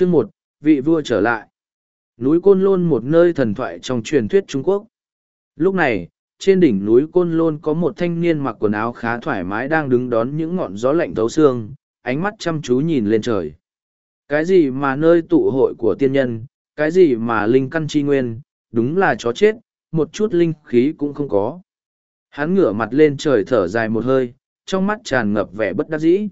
Chương một, vị vua trở lại. Núi Côn Lôn một nơi thần thoại trong truyền thuyết Trung Quốc. Lúc này, trên đỉnh núi Côn Lôn có một thanh niên mặc quần áo khá thoải mái đang đứng đón những ngọn gió lạnh thấu xương, ánh mắt chăm chú nhìn lên trời. Cái gì mà nơi tụ hội của tiên nhân, cái gì mà linh căn chi nguyên, đúng là chó chết, một chút linh khí cũng không có. Hắn ngửa mặt lên trời thở dài một hơi, trong mắt tràn ngập vẻ bất đắc dĩ.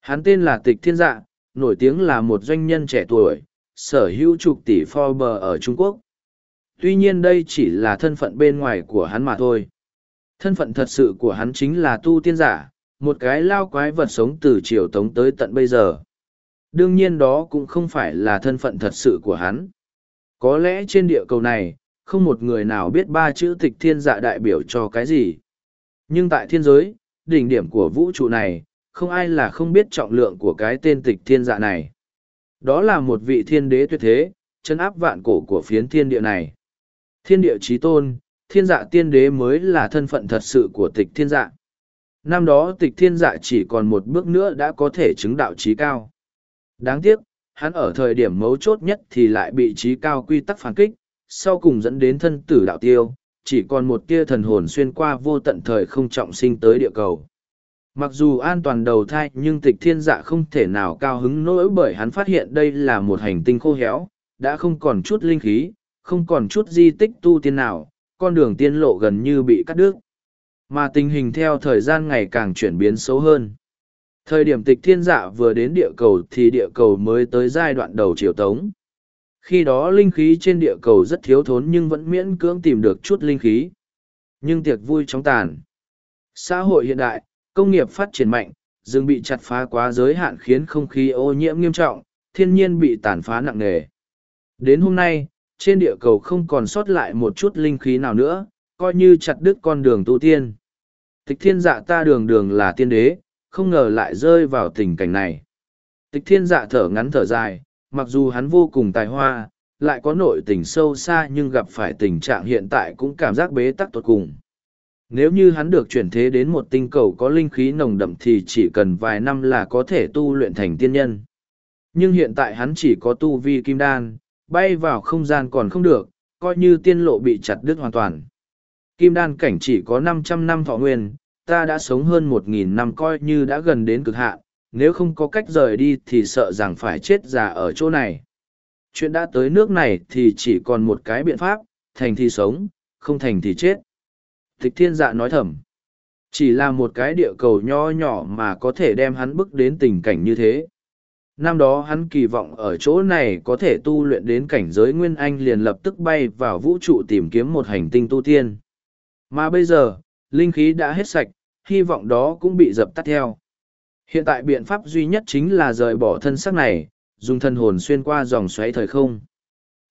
Hắn tên là Tịch Thiên Dạ, nổi tiếng là một doanh nhân trẻ tuổi, sở hữu chục tỷ Forbes ở Trung Quốc. Tuy nhiên đây chỉ là thân phận bên ngoài của hắn mà thôi. Thân phận thật sự của hắn chính là tu tiên giả, một cái lao quái vật sống từ triều tống tới tận bây giờ. Đương nhiên đó cũng không phải là thân phận thật sự của hắn. Có lẽ trên địa cầu này, không một người nào biết ba chữ tịch thiên dạ đại biểu cho cái gì. Nhưng tại thiên giới, đỉnh điểm của vũ trụ này, không ai là không biết trọng lượng của cái tên tịch thiên dạ này. Đó là một vị thiên đế tuyệt thế, chân áp vạn cổ của phiến thiên địa này. Thiên địa trí tôn, thiên dạ tiên đế mới là thân phận thật sự của tịch thiên dạ. Năm đó tịch thiên dạ chỉ còn một bước nữa đã có thể chứng đạo trí cao. Đáng tiếc, hắn ở thời điểm mấu chốt nhất thì lại bị trí cao quy tắc phản kích, sau cùng dẫn đến thân tử đạo tiêu, chỉ còn một tia thần hồn xuyên qua vô tận thời không trọng sinh tới địa cầu. Mặc dù an toàn đầu thai nhưng tịch thiên dạ không thể nào cao hứng nỗi bởi hắn phát hiện đây là một hành tinh khô héo, đã không còn chút linh khí, không còn chút di tích tu tiên nào, con đường tiên lộ gần như bị cắt đứt. Mà tình hình theo thời gian ngày càng chuyển biến xấu hơn. Thời điểm tịch thiên dạ vừa đến địa cầu thì địa cầu mới tới giai đoạn đầu triều tống. Khi đó linh khí trên địa cầu rất thiếu thốn nhưng vẫn miễn cưỡng tìm được chút linh khí. Nhưng tiệc vui chóng tàn. Xã hội hiện đại, công nghiệp phát triển mạnh, rừng bị chặt phá quá giới hạn khiến không khí ô nhiễm nghiêm trọng, thiên nhiên bị tàn phá nặng nề. Đến hôm nay, trên địa cầu không còn sót lại một chút linh khí nào nữa, coi như chặt đứt con đường tu tiên. Tịch thiên dạ ta đường đường là tiên đế, không ngờ lại rơi vào tình cảnh này. Tịch thiên dạ thở ngắn thở dài, mặc dù hắn vô cùng tài hoa, lại có nội tình sâu xa nhưng gặp phải tình trạng hiện tại cũng cảm giác bế tắc tột cùng. Nếu như hắn được chuyển thế đến một tinh cầu có linh khí nồng đậm thì chỉ cần vài năm là có thể tu luyện thành tiên nhân. Nhưng hiện tại hắn chỉ có tu vi kim đan, bay vào không gian còn không được, coi như tiên lộ bị chặt đứt hoàn toàn. Kim đan cảnh chỉ có 500 năm thọ nguyên, ta đã sống hơn 1.000 năm coi như đã gần đến cực hạn, nếu không có cách rời đi thì sợ rằng phải chết già ở chỗ này. Chuyện đã tới nước này thì chỉ còn một cái biện pháp, thành thì sống, không thành thì chết. Tịch thiên dạ nói thầm. Chỉ là một cái địa cầu nho nhỏ mà có thể đem hắn bước đến tình cảnh như thế. Năm đó hắn kỳ vọng ở chỗ này có thể tu luyện đến cảnh giới Nguyên Anh liền lập tức bay vào vũ trụ tìm kiếm một hành tinh tu tiên. Mà bây giờ, linh khí đã hết sạch, hy vọng đó cũng bị dập tắt theo. Hiện tại biện pháp duy nhất chính là rời bỏ thân xác này, dùng thân hồn xuyên qua dòng xoáy thời không.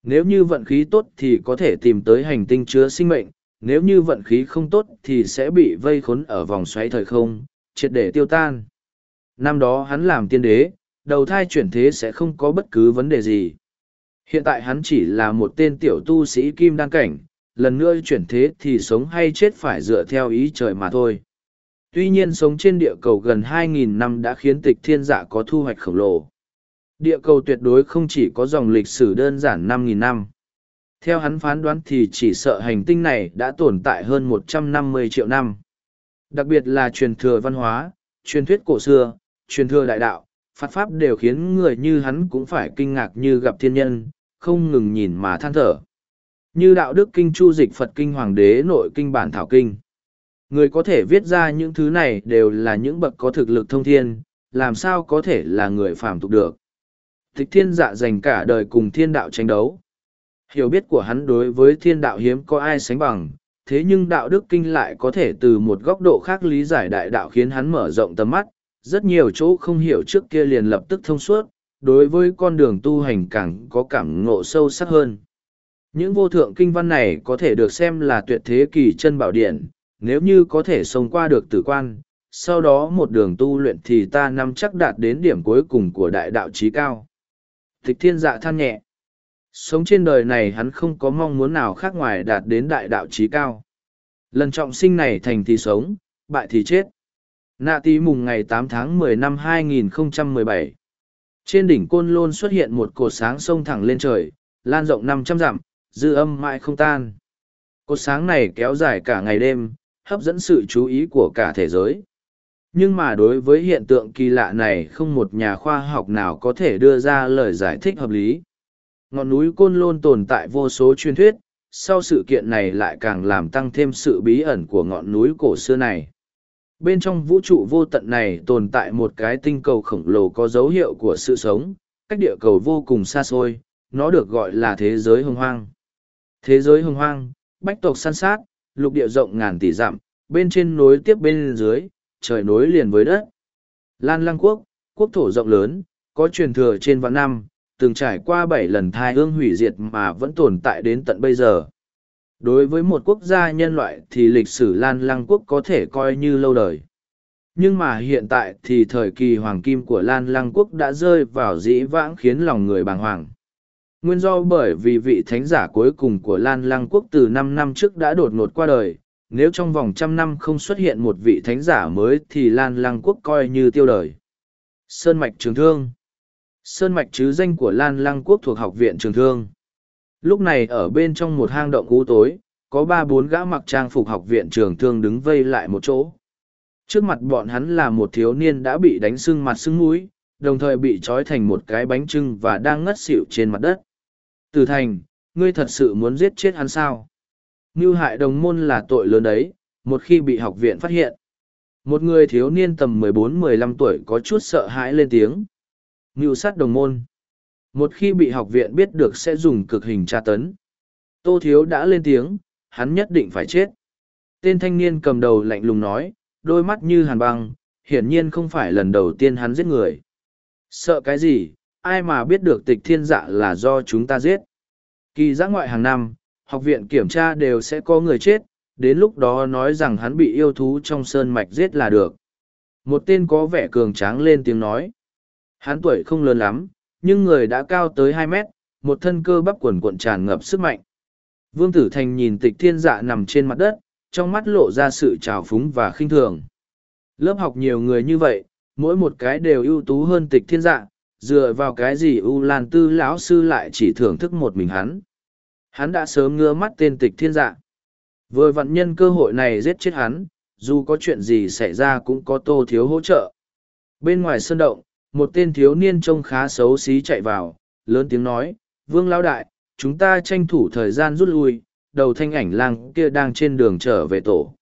Nếu như vận khí tốt thì có thể tìm tới hành tinh chứa sinh mệnh, nếu như vận khí không tốt thì sẽ bị vây khốn ở vòng xoáy thời không, triệt để tiêu tan. Năm đó hắn làm tiên đế, đầu thai chuyển thế sẽ không có bất cứ vấn đề gì. Hiện tại hắn chỉ là một tên tiểu tu sĩ kim đan cảnh, lần nữa chuyển thế thì sống hay chết phải dựa theo ý trời mà thôi. Tuy nhiên sống trên địa cầu gần 2.000 năm đã khiến tịch thiên dạ có thu hoạch khổng lồ. Địa cầu tuyệt đối không chỉ có dòng lịch sử đơn giản 5.000 năm. Theo hắn phán đoán thì chỉ sợ hành tinh này đã tồn tại hơn 150 triệu năm. Đặc biệt là truyền thừa văn hóa, truyền thuyết cổ xưa, truyền thừa đại đạo, phát pháp đều khiến người như hắn cũng phải kinh ngạc như gặp thiên nhân, không ngừng nhìn mà than thở. Như đạo đức kinh chu dịch Phật kinh hoàng đế nội kinh bản thảo kinh. Người có thể viết ra những thứ này đều là những bậc có thực lực thông thiên, làm sao có thể là người phàm tục được. Thích thiên dạ dành cả đời cùng thiên đạo tranh đấu. Hiểu biết của hắn đối với thiên đạo hiếm có ai sánh bằng, thế nhưng đạo đức kinh lại có thể từ một góc độ khác lý giải đại đạo khiến hắn mở rộng tầm mắt, rất nhiều chỗ không hiểu trước kia liền lập tức thông suốt, đối với con đường tu hành càng có cảm ngộ sâu sắc hơn. Những vô thượng kinh văn này có thể được xem là tuyệt thế kỳ chân bảo điện, nếu như có thể sống qua được tử quan, sau đó một đường tu luyện thì ta nắm chắc đạt đến điểm cuối cùng của đại đạo trí cao. Tịch thiên dạ than nhẹ. Sống trên đời này hắn không có mong muốn nào khác ngoài đạt đến đại đạo trí cao. Lần trọng sinh này thành thì sống, bại thì chết. Nạ tí mùng ngày 8 tháng 10 năm 2017. Trên đỉnh côn lôn xuất hiện một cột sáng sông thẳng lên trời, lan rộng năm trăm dặm, dư âm mãi không tan. Cột sáng này kéo dài cả ngày đêm, hấp dẫn sự chú ý của cả thế giới. Nhưng mà đối với hiện tượng kỳ lạ này không một nhà khoa học nào có thể đưa ra lời giải thích hợp lý. Ngọn núi Côn Lôn tồn tại vô số truyền thuyết, sau sự kiện này lại càng làm tăng thêm sự bí ẩn của ngọn núi cổ xưa này. Bên trong vũ trụ vô tận này tồn tại một cái tinh cầu khổng lồ có dấu hiệu của sự sống, cách địa cầu vô cùng xa xôi, nó được gọi là thế giới hồng hoang. Thế giới hồng hoang, bách tộc săn sát, lục địa rộng ngàn tỷ dặm, bên trên nối tiếp bên dưới, trời nối liền với đất. Lan Lăng Quốc, quốc thổ rộng lớn, có truyền thừa trên vạn năm, từng trải qua bảy lần thai hương hủy diệt mà vẫn tồn tại đến tận bây giờ. Đối với một quốc gia nhân loại thì lịch sử Lan Lăng Quốc có thể coi như lâu đời. Nhưng mà hiện tại thì thời kỳ hoàng kim của Lan Lăng Quốc đã rơi vào dĩ vãng khiến lòng người bàng hoàng. Nguyên do bởi vì vị thánh giả cuối cùng của Lan Lăng Quốc từ năm năm trước đã đột ngột qua đời, nếu trong vòng trăm năm không xuất hiện một vị thánh giả mới thì Lan Lăng Quốc coi như tiêu đời. Sơn Mạch Trường Thương Sơn Mạch chứ danh của Lan Lăng Quốc thuộc Học viện Trường Thương. Lúc này ở bên trong một hang động u tối, có ba bốn gã mặc trang phục học viện trường thương đứng vây lại một chỗ. Trước mặt bọn hắn là một thiếu niên đã bị đánh sưng mặt sưng mũi, đồng thời bị trói thành một cái bánh trưng và đang ngất xỉu trên mặt đất. Từ thành, ngươi thật sự muốn giết chết hắn sao? Ngưu hại đồng môn là tội lớn đấy, một khi bị học viện phát hiện. Một người thiếu niên tầm 14-15 tuổi có chút sợ hãi lên tiếng. Ngưu sát đồng môn. Một khi bị học viện biết được sẽ dùng cực hình tra tấn. Tô Thiếu đã lên tiếng, hắn nhất định phải chết. Tên thanh niên cầm đầu lạnh lùng nói, đôi mắt như hàn băng, hiển nhiên không phải lần đầu tiên hắn giết người. Sợ cái gì, ai mà biết được tịch thiên dạ là do chúng ta giết. Kỳ giã ngoại hàng năm, học viện kiểm tra đều sẽ có người chết, đến lúc đó nói rằng hắn bị yêu thú trong sơn mạch giết là được. Một tên có vẻ cường tráng lên tiếng nói. Hắn tuổi không lớn lắm, nhưng người đã cao tới hai mét, một thân cơ bắp quần cuộn tràn ngập sức mạnh. Vương Tử Thành nhìn tịch thiên dạ nằm trên mặt đất, trong mắt lộ ra sự trào phúng và khinh thường. Lớp học nhiều người như vậy, mỗi một cái đều ưu tú hơn tịch thiên dạ, dựa vào cái gì U Lan Tư lão sư lại chỉ thưởng thức một mình hắn. Hắn đã sớm ngứa mắt tên tịch thiên dạ. Vừa vặn nhân cơ hội này giết chết hắn, dù có chuyện gì xảy ra cũng có tô thiếu hỗ trợ. Bên ngoài sân động, một tên thiếu niên trông khá xấu xí chạy vào, lớn tiếng nói, Vương Lão Đại, chúng ta tranh thủ thời gian rút lui, đầu thanh ảnh lang kia đang trên đường trở về tổ.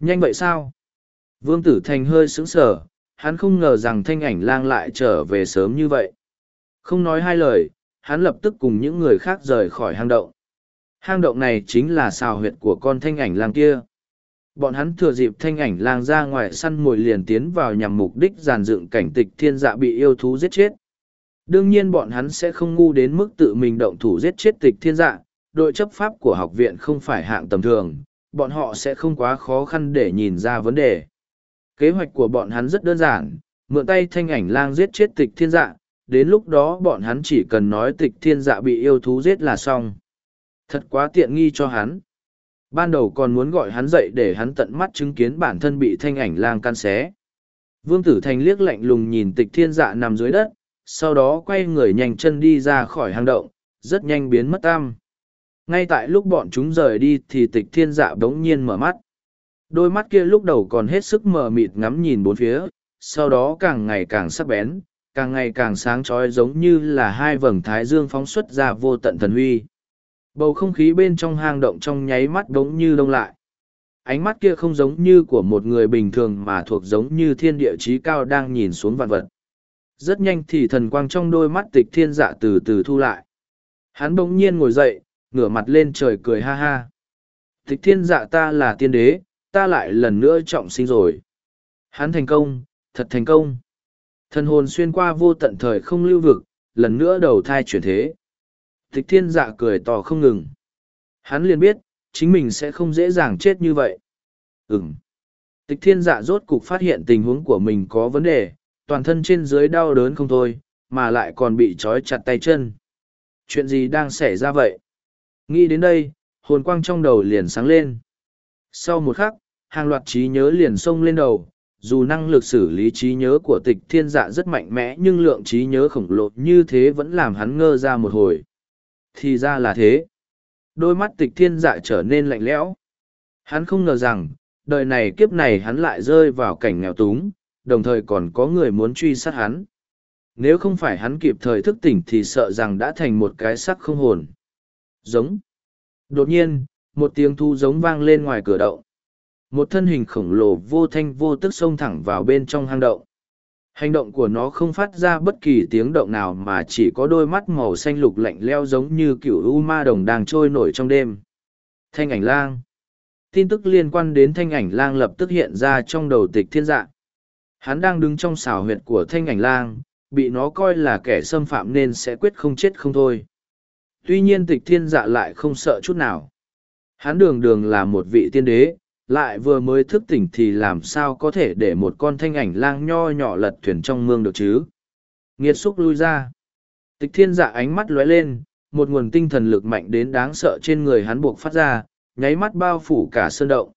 Nhanh vậy sao? Vương Tử Thành hơi sững sờ, hắn không ngờ rằng thanh ảnh lang lại trở về sớm như vậy. Không nói hai lời, hắn lập tức cùng những người khác rời khỏi hang động. Hang động này chính là xào huyệt của con thanh ảnh lang kia. Bọn hắn thừa dịp thanh ảnh lang ra ngoài săn mồi liền tiến vào nhằm mục đích giàn dựng cảnh tịch thiên dạ bị yêu thú giết chết. Đương nhiên bọn hắn sẽ không ngu đến mức tự mình động thủ giết chết tịch thiên dạ, đội chấp pháp của học viện không phải hạng tầm thường, bọn họ sẽ không quá khó khăn để nhìn ra vấn đề. Kế hoạch của bọn hắn rất đơn giản, mượn tay thanh ảnh lang giết chết tịch thiên dạ, đến lúc đó bọn hắn chỉ cần nói tịch thiên dạ bị yêu thú giết là xong. Thật quá tiện nghi cho hắn. Ban đầu còn muốn gọi hắn dậy để hắn tận mắt chứng kiến bản thân bị thanh ảnh lang can xé. Vương Tử Thành liếc lạnh lùng nhìn tịch thiên dạ nằm dưới đất, sau đó quay người nhanh chân đi ra khỏi hang động, rất nhanh biến mất tam. Ngay tại lúc bọn chúng rời đi thì tịch thiên dạ bỗng nhiên mở mắt. Đôi mắt kia lúc đầu còn hết sức mờ mịt ngắm nhìn bốn phía, sau đó càng ngày càng sắc bén, càng ngày càng sáng trói giống như là hai vầng thái dương phóng xuất ra vô tận thần huy. Bầu không khí bên trong hang động trong nháy mắt đống như đông lại. Ánh mắt kia không giống như của một người bình thường mà thuộc giống như thiên địa trí cao đang nhìn xuống vạn vật. Rất nhanh thì thần quang trong đôi mắt tịch thiên dạ từ từ thu lại. Hắn bỗng nhiên ngồi dậy, ngửa mặt lên trời cười ha ha. Tịch thiên dạ ta là tiên đế, ta lại lần nữa trọng sinh rồi. Hắn thành công, thật thành công. Thần hồn xuyên qua vô tận thời không lưu vực, lần nữa đầu thai chuyển thế. Tịch thiên dạ cười to không ngừng. Hắn liền biết, chính mình sẽ không dễ dàng chết như vậy. Ừm. Tịch thiên dạ rốt cục phát hiện tình huống của mình có vấn đề, toàn thân trên dưới đau đớn không thôi, mà lại còn bị trói chặt tay chân. Chuyện gì đang xảy ra vậy? Nghĩ đến đây, hồn quang trong đầu liền sáng lên. Sau một khắc, hàng loạt trí nhớ liền xông lên đầu, dù năng lực xử lý trí nhớ của tịch thiên dạ rất mạnh mẽ nhưng lượng trí nhớ khổng lồ như thế vẫn làm hắn ngơ ra một hồi thì ra là thế. Đôi mắt tịch thiên dạ trở nên lạnh lẽo. Hắn không ngờ rằng, đời này kiếp này hắn lại rơi vào cảnh nghèo túng, đồng thời còn có người muốn truy sát hắn. Nếu không phải hắn kịp thời thức tỉnh thì sợ rằng đã thành một cái sắc không hồn. Giống. Đột nhiên, một tiếng thu giống vang lên ngoài cửa động. Một thân hình khổng lồ vô thanh vô tức xông thẳng vào bên trong hang động hành động của nó không phát ra bất kỳ tiếng động nào mà chỉ có đôi mắt màu xanh lục lạnh leo giống như cựu u ma đồng đang trôi nổi trong đêm. Thanh ảnh lang. Tin tức liên quan đến thanh ảnh lang lập tức hiện ra trong đầu tịch thiên dạ. Hắn đang đứng trong xào huyệt của thanh ảnh lang, bị nó coi là kẻ xâm phạm nên sẽ quyết không chết không thôi. Tuy nhiên tịch thiên dạ lại không sợ chút nào. Hắn đường đường là một vị tiên đế lại vừa mới thức tỉnh thì làm sao có thể để một con thanh ảnh lang nho nhỏ lật thuyền trong mương được chứ? Nghiệt xúc lui ra. Tịch thiên dạ ánh mắt lóe lên, một nguồn tinh thần lực mạnh đến đáng sợ trên người hắn buộc phát ra, nháy mắt bao phủ cả sơn động.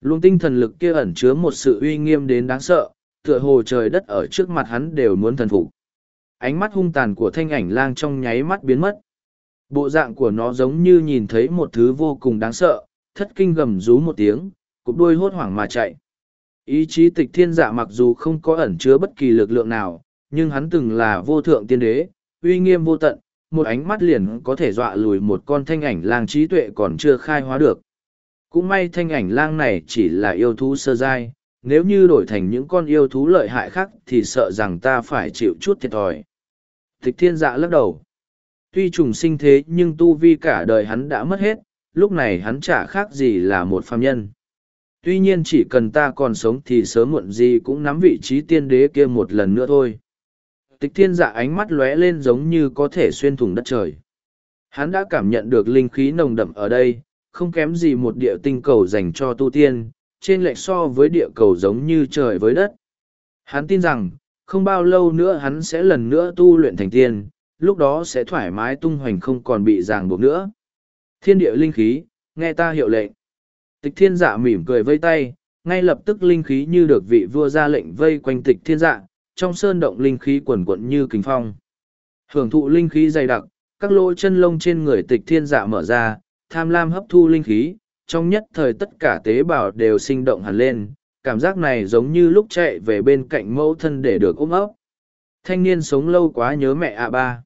Luồng tinh thần lực kia ẩn chứa một sự uy nghiêm đến đáng sợ, tựa hồ trời đất ở trước mặt hắn đều muốn thần phục. Ánh mắt hung tàn của thanh ảnh lang trong nháy mắt biến mất. Bộ dạng của nó giống như nhìn thấy một thứ vô cùng đáng sợ thất kinh gầm rú một tiếng, cụp đuôi hốt hoảng mà chạy. Ý chí tịch thiên dạ mặc dù không có ẩn chứa bất kỳ lực lượng nào, nhưng hắn từng là vô thượng tiên đế, uy nghiêm vô tận, một ánh mắt liền có thể dọa lùi một con thanh ảnh lang trí tuệ còn chưa khai hóa được. Cũng may thanh ảnh lang này chỉ là yêu thú sơ giai, nếu như đổi thành những con yêu thú lợi hại khác thì sợ rằng ta phải chịu chút thiệt thòi. Tịch thiên dạ lắc đầu. Tuy trùng sinh thế nhưng tu vi cả đời hắn đã mất hết, lúc này hắn chả khác gì là một phàm nhân. Tuy nhiên chỉ cần ta còn sống thì sớm muộn gì cũng nắm vị trí tiên đế kia một lần nữa thôi. Tịch thiên dạ ánh mắt lóe lên giống như có thể xuyên thủng đất trời. Hắn đã cảm nhận được linh khí nồng đậm ở đây, không kém gì một địa tinh cầu dành cho tu tiên, trên lệch so với địa cầu giống như trời với đất. Hắn tin rằng, không bao lâu nữa hắn sẽ lần nữa tu luyện thành tiên, lúc đó sẽ thoải mái tung hoành không còn bị ràng buộc nữa. Thiên địa linh khí, nghe ta hiệu lệnh. Tịch thiên dạ mỉm cười vây tay, ngay lập tức linh khí như được vị vua ra lệnh vây quanh tịch thiên dạ, trong sơn động linh khí quần quận như kính phong. Hưởng thụ linh khí dày đặc, các lỗ chân lông trên người tịch thiên dạ mở ra, tham lam hấp thu linh khí, trong nhất thời tất cả tế bào đều sinh động hẳn lên, cảm giác này giống như lúc chạy về bên cạnh mẫu thân để được ôm ấp. Thanh niên sống lâu quá nhớ mẹ ạ ba.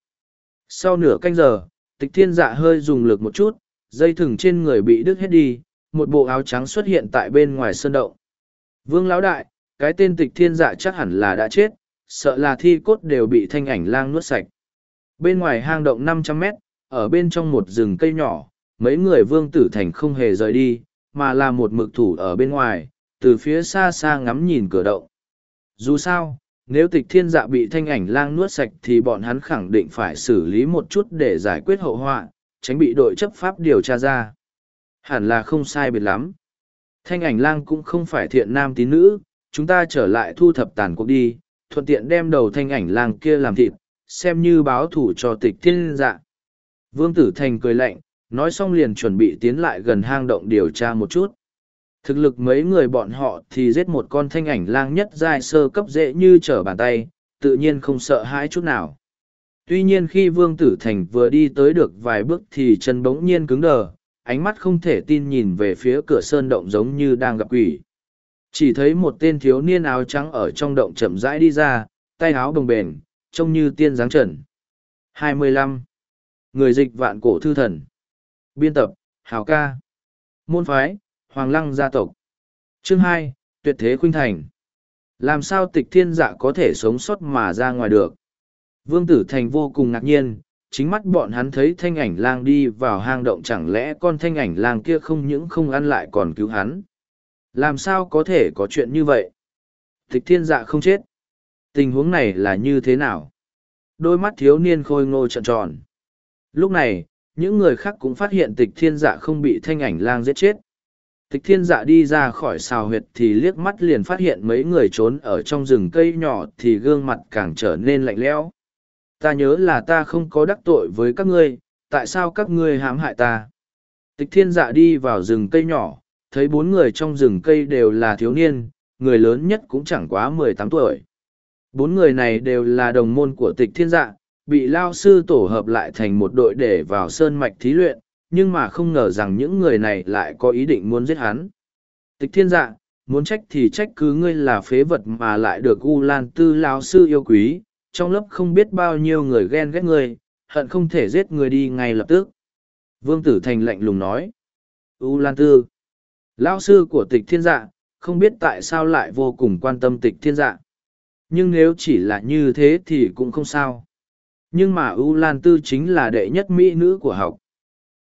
Sau nửa canh giờ, tịch thiên dạ hơi dùng lực một chút, dây thừng trên người bị đứt hết đi, một bộ áo trắng xuất hiện tại bên ngoài sơn động. Vương lão đại, cái tên tịch thiên dạ chắc hẳn là đã chết, sợ là thi cốt đều bị thanh ảnh lang nuốt sạch. Bên ngoài hang động năm trăm mét, ở bên trong một rừng cây nhỏ, mấy người vương tử thành không hề rời đi, mà là một mực thủ ở bên ngoài, từ phía xa xa ngắm nhìn cửa động. Dù sao, nếu tịch thiên dạ bị thanh ảnh lang nuốt sạch thì bọn hắn khẳng định phải xử lý một chút để giải quyết hậu họa, tránh bị đội chấp pháp điều tra ra. Hẳn là không sai biệt lắm. Thanh ảnh lang cũng không phải thiện nam tín nữ, chúng ta trở lại thu thập tàn cuộc đi, thuận tiện đem đầu thanh ảnh lang kia làm thịt, xem như báo thủ cho tịch thiên dạ. Vương Tử Thành cười lạnh, nói xong liền chuẩn bị tiến lại gần hang động điều tra một chút. Thực lực mấy người bọn họ thì giết một con thanh ảnh lang nhất giai sơ cấp dễ như trở bàn tay, tự nhiên không sợ hãi chút nào. Tuy nhiên khi Vương Tử Thành vừa đi tới được vài bước thì chân bỗng nhiên cứng đờ, ánh mắt không thể tin nhìn về phía cửa sơn động giống như đang gặp quỷ. Chỉ thấy một tên thiếu niên áo trắng ở trong động chậm rãi đi ra, tay áo đồng bền, trông như tiên dáng trần. 25. Người dịch vạn cổ thư thần. Biên tập, Hào ca. Môn phái, Hoàng lăng gia tộc. Chương hai Tuyệt thế khuynh thành. Làm sao tịch thiên dạ có thể sống sót mà ra ngoài được? Vương Tử Thành vô cùng ngạc nhiên, chính mắt bọn hắn thấy thanh ảnh lang đi vào hang động chẳng lẽ con thanh ảnh lang kia không những không ăn lại còn cứu hắn. Làm sao có thể có chuyện như vậy? Tịch thiên dạ không chết. Tình huống này là như thế nào? Đôi mắt thiếu niên khôi ngô trợn tròn. Lúc này, những người khác cũng phát hiện tịch thiên dạ không bị thanh ảnh lang giết chết. Tịch thiên dạ đi ra khỏi xào huyệt thì liếc mắt liền phát hiện mấy người trốn ở trong rừng cây nhỏ thì gương mặt càng trở nên lạnh lẽo. Ta nhớ là ta không có đắc tội với các ngươi, tại sao các ngươi hãm hại ta? Tịch thiên dạ đi vào rừng cây nhỏ, thấy bốn người trong rừng cây đều là thiếu niên, người lớn nhất cũng chẳng quá mười tám tuổi. Bốn người này đều là đồng môn của tịch thiên dạ, bị lao sư tổ hợp lại thành một đội để vào sơn mạch thí luyện, nhưng mà không ngờ rằng những người này lại có ý định muốn giết hắn. Tịch thiên dạ, muốn trách thì trách cứ ngươi là phế vật mà lại được U Lan Tư lao sư yêu quý, trong lớp không biết bao nhiêu người ghen ghét ngươi, hận không thể giết người đi ngay lập tức. Vương Tử Thành lạnh lùng nói. U Lan Tư, lão sư của tịch thiên dạ, không biết tại sao lại vô cùng quan tâm tịch thiên dạ. Nhưng nếu chỉ là như thế thì cũng không sao. Nhưng mà U Lan Tư chính là đệ nhất mỹ nữ của học.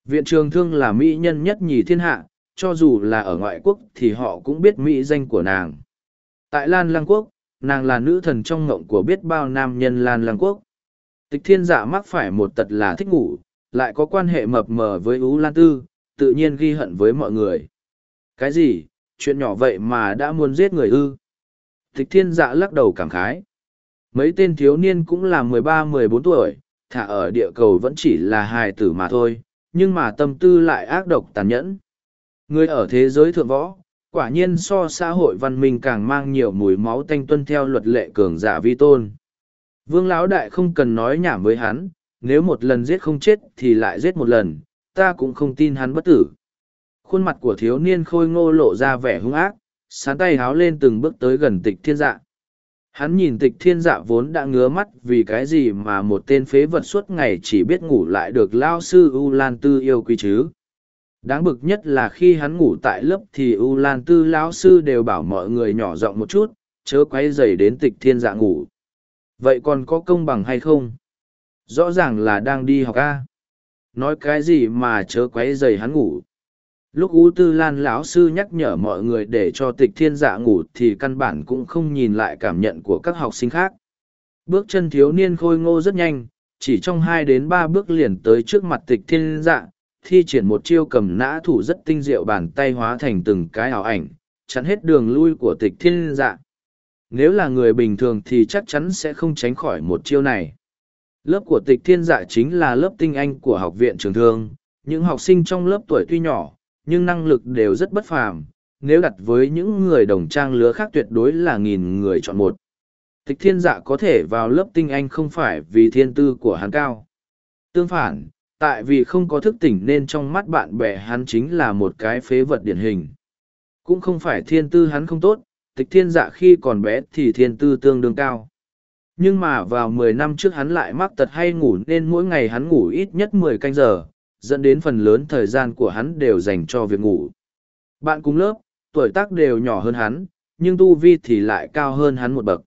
Viện trường thương là mỹ nhân nhất nhì thiên hạ, cho dù là ở ngoại quốc thì họ cũng biết mỹ danh của nàng. Tại Lan Lăng Quốc, nàng là nữ thần trong ngộng của biết bao nam nhân Lan lang Quốc. Tịch thiên dạ mắc phải một tật là thích ngủ, lại có quan hệ mập mờ với U Lan Tư, tự nhiên ghi hận với mọi người. Cái gì, chuyện nhỏ vậy mà đã muốn giết người ư? Tịch thiên dạ lắc đầu cảm khái. Mấy tên thiếu niên cũng là mười ba mười bốn tuổi, thả ở địa cầu vẫn chỉ là hài tử mà thôi, nhưng mà tâm tư lại ác độc tàn nhẫn. Người ở thế giới thượng võ, quả nhiên so xã hội văn minh càng mang nhiều mùi máu tanh tuân theo luật lệ cường giả vi tôn. Vương Lão Đại không cần nói nhảm với hắn, nếu một lần giết không chết thì lại giết một lần, ta cũng không tin hắn bất tử. Khuôn mặt của thiếu niên khôi ngô lộ ra vẻ hung ác, sán tay háo lên từng bước tới gần tịch thiên dạ. Hắn nhìn tịch thiên dạ vốn đã ngứa mắt vì cái gì mà một tên phế vật suốt ngày chỉ biết ngủ lại được lao sư U Lan Tư yêu quý chứ. Đáng bực nhất là khi hắn ngủ tại lớp thì U Lan Tư lão sư đều bảo mọi người nhỏ giọng một chút, chớ quay dày đến tịch thiên dạ ngủ. Vậy còn có công bằng hay không? Rõ ràng là đang đi học A. Nói cái gì mà chớ quấy dày hắn ngủ lúc u tư lan lão sư nhắc nhở mọi người để cho tịch thiên dạ ngủ thì căn bản cũng không nhìn lại cảm nhận của các học sinh khác bước chân thiếu niên khôi ngô rất nhanh chỉ trong hai đến ba bước liền tới trước mặt tịch thiên dạ thi triển một chiêu cầm nã thủ rất tinh diệu bàn tay hóa thành từng cái ảo ảnh chắn hết đường lui của tịch thiên dạ nếu là người bình thường thì chắc chắn sẽ không tránh khỏi một chiêu này lớp của tịch thiên dạ chính là lớp tinh anh của học viện trường thương những học sinh trong lớp tuổi tuy nhỏ nhưng năng lực đều rất bất phàm, nếu đặt với những người đồng trang lứa khác tuyệt đối là nghìn người chọn một. Tịch thiên dạ có thể vào lớp tinh anh không phải vì thiên tư của hắn cao. Tương phản, tại vì không có thức tỉnh nên trong mắt bạn bè hắn chính là một cái phế vật điển hình. Cũng không phải thiên tư hắn không tốt, tịch thiên dạ khi còn bé thì thiên tư tương đương cao. Nhưng mà vào mười năm trước hắn lại mắc tật hay ngủ nên mỗi ngày hắn ngủ ít nhất mười canh giờ, dẫn đến phần lớn thời gian của hắn đều dành cho việc ngủ. Bạn cùng lớp, tuổi tác đều nhỏ hơn hắn, nhưng tu vi thì lại cao hơn hắn một bậc.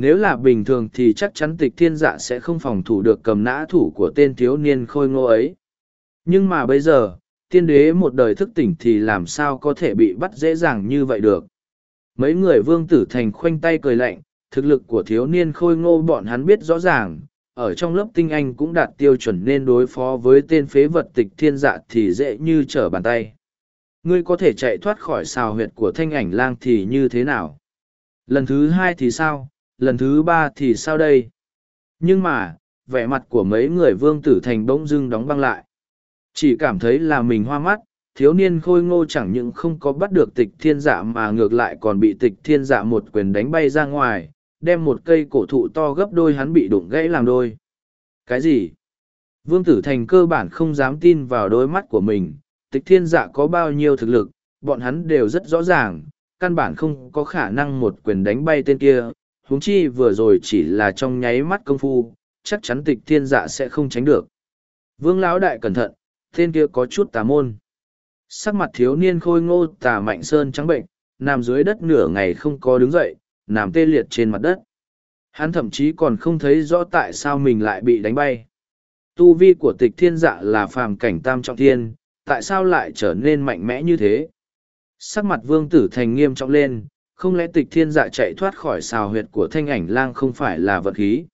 Nếu là bình thường thì chắc chắn tịch thiên dạ sẽ không phòng thủ được cầm nã thủ của tên thiếu niên khôi ngô ấy. Nhưng mà bây giờ, tiên đế một đời thức tỉnh thì làm sao có thể bị bắt dễ dàng như vậy được. Mấy người vương tử thành khoanh tay cười lạnh, thực lực của thiếu niên khôi ngô bọn hắn biết rõ ràng, ở trong lớp tinh anh cũng đạt tiêu chuẩn nên đối phó với tên phế vật tịch thiên dạ thì dễ như trở bàn tay. Ngươi có thể chạy thoát khỏi xào huyệt của thanh ảnh lang thì như thế nào? Lần thứ hai thì sao? Lần thứ ba thì sao đây? Nhưng mà, vẻ mặt của mấy người vương tử thành bỗng dưng đóng băng lại. Chỉ cảm thấy là mình hoa mắt, thiếu niên khôi ngô chẳng những không có bắt được tịch thiên dạ mà ngược lại còn bị tịch thiên dạ một quyền đánh bay ra ngoài, đem một cây cổ thụ to gấp đôi hắn bị đụng gãy làm đôi. Cái gì? Vương Tử Thành cơ bản không dám tin vào đôi mắt của mình, tịch thiên dạ có bao nhiêu thực lực, bọn hắn đều rất rõ ràng, căn bản không có khả năng một quyền đánh bay tên kia, huống chi vừa rồi chỉ là trong nháy mắt công phu, chắc chắn tịch thiên dạ sẽ không tránh được. Vương Lão Đại cẩn thận, tên kia có chút tà môn. Sắc mặt thiếu niên khôi ngô tà mạnh sơn trắng bệnh, nằm dưới đất nửa ngày không có đứng dậy, nằm tê liệt trên mặt đất. Hắn thậm chí còn không thấy rõ tại sao mình lại bị đánh bay. Tu vi của tịch thiên dạ là phàm cảnh tam trọng thiên, tại sao lại trở nên mạnh mẽ như thế? Sắc mặt vương tử thành nghiêm trọng lên, không lẽ tịch thiên dạ chạy thoát khỏi xào huyệt của thanh ảnh lang không phải là vật khí?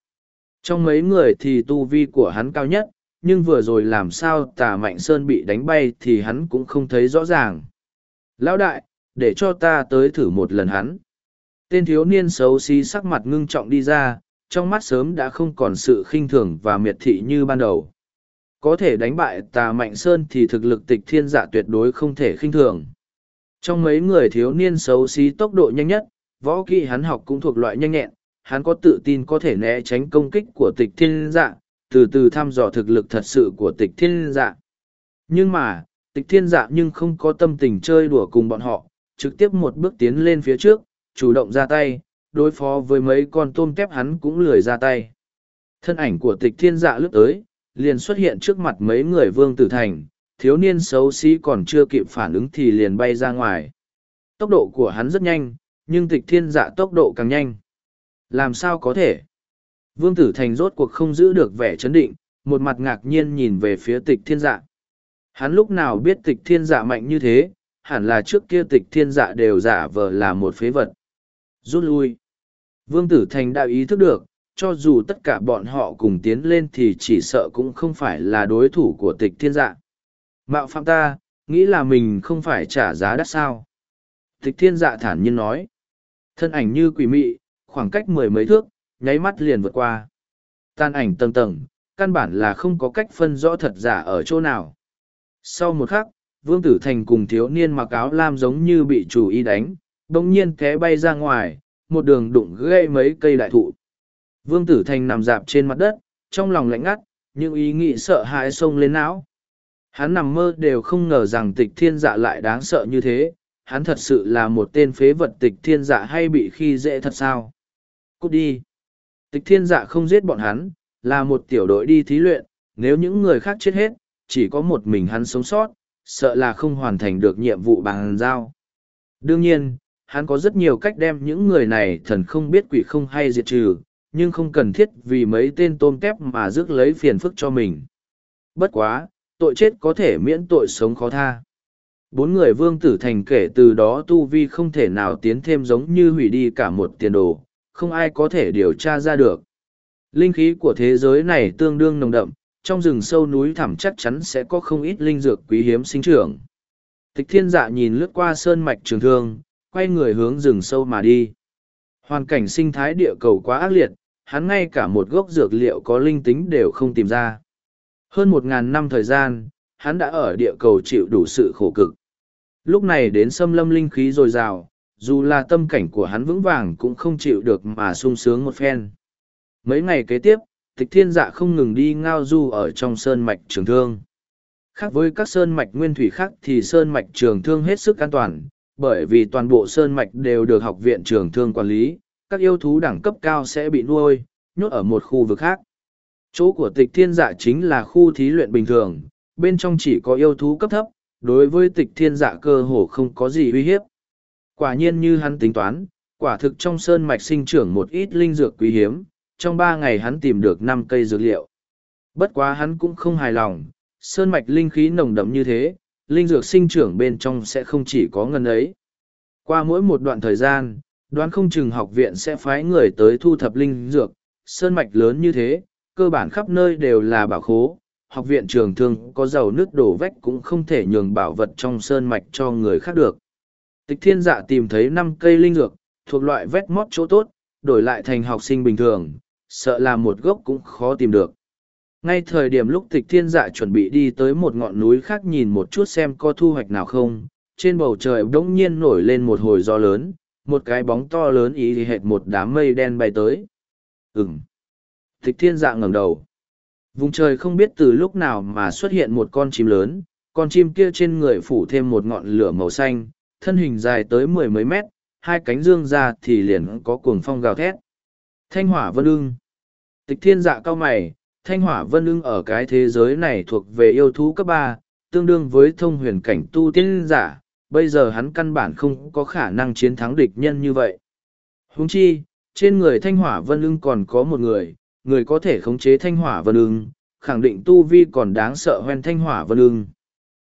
Trong mấy người thì tu vi của hắn cao nhất, nhưng vừa rồi làm sao tà mạnh sơn bị đánh bay thì hắn cũng không thấy rõ ràng. Lão đại, để cho ta tới thử một lần hắn. Tên thiếu niên xấu xí sắc mặt ngưng trọng đi ra, trong mắt sớm đã không còn sự khinh thường và miệt thị như ban đầu. Có thể đánh bại tà mạnh sơn thì thực lực tịch thiên dạ tuyệt đối không thể khinh thường. Trong mấy người thiếu niên xấu xí tốc độ nhanh nhất, võ kỹ hắn học cũng thuộc loại nhanh nhẹn, hắn có tự tin có thể né tránh công kích của tịch thiên dạ, từ từ thăm dò thực lực thật sự của tịch thiên dạ. Nhưng mà, tịch thiên dạ nhưng không có tâm tình chơi đùa cùng bọn họ, trực tiếp một bước tiến lên phía trước, chủ động ra tay, đối phó với mấy con tôm tép hắn cũng lười ra tay. Thân ảnh của tịch thiên dạ lướt tới, liền xuất hiện trước mặt mấy người vương tử thành, thiếu niên xấu xí còn chưa kịp phản ứng thì liền bay ra ngoài. Tốc độ của hắn rất nhanh, nhưng tịch thiên dạ tốc độ càng nhanh. Làm sao có thể? Vương tử thành rốt cuộc không giữ được vẻ chấn định, một mặt ngạc nhiên nhìn về phía tịch thiên dạ. Hắn lúc nào biết tịch thiên dạ mạnh như thế, hẳn là trước kia tịch thiên dạ đều giả vờ là một phế vật. Rút lui. Vương tử thành đã ý thức được, cho dù tất cả bọn họ cùng tiến lên thì chỉ sợ cũng không phải là đối thủ của tịch thiên dạ. Mạo phạm ta, nghĩ là mình không phải trả giá đắt sao. Tịch thiên dạ thản nhiên nói. Thân ảnh như quỷ mị, khoảng cách mười mấy thước, nháy mắt liền vượt qua. Tan ảnh tầng tầng, căn bản là không có cách phân rõ thật giả ở chỗ nào. Sau một khắc, Vương Tử Thành cùng thiếu niên mặc áo lam giống như bị chủ y đánh, đồng nhiên té bay ra ngoài, một đường đụng gây mấy cây đại thụ. Vương Tử Thành nằm dạp trên mặt đất, trong lòng lạnh ngắt, những ý nghĩ sợ hãi xông lên não. Hắn nằm mơ đều không ngờ rằng tịch thiên dạ lại đáng sợ như thế, hắn thật sự là một tên phế vật tịch thiên dạ hay bị khi dễ thật sao. Cút đi. Tịch thiên dạ không giết bọn hắn, là một tiểu đội đi thí luyện, nếu những người khác chết hết, chỉ có một mình hắn sống sót, sợ là không hoàn thành được nhiệm vụ bằng giao. Đương nhiên, hắn có rất nhiều cách đem những người này thần không biết quỷ không hay diệt trừ, nhưng không cần thiết vì mấy tên tôm tép mà rước lấy phiền phức cho mình. Bất quá, tội chết có thể miễn tội sống khó tha. Bốn người vương tử thành kể từ đó tu vi không thể nào tiến thêm giống như hủy đi cả một tiền đồ, không ai có thể điều tra ra được. Linh khí của thế giới này tương đương nồng đậm, trong rừng sâu núi thẳm chắc chắn sẽ có không ít linh dược quý hiếm sinh trưởng. Tịch thiên dạ nhìn lướt qua sơn mạch trường thương, quay người hướng rừng sâu mà đi. Hoàn cảnh sinh thái địa cầu quá ác liệt, hắn ngay cả một gốc dược liệu có linh tính đều không tìm ra. Hơn một ngàn năm thời gian, hắn đã ở địa cầu chịu đủ sự khổ cực. Lúc này đến xâm lâm linh khí dồi dào, dù là tâm cảnh của hắn vững vàng cũng không chịu được mà sung sướng một phen. Mấy ngày kế tiếp, tịch thiên dạ không ngừng đi ngao du ở trong sơn mạch trường thương. Khác với các sơn mạch nguyên thủy khác thì sơn mạch trường thương hết sức an toàn, bởi vì toàn bộ sơn mạch đều được học viện trường thương quản lý, các yêu thú đẳng cấp cao sẽ bị nuôi, nhốt ở một khu vực khác. Chỗ của tịch thiên dạ chính là khu thí luyện bình thường, bên trong chỉ có yêu thú cấp thấp, đối với tịch thiên dạ cơ hồ không có gì uy hiếp. Quả nhiên như hắn tính toán, quả thực trong sơn mạch sinh trưởng một ít linh dược quý hiếm, trong ba ngày hắn tìm được năm cây dược liệu. Bất quá hắn cũng không hài lòng, sơn mạch linh khí nồng đậm như thế, linh dược sinh trưởng bên trong sẽ không chỉ có ngân ấy. Qua mỗi một đoạn thời gian, đoán không chừng học viện sẽ phái người tới thu thập linh dược, sơn mạch lớn như thế, cơ bản khắp nơi đều là bảo khố. Học viện trường thương có dầu nước đổ vách cũng không thể nhường bảo vật trong sơn mạch cho người khác được. Tịch thiên dạ tìm thấy năm cây linh dược, thuộc loại vét mót chỗ tốt, đổi lại thành học sinh bình thường, sợ là một gốc cũng khó tìm được. Ngay thời điểm lúc tịch thiên dạ chuẩn bị đi tới một ngọn núi khác nhìn một chút xem có thu hoạch nào không, trên bầu trời đống nhiên nổi lên một hồi gió lớn, một cái bóng to lớn ý hệt một đám mây đen bay tới. Ừm. Tịch thiên dạ ngẩng đầu. Vùng trời không biết từ lúc nào mà xuất hiện một con chim lớn, con chim kia trên người phủ thêm một ngọn lửa màu xanh, thân hình dài tới mười mấy mét, hai cánh dương ra thì liền có cuồng phong gào thét. Thanh hỏa vân ưng. Tịch thiên dạ cao mày, thanh hỏa vân ưng ở cái thế giới này thuộc về yêu thú cấp ba, tương đương với thông huyền cảnh tu tiên giả, bây giờ hắn căn bản không có khả năng chiến thắng địch nhân như vậy. Huống chi, trên người thanh hỏa vân ưng còn có một người, người có thể khống chế thanh hỏa vân ưng, khẳng định tu vi còn đáng sợ hoen thanh hỏa vân ưng.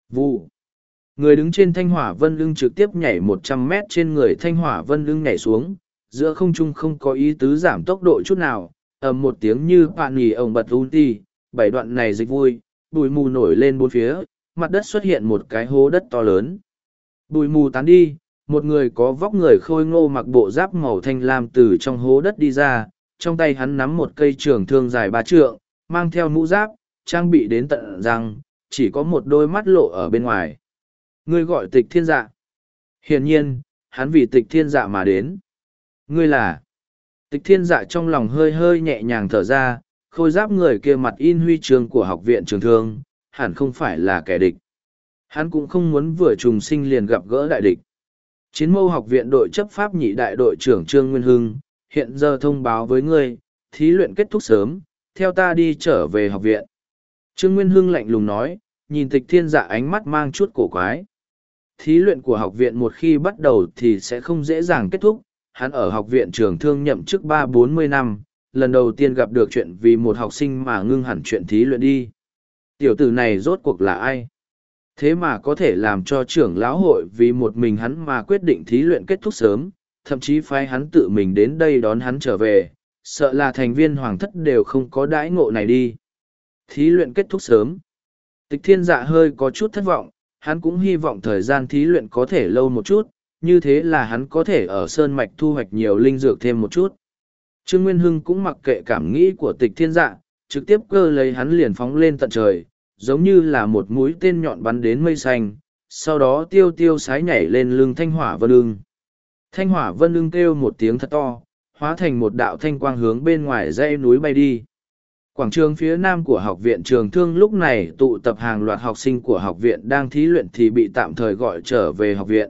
Vụ. Người đứng trên thanh hỏa vân ưng trực tiếp nhảy một trăm mét trên người thanh hỏa vân ưng nhảy xuống, giữa không trung không có ý tứ giảm tốc độ chút nào, ầm một tiếng như bạn nhì ông bật ulti, bảy đoạn này dịch vui, bụi mù nổi lên bốn phía, mặt đất xuất hiện một cái hố đất to lớn. Bụi mù tán đi, một người có vóc người khôi ngô mặc bộ giáp màu thanh lam từ trong hố đất đi ra, trong tay hắn nắm một cây trường thương dài ba trượng, mang theo mũ giáp, trang bị đến tận răng, chỉ có một đôi mắt lộ ở bên ngoài. Ngươi gọi tịch thiên dạ. Hiển nhiên, hắn vì tịch thiên dạ mà đến. Ngươi là... Tịch thiên dạ trong lòng hơi hơi nhẹ nhàng thở ra, khôi giáp người kia mặt in huy trường của học viện trường thương, hẳn không phải là kẻ địch. Hắn cũng không muốn vừa trùng sinh liền gặp gỡ đại địch. Chiến mâu học viện đội chấp pháp nhị đại đội trưởng Trương Nguyên Hưng, hiện giờ thông báo với ngươi, thí luyện kết thúc sớm, theo ta đi trở về học viện. Trương Nguyên Hưng lạnh lùng nói, nhìn tịch thiên dạ ánh mắt mang chút cổ quái. Thí luyện của học viện một khi bắt đầu thì sẽ không dễ dàng kết thúc, hắn ở học viện trường thương nhậm chức ba bốn mươi năm, lần đầu tiên gặp được chuyện vì một học sinh mà ngưng hẳn chuyện thí luyện đi. Tiểu tử này rốt cuộc là ai? Thế mà có thể làm cho trưởng lão hội vì một mình hắn mà quyết định thí luyện kết thúc sớm, thậm chí phái hắn tự mình đến đây đón hắn trở về, sợ là thành viên hoàng thất đều không có đãi ngộ này đi. Thí luyện kết thúc sớm. Tịch thiên dạ hơi có chút thất vọng, hắn cũng hy vọng thời gian thí luyện có thể lâu một chút, như thế là hắn có thể ở sơn mạch thu hoạch nhiều linh dược thêm một chút. Trương Nguyên Hưng cũng mặc kệ cảm nghĩ của tịch thiên dạ, trực tiếp cơ lấy hắn liền phóng lên tận trời, giống như là một mũi tên nhọn bắn đến mây xanh, sau đó tiêu tiêu sái nhảy lên lưng thanh hỏa vân ương. Thanh hỏa vân ưng kêu một tiếng thật to, hóa thành một đạo thanh quang hướng bên ngoài dãy núi bay đi. Quảng trường phía nam của học viện trường thương lúc này tụ tập hàng loạt học sinh của học viện đang thí luyện thì bị tạm thời gọi trở về học viện.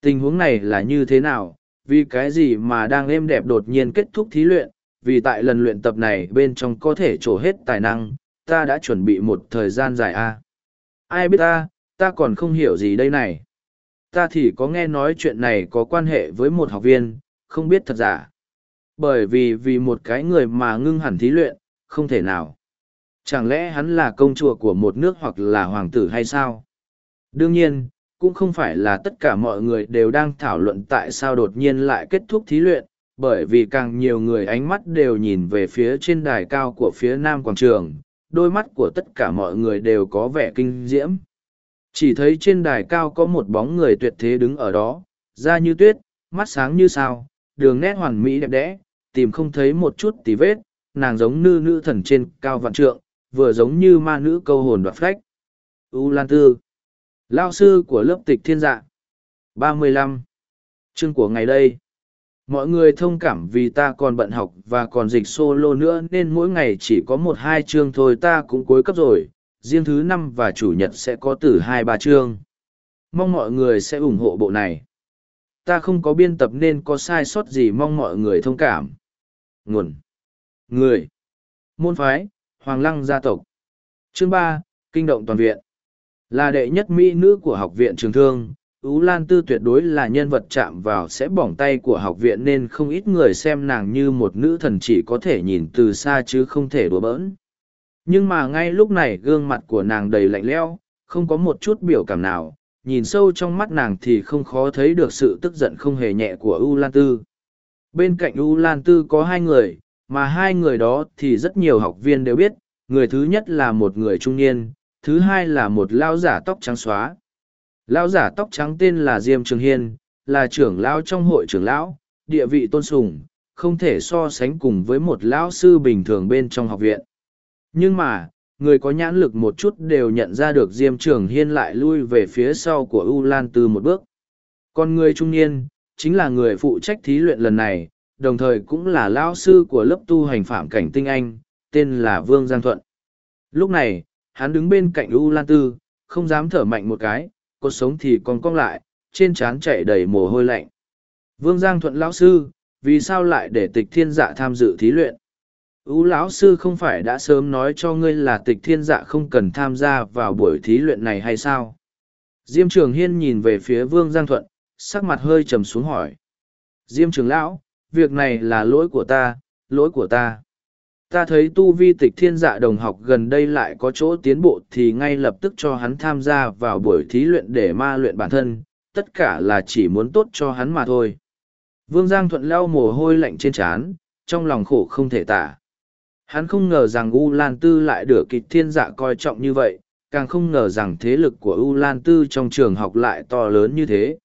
Tình huống này là như thế nào? Vì cái gì mà đang êm đẹp đột nhiên kết thúc thí luyện? Vì tại lần luyện tập này bên trong có thể trổ hết tài năng, ta đã chuẩn bị một thời gian dài a. À? Ai biết ta, ta còn không hiểu gì đây này. Ta thì có nghe nói chuyện này có quan hệ với một học viên, không biết thật giả. Bởi vì vì một cái người mà ngưng hẳn thí luyện, không thể nào. Chẳng lẽ hắn là công chúa của một nước hoặc là hoàng tử hay sao? Đương nhiên, cũng không phải là tất cả mọi người đều đang thảo luận tại sao đột nhiên lại kết thúc thí luyện, bởi vì càng nhiều người ánh mắt đều nhìn về phía trên đài cao của phía nam quảng trường, đôi mắt của tất cả mọi người đều có vẻ kinh diễm. Chỉ thấy trên đài cao có một bóng người tuyệt thế đứng ở đó, da như tuyết, mắt sáng như sao, đường nét hoàn mỹ đẹp đẽ, tìm không thấy một chút tì vết, nàng giống nữ nữ thần trên cao vạn trượng, vừa giống như ma nữ câu hồn đoạt phách. U Lan Tư Lao sư của lớp tịch thiên dạ. ba mươi lăm Chương của ngày đây. Mọi người thông cảm vì ta còn bận học và còn dịch solo nữa nên mỗi ngày chỉ có một hai chương thôi ta cũng cuối cấp rồi, riêng thứ năm và chủ nhật sẽ có từ hai ba chương. Mong mọi người sẽ ủng hộ bộ này. Ta không có biên tập nên có sai sót gì mong mọi người thông cảm. Nguồn Người Môn phái Hoàng Lăng gia tộc Chương ba Kinh động toàn viện Là đệ nhất mỹ nữ của học viện trường thương, Ú Lan Tư tuyệt đối là nhân vật chạm vào sẽ bỏng tay của học viện nên không ít người xem nàng như một nữ thần chỉ có thể nhìn từ xa chứ không thể đùa bỡn. Nhưng mà ngay lúc này gương mặt của nàng đầy lạnh lẽo, không có một chút biểu cảm nào, nhìn sâu trong mắt nàng thì không khó thấy được sự tức giận không hề nhẹ của U Lan Tư. Bên cạnh U Lan Tư có hai người, mà hai người đó thì rất nhiều học viên đều biết, người thứ nhất là một người trung niên, thứ hai là một lao giả tóc trắng xóa. Lão giả tóc trắng tên là Diêm Trường Hiên, là trưởng lão trong hội trưởng lão, địa vị tôn sùng, không thể so sánh cùng với một lão sư bình thường bên trong học viện. Nhưng mà, người có nhãn lực một chút đều nhận ra được Diêm Trường Hiên lại lui về phía sau của U Lan Tư một bước. Còn người trung niên, chính là người phụ trách thí luyện lần này, đồng thời cũng là lão sư của lớp tu hành phạm cảnh tinh anh, tên là Vương Giang Thuận. Lúc này, hắn đứng bên cạnh U Lan Tư, không dám thở mạnh một cái, cột sống thì còn cong lại, trên trán chảy đầy mồ hôi lạnh. Vương Giang Thuận lão sư, vì sao lại để tịch thiên dạ tham dự thí luyện? Ú lão sư không phải đã sớm nói cho ngươi là tịch thiên dạ không cần tham gia vào buổi thí luyện này hay sao? Diêm Trường Hiên nhìn về phía Vương Giang Thuận, sắc mặt hơi trầm xuống hỏi. Diêm Trường Lão, việc này là lỗi của ta, lỗi của ta ta thấy tu vi tịch thiên dạ đồng học gần đây lại có chỗ tiến bộ thì ngay lập tức cho hắn tham gia vào buổi thí luyện để ma luyện bản thân, tất cả là chỉ muốn tốt cho hắn mà thôi. Vương Giang Thuận leo mồ hôi lạnh trên trán, trong lòng khổ không thể tả. Hắn không ngờ rằng U Lan Tư lại được kịch thiên dạ coi trọng như vậy, càng không ngờ rằng thế lực của U Lan Tư trong trường học lại to lớn như thế.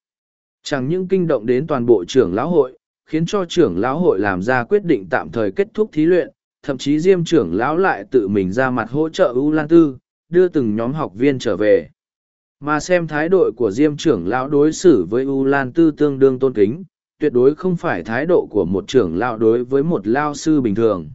Chẳng những kinh động đến toàn bộ trưởng lão hội, khiến cho trưởng lão hội làm ra quyết định tạm thời kết thúc thí luyện, thậm chí diêm trưởng lão lại tự mình ra mặt hỗ trợ u lan tư đưa từng nhóm học viên trở về mà xem thái độ của diêm trưởng lão đối xử với u lan tư tương đương tôn kính tuyệt đối không phải thái độ của một trưởng lão đối với một lao sư bình thường.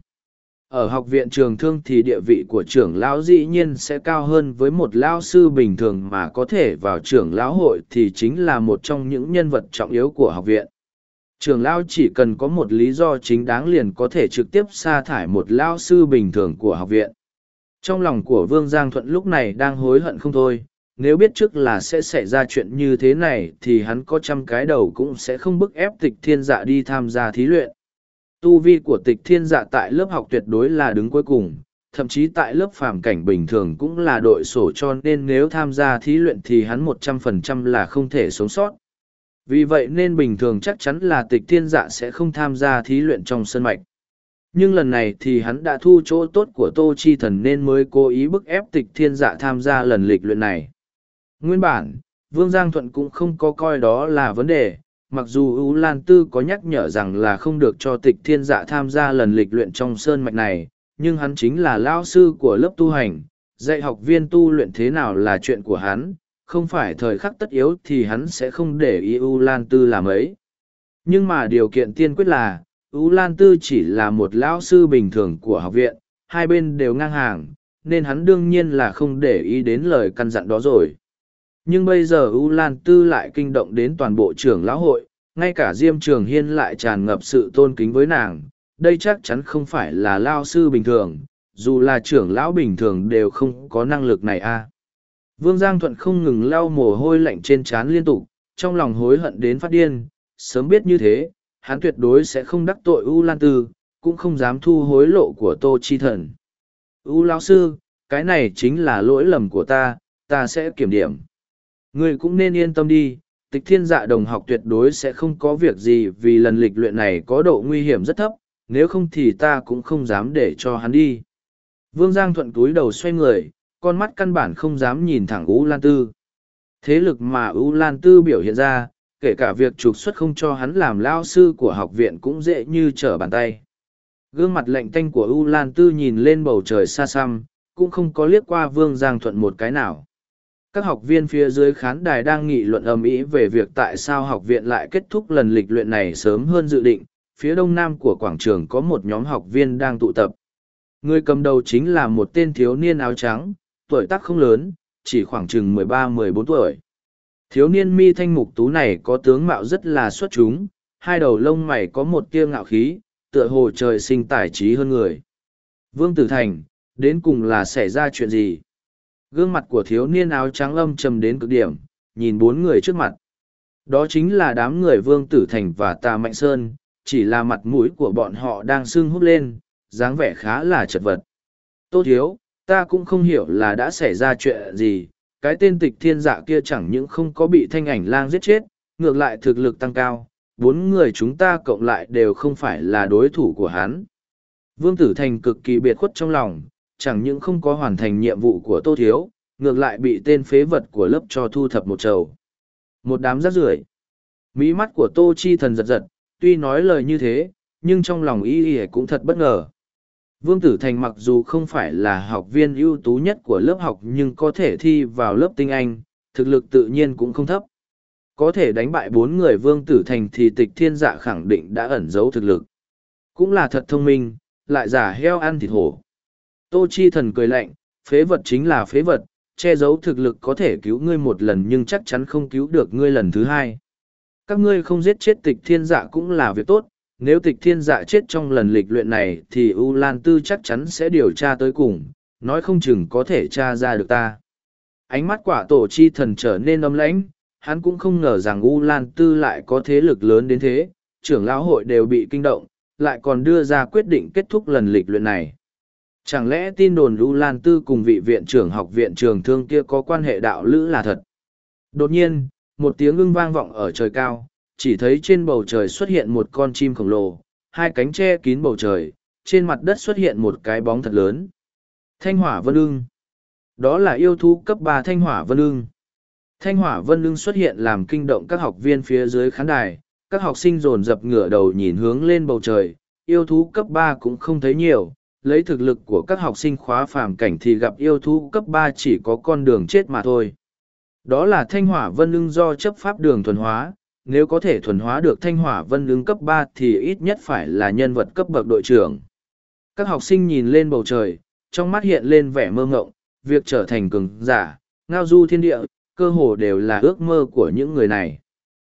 Ở học viện trường thương thì địa vị của trưởng lão dĩ nhiên sẽ cao hơn với một lão sư bình thường mà có thể vào trưởng lão hội thì chính là một trong những nhân vật trọng yếu của học viện. Trưởng lão chỉ cần có một lý do chính đáng liền có thể trực tiếp sa thải một lão sư bình thường của học viện. Trong lòng của Vương Giang Thuận lúc này đang hối hận không thôi, nếu biết trước là sẽ xảy ra chuyện như thế này thì hắn có trăm cái đầu cũng sẽ không bức ép tịch thiên dạ đi tham gia thí luyện. Tu vi của tịch thiên dạ tại lớp học tuyệt đối là đứng cuối cùng, thậm chí tại lớp phàm cảnh bình thường cũng là đội sổ cho nên nếu tham gia thí luyện thì hắn một trăm phần trăm là không thể sống sót. Vì vậy nên bình thường chắc chắn là tịch thiên dạ sẽ không tham gia thí luyện trong sân mạch. Nhưng lần này thì hắn đã thu chỗ tốt của Tô Chi Thần nên mới cố ý bức ép tịch thiên dạ tham gia lần lịch luyện này. Nguyên bản, Vương Giang Thuận cũng không có coi đó là vấn đề, mặc dù U Lan Tư có nhắc nhở rằng là không được cho tịch thiên dạ tham gia lần lịch luyện trong sơn mạch này, nhưng hắn chính là lao sư của lớp tu hành, dạy học viên tu luyện thế nào là chuyện của hắn, không phải thời khắc tất yếu thì hắn sẽ không để ý U Lan Tư làm ấy. Nhưng mà điều kiện tiên quyết là, U Lan Tư chỉ là một lão sư bình thường của học viện, hai bên đều ngang hàng, nên hắn đương nhiên là không để ý đến lời căn dặn đó rồi. Nhưng bây giờ U Lan Tư lại kinh động đến toàn bộ trưởng lão hội, ngay cả Diêm Trường Hiên lại tràn ngập sự tôn kính với nàng. Đây chắc chắn không phải là lao sư bình thường, dù là trưởng lão bình thường đều không có năng lực này a. À. Vương Giang Thuận không ngừng lau mồ hôi lạnh trên trán liên tục, trong lòng hối hận đến phát điên, sớm biết như thế, hắn tuyệt đối sẽ không đắc tội U Lan Tư, cũng không dám thu hối lộ của Tô Chi Thần. U lão sư, cái này chính là lỗi lầm của ta, ta sẽ kiểm điểm. Ngươi cũng nên yên tâm đi, tịch thiên dạ đồng học tuyệt đối sẽ không có việc gì vì lần lịch luyện này có độ nguy hiểm rất thấp, nếu không thì ta cũng không dám để cho hắn đi. Vương Giang thuận túi đầu xoay người, con mắt căn bản không dám nhìn thẳng U Lan Tư. Thế lực mà U Lan Tư biểu hiện ra, kể cả việc trục xuất không cho hắn làm lao sư của học viện cũng dễ như trở bàn tay. Gương mặt lạnh tanh của U Lan Tư nhìn lên bầu trời xa xăm, cũng không có liếc qua Vương Giang Thuận một cái nào các học viên phía dưới khán đài đang nghị luận ầm ĩ về việc tại sao học viện lại kết thúc lần lịch luyện này sớm hơn dự định. Phía đông nam của quảng trường có một nhóm học viên đang tụ tập. Người cầm đầu chính là một tên thiếu niên áo trắng, tuổi tác không lớn, chỉ khoảng chừng mười ba, mười bốn tuổi. Thiếu niên mi thanh mục tú này có tướng mạo rất là xuất chúng, hai đầu lông mày có một tia ngạo khí, tựa hồ trời sinh tài trí hơn người. Vương tử thành, đến cùng là xảy ra chuyện gì? Gương mặt của thiếu niên áo trắng âm trầm đến cực điểm, nhìn bốn người trước mặt. Đó chính là đám người vương tử thành và tà mạnh sơn, chỉ là mặt mũi của bọn họ đang sưng húp lên, dáng vẻ khá là chật vật. Tô thiếu, ta cũng không hiểu là đã xảy ra chuyện gì, cái tên tịch thiên dạ kia chẳng những không có bị thanh ảnh lang giết chết, ngược lại thực lực tăng cao, bốn người chúng ta cộng lại đều không phải là đối thủ của hắn. Vương tử thành cực kỳ biệt khuất trong lòng chẳng những không có hoàn thành nhiệm vụ của tô thiếu, ngược lại bị tên phế vật của lớp cho thu thập một trầu. Một đám rác rưởi Mỹ mắt của tô chi thần giật giật, tuy nói lời như thế, nhưng trong lòng y y cũng thật bất ngờ. Vương Tử Thành mặc dù không phải là học viên ưu tú nhất của lớp học nhưng có thể thi vào lớp tinh Anh, thực lực tự nhiên cũng không thấp. Có thể đánh bại bốn người Vương Tử Thành thì tịch thiên dạ khẳng định đã ẩn giấu thực lực. Cũng là thật thông minh, lại giả heo ăn thịt hổ. Tô Chi thần cười lạnh, phế vật chính là phế vật, che giấu thực lực có thể cứu ngươi một lần nhưng chắc chắn không cứu được ngươi lần thứ hai. Các ngươi không giết chết tịch thiên dạ cũng là việc tốt, nếu tịch thiên dạ chết trong lần lịch luyện này thì U Lan Tư chắc chắn sẽ điều tra tới cùng, nói không chừng có thể tra ra được ta. Ánh mắt quả tổ chi thần trở nên âm lãnh, hắn cũng không ngờ rằng U Lan Tư lại có thế lực lớn đến thế, trưởng lão hội đều bị kinh động, lại còn đưa ra quyết định kết thúc lần lịch luyện này. Chẳng lẽ tin đồn Lu Lan Tư cùng vị viện trưởng học viện trường thương kia có quan hệ đạo lữ là thật? Đột nhiên, một tiếng ưng vang vọng ở trời cao, chỉ thấy trên bầu trời xuất hiện một con chim khổng lồ, hai cánh che kín bầu trời, trên mặt đất xuất hiện một cái bóng thật lớn. Thanh hỏa vân ưng. Đó là yêu thú cấp ba thanh hỏa vân ưng. Thanh hỏa vân ưng xuất hiện làm kinh động các học viên phía dưới khán đài, các học sinh dồn dập ngửa đầu nhìn hướng lên bầu trời, yêu thú cấp ba cũng không thấy nhiều, lấy thực lực của các học sinh khóa phàm cảnh thì gặp yêu thú cấp ba chỉ có con đường chết mà thôi. Đó là thanh hỏa vân lưng do chấp pháp đường thuần hóa, nếu có thể thuần hóa được thanh hỏa vân lưng cấp ba thì ít nhất phải là nhân vật cấp bậc đội trưởng. Các học sinh nhìn lên bầu trời, trong mắt hiện lên vẻ mơ ngộng, việc trở thành cường giả, ngao du thiên địa, cơ hồ đều là ước mơ của những người này.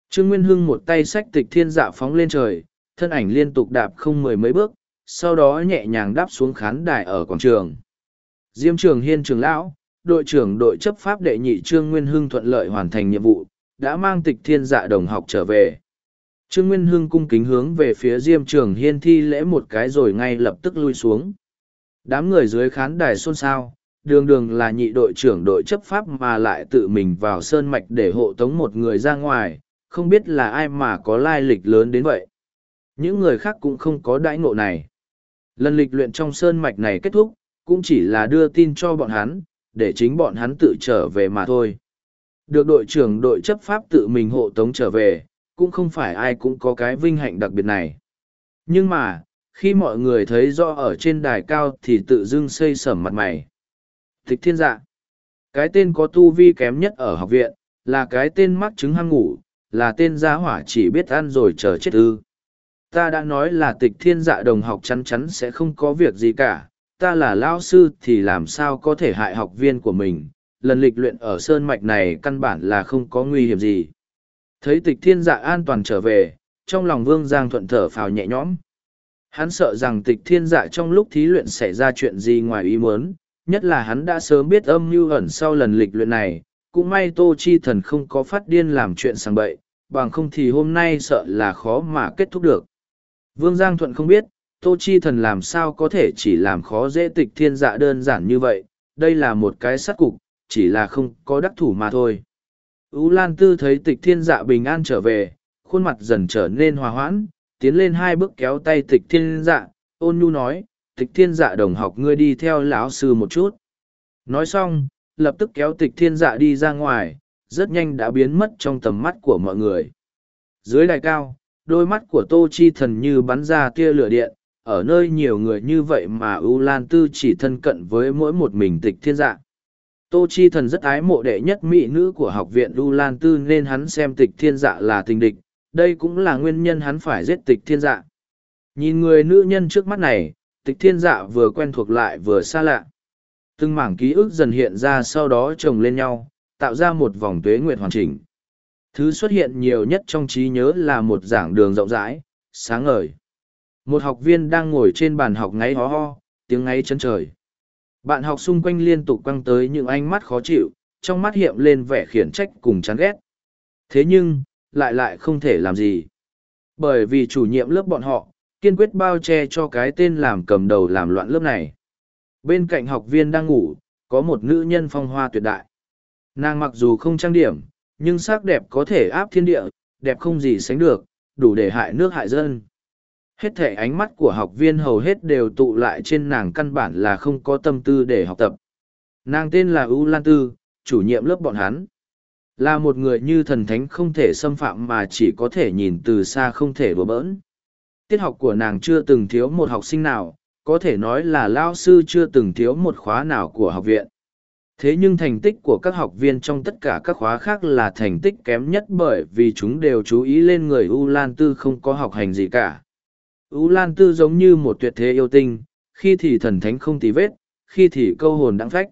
Trương Nguyên Hưng một tay sách tịch thiên dạ phóng lên trời, thân ảnh liên tục đạp không mười mấy bước, sau đó nhẹ nhàng đáp xuống khán đài ở quảng trường. Diêm trường hiên trường lão, đội trưởng đội chấp pháp đệ nhị Trương Nguyên Hưng thuận lợi hoàn thành nhiệm vụ, đã mang tịch thiên dạ đồng học trở về. Trương Nguyên Hưng cung kính hướng về phía Diêm Trường Hiên thi lễ một cái rồi ngay lập tức lui xuống. Đám người dưới khán đài xôn xao, đường đường là nhị đội trưởng đội chấp pháp mà lại tự mình vào sơn mạch để hộ tống một người ra ngoài, không biết là ai mà có lai lịch lớn đến vậy. Những người khác cũng không có đãi ngộ này. Lần lịch luyện trong sơn mạch này kết thúc, cũng chỉ là đưa tin cho bọn hắn, để chính bọn hắn tự trở về mà thôi. Được đội trưởng đội chấp pháp tự mình hộ tống trở về, cũng không phải ai cũng có cái vinh hạnh đặc biệt này. Nhưng mà, khi mọi người thấy rõ ở trên đài cao thì tự dưng xây sẩm mặt mày. Thích thiên dạ. Cái tên có tu vi kém nhất ở học viện, là cái tên mắc chứng hăng ngủ, là tên gia hỏa chỉ biết ăn rồi chờ chết ư. Ta đã nói là tịch thiên dạ đồng học chắn chắn sẽ không có việc gì cả, ta là lao sư thì làm sao có thể hại học viên của mình, lần lịch luyện ở sơn mạch này căn bản là không có nguy hiểm gì. Thấy tịch thiên dạ an toàn trở về, trong lòng vương giang thuận thở phào nhẹ nhõm. Hắn sợ rằng tịch thiên dạ trong lúc thí luyện xảy ra chuyện gì ngoài ý muốn, nhất là hắn đã sớm biết âm mưu ẩn sau lần lịch luyện này, cũng may tô chi thần không có phát điên làm chuyện sang bậy, bằng không thì hôm nay sợ là khó mà kết thúc được. Vương Giang Thuận không biết, tô chi thần làm sao có thể chỉ làm khó dễ tịch thiên dạ đơn giản như vậy, đây là một cái sát cục, chỉ là không có đắc thủ mà thôi. Ú Lan Tư thấy tịch thiên dạ bình an trở về, khuôn mặt dần trở nên hòa hoãn, tiến lên hai bước kéo tay tịch thiên dạ, ôn nhu nói, tịch thiên dạ đồng học ngươi đi theo lão sư một chút. Nói xong, lập tức kéo tịch thiên dạ đi ra ngoài, rất nhanh đã biến mất trong tầm mắt của mọi người. Dưới đài cao, đôi mắt của Tô Chi Thần như bắn ra tia lửa điện, ở nơi nhiều người như vậy mà U Lan Tư chỉ thân cận với mỗi một mình tịch thiên dạ. Tô Chi Thần rất ái mộ đệ nhất mỹ nữ của học viện U Lan Tư nên hắn xem tịch thiên dạ là tình địch, đây cũng là nguyên nhân hắn phải giết tịch thiên dạ. Nhìn người nữ nhân trước mắt này, tịch thiên dạ vừa quen thuộc lại vừa xa lạ. Từng mảng ký ức dần hiện ra sau đó chồng lên nhau, tạo ra một vòng tuế nguyệt hoàn chỉnh. Thứ xuất hiện nhiều nhất trong trí nhớ là một giảng đường rộng rãi, sáng ngời. Một học viên đang ngồi trên bàn học ngáy ho ho, tiếng ngáy chân trời. Bạn học xung quanh liên tục quăng tới những ánh mắt khó chịu, trong mắt hiện lên vẻ khiển trách cùng chán ghét. Thế nhưng, lại lại không thể làm gì. Bởi vì chủ nhiệm lớp bọn họ, kiên quyết bao che cho cái tên làm cầm đầu làm loạn lớp này. Bên cạnh học viên đang ngủ, có một nữ nhân phong hoa tuyệt đại. Nàng mặc dù không trang điểm, nhưng sắc đẹp có thể áp thiên địa, đẹp không gì sánh được, đủ để hại nước hại dân. Hết thể ánh mắt của học viên hầu hết đều tụ lại trên nàng căn bản là không có tâm tư để học tập. Nàng tên là U Lan Tư, chủ nhiệm lớp bọn hắn. Là một người như thần thánh không thể xâm phạm mà chỉ có thể nhìn từ xa không thể đùa bỡn. Tiết học của nàng chưa từng thiếu một học sinh nào, có thể nói là lao sư chưa từng thiếu một khóa nào của học viện. Thế nhưng thành tích của các học viên trong tất cả các khóa khác là thành tích kém nhất bởi vì chúng đều chú ý lên người U Lan Tư không có học hành gì cả. U Lan Tư giống như một tuyệt thế yêu tinh, khi thì thần thánh không tì vết, khi thì câu hồn đáng phách.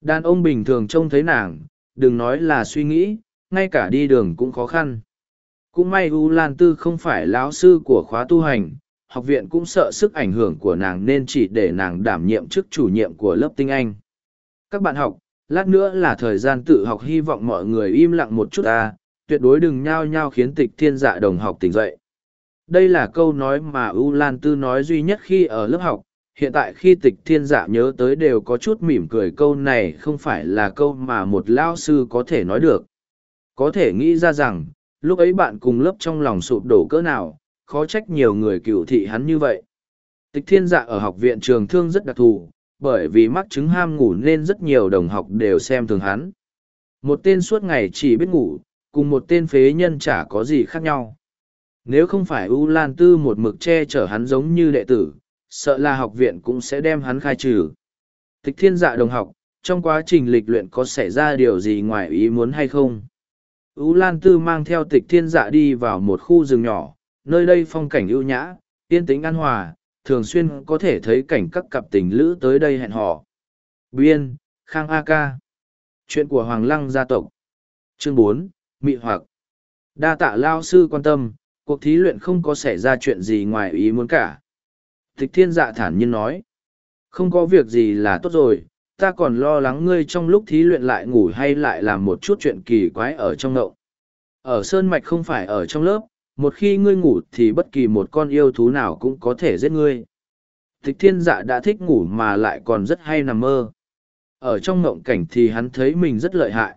Đàn ông bình thường trông thấy nàng, đừng nói là suy nghĩ, ngay cả đi đường cũng khó khăn. Cũng may U Lan Tư không phải lão sư của khóa tu hành, học viện cũng sợ sức ảnh hưởng của nàng nên chỉ để nàng đảm nhiệm chức chủ nhiệm của lớp tinh Anh. Các bạn học, lát nữa là thời gian tự học hy vọng mọi người im lặng một chút ta, tuyệt đối đừng nhao nhao khiến tịch thiên dạ đồng học tỉnh dậy. Đây là câu nói mà U Lan Tư nói duy nhất khi ở lớp học, hiện tại khi tịch thiên dạ nhớ tới đều có chút mỉm cười câu này không phải là câu mà một lao sư có thể nói được. Có thể nghĩ ra rằng, lúc ấy bạn cùng lớp trong lòng sụp đổ cỡ nào, khó trách nhiều người cựu thị hắn như vậy. Tịch thiên dạ ở học viện trường thương rất đặc thù, bởi vì mắc chứng ham ngủ nên rất nhiều đồng học đều xem thường hắn. Một tên suốt ngày chỉ biết ngủ, cùng một tên phế nhân chả có gì khác nhau. Nếu không phải U Lan Tư một mực che chở hắn giống như đệ tử, sợ là học viện cũng sẽ đem hắn khai trừ. Tịch thiên dạ đồng học, trong quá trình lịch luyện có xảy ra điều gì ngoài ý muốn hay không? U lan tư mang theo tịch thiên dạ đi vào một khu rừng nhỏ nơi đây phong cảnh ưu nhã yên tĩnh an hòa thường xuyên có thể thấy cảnh các cặp tình lữ tới đây hẹn hò. Biên, khang a ca chuyện của hoàng lăng gia tộc. Chương bốn, mị hoặc. Đa tạ lao sư quan tâm, cuộc thí luyện không có xảy ra chuyện gì ngoài ý muốn cả. Tịch thiên dạ thản nhiên nói. Không có việc gì là tốt rồi, ta còn lo lắng ngươi trong lúc thí luyện lại ngủ hay lại làm một chút chuyện kỳ quái ở trong ngậu. Ở sơn mạch không phải ở trong lớp một khi ngươi ngủ thì bất kỳ một con yêu thú nào cũng có thể giết ngươi. Tịch thiên dạ đã thích ngủ mà lại còn rất hay nằm mơ. Ở trong ngộng cảnh thì hắn thấy mình rất lợi hại.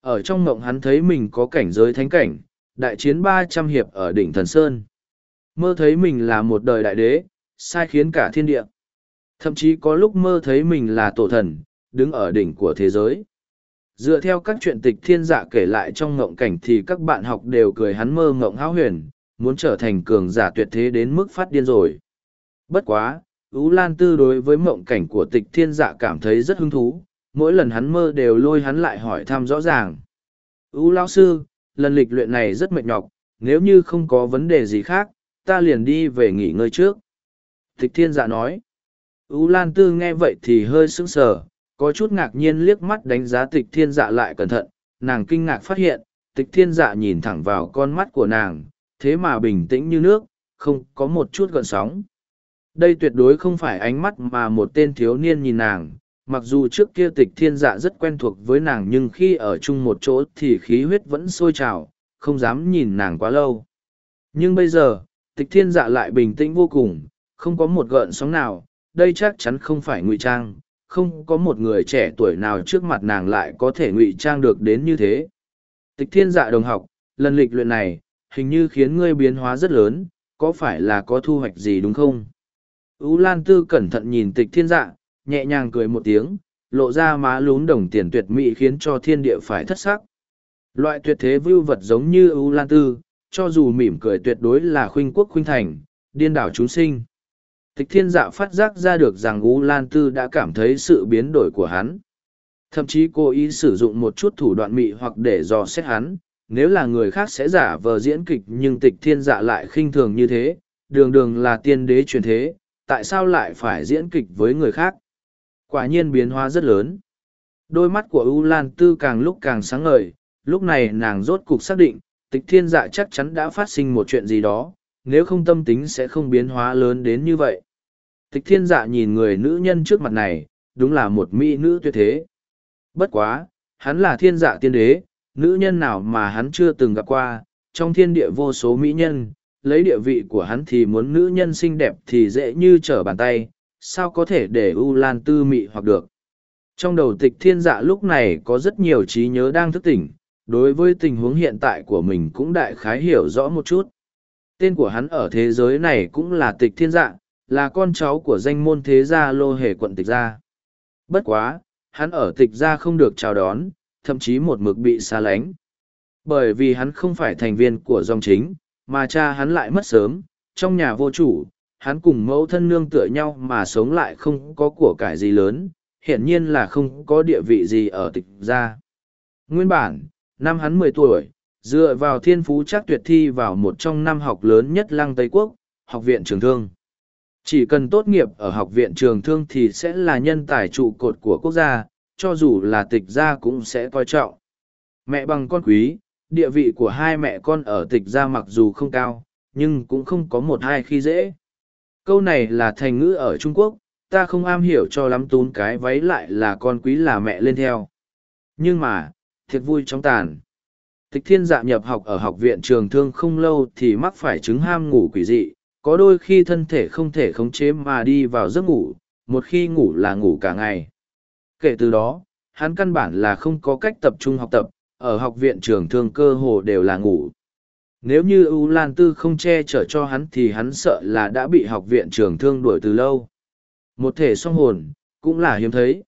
Ở trong ngộng hắn thấy mình có cảnh giới thánh cảnh, đại chiến ba trăm hiệp ở đỉnh thần sơn. Mơ thấy mình là một đời đại đế, sai khiến cả thiên địa. Thậm chí có lúc mơ thấy mình là tổ thần, đứng ở đỉnh của thế giới dựa theo các chuyện tịch thiên dạ kể lại trong ngộng cảnh thì các bạn học đều cười hắn mơ ngộng háo huyền, muốn trở thành cường giả tuyệt thế đến mức phát điên rồi. Bất quá, ú lan tư đối với mộng cảnh của tịch thiên dạ cảm thấy rất hứng thú, mỗi lần hắn mơ đều lôi hắn lại hỏi thăm rõ ràng. Ú lão sư, lần lịch luyện này rất mệt nhọc, nếu như không có vấn đề gì khác, ta liền đi về nghỉ ngơi trước. Tịch thiên dạ nói. Ú lan tư nghe vậy thì hơi sững sờ có chút ngạc nhiên liếc mắt đánh giá tịch thiên dạ lại cẩn thận, nàng kinh ngạc phát hiện, tịch thiên dạ nhìn thẳng vào con mắt của nàng, thế mà bình tĩnh như nước, không có một chút gợn sóng. Đây tuyệt đối không phải ánh mắt mà một tên thiếu niên nhìn nàng, mặc dù trước kia tịch thiên dạ rất quen thuộc với nàng nhưng khi ở chung một chỗ thì khí huyết vẫn sôi trào, không dám nhìn nàng quá lâu. Nhưng bây giờ, tịch thiên dạ lại bình tĩnh vô cùng, không có một gợn sóng nào, đây chắc chắn không phải ngụy trang không có một người trẻ tuổi nào trước mặt nàng lại có thể ngụy trang được đến như thế. Tịch thiên dạ đồng học, lần lịch luyện này, hình như khiến ngươi biến hóa rất lớn, có phải là có thu hoạch gì đúng không? Ú lan tư cẩn thận nhìn tịch thiên dạ nhẹ nhàng cười một tiếng, lộ ra má lún đồng tiền tuyệt mỹ khiến cho thiên địa phải thất sắc. Loại tuyệt thế vưu vật giống như ú lan tư, cho dù mỉm cười tuyệt đối là khuynh quốc khuynh thành, điên đảo chúng sinh. Tịch thiên dạ phát giác ra được rằng U Lan Tư đã cảm thấy sự biến đổi của hắn. Thậm chí cô ý sử dụng một chút thủ đoạn mị hoặc để dò xét hắn, nếu là người khác sẽ giả vờ diễn kịch nhưng tịch thiên dạ lại khinh thường như thế, đường đường là tiên đế truyền thế, tại sao lại phải diễn kịch với người khác? Quả nhiên biến hóa rất lớn. Đôi mắt của U Lan Tư càng lúc càng sáng ngời, lúc này nàng rốt cục xác định, tịch thiên dạ chắc chắn đã phát sinh một chuyện gì đó, nếu không tâm tính sẽ không biến hóa lớn đến như vậy. Tịch thiên dạ nhìn người nữ nhân trước mặt này, đúng là một mỹ nữ tuyệt thế. Bất quá, hắn là thiên dạ tiên đế, nữ nhân nào mà hắn chưa từng gặp qua, trong thiên địa vô số mỹ nhân, lấy địa vị của hắn thì muốn nữ nhân xinh đẹp thì dễ như trở bàn tay, sao có thể để U Lan tư mị hoặc được. Trong đầu tịch thiên dạ lúc này có rất nhiều trí nhớ đang thức tỉnh, đối với tình huống hiện tại của mình cũng đại khái hiểu rõ một chút. Tên của hắn ở thế giới này cũng là tịch thiên dạ, là con cháu của danh môn thế gia lô hề quận tịch gia. Bất quá, hắn ở tịch gia không được chào đón, thậm chí một mực bị xa lánh. Bởi vì hắn không phải thành viên của dòng chính, mà cha hắn lại mất sớm, trong nhà vô chủ, hắn cùng mẫu thân nương tựa nhau mà sống lại không có của cải gì lớn, hiển nhiên là không có địa vị gì ở tịch gia. Nguyên bản, năm hắn mười tuổi, dựa vào thiên phú chắc tuyệt thi vào một trong năm học lớn nhất lăng Tây Quốc, học viện trường thương. Chỉ cần tốt nghiệp ở học viện trường thương thì sẽ là nhân tài trụ cột của quốc gia, cho dù là tịch gia cũng sẽ coi trọng. Mẹ bằng con quý, địa vị của hai mẹ con ở tịch gia mặc dù không cao, nhưng cũng không có một hai khi dễ. Câu này là thành ngữ ở Trung Quốc, ta không am hiểu cho lắm tún cái váy lại là con quý là mẹ lên theo. Nhưng mà, thiệt vui trong tàn. Tịch thiên dạ nhập học ở học viện trường thương không lâu thì mắc phải chứng ham ngủ quỷ dị, có đôi khi thân thể không thể khống chế mà đi vào giấc ngủ, một khi ngủ là ngủ cả ngày. Kể từ đó, hắn căn bản là không có cách tập trung học tập, ở học viện trường thương cơ hồ đều là ngủ. Nếu như U Lan Tư không che chở cho hắn thì hắn sợ là đã bị học viện trường thương đuổi từ lâu. Một thể song hồn, cũng là hiếm thấy.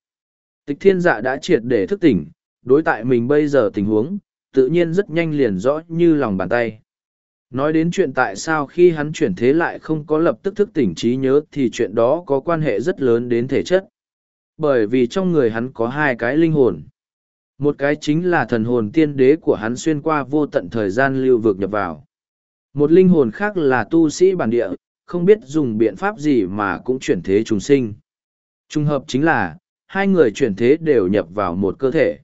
Tịch thiên dạ đã triệt để thức tỉnh, đối tại mình bây giờ tình huống, tự nhiên rất nhanh liền rõ như lòng bàn tay. Nói đến chuyện tại sao khi hắn chuyển thế lại không có lập tức thức tỉnh trí nhớ thì chuyện đó có quan hệ rất lớn đến thể chất. Bởi vì trong người hắn có hai cái linh hồn. Một cái chính là thần hồn tiên đế của hắn xuyên qua vô tận thời gian lưu vực nhập vào. Một linh hồn khác là tu sĩ bản địa, không biết dùng biện pháp gì mà cũng chuyển thế trùng sinh. Trùng hợp chính là, hai người chuyển thế đều nhập vào một cơ thể.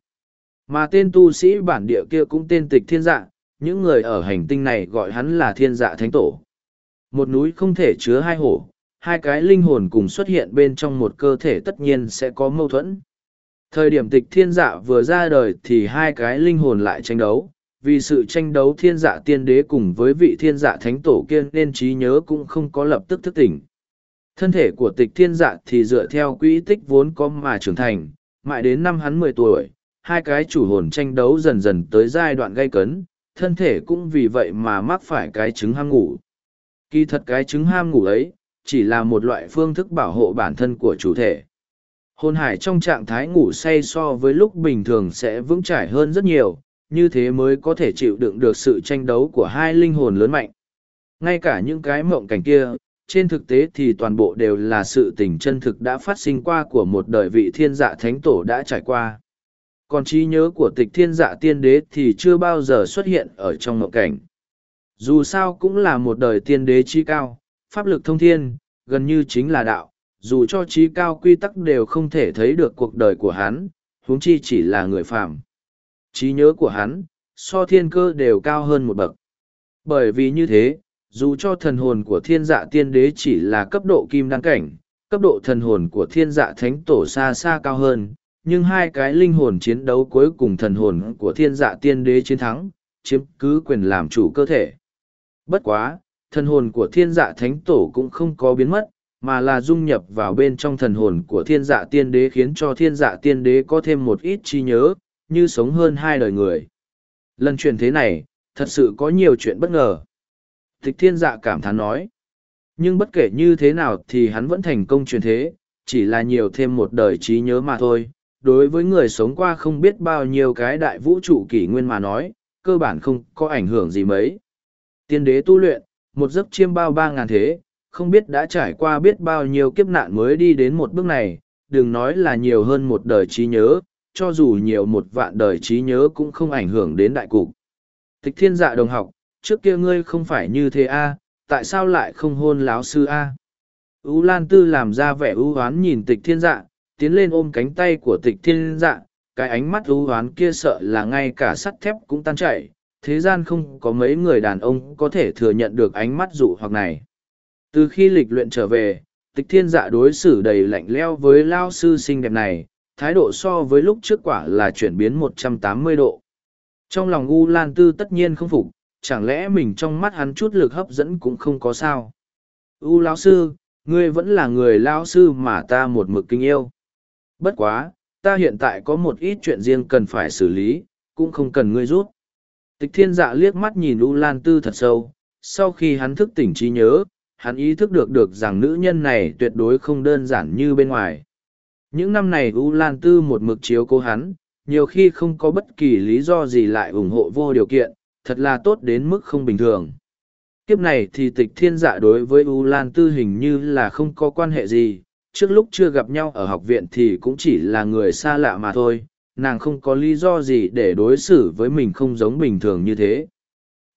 Mà tên tu sĩ bản địa kia cũng tên tịch thiên dạng những người ở hành tinh này gọi hắn là thiên dạ thánh tổ. Một núi không thể chứa hai hổ, hai cái linh hồn cùng xuất hiện bên trong một cơ thể tất nhiên sẽ có mâu thuẫn. Thời điểm tịch thiên dạ vừa ra đời thì hai cái linh hồn lại tranh đấu, vì sự tranh đấu thiên dạ tiên đế cùng với vị thiên dạ thánh tổ kia nên trí nhớ cũng không có lập tức thức tỉnh. Thân thể của tịch thiên dạ thì dựa theo quỹ tích vốn có mà trưởng thành, mãi đến năm hắn mười tuổi, hai cái chủ hồn tranh đấu dần dần tới giai đoạn gây cấn, thân thể cũng vì vậy mà mắc phải cái chứng ham ngủ. Kỳ thật cái chứng ham ngủ ấy, chỉ là một loại phương thức bảo hộ bản thân của chủ thể. Hồn hải trong trạng thái ngủ say so với lúc bình thường sẽ vững chãi hơn rất nhiều, như thế mới có thể chịu đựng được sự tranh đấu của hai linh hồn lớn mạnh. Ngay cả những cái mộng cảnh kia, trên thực tế thì toàn bộ đều là sự tình chân thực đã phát sinh qua của một đời vị thiên dạ thánh tổ đã trải qua. Còn trí nhớ của tịch thiên dạ tiên đế thì chưa bao giờ xuất hiện ở trong ngộ cảnh. Dù sao cũng là một đời tiên đế trí cao, pháp lực thông thiên, gần như chính là đạo, dù cho trí cao quy tắc đều không thể thấy được cuộc đời của hắn, huống chi chỉ là người phàm. Trí nhớ của hắn, so thiên cơ đều cao hơn một bậc. Bởi vì như thế, dù cho thần hồn của thiên dạ tiên đế chỉ là cấp độ kim đăng cảnh, cấp độ thần hồn của thiên dạ thánh tổ xa xa cao hơn, nhưng hai cái linh hồn chiến đấu cuối cùng thần hồn của thiên dạ tiên đế chiến thắng, chiếm cứ quyền làm chủ cơ thể. Bất quá, thần hồn của thiên dạ thánh tổ cũng không có biến mất, mà là dung nhập vào bên trong thần hồn của thiên dạ tiên đế khiến cho thiên dạ tiên đế có thêm một ít trí nhớ, như sống hơn hai đời người. Lần chuyển thế này, thật sự có nhiều chuyện bất ngờ. Tịch thiên dạ cảm thán nói. Nhưng bất kể như thế nào thì hắn vẫn thành công chuyển thế, chỉ là nhiều thêm một đời trí nhớ mà thôi. Đối với người sống qua không biết bao nhiêu cái đại vũ trụ kỷ nguyên mà nói, cơ bản không có ảnh hưởng gì mấy. Tiên đế tu luyện, một giấc chiêm bao ba ngàn thế, không biết đã trải qua biết bao nhiêu kiếp nạn mới đi đến một bước này, đừng nói là nhiều hơn một đời trí nhớ, cho dù nhiều một vạn đời trí nhớ cũng không ảnh hưởng đến đại cục. Tịch thiên dạ đồng học, trước kia ngươi không phải như thế a tại sao lại không hôn láo sư a à? lan tư làm ra vẻ ưu hoán nhìn tịch thiên dạ tiến lên ôm cánh tay của tịch thiên dạ cái ánh mắt ưu hoán kia sợ là ngay cả sắt thép cũng tan chảy, thế gian không có mấy người đàn ông có thể thừa nhận được ánh mắt dụ hoặc này. Từ khi lịch luyện trở về, tịch thiên dạ đối xử đầy lạnh leo với lao sư xinh đẹp này, thái độ so với lúc trước quả là chuyển biến 180 độ. Trong lòng u lan tư tất nhiên không phục, chẳng lẽ mình trong mắt hắn chút lực hấp dẫn cũng không có sao? U lão sư, ngươi vẫn là người lão sư mà ta một mực kinh yêu bất quá ta hiện tại có một ít chuyện riêng cần phải xử lý cũng không cần ngươi rút tịch thiên dạ liếc mắt nhìn u lan tư thật sâu sau khi hắn thức tỉnh trí nhớ hắn ý thức được được rằng nữ nhân này tuyệt đối không đơn giản như bên ngoài những năm này u lan tư một mực chiếu cố hắn nhiều khi không có bất kỳ lý do gì lại ủng hộ vô điều kiện thật là tốt đến mức không bình thường. Kiếp này thì tịch thiên dạ đối với U Lan Tư hình như là không có quan hệ gì, trước lúc chưa gặp nhau ở học viện thì cũng chỉ là người xa lạ mà thôi, nàng không có lý do gì để đối xử với mình không giống bình thường như thế.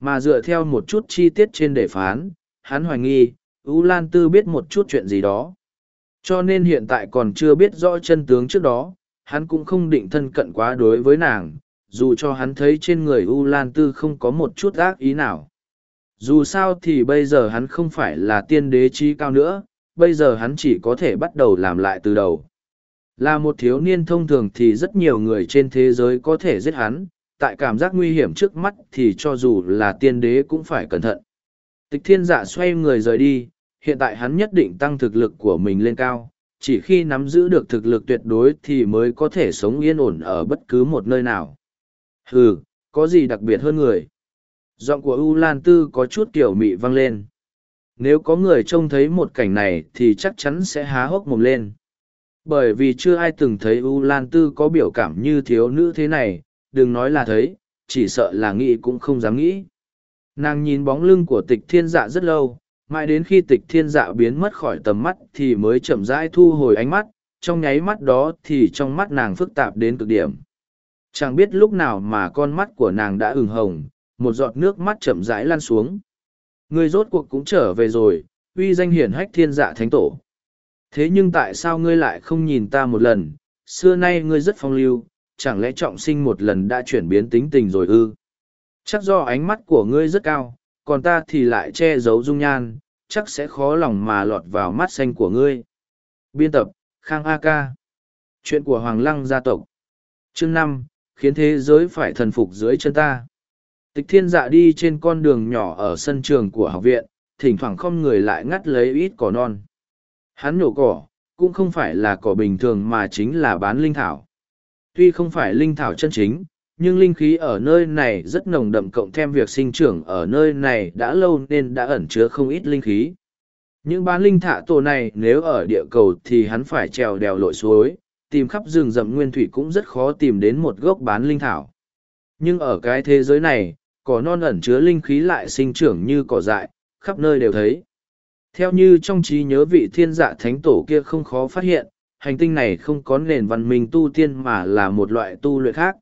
Mà dựa theo một chút chi tiết trên đề phán, hắn hoài nghi, U Lan Tư biết một chút chuyện gì đó. Cho nên hiện tại còn chưa biết rõ chân tướng trước đó, hắn cũng không định thân cận quá đối với nàng, dù cho hắn thấy trên người U Lan Tư không có một chút ác ý nào. Dù sao thì bây giờ hắn không phải là tiên đế trí cao nữa, bây giờ hắn chỉ có thể bắt đầu làm lại từ đầu. Là một thiếu niên thông thường thì rất nhiều người trên thế giới có thể giết hắn, tại cảm giác nguy hiểm trước mắt thì cho dù là tiên đế cũng phải cẩn thận. Tịch thiên dạ xoay người rời đi, hiện tại hắn nhất định tăng thực lực của mình lên cao, chỉ khi nắm giữ được thực lực tuyệt đối thì mới có thể sống yên ổn ở bất cứ một nơi nào. Hừ, có gì đặc biệt hơn người? Giọng của U Lan Tư có chút kiểu mị vang lên. Nếu có người trông thấy một cảnh này thì chắc chắn sẽ há hốc mồm lên. Bởi vì chưa ai từng thấy U Lan Tư có biểu cảm như thiếu nữ thế này, đừng nói là thấy, chỉ sợ là nghĩ cũng không dám nghĩ. Nàng nhìn bóng lưng của tịch thiên dạ rất lâu, mãi đến khi tịch thiên dạ biến mất khỏi tầm mắt thì mới chậm rãi thu hồi ánh mắt, trong nháy mắt đó thì trong mắt nàng phức tạp đến cực điểm Chẳng biết lúc nào mà con mắt của nàng đã ửng hồng, một giọt nước mắt chậm rãi lan xuống. Ngươi rốt cuộc cũng trở về rồi, uy danh hiển hách thiên dạ thánh tổ. Thế nhưng tại sao ngươi lại không nhìn ta một lần, xưa nay ngươi rất phong lưu, chẳng lẽ trọng sinh một lần đã chuyển biến tính tình rồi ư? Chắc do ánh mắt của ngươi rất cao, còn ta thì lại che giấu dung nhan, chắc sẽ khó lòng mà lọt vào mắt xanh của ngươi. Biên tập, Khang A Ca Chuyện của Hoàng Lăng gia tộc Chương năm khiến thế giới phải thần phục dưới chân ta. Tịch thiên dạ đi trên con đường nhỏ ở sân trường của học viện, thỉnh thoảng không người lại ngắt lấy ít cỏ non. Hắn nhổ cỏ, cũng không phải là cỏ bình thường mà chính là bán linh thảo. Tuy không phải linh thảo chân chính, nhưng linh khí ở nơi này rất nồng đậm cộng thêm việc sinh trưởng ở nơi này đã lâu nên đã ẩn chứa không ít linh khí. Những bán linh thả tổ này nếu ở địa cầu thì hắn phải trèo đèo lội suối, tìm khắp rừng rậm nguyên thủy cũng rất khó tìm đến một gốc bán linh thảo. Nhưng ở cái thế giới này, cỏ non ẩn chứa linh khí lại sinh trưởng như cỏ dại, khắp nơi đều thấy. Theo như trong trí nhớ vị thiên dạ thánh tổ kia không khó phát hiện, hành tinh này không có nền văn minh tu tiên mà là một loại tu luyện khác.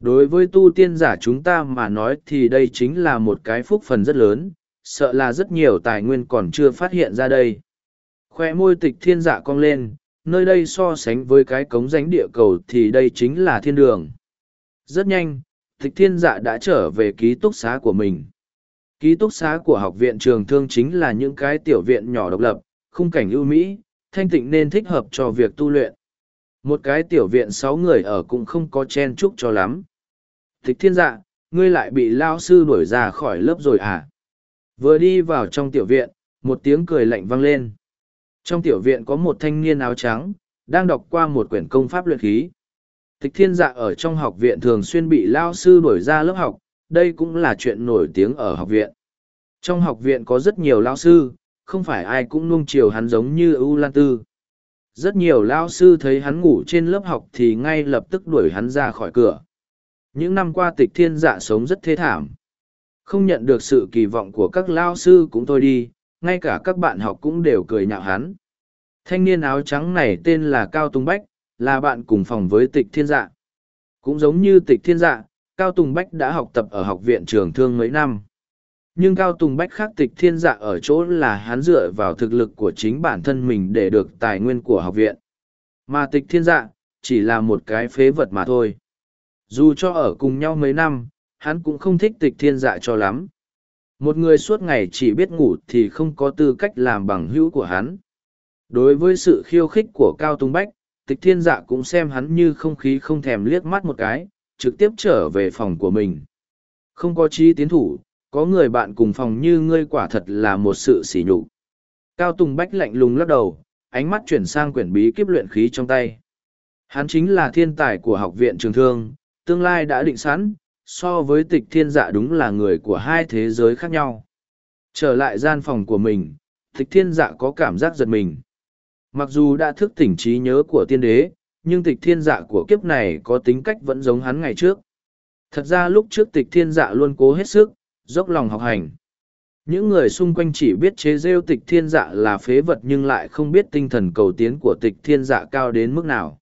Đối với tu tiên giả chúng ta mà nói thì đây chính là một cái phúc phần rất lớn, sợ là rất nhiều tài nguyên còn chưa phát hiện ra đây. Khoe môi tịch thiên giả cong lên, nơi đây so sánh với cái cống ránh địa cầu thì đây chính là thiên đường. Rất nhanh, tịch thiên dạ đã trở về ký túc xá của mình. Ký túc xá của học viện trường thương chính là những cái tiểu viện nhỏ độc lập, khung cảnh ưu mỹ, thanh tịnh nên thích hợp cho việc tu luyện. Một cái tiểu viện sáu người ở cũng không có chen chúc cho lắm. Tịch thiên dạ, ngươi lại bị lao sư đuổi ra khỏi lớp rồi à? Vừa đi vào trong tiểu viện, một tiếng cười lạnh vang lên. Trong tiểu viện có một thanh niên áo trắng, đang đọc qua một quyển công pháp luyện khí. Thích thiên dạ ở trong học viện thường xuyên bị lao sư đuổi ra lớp học, đây cũng là chuyện nổi tiếng ở học viện. Trong học viện có rất nhiều lao sư, không phải ai cũng nuông chiều hắn giống như ưu lan tư. Rất nhiều lao sư thấy hắn ngủ trên lớp học thì ngay lập tức đuổi hắn ra khỏi cửa. Những năm qua tịch thiên dạ sống rất thế thảm. Không nhận được sự kỳ vọng của các lao sư cũng thôi đi, ngay cả các bạn học cũng đều cười nhạo hắn. Thanh niên áo trắng này tên là Cao Tùng Bách, là bạn cùng phòng với tịch thiên dạ. Cũng giống như tịch thiên dạ, Cao Tùng Bách đã học tập ở học viện trường thương mấy năm. Nhưng Cao Tùng Bách khác tịch thiên dạ ở chỗ là hắn dựa vào thực lực của chính bản thân mình để được tài nguyên của học viện. Mà tịch thiên dạ, chỉ là một cái phế vật mà thôi. Dù cho ở cùng nhau mấy năm, hắn cũng không thích tịch thiên dạ cho lắm. Một người suốt ngày chỉ biết ngủ thì không có tư cách làm bằng hữu của hắn. Đối với sự khiêu khích của Cao Tùng Bách, tịch thiên dạ cũng xem hắn như không khí không thèm liếc mắt một cái, trực tiếp trở về phòng của mình. Không có chi tiến thủ, có người bạn cùng phòng như ngươi quả thật là một sự sỉ nhục. Cao Tùng Bách lạnh lùng lắc đầu, ánh mắt chuyển sang quyển bí kíp luyện khí trong tay. Hắn chính là thiên tài của học viện trường thương, tương lai đã định sẵn, so với tịch thiên dạ đúng là người của hai thế giới khác nhau. Trở lại gian phòng của mình, tịch thiên dạ có cảm giác giật mình. Mặc dù đã thức tỉnh trí nhớ của tiên đế, nhưng tịch thiên dạ của kiếp này có tính cách vẫn giống hắn ngày trước. Thật ra lúc trước tịch thiên dạ luôn cố hết sức, dốc lòng học hành. Những người xung quanh chỉ biết chế rêu tịch thiên dạ là phế vật nhưng lại không biết tinh thần cầu tiến của tịch thiên dạ cao đến mức nào.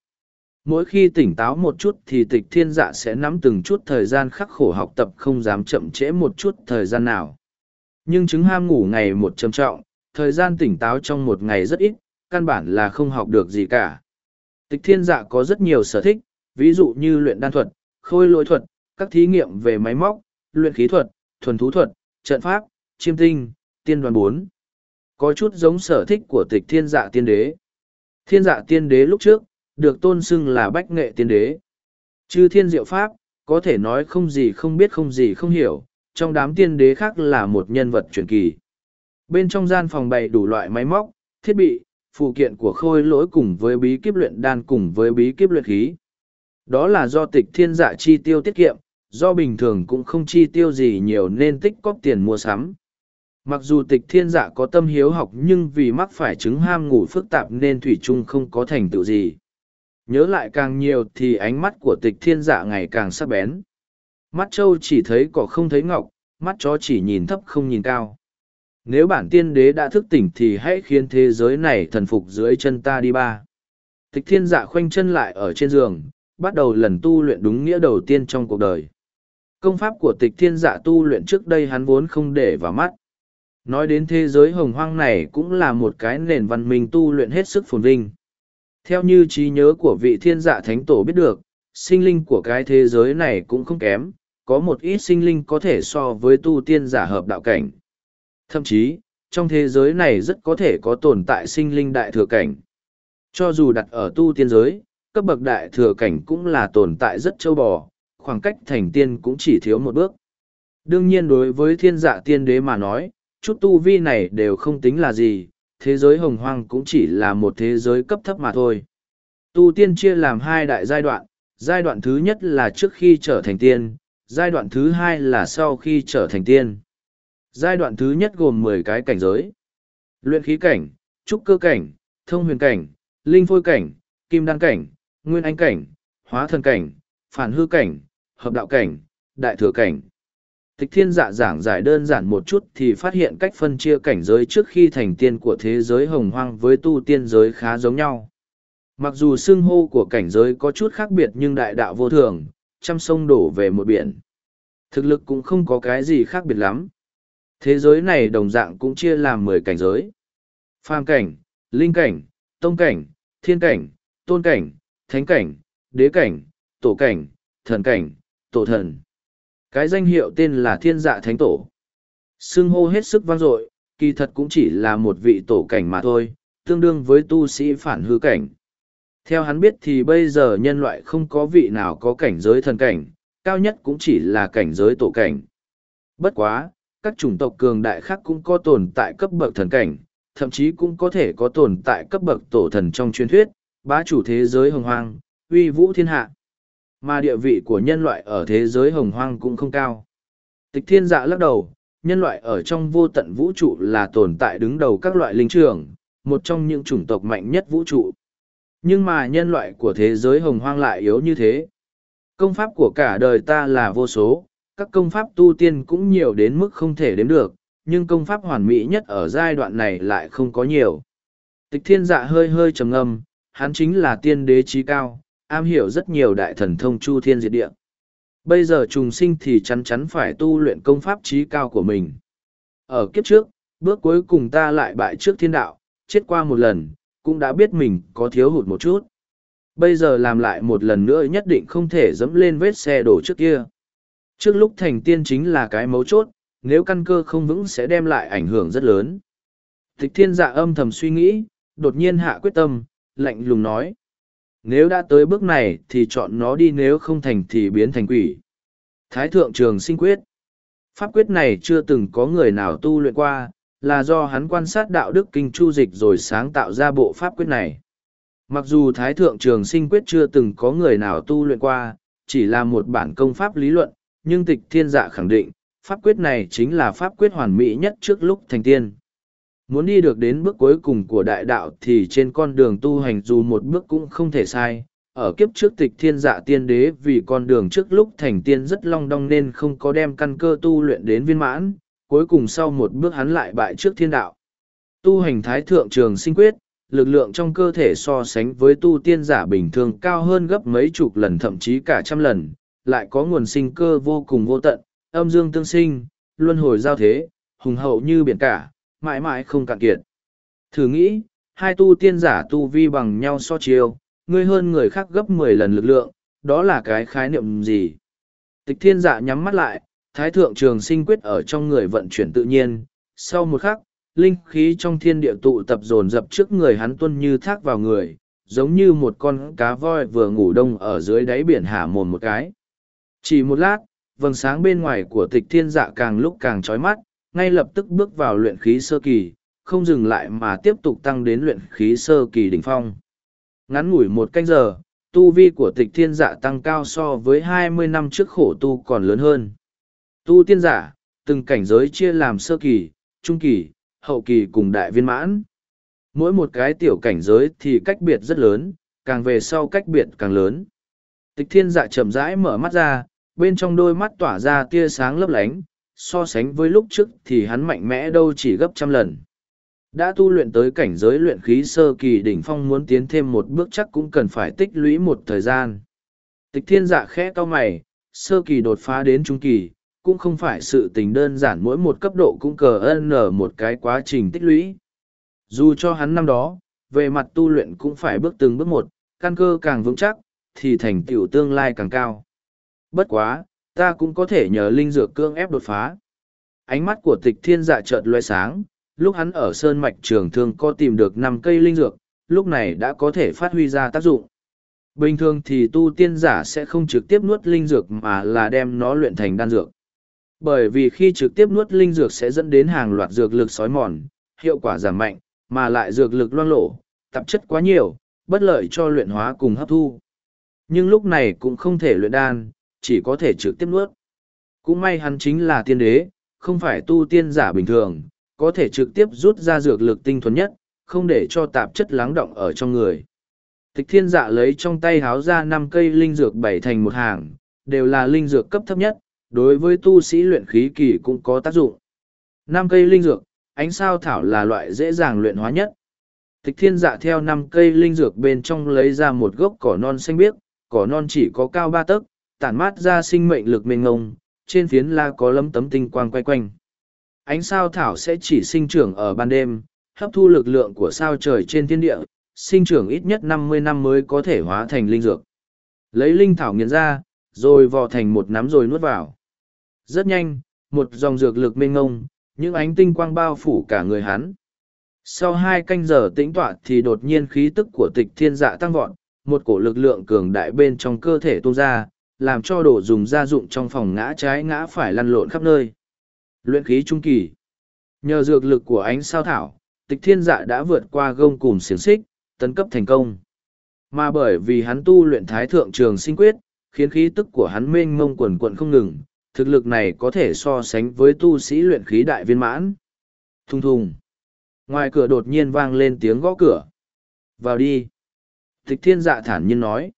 Mỗi khi tỉnh táo một chút thì tịch thiên dạ sẽ nắm từng chút thời gian khắc khổ học tập không dám chậm trễ một chút thời gian nào. Nhưng chứng ham ngủ ngày một trầm trọng, thời gian tỉnh táo trong một ngày rất ít, căn bản là không học được gì cả. Tịch thiên dạ có rất nhiều sở thích, ví dụ như luyện đan thuật, khôi lỗi thuật, các thí nghiệm về máy móc, luyện khí thuật, thuần thú thuật, trận pháp, chiêm tinh, tiên đoàn bốn. Có chút giống sở thích của tịch thiên dạ tiên đế. Thiên dạ tiên đế lúc trước, được tôn xưng là bách nghệ tiên đế. Chư thiên diệu pháp, có thể nói không gì không biết không gì không hiểu, trong đám tiên đế khác là một nhân vật truyền kỳ. Bên trong gian phòng bày đủ loại máy móc, thiết bị, phụ kiện của khôi lỗi cùng với bí kíp luyện đan cùng với bí kíp luyện khí. Đó là do tịch thiên dạ chi tiêu tiết kiệm, do bình thường cũng không chi tiêu gì nhiều nên tích cóp tiền mua sắm. Mặc dù tịch thiên dạ có tâm hiếu học nhưng vì mắc phải chứng ham ngủ phức tạp nên Thủy Trung không có thành tựu gì. Nhớ lại càng nhiều thì ánh mắt của tịch thiên dạ ngày càng sắc bén. Mắt trâu chỉ thấy cỏ không thấy ngọc, mắt chó chỉ nhìn thấp không nhìn cao. Nếu bản tiên đế đã thức tỉnh thì hãy khiến thế giới này thần phục dưới chân ta đi ba. Tịch thiên dạ khoanh chân lại ở trên giường, bắt đầu lần tu luyện đúng nghĩa đầu tiên trong cuộc đời. Công pháp của tịch thiên dạ tu luyện trước đây hắn vốn không để vào mắt. Nói đến thế giới hồng hoang này cũng là một cái nền văn minh tu luyện hết sức phồn vinh. Theo như trí nhớ của vị thiên dạ thánh tổ biết được, sinh linh của cái thế giới này cũng không kém, có một ít sinh linh có thể so với tu tiên giả hợp đạo cảnh. Thậm chí, trong thế giới này rất có thể có tồn tại sinh linh đại thừa cảnh. Cho dù đặt ở tu tiên giới, cấp bậc đại thừa cảnh cũng là tồn tại rất châu bò, khoảng cách thành tiên cũng chỉ thiếu một bước. Đương nhiên đối với thiên dạ tiên đế mà nói, chút tu vi này đều không tính là gì, thế giới hồng hoang cũng chỉ là một thế giới cấp thấp mà thôi. Tu tiên chia làm hai đại giai đoạn, giai đoạn thứ nhất là trước khi trở thành tiên, giai đoạn thứ hai là sau khi trở thành tiên. Giai đoạn thứ nhất gồm mười cái cảnh giới. Luyện khí cảnh, trúc cơ cảnh, thông huyền cảnh, linh phôi cảnh, kim đan cảnh, nguyên anh cảnh, hóa thần cảnh, phản hư cảnh, hợp đạo cảnh, đại thừa cảnh. Tịch thiên dạ giảng giải đơn giản một chút thì phát hiện cách phân chia cảnh giới trước khi thành tiên của thế giới hồng hoang với tu tiên giới khá giống nhau. Mặc dù xưng hô của cảnh giới có chút khác biệt nhưng đại đạo vô thường, trăm sông đổ về một biển. Thực lực cũng không có cái gì khác biệt lắm. Thế giới này đồng dạng cũng chia làm mười cảnh giới. Phàm cảnh, linh cảnh, tông cảnh, thiên cảnh, tôn cảnh, thánh cảnh, đế cảnh, tổ cảnh, thần cảnh, tổ thần. Cái danh hiệu tên là thiên dạ thánh tổ. Xưng hô hết sức vang dội, kỳ thật cũng chỉ là một vị tổ cảnh mà thôi, tương đương với tu sĩ phản hư cảnh. Theo hắn biết thì bây giờ nhân loại không có vị nào có cảnh giới thần cảnh, cao nhất cũng chỉ là cảnh giới tổ cảnh. Bất quá, các chủng tộc cường đại khác cũng có tồn tại cấp bậc thần cảnh, thậm chí cũng có thể có tồn tại cấp bậc tổ thần trong truyền thuyết, bá chủ thế giới hồng hoang, uy vũ thiên hạ. Mà địa vị của nhân loại ở thế giới hồng hoang cũng không cao. Tịch thiên dạ lắc đầu, nhân loại ở trong vô tận vũ trụ là tồn tại đứng đầu các loại linh trường, một trong những chủng tộc mạnh nhất vũ trụ. Nhưng mà nhân loại của thế giới hồng hoang lại yếu như thế. Công pháp của cả đời ta là vô số, các công pháp tu tiên cũng nhiều đến mức không thể đếm được, nhưng công pháp hoàn mỹ nhất ở giai đoạn này lại không có nhiều. Tịch thiên dạ hơi hơi trầm ngâm, hắn chính là tiên đế trí cao, am hiểu rất nhiều đại thần thông chu thiên diệt địa. Bây giờ trùng sinh thì chắn chắn phải tu luyện công pháp trí cao của mình. Ở kiếp trước, bước cuối cùng ta lại bại trước thiên đạo, chết qua một lần, cũng đã biết mình có thiếu hụt một chút. Bây giờ làm lại một lần nữa nhất định không thể dẫm lên vết xe đổ trước kia. Trước lúc thành tiên chính là cái mấu chốt, nếu căn cơ không vững sẽ đem lại ảnh hưởng rất lớn. Tịch thiên dạ âm thầm suy nghĩ, đột nhiên hạ quyết tâm, lạnh lùng nói. Nếu đã tới bước này thì chọn nó đi nếu không thành thì biến thành quỷ. Thái thượng trường sinh quyết. Pháp quyết này chưa từng có người nào tu luyện qua, là do hắn quan sát đạo đức kinh chu dịch rồi sáng tạo ra bộ pháp quyết này. Mặc dù Thái Thượng Trường Sinh Quyết chưa từng có người nào tu luyện qua, chỉ là một bản công pháp lý luận, nhưng tịch thiên dạ khẳng định, pháp quyết này chính là pháp quyết hoàn mỹ nhất trước lúc thành tiên. Muốn đi được đến bước cuối cùng của đại đạo thì trên con đường tu hành dù một bước cũng không thể sai. Ở kiếp trước tịch thiên dạ tiên đế vì con đường trước lúc thành tiên rất long đong nên không có đem căn cơ tu luyện đến viên mãn, cuối cùng sau một bước hắn lại bại trước thiên đạo. Tu hành thái thượng trường sinh quyết, lực lượng trong cơ thể so sánh với tu tiên giả bình thường cao hơn gấp mấy chục lần thậm chí cả trăm lần, lại có nguồn sinh cơ vô cùng vô tận, âm dương tương sinh, luân hồi giao thế, hùng hậu như biển cả, mãi mãi không cạn kiệt. Thử nghĩ, hai tu tiên giả tu vi bằng nhau so chiêu, ngươi hơn người khác gấp mười lần lực lượng, đó là cái khái niệm gì? Tịch thiên giả nhắm mắt lại, thái thượng trường sinh quyết ở trong người vận chuyển tự nhiên, sau một khắc, linh khí trong thiên địa tụ tập dồn dập trước người hắn tuân như thác vào người, giống như một con cá voi vừa ngủ đông ở dưới đáy biển hả mồm một cái. Chỉ một lát, vầng sáng bên ngoài của tịch thiên dạ càng lúc càng trói mắt, ngay lập tức bước vào luyện khí sơ kỳ, không dừng lại mà tiếp tục tăng đến luyện khí sơ kỳ đỉnh phong. Ngắn ngủi một canh giờ, tu vi của tịch thiên dạ tăng cao so với hai mươi năm trước khổ tu còn lớn hơn. Tu tiên giả, từng cảnh giới chia làm sơ kỳ, trung kỳ, hậu kỳ cùng đại viên mãn. Mỗi một cái tiểu cảnh giới thì cách biệt rất lớn, càng về sau cách biệt càng lớn. Tịch thiên dạ chậm rãi mở mắt ra, bên trong đôi mắt tỏa ra tia sáng lấp lánh, so sánh với lúc trước thì hắn mạnh mẽ đâu chỉ gấp trăm lần. Đã tu luyện tới cảnh giới luyện khí sơ kỳ đỉnh phong muốn tiến thêm một bước chắc cũng cần phải tích lũy một thời gian. Tịch thiên dạ khẽ cau mày, sơ kỳ đột phá đến trung kỳ, cũng không phải sự tình đơn giản mỗi một cấp độ cũng cờ ân nở một cái quá trình tích lũy. Dù cho hắn năm đó, về mặt tu luyện cũng phải bước từng bước một, căn cơ càng vững chắc, thì thành tựu tương lai càng cao. Bất quá, ta cũng có thể nhờ linh dược cương ép đột phá. Ánh mắt của tịch thiên dạ chợt loe sáng, lúc hắn ở sơn mạch trường thương có tìm được năm cây linh dược, lúc này đã có thể phát huy ra tác dụng. Bình thường thì tu tiên giả sẽ không trực tiếp nuốt linh dược mà là đem nó luyện thành đan dược. Bởi vì khi trực tiếp nuốt linh dược sẽ dẫn đến hàng loạt dược lực sói mòn, hiệu quả giảm mạnh, mà lại dược lực loang lổ, tạp chất quá nhiều, bất lợi cho luyện hóa cùng hấp thu. Nhưng lúc này cũng không thể luyện đan, chỉ có thể trực tiếp nuốt. Cũng may hắn chính là tiên đế, không phải tu tiên giả bình thường, có thể trực tiếp rút ra dược lực tinh thuần nhất, không để cho tạp chất lắng động ở trong người. Tịch thiên dạ lấy trong tay háo ra năm cây linh dược bảy thành một hàng, đều là linh dược cấp thấp nhất, đối với tu sĩ luyện khí kỳ cũng có tác dụng. Năm cây linh dược, ánh sao thảo là loại dễ dàng luyện hóa nhất. Tịch thiên dạ theo năm cây linh dược bên trong lấy ra một gốc cỏ non xanh biếc, cỏ non chỉ có cao ba tấc, tản mát ra sinh mệnh lực mênh ngông, trên phiến la có lấm tấm tinh quang quay quanh. Ánh sao thảo sẽ chỉ sinh trưởng ở ban đêm, hấp thu lực lượng của sao trời trên thiên địa, sinh trưởng ít nhất năm mươi năm mới có thể hóa thành linh dược. Lấy linh thảo nghiền ra, rồi vò thành một nắm rồi nuốt vào. Rất nhanh, một dòng dược lực mênh ngông, những ánh tinh quang bao phủ cả người hắn. Sau hai canh giờ tĩnh tọa thì đột nhiên khí tức của tịch thiên dạ tăng vọt, một cổ lực lượng cường đại bên trong cơ thể tuôn ra, làm cho đồ dùng gia dụng trong phòng ngã trái ngã phải lăn lộn khắp nơi. Luyện khí trung kỳ. Nhờ dược lực của ánh sao thảo, tịch thiên dạ đã vượt qua gông cùng xiềng xích, tấn cấp thành công. Mà bởi vì hắn tu luyện thái thượng trường sinh quyết, khiến khí tức của hắn mênh mông quần quận không ngừng, thực lực này có thể so sánh với tu sĩ luyện khí đại viên mãn. Thùng thùng. Ngoài cửa đột nhiên vang lên tiếng gõ cửa. Vào đi. Tịch thiên dạ thản nhiên nói.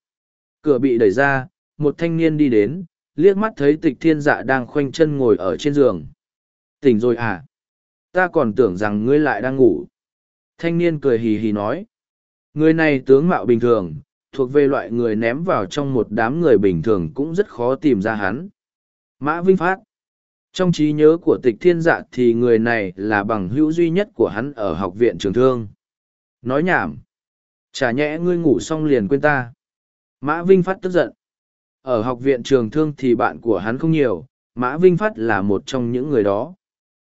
Cửa bị đẩy ra, một thanh niên đi đến, liếc mắt thấy tịch thiên dạ đang khoanh chân ngồi ở trên giường. Tỉnh rồi à? Ta còn tưởng rằng ngươi lại đang ngủ. Thanh niên cười hì hì nói. Người này tướng mạo bình thường, thuộc về loại người ném vào trong một đám người bình thường cũng rất khó tìm ra hắn. Mã Vinh Phát Trong trí nhớ của tịch thiên dạ thì người này là bằng hữu duy nhất của hắn ở học viện trường thương. Nói nhảm. Chả nhẽ ngươi ngủ xong liền quên ta. Mã Vinh Phát tức giận. Ở học viện trường thương thì bạn của hắn không nhiều, Mã Vinh Phát là một trong những người đó.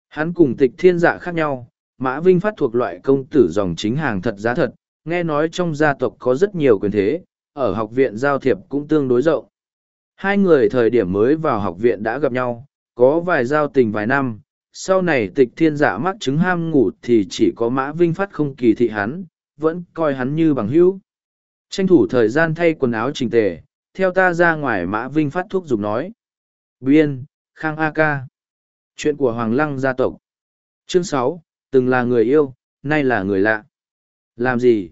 Hắn cùng tịch thiên dạ khác nhau, Mã Vinh Phát thuộc loại công tử dòng chính hàng thật giá thật, nghe nói trong gia tộc có rất nhiều quyền thế, ở học viện giao thiệp cũng tương đối rộng. Hai người thời điểm mới vào học viện đã gặp nhau, có vài giao tình vài năm, sau này tịch thiên giả mắc chứng ham ngủ thì chỉ có mã vinh phát không kỳ thị hắn, vẫn coi hắn như bằng hữu. Tranh thủ thời gian thay quần áo trình tề, theo ta ra ngoài mã vinh phát thuốc dục nói. Biên, Khang A Ca. Chuyện của Hoàng Lăng gia tộc. Chương sáu từng là người yêu, nay là người lạ. Làm gì?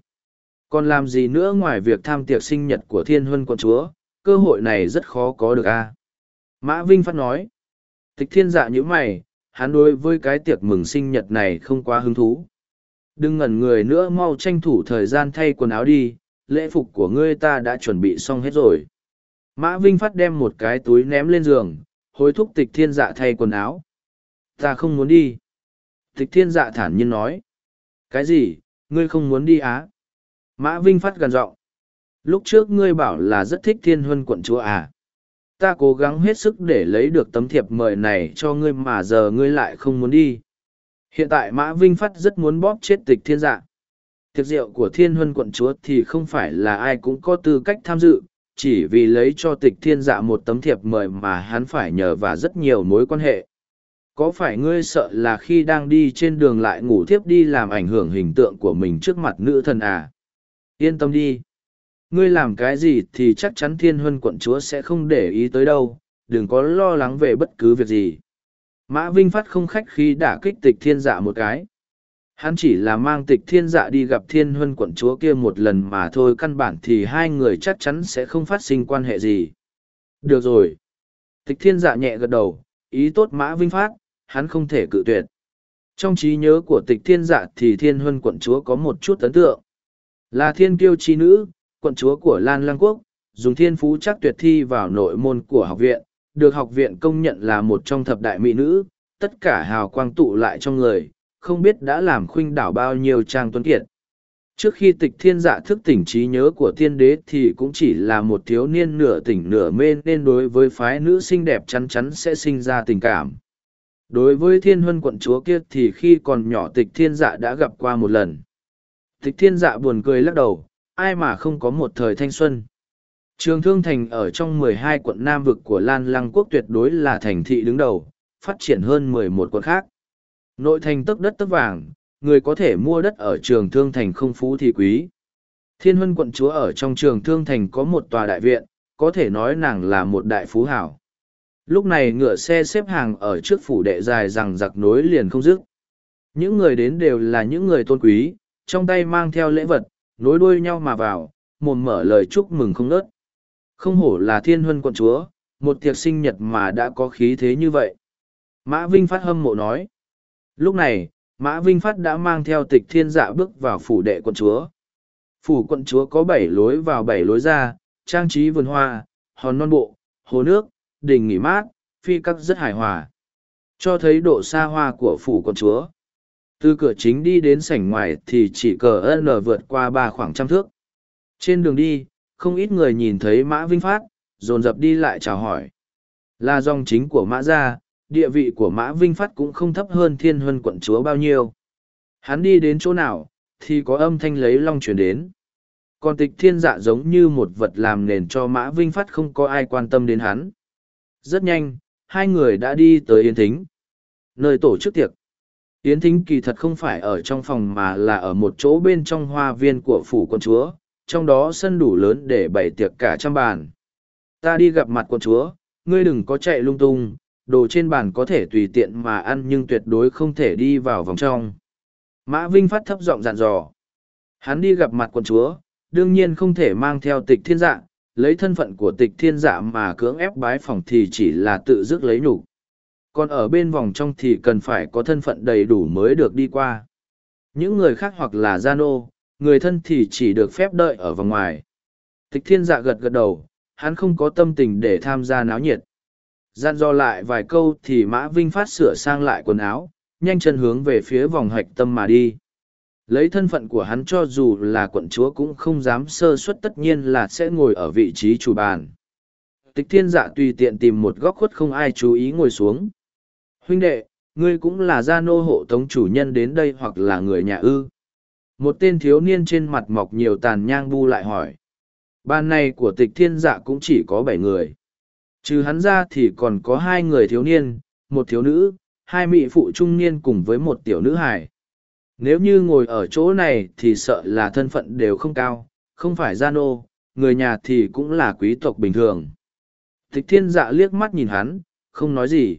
Còn làm gì nữa ngoài việc tham tiệc sinh nhật của thiên huân quận chúa, cơ hội này rất khó có được a Mã Vinh Phát nói. Tịch thiên dạ như mày, hắn đối với cái tiệc mừng sinh nhật này không quá hứng thú. Đừng ngẩn người nữa mau tranh thủ thời gian thay quần áo đi, lễ phục của ngươi ta đã chuẩn bị xong hết rồi. Mã Vinh Phát đem một cái túi ném lên giường, hối thúc tịch thiên dạ thay quần áo. Ta không muốn đi. Tịch thiên dạ thản nhiên nói. Cái gì, ngươi không muốn đi á? Mã Vinh Phát gần giọng Lúc trước ngươi bảo là rất thích thiên huân quận chúa à. Ta cố gắng hết sức để lấy được tấm thiệp mời này cho ngươi mà giờ ngươi lại không muốn đi. Hiện tại Mã Vinh Phát rất muốn bóp chết tịch thiên dạ. Tiệc rượu của thiên huân quận chúa thì không phải là ai cũng có tư cách tham dự, chỉ vì lấy cho tịch thiên dạ một tấm thiệp mời mà hắn phải nhờ và rất nhiều mối quan hệ. Có phải ngươi sợ là khi đang đi trên đường lại ngủ thiếp đi làm ảnh hưởng hình tượng của mình trước mặt nữ thần à? Yên tâm đi ngươi làm cái gì thì chắc chắn thiên huân quận chúa sẽ không để ý tới đâu đừng có lo lắng về bất cứ việc gì mã vinh phát không khách khi đả kích tịch thiên dạ một cái. Hắn chỉ là mang tịch thiên dạ đi gặp thiên huân quận chúa kia một lần mà thôi căn bản thì hai người chắc chắn sẽ không phát sinh quan hệ gì. Được rồi. Tịch thiên dạ nhẹ gật đầu ý tốt mã vinh phát hắn không thể cự tuyệt. Trong trí nhớ của tịch thiên dạ thì thiên huân quận chúa có một chút ấn tượng. Là thiên kiêu chi nữ quận chúa của Lan Lăng Quốc, dùng thiên phú chắc tuyệt thi vào nội môn của học viện, được học viện công nhận là một trong thập đại mỹ nữ, tất cả hào quang tụ lại trong người, không biết đã làm khuynh đảo bao nhiêu trang tuấn kiệt. Trước khi tịch thiên dạ thức tỉnh trí nhớ của thiên đế thì cũng chỉ là một thiếu niên nửa tỉnh nửa mê nên đối với phái nữ xinh đẹp chắn chắn sẽ sinh ra tình cảm. Đối với thiên huân quận chúa kia thì khi còn nhỏ tịch thiên dạ đã gặp qua một lần. Tịch thiên dạ buồn cười lắc đầu, ai mà không có một thời thanh xuân. Trường Thương Thành ở trong 12 quận Nam vực của Lan Lăng Quốc tuyệt đối là thành thị đứng đầu, phát triển hơn 11 quận khác. Nội thành tức đất tức vàng, người có thể mua đất ở trường Thương Thành không phú thì quý. Thiên Huân quận chúa ở trong trường Thương Thành có một tòa đại viện, có thể nói nàng là một đại phú hảo. Lúc này ngựa xe xếp hàng ở trước phủ đệ dài rằng giặc nối liền không dứt. Những người đến đều là những người tôn quý, trong tay mang theo lễ vật, nối đuôi nhau mà vào, mồm mở lời chúc mừng không ngớt. Không hổ là thiên huân quận chúa, một tiệc sinh nhật mà đã có khí thế như vậy. Mã Vinh Phát hâm mộ nói. Lúc này, Mã Vinh Phát đã mang theo tịch thiên dạ bước vào phủ đệ quận chúa. Phủ quận chúa có bảy lối vào bảy lối ra, trang trí vườn hoa, hòn non bộ, hồ nước, đình nghỉ mát, phi các rất hài hòa. Cho thấy độ xa hoa của phủ quận chúa. Từ cửa chính đi đến sảnh ngoài thì chỉ cờ ân vượt qua ba khoảng trăm thước. Trên đường đi, không ít người nhìn thấy Mã Vinh Phát, dồn dập đi lại chào hỏi. Là dòng chính của Mã Gia, địa vị của Mã Vinh Phát cũng không thấp hơn thiên huân quận chúa bao nhiêu. Hắn đi đến chỗ nào, thì có âm thanh lấy long chuyển đến. Còn tịch thiên dạ giống như một vật làm nền cho Mã Vinh Phát không có ai quan tâm đến hắn. Rất nhanh, hai người đã đi tới Yến Thính. Nơi tổ chức tiệc. Yến Thính kỳ thật không phải ở trong phòng mà là ở một chỗ bên trong hoa viên của phủ quận chúa, trong đó sân đủ lớn để bày tiệc cả trăm bàn. Ta đi gặp mặt quận chúa, ngươi đừng có chạy lung tung, đồ trên bàn có thể tùy tiện mà ăn nhưng tuyệt đối không thể đi vào vòng trong. Mã Vinh phát thấp giọng dặn dò. Hắn đi gặp mặt quận chúa, đương nhiên không thể mang theo tịch thiên dạ, lấy thân phận của tịch thiên dạ mà cưỡng ép bái phòng thì chỉ là tự dứt lấy nhục còn ở bên vòng trong thì cần phải có thân phận đầy đủ mới được đi qua những người khác hoặc là gia nô người thân thì chỉ được phép đợi ở vòng ngoài. Tịch thiên dạ gật gật đầu, hắn không có tâm tình để tham gia náo nhiệt. Gian do lại vài câu thì mã vinh phát sửa sang lại quần áo, nhanh chân hướng về phía vòng hạch tâm mà đi. Lấy thân phận của hắn cho dù là quận chúa cũng không dám sơ suất tất nhiên là sẽ ngồi ở vị trí chủ bàn. Tịch thiên dạ tùy tiện tìm một góc khuất không ai chú ý ngồi xuống. Huynh đệ, ngươi cũng là gia nô hộ tống chủ nhân đến đây hoặc là người nhà ư một tên thiếu niên trên mặt mọc nhiều tàn nhang bu lại hỏi. Ban này của tịch thiên dạ cũng chỉ có bảy người. Trừ hắn ra thì còn có hai người thiếu niên một thiếu nữ hai mỹ phụ trung niên cùng với một tiểu nữ hải nếu như ngồi ở chỗ này thì sợ là thân phận đều không cao không phải gia nô người nhà thì cũng là quý tộc bình thường. Tịch thiên dạ liếc mắt nhìn hắn không nói gì.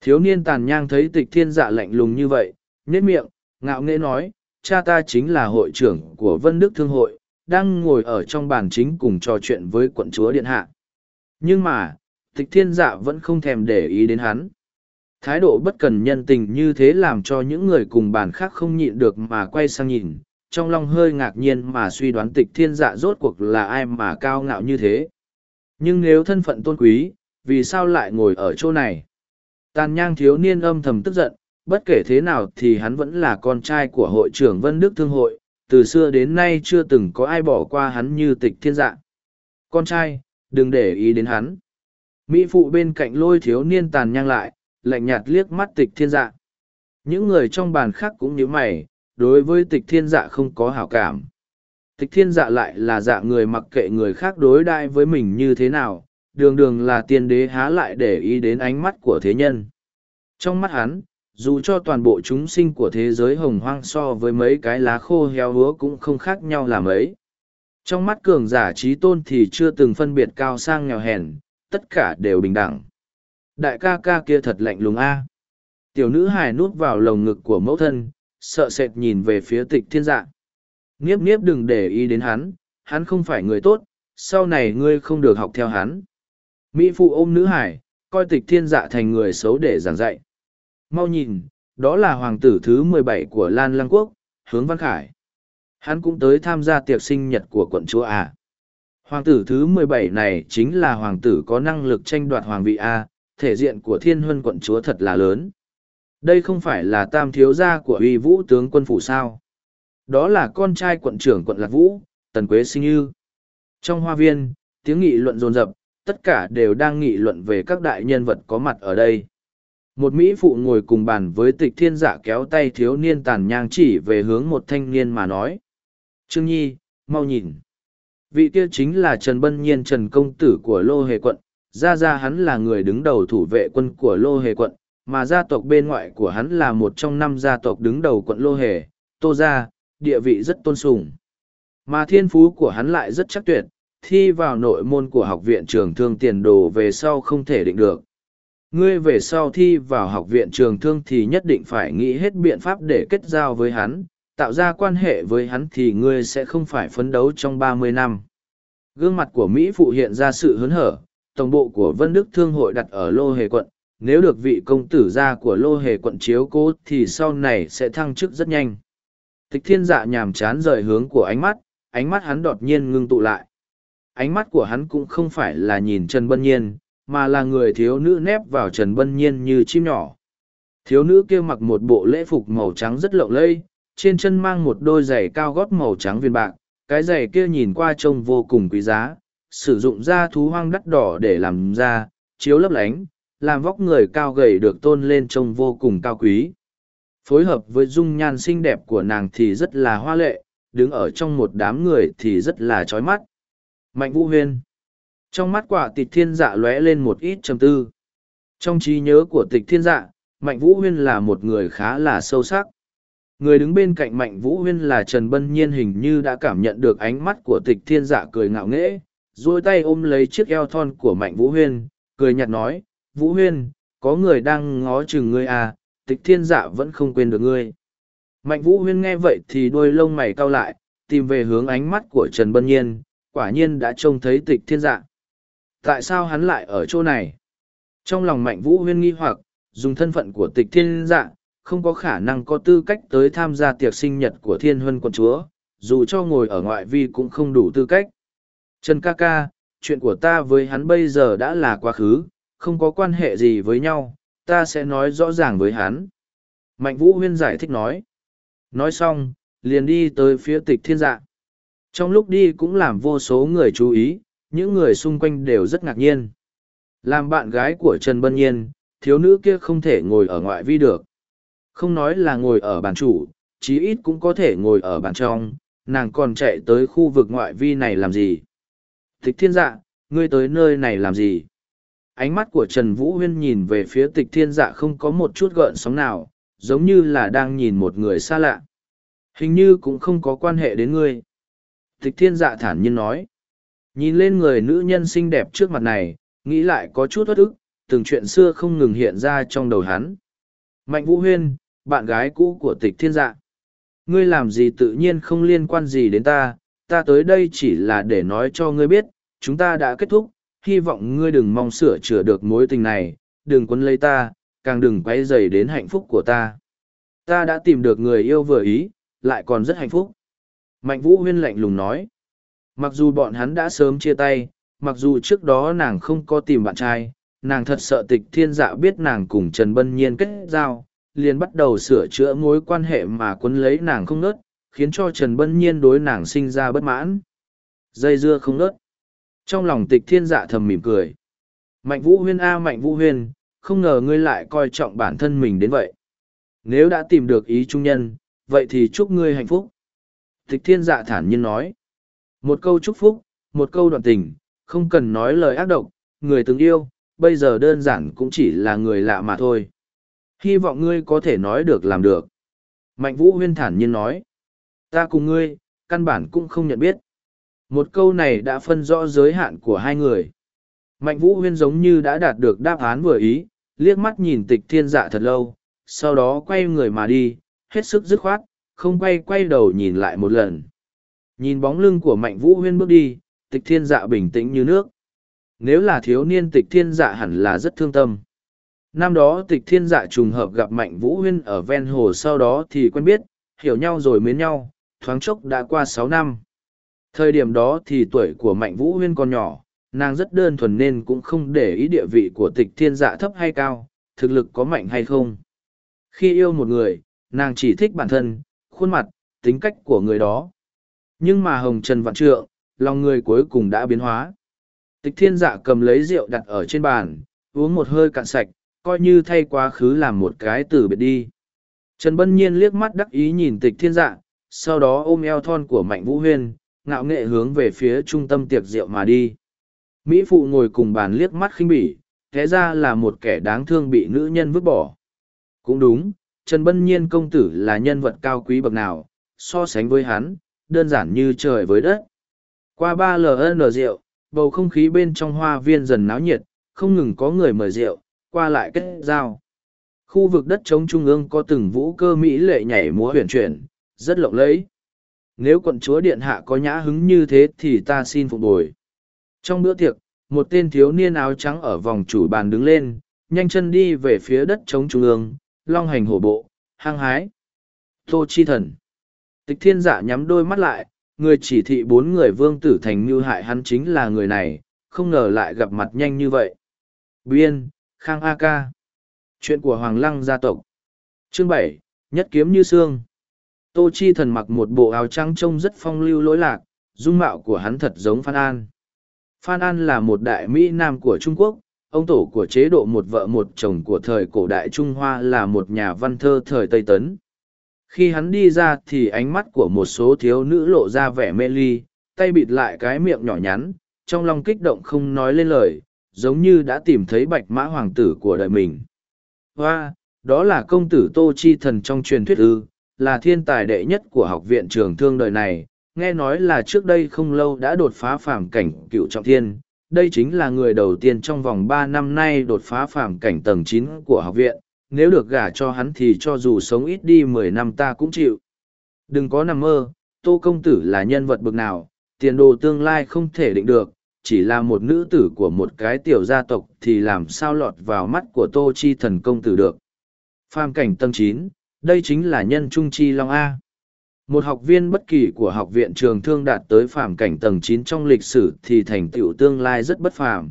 Thiếu niên tàn nhang thấy tịch thiên dạ lạnh lùng như vậy, nhét miệng, ngạo nghễ nói, cha ta chính là hội trưởng của Vân Đức Thương hội, đang ngồi ở trong bàn chính cùng trò chuyện với quận chúa Điện Hạ. Nhưng mà, tịch thiên dạ vẫn không thèm để ý đến hắn. Thái độ bất cần nhân tình như thế làm cho những người cùng bàn khác không nhịn được mà quay sang nhìn, trong lòng hơi ngạc nhiên mà suy đoán tịch thiên dạ rốt cuộc là ai mà cao ngạo như thế. Nhưng nếu thân phận tôn quý, vì sao lại ngồi ở chỗ này? Tàn nhang thiếu niên âm thầm tức giận, bất kể thế nào thì hắn vẫn là con trai của hội trưởng Vân Đức Thương hội, từ xưa đến nay chưa từng có ai bỏ qua hắn như tịch thiên dạ. Con trai, đừng để ý đến hắn. Mỹ phụ bên cạnh lôi thiếu niên tàn nhang lại, lạnh nhạt liếc mắt tịch thiên dạ. Những người trong bàn khác cũng như mày, đối với tịch thiên dạ không có hảo cảm. Tịch thiên dạ lại là dạ người mặc kệ người khác đối đãi với mình như thế nào, đường đường là tiên đế há lại để ý đến ánh mắt của thế nhân. Trong mắt hắn, dù cho toàn bộ chúng sinh của thế giới hồng hoang so với mấy cái lá khô heo húa cũng không khác nhau là mấy. Trong mắt cường giả trí tôn thì chưa từng phân biệt cao sang nghèo hèn, tất cả đều bình đẳng. Đại ca ca kia thật lạnh lùng a. Tiểu nữ hài nuốt vào lồng ngực của mẫu thân, sợ sệt nhìn về phía tịch thiên dạ. Nghiếp nghiếp đừng để ý đến hắn, hắn không phải người tốt, sau này ngươi không được học theo hắn. Mỹ phụ ôm nữ hải, coi tịch thiên dạ thành người xấu để giảng dạy. Mau nhìn, đó là hoàng tử thứ mười bảy của Lan Lăng Quốc, hướng Văn Khải. Hắn cũng tới tham gia tiệc sinh nhật của quận chúa à. Hoàng tử thứ mười bảy này chính là hoàng tử có năng lực tranh đoạt hoàng vị A, thể diện của thiên huân quận chúa thật là lớn. Đây không phải là tam thiếu gia của uy vũ tướng quân phủ sao. Đó là con trai quận trưởng quận Lạc Vũ, Tần Quế Sinh Như. Trong hoa viên, tiếng nghị luận rồn rập, tất cả đều đang nghị luận về các đại nhân vật có mặt ở đây. Một Mỹ phụ ngồi cùng bàn với tịch thiên giả kéo tay thiếu niên tàn nhang chỉ về hướng một thanh niên mà nói. Trương Nhi, mau nhìn. Vị kia chính là Trần Bân Nhiên Trần Công Tử của Lô Hề Quận, ra ra hắn là người đứng đầu thủ vệ quân của Lô Hề Quận, mà gia tộc bên ngoại của hắn là một trong năm gia tộc đứng đầu quận Lô Hề, Tô Gia, địa vị rất tôn sùng. Mà thiên phú của hắn lại rất chắc tuyệt, thi vào nội môn của học viện trường thương tiền đồ về sau không thể định được. Ngươi về sau thi vào học viện trường thương thì nhất định phải nghĩ hết biện pháp để kết giao với hắn, tạo ra quan hệ với hắn thì ngươi sẽ không phải phấn đấu trong ba mươi năm. Gương mặt của Mỹ phụ hiện ra sự hớn hở, tổng bộ của Vân Đức Thương hội đặt ở Lô Hề quận, nếu được vị công tử gia của Lô Hề quận chiếu cố thì sau này sẽ thăng chức rất nhanh. Tịch thiên dạ nhàm chán rời hướng của ánh mắt, ánh mắt hắn đột nhiên ngưng tụ lại. Ánh mắt của hắn cũng không phải là nhìn Trần Bân Nhiên, mà là người thiếu nữ nép vào Trần Bân Nhiên như chim nhỏ. Thiếu nữ kia mặc một bộ lễ phục màu trắng rất lộng lẫy, trên chân mang một đôi giày cao gót màu trắng viên bạc, cái giày kia nhìn qua trông vô cùng quý giá, sử dụng da thú hoang đắt đỏ để làm da, chiếu lấp lánh, làm vóc người cao gầy được tôn lên trông vô cùng cao quý. Phối hợp với dung nhan xinh đẹp của nàng thì rất là hoa lệ, đứng ở trong một đám người thì rất là chói mắt. Mạnh Vũ Huyên trong mắt quả tịch thiên dạ lóe lên một ít trầm tư. Trong trí nhớ của tịch thiên dạ, Mạnh Vũ Huyên là một người khá là sâu sắc. Người đứng bên cạnh Mạnh Vũ Huyên là Trần Bân Nhiên hình như đã cảm nhận được ánh mắt của tịch thiên dạ cười ngạo nghễ, duỗi tay ôm lấy chiếc eo thon của Mạnh Vũ Huyên, cười nhạt nói, Vũ Huyên, có người đang ngó chừng ngươi à, tịch thiên dạ vẫn không quên được ngươi. Mạnh Vũ Huyên nghe vậy thì đôi lông mày cau lại, tìm về hướng ánh mắt của Trần Bân Nhiên, quả nhiên đã trông thấy tịch thiên dạ. Tại sao hắn lại ở chỗ này? Trong lòng Mạnh Vũ Huyên nghi hoặc, dùng thân phận của tịch thiên dạ, không có khả năng có tư cách tới tham gia tiệc sinh nhật của thiên huân quận chúa, dù cho ngồi ở ngoại vi cũng không đủ tư cách. Trần ca ca, chuyện của ta với hắn bây giờ đã là quá khứ, không có quan hệ gì với nhau, ta sẽ nói rõ ràng với hắn. Mạnh Vũ Huyên giải thích nói. Nói xong, liền đi tới phía tịch thiên dạ. Trong lúc đi cũng làm vô số người chú ý, những người xung quanh đều rất ngạc nhiên. Làm bạn gái của Trần Bân Nhiên, thiếu nữ kia không thể ngồi ở ngoại vi được. Không nói là ngồi ở bàn chủ, chí ít cũng có thể ngồi ở bàn trong, nàng còn chạy tới khu vực ngoại vi này làm gì? Tịch thiên dạ, ngươi tới nơi này làm gì? Ánh mắt của Trần Vũ Huyên nhìn về phía tịch thiên dạ không có một chút gợn sóng nào, giống như là đang nhìn một người xa lạ. Hình như cũng không có quan hệ đến ngươi. Tịch thiên dạ thản nhiên nói. Nhìn lên người nữ nhân xinh đẹp trước mặt này, nghĩ lại có chút bất ức, từng chuyện xưa không ngừng hiện ra trong đầu hắn. Mạnh Vũ Huyên, bạn gái cũ của tịch thiên dạ. Ngươi làm gì tự nhiên không liên quan gì đến ta, ta tới đây chỉ là để nói cho ngươi biết, chúng ta đã kết thúc, hy vọng ngươi đừng mong sửa chữa được mối tình này, đừng quấn lấy ta, càng đừng quay dày đến hạnh phúc của ta. Ta đã tìm được người yêu vừa ý, lại còn rất hạnh phúc. Mạnh Vũ Huyên lạnh lùng nói. Mặc dù bọn hắn đã sớm chia tay, mặc dù trước đó nàng không có tìm bạn trai, nàng thật sợ tịch thiên dạ biết nàng cùng Trần Bân Nhiên kết giao, liền bắt đầu sửa chữa mối quan hệ mà quấn lấy nàng không nớt, khiến cho Trần Bân Nhiên đối nàng sinh ra bất mãn. Dây dưa không nớt. Trong lòng tịch thiên dạ thầm mỉm cười. Mạnh Vũ Huyên A Mạnh Vũ Huyên, không ngờ ngươi lại coi trọng bản thân mình đến vậy. Nếu đã tìm được ý trung nhân, vậy thì chúc ngươi hạnh phúc. Tịch thiên dạ thản nhiên nói. Một câu chúc phúc, một câu đoạn tình, không cần nói lời ác độc, người từng yêu, bây giờ đơn giản cũng chỉ là người lạ mà thôi. Hy vọng ngươi có thể nói được làm được. Mạnh vũ huyên thản nhiên nói. Ta cùng ngươi, căn bản cũng không nhận biết. Một câu này đã phân rõ giới hạn của hai người. Mạnh vũ huyên giống như đã đạt được đáp án vừa ý, liếc mắt nhìn tịch thiên dạ thật lâu, sau đó quay người mà đi, hết sức dứt khoát, không quay quay đầu nhìn lại một lần. Nhìn bóng lưng của mạnh vũ huyên bước đi, tịch thiên dạ bình tĩnh như nước. Nếu là thiếu niên tịch thiên dạ hẳn là rất thương tâm. Năm đó tịch thiên dạ trùng hợp gặp mạnh vũ huyên ở ven hồ sau đó thì quen biết, hiểu nhau rồi mến nhau, thoáng chốc đã qua sáu năm. Thời điểm đó thì tuổi của Mạnh Vũ Huyên còn nhỏ, nàng rất đơn thuần nên cũng không để ý địa vị của tịch thiên dạ thấp hay cao, thực lực có mạnh hay không. Khi yêu một người, nàng chỉ thích bản thân, khuôn mặt, tính cách của người đó. Nhưng mà Hồng Trần Vạn Trượng, lòng người cuối cùng đã biến hóa. Tịch thiên dạ cầm lấy rượu đặt ở trên bàn, uống một hơi cạn sạch, coi như thay quá khứ làm một cái từ biệt đi. Trần Bân Nhiên liếc mắt đắc ý nhìn tịch thiên dạ, sau đó ôm eo thon của Mạnh Vũ Huyên, ngạo nghệ hướng về phía trung tâm tiệc rượu mà đi. Mỹ Phụ ngồi cùng bàn liếc mắt khinh bỉ, thế ra là một kẻ đáng thương bị nữ nhân vứt bỏ. Cũng đúng, Trần Bân Nhiên công tử là nhân vật cao quý bậc nào, so sánh với hắn, đơn giản như trời với đất. Qua ba LN rượu, bầu không khí bên trong hoa viên dần náo nhiệt, không ngừng có người mời rượu, qua lại kết giao. Khu vực đất trống trung ương có từng vũ cơ Mỹ lệ nhảy múa huyền chuyển, rất lộng lẫy. Nếu quận chúa điện hạ có nhã hứng như thế thì ta xin phục bồi. Trong bữa tiệc, một tên thiếu niên áo trắng ở vòng chủ bàn đứng lên, nhanh chân đi về phía đất trống trung ương, long hành hổ bộ, hăng hái. Tô Chi Thần. Tịch thiên dạ nhắm đôi mắt lại, người chỉ thị bốn người vương tử thành mưu hại hắn chính là người này, không ngờ lại gặp mặt nhanh như vậy. Biên, Khang A Ca. Chuyện của Hoàng Lăng gia tộc. Chương bảy Nhất kiếm như xương. Tô Chi thần mặc một bộ áo trắng trông rất phong lưu lỗi lạc, dung mạo của hắn thật giống Phan An. Phan An là một đại Mỹ Nam của Trung Quốc, ông tổ của chế độ một vợ một chồng của thời cổ đại Trung Hoa là một nhà văn thơ thời Tây Tấn. Khi hắn đi ra thì ánh mắt của một số thiếu nữ lộ ra vẻ mê ly, tay bịt lại cái miệng nhỏ nhắn, trong lòng kích động không nói lên lời, giống như đã tìm thấy bạch mã hoàng tử của đời mình. Hoa, đó là công tử Tô Chi Thần trong truyền thuyết ư, là thiên tài đệ nhất của học viện trường thương đời này, nghe nói là trước đây không lâu đã đột phá phàm cảnh cựu trọng thiên. Đây chính là người đầu tiên trong vòng ba năm nay đột phá phàm cảnh tầng chín của học viện, nếu được gả cho hắn thì cho dù sống ít đi mười năm ta cũng chịu. Đừng có nằm mơ, Tô Công Tử là nhân vật bực nào, tiền đồ tương lai không thể định được, chỉ là một nữ tử của một cái tiểu gia tộc thì làm sao lọt vào mắt của Tô Chi thần công tử được. Phàm cảnh tầng chín, đây chính là nhân trung chi long A. Một học viên bất kỳ của học viện trường thương đạt tới phàm cảnh tầng chín trong lịch sử thì thành tựu tương lai rất bất phàm.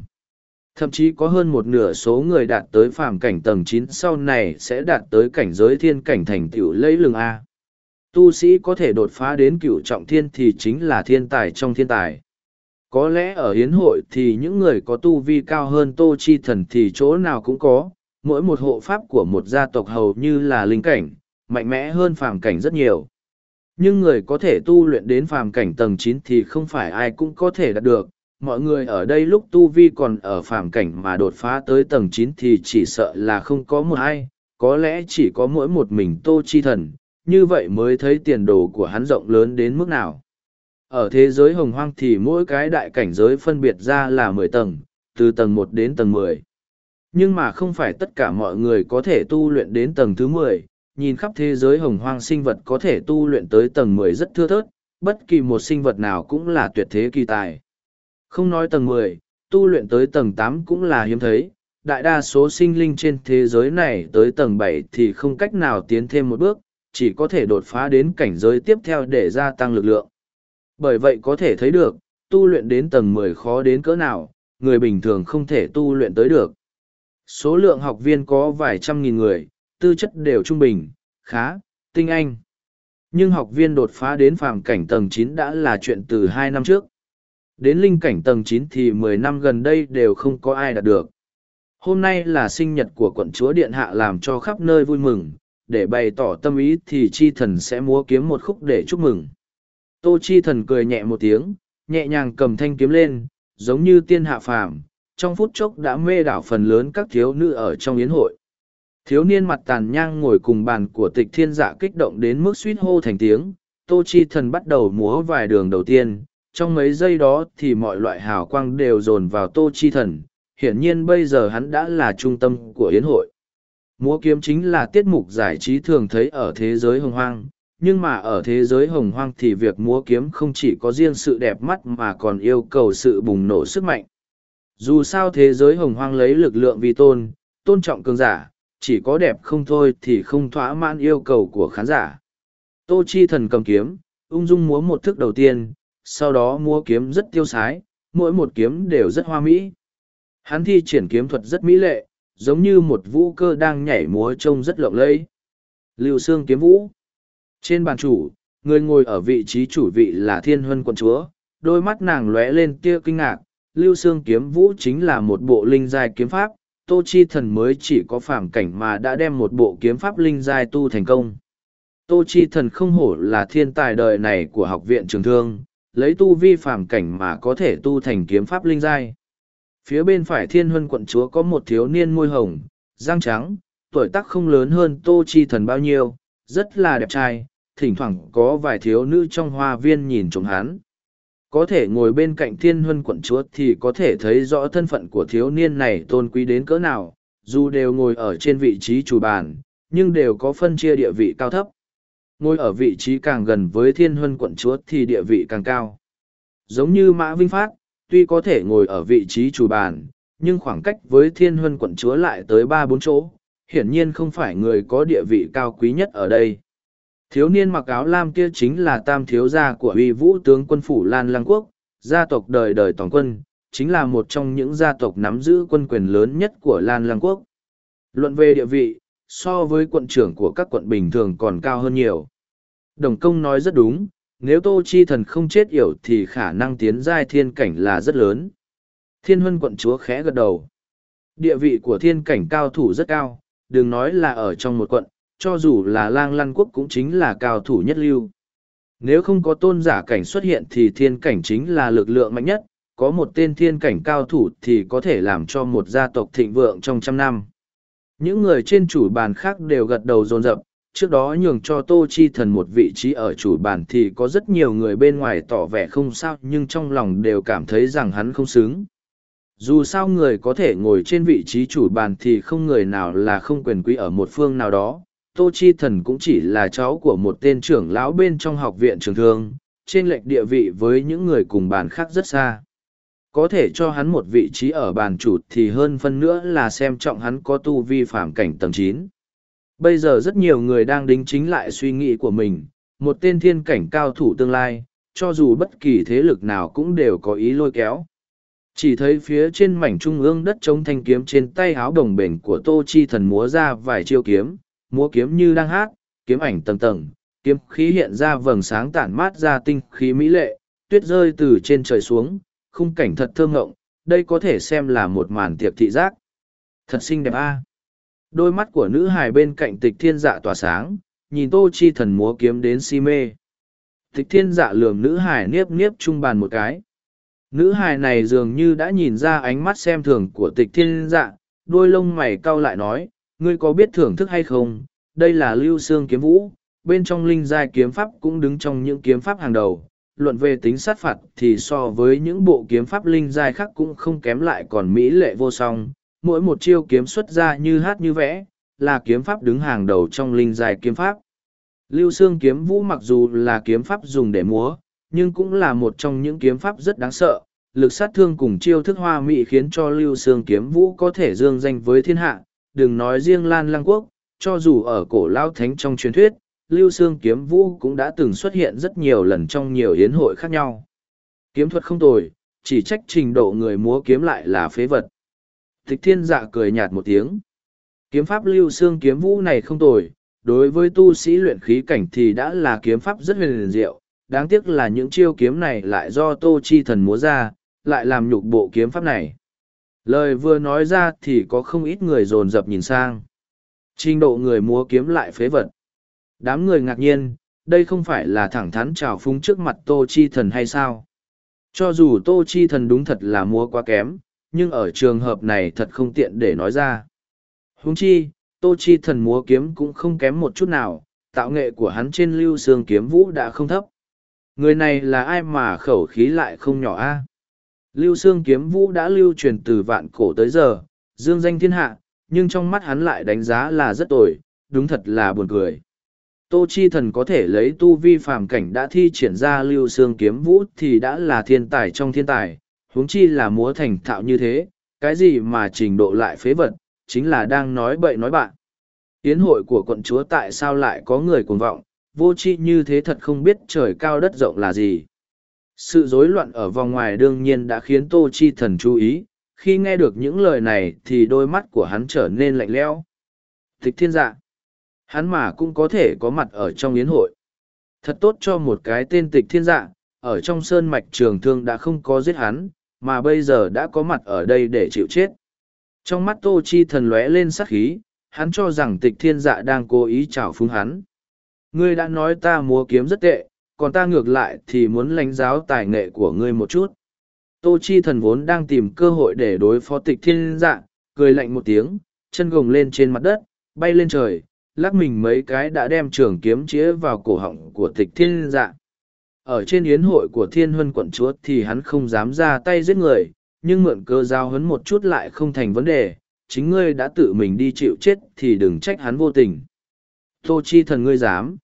Thậm chí có hơn một nửa số người đạt tới phàm cảnh tầng chín sau này sẽ đạt tới cảnh giới thiên cảnh thành tựu lấy lừng A. Tu sĩ có thể đột phá đến cửu trọng thiên thì chính là thiên tài trong thiên tài. Có lẽ ở hiến hội thì những người có tu vi cao hơn Tô Chi Thần thì chỗ nào cũng có, mỗi một hộ pháp của một gia tộc hầu như là linh cảnh, mạnh mẽ hơn phàm cảnh rất nhiều. Nhưng người có thể tu luyện đến phàm cảnh tầng chín thì không phải ai cũng có thể đạt được. Mọi người ở đây lúc tu vi còn ở phàm cảnh mà đột phá tới tầng chín thì chỉ sợ là không có một ai, có lẽ chỉ có mỗi một mình Tô Chi Thần, như vậy mới thấy tiền đồ của hắn rộng lớn đến mức nào. Ở thế giới hồng hoang thì mỗi cái đại cảnh giới phân biệt ra là mười tầng, từ tầng một đến tầng mười. Nhưng mà không phải tất cả mọi người có thể tu luyện đến tầng thứ mười nhìn khắp thế giới hồng hoang sinh vật có thể tu luyện tới tầng mười rất thưa thớt, bất kỳ một sinh vật nào cũng là tuyệt thế kỳ tài. Không nói tầng mười, tu luyện tới tầng tám cũng là hiếm thấy, đại đa số sinh linh trên thế giới này tới tầng bảy thì không cách nào tiến thêm một bước, chỉ có thể đột phá đến cảnh giới tiếp theo để gia tăng lực lượng. Bởi vậy có thể thấy được, tu luyện đến tầng mười khó đến cỡ nào, người bình thường không thể tu luyện tới được. Số lượng học viên có vài trăm nghìn người, tư chất đều trung bình, khá, tinh anh. Nhưng học viên đột phá đến phàm cảnh tầng chín đã là chuyện từ hai năm trước. Đến linh cảnh tầng chín thì mười năm gần đây đều không có ai đạt được. Hôm nay là sinh nhật của quận chúa Điện Hạ làm cho khắp nơi vui mừng, để bày tỏ tâm ý thì chi thần sẽ múa kiếm một khúc để chúc mừng. Tô chi thần cười nhẹ một tiếng, nhẹ nhàng cầm thanh kiếm lên, giống như tiên hạ phàm, trong phút chốc đã mê đảo phần lớn các thiếu nữ ở trong yến hội. Thiếu niên mặt tàn nhang ngồi cùng bàn của tịch thiên dạ kích động đến mức suýt hô thành tiếng, tô chi thần bắt đầu múa vài đường đầu tiên, trong mấy giây đó thì mọi loại hào quang đều dồn vào tô chi thần, hiển nhiên bây giờ hắn đã là trung tâm của hiến hội. Múa kiếm chính là tiết mục giải trí thường thấy ở thế giới hồng hoang, nhưng mà ở thế giới hồng hoang thì việc múa kiếm không chỉ có riêng sự đẹp mắt mà còn yêu cầu sự bùng nổ sức mạnh. Dù sao thế giới hồng hoang lấy lực lượng vi tôn, tôn trọng cường giả, chỉ có đẹp không thôi thì không thỏa mãn yêu cầu của khán giả. Tô Chi thần cầm kiếm, ung dung múa một thức đầu tiên, sau đó mua kiếm rất tiêu sái, mỗi một kiếm đều rất hoa mỹ. Hắn thi triển kiếm thuật rất mỹ lệ, giống như một vũ cơ đang nhảy múa trông rất lộng lẫy. Lưu Sương kiếm vũ. Trên bàn chủ, người ngồi ở vị trí chủ vị là Thiên Huân quận chúa, đôi mắt nàng lóe lên tia kinh ngạc. Lưu Sương kiếm vũ chính là một bộ linh giai kiếm pháp, Tô Chi Thần mới chỉ có phàm cảnh mà đã đem một bộ kiếm pháp linh giai tu thành công. Tô Chi Thần không hổ là thiên tài đời này của học viện trường thương, lấy tu vi phàm cảnh mà có thể tu thành kiếm pháp linh giai. Phía bên phải thiên huân quận chúa có một thiếu niên môi hồng, răng trắng, tuổi tác không lớn hơn Tô Chi Thần bao nhiêu, rất là đẹp trai, thỉnh thoảng có vài thiếu nữ trong hoa viên nhìn trộm hắn. Có thể ngồi bên cạnh thiên huân quận chúa thì có thể thấy rõ thân phận của thiếu niên này tôn quý đến cỡ nào, dù đều ngồi ở trên vị trí chủ bàn, nhưng đều có phân chia địa vị cao thấp. Ngồi ở vị trí càng gần với thiên huân quận chúa thì địa vị càng cao. Giống như Mã Vinh Phát, tuy có thể ngồi ở vị trí chủ bàn, nhưng khoảng cách với thiên huân quận chúa lại tới ba bốn chỗ, hiển nhiên không phải người có địa vị cao quý nhất ở đây. Thiếu niên mặc áo lam kia chính là tam thiếu gia của uy vũ tướng quân phủ Lan Lăng Quốc, gia tộc đời đời toàn quân, chính là một trong những gia tộc nắm giữ quân quyền lớn nhất của Lan Lăng Quốc. Luận về địa vị, so với quận trưởng của các quận bình thường còn cao hơn nhiều. Đồng công nói rất đúng, nếu Tô Chi Thần không chết yểu thì khả năng tiến giai thiên cảnh là rất lớn. Thiên huân quận chúa khẽ gật đầu. Địa vị của thiên cảnh cao thủ rất cao, đừng nói là ở trong một quận, cho dù là lang lăn quốc cũng chính là cao thủ nhất lưu. Nếu không có tôn giả cảnh xuất hiện thì thiên cảnh chính là lực lượng mạnh nhất, có một tên thiên cảnh cao thủ thì có thể làm cho một gia tộc thịnh vượng trong trăm năm. Những người trên chủ bàn khác đều gật đầu dồn dập, trước đó nhường cho Tô Chi Thần một vị trí ở chủ bàn thì có rất nhiều người bên ngoài tỏ vẻ không sao nhưng trong lòng đều cảm thấy rằng hắn không xứng. Dù sao người có thể ngồi trên vị trí chủ bàn thì không người nào là không quyền quý ở một phương nào đó. Tô Chi Thần cũng chỉ là cháu của một tên trưởng lão bên trong học viện trường thương, trên lệch địa vị với những người cùng bàn khác rất xa. Có thể cho hắn một vị trí ở bàn chủ thì hơn phân nữa là xem trọng hắn có tu vi phạm cảnh tầng chín. Bây giờ rất nhiều người đang đính chính lại suy nghĩ của mình, một tên thiên cảnh cao thủ tương lai, cho dù bất kỳ thế lực nào cũng đều có ý lôi kéo. Chỉ thấy phía trên mảnh trung ương đất trống thanh kiếm trên tay áo đồng bền của Tô Chi thần múa ra vài chiêu kiếm, múa kiếm như đang hát, kiếm ảnh tầng tầng, kiếm khí hiện ra vầng sáng tản mát ra tinh khí mỹ lệ, tuyết rơi từ trên trời xuống, khung cảnh thật thơ ngộng, đây có thể xem là một màn tiệc thị giác. Thật xinh đẹp a. À? Đôi mắt của nữ hài bên cạnh tịch thiên dạ tỏa sáng, nhìn tô chi thần múa kiếm đến si mê. Tịch thiên dạ lườm nữ hài niếp niếp trung bàn một cái. Nữ hài này dường như đã nhìn ra ánh mắt xem thường của tịch thiên dạ, đôi lông mày cau lại nói, ngươi có biết thưởng thức hay không, đây là lưu xương kiếm vũ, bên trong linh giai kiếm pháp cũng đứng trong những kiếm pháp hàng đầu. Luận về tính sát phạt thì so với những bộ kiếm pháp linh giai khác cũng không kém lại còn mỹ lệ vô song, mỗi một chiêu kiếm xuất ra như hát như vẽ, là kiếm pháp đứng hàng đầu trong linh giai kiếm pháp. Lưu xương kiếm vũ mặc dù là kiếm pháp dùng để múa, nhưng cũng là một trong những kiếm pháp rất đáng sợ. Lực sát thương cùng chiêu thức hoa mỹ khiến cho Lưu xương kiếm vũ có thể dương danh với thiên hạ, đừng nói riêng Lan Lăng Quốc, cho dù ở cổ lao thánh trong truyền thuyết, Lưu Sương kiếm vũ cũng đã từng xuất hiện rất nhiều lần trong nhiều yến hội khác nhau. Kiếm thuật không tồi, chỉ trách trình độ người múa kiếm lại là phế vật. Thích thiên dạ cười nhạt một tiếng. Kiếm pháp lưu xương kiếm vũ này không tồi, đối với tu sĩ luyện khí cảnh thì đã là kiếm pháp rất huyền diệu. Đáng tiếc là những chiêu kiếm này lại do tô chi thần múa ra, lại làm nhục bộ kiếm pháp này. Lời vừa nói ra thì có không ít người dồn dập nhìn sang. Trình độ người múa kiếm lại phế vật. Đám người ngạc nhiên, đây không phải là thẳng thắn trào phúng trước mặt tô chi thần hay sao? Cho dù tô chi thần đúng thật là múa quá kém, nhưng ở trường hợp này thật không tiện để nói ra. Huống chi, Tô Chi thần múa kiếm cũng không kém một chút nào, tạo nghệ của hắn trên lưu xương kiếm vũ đã không thấp. Người này là ai mà khẩu khí lại không nhỏ a? Lưu xương kiếm vũ đã lưu truyền từ vạn cổ tới giờ, dương danh thiên hạ, nhưng trong mắt hắn lại đánh giá là rất tồi, đúng thật là buồn cười. Tô Chi thần có thể lấy tu vi phàm cảnh đã thi triển ra lưu xương kiếm vũ thì đã là thiên tài trong thiên tài, huống chi là múa thành thạo như thế, cái gì mà trình độ lại phế vật, chính là đang nói bậy nói bạn. Yến hội của quận chúa tại sao lại có người cuồng vọng, vô chi như thế thật không biết trời cao đất rộng là gì. sự rối loạn ở vòng ngoài đương nhiên đã khiến tô chi thần chú ý khi nghe được những lời này thì đôi mắt của hắn trở nên lạnh lẽo Thích thiên dạ hắn mà cũng có thể có mặt ở trong yến hội. Thật tốt cho một cái tên tịch thiên dạ ở trong sơn mạch trường thương đã không có giết hắn, mà bây giờ đã có mặt ở đây để chịu chết. Trong mắt tô chi thần lóe lên sắc khí, hắn cho rằng tịch thiên dạ đang cố ý chào phúng hắn. Ngươi đã nói ta múa kiếm rất tệ, còn ta ngược lại thì muốn lãnh giáo tài nghệ của ngươi một chút. Tô chi thần vốn đang tìm cơ hội để đối phó tịch thiên dạ cười lạnh một tiếng, chân gồng lên trên mặt đất, bay lên trời lắc mình mấy cái đã đem trường kiếm chĩa vào cổ họng của tịch thiên dạ. Ở trên yến hội của thiên huân quận chúa thì hắn không dám ra tay giết người, nhưng mượn cơ giao hấn một chút lại không thành vấn đề. Chính ngươi đã tự mình đi chịu chết thì đừng trách hắn vô tình. Tô chi thần ngươi dám.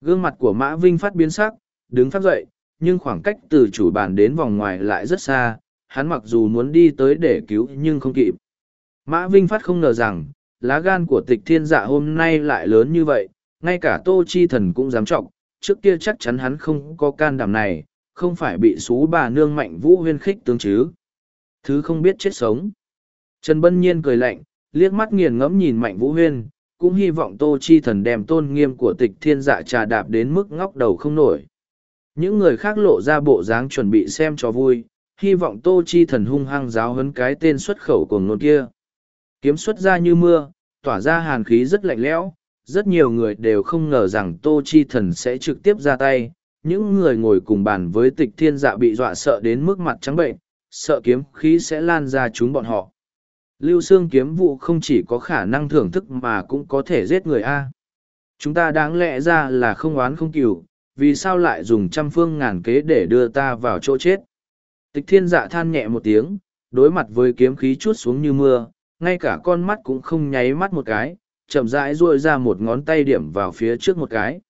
Gương mặt của mã vinh phát biến sắc, đứng phát dậy, nhưng khoảng cách từ chủ bàn đến vòng ngoài lại rất xa. Hắn mặc dù muốn đi tới để cứu nhưng không kịp. Mã vinh phát không ngờ rằng lá gan của tịch thiên dạ hôm nay lại lớn như vậy, ngay cả tô chi thần cũng dám trọng trước kia chắc chắn hắn không có can đảm này, không phải bị xú bà nương mạnh vũ huyên khích tướng chứ. Thứ không biết chết sống. Trần bân nhiên cười lạnh, liếc mắt nghiền ngẫm nhìn mạnh vũ huyên, cũng hy vọng tô chi thần đem tôn nghiêm của tịch thiên dạ trà đạp đến mức ngóc đầu không nổi. Những người khác lộ ra bộ dáng chuẩn bị xem cho vui, hy vọng tô chi thần hung hăng giáo hấn cái tên xuất khẩu của ngôn kia kiếm xuất ra như mưa, tỏa ra hàn khí rất lạnh lẽo, rất nhiều người đều không ngờ rằng tô chi thần sẽ trực tiếp ra tay. Những người ngồi cùng bàn với tịch thiên dạ bị dọa sợ đến mức mặt trắng bệnh, sợ kiếm khí sẽ lan ra chúng bọn họ. Lưu xương kiếm vụ không chỉ có khả năng thưởng thức mà cũng có thể giết người a. Chúng ta đáng lẽ ra là không oán không cừu, vì sao lại dùng trăm phương ngàn kế để đưa ta vào chỗ chết? Tịch thiên dạ than nhẹ một tiếng, đối mặt với kiếm khí chút xuống như mưa ngay cả con mắt cũng không nháy mắt một cái, chậm rãi duỗi ra một ngón tay điểm vào phía trước một cái.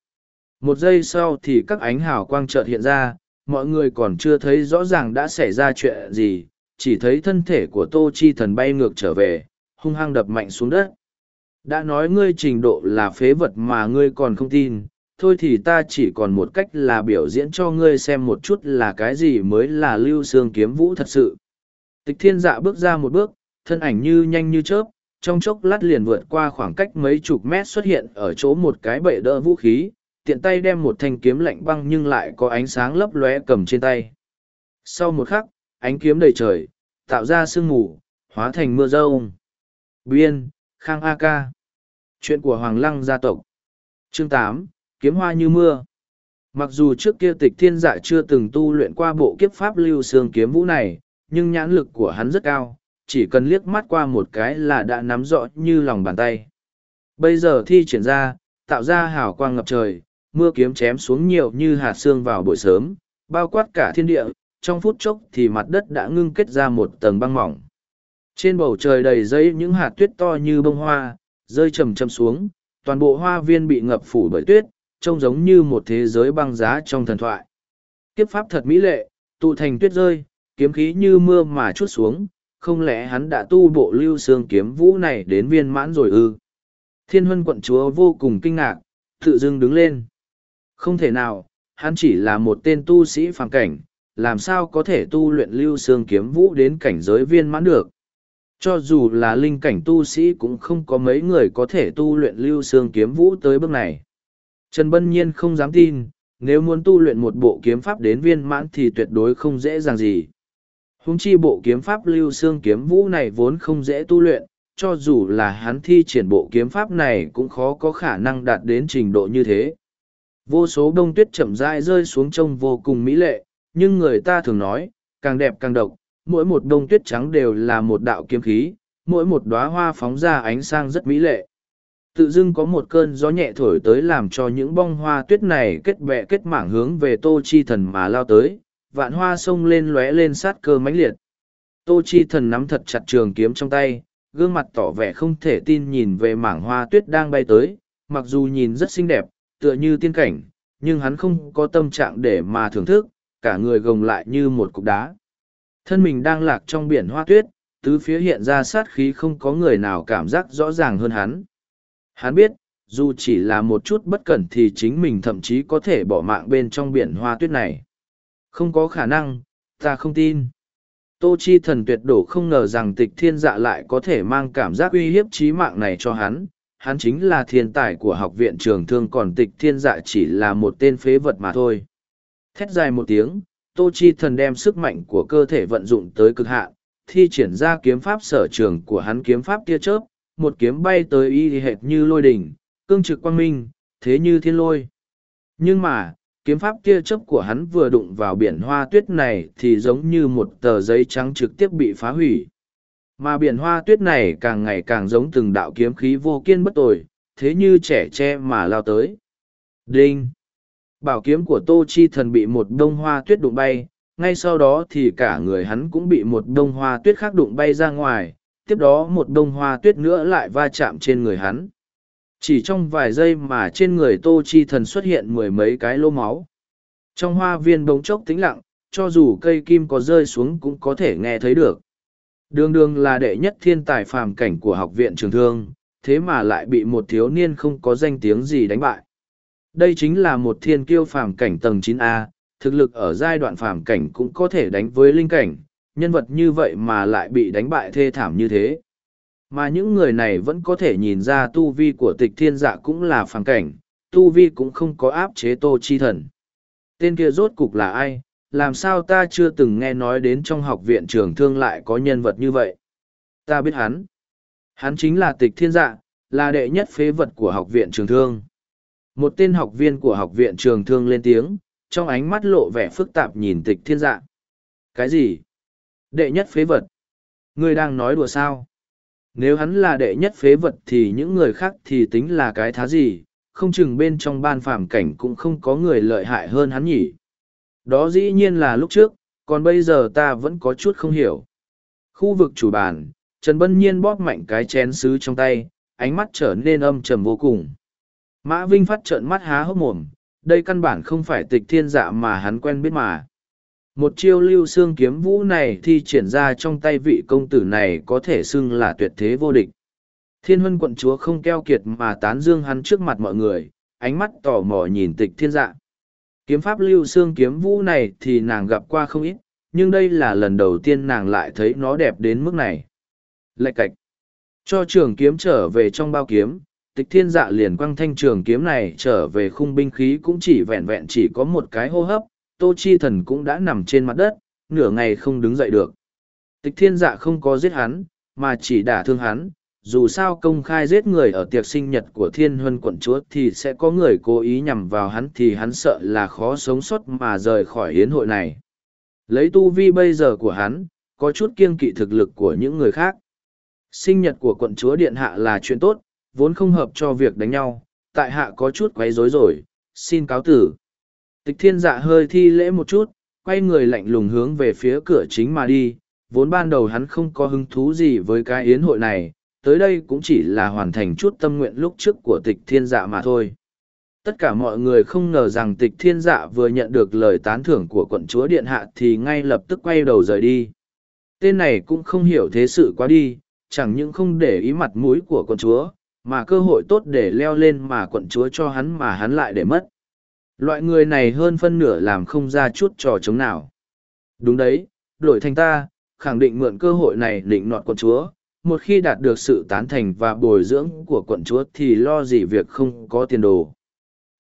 Một giây sau thì các ánh hào quang chợt hiện ra, mọi người còn chưa thấy rõ ràng đã xảy ra chuyện gì, chỉ thấy thân thể của tô chi thần bay ngược trở về, hung hăng đập mạnh xuống đất. Đã nói ngươi trình độ là phế vật mà ngươi còn không tin, thôi thì ta chỉ còn một cách là biểu diễn cho ngươi xem một chút là cái gì mới là lưu xương kiếm vũ thật sự. Tịch thiên dạ bước ra một bước thân ảnh như nhanh như chớp, trong chốc lát liền vượt qua khoảng cách mấy chục mét xuất hiện ở chỗ một cái bệ đỡ vũ khí, tiện tay đem một thanh kiếm lạnh băng nhưng lại có ánh sáng lấp lóe cầm trên tay. Sau một khắc, ánh kiếm đầy trời, tạo ra sương mù, hóa thành mưa rông biên, khang a ca. Chuyện của hoàng lăng gia tộc. Chương tám, kiếm hoa như mưa. Mặc dù trước kia tịch thiên dạ chưa từng tu luyện qua bộ kiếp pháp lưu sương kiếm vũ này, nhưng nhãn lực của hắn rất cao chỉ cần liếc mắt qua một cái là đã nắm rõ như lòng bàn tay bây giờ thi triển ra tạo ra hào quang ngập trời mưa kiếm chém xuống nhiều như hạt sương vào buổi sớm bao quát cả thiên địa trong phút chốc thì mặt đất đã ngưng kết ra một tầng băng mỏng trên bầu trời đầy dây những hạt tuyết to như bông hoa rơi chầm chầm xuống toàn bộ hoa viên bị ngập phủ bởi tuyết trông giống như một thế giới băng giá trong thần thoại. Kiếp pháp thật mỹ lệ, tụ thành tuyết rơi, kiếm khí như mưa mà chút xuống, không lẽ hắn đã tu bộ lưu xương kiếm vũ này đến viên mãn rồi ư? Thiên huân quận chúa vô cùng kinh ngạc, tự dưng đứng lên. Không thể nào, hắn chỉ là một tên tu sĩ phàm cảnh, làm sao có thể tu luyện lưu xương kiếm vũ đến cảnh giới viên mãn được. Cho dù là linh cảnh tu sĩ cũng không có mấy người có thể tu luyện lưu xương kiếm vũ tới bước này. Trần Bân Nhiên không dám tin, nếu muốn tu luyện một bộ kiếm pháp đến viên mãn thì tuyệt đối không dễ dàng gì. Húng chi bộ kiếm pháp lưu xương kiếm vũ này vốn không dễ tu luyện, cho dù là hắn thi triển bộ kiếm pháp này cũng khó có khả năng đạt đến trình độ như thế. Vô số đông tuyết chậm rãi rơi xuống trông vô cùng mỹ lệ, nhưng người ta thường nói, càng đẹp càng độc, mỗi một đông tuyết trắng đều là một đạo kiếm khí, mỗi một đóa hoa phóng ra ánh sang rất mỹ lệ tự dưng có một cơn gió nhẹ thổi tới làm cho những bông hoa tuyết này kết bẹ kết mảng hướng về tô chi thần mà lao tới vạn hoa xông lên lóe lên sát cơ mãnh liệt. Tô chi thần nắm thật chặt trường kiếm trong tay gương mặt tỏ vẻ không thể tin nhìn về mảng hoa tuyết đang bay tới mặc dù nhìn rất xinh đẹp tựa như tiên cảnh nhưng hắn không có tâm trạng để mà thưởng thức cả người gồng lại như một cục đá. Thân mình đang lạc trong biển hoa tuyết tứ phía hiện ra sát khí không có người nào cảm giác rõ ràng hơn hắn. Hắn biết, dù chỉ là một chút bất cẩn thì chính mình thậm chí có thể bỏ mạng bên trong biển hoa tuyết này. Không có khả năng, ta không tin. Tô Chi thần tuyệt đổ không ngờ rằng tịch thiên dạ lại có thể mang cảm giác uy hiếp trí mạng này cho hắn. Hắn chính là thiên tài của học viện trường thương còn tịch thiên dạ chỉ là một tên phế vật mà thôi. Thét dài một tiếng, Tô Chi thần đem sức mạnh của cơ thể vận dụng tới cực hạn, thi triển ra kiếm pháp sở trường của hắn kiếm pháp tia chớp, một kiếm bay tới y hệt như lôi đỉnh, cương trực quang minh, thế như thiên lôi. Nhưng mà, kiếm pháp tia chớp của hắn vừa đụng vào biển hoa tuyết này thì giống như một tờ giấy trắng trực tiếp bị phá hủy. Mà biển hoa tuyết này càng ngày càng giống từng đạo kiếm khí vô kiên bất tồi, thế như trẻ tre mà lao tới. Đinh! Bảo kiếm của Tô Chi Thần bị một đông hoa tuyết đụng bay, ngay sau đó thì cả người hắn cũng bị một đông hoa tuyết khác đụng bay ra ngoài, tiếp đó một đông hoa tuyết nữa lại va chạm trên người hắn. Chỉ trong vài giây mà trên người Tô Chi Thần xuất hiện mười mấy cái lô máu. Trong hoa viên bỗng chốc tĩnh lặng, cho dù cây kim có rơi xuống cũng có thể nghe thấy được. Đường đường là đệ nhất thiên tài phàm cảnh của học viện trường thương, thế mà lại bị một thiếu niên không có danh tiếng gì đánh bại. Đây chính là một thiên kiêu phàm cảnh tầng 9A, thực lực ở giai đoạn phàm cảnh cũng có thể đánh với linh cảnh, nhân vật như vậy mà lại bị đánh bại thê thảm như thế. Mà những người này vẫn có thể nhìn ra tu vi của tịch thiên dạ cũng là phản cảnh, tu vi cũng không có áp chế tô chi thần. Tên kia rốt cục là ai, làm sao ta chưa từng nghe nói đến trong học viện trường thương lại có nhân vật như vậy? Ta biết hắn. Hắn chính là tịch thiên dạ, là đệ nhất phế vật của học viện trường thương. Một tên học viên của học viện trường thương lên tiếng, trong ánh mắt lộ vẻ phức tạp nhìn tịch thiên dạ. Cái gì? Đệ nhất phế vật. Ngươi đang nói đùa sao? Nếu hắn là đệ nhất phế vật thì những người khác thì tính là cái thá gì, không chừng bên trong ban phàm cảnh cũng không có người lợi hại hơn hắn nhỉ. Đó dĩ nhiên là lúc trước, còn bây giờ ta vẫn có chút không hiểu. Khu vực chủ bàn, Trần Bân Nhiên bóp mạnh cái chén sứ trong tay, ánh mắt trở nên âm trầm vô cùng. Mã Vinh phát trợn mắt há hốc mồm, đây căn bản không phải tịch thiên dạ mà hắn quen biết mà. Một chiêu lưu xương kiếm vũ này thi triển ra trong tay vị công tử này có thể xưng là tuyệt thế vô địch. Thiên huân quận chúa không keo kiệt mà tán dương hắn trước mặt mọi người, ánh mắt tò mò nhìn tịch thiên dạ. Kiếm pháp lưu xương kiếm vũ này thì nàng gặp qua không ít, nhưng đây là lần đầu tiên nàng lại thấy nó đẹp đến mức này. Lạch cạch. Cho trường kiếm trở về trong bao kiếm, tịch thiên dạ liền quăng thanh trường kiếm này trở về khung binh khí cũng chỉ vẹn vẹn chỉ có một cái hô hấp, tô chi thần cũng đã nằm trên mặt đất, nửa ngày không đứng dậy được. Tịch thiên dạ không có giết hắn, mà chỉ đả thương hắn, dù sao công khai giết người ở tiệc sinh nhật của thiên huân quận chúa thì sẽ có người cố ý nhằm vào hắn thì hắn sợ là khó sống sót mà rời khỏi hiến hội này. Lấy tu vi bây giờ của hắn, có chút kiêng kỵ thực lực của những người khác. Sinh nhật của quận chúa điện hạ là chuyện tốt, vốn không hợp cho việc đánh nhau, tại hạ có chút quấy rối rồi, xin cáo tử. Tịch thiên dạ hơi thi lễ một chút, quay người lạnh lùng hướng về phía cửa chính mà đi, vốn ban đầu hắn không có hứng thú gì với cái yến hội này, tới đây cũng chỉ là hoàn thành chút tâm nguyện lúc trước của tịch thiên dạ mà thôi. Tất cả mọi người không ngờ rằng tịch thiên dạ vừa nhận được lời tán thưởng của quận chúa điện hạ thì ngay lập tức quay đầu rời đi. Tên này cũng không hiểu thế sự quá đi, chẳng những không để ý mặt mũi của quận chúa, mà cơ hội tốt để leo lên mà quận chúa cho hắn mà hắn lại để mất. Loại người này hơn phân nửa làm không ra chút trò chống nào. Đúng đấy, đổi thành ta, khẳng định mượn cơ hội này định nọt quận chúa, một khi đạt được sự tán thành và bồi dưỡng của quận chúa thì lo gì việc không có tiền đồ.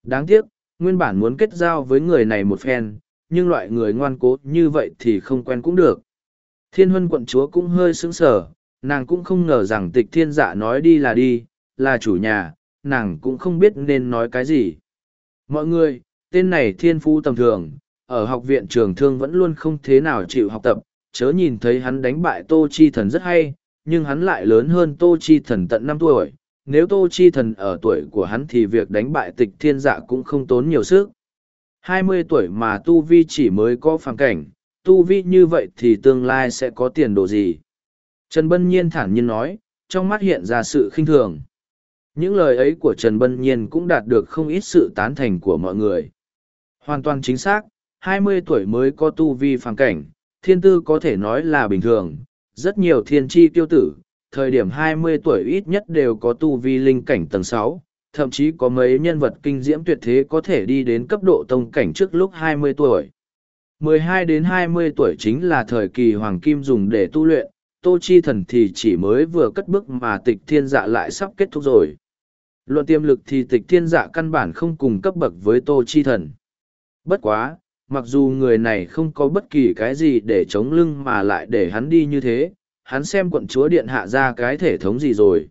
Đáng tiếc, nguyên bản muốn kết giao với người này một phen, nhưng loại người ngoan cố như vậy thì không quen cũng được. Thiên huân quận chúa cũng hơi sững sờ, nàng cũng không ngờ rằng tịch thiên dạ nói đi là đi, là chủ nhà, nàng cũng không biết nên nói cái gì. Mọi người, tên này thiên phú tầm thường, ở học viện trường thương vẫn luôn không thế nào chịu học tập, chớ nhìn thấy hắn đánh bại Tô Chi Thần rất hay, nhưng hắn lại lớn hơn Tô Chi Thần tận năm tuổi. Nếu Tô Chi Thần ở tuổi của hắn thì việc đánh bại tịch thiên dạ cũng không tốn nhiều sức. Hai mươi tuổi mà Tu Vi chỉ mới có phàm cảnh, Tu Vi như vậy thì tương lai sẽ có tiền đồ gì? Trần Bân Nhiên thản nhiên nói, trong mắt hiện ra sự khinh thường. Những lời ấy của Trần Bân Nhiên cũng đạt được không ít sự tán thành của mọi người. Hoàn toàn chính xác, hai mươi tuổi mới có tu vi phàm cảnh, thiên tư có thể nói là bình thường, rất nhiều thiên tri tiêu tử, thời điểm hai mươi tuổi ít nhất đều có tu vi linh cảnh tầng sáu, thậm chí có mấy nhân vật kinh diễm tuyệt thế có thể đi đến cấp độ tông cảnh trước lúc hai mươi tuổi. 12 đến 20 tuổi chính là thời kỳ hoàng kim dùng để tu luyện, Tô Chi Thần thì chỉ mới vừa cất bước mà tịch thiên dạ lại sắp kết thúc rồi. Luận tiềm lực thì tịch thiên dạ căn bản không cùng cấp bậc với Tô Chi Thần. Bất quá, mặc dù người này không có bất kỳ cái gì để chống lưng mà lại để hắn đi như thế, hắn xem quận chúa điện hạ ra cái thể thống gì rồi.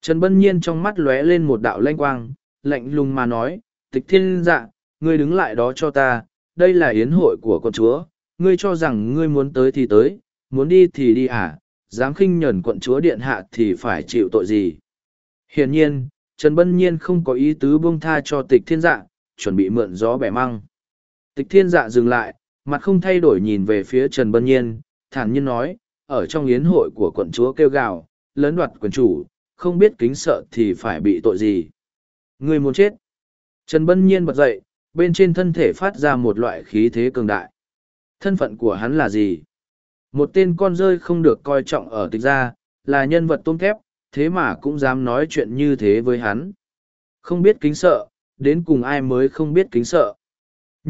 Trần Bân Nhiên trong mắt lóe lên một đạo lanh quang, lạnh lùng mà nói, tịch thiên dạ, ngươi đứng lại đó cho ta, đây là yến hội của quận chúa, ngươi cho rằng ngươi muốn tới thì tới, muốn đi thì đi à, dám khinh nhẫn quận chúa điện hạ thì phải chịu tội gì. Hiển nhiên, Trần Bân Nhiên không có ý tứ buông tha cho tịch thiên dạ, chuẩn bị mượn gió bẻ măng. Tịch thiên dạ dừng lại, mặt không thay đổi nhìn về phía Trần Bân Nhiên, thản nhiên nói, ở trong yến hội của quận chúa kêu gào, lấn đoạt quần chủ, không biết kính sợ thì phải bị tội gì. Người muốn chết. Trần Bân Nhiên bật dậy, bên trên thân thể phát ra một loại khí thế cường đại. Thân phận của hắn là gì? Một tên con rơi không được coi trọng ở tịch gia, là nhân vật tôm thép, thế mà cũng dám nói chuyện như thế với hắn. Không biết kính sợ, đến cùng ai mới không biết kính sợ.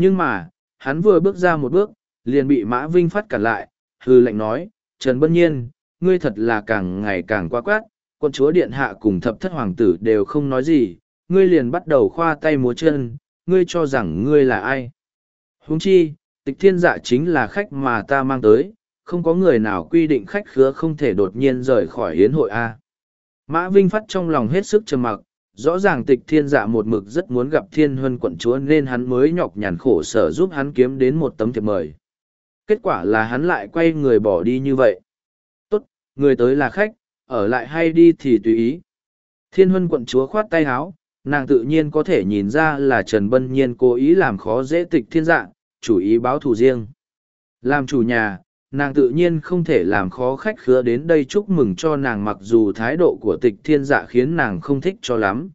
Nhưng mà, hắn vừa bước ra một bước, liền bị Mã Vinh phát cản lại, hư lệnh nói, Trần Bân Nhiên, ngươi thật là càng ngày càng quá quát, quân chúa điện hạ cùng thập thất hoàng tử đều không nói gì, ngươi liền bắt đầu khoa tay múa chân, ngươi cho rằng ngươi là ai. Huống chi, tịch thiên dạ chính là khách mà ta mang tới, không có người nào quy định khách khứa không thể đột nhiên rời khỏi hiến hội A. Mã Vinh Phát trong lòng hết sức trầm mặc, rõ ràng tịch thiên dạ một mực rất muốn gặp thiên huân quận chúa nên hắn mới nhọc nhằn khổ sở giúp hắn kiếm đến một tấm thiệp mời. Kết quả là hắn lại quay người bỏ đi như vậy. Tốt, người tới là khách, ở lại hay đi thì tùy ý. Thiên huân quận chúa khoát tay háo, nàng tự nhiên có thể nhìn ra là Trần Bân Nhiên cố ý làm khó dễ tịch thiên dạ, chủ ý báo thù riêng. Làm chủ nhà, nàng tự nhiên không thể làm khó khách khứa đến đây chúc mừng cho nàng mặc dù thái độ của tịch thiên dạ khiến nàng không thích cho lắm.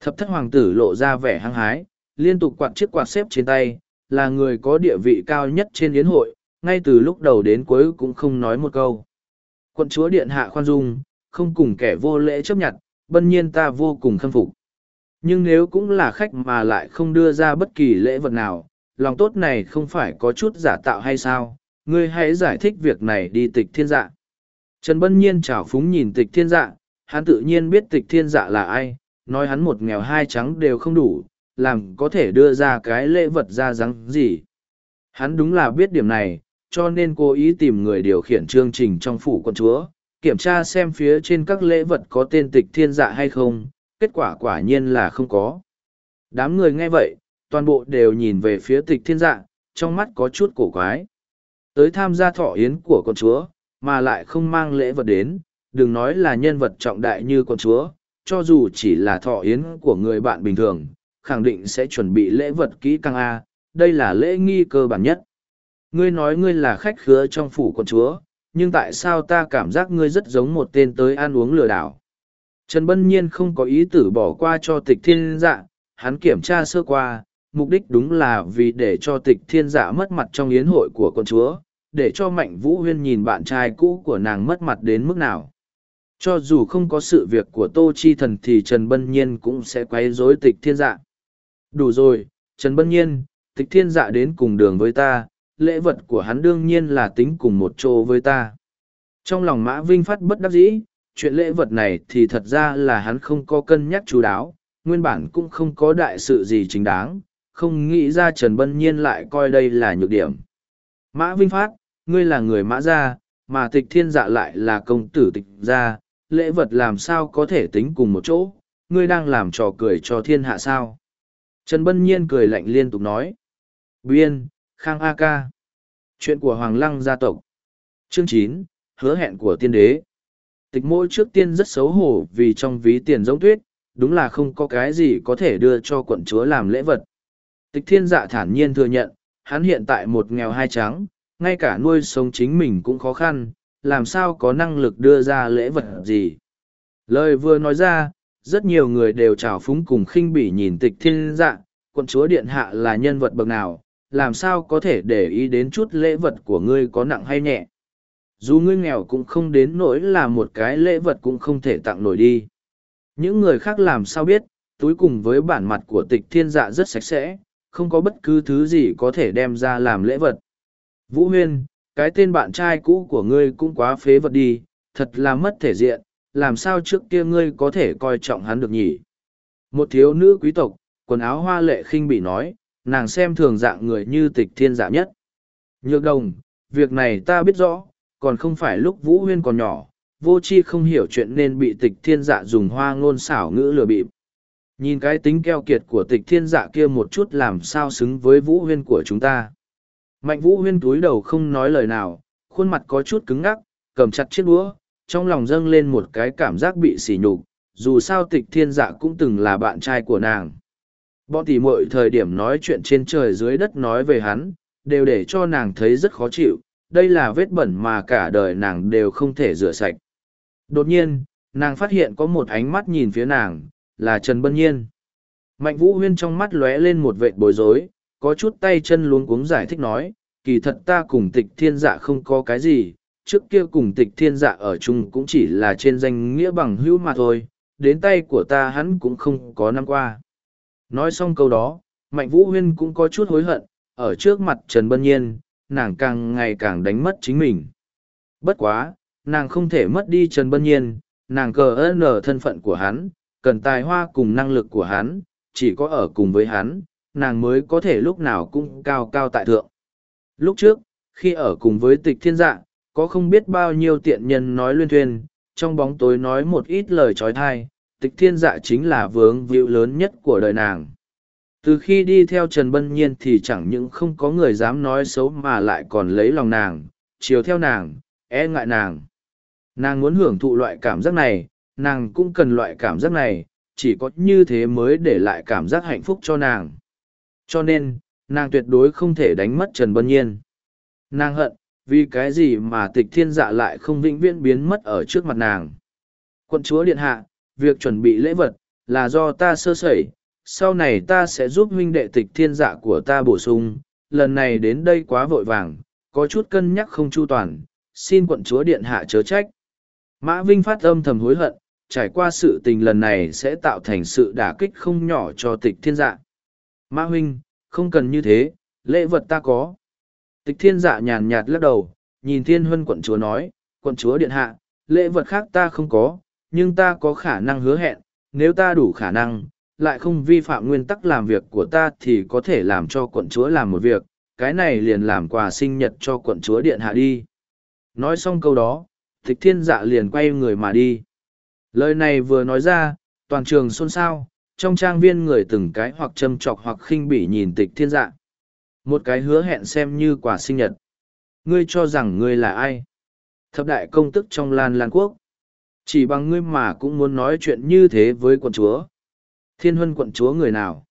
Thập thất hoàng tử lộ ra vẻ hăng hái, liên tục quạt chiếc quạt xếp trên tay, là người có địa vị cao nhất trên yến hội, ngay từ lúc đầu đến cuối cũng không nói một câu. Quận chúa điện hạ khoan dung, không cùng kẻ vô lễ chấp nhận, bân nhiên ta vô cùng khâm phục. Nhưng nếu cũng là khách mà lại không đưa ra bất kỳ lễ vật nào, lòng tốt này không phải có chút giả tạo hay sao, ngươi hãy giải thích việc này đi tịch thiên dạ. Trần Bân Nhiên chào phúng nhìn tịch thiên dạ, hắn tự nhiên biết tịch thiên dạ là ai, nói hắn một nghèo hai trắng đều không đủ, làm có thể đưa ra cái lễ vật ra rắn gì. Hắn đúng là biết điểm này, cho nên cố ý tìm người điều khiển chương trình trong phủ quân chúa, kiểm tra xem phía trên các lễ vật có tên tịch thiên dạ hay không, kết quả quả nhiên là không có. Đám người nghe vậy, toàn bộ đều nhìn về phía tịch thiên dạ, trong mắt có chút cổ quái. Tới tham gia thọ yến của con chúa, mà lại không mang lễ vật đến, đừng nói là nhân vật trọng đại như con chúa, cho dù chỉ là thọ yến của người bạn bình thường, khẳng định sẽ chuẩn bị lễ vật kỹ càng A, đây là lễ nghi cơ bản nhất. Ngươi nói ngươi là khách khứa trong phủ con chúa, nhưng tại sao ta cảm giác ngươi rất giống một tên tới ăn uống lừa đảo? Trần Bân Nhiên không có ý tử bỏ qua cho tịch thiên dạ, hắn kiểm tra sơ qua, mục đích đúng là vì để cho tịch thiên dạ mất mặt trong yến hội của con chúa, để cho mạnh vũ huyên nhìn bạn trai cũ của nàng mất mặt đến mức nào. Cho dù không có sự việc của Tô Chi Thần thì Trần Bân Nhiên cũng sẽ quấy rối tịch thiên dạ. Đủ rồi, Trần Bân Nhiên, tịch thiên dạ đến cùng đường với ta, lễ vật của hắn đương nhiên là tính cùng một chỗ với ta. Trong lòng Mã Vinh phát bất đắc dĩ, chuyện lễ vật này thì thật ra là hắn không có cân nhắc chú đáo, nguyên bản cũng không có đại sự gì chính đáng, không nghĩ ra Trần Bân Nhiên lại coi đây là nhược điểm. Mã Vinh Phát, ngươi là người mã gia, mà tịch thiên dạ lại là công tử tịch gia, lễ vật làm sao có thể tính cùng một chỗ, ngươi đang làm trò cười cho thiên hạ sao. Trần Bân Nhiên cười lạnh liên tục nói. Biên, Khang A Ca. Chuyện của Hoàng Lăng gia tộc. Chương chín hứa hẹn của tiên đế. Tịch mỗi trước tiên rất xấu hổ vì trong ví tiền giống tuyết, đúng là không có cái gì có thể đưa cho quận chúa làm lễ vật. Tịch thiên dạ thản nhiên thừa nhận, hắn hiện tại một nghèo hai trắng, ngay cả nuôi sống chính mình cũng khó khăn, làm sao có năng lực đưa ra lễ vật gì. Lời vừa nói ra, rất nhiều người đều trào phúng cùng khinh bỉ nhìn tịch thiên dạ, quận chúa điện hạ là nhân vật bậc nào, làm sao có thể để ý đến chút lễ vật của ngươi có nặng hay nhẹ. Dù ngươi nghèo cũng không đến nỗi là một cái lễ vật cũng không thể tặng nổi đi. Những người khác làm sao biết, túi cùng với bản mặt của tịch thiên dạ rất sạch sẽ, không có bất cứ thứ gì có thể đem ra làm lễ vật. Vũ Huyên, cái tên bạn trai cũ của ngươi cũng quá phế vật đi, thật là mất thể diện, làm sao trước kia ngươi có thể coi trọng hắn được nhỉ? Một thiếu nữ quý tộc, quần áo hoa lệ khinh bị nói, nàng xem thường dạng người như tịch thiên dạ nhất. Nhược đồng, việc này ta biết rõ, còn không phải lúc Vũ Huyên còn nhỏ, vô chi không hiểu chuyện nên bị tịch thiên dạ dùng hoa ngôn xảo ngữ lừa bịp. Nhìn cái tính keo kiệt của tịch thiên dạ kia một chút làm sao xứng với Vũ Huyên của chúng ta. Mạnh Vũ Huyên túi đầu không nói lời nào, khuôn mặt có chút cứng ngắc, cầm chặt chiếc đũa, trong lòng dâng lên một cái cảm giác bị sỉ nhục, dù sao tịch thiên dạ cũng từng là bạn trai của nàng. Bọn tỉ mội thời điểm nói chuyện trên trời dưới đất nói về hắn, đều để cho nàng thấy rất khó chịu, đây là vết bẩn mà cả đời nàng đều không thể rửa sạch. Đột nhiên, nàng phát hiện có một ánh mắt nhìn phía nàng, là Trần Bân Nhiên. Mạnh Vũ Huyên trong mắt lóe lên một vệt bối rối, có chút tay chân luống cuống giải thích nói, kỳ thật ta cùng tịch thiên dạ không có cái gì, trước kia cùng tịch thiên dạ ở chung cũng chỉ là trên danh nghĩa bằng hữu mà thôi, đến tay của ta hắn cũng không có năm qua. Nói xong câu đó, Mạnh Vũ Huyên cũng có chút hối hận, ở trước mặt Trần Bân Nhiên, nàng càng ngày càng đánh mất chính mình. Bất quá, nàng không thể mất đi Trần Bân Nhiên, nàng cờ ơn ở thân phận của hắn, cần tài hoa cùng năng lực của hắn, chỉ có ở cùng với hắn, nàng mới có thể lúc nào cũng cao cao tại thượng. Lúc trước, khi ở cùng với tịch thiên dạ, có không biết bao nhiêu tiện nhân nói luyên thuyên, trong bóng tối nói một ít lời trói thai, tịch thiên dạ chính là vướng víu lớn nhất của đời nàng. Từ khi đi theo Trần Bân Nhiên thì chẳng những không có người dám nói xấu mà lại còn lấy lòng nàng, chiều theo nàng, e ngại nàng. Nàng muốn hưởng thụ loại cảm giác này, nàng cũng cần loại cảm giác này, chỉ có như thế mới để lại cảm giác hạnh phúc cho nàng. Cho nên, nàng tuyệt đối không thể đánh mất Trần Bân Nhiên. Nàng hận, vì cái gì mà tịch thiên dạ lại không vĩnh viễn biến mất ở trước mặt nàng. Quận chúa điện hạ, việc chuẩn bị lễ vật, là do ta sơ sẩy, sau này ta sẽ giúp huynh đệ tịch thiên dạ của ta bổ sung, lần này đến đây quá vội vàng, có chút cân nhắc không chu toàn, xin quận chúa điện hạ chớ trách. Mã Vinh phát âm thầm hối hận, trải qua sự tình lần này sẽ tạo thành sự đả kích không nhỏ cho tịch thiên dạ. Mã huynh, không cần như thế, lễ vật ta có. Tịch thiên dạ nhàn nhạt lắc đầu, nhìn thiên huân quận chúa nói, quận chúa điện hạ, lễ vật khác ta không có, nhưng ta có khả năng hứa hẹn, nếu ta đủ khả năng, lại không vi phạm nguyên tắc làm việc của ta thì có thể làm cho quận chúa làm một việc, cái này liền làm quà sinh nhật cho quận chúa điện hạ đi. Nói xong câu đó, tịch thiên dạ liền quay người mà đi. Lời này vừa nói ra, toàn trường xôn xao, trong trang viên người từng cái hoặc châm chọc hoặc khinh bỉ nhìn tịch thiên dạ. Một cái hứa hẹn xem như quả sinh nhật. Ngươi cho rằng ngươi là ai? Thập đại công tức trong Lan Lan Quốc. Chỉ bằng ngươi mà cũng muốn nói chuyện như thế với quận chúa. Thiên huân quận chúa người nào?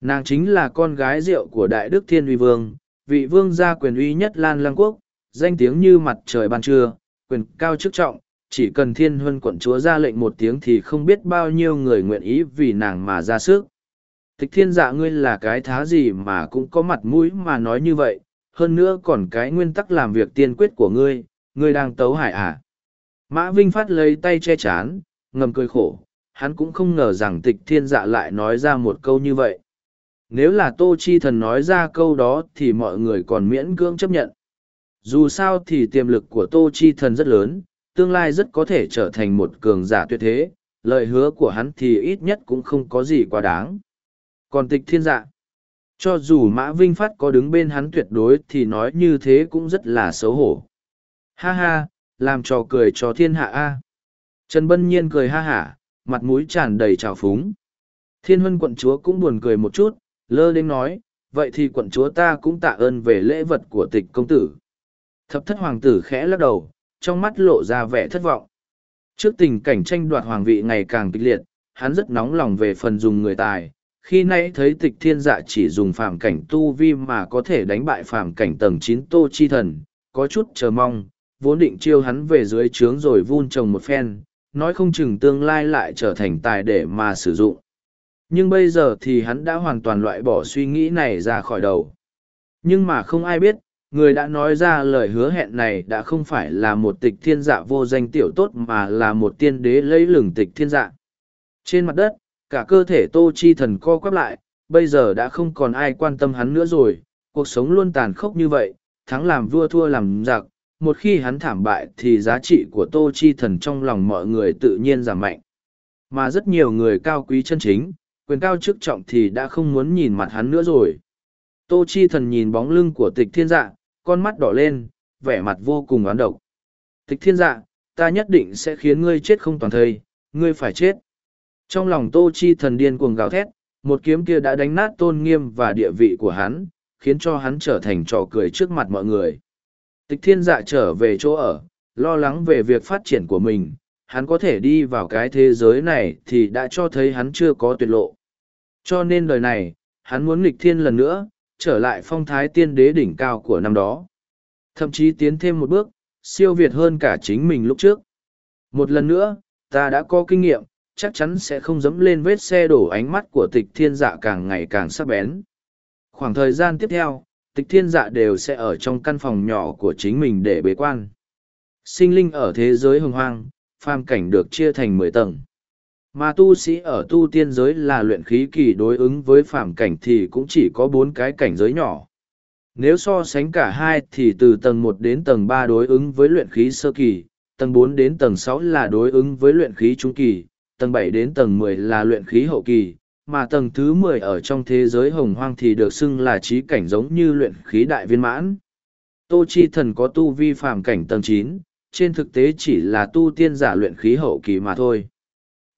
Nàng chính là con gái rượu của Đại Đức Thiên Uy Vương, vị vương gia quyền uy nhất Lan Lan Quốc, danh tiếng như mặt trời ban trưa, quyền cao chức trọng, chỉ cần thiên huân quận chúa ra lệnh một tiếng thì không biết bao nhiêu người nguyện ý vì nàng mà ra sức. Tịch thiên dạ ngươi là cái thá gì mà cũng có mặt mũi mà nói như vậy, hơn nữa còn cái nguyên tắc làm việc tiên quyết của ngươi, ngươi đang tấu hại à. Mã Vinh Phát lấy tay che chán, ngầm cười khổ, hắn cũng không ngờ rằng tịch thiên dạ lại nói ra một câu như vậy. Nếu là Tô Chi Thần nói ra câu đó thì mọi người còn miễn cưỡng chấp nhận. Dù sao thì tiềm lực của Tô Chi Thần rất lớn, tương lai rất có thể trở thành một cường giả tuyệt thế, lời hứa của hắn thì ít nhất cũng không có gì quá đáng. Còn tịch thiên dạ, cho dù Mã Vinh Phát có đứng bên hắn tuyệt đối thì nói như thế cũng rất là xấu hổ. Ha ha, làm trò cười cho thiên hạ a. Trần Bân Nhiên cười ha hả, mặt mũi tràn đầy trào phúng. Thiên huân quận chúa cũng buồn cười một chút, lơ đến nói, vậy thì quận chúa ta cũng tạ ơn về lễ vật của tịch công tử. Thập thất hoàng tử khẽ lắc đầu, trong mắt lộ ra vẻ thất vọng. Trước tình cảnh tranh đoạt hoàng vị ngày càng kịch liệt, hắn rất nóng lòng về phần dùng người tài. Khi nãy thấy tịch thiên dạ chỉ dùng phàm cảnh tu vi mà có thể đánh bại phàm cảnh tầng chín tô chi thần, có chút chờ mong, vốn định chiêu hắn về dưới trướng rồi vun trồng một phen, nói không chừng tương lai lại trở thành tài để mà sử dụng. Nhưng bây giờ thì hắn đã hoàn toàn loại bỏ suy nghĩ này ra khỏi đầu. Nhưng mà không ai biết, người đã nói ra lời hứa hẹn này đã không phải là một tịch thiên dạ vô danh tiểu tốt mà là một tiên đế lấy lừng tịch thiên dạ. Trên mặt đất, cả cơ thể tô chi thần co quắp lại, bây giờ đã không còn ai quan tâm hắn nữa rồi, cuộc sống luôn tàn khốc như vậy, thắng làm vua thua làm giặc, một khi hắn thảm bại thì giá trị của Tô Chi Thần trong lòng mọi người tự nhiên giảm mạnh. Mà rất nhiều người cao quý chân chính, quyền cao chức trọng thì đã không muốn nhìn mặt hắn nữa rồi. Tô Chi Thần nhìn bóng lưng của tịch thiên dạ, con mắt đỏ lên, vẻ mặt vô cùng oán độc. Tịch thiên dạ, ta nhất định sẽ khiến ngươi chết không toàn thây, ngươi phải chết. Trong lòng Tô Chi Thần điên cuồng gào thét, một kiếm kia đã đánh nát tôn nghiêm và địa vị của hắn, khiến cho hắn trở thành trò cười trước mặt mọi người. Tịch thiên dạ trở về chỗ ở, lo lắng về việc phát triển của mình, hắn có thể đi vào cái thế giới này thì đã cho thấy hắn chưa có tuyệt lộ. Cho nên đời này, hắn muốn nghịch thiên lần nữa, trở lại phong thái tiên đế đỉnh cao của năm đó. Thậm chí tiến thêm một bước, siêu việt hơn cả chính mình lúc trước. Một lần nữa, ta đã có kinh nghiệm, chắc chắn sẽ không dẫm lên vết xe đổ ánh mắt của tịch thiên dạ càng ngày càng sắc bén. Khoảng thời gian tiếp theo, tịch thiên dạ đều sẽ ở trong căn phòng nhỏ của chính mình để bế quan. Sinh linh ở thế giới hồng hoang, phàm cảnh được chia thành mười tầng. Mà tu sĩ ở tu tiên giới là luyện khí kỳ đối ứng với phàm cảnh thì cũng chỉ có bốn cái cảnh giới nhỏ. Nếu so sánh cả hai thì từ tầng một đến tầng ba đối ứng với luyện khí sơ kỳ, tầng bốn đến tầng sáu là đối ứng với luyện khí trung kỳ, tầng bảy đến tầng mười là luyện khí hậu kỳ, mà tầng thứ mười ở trong thế giới hồng hoang thì được xưng là trí cảnh giống như luyện khí đại viên mãn. Tô Chi Thần có tu vi phàm cảnh tầng chín, trên thực tế chỉ là tu tiên giả luyện khí hậu kỳ mà thôi.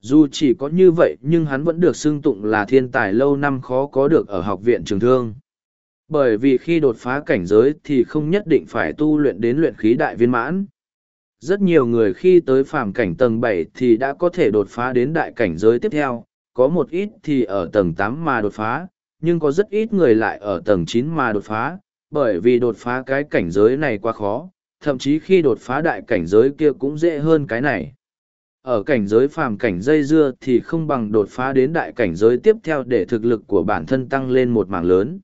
Dù chỉ có như vậy nhưng hắn vẫn được xưng tụng là thiên tài lâu năm khó có được ở học viện trường thương. Bởi vì khi đột phá cảnh giới thì không nhất định phải tu luyện đến luyện khí đại viên mãn. Rất nhiều người khi tới phàm cảnh tầng bảy thì đã có thể đột phá đến đại cảnh giới tiếp theo, có một ít thì ở tầng tám mà đột phá, nhưng có rất ít người lại ở tầng chín mà đột phá, bởi vì đột phá cái cảnh giới này quá khó, thậm chí khi đột phá đại cảnh giới kia cũng dễ hơn cái này. Ở cảnh giới phàm cảnh dây dưa thì không bằng đột phá đến đại cảnh giới tiếp theo để thực lực của bản thân tăng lên một mảng lớn.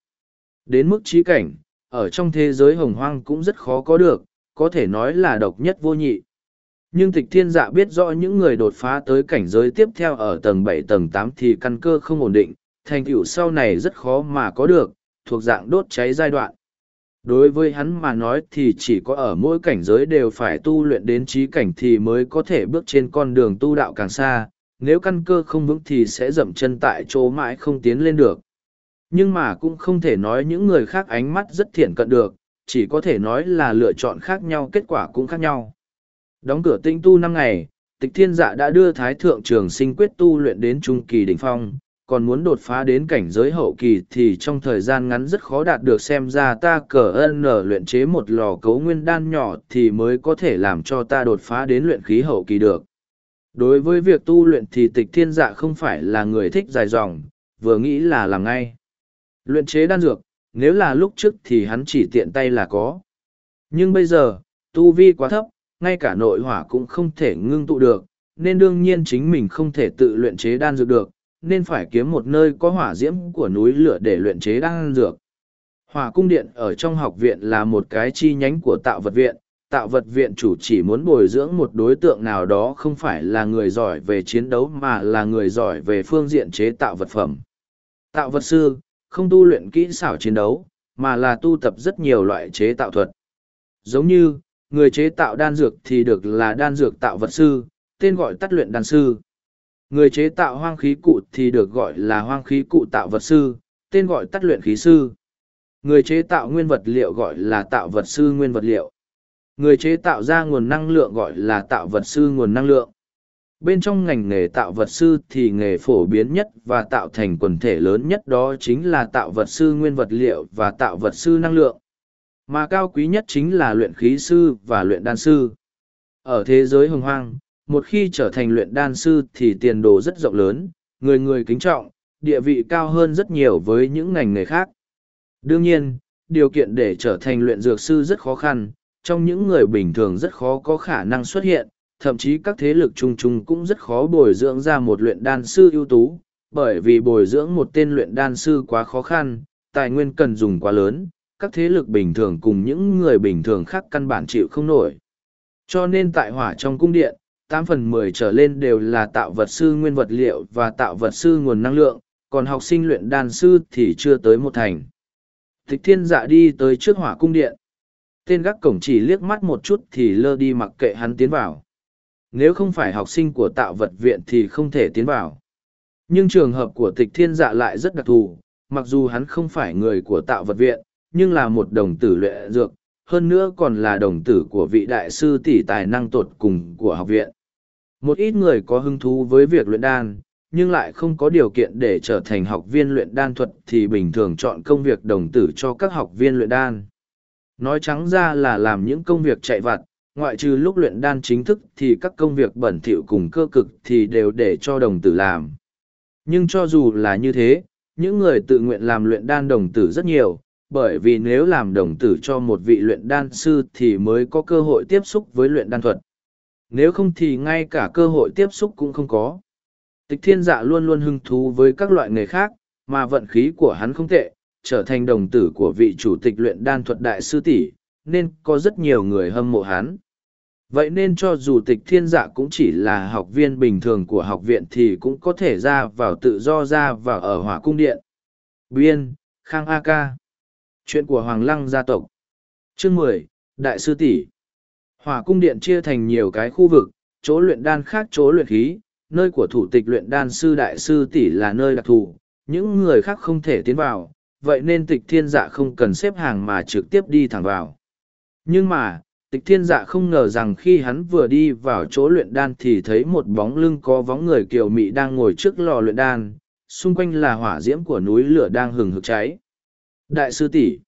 Đến mức trí cảnh, ở trong thế giới hồng hoang cũng rất khó có được, có thể nói là độc nhất vô nhị. Nhưng tịch thiên dạ biết rõ những người đột phá tới cảnh giới tiếp theo ở tầng bảy tầng tám thì căn cơ không ổn định, thành tựu sau này rất khó mà có được, thuộc dạng đốt cháy giai đoạn. Đối với hắn mà nói thì chỉ có ở mỗi cảnh giới đều phải tu luyện đến trí cảnh thì mới có thể bước trên con đường tu đạo càng xa, nếu căn cơ không vững thì sẽ dậm chân tại chỗ mãi không tiến lên được. Nhưng mà cũng không thể nói những người khác ánh mắt rất thiện cận được, chỉ có thể nói là lựa chọn khác nhau kết quả cũng khác nhau. Đóng cửa tinh tu năm ngày, tịch thiên dạ đã đưa thái thượng trường sinh quyết tu luyện đến trung kỳ đỉnh phong, còn muốn đột phá đến cảnh giới hậu kỳ thì trong thời gian ngắn rất khó đạt được xem ra ta cờ ân nở luyện chế một lò cấu nguyên đan nhỏ thì mới có thể làm cho ta đột phá đến luyện khí hậu kỳ được. Đối với việc tu luyện thì tịch thiên dạ không phải là người thích dài dòng, vừa nghĩ là làm ngay. Luyện chế đan dược, nếu là lúc trước thì hắn chỉ tiện tay là có. Nhưng bây giờ, tu vi quá thấp, ngay cả nội hỏa cũng không thể ngưng tụ được, nên đương nhiên chính mình không thể tự luyện chế đan dược được, nên phải kiếm một nơi có hỏa diễm của núi lửa để luyện chế đan dược. Hỏa cung điện ở trong học viện là một cái chi nhánh của tạo vật viện, tạo vật viện chủ chỉ muốn bồi dưỡng một đối tượng nào đó không phải là người giỏi về chiến đấu mà là người giỏi về phương diện chế tạo vật phẩm. Tạo vật sư, không tu luyện kỹ xảo chiến đấu, mà là tu tập rất nhiều loại chế tạo thuật. Giống như, người chế tạo đan dược thì được là đan dược tạo vật sư, tên gọi tắt luyện đan sư. Người chế tạo hoang khí cụ thì được gọi là hoang khí cụ tạo vật sư, tên gọi tắt luyện khí sư. Người chế tạo nguyên vật liệu gọi là tạo vật sư nguyên vật liệu. Người chế tạo ra nguồn năng lượng gọi là tạo vật sư nguồn năng lượng. Bên trong ngành nghề tạo vật sư thì nghề phổ biến nhất và tạo thành quần thể lớn nhất đó chính là tạo vật sư nguyên vật liệu và tạo vật sư năng lượng. Mà cao quý nhất chính là luyện khí sư và luyện đan sư. Ở thế giới hồng hoang, một khi trở thành luyện đan sư thì tiền đồ rất rộng lớn, người người kính trọng, địa vị cao hơn rất nhiều với những ngành nghề khác. Đương nhiên, điều kiện để trở thành luyện dược sư rất khó khăn, trong những người bình thường rất khó có khả năng xuất hiện, thậm chí các thế lực chung chung cũng rất khó bồi dưỡng ra một luyện đan sư ưu tú, bởi vì bồi dưỡng một tên luyện đan sư quá khó khăn, tài nguyên cần dùng quá lớn, các thế lực bình thường cùng những người bình thường khác căn bản chịu không nổi. Cho nên tại hỏa trong cung điện, tám phần mười trở lên đều là tạo vật sư nguyên vật liệu và tạo vật sư nguồn năng lượng, còn học sinh luyện đan sư thì chưa tới một thành. Thích thiên dạ đi tới trước hỏa cung điện. Tên gác cổng chỉ liếc mắt một chút thì lơ đi mặc kệ hắn tiến vào. Nếu không phải học sinh của tạo vật viện thì không thể tiến vào. Nhưng trường hợp của tịch thiên dạ lại rất đặc thù, mặc dù hắn không phải người của tạo vật viện, nhưng là một đồng tử luyện dược, hơn nữa còn là đồng tử của vị đại sư tỷ tài năng tột cùng của học viện. Một ít người có hứng thú với việc luyện đan, nhưng lại không có điều kiện để trở thành học viên luyện đan thuật thì bình thường chọn công việc đồng tử cho các học viên luyện đan. Nói trắng ra là làm những công việc chạy vặt, ngoại trừ lúc luyện đan chính thức thì các công việc bẩn thỉu cùng cơ cực thì đều để cho đồng tử làm. Nhưng cho dù là như thế, những người tự nguyện làm luyện đan đồng tử rất nhiều, bởi vì nếu làm đồng tử cho một vị luyện đan sư thì mới có cơ hội tiếp xúc với luyện đan thuật. Nếu không thì ngay cả cơ hội tiếp xúc cũng không có. Tịch thiên dạ luôn luôn hứng thú với các loại nghề khác, mà vận khí của hắn không tệ, trở thành đồng tử của vị chủ tịch luyện đan thuật đại sư tỷ, nên có rất nhiều người hâm mộ hắn. Vậy nên cho dù tịch thiên dạ cũng chỉ là học viên bình thường của học viện thì cũng có thể ra vào tự do ra vào ở hỏa cung điện. Biên, Khang A Ca. Chuyện của Hoàng Lăng gia tộc. Chương mười Đại sư tỷ Hỏa cung điện chia thành nhiều cái khu vực, chỗ luyện đan khác chỗ luyện khí, nơi của thủ tịch luyện đan sư đại sư tỷ là nơi đặc thù, những người khác không thể tiến vào, vậy nên tịch thiên dạ không cần xếp hàng mà trực tiếp đi thẳng vào. Nhưng mà, tịch thiên dạ không ngờ rằng khi hắn vừa đi vào chỗ luyện đan thì thấy một bóng lưng có vóng người kiều mị đang ngồi trước lò luyện đan, xung quanh là hỏa diễm của núi lửa đang hừng hực cháy. Đại sư tỷ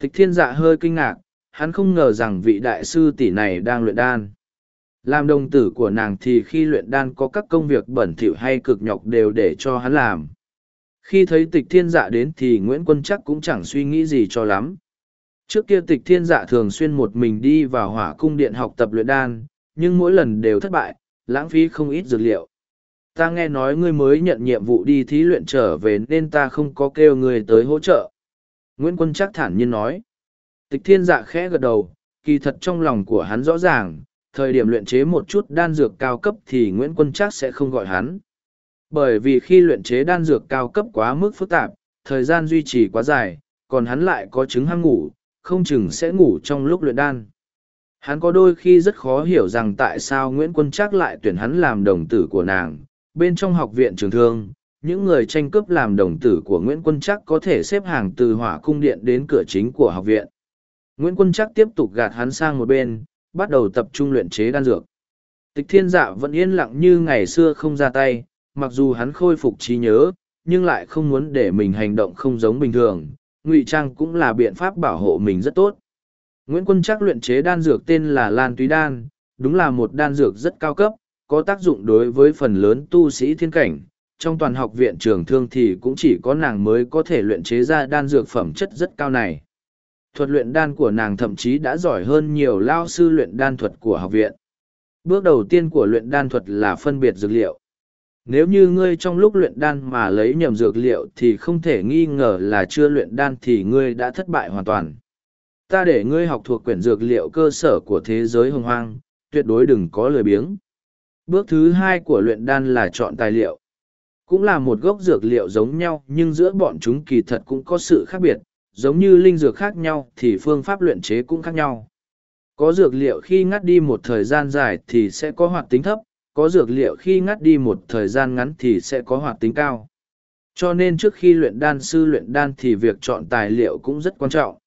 Tịch thiên dạ hơi kinh ngạc, hắn không ngờ rằng vị đại sư tỷ này đang luyện đan. Làm đồng tử của nàng thì khi luyện đan có các công việc bẩn thỉu hay cực nhọc đều để cho hắn làm. Khi thấy tịch thiên dạ đến thì Nguyễn Quân chắc cũng chẳng suy nghĩ gì cho lắm. Trước kia tịch thiên dạ thường xuyên một mình đi vào hỏa cung điện học tập luyện đan, nhưng mỗi lần đều thất bại, lãng phí không ít dược liệu. Ta nghe nói ngươi mới nhận nhiệm vụ đi thí luyện trở về nên ta không có kêu ngươi tới hỗ trợ. Nguyễn Quân chắc thản nhiên nói. Tịch thiên dạ khẽ gật đầu, kỳ thật trong lòng của hắn rõ ràng, thời điểm luyện chế một chút đan dược cao cấp thì Nguyễn Quân chắc sẽ không gọi hắn. Bởi vì khi luyện chế đan dược cao cấp quá mức phức tạp, thời gian duy trì quá dài, còn hắn lại có chứng hăng ngủ, không chừng sẽ ngủ trong lúc luyện đan. Hắn có đôi khi rất khó hiểu rằng tại sao Nguyễn Quân Trác lại tuyển hắn làm đồng tử của nàng. Bên trong học viện trường thương, những người tranh cướp làm đồng tử của Nguyễn Quân Trác có thể xếp hàng từ hỏa cung điện đến cửa chính của học viện. Nguyễn Quân Trác tiếp tục gạt hắn sang một bên, bắt đầu tập trung luyện chế đan dược. Tịch thiên dạ vẫn yên lặng như ngày xưa không ra tay, mặc dù hắn khôi phục trí nhớ, nhưng lại không muốn để mình hành động không giống bình thường, ngụy trang cũng là biện pháp bảo hộ mình rất tốt. Nguyễn Quân chắc luyện chế đan dược tên là Lan Túy Đan, đúng là một đan dược rất cao cấp, có tác dụng đối với phần lớn tu sĩ thiên cảnh. Trong toàn học viện trường thương thì cũng chỉ có nàng mới có thể luyện chế ra đan dược phẩm chất rất cao này. Thuật luyện đan của nàng thậm chí đã giỏi hơn nhiều lao sư luyện đan thuật của học viện. Bước đầu tiên của luyện đan thuật là phân biệt dược liệu. Nếu như ngươi trong lúc luyện đan mà lấy nhầm dược liệu thì không thể nghi ngờ là chưa luyện đan thì ngươi đã thất bại hoàn toàn. Ta để ngươi học thuộc quyển dược liệu cơ sở của thế giới hồng hoang, tuyệt đối đừng có lười biếng. Bước thứ hai của luyện đan là chọn tài liệu. Cũng là một gốc dược liệu giống nhau nhưng giữa bọn chúng kỳ thật cũng có sự khác biệt, giống như linh dược khác nhau thì phương pháp luyện chế cũng khác nhau. Có dược liệu khi ngắt đi một thời gian dài thì sẽ có hoạt tính thấp, có dược liệu khi ngắt đi một thời gian ngắn thì sẽ có hoạt tính cao. Cho nên trước khi luyện đan sư luyện đan thì việc chọn tài liệu cũng rất quan trọng.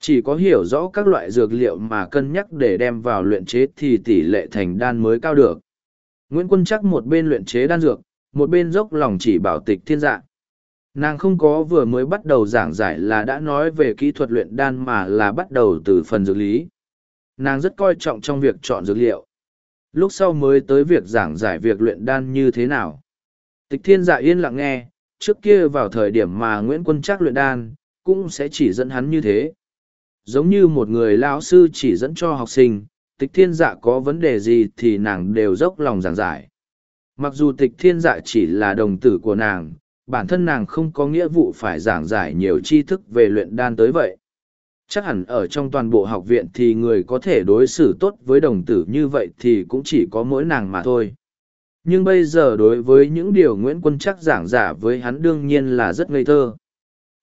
Chỉ có hiểu rõ các loại dược liệu mà cân nhắc để đem vào luyện chế thì tỷ lệ thành đan mới cao được. Nguyễn Quân chắc một bên luyện chế đan dược, một bên dốc lòng chỉ bảo tịch thiên dạ. Nàng không có vừa mới bắt đầu giảng giải là đã nói về kỹ thuật luyện đan mà là bắt đầu từ phần dược lý. Nàng rất coi trọng trong việc chọn dược liệu. Lúc sau mới tới việc giảng giải việc luyện đan như thế nào. Tịch thiên dạ yên lặng nghe, trước kia vào thời điểm mà Nguyễn Quân Trác luyện đan, cũng sẽ chỉ dẫn hắn như thế. Giống như một người lão sư chỉ dẫn cho học sinh, tịch thiên dạ có vấn đề gì thì nàng đều dốc lòng giảng giải. Mặc dù tịch thiên dạ chỉ là đồng tử của nàng, bản thân nàng không có nghĩa vụ phải giảng giải nhiều tri thức về luyện đan tới vậy. Chắc hẳn ở trong toàn bộ học viện thì người có thể đối xử tốt với đồng tử như vậy thì cũng chỉ có mỗi nàng mà thôi. Nhưng bây giờ đối với những điều nguyễn quân chắc giảng giả với hắn đương nhiên là rất ngây thơ.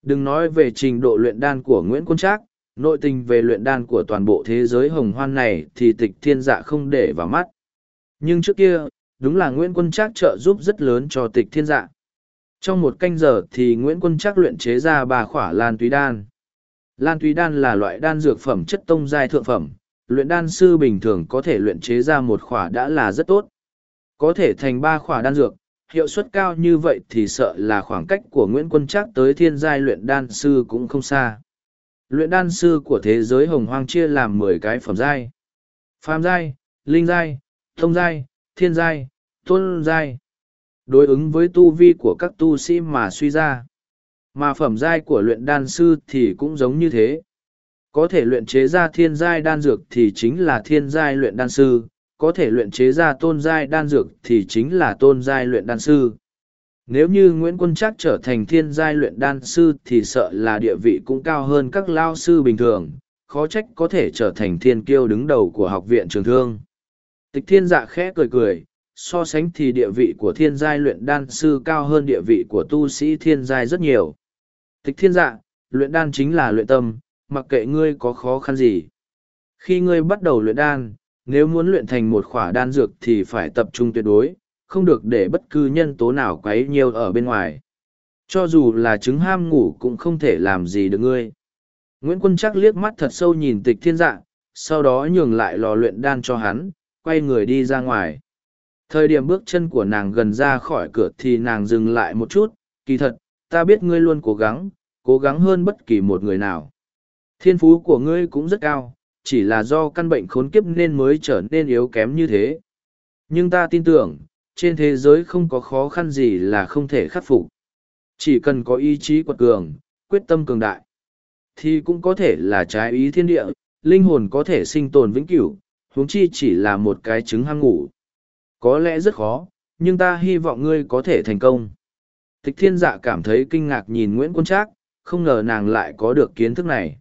Đừng nói về trình độ luyện đan của nguyễn quân trác nội tình về luyện đan của toàn bộ thế giới hồng hoan này thì tịch thiên dạ không để vào mắt. Nhưng trước kia, đúng là nguyễn quân trác trợ giúp rất lớn cho tịch thiên dạ trong một canh giờ thì nguyễn quân chắc luyện chế ra ba khỏa lan túy đan lan túy đan là loại đan dược phẩm chất tông giai thượng phẩm luyện đan sư bình thường có thể luyện chế ra một khỏa đã là rất tốt có thể thành ba khỏa đan dược, hiệu suất cao như vậy thì sợ là khoảng cách của Nguyễn Quân Trác tới thiên giai luyện đan sư cũng không xa. Luyện đan sư của thế giới hồng hoang chia làm mười cái phẩm giai. Phàm giai, linh giai, thông giai, thiên giai, tôn giai. Đối ứng với tu vi của các tu sĩ mà suy ra. Mà phẩm giai của luyện đan sư thì cũng giống như thế. Có thể luyện chế ra thiên giai đan dược thì chính là thiên giai luyện đan sư, có thể luyện chế ra tôn giai đan dược thì chính là tôn giai luyện đan sư. Nếu như Nguyễn Quân Trác trở thành thiên giai luyện đan sư thì sợ là địa vị cũng cao hơn các lao sư bình thường, khó trách có thể trở thành thiên kiêu đứng đầu của học viện trường thương. Tịch thiên dạ khẽ cười cười, so sánh thì địa vị của thiên giai luyện đan sư cao hơn địa vị của tu sĩ thiên giai rất nhiều. Tịch thiên dạ, luyện đan chính là luyện tâm, mặc kệ ngươi có khó khăn gì. Khi ngươi bắt đầu luyện đan, nếu muốn luyện thành một khỏa đan dược thì phải tập trung tuyệt đối, không được để bất cứ nhân tố nào quấy nhiều ở bên ngoài. Cho dù là chứng ham ngủ cũng không thể làm gì được ngươi. Nguyễn Quân chắc liếc mắt thật sâu nhìn tịch thiên dạ, sau đó nhường lại lò luyện đan cho hắn, quay người đi ra ngoài. Thời điểm bước chân của nàng gần ra khỏi cửa thì nàng dừng lại một chút, kỳ thật, ta biết ngươi luôn cố gắng, cố gắng hơn bất kỳ một người nào. Thiên phú của ngươi cũng rất cao, chỉ là do căn bệnh khốn kiếp nên mới trở nên yếu kém như thế. Nhưng ta tin tưởng, trên thế giới không có khó khăn gì là không thể khắc phục. Chỉ cần có ý chí quật cường, quyết tâm cường đại, thì cũng có thể là trái ý thiên địa, linh hồn có thể sinh tồn vĩnh cửu, huống chi chỉ là một cái trứng hang ngủ. Có lẽ rất khó, nhưng ta hy vọng ngươi có thể thành công. Tịch thiên dạ cảm thấy kinh ngạc nhìn Nguyễn Quân Trác, không ngờ nàng lại có được kiến thức này.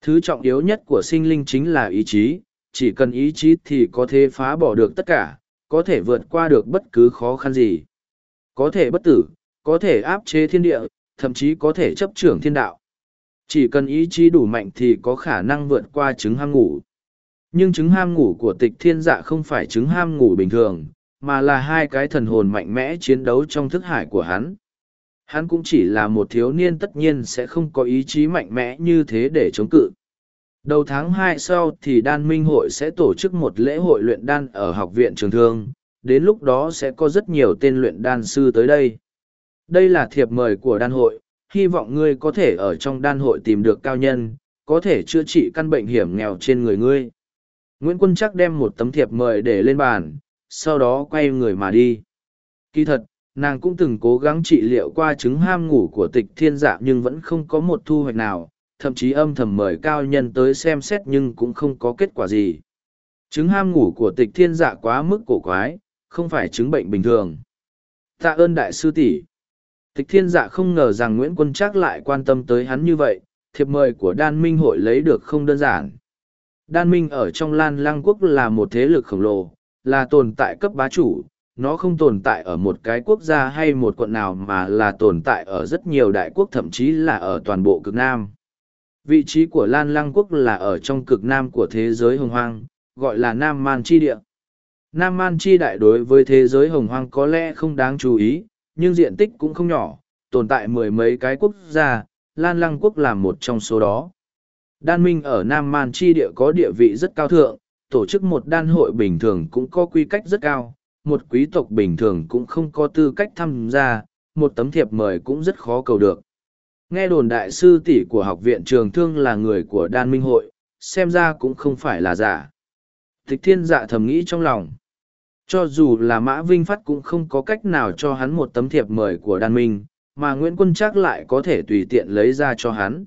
Thứ trọng yếu nhất của sinh linh chính là ý chí, chỉ cần ý chí thì có thể phá bỏ được tất cả, có thể vượt qua được bất cứ khó khăn gì. Có thể bất tử, có thể áp chế thiên địa, thậm chí có thể chấp trưởng thiên đạo. Chỉ cần ý chí đủ mạnh thì có khả năng vượt qua chứng hang ngủ. Nhưng chứng ham ngủ của tịch thiên dạ không phải chứng ham ngủ bình thường, mà là hai cái thần hồn mạnh mẽ chiến đấu trong thức hải của hắn hắn cũng chỉ là một thiếu niên tất nhiên sẽ không có ý chí mạnh mẽ như thế để chống cự. Đầu tháng hai sau thì đan minh hội sẽ tổ chức một lễ hội luyện đan ở học viện trường thương, đến lúc đó sẽ có rất nhiều tên luyện đan sư tới đây. Đây là thiệp mời của đan hội, hy vọng ngươi có thể ở trong đan hội tìm được cao nhân, có thể chữa trị căn bệnh hiểm nghèo trên người ngươi. Nguyễn Quân chắc đem một tấm thiệp mời để lên bàn, sau đó quay người mà đi. Kỳ thật, nàng cũng từng cố gắng trị liệu qua chứng ham ngủ của tịch thiên dạ nhưng vẫn không có một thu hoạch nào thậm chí âm thầm mời cao nhân tới xem xét nhưng cũng không có kết quả gì. Chứng ham ngủ của tịch thiên dạ quá mức cổ quái không phải chứng bệnh bình thường. Tạ ơn đại sư tỷ. Tịch thiên dạ không ngờ rằng nguyễn quân trác lại quan tâm tới hắn như vậy thiệp mời của đan minh hội lấy được không đơn giản đan minh ở trong lan lăng quốc là một thế lực khổng lồ, là tồn tại cấp bá chủ, nó không tồn tại ở một cái quốc gia hay một quận nào mà là tồn tại ở rất nhiều đại quốc, thậm chí là ở toàn bộ cực nam. Vị trí của lan lăng quốc là ở trong cực nam của thế giới hồng hoang, gọi là nam man chi địa. Nam man chi đại đối với thế giới hồng hoang có lẽ không đáng chú ý, nhưng diện tích cũng không nhỏ, tồn tại mười mấy cái quốc gia, lan lăng quốc là một trong số đó đan minh ở nam man chi địa có địa vị rất cao thượng tổ chức một đan hội bình thường cũng có quy cách rất cao một quý tộc bình thường cũng không có tư cách tham gia, một tấm thiệp mời cũng rất khó cầu được. Nghe đồn đại sư tỷ của học viện trường thương là người của đan minh hội, xem ra cũng không phải là giả. Tịch thiên dạ thầm nghĩ trong lòng. Cho dù là Mã Vinh Phát cũng không có cách nào cho hắn một tấm thiệp mời của đan minh, mà Nguyễn Quân Trác lại có thể tùy tiện lấy ra cho hắn.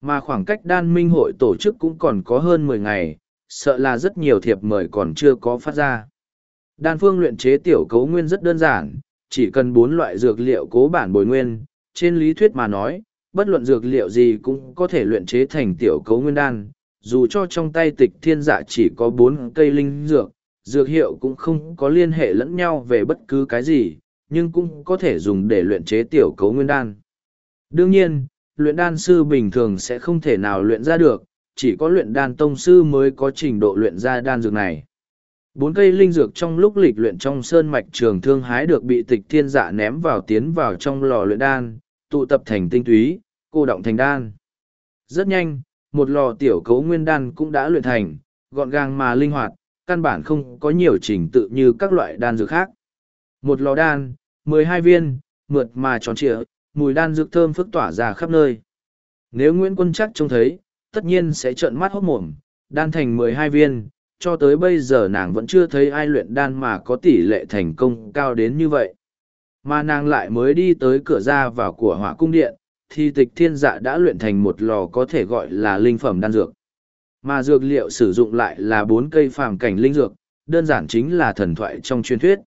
Mà khoảng cách đan minh hội tổ chức cũng còn có hơn mười ngày, sợ là rất nhiều thiệp mời còn chưa có phát ra. Đan phương luyện chế tiểu cấu nguyên rất đơn giản, chỉ cần bốn loại dược liệu cố bản bồi nguyên, trên lý thuyết mà nói, bất luận dược liệu gì cũng có thể luyện chế thành tiểu cấu nguyên đan, dù cho trong tay tịch thiên dạ chỉ có bốn cây linh dược, dược hiệu cũng không có liên hệ lẫn nhau về bất cứ cái gì, nhưng cũng có thể dùng để luyện chế tiểu cấu nguyên đan. Đương nhiên, luyện đan sư bình thường sẽ không thể nào luyện ra được, chỉ có luyện đan tông sư mới có trình độ luyện ra đan dược này. Bốn cây linh dược trong lúc lịch luyện trong sơn mạch trường thương hái được bị tịch thiên dạ ném vào tiến vào trong lò luyện đan, tụ tập thành tinh túy, cô động thành đan. Rất nhanh, một lò tiểu cấu nguyên đan cũng đã luyện thành, gọn gàng mà linh hoạt, căn bản không có nhiều trình tự như các loại đan dược khác. Một lò đan, mười hai viên, mượt mà tròn trịa, mùi đan dược thơm phức tỏa ra khắp nơi. Nếu Nguyễn Quân chắc trông thấy, tất nhiên sẽ trợn mắt hốt mồm, đan thành mười hai viên, cho tới bây giờ nàng vẫn chưa thấy ai luyện đan mà có tỷ lệ thành công cao đến như vậy. Mà nàng lại mới đi tới cửa ra vào của hỏa cung điện, thì tịch thiên dạ đã luyện thành một lò có thể gọi là linh phẩm đan dược. Mà dược liệu sử dụng lại là bốn cây phàm cảnh linh dược, đơn giản chính là thần thoại trong truyền thuyết.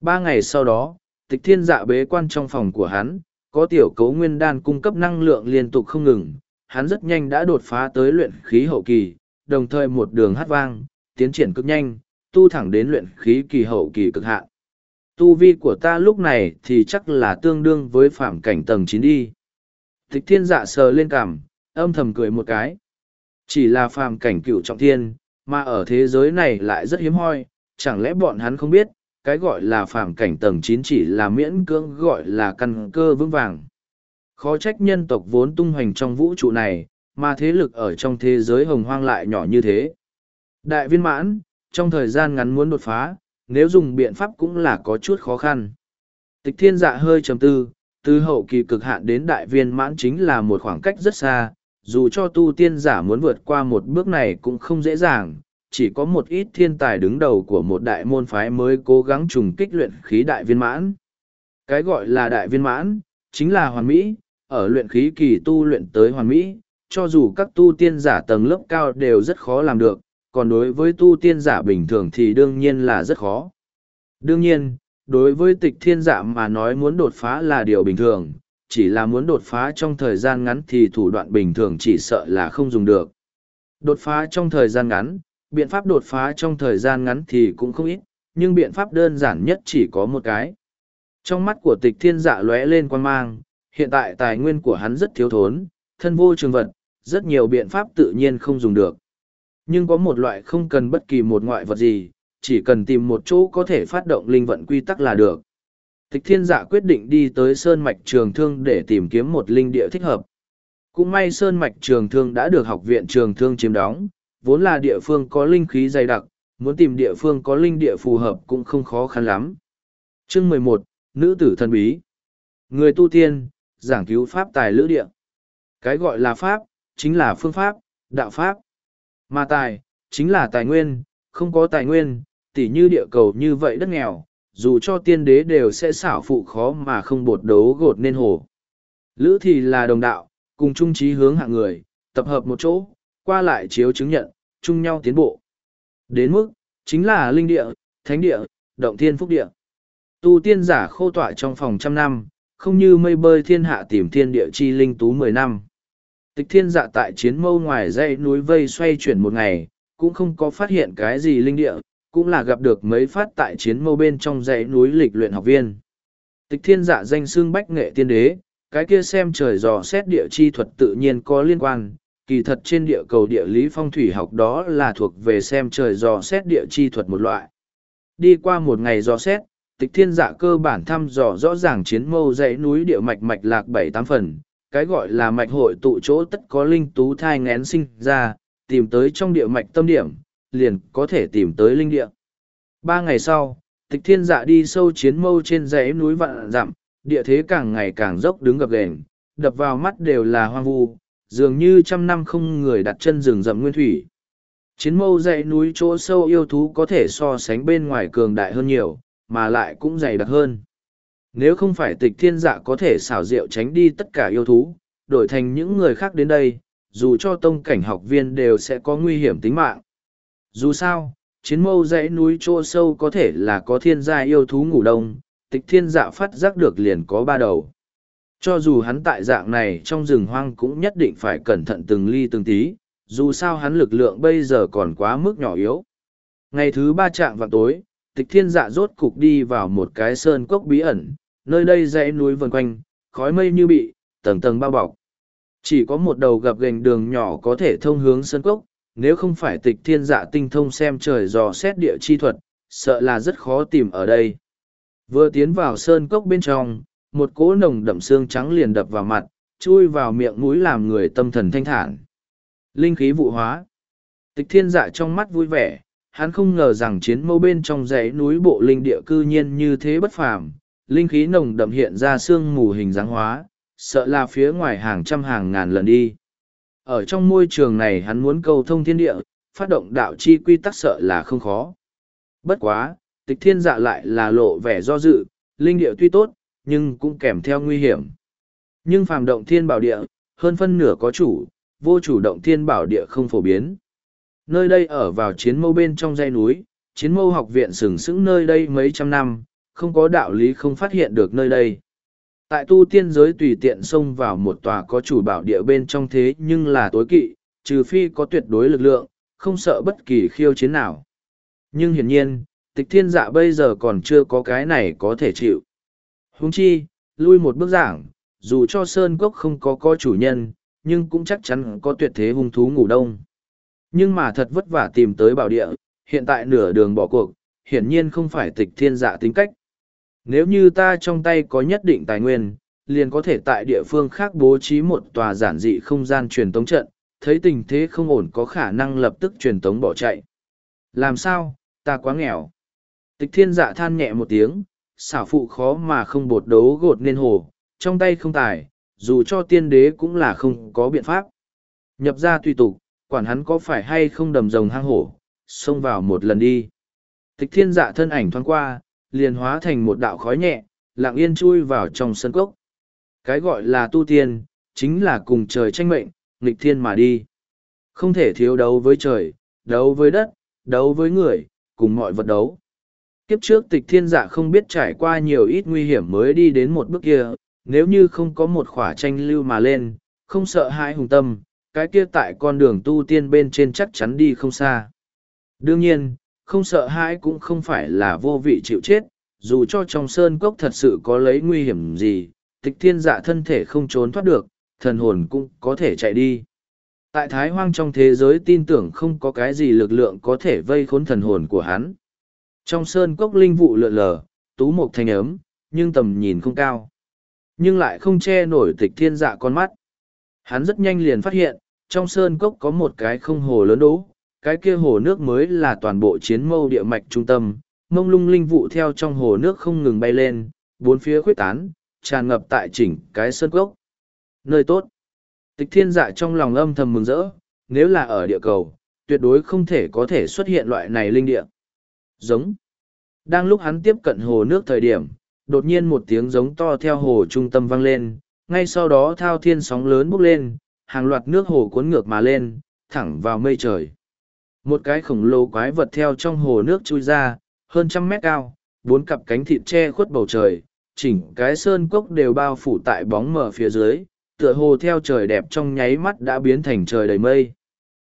Ba ngày sau đó, tịch thiên dạ bế quan trong phòng của hắn, có tiểu cấu nguyên đan cung cấp năng lượng liên tục không ngừng, hắn rất nhanh đã đột phá tới luyện khí hậu kỳ, đồng thời một đường hát vang, tiến triển cực nhanh, tu thẳng đến luyện khí kỳ hậu kỳ cực hạn. Tu vi của ta lúc này thì chắc là tương đương với phạm cảnh tầng chín đi. Tịch thiên dạ sờ lên cằm, âm thầm cười một cái. Chỉ là phàm cảnh cửu trọng thiên, mà ở thế giới này lại rất hiếm hoi, chẳng lẽ bọn hắn không biết, cái gọi là phàm cảnh tầng chín chỉ là miễn cưỡng gọi là căn cơ vững vàng. Khó trách nhân tộc vốn tung hoành trong vũ trụ này, mà thế lực ở trong thế giới hồng hoang lại nhỏ như thế. Đại viên mãn, trong thời gian ngắn muốn đột phá, nếu dùng biện pháp cũng là có chút khó khăn. Tịch thiên dạ hơi trầm tư, từ hậu kỳ cực hạn đến đại viên mãn chính là một khoảng cách rất xa, dù cho tu tiên giả muốn vượt qua một bước này cũng không dễ dàng, chỉ có một ít thiên tài đứng đầu của một đại môn phái mới cố gắng trùng kích luyện khí đại viên mãn. Cái gọi là đại viên mãn, chính là hoàn mỹ, ở luyện khí kỳ tu luyện tới hoàn mỹ, cho dù các tu tiên giả tầng lớp cao đều rất khó làm được, còn đối với tu tiên giả bình thường thì đương nhiên là rất khó. Đương nhiên, đối với tịch thiên giả mà nói muốn đột phá là điều bình thường, chỉ là muốn đột phá trong thời gian ngắn thì thủ đoạn bình thường chỉ sợ là không dùng được. Đột phá trong thời gian ngắn, biện pháp đột phá trong thời gian ngắn thì cũng không ít, nhưng biện pháp đơn giản nhất chỉ có một cái. Trong mắt của tịch thiên dạ lóe lên quan mang, hiện tại tài nguyên của hắn rất thiếu thốn, thân vô trường vật, rất nhiều biện pháp tự nhiên không dùng được. Nhưng có một loại không cần bất kỳ một ngoại vật gì, chỉ cần tìm một chỗ có thể phát động linh vận quy tắc là được. Tịch thiên dạ quyết định đi tới Sơn Mạch Trường Thương để tìm kiếm một linh địa thích hợp. Cũng may Sơn Mạch Trường Thương đã được học viện Trường Thương chiếm đóng, vốn là địa phương có linh khí dày đặc, muốn tìm địa phương có linh địa phù hợp cũng không khó khăn lắm. Chương mười một Nữ tử thần bí Người tu tiên, giảng cứu Pháp tài lữ địa. Cái gọi là Pháp, chính là phương pháp, đạo Pháp. Mà tài, chính là tài nguyên, không có tài nguyên, tỉ như địa cầu như vậy đất nghèo, dù cho tiên đế đều sẽ xảo phụ khó mà không bột đấu gột nên hồ. Lữ thì là đồng đạo, cùng chung trí hướng hạng người, tập hợp một chỗ, qua lại chiếu chứng nhận, chung nhau tiến bộ. Đến mức, chính là linh địa, thánh địa, động thiên phúc địa. Tu tiên giả khô tọa trong phòng trăm năm, không như mây bơi thiên hạ tìm thiên địa chi linh tú mười năm. Tịch thiên dạ tại chiến mâu ngoài dãy núi vây xoay chuyển một ngày, cũng không có phát hiện cái gì linh địa, cũng là gặp được mấy phát tại chiến mâu bên trong dãy núi lịch luyện học viên. Tịch thiên dạ danh xương bách nghệ tiên đế, cái kia xem trời dò xét địa chi thuật tự nhiên có liên quan, kỳ thật trên địa cầu địa lý phong thủy học đó là thuộc về xem trời dò xét địa chi thuật một loại. Đi qua một ngày dò xét, tịch thiên dạ cơ bản thăm dò rõ ràng chiến mâu dãy núi địa mạch mạch lạc bảy tám phần, cái gọi là mạch hội tụ chỗ tất có linh tú thai ngén sinh ra, tìm tới trong địa mạch tâm điểm, liền có thể tìm tới linh địa. Ba ngày sau, tịch thiên dạ đi sâu chiến mâu trên dãy núi vạn dặm, địa thế càng ngày càng dốc đứng gập ghềnh, đập vào mắt đều là hoang vu, dường như trăm năm không người đặt chân rừng rậm nguyên thủy. Chiến mâu dãy núi chỗ sâu yêu thú có thể so sánh bên ngoài cường đại hơn nhiều, mà lại cũng dày đặc hơn. Nếu không phải tịch thiên dạ có thể xảo diệu tránh đi tất cả yêu thú, đổi thành những người khác đến đây, dù cho tông cảnh học viên đều sẽ có nguy hiểm tính mạng. Dù sao, chiến mâu dãy núi chỗ sâu có thể là có thiên gia yêu thú ngủ đông, tịch thiên dạ phát giác được liền có ba đầu. Cho dù hắn tại dạng này trong rừng hoang cũng nhất định phải cẩn thận từng ly từng tí, dù sao hắn lực lượng bây giờ còn quá mức nhỏ yếu. Ngày thứ ba trạng vào tối, tịch thiên dạ rốt cục đi vào một cái sơn cốc bí ẩn, nơi đây dãy núi vần quanh, khói mây như bị, tầng tầng bao bọc. Chỉ có một đầu gập gành đường nhỏ có thể thông hướng sơn cốc, nếu không phải tịch thiên dạ tinh thông xem trời dò xét địa chi thuật, sợ là rất khó tìm ở đây. Vừa tiến vào sơn cốc bên trong, một cỗ nồng đậm xương trắng liền đập vào mặt, chui vào miệng mũi làm người tâm thần thanh thản. Linh khí vụ hóa. Tịch thiên dạ trong mắt vui vẻ, hắn không ngờ rằng chiến mâu bên trong dãy núi bộ linh địa cư nhiên như thế bất phàm, linh khí nồng đậm hiện ra xương mù hình dáng hóa, sợ là phía ngoài hàng trăm hàng ngàn lần đi. Ở trong môi trường này hắn muốn cầu thông thiên địa, phát động đạo chi quy tắc sợ là không khó. Bất quá, tịch thiên dạ lại là lộ vẻ do dự, linh địa tuy tốt, nhưng cũng kèm theo nguy hiểm. Nhưng phàm động thiên bảo địa, hơn phân nửa có chủ, vô chủ động thiên bảo địa không phổ biến. Nơi đây ở vào chiến mâu bên trong dãy núi, chiến mâu học viện sừng sững nơi đây mấy trăm năm, không có đạo lý không phát hiện được nơi đây. Tại tu tiên giới tùy tiện xông vào một tòa có chủ bảo địa bên trong thế nhưng là tối kỵ, trừ phi có tuyệt đối lực lượng, không sợ bất kỳ khiêu chiến nào. Nhưng hiển nhiên, tịch thiên dạ bây giờ còn chưa có cái này có thể chịu. Húng chi, lui một bước giảng, dù cho Sơn Cốc không có có chủ nhân, nhưng cũng chắc chắn có tuyệt thế hung thú ngủ đông. Nhưng mà thật vất vả tìm tới bảo địa, hiện tại nửa đường bỏ cuộc, hiển nhiên không phải tịch thiên dạ tính cách. Nếu như ta trong tay có nhất định tài nguyên, liền có thể tại địa phương khác bố trí một tòa giản dị không gian truyền tống trận, thấy tình thế không ổn có khả năng lập tức truyền tống bỏ chạy. Làm sao, ta quá nghèo. Tịch thiên dạ than nhẹ một tiếng, xảo phụ khó mà không bột đấu gột nên hồ, trong tay không tài, dù cho tiên đế cũng là không có biện pháp. Nhập ra tùy tục, quản hắn có phải hay không đầm rồng hang hổ, xông vào một lần đi. Tịch thiên dạ thân ảnh thoáng qua, liền hóa thành một đạo khói nhẹ, lặng yên chui vào trong sân cốc. Cái gọi là tu tiên, chính là cùng trời tranh mệnh, nghịch thiên mà đi. Không thể thiếu đấu với trời, đấu với đất, đấu với người, cùng mọi vật đấu. Kiếp trước tịch thiên dạ không biết trải qua nhiều ít nguy hiểm mới đi đến một bước kia, nếu như không có một khỏa tranh lưu mà lên, không sợ hãi hùng tâm, cái kia tại con đường tu tiên bên trên chắc chắn đi không xa. Đương nhiên, không sợ hãi cũng không phải là vô vị chịu chết, dù cho trong sơn cốc thật sự có lấy nguy hiểm gì, tịch thiên dạ thân thể không trốn thoát được, thần hồn cũng có thể chạy đi. Tại thái hoang trong thế giới tin tưởng không có cái gì lực lượng có thể vây khốn thần hồn của hắn. Trong sơn cốc linh vụ lượn lờ, tú mộc thanh ấm, nhưng tầm nhìn không cao. Nhưng lại không che nổi tịch thiên dạ con mắt. Hắn rất nhanh liền phát hiện, trong sơn cốc có một cái không hồ lớn đố, cái kia hồ nước mới là toàn bộ chiến mâu địa mạch trung tâm, mông lung linh vụ theo trong hồ nước không ngừng bay lên, bốn phía khuyết tán, tràn ngập tại chỉnh cái sơn cốc. Nơi tốt. Tịch thiên dạ trong lòng âm thầm mừng rỡ, nếu là ở địa cầu, tuyệt đối không thể có thể xuất hiện loại này linh địa. Giống. Đang lúc hắn tiếp cận hồ nước thời điểm, đột nhiên một tiếng giống to theo hồ trung tâm vang lên, ngay sau đó thao thiên sóng lớn bốc lên, hàng loạt nước hồ cuốn ngược mà lên, thẳng vào mây trời. Một cái khổng lồ quái vật theo trong hồ nước chui ra, hơn trăm mét cao, bốn cặp cánh thịt che khuất bầu trời, chỉnh cái sơn cốc đều bao phủ tại bóng mờ phía dưới, tựa hồ theo trời đẹp trong nháy mắt đã biến thành trời đầy mây.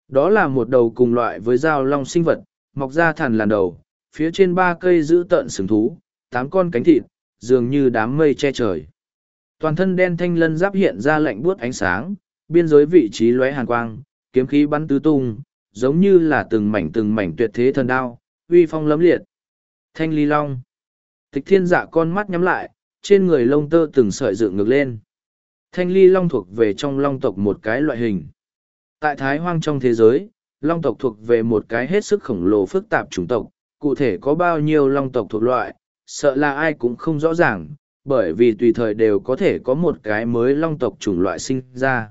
Đó là một đầu cùng loại với dao long sinh vật, mọc ra thằn làn đầu, phía trên ba cây giữ tợn sừng thú, tám con cánh thịt, dường như đám mây che trời. Toàn thân đen thanh lân giáp hiện ra lạnh buốt ánh sáng, biên giới vị trí lóe hàn quang, kiếm khí bắn tứ tung, giống như là từng mảnh từng mảnh tuyệt thế thần đao, uy phong lấm liệt. Thanh ly long. Tịch thiên dạ con mắt nhắm lại, trên người lông tơ từng sợi dựng ngược lên. Thanh ly long thuộc về trong long tộc một cái loại hình. Tại thái hoang trong thế giới, long tộc thuộc về một cái hết sức khổng lồ phức tạp chủng tộc, cụ thể có bao nhiêu long tộc thuộc loại, sợ là ai cũng không rõ ràng, bởi vì tùy thời đều có thể có một cái mới long tộc chủng loại sinh ra.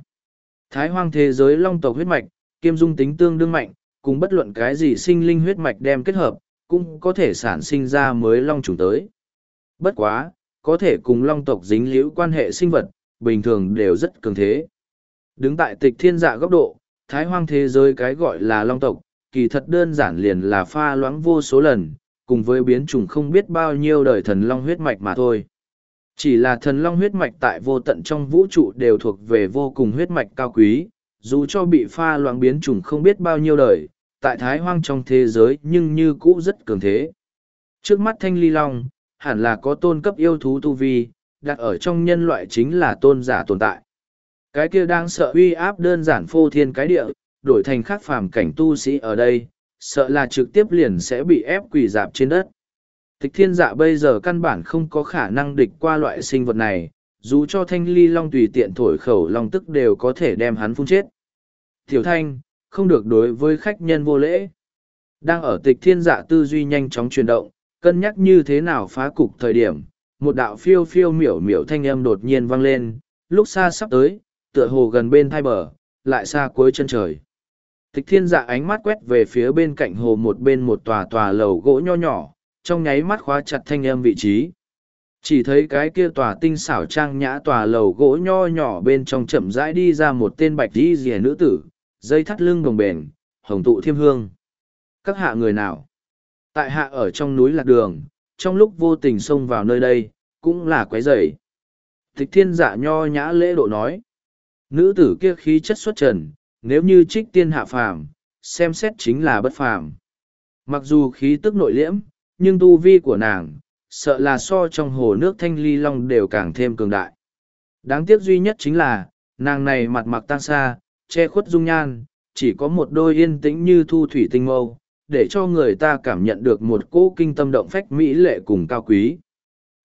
Thái hoang thế giới long tộc huyết mạch, kiêm dung tính tương đương mạnh, cùng bất luận cái gì sinh linh huyết mạch đem kết hợp, cũng có thể sản sinh ra mới long chủng tới. Bất quá, có thể cùng long tộc dính liễu quan hệ sinh vật, bình thường đều rất cường thế. Đứng tại tịch thiên dạ góc độ, thái hoang thế giới cái gọi là long tộc, kỳ thật đơn giản liền là pha loãng vô số lần, cùng với biến chủng không biết bao nhiêu đời thần long huyết mạch mà thôi. Chỉ là thần long huyết mạch tại vô tận trong vũ trụ đều thuộc về vô cùng huyết mạch cao quý, dù cho bị pha loãng biến chủng không biết bao nhiêu đời, tại thái hoang trong thế giới nhưng như cũ rất cường thế. Trước mắt thanh ly long, hẳn là có tôn cấp yêu thú tu vi, đặt ở trong nhân loại chính là tôn giả tồn tại. Cái kia đang sợ uy áp đơn giản phô thiên cái địa, đổi thành khắc phàm cảnh tu sĩ ở đây, sợ là trực tiếp liền sẽ bị ép quỳ dạp trên đất. Tịch thiên dạ bây giờ căn bản không có khả năng địch qua loại sinh vật này, dù cho thanh ly long tùy tiện thổi khẩu long tức đều có thể đem hắn phun chết. Tiểu thanh, không được đối với khách nhân vô lễ. Đang ở tịch thiên dạ tư duy nhanh chóng chuyển động, cân nhắc như thế nào phá cục thời điểm, một đạo phiêu phiêu miểu miểu thanh âm đột nhiên vang lên, lúc xa sắp tới, tựa hồ gần bên thai bờ, lại xa cuối chân trời. Tịch thiên dạ ánh mắt quét về phía bên cạnh hồ một bên một tòa tòa lầu gỗ nho nhỏ, trong nháy mắt khóa chặt thanh âm vị trí. Chỉ thấy cái kia tòa tinh xảo trang nhã tòa lầu gỗ nho nhỏ bên trong chậm rãi đi ra một tên bạch đi rìa nữ tử, dây thắt lưng đồng bền, hồng tụ thiêm hương. Các hạ người nào? Tại hạ ở trong núi lạc đường, trong lúc vô tình xông vào nơi đây, cũng là quấy rầy. Tịch thiên dạ nho nhã lễ độ nói. Nữ tử kia khí chất xuất trần, nếu như trích tiên hạ phàm, xem xét chính là bất phàm. Mặc dù khí tức nội liễm, nhưng tu vi của nàng, sợ là so trong hồ nước thanh ly long đều càng thêm cường đại. Đáng tiếc duy nhất chính là, nàng này mặt mặc tan xa, che khuất dung nhan, chỉ có một đôi yên tĩnh như thu thủy tinh mâu, để cho người ta cảm nhận được một cỗ kinh tâm động phách mỹ lệ cùng cao quý.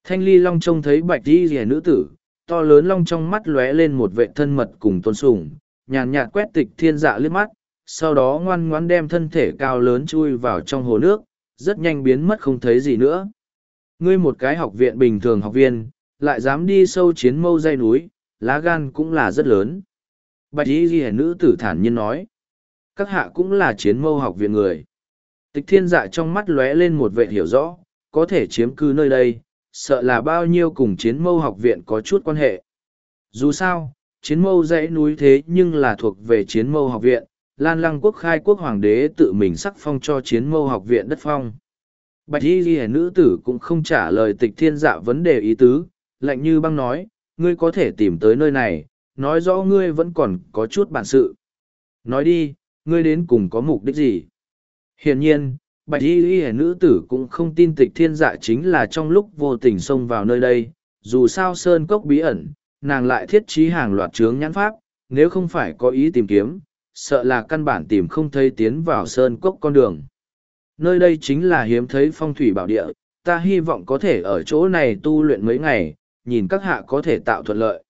Thanh ly long trông thấy bạch đi rìa nữ tử, to lớn long trong mắt lóe lên một vệ thân mật cùng tôn sùng, nhàn nhạt quét tịch thiên dạ liếc mắt, sau đó ngoan ngoãn đem thân thể cao lớn chui vào trong hồ nước, rất nhanh biến mất không thấy gì nữa. Ngươi một cái học viện bình thường học viên, lại dám đi sâu chiến mâu dây núi, lá gan cũng là rất lớn. Bạch y ghi nữ tử thản nhiên nói. Các hạ cũng là chiến mâu học viện người. Tịch thiên dạ trong mắt lóe lên một vệ hiểu rõ, có thể chiếm cư nơi đây, sợ là bao nhiêu cùng chiến mâu học viện có chút quan hệ. Dù sao, chiến mâu dãy núi thế nhưng là thuộc về chiến mâu học viện, Lan Lăng quốc khai quốc hoàng đế tự mình sắc phong cho chiến mâu học viện đất phong. Bạch y ghi nữ tử cũng không trả lời tịch thiên dạ vấn đề ý tứ, lạnh như băng nói, ngươi có thể tìm tới nơi này, nói rõ ngươi vẫn còn có chút bản sự. Nói đi, ngươi đến cùng có mục đích gì? Hiển nhiên, bạch y ghi nữ tử cũng không tin tịch thiên dạ chính là trong lúc vô tình xông vào nơi đây, dù sao sơn cốc bí ẩn, nàng lại thiết trí hàng loạt trướng nhãn pháp, nếu không phải có ý tìm kiếm, sợ là căn bản tìm không thấy tiến vào sơn cốc con đường. Nơi đây chính là hiếm thấy phong thủy bảo địa, ta hy vọng có thể ở chỗ này tu luyện mấy ngày, nhìn các hạ có thể tạo thuận lợi.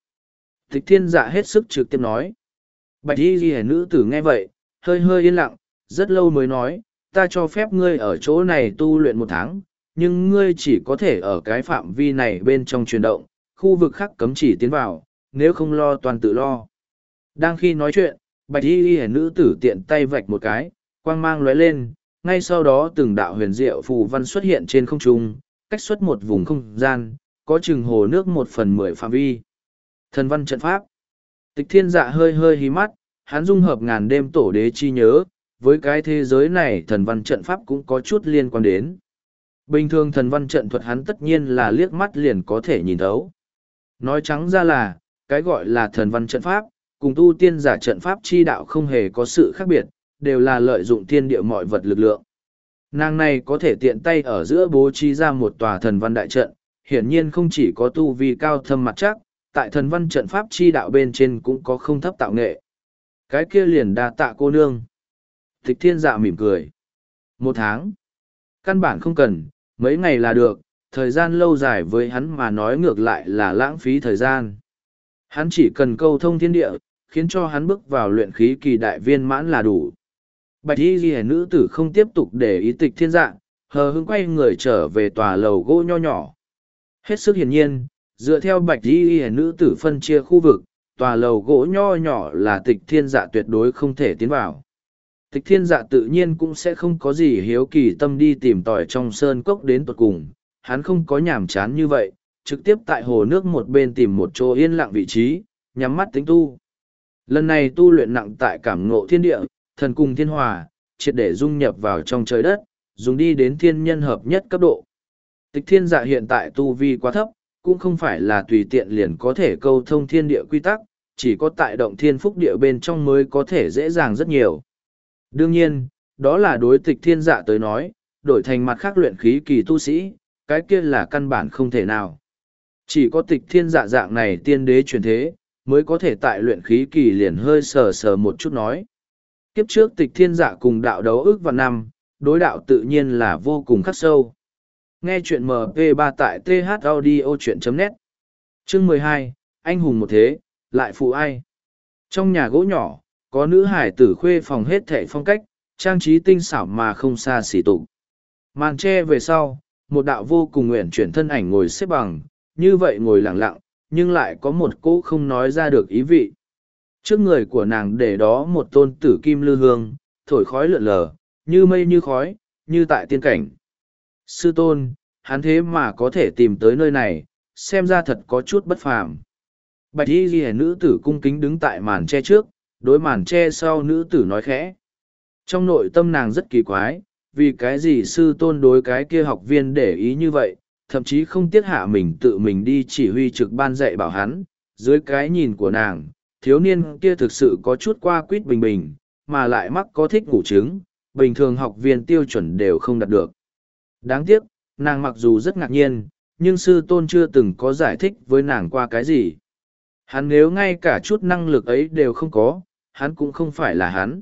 Tịch thiên dạ hết sức trực tiếp nói. Bạch y ghi nữ tử nghe vậy, hơi hơi yên lặng, rất lâu mới nói, ta cho phép ngươi ở chỗ này tu luyện một tháng, nhưng ngươi chỉ có thể ở cái phạm vi này bên trong chuyển động, khu vực khác cấm chỉ tiến vào, nếu không lo toàn tự lo. Đang khi nói chuyện, bạch y ghi nữ tử tiện tay vạch một cái, quang mang lóe lên, ngay sau đó từng đạo huyền diệu phù văn xuất hiện trên không trung, cách xuất một vùng không gian, có chừng hồ nước một phần mười phạm vi. Thần văn trận pháp. Tịch thiên dạ hơi hơi hí mắt, hắn dung hợp ngàn đêm tổ đế chi nhớ, với cái thế giới này thần văn trận pháp cũng có chút liên quan đến. Bình thường thần văn trận thuật hắn tất nhiên là liếc mắt liền có thể nhìn thấu. Nói trắng ra là, cái gọi là thần văn trận pháp, cùng tu tiên giả trận pháp chi đạo không hề có sự khác biệt, đều là lợi dụng thiên địa mọi vật lực lượng. Nàng này có thể tiện tay ở giữa bố trí ra một tòa thần văn đại trận, hiển nhiên không chỉ có tu vi cao thâm mặt chắc, tại thần văn trận pháp chi đạo bên trên cũng có không thấp tạo nghệ. Cái kia liền đa tạ cô nương. Tịch thiên dạ mỉm cười. Một tháng. Căn bản không cần, mấy ngày là được, thời gian lâu dài với hắn mà nói ngược lại là lãng phí thời gian. Hắn chỉ cần câu thông thiên địa, khiến cho hắn bước vào luyện khí kỳ đại viên mãn là đủ. Bạch y ghi nữ tử không tiếp tục để ý tịch thiên dạng, hờ hững quay người trở về tòa lầu gỗ nho nhỏ. Hết sức hiển nhiên, dựa theo bạch y ghi nữ tử phân chia khu vực, tòa lầu gỗ nho nhỏ là tịch thiên dạ tuyệt đối không thể tiến vào. Tịch thiên dạ tự nhiên cũng sẽ không có gì hiếu kỳ tâm đi tìm tòi trong sơn cốc đến tuột cùng, hắn không có nhàm chán như vậy, trực tiếp tại hồ nước một bên tìm một chỗ yên lặng vị trí, nhắm mắt tính tu. Lần này tu luyện nặng tại cảm ngộ thiên địa, thần cùng thiên hòa, triệt để dung nhập vào trong trời đất, dùng đi đến thiên nhân hợp nhất cấp độ. Tịch thiên dạ hiện tại tu vi quá thấp, cũng không phải là tùy tiện liền có thể câu thông thiên địa quy tắc, chỉ có tại động thiên phúc địa bên trong mới có thể dễ dàng rất nhiều. Đương nhiên, đó là đối tịch thiên dạ tới nói, đổi thành mặt khác luyện khí kỳ tu sĩ, cái kia là căn bản không thể nào. Chỉ có tịch thiên dạ dạng này tiên đế truyền thế, mới có thể tại luyện khí kỳ liền hơi sờ sờ một chút nói. Kiếp trước tịch thiên dạ cùng đạo đấu ước vào năm, đối đạo tự nhiên là vô cùng khắc sâu. Nghe chuyện MP3 tại thaudio.net Chương mười hai Anh hùng một thế, lại phụ ai? Trong nhà gỗ nhỏ, có nữ hải tử khuê phòng hết thệ phong cách, trang trí tinh xảo mà không xa xỉ tục. Màn tre về sau, một đạo vô cùng nguyện chuyển thân ảnh ngồi xếp bằng, như vậy ngồi lặng lặng, nhưng lại có một cỗ không nói ra được ý vị. Trước người của nàng để đó một tôn tử kim lư hương, thổi khói lượn lờ, như mây như khói, như tại tiên cảnh. Sư tôn, hắn thế mà có thể tìm tới nơi này, xem ra thật có chút bất phàm. Bạch y ghi nữ tử cung kính đứng tại màn tre trước, đối màn tre sau nữ tử nói khẽ. Trong nội tâm nàng rất kỳ quái, vì cái gì sư tôn đối cái kia học viên để ý như vậy, thậm chí không tiếc hạ mình tự mình đi chỉ huy trực ban dạy bảo hắn, dưới cái nhìn của nàng, thiếu niên kia thực sự có chút qua quýt bình bình, mà lại mắc có thích ngủ trứng, bình thường học viên tiêu chuẩn đều không đạt được. Đáng tiếc, nàng mặc dù rất ngạc nhiên, nhưng sư tôn chưa từng có giải thích với nàng qua cái gì. Hắn nếu ngay cả chút năng lực ấy đều không có, hắn cũng không phải là hắn.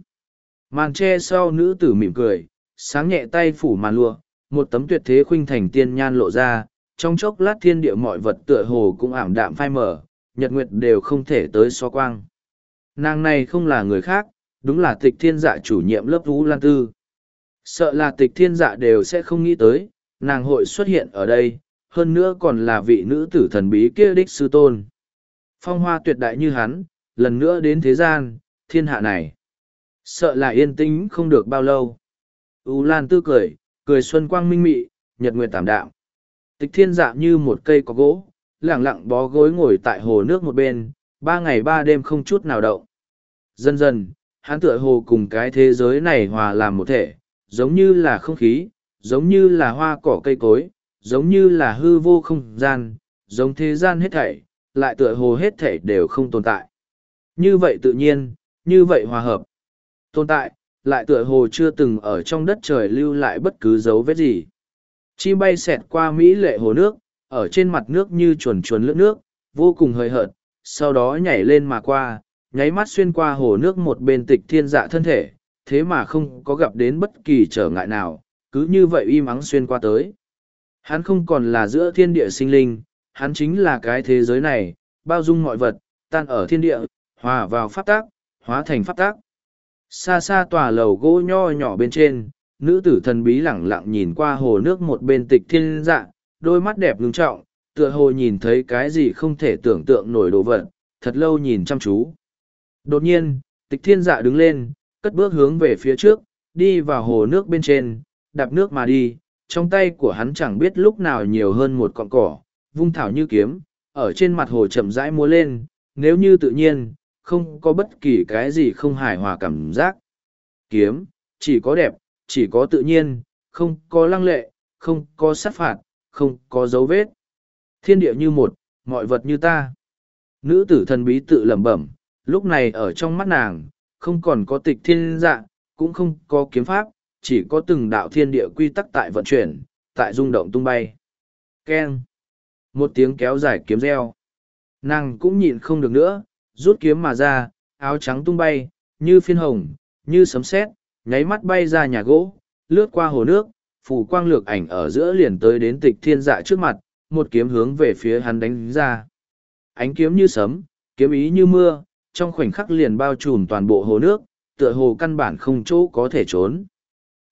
Màn che sau nữ tử mỉm cười, sáng nhẹ tay phủ màn lụa, một tấm tuyệt thế khuynh thành tiên nhan lộ ra, trong chốc lát thiên địa mọi vật tựa hồ cũng ảm đạm phai mở, nhật nguyệt đều không thể tới so quang. Nàng này không là người khác, đúng là tịch thiên dạ chủ nhiệm lớp Vũ Lan Tư. Sợ là tịch thiên dạ đều sẽ không nghĩ tới, nàng hội xuất hiện ở đây, hơn nữa còn là vị nữ tử thần bí kia đích sư tôn. Phong hoa tuyệt đại như hắn, lần nữa đến thế gian, thiên hạ này. Sợ là yên tĩnh không được bao lâu. U Lan Tư cười, cười xuân quang minh mị, nhật nguyệt tảm đạm. Tịch thiên dạ như một cây có gỗ, lẳng lặng bó gối ngồi tại hồ nước một bên, ba ngày ba đêm không chút nào động. Dần dần, hắn tựa hồ cùng cái thế giới này hòa làm một thể, giống như là không khí, giống như là hoa cỏ cây cối, giống như là hư vô không gian, giống thế gian hết thảy, lại tựa hồ hết thảy đều không tồn tại. Như vậy tự nhiên, như vậy hòa hợp. Tồn tại, lại tựa hồ chưa từng ở trong đất trời lưu lại bất cứ dấu vết gì. Chim bay xẹt qua Mỹ lệ hồ nước, ở trên mặt nước như chuồn chuồn lướt nước, vô cùng hơi hợt, sau đó nhảy lên mà qua, nháy mắt xuyên qua hồ nước một bên tịch thiên dạ thân thể, thế mà không có gặp đến bất kỳ trở ngại nào, cứ như vậy im ắng xuyên qua tới. Hắn không còn là giữa thiên địa sinh linh, hắn chính là cái thế giới này, bao dung mọi vật, tan ở thiên địa, hòa vào pháp tác, hóa thành pháp tác. Xa xa tòa lầu gỗ nho nhỏ bên trên, nữ tử thần bí lẳng lặng nhìn qua hồ nước một bên tịch thiên dạ, đôi mắt đẹp ngưng trọng, tựa hồ nhìn thấy cái gì không thể tưởng tượng nổi đồ vật, thật lâu nhìn chăm chú. Đột nhiên, tịch thiên dạ đứng lên, cất bước hướng về phía trước, đi vào hồ nước bên trên, đạp nước mà đi, trong tay của hắn chẳng biết lúc nào nhiều hơn một cọng cỏ, vung thảo như kiếm, ở trên mặt hồ chậm rãi múa lên, nếu như tự nhiên, không có bất kỳ cái gì không hài hòa cảm giác. Kiếm, chỉ có đẹp, chỉ có tự nhiên, không có lăng lệ, không có sát phạt, không có dấu vết. Thiên địa như một, mọi vật như ta. Nữ tử thần bí tự lẩm bẩm, lúc này ở trong mắt nàng, không còn có tịch thiên dạng cũng không có kiếm pháp, chỉ có từng đạo thiên địa quy tắc tại vận chuyển, tại rung động tung bay. Keng. Một tiếng kéo dài kiếm reo. Nàng cũng nhịn không được nữa, rút kiếm mà ra, áo trắng tung bay, như phiên hồng, như sấm sét, nháy mắt bay ra nhà gỗ, lướt qua hồ nước, phủ quang lược ảnh ở giữa liền tới đến tịch thiên dạ trước mặt, một kiếm hướng về phía hắn đánh ra. Ánh kiếm như sấm, kiếm ý như mưa, trong khoảnh khắc liền bao trùm toàn bộ hồ nước, tựa hồ căn bản không chỗ có thể trốn.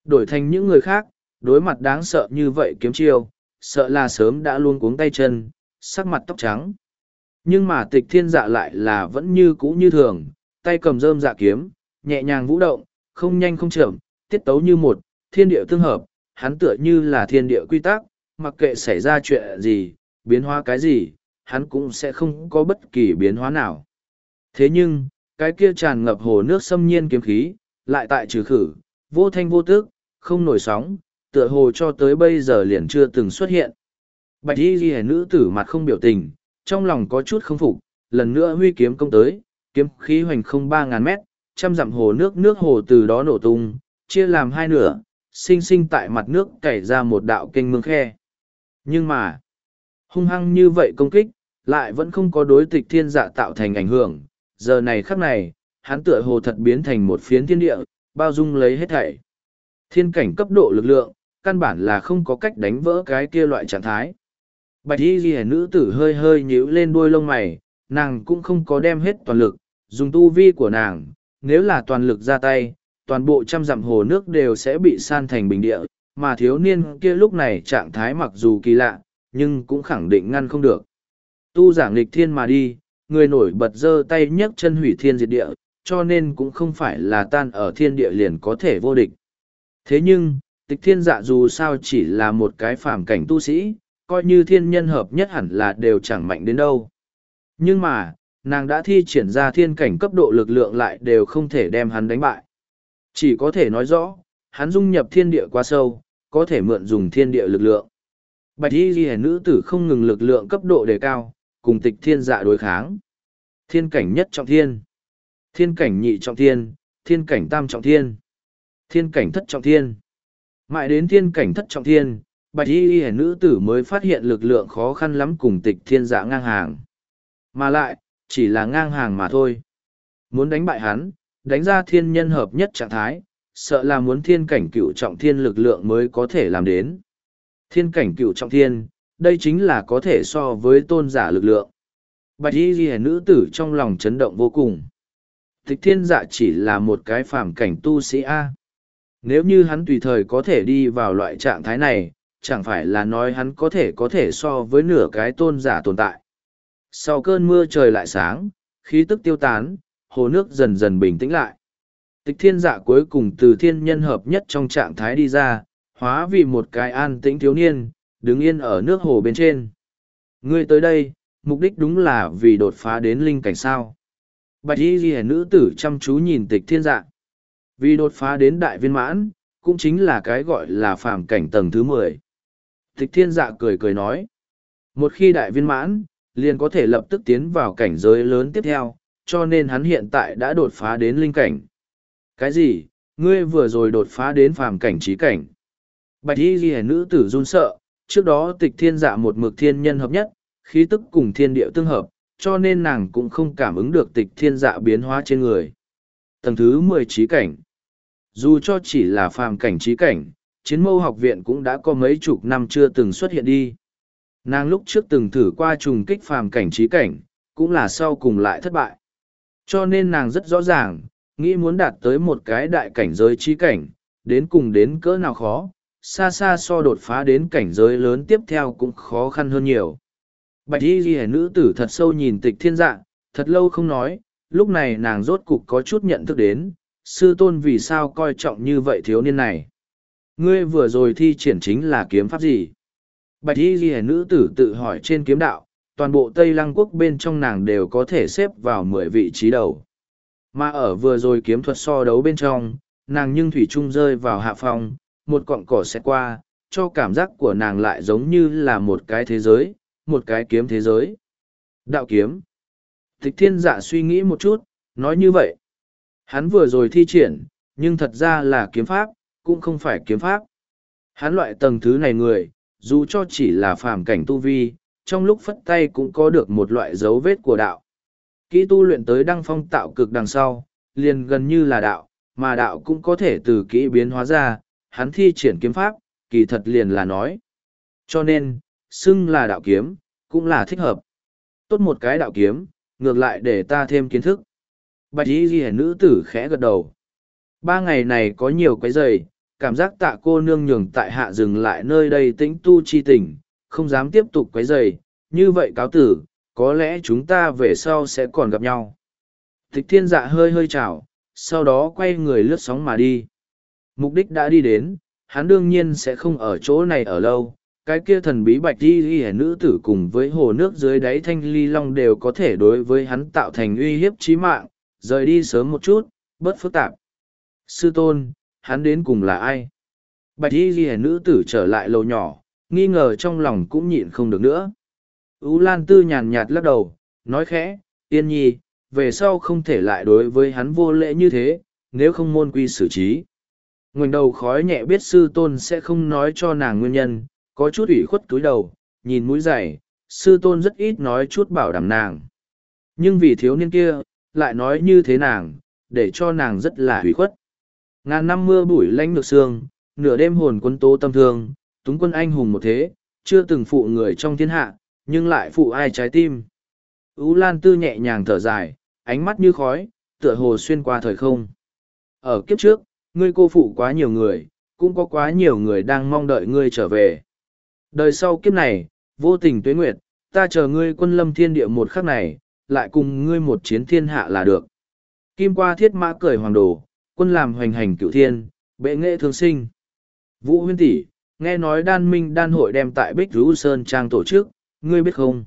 Đổi thành những người khác, đối mặt đáng sợ như vậy kiếm chiêu, sợ là sớm đã luôn cuống tay chân, sắc mặt tóc trắng. Nhưng mà tịch thiên dạ lại là vẫn như cũ như thường, tay cầm rơm dạ kiếm, nhẹ nhàng vũ động, không nhanh không chậm, tiết tấu như một, thiên địa tương hợp, hắn tựa như là thiên địa quy tắc, mặc kệ xảy ra chuyện gì, biến hóa cái gì, hắn cũng sẽ không có bất kỳ biến hóa nào. Thế nhưng, cái kia tràn ngập hồ nước xâm nhiên kiếm khí, lại tại trừ khử, vô thanh vô tức, không nổi sóng, tựa hồ cho tới bây giờ liền chưa từng xuất hiện. Bạch y ghi nữ tử mặt không biểu tình, trong lòng có chút không phục, lần nữa huy kiếm công tới, kiếm khí hoành không ba ngàn mét, trăm dặm hồ nước nước hồ từ đó nổ tung, chia làm hai nửa, sinh sinh tại mặt nước cày ra một đạo kênh mương khe. Nhưng mà, hung hăng như vậy công kích, lại vẫn không có đối tịch thiên dạ tạo thành ảnh hưởng. Giờ này khắc này, hắn tựa hồ thật biến thành một phiến thiên địa, bao dung lấy hết thảy. Thiên cảnh cấp độ lực lượng, căn bản là không có cách đánh vỡ cái kia loại trạng thái. Bạch y ghi nữ tử hơi hơi nhíu lên đuôi lông mày, nàng cũng không có đem hết toàn lực, dùng tu vi của nàng, nếu là toàn lực ra tay, toàn bộ trăm dặm hồ nước đều sẽ bị san thành bình địa, mà thiếu niên kia lúc này trạng thái mặc dù kỳ lạ, nhưng cũng khẳng định ngăn không được. Tu giảng lịch thiên mà đi, người nổi bật giơ tay nhấc chân hủy thiên diệt địa, cho nên cũng không phải là tan ở thiên địa liền có thể vô địch. Thế nhưng, tịch thiên dạ dù sao chỉ là một cái phàm cảnh tu sĩ, coi như thiên nhân hợp nhất hẳn là đều chẳng mạnh đến đâu. Nhưng mà, nàng đã thi triển ra thiên cảnh cấp độ lực lượng lại đều không thể đem hắn đánh bại. Chỉ có thể nói rõ, hắn dung nhập thiên địa quá sâu, có thể mượn dùng thiên địa lực lượng. Bạch y ghi nữ tử không ngừng lực lượng cấp độ đề cao, cùng tịch thiên dạ đối kháng. Thiên cảnh nhất trọng thiên, thiên cảnh nhị trọng thiên, thiên cảnh tam trọng thiên, thiên cảnh thất trọng thiên. Mãi đến thiên cảnh thất trọng thiên, bạch y ghi nữ tử mới phát hiện lực lượng khó khăn lắm cùng tịch thiên dạ ngang hàng. Mà lại, chỉ là ngang hàng mà thôi. Muốn đánh bại hắn, đánh ra thiên nhân hợp nhất trạng thái, sợ là muốn thiên cảnh cựu trọng thiên lực lượng mới có thể làm đến. Thiên cảnh cựu trọng thiên, đây chính là có thể so với tôn giả lực lượng. Bạch y ghi nữ tử trong lòng chấn động vô cùng. Tịch thiên dạ chỉ là một cái phàm cảnh tu sĩ A. Nếu như hắn tùy thời có thể đi vào loại trạng thái này, chẳng phải là nói hắn có thể có thể so với nửa cái tôn giả tồn tại. Sau cơn mưa trời lại sáng, khí tức tiêu tán, hồ nước dần dần bình tĩnh lại. Tịch thiên dạ cuối cùng từ thiên nhân hợp nhất trong trạng thái đi ra, hóa vì một cái an tĩnh thiếu niên, đứng yên ở nước hồ bên trên. Ngươi tới đây, mục đích đúng là vì đột phá đến linh cảnh sao. Bạch y ghi nữ tử chăm chú nhìn tịch thiên dạ. Vì đột phá đến đại viên mãn, cũng chính là cái gọi là phàm cảnh tầng thứ mười. Tịch thiên dạ cười cười nói. Một khi đại viên mãn, liền có thể lập tức tiến vào cảnh giới lớn tiếp theo, cho nên hắn hiện tại đã đột phá đến linh cảnh. Cái gì? Ngươi vừa rồi đột phá đến phàm cảnh trí cảnh. Bạch y ghi nữ tử run sợ, trước đó tịch thiên dạ một mực thiên nhân hợp nhất, khí tức cùng thiên địa tương hợp, cho nên nàng cũng không cảm ứng được tịch thiên dạ biến hóa trên người. Tầng thứ mười trí cảnh. Dù cho chỉ là phàm cảnh trí cảnh, chiến mâu học viện cũng đã có mấy chục năm chưa từng xuất hiện đi. Nàng lúc trước từng thử qua trùng kích phàm cảnh trí cảnh, cũng là sau cùng lại thất bại. Cho nên nàng rất rõ ràng, nghĩ muốn đạt tới một cái đại cảnh giới trí cảnh, đến cùng đến cỡ nào khó, xa xa so đột phá đến cảnh giới lớn tiếp theo cũng khó khăn hơn nhiều. Bạch y ghi nữ tử thật sâu nhìn tịch thiên dạ, thật lâu không nói, lúc này nàng rốt cục có chút nhận thức đến, sư tôn vì sao coi trọng như vậy thiếu niên này. Ngươi vừa rồi thi triển chính là kiếm pháp gì? Bạch y ghi nữ tử tự hỏi trên kiếm đạo, toàn bộ Tây Lăng quốc bên trong nàng đều có thể xếp vào mười vị trí đầu. Mà ở vừa rồi kiếm thuật so đấu bên trong, nàng nhưng thủy trung rơi vào hạ phòng, một cọng cỏ sẽ qua, cho cảm giác của nàng lại giống như là một cái thế giới, một cái kiếm thế giới. Đạo kiếm. Tịch thiên dạ suy nghĩ một chút, nói như vậy. Hắn vừa rồi thi triển, nhưng thật ra là kiếm pháp, cũng không phải kiếm pháp. Hắn loại tầng thứ này người, dù cho chỉ là phàm cảnh tu vi, trong lúc phất tay cũng có được một loại dấu vết của đạo. Kỹ tu luyện tới đăng phong tạo cực đằng sau, liền gần như là đạo, mà đạo cũng có thể từ kỹ biến hóa ra, hắn thi triển kiếm pháp, kỳ thật liền là nói. Cho nên, xưng là đạo kiếm, cũng là thích hợp. Tốt một cái đạo kiếm, ngược lại để ta thêm kiến thức. Bạch y ghi nữ tử khẽ gật đầu. Ba ngày này có nhiều quấy giày, cảm giác tạ cô nương nhường tại hạ dừng lại nơi đây tĩnh tu chi tình, không dám tiếp tục quấy rầy, như vậy cáo tử, có lẽ chúng ta về sau sẽ còn gặp nhau. Tịch thiên dạ hơi hơi chào, sau đó quay người lướt sóng mà đi. Mục đích đã đi đến, hắn đương nhiên sẽ không ở chỗ này ở lâu. Cái kia thần bí bạch đi ghi nữ tử cùng với hồ nước dưới đáy thanh ly long đều có thể đối với hắn tạo thành uy hiếp chí mạng, rời đi sớm một chút, bớt phức tạp. Sư tôn, hắn đến cùng là ai? Bạch y ghi nữ tử trở lại lầu nhỏ, nghi ngờ trong lòng cũng nhịn không được nữa. Ú Lan Tư nhàn nhạt lắc đầu, nói khẽ, yên nhi, về sau không thể lại đối với hắn vô lễ như thế, nếu không môn quy xử trí. ngoảnh đầu khói nhẹ biết sư tôn sẽ không nói cho nàng nguyên nhân, có chút ủy khuất túi đầu, nhìn mũi dày, sư tôn rất ít nói chút bảo đảm nàng. Nhưng vì thiếu niên kia, lại nói như thế nàng, để cho nàng rất là ủy khuất. Ngàn năm mưa bụi lánh ngược xương, nửa đêm hồn quân tố tâm thương, túng quân anh hùng một thế, chưa từng phụ người trong thiên hạ, nhưng lại phụ ai trái tim. Ú Lan Tư nhẹ nhàng thở dài, ánh mắt như khói, tựa hồ xuyên qua thời không. Ở kiếp trước, ngươi cô phụ quá nhiều người, cũng có quá nhiều người đang mong đợi ngươi trở về. Đời sau kiếp này, vô tình tuế nguyệt, ta chờ ngươi quân lâm thiên địa một khắc này, lại cùng ngươi một chiến thiên hạ là được. Kim qua thiết mã cười hoàng đồ, quân làm hoành hành cựu thiên, bệ nghệ thương sinh. Vũ huyên tỷ, nghe nói đan minh đan hội đem tại Bích Rú Sơn Trang tổ chức, ngươi biết không?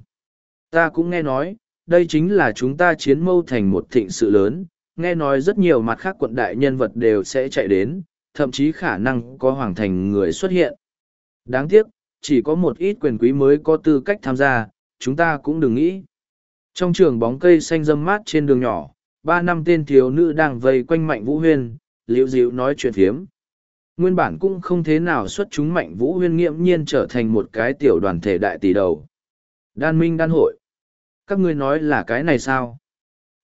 Ta cũng nghe nói, đây chính là chúng ta chiến mâu thành một thịnh sự lớn, nghe nói rất nhiều mặt khác quận đại nhân vật đều sẽ chạy đến, thậm chí khả năng có hoàng thành người xuất hiện. Đáng tiếc, chỉ có một ít quyền quý mới có tư cách tham gia, chúng ta cũng đừng nghĩ. Trong trường bóng cây xanh râm mát trên đường nhỏ, ba năm tên thiếu nữ đang vây quanh mạnh vũ huyên, liễu dịu nói chuyện phiếm. Nguyên bản cũng không thế nào xuất chúng mạnh vũ huyên nghiễm nhiên trở thành một cái tiểu đoàn thể đại tỷ đầu. Đan minh đan hội. Các ngươi nói là cái này sao?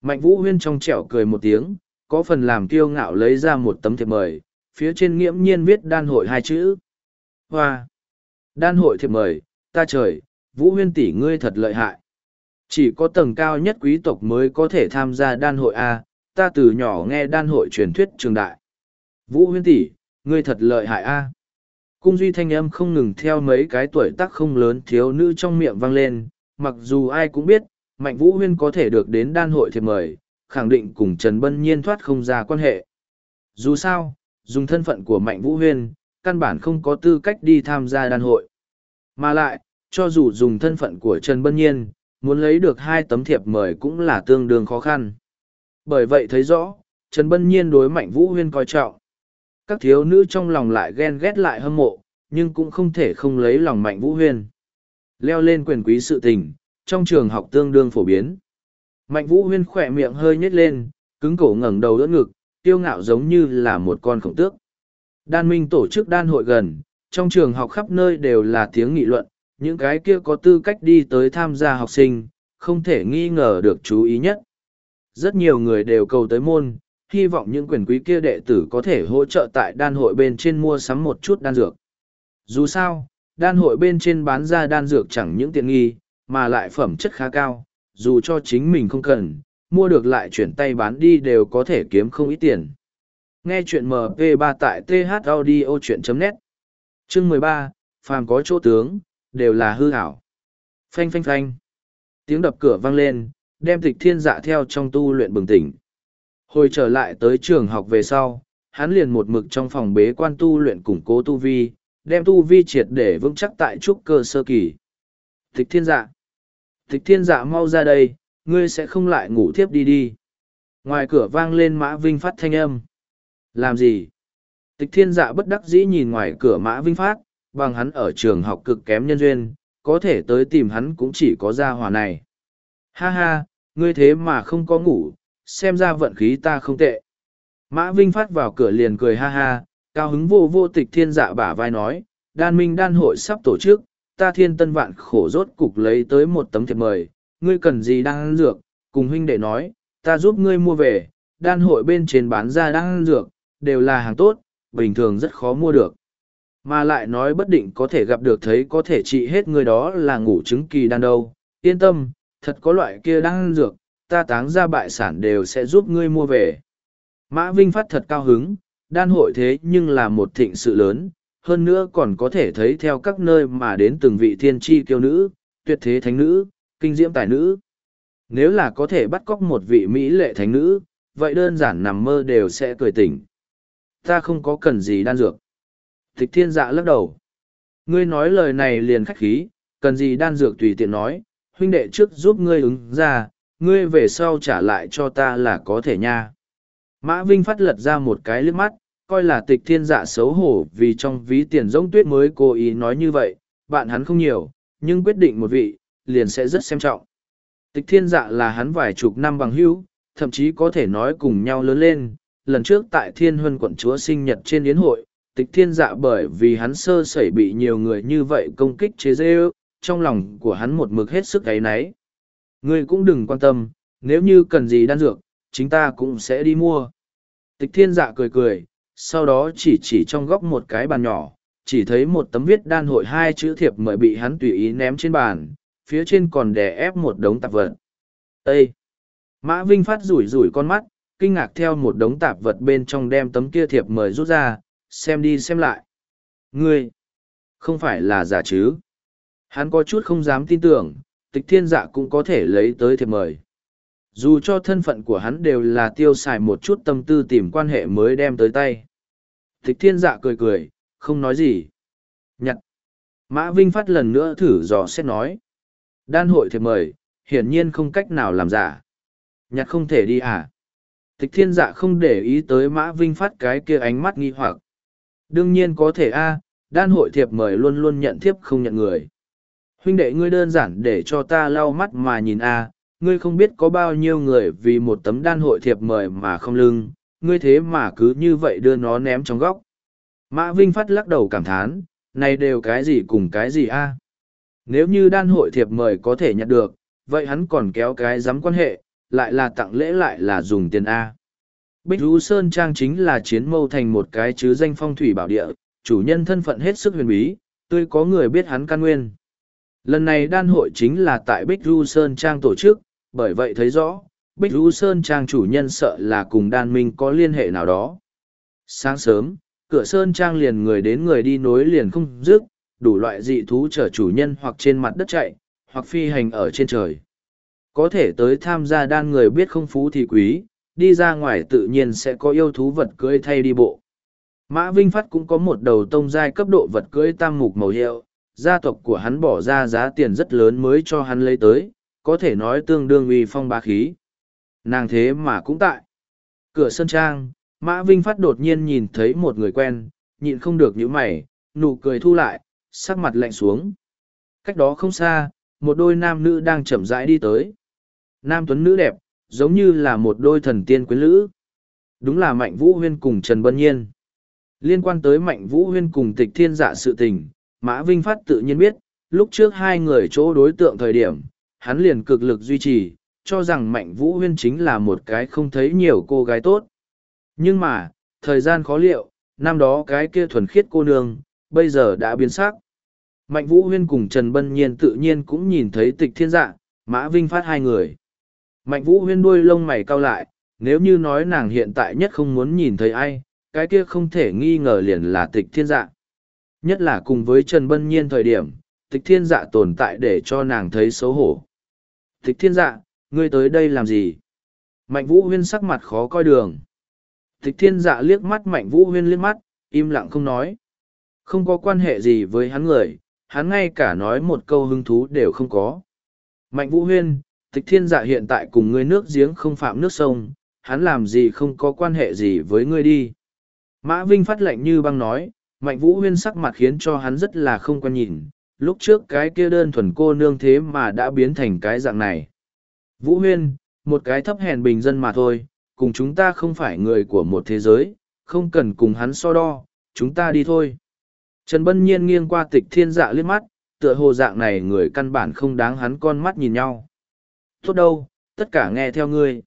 Mạnh vũ huyên trong trẻo cười một tiếng, có phần làm kiêu ngạo lấy ra một tấm thiệp mời, phía trên nghiễm nhiên viết đan hội hai chữ. Hoa! Đan hội thiệp mời, ta trời, vũ huyên tỷ ngươi thật lợi hại. Chỉ có tầng cao nhất quý tộc mới có thể tham gia đan hội A, ta từ nhỏ nghe đan hội truyền thuyết trường đại. Vũ huyên tỷ, ngươi thật lợi hại A. Cung duy thanh âm không ngừng theo mấy cái tuổi tác không lớn thiếu nữ trong miệng vang lên, mặc dù ai cũng biết, Mạnh Vũ Huyên có thể được đến đan hội thiệp mời, khẳng định cùng Trần Bân Nhiên thoát không ra quan hệ. Dù sao, dùng thân phận của Mạnh Vũ Huyên, căn bản không có tư cách đi tham gia đan hội. Mà lại, cho dù dùng thân phận của Trần Bân Nhiên, muốn lấy được hai tấm thiệp mời cũng là tương đương khó khăn. Bởi vậy thấy rõ, Trần Bân Nhiên đối Mạnh Vũ Huyên coi trọng. Các thiếu nữ trong lòng lại ghen ghét lại hâm mộ, nhưng cũng không thể không lấy lòng Mạnh Vũ Huyên. Leo lên quyền quý sự tình, trong trường học tương đương phổ biến. Mạnh Vũ Huyên khỏe miệng hơi nhếch lên, cứng cổ ngẩng đầu đỡ ngực, tiêu ngạo giống như là một con khổng tước. Đan Minh tổ chức đan hội gần, trong trường học khắp nơi đều là tiếng nghị luận, những cái kia có tư cách đi tới tham gia học sinh, không thể nghi ngờ được chú ý nhất. Rất nhiều người đều cầu tới môn, hy vọng những quyền quý kia đệ tử có thể hỗ trợ tại đan hội bên trên mua sắm một chút đan dược. Dù sao, đan hội bên trên bán ra đan dược chẳng những tiện nghi, mà lại phẩm chất khá cao, dù cho chính mình không cần, mua được lại chuyển tay bán đi đều có thể kiếm không ít tiền. Nghe chuyện MP3 tại thaudio.net Chương 13, phàm có chỗ tướng, đều là hư ảo. Phanh phanh phanh. Tiếng đập cửa vang lên, đem tịch thiên dạ theo trong tu luyện bừng tỉnh. Hồi trở lại tới trường học về sau, hắn liền một mực trong phòng bế quan tu luyện củng cố tu vi, đem tu vi triệt để vững chắc tại trúc cơ sơ kỳ. Tịch thiên dạ. Tịch thiên dạ mau ra đây, ngươi sẽ không lại ngủ thiếp đi đi. Ngoài cửa vang lên mã vinh phát thanh âm. Làm gì? Tịch thiên dạ bất đắc dĩ nhìn ngoài cửa mã vinh phát, bằng hắn ở trường học cực kém nhân duyên, có thể tới tìm hắn cũng chỉ có gia hỏa này. Ha ha, ngươi thế mà không có ngủ, xem ra vận khí ta không tệ. Mã Vinh phát vào cửa liền cười ha ha, cao hứng vô vô tịch thiên dạ bả vai nói, đan minh đan hội sắp tổ chức, ta thiên tân vạn khổ rốt cục lấy tới một tấm thiệp mời, ngươi cần gì đang ăn dược, cùng huynh đệ nói, ta giúp ngươi mua về, đan hội bên trên bán ra đang ăn dược, đều là hàng tốt, bình thường rất khó mua được. Mà lại nói bất định có thể gặp được thấy có thể trị hết người đó là ngủ chứng kỳ đan đâu, yên tâm, thật có loại kia đang dược, ta táng ra bại sản đều sẽ giúp ngươi mua về. Mã Vinh phát thật cao hứng, đan hội thế nhưng là một thịnh sự lớn, hơn nữa còn có thể thấy theo các nơi mà đến từng vị thiên tri kiêu nữ, tuyệt thế thánh nữ, kinh diễm tài nữ. Nếu là có thể bắt cóc một vị Mỹ lệ thánh nữ, vậy đơn giản nằm mơ đều sẽ cười tỉnh. Ta không có cần gì đan dược. Thích thiên dạ lắc đầu. Ngươi nói lời này liền khách khí, cần gì đan dược tùy tiện nói, huynh đệ trước giúp ngươi ứng ra, ngươi về sau trả lại cho ta là có thể nha. Mã Vinh phát lật ra một cái liếc mắt, coi là tịch thiên dạ xấu hổ vì trong ví tiền rỗng tuyết mới cố ý nói như vậy, bạn hắn không nhiều, nhưng quyết định một vị, liền sẽ rất xem trọng. Tịch thiên dạ là hắn vài chục năm bằng hữu, thậm chí có thể nói cùng nhau lớn lên, lần trước tại thiên huân quận chúa sinh nhật trên yến hội, tịch thiên dạ bởi vì hắn sơ sẩy bị nhiều người như vậy công kích chế dê ư, trong lòng của hắn một mực hết sức áy náy. Ngươi cũng đừng quan tâm, nếu như cần gì đan dược, chính ta cũng sẽ đi mua. Tịch thiên dạ cười cười, sau đó chỉ chỉ trong góc một cái bàn nhỏ, chỉ thấy một tấm viết đan hội hai chữ thiệp mời bị hắn tùy ý ném trên bàn, phía trên còn đè ép một đống tạp vật. â Mã Vinh phát rủi rủi con mắt, kinh ngạc theo một đống tạp vật bên trong đem tấm kia thiệp mời rút ra, xem đi xem lại. Ngươi! Không phải là giả chứ? Hắn có chút không dám tin tưởng, tịch thiên dạ cũng có thể lấy tới thiệp mời. Dù cho thân phận của hắn đều là tiêu xài một chút tâm tư tìm quan hệ mới đem tới tay. Tịch thiên dạ cười cười, không nói gì. Nhặt. Mã Vinh Phát lần nữa thử dò xét nói. Đan hội thiệp mời, hiển nhiên không cách nào làm giả. Nhặt không thể đi à? Tịch thiên dạ không để ý tới Mã Vinh Phát cái kia ánh mắt nghi hoặc. Đương nhiên có thể a đan hội thiệp mời luôn luôn nhận thiếp không nhận người. Huynh đệ ngươi đơn giản để cho ta lau mắt mà nhìn a ngươi không biết có bao nhiêu người vì một tấm đan hội thiệp mời mà không lưng, ngươi thế mà cứ như vậy đưa nó ném trong góc. Mã Vinh Phát lắc đầu cảm thán, này đều cái gì cùng cái gì a? Nếu như đan hội thiệp mời có thể nhận được, vậy hắn còn kéo cái giám quan hệ, lại là tặng lễ lại là dùng tiền A. Bích Rú Sơn Trang chính là chiến mâu thành một cái chứ danh phong thủy bảo địa, chủ nhân thân phận hết sức huyền bí, tươi có người biết hắn căn nguyên. Lần này đan hội chính là tại Bích Rú Sơn Trang tổ chức, bởi vậy thấy rõ, Bích Rú Sơn Trang chủ nhân sợ là cùng đan minh có liên hệ nào đó. Sáng sớm, cửa Sơn Trang liền người đến người đi nối liền không dứt, đủ loại dị thú chở chủ nhân hoặc trên mặt đất chạy, hoặc phi hành ở trên trời. Có thể tới tham gia đan người biết không phú thì quý, đi ra ngoài tự nhiên sẽ có yêu thú vật cưỡi thay đi bộ. Mã Vinh Phát cũng có một đầu tông giai cấp độ vật cưỡi tam mục màu hiệu, gia tộc của hắn bỏ ra giá tiền rất lớn mới cho hắn lấy tới, có thể nói tương đương uy phong bá khí. Nàng thế mà cũng tại. Cửa sân trang, Mã Vinh Phát đột nhiên nhìn thấy một người quen, nhịn không được những mày, nụ cười thu lại, sắc mặt lạnh xuống. Cách đó không xa, một đôi nam nữ đang chậm rãi đi tới. Nam tuấn nữ đẹp, giống như là một đôi thần tiên quyến lữ. Đúng là Mạnh Vũ Huyên cùng Trần Bân Nhiên. Liên quan tới Mạnh Vũ Huyên cùng tịch thiên dạ sự tình, Mã Vinh Phát tự nhiên biết, lúc trước hai người chỗ đối tượng thời điểm, hắn liền cực lực duy trì, cho rằng Mạnh Vũ Huyên chính là một cái không thấy nhiều cô gái tốt. Nhưng mà, thời gian khó liệu, năm đó cái kia thuần khiết cô nương, bây giờ đã biến sắc. Mạnh Vũ Huyên cùng Trần Bân Nhiên tự nhiên cũng nhìn thấy tịch thiên dạ, Mã Vinh Phát hai người. Mạnh Vũ Huyên đuôi lông mày cau lại, nếu như nói nàng hiện tại nhất không muốn nhìn thấy ai, cái kia không thể nghi ngờ liền là tịch thiên dạ. Nhất là cùng với Trần Bân Nhiên thời điểm, tịch thiên dạ tồn tại để cho nàng thấy xấu hổ. Tịch thiên dạ, ngươi tới đây làm gì? Mạnh Vũ Huyên sắc mặt khó coi đường. Tịch thiên dạ liếc mắt Mạnh Vũ Huyên liếc mắt, im lặng không nói. Không có quan hệ gì với hắn người, hắn ngay cả nói một câu hứng thú đều không có. Mạnh Vũ Huyên, tịch thiên dạ hiện tại cùng ngươi nước giếng không phạm nước sông, hắn làm gì không có quan hệ gì với ngươi đi. Mã Vinh phát lệnh như băng nói, Mạnh Vũ Huyên sắc mặt khiến cho hắn rất là không quan nhìn, lúc trước cái kia đơn thuần cô nương thế mà đã biến thành cái dạng này. Vũ Huyên, một cái thấp hèn bình dân mà thôi, cùng chúng ta không phải người của một thế giới, không cần cùng hắn so đo, chúng ta đi thôi. Trần Bân Nhiên nghiêng qua tịch thiên dạ liếc mắt, tựa hồ dạng này người căn bản không đáng hắn con mắt nhìn nhau. Tốt đâu, tất cả nghe theo ngươi.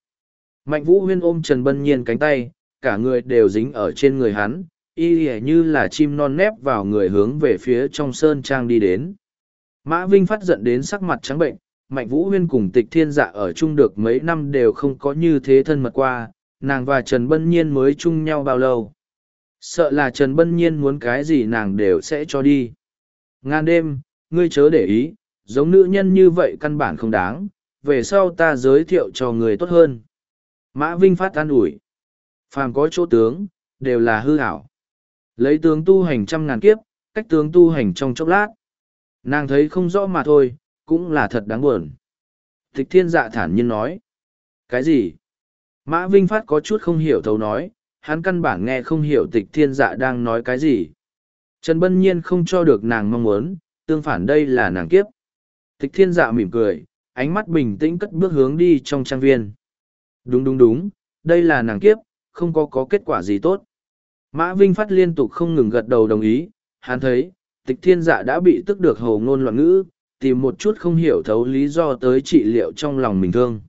Mạnh Vũ Huyên ôm Trần Bân Nhiên cánh tay, cả người đều dính ở trên người hắn, y như là chim non nép vào người hướng về phía trong sơn trang đi đến. Mã Vinh phát giận đến sắc mặt trắng bệnh, Mạnh Vũ Huyên cùng tịch thiên dạ ở chung được mấy năm đều không có như thế thân mật qua, nàng và Trần Bân Nhiên mới chung nhau bao lâu. Sợ là Trần Bân Nhiên muốn cái gì nàng đều sẽ cho đi. Ngan đêm, ngươi chớ để ý, giống nữ nhân như vậy căn bản không đáng, về sau ta giới thiệu cho người tốt hơn. Mã Vinh phát an ủi. Phàm có chỗ tướng, đều là hư hảo. Lấy tướng tu hành trăm ngàn kiếp, cách tướng tu hành trong chốc lát. Nàng thấy không rõ mà thôi, cũng là thật đáng buồn. Tịch thiên dạ thản nhiên nói. Cái gì? Mã Vinh Phát có chút không hiểu thấu nói, hắn căn bản nghe không hiểu tịch thiên dạ đang nói cái gì. Trần Bân Nhiên không cho được nàng mong muốn, tương phản đây là nàng kiếp. Tịch thiên dạ mỉm cười, ánh mắt bình tĩnh cất bước hướng đi trong trang viên. Đúng đúng đúng, đây là nàng kiếp, không có có kết quả gì tốt. Mã Vinh Phát liên tục không ngừng gật đầu đồng ý, hắn thấy, tịch thiên dạ đã bị tức được hồ ngôn loạn ngữ, tìm một chút không hiểu thấu lý do tới trị liệu trong lòng mình thương.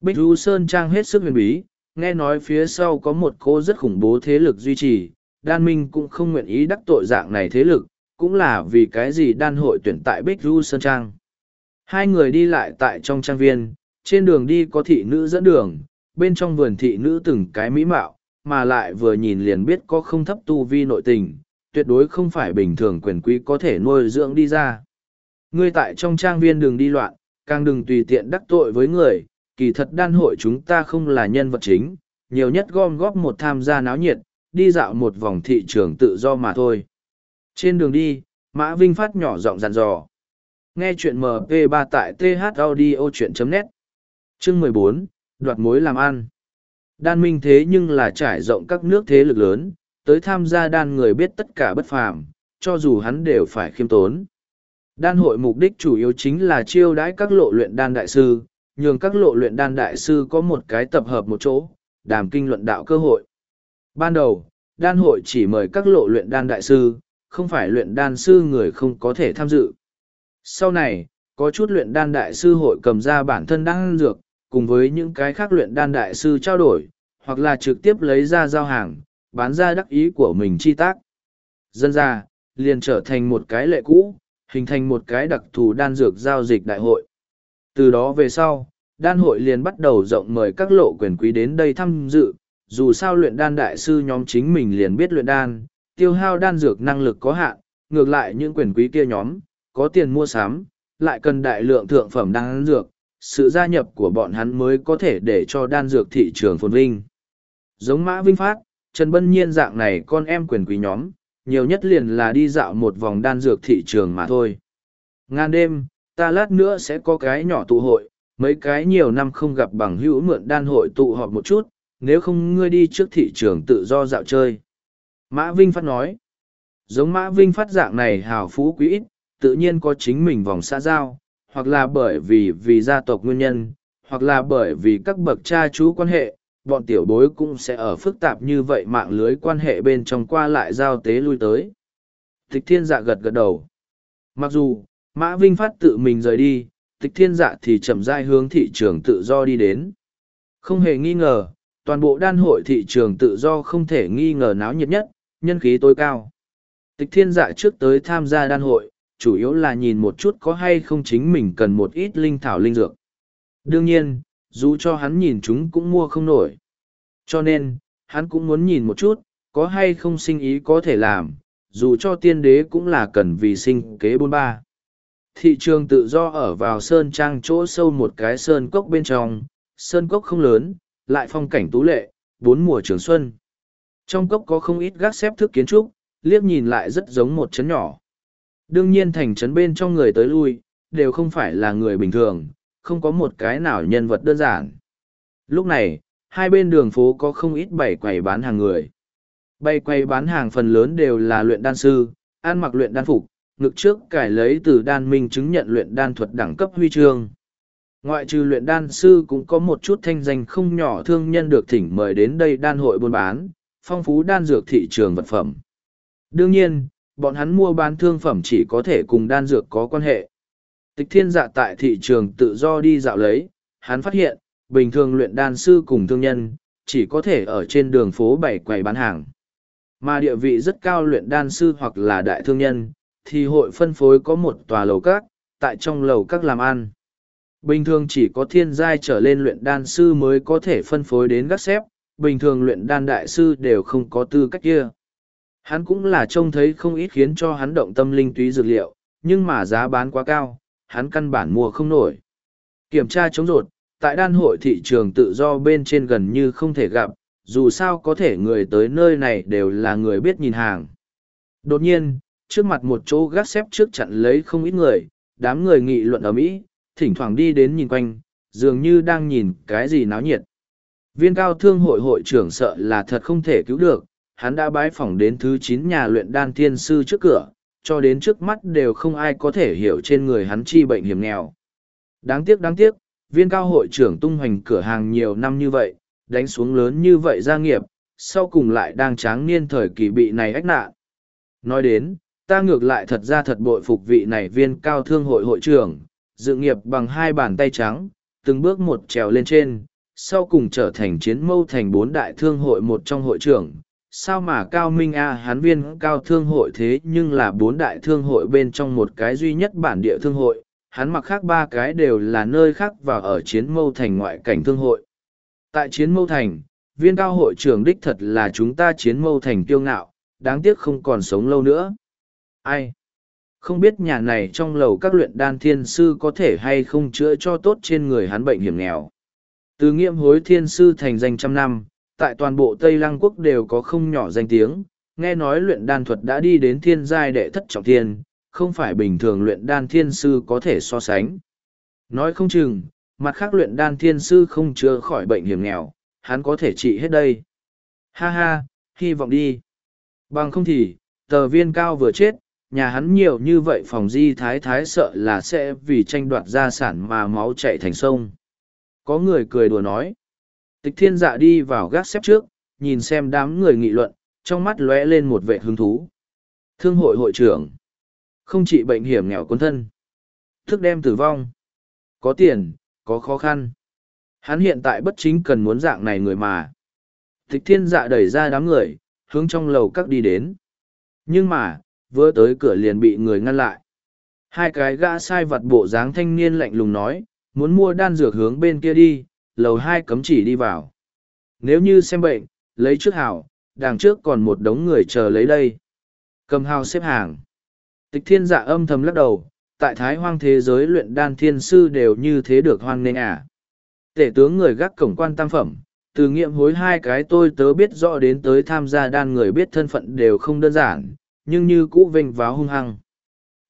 Bích Du Sơn Trang hết sức huyền bí, nghe nói phía sau có một cô rất khủng bố thế lực duy trì, đan minh cũng không nguyện ý đắc tội dạng này thế lực, cũng là vì cái gì đan hội tuyển tại Bích Du Sơn Trang. Hai người đi lại tại trong trang viên, trên đường đi có thị nữ dẫn đường, bên trong vườn thị nữ từng cái mỹ mạo, mà lại vừa nhìn liền biết có không thấp tu vi nội tình, tuyệt đối không phải bình thường quyền quý có thể nuôi dưỡng đi ra. Ngươi tại trong trang viên đường đi loạn, càng đừng tùy tiện đắc tội với người, kỳ thật đan hội chúng ta không là nhân vật chính, nhiều nhất gom góp một tham gia náo nhiệt, đi dạo một vòng thị trường tự do mà thôi. Trên đường đi, Mã Vinh Phát nhỏ giọng dặn dò. Nghe chuyện MP3 tại thaudio.net Chương mười bốn Đoạt mối làm ăn Đan minh thế nhưng là trải rộng các nước thế lực lớn, tới tham gia đan người biết tất cả bất phàm, cho dù hắn đều phải khiêm tốn. Đan hội mục đích chủ yếu chính là chiêu đãi các lộ luyện đan đại sư, nhường các lộ luyện đan đại sư có một cái tập hợp một chỗ, đàm kinh luận đạo cơ hội. Ban đầu, đan hội chỉ mời các lộ luyện đan đại sư, không phải luyện đan sư người không có thể tham dự. Sau này, có chút luyện đan đại sư hội cầm ra bản thân đan dược, cùng với những cái khác luyện đan đại sư trao đổi, hoặc là trực tiếp lấy ra giao hàng, bán ra đắc ý của mình chi tác. Dân ra, liền trở thành một cái lệ cũ, hình thành một cái đặc thù đan dược giao dịch đại hội. Từ đó về sau, đan hội liền bắt đầu rộng mời các lộ quyền quý đến đây tham dự, dù sao luyện đan đại sư nhóm chính mình liền biết luyện đan, tiêu hao đan dược năng lực có hạn, ngược lại những quyền quý kia nhóm, có tiền mua sắm, lại cần đại lượng thượng phẩm đan dược, sự gia nhập của bọn hắn mới có thể để cho đan dược thị trường phồn vinh. Giống Mã Vinh Phát, Trần Bân Nhiên dạng này con em quyền quý nhóm, nhiều nhất liền là đi dạo một vòng đan dược thị trường mà thôi. Ngàn đêm, ta lát nữa sẽ có cái nhỏ tụ hội, mấy cái nhiều năm không gặp bằng hữu mượn đan hội tụ họp một chút, nếu không ngươi đi trước thị trường tự do dạo chơi. Mã Vinh Phát nói, giống Mã Vinh Phát dạng này hào phú quý ít, tự nhiên có chính mình vòng xã giao, hoặc là bởi vì vì gia tộc nguyên nhân, hoặc là bởi vì các bậc cha chú quan hệ, bọn tiểu bối cũng sẽ ở phức tạp như vậy mạng lưới quan hệ bên trong qua lại giao tế lui tới. Tịch thiên dạ gật gật đầu. Mặc dù, Mã Vinh Phát tự mình rời đi, tịch thiên dạ thì chậm rãi hướng thị trường tự do đi đến. Không hề nghi ngờ, toàn bộ đan hội thị trường tự do không thể nghi ngờ náo nhiệt nhất, nhân khí tối cao. Tịch thiên dạ trước tới tham gia đan hội, chủ yếu là nhìn một chút có hay không chính mình cần một ít linh thảo linh dược. Đương nhiên, dù cho hắn nhìn chúng cũng mua không nổi. Cho nên, hắn cũng muốn nhìn một chút, có hay không sinh ý có thể làm, dù cho tiên đế cũng là cần vì sinh kế bôn ba. Thị trường tự do ở vào sơn trang chỗ sâu một cái sơn cốc bên trong, sơn cốc không lớn, lại phong cảnh tú lệ, bốn mùa trường xuân. Trong cốc có không ít gác xếp thức kiến trúc, liếc nhìn lại rất giống một chấn nhỏ. Đương nhiên thành trấn bên trong người tới lui, đều không phải là người bình thường, không có một cái nào nhân vật đơn giản. Lúc này, hai bên đường phố có không ít bảy quầy bán hàng người. bay quầy bán hàng phần lớn đều là luyện đan sư, ăn mặc luyện đan phục, ngực trước cải lấy từ đan minh chứng nhận luyện đan thuật đẳng cấp huy chương. Ngoại trừ luyện đan sư cũng có một chút thanh danh không nhỏ thương nhân được thỉnh mời đến đây đan hội buôn bán, phong phú đan dược thị trường vật phẩm. Đương nhiên, bọn hắn mua bán thương phẩm chỉ có thể cùng đan dược có quan hệ. Tịch thiên dạ tại thị trường tự do đi dạo lấy, hắn phát hiện, bình thường luyện đan sư cùng thương nhân, chỉ có thể ở trên đường phố bảy quầy bán hàng. Mà địa vị rất cao luyện đan sư hoặc là đại thương nhân, thì hội phân phối có một tòa lầu các, tại trong lầu các làm ăn. Bình thường chỉ có thiên giai trở lên luyện đan sư mới có thể phân phối đến gác xếp, bình thường luyện đan đại sư đều không có tư cách kia. Hắn cũng là trông thấy không ít khiến cho hắn động tâm linh túy dược liệu, nhưng mà giá bán quá cao, hắn căn bản mua không nổi. Kiểm tra chống rột, tại đan hội thị trường tự do bên trên gần như không thể gặp, dù sao có thể người tới nơi này đều là người biết nhìn hàng. Đột nhiên, trước mặt một chỗ gác xếp trước chặn lấy không ít người, đám người nghị luận ở Mỹ, thỉnh thoảng đi đến nhìn quanh, dường như đang nhìn cái gì náo nhiệt. Viên cao thương hội hội trưởng sợ là thật không thể cứu được, hắn đã bái phỏng đến thứ chín nhà luyện đan thiên sư trước cửa, cho đến trước mắt đều không ai có thể hiểu trên người hắn chi bệnh hiểm nghèo. Đáng tiếc đáng tiếc, viên cao hội trưởng tung hoành cửa hàng nhiều năm như vậy, đánh xuống lớn như vậy gia nghiệp, sau cùng lại đang tráng niên thời kỳ bị này ách nạn. Nói đến, ta ngược lại thật ra thật bội phục vị này viên cao thương hội hội trưởng, dự nghiệp bằng hai bàn tay trắng, từng bước một trèo lên trên, sau cùng trở thành chiến mâu thành bốn đại thương hội một trong hội trưởng. Sao mà Cao Minh A hán viên cao thương hội thế nhưng là bốn đại thương hội bên trong một cái duy nhất bản địa thương hội, hắn mặc khác ba cái đều là nơi khác và ở chiến mâu thành ngoại cảnh thương hội. Tại chiến mâu thành, viên cao hội trưởng đích thật là chúng ta chiến mâu thành tiêu ngạo, đáng tiếc không còn sống lâu nữa. Ai? Không biết nhà này trong lầu các luyện đan thiên sư có thể hay không chữa cho tốt trên người hắn bệnh hiểm nghèo. Từ nghiệm hối thiên sư thành danh trăm năm, tại toàn bộ Tây Lăng quốc đều có không nhỏ danh tiếng, nghe nói luyện đan thuật đã đi đến thiên giai đệ thất trọng thiên, không phải bình thường luyện đan thiên sư có thể so sánh. Nói không chừng, mặt khác luyện đan thiên sư không chữa khỏi bệnh hiểm nghèo, hắn có thể trị hết đây. Ha ha, hy vọng đi. Bằng không thì, tờ viên cao vừa chết, nhà hắn nhiều như vậy phòng di thái thái sợ là sẽ vì tranh đoạt gia sản mà máu chạy thành sông. Có người cười đùa nói. Tịch thiên dạ đi vào gác xếp trước, nhìn xem đám người nghị luận, trong mắt lóe lên một vẻ hứng thú. Thương hội hội trưởng. Không chỉ bệnh hiểm nghèo quân thân. Thức đem tử vong. Có tiền, có khó khăn. Hắn hiện tại bất chính cần muốn dạng này người mà. Tịch thiên dạ đẩy ra đám người, hướng trong lầu các đi đến. Nhưng mà, vừa tới cửa liền bị người ngăn lại. Hai cái gã sai vặt bộ dáng thanh niên lạnh lùng nói, muốn mua đan dược hướng bên kia đi, lầu hai cấm chỉ đi vào. Nếu như xem bệnh, lấy trước hào, đằng trước còn một đống người chờ lấy đây. Cầm hào xếp hàng. Tịch thiên dạ âm thầm lắc đầu, tại thái hoang thế giới luyện đan thiên sư đều như thế được hoang nên à. Tể tướng người gác cổng quan tam phẩm, từ nghiệm hối hai cái tôi tớ biết rõ đến tới tham gia đan người biết thân phận đều không đơn giản, nhưng như cũ vinh váo hung hăng.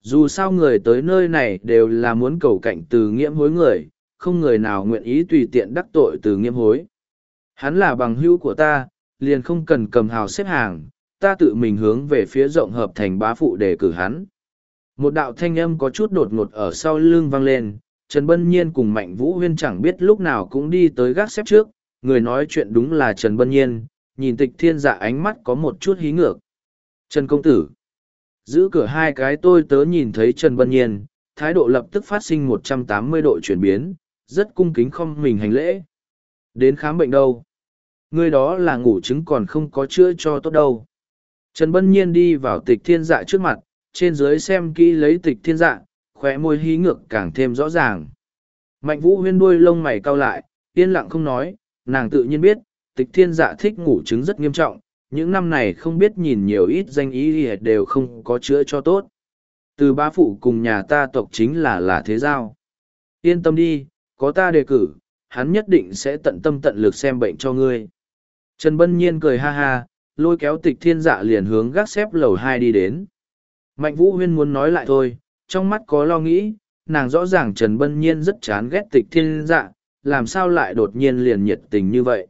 Dù sao người tới nơi này đều là muốn cầu cạnh từ nghiễm hối người, không người nào nguyện ý tùy tiện đắc tội từ nghiêm hối. Hắn là bằng hữu của ta, liền không cần cầm hào xếp hàng, ta tự mình hướng về phía rộng hợp thành bá phụ để cử hắn. Một đạo thanh âm có chút đột ngột ở sau lưng vang lên, Trần Bân Nhiên cùng Mạnh Vũ Huyên chẳng biết lúc nào cũng đi tới gác xếp trước, người nói chuyện đúng là Trần Bân Nhiên, nhìn tịch thiên dạ ánh mắt có một chút hí ngược. Trần Công Tử Giữ cửa hai cái tôi tớ nhìn thấy Trần Bân Nhiên, thái độ lập tức phát sinh một trăm tám mươi độ chuyển biến, rất cung kính không mình hành lễ. Đến khám bệnh đâu? Người đó là ngủ chứng còn không có chữa cho tốt đâu. Trần Bân Nhiên đi vào tịch thiên dạ trước mặt, trên dưới xem kỹ lấy tịch thiên dạ, khóe môi hí ngược càng thêm rõ ràng. Mạnh vũ huyên đuôi lông mày cau lại, yên lặng không nói, nàng tự nhiên biết, tịch thiên dạ thích ngủ trứng rất nghiêm trọng, những năm này không biết nhìn nhiều ít danh ý đều không có chữa cho tốt. Từ ba phụ cùng nhà ta tộc chính là là thế giao. Yên tâm đi, có ta đề cử, hắn nhất định sẽ tận tâm tận lực xem bệnh cho ngươi. Trần Bân Nhiên cười ha ha, lôi kéo tịch thiên dạ liền hướng gác xếp lầu hai đi đến. Mạnh Vũ Huyên muốn nói lại thôi, trong mắt có lo nghĩ, nàng rõ ràng Trần Bân Nhiên rất chán ghét tịch thiên dạ, làm sao lại đột nhiên liền nhiệt tình như vậy.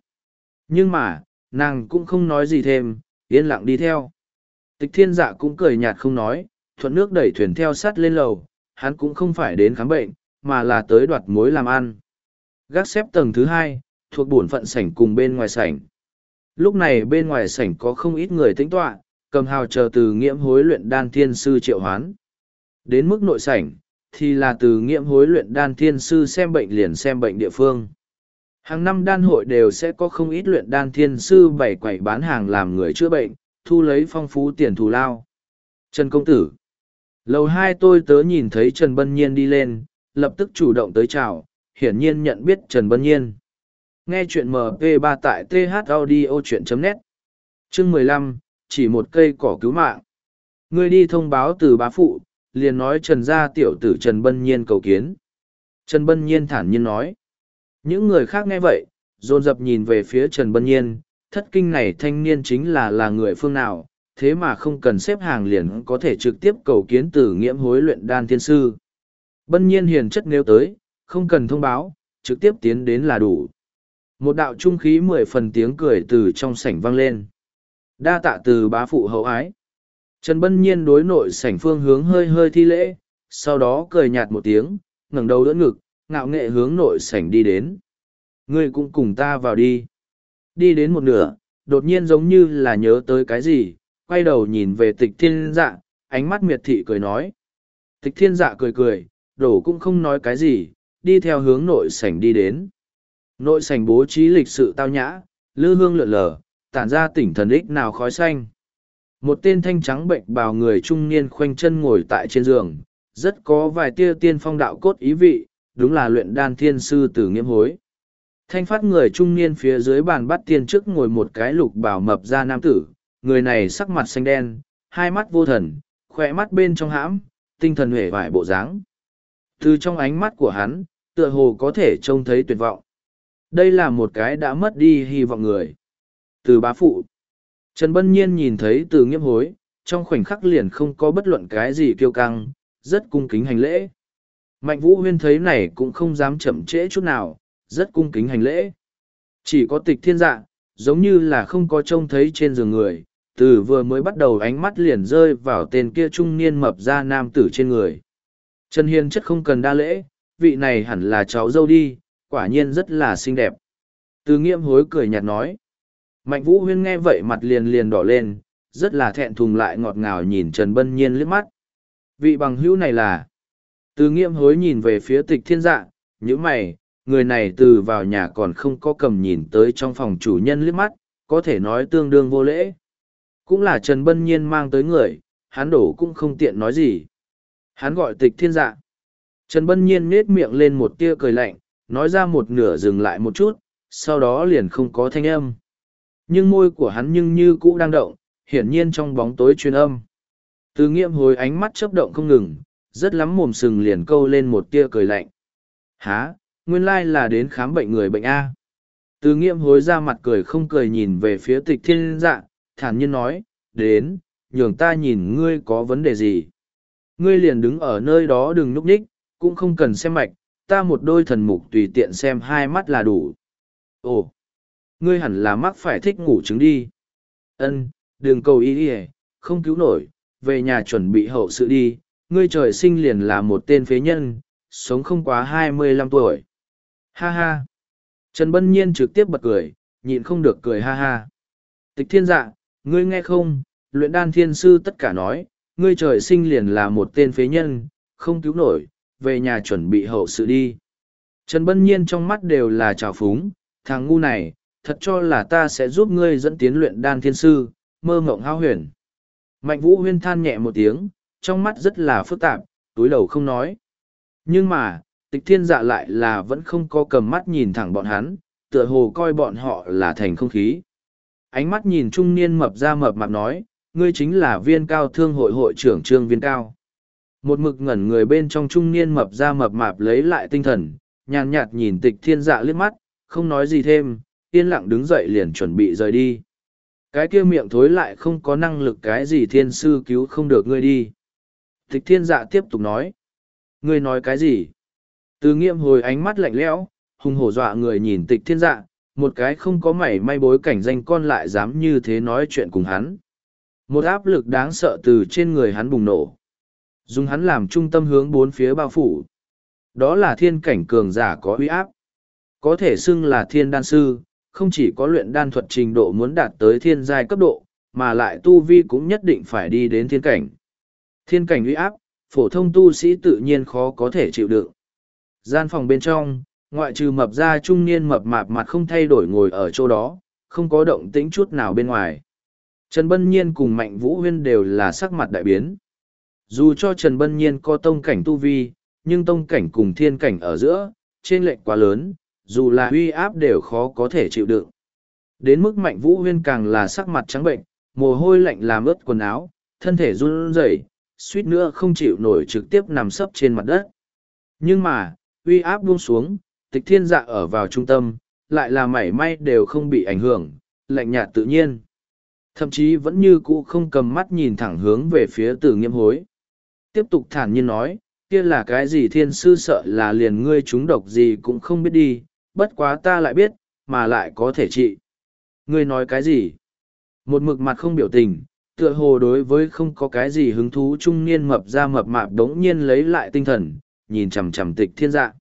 Nhưng mà, nàng cũng không nói gì thêm, yên lặng đi theo. Tịch thiên dạ cũng cười nhạt không nói, thuận nước đẩy thuyền theo sắt lên lầu, hắn cũng không phải đến khám bệnh, mà là tới đoạt mối làm ăn. Gác xếp tầng thứ hai, thuộc bổn phận sảnh cùng bên ngoài sảnh. Lúc này bên ngoài sảnh có không ít người tính tọa, cầm hào chờ từ nghiễm hối luyện đan thiên sư triệu hoán. Đến mức nội sảnh, thì là từ nghiễm hối luyện đan thiên sư xem bệnh liền xem bệnh địa phương. Hàng năm đan hội đều sẽ có không ít luyện đan thiên sư bày quẩy bán hàng làm người chữa bệnh, thu lấy phong phú tiền thù lao. Trần Công Tử Lầu hai tôi tớ nhìn thấy Trần Bân Nhiên đi lên, lập tức chủ động tới chào, hiển nhiên nhận biết Trần Bân Nhiên. Nghe chuyện MP3 tại thaudio.net Chương mười lăm chỉ một cây cỏ cứu mạng. Ngươi đi thông báo từ bá phụ, liền nói Trần gia tiểu tử Trần Bân Nhiên cầu kiến. Trần Bân Nhiên thản nhiên nói. Những người khác nghe vậy, dồn dập nhìn về phía Trần Bân Nhiên, thất kinh này thanh niên chính là là người phương nào, thế mà không cần xếp hàng liền có thể trực tiếp cầu kiến từ nghiễm hối luyện đan thiên sư. Bân Nhiên hiền chất nếu tới, không cần thông báo, trực tiếp tiến đến là đủ. Một đạo trung khí mười phần tiếng cười từ trong sảnh vang lên. Đa tạ từ bá phụ hậu ái. Trần Bân Nhiên đối nội sảnh phương hướng hơi hơi thi lễ, sau đó cười nhạt một tiếng, ngẩng đầu đỡ ngực, ngạo nghệ hướng nội sảnh đi đến. Ngươi cũng cùng ta vào đi. Đi đến một nửa, đột nhiên giống như là nhớ tới cái gì, quay đầu nhìn về tịch thiên dạ, ánh mắt miệt thị cười nói. Tịch thiên dạ cười cười, đổ cũng không nói cái gì, đi theo hướng nội sảnh đi đến. Nội sảnh bố trí lịch sự tao nhã, lư hương lượn lờ, tản ra tỉnh thần ích nào khói xanh. Một tên thanh trắng bệnh bào người trung niên khoanh chân ngồi tại trên giường, rất có vài tia tiên phong đạo cốt ý vị, đúng là luyện đan thiên sư tử nghiêm hối. Thanh phát người trung niên phía dưới bàn bắt tiên trước ngồi một cái lục bảo mập ra nam tử, người này sắc mặt xanh đen, hai mắt vô thần, khỏe mắt bên trong hãm, tinh thần huệ vải bộ dáng. Từ trong ánh mắt của hắn, tựa hồ có thể trông thấy tuyệt vọng. Đây là một cái đã mất đi hy vọng người. Từ bá phụ. Trần Bân Nhiên nhìn thấy từ nghiêm hối, trong khoảnh khắc liền không có bất luận cái gì kiêu căng, rất cung kính hành lễ. Mạnh Vũ Huyên thấy này cũng không dám chậm trễ chút nào, rất cung kính hành lễ. Chỉ có tịch thiên dạ, giống như là không có trông thấy trên giường người, từ vừa mới bắt đầu ánh mắt liền rơi vào tên kia trung niên mập ra nam tử trên người. Trần Hiên chất không cần đa lễ, vị này hẳn là cháu dâu đi, quả nhiên rất là xinh đẹp. Từ nghiệm hối cười nhạt nói. Mạnh Vũ Huyên nghe vậy mặt liền liền đỏ lên, rất là thẹn thùng lại ngọt ngào nhìn Trần Bân Nhiên liếc mắt. Vị bằng hữu này là... Từ nghiệm hối nhìn về phía tịch thiên dạ, như mày, người này từ vào nhà còn không có cầm nhìn tới trong phòng chủ nhân liếc mắt, có thể nói tương đương vô lễ. Cũng là Trần Bân Nhiên mang tới người, hắn đổ cũng không tiện nói gì. Hắn gọi tịch thiên dạ. Trần Bân Nhiên nết miệng lên một tia cười lạnh, nói ra một nửa dừng lại một chút, sau đó liền không có thanh âm. Nhưng môi của hắn nhưng như cũ đang động, hiển nhiên trong bóng tối truyền âm. Từ nghiệm hồi ánh mắt chớp động không ngừng, rất lắm mồm sừng liền câu lên một tia cười lạnh. Há, nguyên lai là đến khám bệnh người bệnh A. Từ nghiệm hối ra mặt cười không cười nhìn về phía tịch thiên dạ, thản nhiên nói, đến, nhường ta nhìn ngươi có vấn đề gì. Ngươi liền đứng ở nơi đó đừng núp ních, cũng không cần xem mạch, ta một đôi thần mục tùy tiện xem hai mắt là đủ. Ồ, ngươi hẳn là mắc phải thích ngủ trứng đi. Ân, đừng cầu ý đi không cứu nổi, về nhà chuẩn bị hậu sự đi, ngươi trời sinh liền là một tên phế nhân, sống không quá hai mươi lăm tuổi. Ha ha. Trần Bân Nhiên trực tiếp bật cười, nhịn không được cười ha ha. Tịch thiên dạ, ngươi nghe không, luyện đan thiên sư tất cả nói, ngươi trời sinh liền là một tên phế nhân, không cứu nổi, về nhà chuẩn bị hậu sự đi. Trần Bân Nhiên trong mắt đều là trào phúng, thằng ngu này, thật cho là ta sẽ giúp ngươi dẫn tiến luyện đan thiên sư, mơ mộng hao huyền. Mạnh Vũ Huyên than nhẹ một tiếng, trong mắt rất là phức tạp, túi đầu không nói. Nhưng mà, tịch thiên dạ lại là vẫn không có cầm mắt nhìn thẳng bọn hắn, tựa hồ coi bọn họ là thành không khí. Ánh mắt nhìn trung niên mập ra mập mạp nói, ngươi chính là viên cao thương hội hội trưởng trương viên cao. Một mực ngẩn người bên trong trung niên mập ra mập mạp lấy lại tinh thần, nhàn nhạt nhìn tịch thiên dạ liếc mắt, không nói gì thêm, yên lặng đứng dậy liền chuẩn bị rời đi. Cái kia miệng thối lại không có năng lực cái gì thiên sư cứu không được ngươi đi. Tịch thiên dạ tiếp tục nói. Ngươi nói cái gì? Từ nghiệm hồi ánh mắt lạnh lẽo, hùng hổ dọa người nhìn tịch thiên dạ, một cái không có mảy may bối cảnh danh con lại dám như thế nói chuyện cùng hắn. Một áp lực đáng sợ từ trên người hắn bùng nổ. Dùng hắn làm trung tâm hướng bốn phía bao phủ. Đó là thiên cảnh cường giả có uy áp. Có thể xưng là thiên đan sư, không chỉ có luyện đan thuật trình độ muốn đạt tới thiên giai cấp độ, mà lại tu vi cũng nhất định phải đi đến thiên cảnh. Thiên cảnh uy áp, phổ thông tu sĩ tự nhiên khó có thể chịu đựng. Gian phòng bên trong, ngoại trừ mập ra trung niên mập mạp mặt không thay đổi ngồi ở chỗ đó, không có động tĩnh chút nào bên ngoài. Trần Bân Nhiên cùng Mạnh Vũ Huyên đều là sắc mặt đại biến. Dù cho Trần Bân Nhiên có tông cảnh tu vi, nhưng tông cảnh cùng thiên cảnh ở giữa, trên lệnh quá lớn, dù là uy áp đều khó có thể chịu đựng. Đến mức Mạnh Vũ Huyên càng là sắc mặt trắng bệnh, mồ hôi lạnh làm ướt quần áo, thân thể run rẩy, suýt nữa không chịu nổi trực tiếp nằm sấp trên mặt đất. Nhưng mà, uy áp buông xuống, tịch thiên dạ ở vào trung tâm, lại là mảy may đều không bị ảnh hưởng, lạnh nhạt tự nhiên. Thậm chí vẫn như cũ không cầm mắt nhìn thẳng hướng về phía tử nghiêm hối. Tiếp tục thản nhiên nói, kia là cái gì thiên sư sợ là liền ngươi chúng độc gì cũng không biết đi, bất quá ta lại biết, mà lại có thể trị. Ngươi nói cái gì? Một mực mặt không biểu tình, tựa hồ đối với không có cái gì hứng thú trung niên mập ra mập mạp đống nhiên lấy lại tinh thần, nhìn chằm chằm tịch thiên dạ.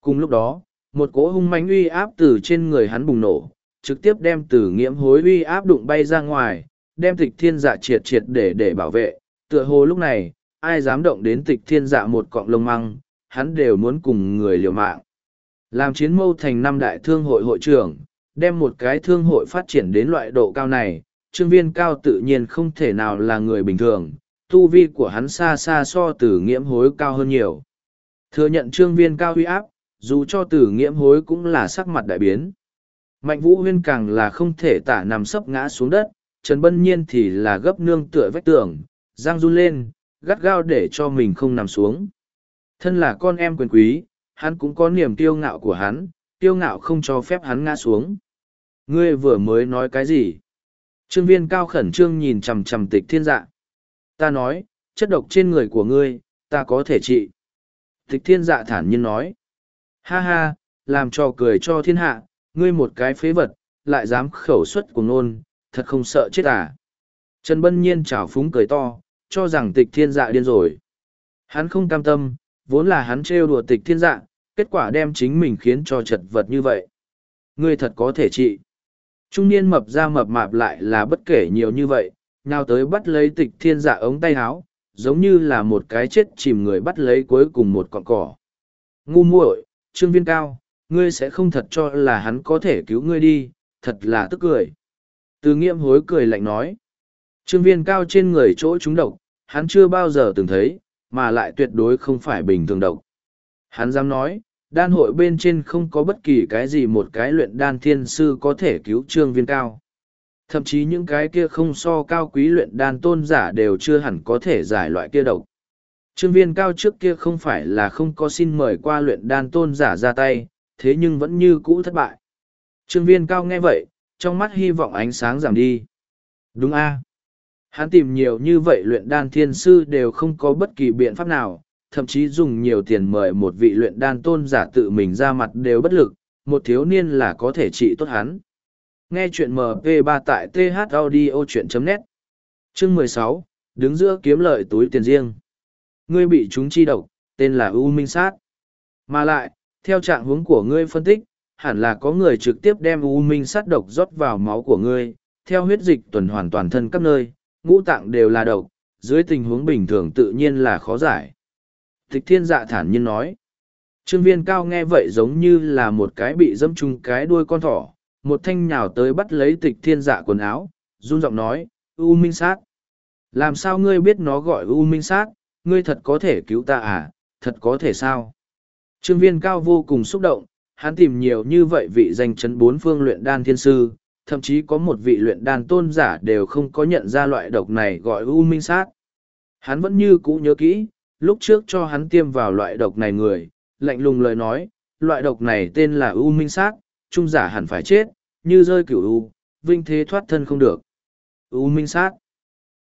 Cùng lúc đó, một cỗ hung mãnh uy áp từ trên người hắn bùng nổ, trực tiếp đem từ nghiễm hối uy áp đụng bay ra ngoài, đem tịch thiên dạ triệt triệt để để bảo vệ. Tựa hồ lúc này, ai dám động đến tịch thiên dạ một cọng lông măng, hắn đều muốn cùng người liều mạng. Làm chiến mâu thành năm đại thương hội hội trưởng, đem một cái thương hội phát triển đến loại độ cao này, trương viên cao tự nhiên không thể nào là người bình thường, tu vi của hắn xa xa so từ nghiễm hối cao hơn nhiều. Thừa nhận trương viên cao uy áp, dù cho từ nghiễm hối cũng là sắc mặt đại biến. Mạnh vũ huyên càng là không thể tả nằm sấp ngã xuống đất, Trần Bân Nhiên thì là gấp nương tựa vách tường, giang run lên, gắt gao để cho mình không nằm xuống. Thân là con em quyền quý, hắn cũng có niềm tiêu ngạo của hắn, tiêu ngạo không cho phép hắn ngã xuống. Ngươi vừa mới nói cái gì? Trương viên cao khẩn trương nhìn chầm chầm tịch thiên dạ. Ta nói, chất độc trên người của ngươi, ta có thể trị. Tịch thiên dạ thản nhiên nói. Ha ha, làm cho cười cho thiên hạ, ngươi một cái phế vật, lại dám khẩu xuất cùng nôn, thật không sợ chết à. Trần Bân Nhiên chảo phúng cười to, cho rằng tịch thiên dạ điên rồi. Hắn không cam tâm, vốn là hắn trêu đùa tịch thiên dạ, kết quả đem chính mình khiến cho chật vật như vậy. Ngươi thật có thể trị. Trung niên mập ra mập mạp lại là bất kể nhiều như vậy, nào tới bắt lấy tịch thiên dạ ống tay áo, giống như là một cái chết chìm người bắt lấy cuối cùng một cọng cỏ. Ngu muội, trương viên cao, ngươi sẽ không thật cho là hắn có thể cứu ngươi đi, thật là tức cười. Từ nghiệm hối cười lạnh nói. Trương viên cao trên người chỗ trúng độc, hắn chưa bao giờ từng thấy, mà lại tuyệt đối không phải bình thường độc. Hắn dám nói, đan hội bên trên không có bất kỳ cái gì một cái luyện đan thiên sư có thể cứu trương viên cao. Thậm chí những cái kia không so cao quý luyện đan tôn giả đều chưa hẳn có thể giải loại kia độc. Trương viên cao trước kia không phải là không có xin mời qua luyện đan tôn giả ra tay, thế nhưng vẫn như cũ thất bại. Trương viên cao nghe vậy, trong mắt hy vọng ánh sáng giảm đi. Đúng a Hắn tìm nhiều như vậy luyện đan thiên sư đều không có bất kỳ biện pháp nào, thậm chí dùng nhiều tiền mời một vị luyện đan tôn giả tự mình ra mặt đều bất lực, một thiếu niên là có thể trị tốt hắn. Nghe chuyện MP3 tại thaudio.net Chương 16, đứng giữa kiếm lợi túi tiền riêng. Ngươi bị chúng chi độc, tên là U Minh Sát. Mà lại, theo trạng hướng của ngươi phân tích, hẳn là có người trực tiếp đem U Minh Sát độc rót vào máu của ngươi, theo huyết dịch tuần hoàn toàn thân các nơi, ngũ tạng đều là độc, dưới tình huống bình thường tự nhiên là khó giải. Tịch thiên dạ thản nhiên nói. Trương viên cao nghe vậy giống như là một cái bị dâm trúng cái đuôi con thỏ, một thanh nhào tới bắt lấy tịch thiên dạ quần áo, run giọng nói, U Minh Sát. Làm sao ngươi biết nó gọi U Minh Sát, ngươi thật có thể cứu ta à, thật có thể sao? Trương viên cao vô cùng xúc động, hắn tìm nhiều như vậy vị danh chấn bốn phương luyện đan thiên sư, thậm chí có một vị luyện đan tôn giả đều không có nhận ra loại độc này gọi U Minh Sát. Hắn vẫn như cũ nhớ kỹ, lúc trước cho hắn tiêm vào loại độc này người, lạnh lùng lời nói, loại độc này tên là U Minh Sát, trung giả hẳn phải chết, như rơi cửu U, vinh thế thoát thân không được. U Minh Sát.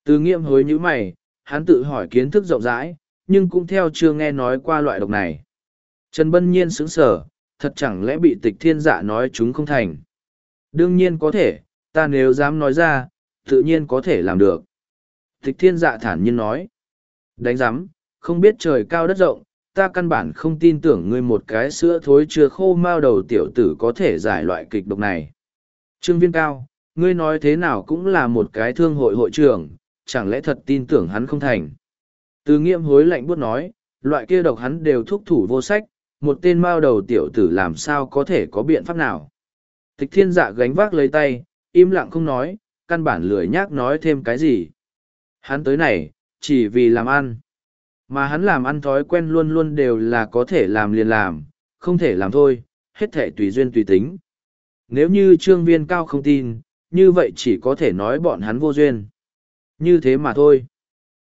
Từ nghiệm hối như mày, hắn tự hỏi kiến thức rộng rãi, nhưng cũng theo chưa nghe nói qua loại độc này. Trần Bân Nhiên sững sở, thật chẳng lẽ bị tịch thiên dạ nói chúng không thành. Đương nhiên có thể, ta nếu dám nói ra, tự nhiên có thể làm được. Tịch thiên dạ thản nhiên nói. Đánh giám, không biết trời cao đất rộng, ta căn bản không tin tưởng ngươi một cái sữa thối chưa khô mao đầu tiểu tử có thể giải loại kịch độc này. Trương viên cao, ngươi nói thế nào cũng là một cái thương hội hội trưởng, chẳng lẽ thật tin tưởng hắn không thành. Từ nghiệm hối lạnh buốt nói, loại kia độc hắn đều thúc thủ vô sách, một tên mao đầu tiểu tử làm sao có thể có biện pháp nào. Tịch thiên dạ gánh vác lấy tay, im lặng không nói, căn bản lười nhác nói thêm cái gì. Hắn tới này, chỉ vì làm ăn. Mà hắn làm ăn thói quen luôn luôn đều là có thể làm liền làm, không thể làm thôi, hết thể tùy duyên tùy tính. Nếu như trương viên cao không tin, như vậy chỉ có thể nói bọn hắn vô duyên. Như thế mà thôi.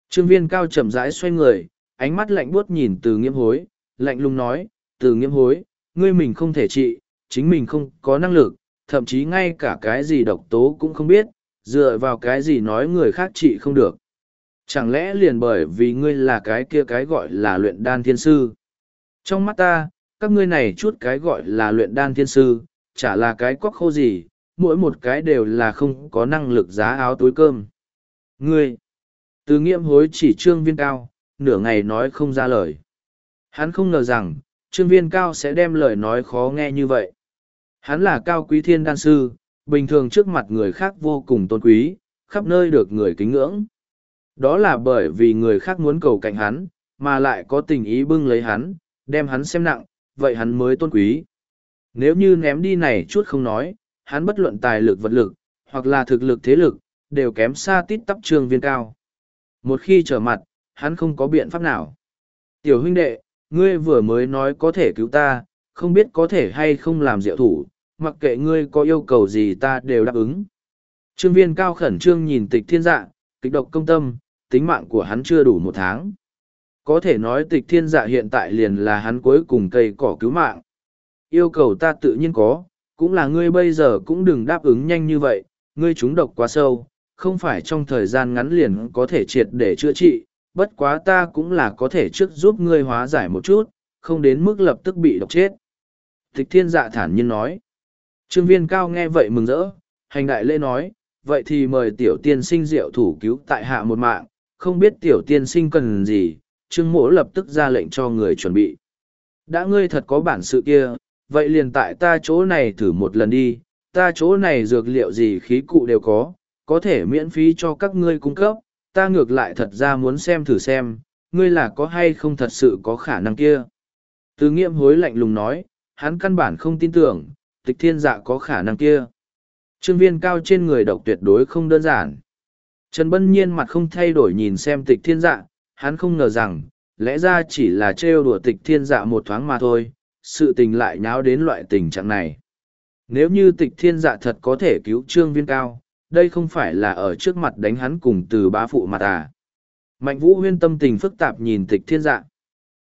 Trương viên cao chậm rãi xoay người, ánh mắt lạnh buốt nhìn từ nghiêm hối, lạnh lùng nói, từ nghiễm hối, ngươi mình không thể trị, chính mình không có năng lực, thậm chí ngay cả cái gì độc tố cũng không biết, dựa vào cái gì nói người khác trị không được. Chẳng lẽ liền bởi vì ngươi là cái kia cái gọi là luyện đan thiên sư? Trong mắt ta, các ngươi này chút cái gọi là luyện đan thiên sư, chả là cái cóc khô gì, mỗi một cái đều là không có năng lực giá áo túi cơm. Ngươi, từ nghiệm hối chỉ trương viên cao, nửa ngày nói không ra lời. Hắn không ngờ rằng, trương viên cao sẽ đem lời nói khó nghe như vậy. Hắn là cao quý thiên đan sư, bình thường trước mặt người khác vô cùng tôn quý, khắp nơi được người kính ngưỡng. Đó là bởi vì người khác muốn cầu cạnh hắn, mà lại có tình ý bưng lấy hắn, đem hắn xem nặng, vậy hắn mới tôn quý. Nếu như ném đi này chút không nói, hắn bất luận tài lực vật lực, hoặc là thực lực thế lực, đều kém xa tít tắp trương viên cao. Một khi trở mặt, hắn không có biện pháp nào. Tiểu huynh đệ, ngươi vừa mới nói có thể cứu ta, không biết có thể hay không làm diệu thủ, mặc kệ ngươi có yêu cầu gì ta đều đáp ứng. Trương viên cao khẩn trương nhìn tịch thiên dạ, kịch độc công tâm, tính mạng của hắn chưa đủ một tháng. Có thể nói tịch thiên dạ hiện tại liền là hắn cuối cùng cây cỏ cứu mạng. Yêu cầu ta tự nhiên có, cũng là ngươi bây giờ cũng đừng đáp ứng nhanh như vậy, ngươi trúng độc quá sâu, không phải trong thời gian ngắn liền có thể triệt để chữa trị, bất quá ta cũng là có thể trước giúp ngươi hóa giải một chút, không đến mức lập tức bị độc chết. Tịch thiên dạ thản nhiên nói. Trương viên cao nghe vậy mừng rỡ, hành đại lễ nói, vậy thì mời tiểu tiên sinh diệu thủ cứu tại hạ một mạng, không biết tiểu tiên sinh cần gì, trương mỗ lập tức ra lệnh cho người chuẩn bị. Đã ngươi thật có bản sự kia, vậy liền tại ta chỗ này thử một lần đi, ta chỗ này dược liệu gì khí cụ đều có, có thể miễn phí cho các ngươi cung cấp, ta ngược lại thật ra muốn xem thử xem, ngươi là có hay không thật sự có khả năng kia. Từ nghiệm hối lạnh lùng nói, hắn căn bản không tin tưởng, tịch thiên dạ có khả năng kia. Trương viên cao trên người độc tuyệt đối không đơn giản. Trần Bân Nhiên mặt không thay đổi nhìn xem tịch thiên dạ, hắn không ngờ rằng, lẽ ra chỉ là trêu đùa tịch thiên dạ một thoáng mà thôi, sự tình lại nháo đến loại tình trạng này. Nếu như tịch thiên dạ thật có thể cứu trương viên cao, đây không phải là ở trước mặt đánh hắn cùng từ bá phụ mặt à. Mạnh vũ huyên tâm tình phức tạp nhìn tịch thiên dạ.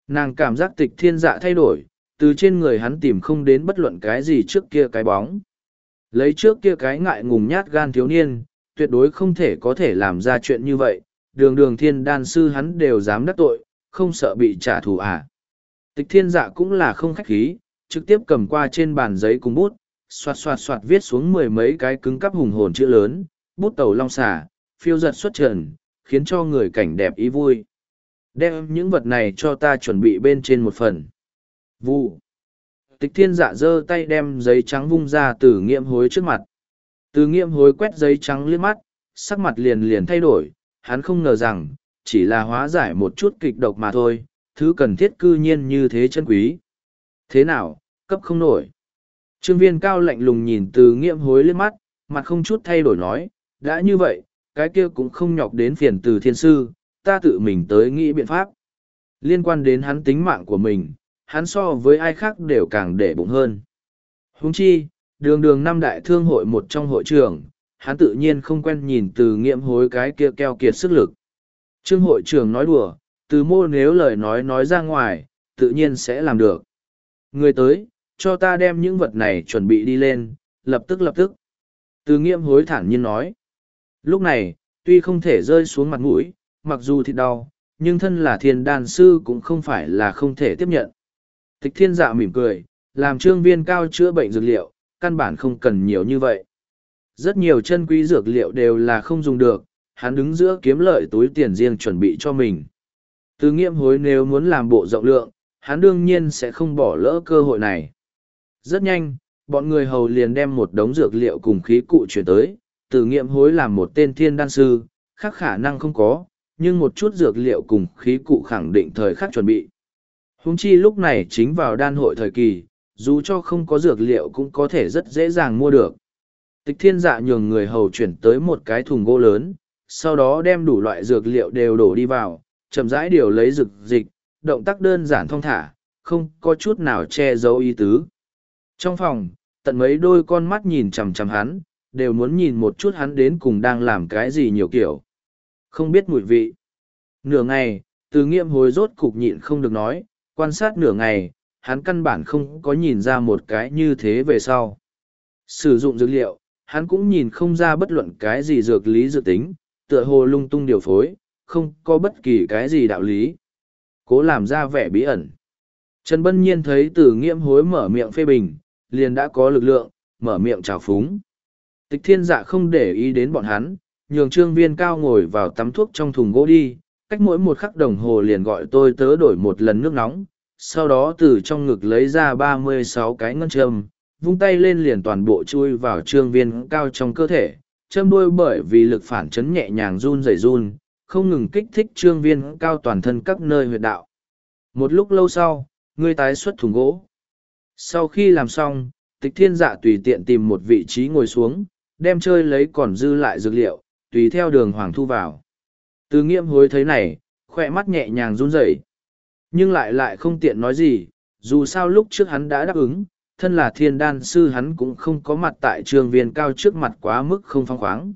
Nàng cảm giác tịch thiên dạ thay đổi, từ trên người hắn tìm không đến bất luận cái gì trước kia cái bóng. Lấy trước kia cái ngại ngùng nhát gan thiếu niên, tuyệt đối không thể có thể làm ra chuyện như vậy, đường đường thiên đan sư hắn đều dám đắc tội, không sợ bị trả thù à. Tịch thiên dạ cũng là không khách khí, trực tiếp cầm qua trên bàn giấy cùng bút, xoạt xoạt xoạt viết xuống mười mấy cái cứng cắp hùng hồn chữ lớn, bút tàu long xả, phiêu giật xuất trần, khiến cho người cảnh đẹp ý vui. Đem những vật này cho ta chuẩn bị bên trên một phần. Vụ. Tịch thiên dạ giơ tay đem giấy trắng vung ra từ nghiệm hối trước mặt. Từ nghiệm hối quét giấy trắng liếc mắt, sắc mặt liền liền thay đổi, hắn không ngờ rằng, chỉ là hóa giải một chút kịch độc mà thôi, thứ cần thiết cư nhiên như thế chân quý. Thế nào, cấp không nổi. Trương viên cao lạnh lùng nhìn từ nghiệm hối lên mắt, mặt không chút thay đổi nói, đã như vậy, cái kia cũng không nhọc đến phiền từ thiên sư, ta tự mình tới nghĩ biện pháp. Liên quan đến hắn tính mạng của mình, hắn so với ai khác đều càng để bụng hơn. Húng chi, đường đường năm đại thương hội một trong hội trưởng, hắn tự nhiên không quen nhìn từ nghiệm hối cái kia keo kiệt sức lực. Trương hội trưởng nói đùa, từ mô nếu lời nói nói ra ngoài, tự nhiên sẽ làm được. Người tới, cho ta đem những vật này chuẩn bị đi lên, lập tức lập tức. Từ nghiêm hối thản nhiên nói. Lúc này, tuy không thể rơi xuống mặt mũi, mặc dù thịt đau, nhưng thân là thiên đàn sư cũng không phải là không thể tiếp nhận. Tịch thiên dạ mỉm cười, làm trương viên cao chữa bệnh dược liệu, căn bản không cần nhiều như vậy. Rất nhiều chân quý dược liệu đều là không dùng được, hắn đứng giữa kiếm lợi túi tiền riêng chuẩn bị cho mình. Từ nghiệm hối nếu muốn làm bộ rộng lượng, hắn đương nhiên sẽ không bỏ lỡ cơ hội này. Rất nhanh, bọn người hầu liền đem một đống dược liệu cùng khí cụ chuyển tới, từ nghiệm hối làm một tên thiên đan sư, khác khả năng không có, nhưng một chút dược liệu cùng khí cụ khẳng định thời khắc chuẩn bị. Húng chi lúc này chính vào đan hội thời kỳ, dù cho không có dược liệu cũng có thể rất dễ dàng mua được. Tịch thiên dạ nhường người hầu chuyển tới một cái thùng gỗ lớn, sau đó đem đủ loại dược liệu đều đổ đi vào, chậm rãi điều lấy dược dịch, động tác đơn giản thong thả, không có chút nào che giấu ý tứ. Trong phòng, tận mấy đôi con mắt nhìn chằm chằm hắn, đều muốn nhìn một chút hắn đến cùng đang làm cái gì nhiều kiểu. Không biết mùi vị. Nửa ngày, từ nghiệm hối rốt cục nhịn không được nói, quan sát nửa ngày, hắn căn bản không có nhìn ra một cái như thế về sau. Sử dụng dược liệu, hắn cũng nhìn không ra bất luận cái gì dược lý dự tính, tựa hồ lung tung điều phối, không có bất kỳ cái gì đạo lý. Cố làm ra vẻ bí ẩn. Trần Bân Nhiên thấy từ nghiệm hối mở miệng phê bình, liền đã có lực lượng, mở miệng trào phúng. Tịch thiên dạ không để ý đến bọn hắn, nhường trương viên cao ngồi vào tắm thuốc trong thùng gỗ đi, cách mỗi một khắc đồng hồ liền gọi tôi tớ đổi một lần nước nóng, sau đó từ trong ngực lấy ra ba mươi sáu cái ngân châm, vung tay lên liền toàn bộ chui vào trương viên cao trong cơ thể, châm đuôi bởi vì lực phản chấn nhẹ nhàng run rẩy run, không ngừng kích thích trương viên cao toàn thân các nơi huyệt đạo. Một lúc lâu sau, ngươi tái xuất thùng gỗ. Sau khi làm xong, tịch thiên dạ tùy tiện tìm một vị trí ngồi xuống, đem chơi lấy còn dư lại dược liệu, tùy theo đường hoàng thu vào. Từ nghiệm hối thấy này, khỏe mắt nhẹ nhàng run rẩy Nhưng lại lại không tiện nói gì, dù sao lúc trước hắn đã đáp ứng, thân là thiên đan sư hắn cũng không có mặt tại trường viên cao trước mặt quá mức không phong khoáng.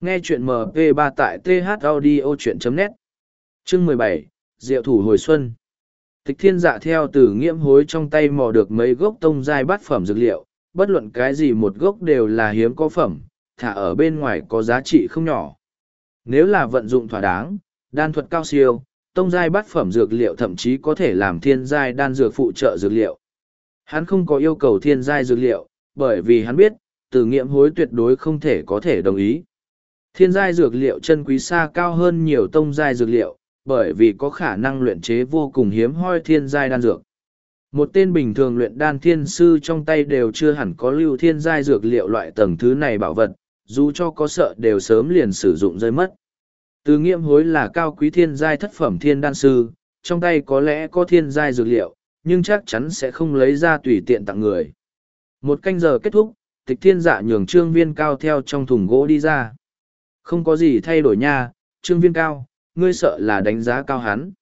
Nghe chuyện MP3 tại thaudio.net Chương mười bảy Diệu thủ hồi xuân Tịch thiên dạ theo từ nghiễm hối trong tay mò được mấy gốc tông giai bát phẩm dược liệu, bất luận cái gì một gốc đều là hiếm có phẩm, thả ở bên ngoài có giá trị không nhỏ. Nếu là vận dụng thỏa đáng, đan thuật cao siêu, tông giai bát phẩm dược liệu thậm chí có thể làm thiên giai đan dược phụ trợ dược liệu. Hắn không có yêu cầu thiên giai dược liệu, bởi vì hắn biết, từ nghiệm hối tuyệt đối không thể có thể đồng ý. Thiên giai dược liệu chân quý xa cao hơn nhiều tông giai dược liệu, bởi vì có khả năng luyện chế vô cùng hiếm hoi thiên giai đan dược. Một tên bình thường luyện đan thiên sư trong tay đều chưa hẳn có lưu thiên giai dược liệu loại tầng thứ này bảo vật, dù cho có sợ đều sớm liền sử dụng rơi mất. Từ nghiệm hối là cao quý thiên giai thất phẩm thiên đan sư, trong tay có lẽ có thiên giai dược liệu, nhưng chắc chắn sẽ không lấy ra tùy tiện tặng người. Một canh giờ kết thúc, tịch thiên dạ nhường trương viên cao theo trong thùng gỗ đi ra. Không có gì thay đổi nha, trương viên cao, ngươi sợ là đánh giá cao hắn.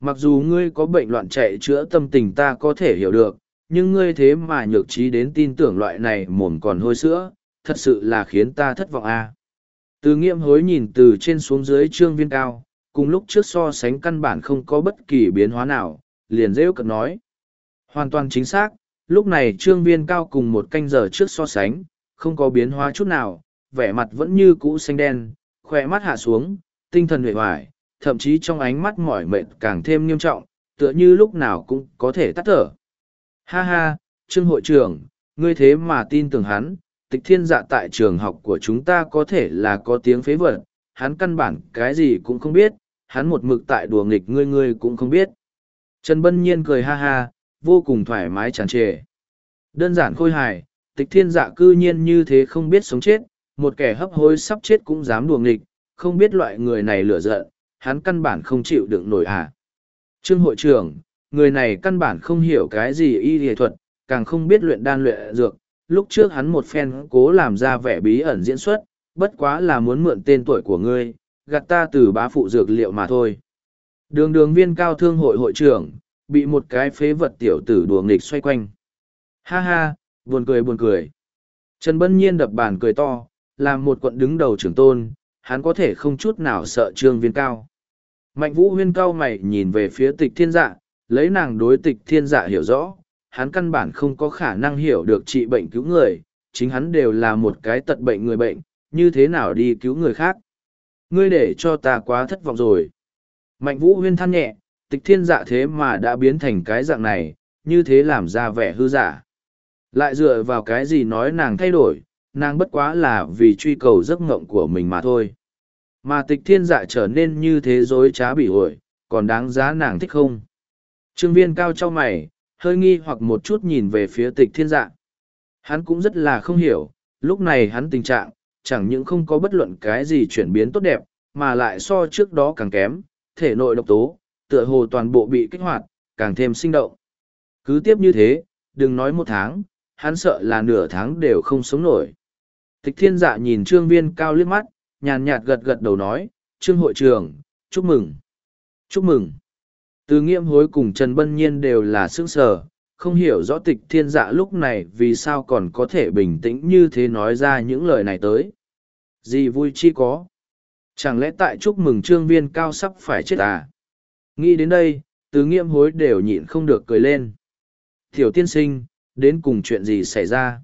Mặc dù ngươi có bệnh loạn chạy chữa tâm tình ta có thể hiểu được, nhưng ngươi thế mà nhược trí đến tin tưởng loại này mồm còn hôi sữa, thật sự là khiến ta thất vọng a. À. Từ nghiệm hối nhìn từ trên xuống dưới trương viên cao, cùng lúc trước so sánh căn bản không có bất kỳ biến hóa nào, liền rêu cận nói. Hoàn toàn chính xác, lúc này trương viên cao cùng một canh giờ trước so sánh, không có biến hóa chút nào, vẻ mặt vẫn như cũ xanh đen, khỏe mắt hạ xuống, tinh thần huệ hoài, thậm chí trong ánh mắt mỏi mệt càng thêm nghiêm trọng, tựa như lúc nào cũng có thể tắt thở. Ha ha, Trương hội trưởng, ngươi thế mà tin tưởng hắn, tịch thiên dạ tại trường học của chúng ta có thể là có tiếng phế vật, hắn căn bản cái gì cũng không biết, hắn một mực tại đùa nghịch ngươi ngươi cũng không biết. Trần Bân Nhiên cười ha ha, vô cùng thoải mái tràn trề. Đơn giản khôi hài, tịch thiên dạ cư nhiên như thế không biết sống chết, một kẻ hấp hối sắp chết cũng dám đùa nghịch, không biết loại người này lửa giận, hắn căn bản không chịu đựng nổi à. Trương hội trưởng, người này căn bản không hiểu cái gì y lý thuật, càng không biết luyện đan luyện dược. Lúc trước hắn một phen cố làm ra vẻ bí ẩn diễn xuất, bất quá là muốn mượn tên tuổi của ngươi, gạt ta từ bá phụ dược liệu mà thôi. Đường đường viên cao thương hội hội trưởng, bị một cái phế vật tiểu tử đùa nghịch xoay quanh. Ha ha, buồn cười buồn cười. Trần Bân Nhiên đập bàn cười to, làm một quận đứng đầu trưởng tôn, hắn có thể không chút nào sợ trương viên cao. Mạnh vũ huyên cao mày nhìn về phía tịch thiên dạ, lấy nàng đối tịch thiên dạ hiểu rõ, hắn căn bản không có khả năng hiểu được trị bệnh cứu người, chính hắn đều là một cái tật bệnh người bệnh, như thế nào đi cứu người khác. Ngươi để cho ta quá thất vọng rồi. Mạnh vũ huyên than nhẹ, tịch thiên dạ thế mà đã biến thành cái dạng này, như thế làm ra vẻ hư giả. Lại dựa vào cái gì nói nàng thay đổi, nàng bất quá là vì truy cầu giấc ngộng của mình mà thôi. Mà tịch thiên dạ trở nên như thế dối trá bỉ ổi, còn đáng giá nàng thích không? Trương viên cao cho mày, hơi nghi hoặc một chút nhìn về phía tịch thiên dạ. Hắn cũng rất là không hiểu, lúc này hắn tình trạng, chẳng những không có bất luận cái gì chuyển biến tốt đẹp, mà lại so trước đó càng kém, thể nội độc tố, tựa hồ toàn bộ bị kích hoạt, càng thêm sinh động. Cứ tiếp như thế, đừng nói một tháng, hắn sợ là nửa tháng đều không sống nổi. Tịch thiên dạ nhìn trương viên cao liếc mắt, nhàn nhạt gật gật đầu nói, trương hội trưởng, chúc mừng. Chúc mừng. Từ nghiệm hối cùng Trần Bân Nhiên đều là sướng sở, không hiểu rõ tịch thiên dạ lúc này vì sao còn có thể bình tĩnh như thế nói ra những lời này tới. Gì vui chi có. Chẳng lẽ tại chúc mừng trương viên cao sắp phải chết à? Nghĩ đến đây, từ nghiệm hối đều nhịn không được cười lên. Tiểu tiên sinh, đến cùng chuyện gì xảy ra?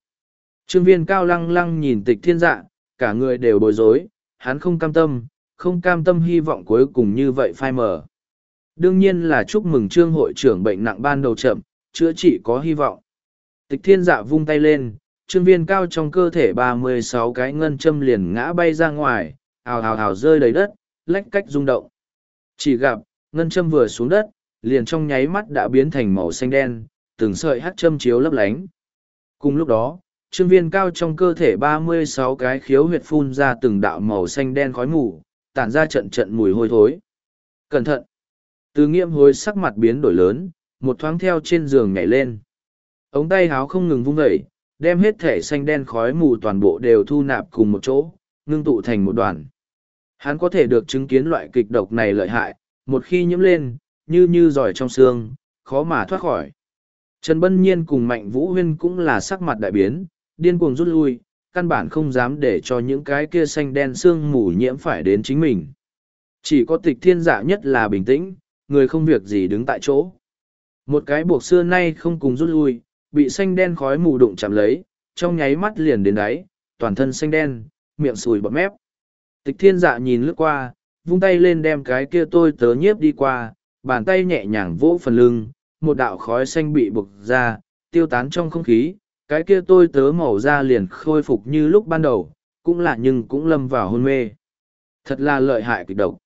Trương viên cao lăng lăng nhìn tịch thiên dạ, cả người đều bối rối, hắn không cam tâm, không cam tâm hy vọng cuối cùng như vậy phai mờ. Đương nhiên là chúc mừng trương hội trưởng bệnh nặng ban đầu chậm, chữa trị có hy vọng. Tịch thiên dạ vung tay lên, trương viên cao trong cơ thể ba mươi sáu cái ngân châm liền ngã bay ra ngoài, ào ào ào rơi đầy đất, lách cách rung động. Chỉ gặp, ngân châm vừa xuống đất, liền trong nháy mắt đã biến thành màu xanh đen, từng sợi hắc châm chiếu lấp lánh. Cùng lúc đó, trương viên cao trong cơ thể ba mươi sáu cái khiếu huyệt phun ra từng đạo màu xanh đen khói mù, tản ra trận trận mùi hôi thối. Cẩn thận! Từ nghiệm hối sắc mặt biến đổi lớn, một thoáng theo trên giường nhảy lên. Ống tay háo không ngừng vung vẩy, đem hết thể xanh đen khói mù toàn bộ đều thu nạp cùng một chỗ, ngưng tụ thành một đoàn. Hắn có thể được chứng kiến loại kịch độc này lợi hại, một khi nhiễm lên, như như giỏi trong xương, khó mà thoát khỏi. Trần Bân Nhiên cùng Mạnh Vũ Huyên cũng là sắc mặt đại biến, điên cuồng rút lui, căn bản không dám để cho những cái kia xanh đen xương mù nhiễm phải đến chính mình. Chỉ có tịch thiên dạ nhất là bình tĩnh, người không việc gì đứng tại chỗ. Một cái buộc xưa nay không cùng rút lui, bị xanh đen khói mù đụng chạm lấy, trong nháy mắt liền đến đáy, toàn thân xanh đen, miệng sùi bọt mép. Tịch thiên dạ nhìn lướt qua, vung tay lên đem cái kia tôi tớ nhiếp đi qua, bàn tay nhẹ nhàng vỗ phần lưng, một đạo khói xanh bị bực ra, tiêu tán trong không khí, cái kia tôi tớ màu da liền khôi phục như lúc ban đầu, cũng là nhưng cũng lâm vào hôn mê. Thật là lợi hại kịch độc.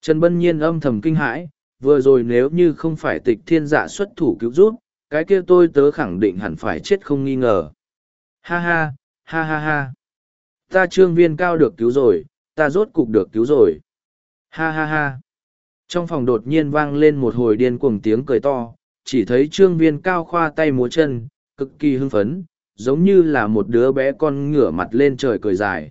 Trần Bân Nhiên âm thầm kinh hãi, vừa rồi nếu như không phải tịch thiên dạ xuất thủ cứu rút, cái kia tôi tớ khẳng định hẳn phải chết không nghi ngờ. Ha ha, ha ha ha. Ta trương viên cao được cứu rồi, ta rốt cục được cứu rồi. Ha ha ha. Trong phòng đột nhiên vang lên một hồi điên cuồng tiếng cười to, chỉ thấy trương viên cao khoa tay múa chân, cực kỳ hưng phấn, giống như là một đứa bé con ngửa mặt lên trời cười dài.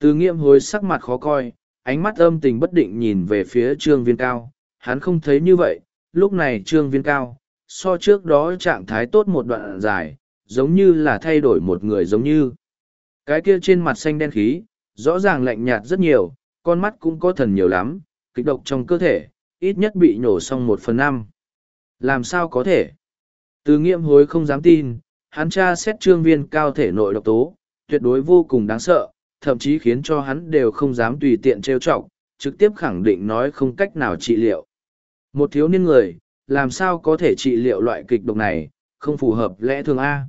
Từ nghiệm hối sắc mặt khó coi, ánh mắt âm tình bất định nhìn về phía trương viên cao, hắn không thấy như vậy, lúc này trương viên cao, so trước đó trạng thái tốt một đoạn dài, giống như là thay đổi một người giống như. Cái kia trên mặt xanh đen khí, rõ ràng lạnh nhạt rất nhiều, con mắt cũng có thần nhiều lắm, kịch độc trong cơ thể, ít nhất bị nhổ xong một phần năm. Làm sao có thể? Từ nghiệm hối không dám tin, hắn tra xét trương viên cao thể nội độc tố, tuyệt đối vô cùng đáng sợ, thậm chí khiến cho hắn đều không dám tùy tiện trêu chọc, trực tiếp khẳng định nói không cách nào trị liệu. Một thiếu niên người, làm sao có thể trị liệu loại kịch độc này, không phù hợp lẽ thường A.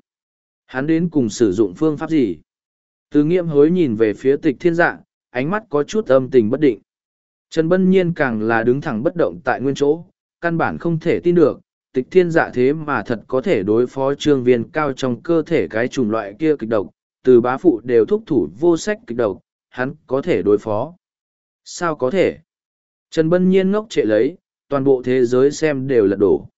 Hắn đến cùng sử dụng phương pháp gì? Từ nghiệm hối nhìn về phía tịch thiên dạ, ánh mắt có chút âm tình bất định. Trần Bân Nhiên càng là đứng thẳng bất động tại nguyên chỗ, căn bản không thể tin được, tịch thiên dạ thế mà thật có thể đối phó trương viên cao trong cơ thể cái chủng loại kia kịch độc, từ bá phụ đều thúc thủ vô sách kịch độc, hắn có thể đối phó. Sao có thể? Trần Bân Nhiên ngốc trệ lấy, toàn bộ thế giới xem đều lật đổ.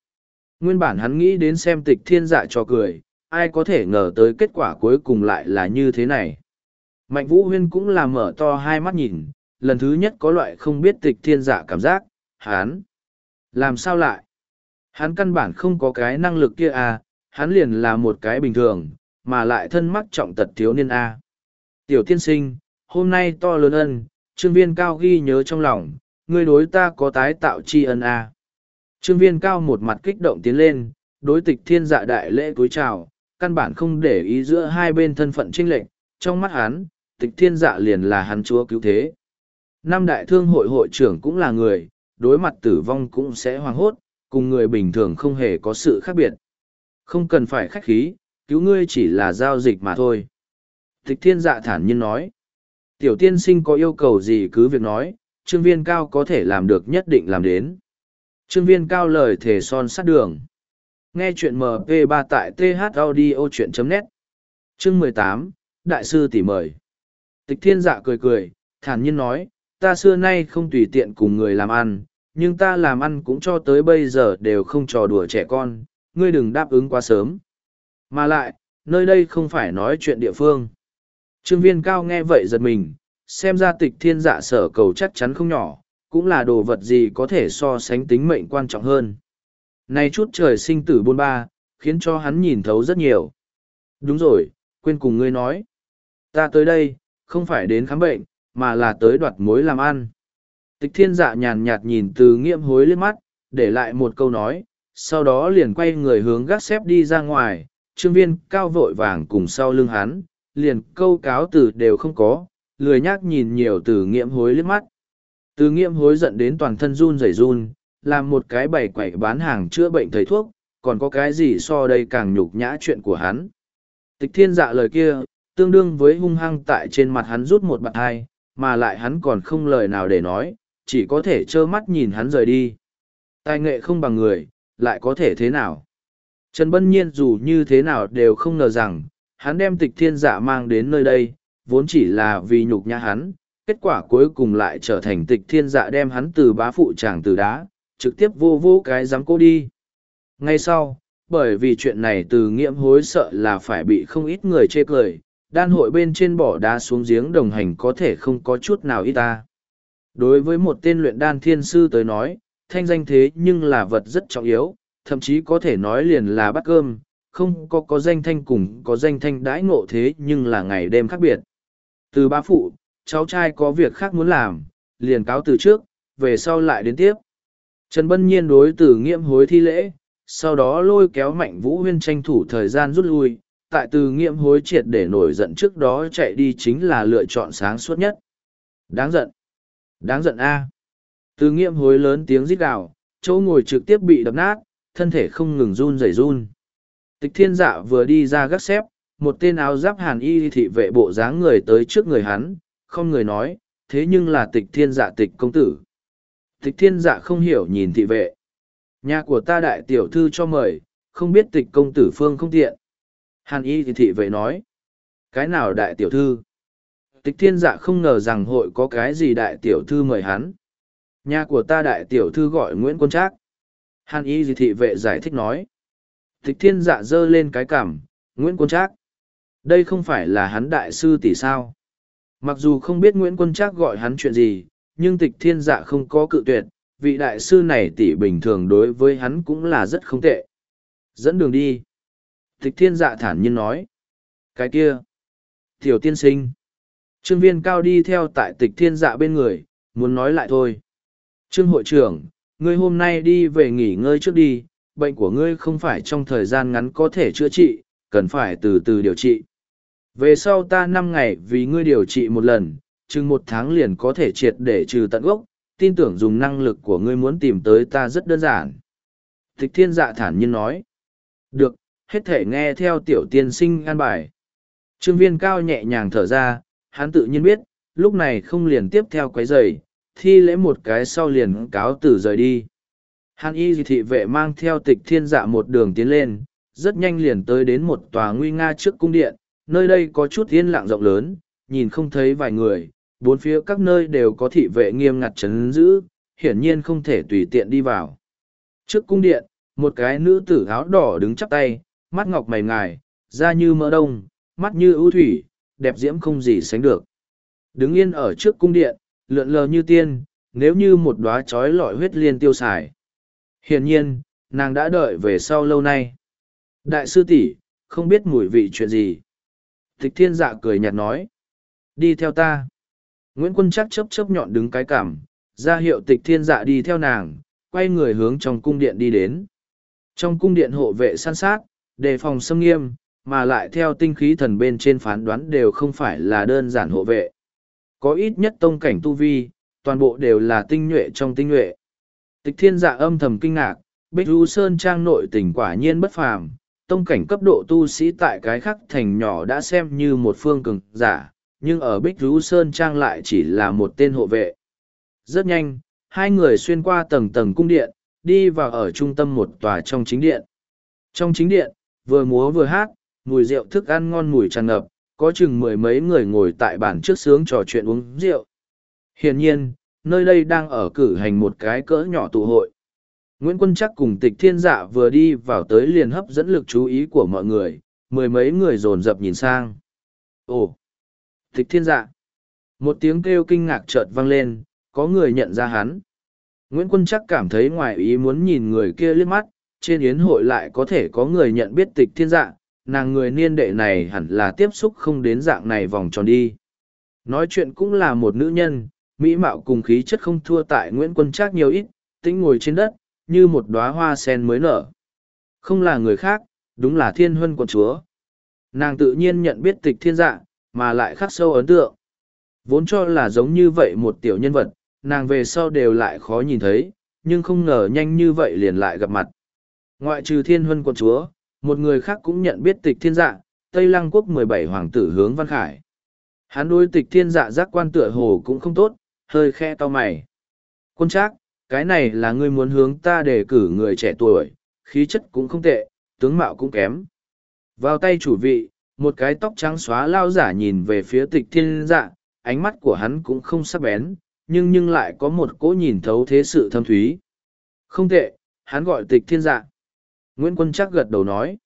Nguyên bản hắn nghĩ đến xem tịch thiên dạ cho cười, ai có thể ngờ tới kết quả cuối cùng lại là như thế này. Mạnh Vũ Huyên cũng là mở to hai mắt nhìn, lần thứ nhất có loại không biết tịch thiên dạ cảm giác, hắn. Làm sao lại? Hắn căn bản không có cái năng lực kia à, hắn liền là một cái bình thường, mà lại thân mắc trọng tật thiếu niên a. Tiểu tiên sinh, hôm nay to lớn ân, trương viên cao ghi nhớ trong lòng, ngươi đối ta có tái tạo tri ân a. Trương viên cao một mặt kích động tiến lên, đối tịch thiên dạ đại lễ cúi chào, căn bản không để ý giữa hai bên thân phận trinh lệnh, trong mắt hắn, tịch thiên dạ liền là hắn chúa cứu thế. Năm đại thương hội hội trưởng cũng là người, đối mặt tử vong cũng sẽ hoang hốt, cùng người bình thường không hề có sự khác biệt. Không cần phải khách khí, cứu ngươi chỉ là giao dịch mà thôi. Tịch thiên dạ thản nhiên nói. Tiểu tiên sinh có yêu cầu gì cứ việc nói, trương viên cao có thể làm được nhất định làm đến. Trương viên cao lời thể son sát đường. Nghe chuyện MP3 tại thaudio.net. Chương mười tám Đại sư tỷ mời. Tịch thiên dạ cười cười, thản nhiên nói, ta xưa nay không tùy tiện cùng người làm ăn, nhưng ta làm ăn cũng cho tới bây giờ đều không trò đùa trẻ con, ngươi đừng đáp ứng quá sớm. Mà lại, nơi đây không phải nói chuyện địa phương. Trương viên cao nghe vậy giật mình, xem ra tịch thiên dạ sở cầu chắc chắn không nhỏ, cũng là đồ vật gì có thể so sánh tính mệnh quan trọng hơn. Này chút trời sinh tử bôn ba, khiến cho hắn nhìn thấu rất nhiều. Đúng rồi, quên cùng ngươi nói. Ta tới đây, không phải đến khám bệnh, mà là tới đoạt mối làm ăn. Tịch thiên dạ nhàn nhạt nhìn từ nghiệm hối lên mắt, để lại một câu nói, sau đó liền quay người hướng gác xếp đi ra ngoài, trương viên cao vội vàng cùng sau lưng hắn, liền câu cáo từ đều không có, lười nhác nhìn nhiều từ nghiệm hối liếc mắt. Từ nghiệm hối giận đến toàn thân run rẩy run, làm một cái bày quẩy bán hàng chữa bệnh thầy thuốc, còn có cái gì so đây càng nhục nhã chuyện của hắn. Tịch thiên dạ lời kia, tương đương với hung hăng tại trên mặt hắn rút một bạt hai, mà lại hắn còn không lời nào để nói, chỉ có thể trơ mắt nhìn hắn rời đi. Tài nghệ không bằng người, lại có thể thế nào? Trần Bân Nhiên dù như thế nào đều không ngờ rằng, hắn đem tịch thiên dạ mang đến nơi đây, vốn chỉ là vì nhục nhã hắn, kết quả cuối cùng lại trở thành tịch thiên dạ đem hắn từ bá phụ tràng từ đá, trực tiếp vô vô cái dám cô đi. Ngay sau, bởi vì chuyện này từ nghiễm hối sợ là phải bị không ít người chê cười, đan hội bên trên bỏ đá xuống giếng đồng hành có thể không có chút nào ít ta. Đối với một tên luyện đan thiên sư tới nói, thanh danh thế nhưng là vật rất trọng yếu, thậm chí có thể nói liền là bát cơm, không có có danh thanh cùng có danh thanh đãi ngộ thế nhưng là ngày đêm khác biệt. Từ ba phụ, cháu trai có việc khác muốn làm, liền cáo từ trước, về sau lại đến tiếp. Trần Bân Nhiên đối từ nghiệm hối thi lễ, sau đó lôi kéo mạnh vũ huyên tranh thủ thời gian rút lui, tại từ nghiệm hối triệt để nổi giận trước đó chạy đi chính là lựa chọn sáng suốt nhất. Đáng giận. Đáng giận a. Từ nghiệm hối lớn tiếng rít gào, chỗ ngồi trực tiếp bị đập nát, thân thể không ngừng run rẩy run. Tịch thiên dạ vừa đi ra gác xếp, một tên áo giáp hàn y thị vệ bộ dáng người tới trước người hắn, không người nói, thế nhưng là tịch thiên dạ tịch công tử. Tịch thiên dạ không hiểu nhìn thị vệ. Nhà của ta đại tiểu thư cho mời, không biết tịch công tử phương không tiện. Hàn y thị vệ nói. Cái nào đại tiểu thư? Tịch thiên dạ không ngờ rằng hội có cái gì đại tiểu thư mời hắn. Nhà của ta đại tiểu thư gọi Nguyễn Quân Trác. Hàn y thì thị vệ giải thích nói. Tịch thiên dạ giơ lên cái cảm, Nguyễn Quân Trác. Đây không phải là hắn đại sư tỷ sao. Mặc dù không biết Nguyễn Quân Trác gọi hắn chuyện gì, nhưng tịch thiên dạ không có cự tuyệt, vị đại sư này tỷ bình thường đối với hắn cũng là rất không tệ. Dẫn đường đi. Tịch thiên dạ thản nhiên nói. Cái kia. Tiểu tiên sinh. Trương viên cao đi theo tại tịch thiên dạ bên người, muốn nói lại thôi. Trương hội trưởng, ngươi hôm nay đi về nghỉ ngơi trước đi, bệnh của ngươi không phải trong thời gian ngắn có thể chữa trị, cần phải từ từ điều trị. Về sau ta năm ngày vì ngươi điều trị một lần, chừng một tháng liền có thể triệt để trừ tận gốc, tin tưởng dùng năng lực của ngươi muốn tìm tới ta rất đơn giản. Tịch thiên dạ thản nhiên nói. Được, hết thể nghe theo tiểu tiên sinh an bài. Trương viên cao nhẹ nhàng thở ra, hắn tự nhiên biết, lúc này không liền tiếp theo quấy giày, thi lễ một cái sau liền cáo tử rời đi. Hàn y thị vệ mang theo tịch thiên dạ một đường tiến lên, rất nhanh liền tới đến một tòa nguy nga trước cung điện, nơi đây có chút yên lặng rộng lớn, nhìn không thấy vài người, bốn phía các nơi đều có thị vệ nghiêm ngặt chấn giữ, hiển nhiên không thể tùy tiện đi vào. Trước cung điện, một cái nữ tử áo đỏ đứng chắp tay, mắt ngọc mày ngài, da như mỡ đông, mắt như ưu thủy, đẹp diễm không gì sánh được. Đứng yên ở trước cung điện, lượn lờ như tiên, nếu như một đóa trói lọi huyết liên tiêu xài. Hiển nhiên, nàng đã đợi về sau lâu nay. Đại sư tỷ không biết mùi vị chuyện gì. Tịch thiên dạ cười nhạt nói. Đi theo ta. Nguyễn Quân chắc chấp chấp nhọn đứng cái cảm, ra hiệu tịch thiên dạ đi theo nàng, quay người hướng trong cung điện đi đến. Trong cung điện hộ vệ săn sát, đề phòng xâm nghiêm, mà lại theo tinh khí thần bên trên phán đoán đều không phải là đơn giản hộ vệ. Có ít nhất tông cảnh tu vi, toàn bộ đều là tinh nhuệ trong tinh nhuệ. Tịch thiên dạ âm thầm kinh ngạc, Bích Du Sơn Trang nội tình quả nhiên bất phàm, tông cảnh cấp độ tu sĩ tại cái khắc thành nhỏ đã xem như một phương cường giả, nhưng ở Bích Du Sơn Trang lại chỉ là một tên hộ vệ. Rất nhanh, hai người xuyên qua tầng tầng cung điện, đi vào ở trung tâm một tòa trong chính điện. Trong chính điện, vừa múa vừa hát, mùi rượu thức ăn ngon mùi tràn ngập, có chừng mười mấy người ngồi tại bàn trước sướng trò chuyện uống rượu. Hiển nhiên, nơi đây đang ở cử hành một cái cỡ nhỏ tụ hội. Nguyễn Quân chắc cùng tịch thiên dạ vừa đi vào tới liền hấp dẫn lực chú ý của mọi người, mười mấy người dồn dập nhìn sang. Ồ! Tịch thiên dạ! Một tiếng kêu kinh ngạc chợt vang lên, có người nhận ra hắn. Nguyễn Quân chắc cảm thấy ngoài ý muốn nhìn người kia liếc mắt, trên yến hội lại có thể có người nhận biết tịch thiên dạ, nàng người niên đệ này hẳn là tiếp xúc không đến dạng này vòng tròn đi. Nói chuyện cũng là một nữ nhân, mỹ mạo cùng khí chất không thua tại Nguyễn Quân Trác nhiều ít, tĩnh ngồi trên đất, như một đóa hoa sen mới nở. Không là người khác, đúng là thiên huân quận chúa. Nàng tự nhiên nhận biết tịch thiên dạ, mà lại khắc sâu ấn tượng. Vốn cho là giống như vậy một tiểu nhân vật, nàng về sau đều lại khó nhìn thấy, nhưng không ngờ nhanh như vậy liền lại gặp mặt. Ngoại trừ thiên huân quận chúa, một người khác cũng nhận biết tịch thiên dạ, Tây Lăng quốc mười bảy hoàng tử hướng văn khải. Hắn đối tịch thiên dạ giác quan tựa hồ cũng không tốt, hơi khe to mày. Quân trác, cái này là ngươi muốn hướng ta đề cử người trẻ tuổi, khí chất cũng không tệ, tướng mạo cũng kém. Vào tay chủ vị, một cái tóc trắng xóa lao giả nhìn về phía tịch thiên dạ, ánh mắt của hắn cũng không sắc bén, nhưng nhưng lại có một cỗ nhìn thấu thế sự thâm thúy. Không tệ, hắn gọi tịch thiên dạ. Nguyễn Quân chắc gật đầu nói.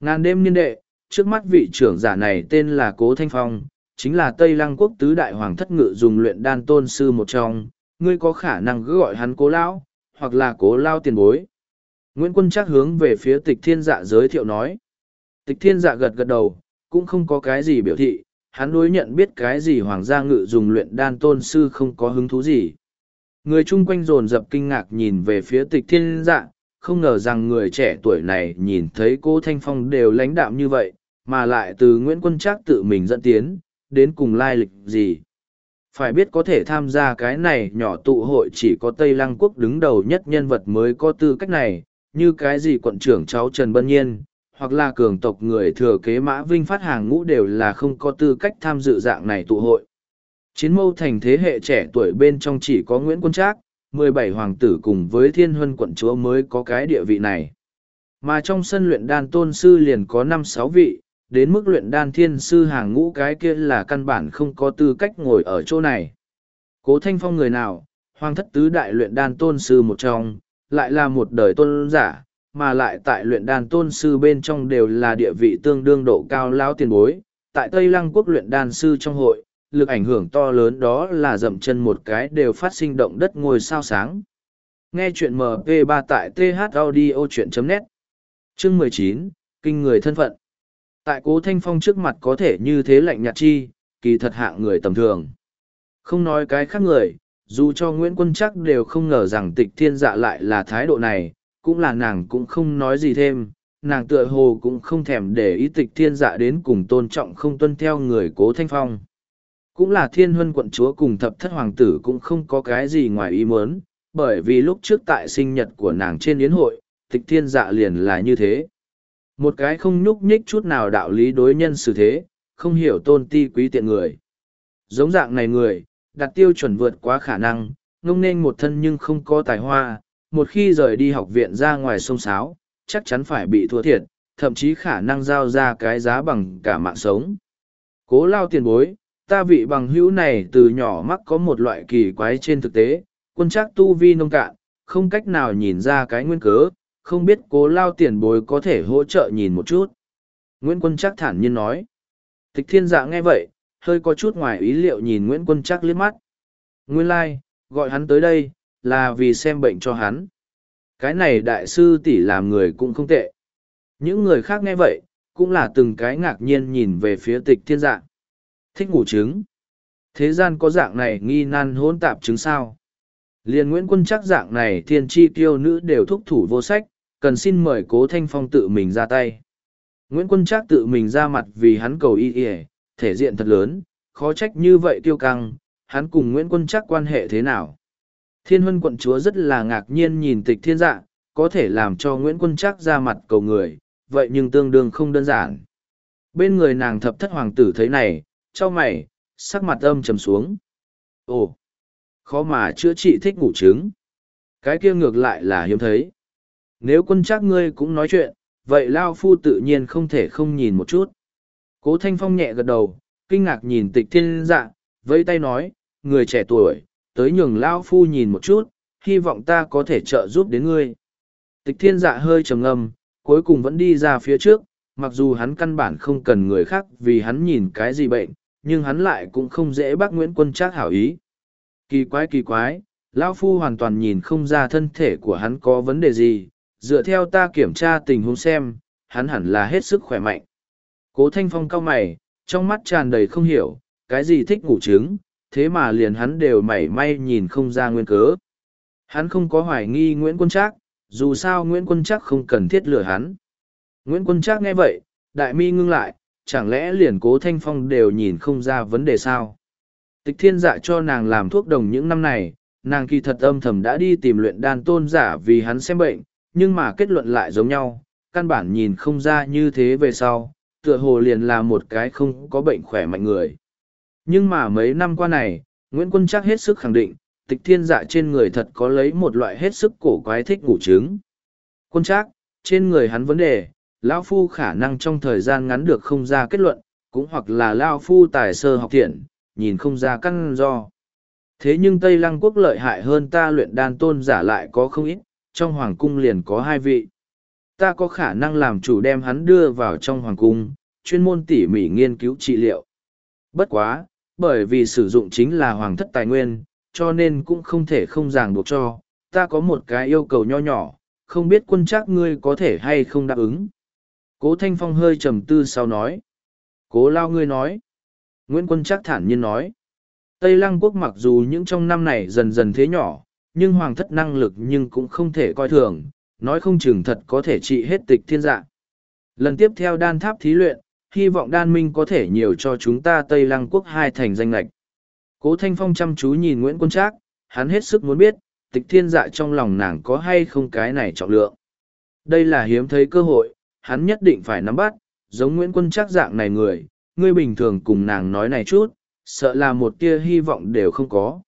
Ngàn đêm niên đệ, trước mắt vị trưởng giả này tên là Cố Thanh Phong, chính là Tây Lăng Quốc tứ đại hoàng thất ngự dùng luyện đan tôn sư một trong, ngươi có khả năng cứ gọi hắn Cố Lão, hoặc là Cố Lao tiền bối. Nguyễn Quân chắc hướng về phía tịch thiên dạ giới thiệu nói. Tịch thiên dạ gật gật đầu, cũng không có cái gì biểu thị, hắn đối nhận biết cái gì hoàng gia ngự dùng luyện đan tôn sư không có hứng thú gì. Người chung quanh rồn rập kinh ngạc nhìn về phía tịch thiên dạ, không ngờ rằng người trẻ tuổi này nhìn thấy cô Thanh Phong đều lãnh đạm như vậy, mà lại từ Nguyễn Quân Trác tự mình dẫn tiến, đến cùng lai lịch gì. Phải biết có thể tham gia cái này nhỏ tụ hội chỉ có Tây Lăng Quốc đứng đầu nhất nhân vật mới có tư cách này, như cái gì quận trưởng cháu Trần Bân Nhiên, hoặc là cường tộc người thừa kế mã vinh phát hàng ngũ đều là không có tư cách tham dự dạng này tụ hội. Chiến mâu thành thế hệ trẻ tuổi bên trong chỉ có Nguyễn Quân Trác, mười bảy hoàng tử cùng với thiên huân quận chúa mới có cái địa vị này. Mà trong sân luyện đan tôn sư liền có năm sáu vị, đến mức luyện đan thiên sư hàng ngũ cái kia là căn bản không có tư cách ngồi ở chỗ này. Cố Thanh Phong người nào, hoàng thất tứ đại luyện đan tôn sư một trong, lại là một đời tôn giả, mà lại tại luyện đan tôn sư bên trong đều là địa vị tương đương độ cao lao tiền bối. Tại Tây Lăng quốc luyện đan sư trong hội, lực ảnh hưởng to lớn đó là dậm chân một cái đều phát sinh động đất ngôi sao sáng. Nghe chuyện MP3 tại thaudio.net Chương 19, Kinh người thân phận Tại cố thanh phong trước mặt có thể như thế lạnh nhạt chi, kỳ thật hạng người tầm thường. Không nói cái khác người, dù cho Nguyễn Quân chắc đều không ngờ rằng tịch thiên dạ lại là thái độ này, cũng là nàng cũng không nói gì thêm, nàng tựa hồ cũng không thèm để ý tịch thiên dạ đến cùng tôn trọng không tuân theo người cố thanh phong. Cũng là thiên huân quận chúa cùng thập thất hoàng tử cũng không có cái gì ngoài ý muốn, bởi vì lúc trước tại sinh nhật của nàng trên yến hội, tịch thiên dạ liền là như thế. Một cái không nhúc nhích chút nào đạo lý đối nhân xử thế, không hiểu tôn ti quý tiện người. Giống dạng này người, đặt tiêu chuẩn vượt quá khả năng, ngông nên một thân nhưng không có tài hoa, một khi rời đi học viện ra ngoài sông sáo, chắc chắn phải bị thua thiệt, thậm chí khả năng giao ra cái giá bằng cả mạng sống. Cố lao tiền bối, ta vị bằng hữu này từ nhỏ mắc có một loại kỳ quái trên thực tế, quân chắc tu vi nông cạn, không cách nào nhìn ra cái nguyên cớ, không biết cố lao tiền bối có thể hỗ trợ nhìn một chút. Nguyễn Quân chắc thản nhiên nói. Tịch thiên dạ nghe vậy, hơi có chút ngoài ý liệu nhìn Nguyễn Quân chắc liếc mắt. Nguyên lai, like, gọi hắn tới đây, là vì xem bệnh cho hắn. Cái này đại sư tỷ làm người cũng không tệ. Những người khác nghe vậy, cũng là từng cái ngạc nhiên nhìn về phía tịch thiên dạ. Thích ngủ trứng. Thế gian có dạng này nghi nan hỗn tạp trứng sao? Liên Nguyễn Quân chắc dạng này thiên tri tiêu nữ đều thúc thủ vô sách, cần xin mời cố thanh phong tự mình ra tay. Nguyễn Quân chắc tự mình ra mặt vì hắn cầu y y, thể diện thật lớn, khó trách như vậy tiêu căng, hắn cùng Nguyễn Quân chắc quan hệ thế nào? Thiên huân quận chúa rất là ngạc nhiên nhìn tịch thiên dạ, có thể làm cho Nguyễn Quân chắc ra mặt cầu người, vậy nhưng tương đương không đơn giản. Bên người nàng thập thất hoàng tử thấy này, cho mày, sắc mặt âm trầm xuống. Ồ, khó mà chữa trị thích ngủ trứng. Cái kia ngược lại là hiếm thấy. Nếu quân chắc ngươi cũng nói chuyện, vậy Lao Phu tự nhiên không thể không nhìn một chút. Cố Thanh Phong nhẹ gật đầu, kinh ngạc nhìn tịch thiên dạ, vẫy tay nói, người trẻ tuổi, tới nhường Lao Phu nhìn một chút, hy vọng ta có thể trợ giúp đến ngươi. Tịch thiên dạ hơi trầm ngâm, cuối cùng vẫn đi ra phía trước, mặc dù hắn căn bản không cần người khác vì hắn nhìn cái gì bệnh, nhưng hắn lại cũng không dễ bác Nguyễn Quân Trác hảo ý. Kỳ quái kỳ quái, Lao Phu hoàn toàn nhìn không ra thân thể của hắn có vấn đề gì, dựa theo ta kiểm tra tình huống xem, hắn hẳn là hết sức khỏe mạnh. Cố Thanh Phong cao mày, trong mắt tràn đầy không hiểu, cái gì thích ngủ trứng, thế mà liền hắn đều mảy may nhìn không ra nguyên cớ. Hắn không có hoài nghi Nguyễn Quân Trác, dù sao Nguyễn Quân Trác không cần thiết lừa hắn. Nguyễn Quân Trác nghe vậy, đại mi ngưng lại, chẳng lẽ liền cố thanh phong đều nhìn không ra vấn đề sao? Tịch thiên dạ cho nàng làm thuốc đồng những năm này, nàng kỳ thật âm thầm đã đi tìm luyện đan tôn giả vì hắn xem bệnh, nhưng mà kết luận lại giống nhau, căn bản nhìn không ra như thế về sau, tựa hồ liền là một cái không có bệnh khỏe mạnh người. Nhưng mà mấy năm qua này, nguyễn quân chắc hết sức khẳng định, tịch thiên dạ trên người thật có lấy một loại hết sức cổ quái thích ngủ trứng. Quân chắc, trên người hắn vấn đề lão phu khả năng trong thời gian ngắn được không ra kết luận, cũng hoặc là lao phu tài sơ học thiện, nhìn không ra căn do. Thế nhưng tây lăng quốc lợi hại hơn ta luyện đan tôn giả lại có không ít, trong hoàng cung liền có hai vị. Ta có khả năng làm chủ đem hắn đưa vào trong hoàng cung, chuyên môn tỉ mỉ nghiên cứu trị liệu. Bất quá, bởi vì sử dụng chính là hoàng thất tài nguyên, cho nên cũng không thể không ràng buộc cho. Ta có một cái yêu cầu nho nhỏ, không biết quân trác ngươi có thể hay không đáp ứng cố thanh phong hơi trầm tư sau nói. Cố lao ngươi nói. Nguyễn quân trác thản nhiên nói. Tây lăng quốc mặc dù những trong năm này dần dần thế nhỏ nhưng hoàng thất năng lực nhưng cũng không thể coi thường nói không chừng thật có thể trị hết tịch thiên dạ. Lần tiếp theo đan tháp thí luyện hy vọng đan minh có thể nhiều cho chúng ta tây lăng quốc hai thành danh lệch cố thanh phong chăm chú nhìn nguyễn quân trác hắn hết sức muốn biết tịch thiên dạ trong lòng nàng có hay không cái này trọng lượng. Đây là hiếm thấy cơ hội, hắn nhất định phải nắm bắt, giống Nguyễn Quân chắc dạng này người, ngươi bình thường cùng nàng nói này chút, sợ là một tia hy vọng đều không có.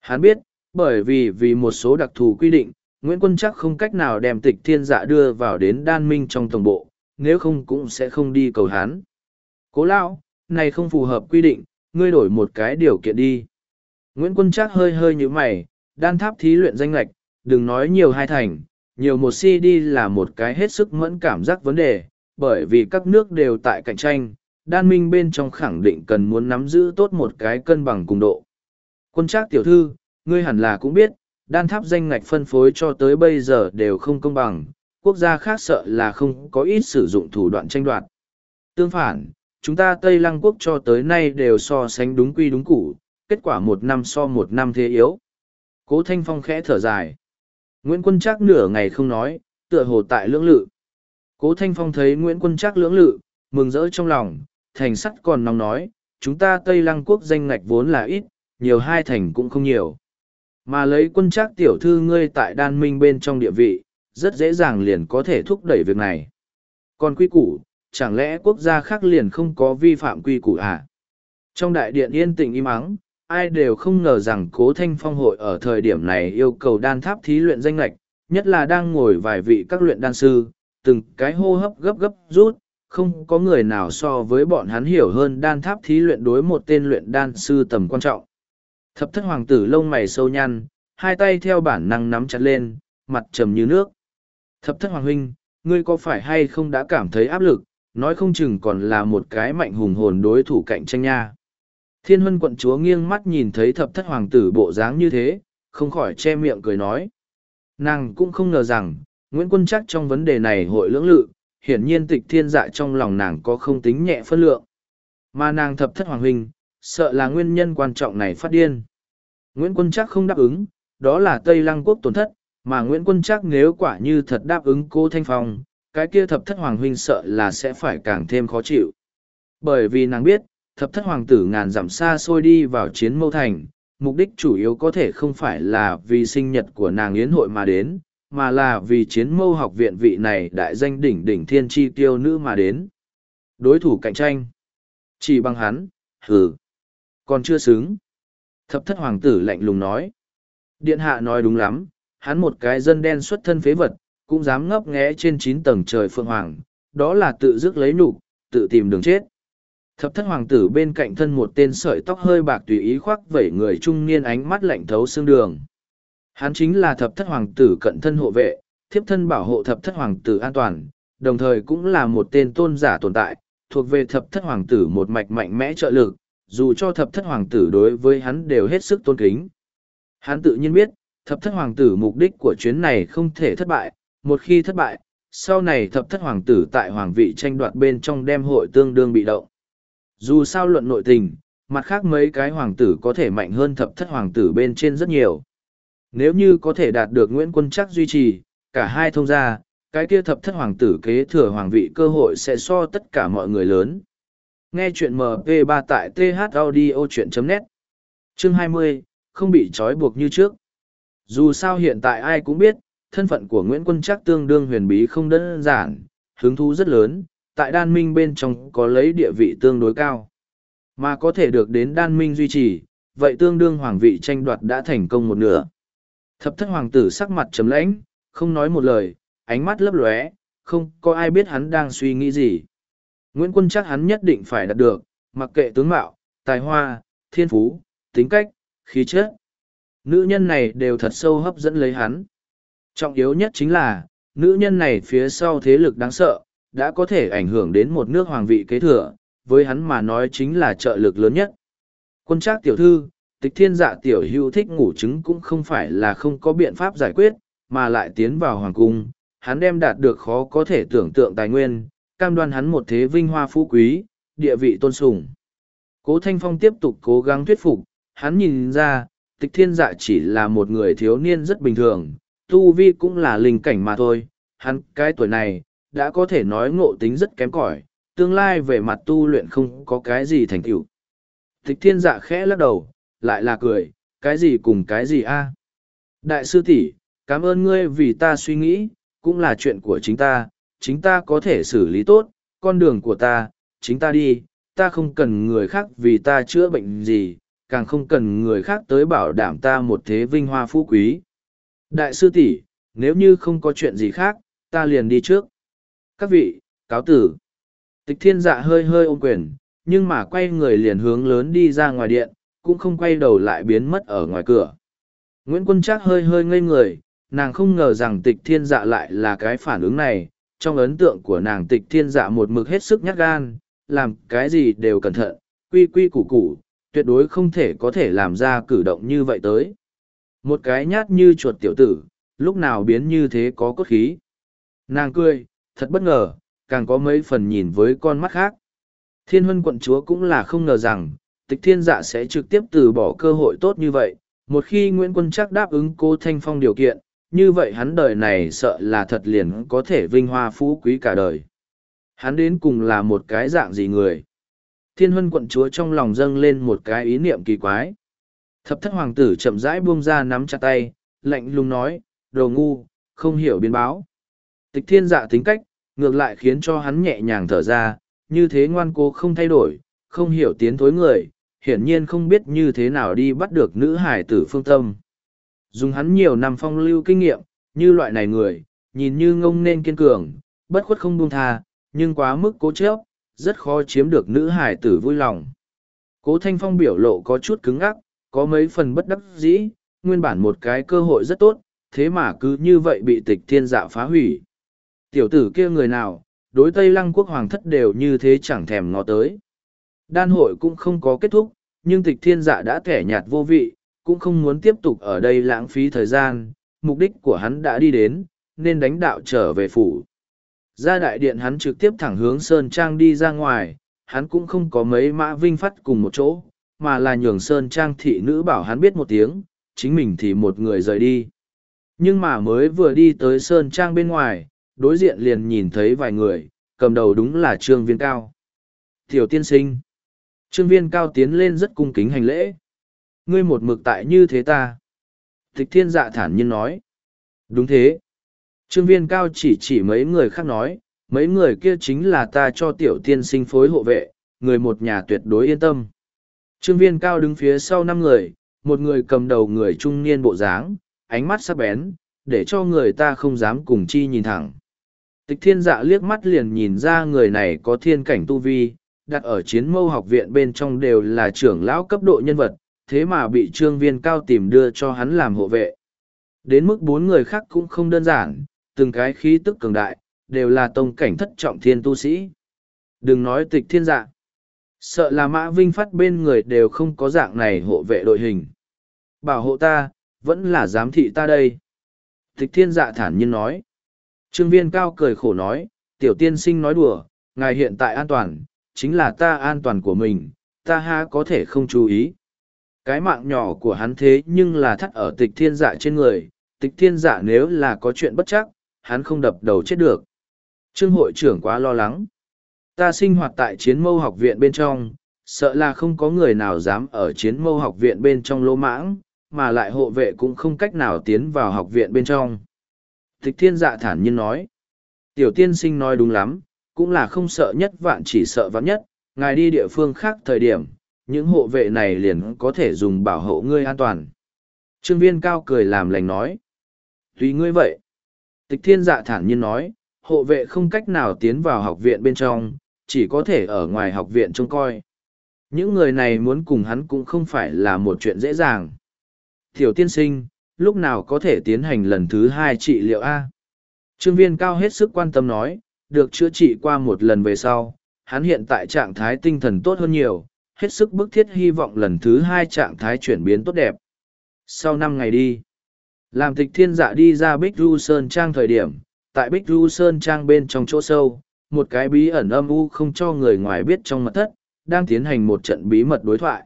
Hắn biết, bởi vì vì một số đặc thù quy định, Nguyễn Quân chắc không cách nào đem tịch thiên dạ đưa vào đến đan minh trong tổng bộ, nếu không cũng sẽ không đi cầu hắn. Cố lão, này không phù hợp quy định, ngươi đổi một cái điều kiện đi. Nguyễn Quân chắc hơi hơi như mày, đan tháp thí luyện danh lạch, đừng nói nhiều hai thành, nhiều một CD là một cái hết sức mẫn cảm giác vấn đề, bởi vì các nước đều tại cạnh tranh, đan minh bên trong khẳng định cần muốn nắm giữ tốt một cái cân bằng cùng độ. Quân trác tiểu thư, ngươi hẳn là cũng biết, đan tháp danh ngạch phân phối cho tới bây giờ đều không công bằng, quốc gia khác sợ là không có ít sử dụng thủ đoạn tranh đoạt. Tương phản, chúng ta Tây Lăng quốc cho tới nay đều so sánh đúng quy đúng củ, kết quả một năm so một năm thế yếu. Cố Thanh Phong khẽ thở dài. Nguyễn Quân Trác nửa ngày không nói, tựa hồ tại lưỡng lự. Cố Thanh Phong thấy Nguyễn Quân Trác lưỡng lự, mừng rỡ trong lòng, thành sắt còn nóng nói, chúng ta Tây Lăng Quốc danh ngạch vốn là ít, nhiều hai thành cũng không nhiều. Mà lấy quân trác tiểu thư ngươi tại đan minh bên trong địa vị, rất dễ dàng liền có thể thúc đẩy việc này. Còn quy củ, chẳng lẽ quốc gia khác liền không có vi phạm quy củ à? Trong đại điện yên tĩnh im ắng, ai đều không ngờ rằng cố thanh phong hội ở thời điểm này yêu cầu đan tháp thí luyện danh lệch, nhất là đang ngồi vài vị các luyện đan sư, từng cái hô hấp gấp gấp rút, không có người nào so với bọn hắn hiểu hơn đan tháp thí luyện đối một tên luyện đan sư tầm quan trọng. Thập thất hoàng tử lông mày sâu nhăn, hai tay theo bản năng nắm chặt lên, mặt trầm như nước. Thập thất hoàng huynh, ngươi có phải hay không đã cảm thấy áp lực, nói không chừng còn là một cái mạnh hùng hồn đối thủ cạnh tranh nha. Thiên huân quận chúa nghiêng mắt nhìn thấy thập thất hoàng tử bộ dáng như thế, không khỏi che miệng cười nói. Nàng cũng không ngờ rằng, Nguyễn Quân chắc trong vấn đề này hội lưỡng lự, hiển nhiên tịch thiên dạ trong lòng nàng có không tính nhẹ phân lượng. Mà nàng thập thất hoàng huynh, sợ là nguyên nhân quan trọng này phát điên. Nguyễn Quân chắc không đáp ứng, đó là Tây Lăng quốc tổn thất, mà Nguyễn Quân chắc nếu quả như thật đáp ứng cô Thanh Phong, cái kia thập thất hoàng huynh sợ là sẽ phải càng thêm khó chịu. Bởi vì nàng biết, thập thất hoàng tử ngàn dặm xa xôi đi vào chiến mâu thành, mục đích chủ yếu có thể không phải là vì sinh nhật của nàng yến hội mà đến, mà là vì chiến mâu học viện vị này đại danh đỉnh đỉnh thiên tri tiêu nữ mà đến. Đối thủ cạnh tranh. Chỉ bằng hắn, hừ. Còn chưa xứng. Thập thất hoàng tử lạnh lùng nói. Điện hạ nói đúng lắm, hắn một cái dân đen xuất thân phế vật, cũng dám ngấp nghé trên chín tầng trời phượng hoàng, đó là tự dứt lấy nụ, tự tìm đường chết. Thập thất hoàng tử bên cạnh thân một tên sợi tóc hơi bạc tùy ý khoác vẩy người trung niên ánh mắt lạnh thấu xương đường. Hắn chính là thập thất hoàng tử cận thân hộ vệ, thiếp thân bảo hộ thập thất hoàng tử an toàn, đồng thời cũng là một tên tôn giả tồn tại, thuộc về thập thất hoàng tử một mạch mạnh mẽ trợ lực, dù cho thập thất hoàng tử đối với hắn đều hết sức tôn kính. Hắn tự nhiên biết, thập thất hoàng tử mục đích của chuyến này không thể thất bại, một khi thất bại, sau này thập thất hoàng tử tại hoàng vị tranh đoạt bên trong đem hội tương đương bị động. Dù sao luận nội tình, mặt khác mấy cái hoàng tử có thể mạnh hơn thập thất hoàng tử bên trên rất nhiều. Nếu như có thể đạt được Nguyễn Quân chắc duy trì, cả hai thông gia, cái kia thập thất hoàng tử kế thừa hoàng vị cơ hội sẽ so tất cả mọi người lớn. Nghe chuyện MP3 tại thaudio.net Chương 20, không bị trói buộc như trước. Dù sao hiện tại ai cũng biết, thân phận của Nguyễn Quân chắc tương đương huyền bí không đơn giản, hứng thú rất lớn, tại đan minh bên trong có lấy địa vị tương đối cao. Mà có thể được đến đan minh duy trì, vậy tương đương hoàng vị tranh đoạt đã thành công một nửa. Thập thất hoàng tử sắc mặt trầm lãnh, không nói một lời, ánh mắt lấp lóe, không có ai biết hắn đang suy nghĩ gì. Nguyễn Quân chắc hắn nhất định phải đạt được, mặc kệ tướng mạo, tài hoa, thiên phú, tính cách, khí chất. Nữ nhân này đều thật sâu hấp dẫn lấy hắn. Trọng yếu nhất chính là, nữ nhân này phía sau thế lực đáng sợ, đã có thể ảnh hưởng đến một nước hoàng vị kế thừa, với hắn mà nói chính là trợ lực lớn nhất. Quân trác tiểu thư, tịch thiên dạ tiểu hưu thích ngủ trứng cũng không phải là không có biện pháp giải quyết, mà lại tiến vào hoàng cung, hắn đem đạt được khó có thể tưởng tượng tài nguyên, cam đoan hắn một thế vinh hoa phú quý, địa vị tôn sùng. Cố Thanh Phong tiếp tục cố gắng thuyết phục, hắn nhìn ra, tịch thiên dạ chỉ là một người thiếu niên rất bình thường, tu vi cũng là linh cảnh mà thôi, hắn cái tuổi này, đã có thể nói ngộ tính rất kém cỏi, tương lai về mặt tu luyện không có cái gì thành tựu. Tịch thiên dạ khẽ lắc đầu, lại là cười, cái gì cùng cái gì a? Đại sư tỷ, cảm ơn ngươi vì ta suy nghĩ, cũng là chuyện của chính ta, chính ta có thể xử lý tốt, con đường của ta, chính ta đi, ta không cần người khác vì ta chữa bệnh gì, càng không cần người khác tới bảo đảm ta một thế vinh hoa phú quý. Đại sư tỷ, nếu như không có chuyện gì khác, ta liền đi trước. Các vị, cáo tử. Tịch thiên dạ hơi hơi ôm quyền, nhưng mà quay người liền hướng lớn đi ra ngoài điện, cũng không quay đầu lại biến mất ở ngoài cửa. Nguyễn Quân Trác hơi hơi ngây người, nàng không ngờ rằng tịch thiên dạ lại là cái phản ứng này, trong ấn tượng của nàng tịch thiên dạ một mực hết sức nhát gan, làm cái gì đều cẩn thận, quy quy củ củ, tuyệt đối không thể có thể làm ra cử động như vậy tới. Một cái nhát như chuột tiểu tử, lúc nào biến như thế có cốt khí. Nàng cười, thật bất ngờ, càng có mấy phần nhìn với con mắt khác. Thiên huân quận chúa cũng là không ngờ rằng, tịch thiên dạ sẽ trực tiếp từ bỏ cơ hội tốt như vậy. Một khi Nguyễn Quân chắc đáp ứng cô Thanh Phong điều kiện, như vậy hắn đời này sợ là thật liền có thể vinh hoa phú quý cả đời. Hắn đến cùng là một cái dạng gì người? Thiên huân quận chúa trong lòng dâng lên một cái ý niệm kỳ quái. Thập thất hoàng tử chậm rãi buông ra nắm chặt tay, lạnh lùng nói, đồ ngu, không hiểu biến báo. Tịch thiên dạ tính cách, ngược lại khiến cho hắn nhẹ nhàng thở ra, như thế ngoan cố không thay đổi, không hiểu tiến thối người, hiển nhiên không biết như thế nào đi bắt được nữ hải tử phương tâm. Dùng hắn nhiều năm phong lưu kinh nghiệm, như loại này người, nhìn như ngông nên kiên cường, bất khuất không buông tha, nhưng quá mức cố chấp, rất khó chiếm được nữ hải tử vui lòng. Cố Thanh Phong biểu lộ có chút cứng ngắc, có mấy phần bất đắc dĩ, nguyên bản một cái cơ hội rất tốt, thế mà cứ như vậy bị tịch thiên dạ phá hủy. Tiểu tử kia người nào, đối Tây Lăng quốc hoàng thất đều như thế chẳng thèm ngó tới. Đan hội cũng không có kết thúc, nhưng tịch thiên dạ đã thẻ nhạt vô vị, cũng không muốn tiếp tục ở đây lãng phí thời gian, mục đích của hắn đã đi đến, nên đánh đạo trở về phủ. Ra đại điện hắn trực tiếp thẳng hướng Sơn Trang đi ra ngoài, hắn cũng không có mấy mã vinh phát cùng một chỗ, mà là nhường Sơn Trang thị nữ bảo hắn biết một tiếng, chính mình thì một người rời đi. Nhưng mà mới vừa đi tới Sơn Trang bên ngoài, đối diện liền nhìn thấy vài người, cầm đầu đúng là Trương Viên Cao. Tiểu tiên sinh. Trương Viên Cao tiến lên rất cung kính hành lễ. Ngươi một mực tại như thế ta. Tịch thiên dạ thản nhiên nói. Đúng thế. Trương Viên Cao chỉ chỉ mấy người khác nói, mấy người kia chính là ta cho tiểu tiên sinh phối hộ vệ, người một nhà tuyệt đối yên tâm. Trương Viên Cao đứng phía sau năm người, một người cầm đầu người trung niên bộ dáng, ánh mắt sắc bén, để cho người ta không dám cùng chi nhìn thẳng. Tịch thiên dạ liếc mắt liền nhìn ra người này có thiên cảnh tu vi, đặt ở chiến mâu học viện bên trong đều là trưởng lão cấp độ nhân vật, thế mà bị trương viên cao tìm đưa cho hắn làm hộ vệ. Đến mức bốn người khác cũng không đơn giản, từng cái khí tức cường đại, đều là tông cảnh thất trọng thiên tu sĩ. Đừng nói tịch thiên dạ. Sợ là mã vinh phát bên người đều không có dạng này hộ vệ đội hình. Bảo hộ ta, vẫn là giám thị ta đây. Tịch thiên dạ thản nhiên nói. Trương viên cao cười khổ nói, tiểu tiên sinh nói đùa, ngài hiện tại an toàn, chính là ta an toàn của mình, ta ha có thể không chú ý. Cái mạng nhỏ của hắn thế nhưng là thắt ở tịch thiên dạ trên người, tịch thiên dạ nếu là có chuyện bất chắc, hắn không đập đầu chết được. Trương hội trưởng quá lo lắng. Ta sinh hoạt tại chiến mâu học viện bên trong, sợ là không có người nào dám ở chiến mâu học viện bên trong lỗ mãng, mà lại hộ vệ cũng không cách nào tiến vào học viện bên trong. Tịch thiên dạ thản nhiên nói. Tiểu tiên sinh nói đúng lắm, cũng là không sợ nhất vạn chỉ sợ vạn nhất, ngài đi địa phương khác thời điểm, những hộ vệ này liền có thể dùng bảo hộ ngươi an toàn. Trương viên cao cười làm lành nói. Tùy ngươi vậy. Tịch thiên dạ thản nhiên nói, hộ vệ không cách nào tiến vào học viện bên trong, chỉ có thể ở ngoài học viện trông coi. Những người này muốn cùng hắn cũng không phải là một chuyện dễ dàng. Tiểu tiên sinh, lúc nào có thể tiến hành lần thứ hai trị liệu A? Trương viên cao hết sức quan tâm nói, được chữa trị qua một lần về sau, hắn hiện tại trạng thái tinh thần tốt hơn nhiều, hết sức bức thiết hy vọng lần thứ hai trạng thái chuyển biến tốt đẹp. Sau năm ngày đi, làm tịch thiên dạ đi ra Bích Du Sơn Trang thời điểm, tại Bích Du Sơn Trang bên trong chỗ sâu, một cái bí ẩn âm u không cho người ngoài biết trong mật thất, đang tiến hành một trận bí mật đối thoại.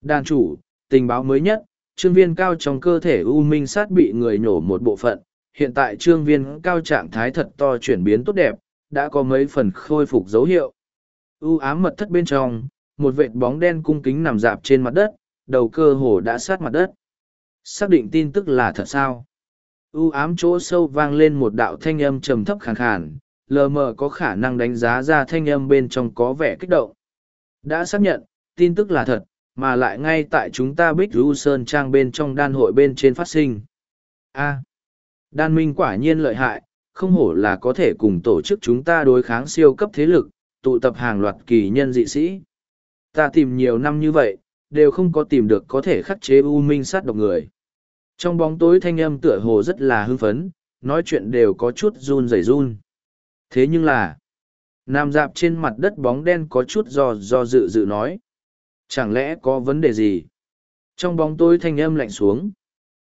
Đàn chủ, tình báo mới nhất, trương viên cao trong cơ thể U Minh sát bị người nhổ một bộ phận, hiện tại trương viên cao trạng thái thật to chuyển biến tốt đẹp, đã có mấy phần khôi phục dấu hiệu. U ám mật thất bên trong, một vệt bóng đen cung kính nằm dạp trên mặt đất, đầu cơ hồ đã sát mặt đất. Xác định tin tức là thật sao? U ám chỗ sâu vang lên một đạo thanh âm trầm thấp khàn khàn, lờ mờ có khả năng đánh giá ra thanh âm bên trong có vẻ kích động. Đã xác nhận, tin tức là thật, mà lại ngay tại chúng ta Bích Du Sơn Trang bên trong đan hội bên trên phát sinh. A. đan minh quả nhiên lợi hại, không hổ là có thể cùng tổ chức chúng ta đối kháng siêu cấp thế lực, tụ tập hàng loạt kỳ nhân dị sĩ. Ta tìm nhiều năm như vậy, đều không có tìm được có thể khắc chế u minh sát độc người. Trong bóng tối thanh âm tựa hồ rất là hưng phấn, nói chuyện đều có chút run rẩy run. Thế nhưng là, Nam dạp trên mặt đất bóng đen có chút do do dự dự nói. Chẳng lẽ có vấn đề gì? Trong bóng tối thanh âm lạnh xuống.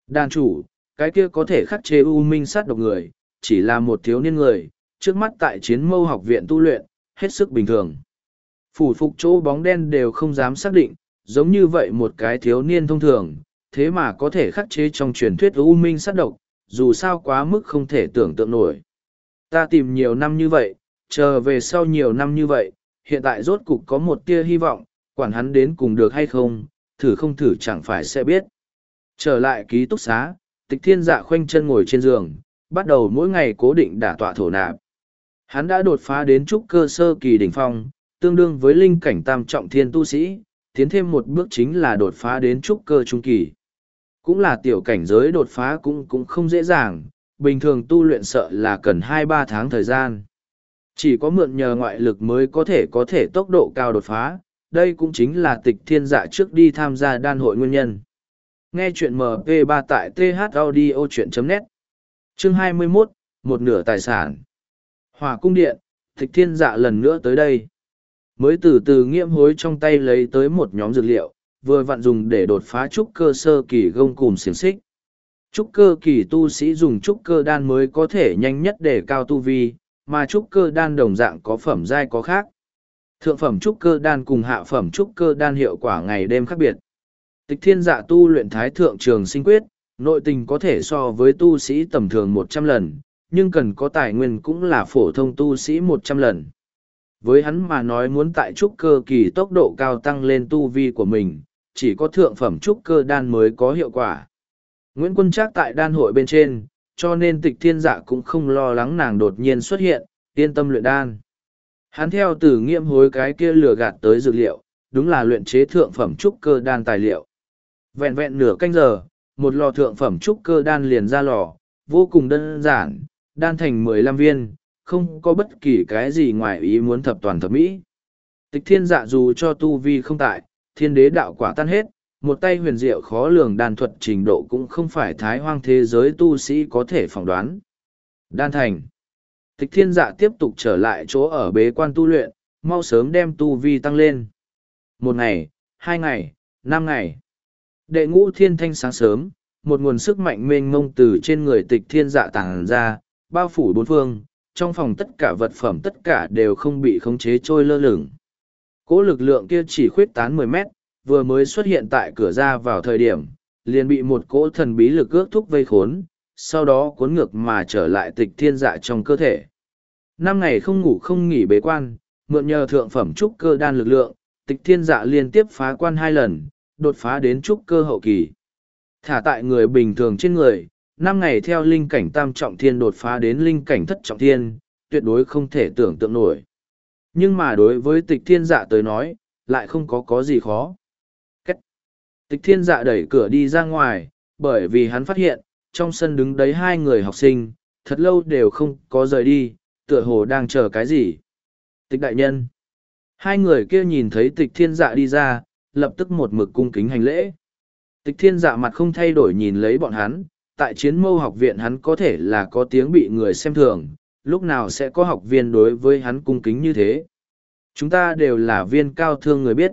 Đàn chủ, cái kia có thể khắc chế u minh sát độc người, chỉ là một thiếu niên người, trước mắt tại chiến mâu học viện tu luyện, hết sức bình thường. Phủ phục chỗ bóng đen đều không dám xác định, giống như vậy một cái thiếu niên thông thường, thế mà có thể khắc chế trong truyền thuyết u minh sát độc, dù sao quá mức không thể tưởng tượng nổi. Ta tìm nhiều năm như vậy, chờ về sau nhiều năm như vậy, hiện tại rốt cục có một tia hy vọng, quản hắn đến cùng được hay không, thử không thử chẳng phải sẽ biết. Trở lại ký túc xá, tịch thiên dạ khoanh chân ngồi trên giường, bắt đầu mỗi ngày cố định đả tọa thổ nạp. Hắn đã đột phá đến trúc cơ sơ kỳ đỉnh phong, tương đương với linh cảnh tam trọng thiên tu sĩ, tiến thêm một bước chính là đột phá đến trúc cơ trung kỳ. Cũng là tiểu cảnh giới đột phá cũng cũng không dễ dàng, bình thường tu luyện sợ là cần hai ba tháng thời gian. Chỉ có mượn nhờ ngoại lực mới có thể có thể tốc độ cao đột phá, đây cũng chính là tịch thiên dạ trước đi tham gia đan hội nguyên nhân. Nghe chuyện MP3 tại thaudio.net Chương 21, một nửa tài sản. Hòa cung điện, tịch thiên dạ lần nữa tới đây. Mới từ từ nghiệm hối trong tay lấy tới một nhóm dược liệu, vừa vặn dùng để đột phá trúc cơ sơ kỳ gông cùm xiềng xích. Trúc cơ kỳ tu sĩ dùng trúc cơ đan mới có thể nhanh nhất để cao tu vi, mà trúc cơ đan đồng dạng có phẩm giai có khác. Thượng phẩm trúc cơ đan cùng hạ phẩm trúc cơ đan hiệu quả ngày đêm khác biệt. Tịch thiên dạ tu luyện thái thượng trường sinh quyết, nội tình có thể so với tu sĩ tầm thường một trăm lần, nhưng cần có tài nguyên cũng là phổ thông tu sĩ một trăm lần. Với hắn mà nói muốn tại trúc cơ kỳ tốc độ cao tăng lên tu vi của mình, chỉ có thượng phẩm trúc cơ đan mới có hiệu quả. Nguyễn Quân Trác tại đan hội bên trên, cho nên tịch thiên dạ cũng không lo lắng nàng đột nhiên xuất hiện, yên tâm luyện đan. Hắn theo từ nghiệm hối cái kia lừa gạt tới dược liệu, đúng là luyện chế thượng phẩm trúc cơ đan tài liệu. Vẹn vẹn nửa canh giờ, một lò thượng phẩm trúc cơ đan liền ra lò, vô cùng đơn giản, đan thành mười lăm viên, không có bất kỳ cái gì ngoài ý muốn thập toàn thập mỹ. Tịch thiên dạ dù cho tu vi không tại, thiên đế đạo quả tan hết, một tay huyền diệu khó lường đan thuật trình độ cũng không phải thái hoang thế giới tu sĩ có thể phỏng đoán. Đan thành. Tịch thiên dạ tiếp tục trở lại chỗ ở bế quan tu luyện, mau sớm đem tu vi tăng lên. Một ngày, hai ngày, năm ngày. Đệ ngũ thiên thanh sáng sớm, một nguồn sức mạnh mênh mông từ trên người tịch thiên dạ tàng ra, bao phủ bốn phương, trong phòng tất cả vật phẩm tất cả đều không bị khống chế trôi lơ lửng. Cỗ lực lượng kia chỉ khuyết tán mười mét, vừa mới xuất hiện tại cửa ra vào thời điểm, liền bị một cỗ thần bí lực ước thúc vây khốn, sau đó cuốn ngược mà trở lại tịch thiên dạ trong cơ thể. Năm ngày không ngủ không nghỉ bế quan, mượn nhờ thượng phẩm trúc cơ đan lực lượng, tịch thiên dạ liên tiếp phá quan hai lần, đột phá đến trúc cơ hậu kỳ. Thả tại người bình thường trên người, năm ngày theo linh cảnh tam trọng thiên đột phá đến linh cảnh thất trọng thiên, tuyệt đối không thể tưởng tượng nổi. Nhưng mà đối với tịch thiên dạ tới nói, lại không có có gì khó. Cách. Tịch thiên dạ đẩy cửa đi ra ngoài, bởi vì hắn phát hiện, trong sân đứng đấy hai người học sinh, thật lâu đều không có rời đi, tựa hồ đang chờ cái gì. Tịch đại nhân. Hai người kia nhìn thấy tịch thiên dạ đi ra, lập tức một mực cung kính hành lễ. Tịch thiên dạ mặt không thay đổi nhìn lấy bọn hắn, tại chiến mâu học viện hắn có thể là có tiếng bị người xem thường, lúc nào sẽ có học viên đối với hắn cung kính như thế. Chúng ta đều là viên cao thương người biết.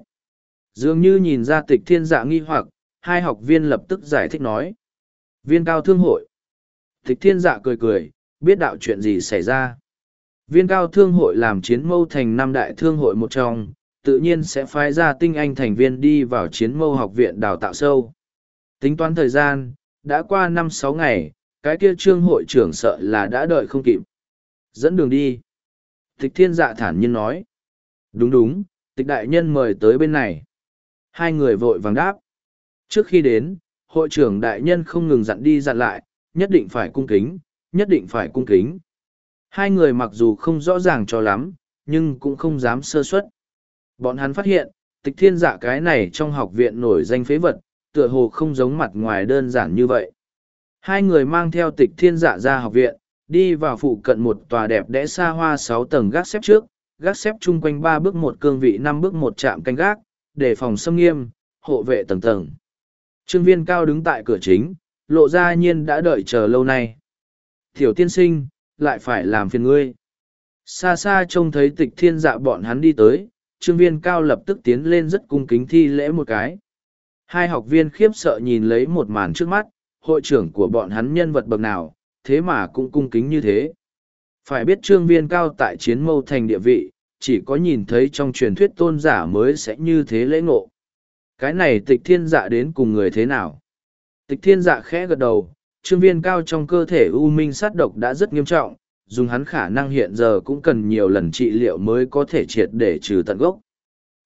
Dường như nhìn ra tịch thiên dạ nghi hoặc, hai học viên lập tức giải thích nói. Viên cao thương hội. Thích thiên dạ cười cười, biết đạo chuyện gì xảy ra. Viên cao thương hội làm chiến mâu thành năm đại thương hội một trong, tự nhiên sẽ phái ra tinh anh thành viên đi vào chiến mâu học viện đào tạo sâu. Tính toán thời gian, đã qua năm sáu ngày, cái kia trương hội trưởng sợ là đã đợi không kịp. Dẫn đường đi. Tịch thiên dạ thản nhiên nói. Đúng đúng, tịch đại nhân mời tới bên này. Hai người vội vàng đáp. Trước khi đến, hội trưởng đại nhân không ngừng dặn đi dặn lại, nhất định phải cung kính, nhất định phải cung kính. Hai người mặc dù không rõ ràng cho lắm, nhưng cũng không dám sơ suất. Bọn hắn phát hiện, tịch thiên dạ cái này trong học viện nổi danh phế vật, tựa hồ không giống mặt ngoài đơn giản như vậy. Hai người mang theo tịch thiên dạ ra học viện, đi vào phụ cận một tòa đẹp đẽ xa hoa sáu tầng gác xếp trước, gác xếp chung quanh ba bước một cương vị năm bước một chạm canh gác, để phòng xâm nghiêm, hộ vệ tầng tầng. Trương viên cao đứng tại cửa chính, lộ ra nhiên đã đợi chờ lâu nay. Tiểu tiên sinh, lại phải làm phiền ngươi. Xa xa trông thấy tịch thiên dạ bọn hắn đi tới, trương viên cao lập tức tiến lên rất cung kính thi lễ một cái. Hai học viên khiếp sợ nhìn lấy một màn trước mắt, hội trưởng của bọn hắn nhân vật bậc nào, thế mà cũng cung kính như thế. Phải biết trương viên cao tại chiến mâu thành địa vị, chỉ có nhìn thấy trong truyền thuyết tôn giả mới sẽ như thế lễ ngộ. Cái này tịch thiên dạ đến cùng người thế nào? Tịch thiên dạ khẽ gật đầu, trương viên cao trong cơ thể u minh sát độc đã rất nghiêm trọng, dùng hắn khả năng hiện giờ cũng cần nhiều lần trị liệu mới có thể triệt để trừ tận gốc.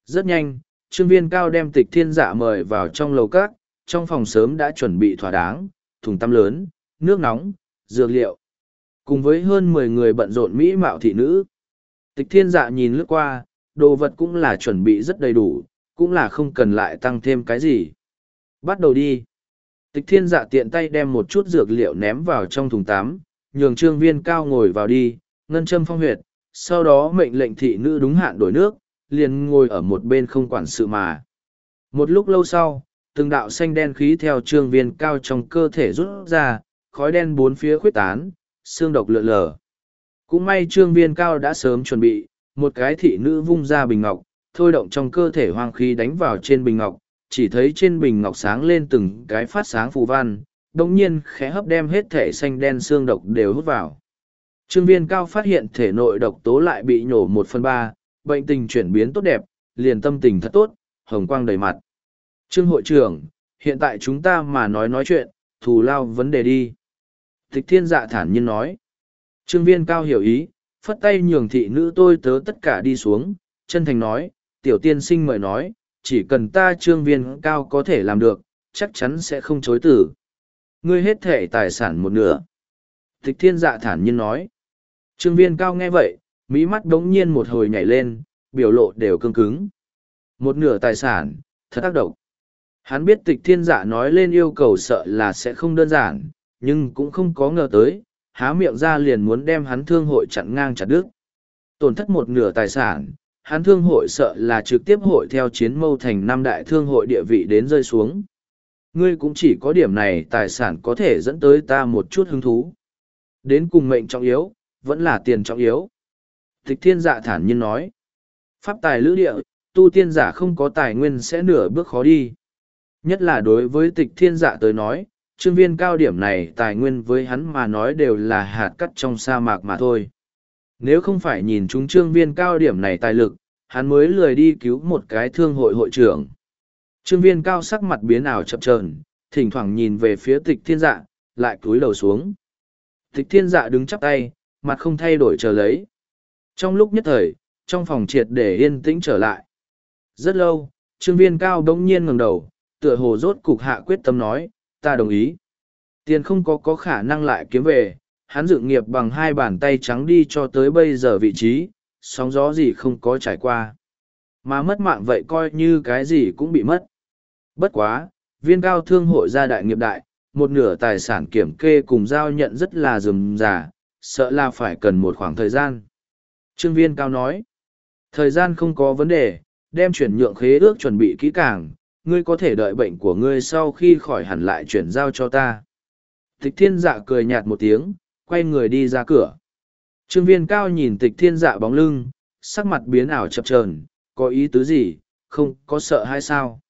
Rất nhanh, trương viên cao đem tịch thiên dạ mời vào trong lầu cát, trong phòng sớm đã chuẩn bị thỏa đáng, thùng tăm lớn, nước nóng, dược liệu. Cùng với hơn mười người bận rộn mỹ mạo thị nữ. Tịch thiên dạ nhìn lướt qua, đồ vật cũng là chuẩn bị rất đầy đủ, cũng là không cần lại tăng thêm cái gì. Bắt đầu đi. Tịch thiên dạ tiện tay đem một chút dược liệu ném vào trong thùng tám, nhường trương viên cao ngồi vào đi, ngân châm phong huyệt, sau đó mệnh lệnh thị nữ đúng hạn đổi nước, liền ngồi ở một bên không quản sự mà. Một lúc lâu sau, từng đạo xanh đen khí theo trương viên cao trong cơ thể rút ra, khói đen bốn phía khuyết tán, xương độc lượn lờ. Cũng may trương viên cao đã sớm chuẩn bị, một cái thị nữ vung ra bình ngọc, thôi động trong cơ thể hoang khí đánh vào trên bình ngọc, chỉ thấy trên bình ngọc sáng lên từng cái phát sáng phù văn, đồng nhiên khẽ hấp đem hết thể xanh đen xương độc đều hút vào. Trương viên cao phát hiện thể nội độc tố lại bị nhổ một phần ba, bệnh tình chuyển biến tốt đẹp, liền tâm tình thật tốt, hồng quang đầy mặt. Trương hội trưởng, hiện tại chúng ta mà nói nói chuyện, thù lao vấn đề đi. Tịch thiên dạ thản nhiên nói. Trương viên cao hiểu ý, phất tay nhường thị nữ tôi tớ tất cả đi xuống, chân thành nói, tiểu tiên sinh mời nói, chỉ cần ta trương viên cao có thể làm được, chắc chắn sẽ không chối tử. Ngươi hết thể tài sản một nửa. Tịch thiên dạ thản nhiên nói. Trương viên cao nghe vậy, mỹ mắt đống nhiên một hồi nhảy lên, biểu lộ đều cương cứng. Một nửa tài sản, thật tác động. Hắn biết tịch thiên dạ nói lên yêu cầu sợ là sẽ không đơn giản, nhưng cũng không có ngờ tới, há miệng ra liền muốn đem hắn thương hội chặn ngang chặt đứt. Tổn thất một nửa tài sản, hắn thương hội sợ là trực tiếp hội theo chiến mâu thành năm đại thương hội địa vị đến rơi xuống. Ngươi cũng chỉ có điểm này tài sản có thể dẫn tới ta một chút hứng thú. Đến cùng mệnh trọng yếu, vẫn là tiền trọng yếu. Tịch thiên dạ thản nhiên nói. Pháp tài lữ địa, tu tiên giả không có tài nguyên sẽ nửa bước khó đi. Nhất là đối với tịch thiên dạ tới nói, chương viên cao điểm này tài nguyên với hắn mà nói đều là hạt cắt trong sa mạc mà thôi. Nếu không phải nhìn chúng trương viên cao điểm này tài lực, hắn mới lười đi cứu một cái thương hội hội trưởng. Trương viên cao sắc mặt biến ảo chập trờn, thỉnh thoảng nhìn về phía tịch thiên dạ, lại cúi đầu xuống. Tịch thiên dạ đứng chắp tay, mặt không thay đổi chờ lấy. Trong lúc nhất thời, trong phòng triệt để yên tĩnh trở lại. Rất lâu, trương viên cao đống nhiên ngẩng đầu, tựa hồ rốt cục hạ quyết tâm nói, ta đồng ý. Tiền không có có khả năng lại kiếm về, hắn dự nghiệp bằng hai bàn tay trắng đi cho tới bây giờ vị trí, sóng gió gì không có trải qua. Mà mất mạng vậy coi như cái gì cũng bị mất. Bất quá, viên cao thương hội gia đại nghiệp đại, một nửa tài sản kiểm kê cùng giao nhận rất là rườm rà, sợ là phải cần một khoảng thời gian. Trương viên cao nói, thời gian không có vấn đề, đem chuyển nhượng khế ước chuẩn bị kỹ càng, ngươi có thể đợi bệnh của ngươi sau khi khỏi hẳn lại chuyển giao cho ta. Tịch thiên dạ cười nhạt một tiếng, quay người đi ra cửa. Trương viên cao nhìn tịch thiên dạ bóng lưng, sắc mặt biến ảo chập chờn, có ý tứ gì, không có sợ hay sao?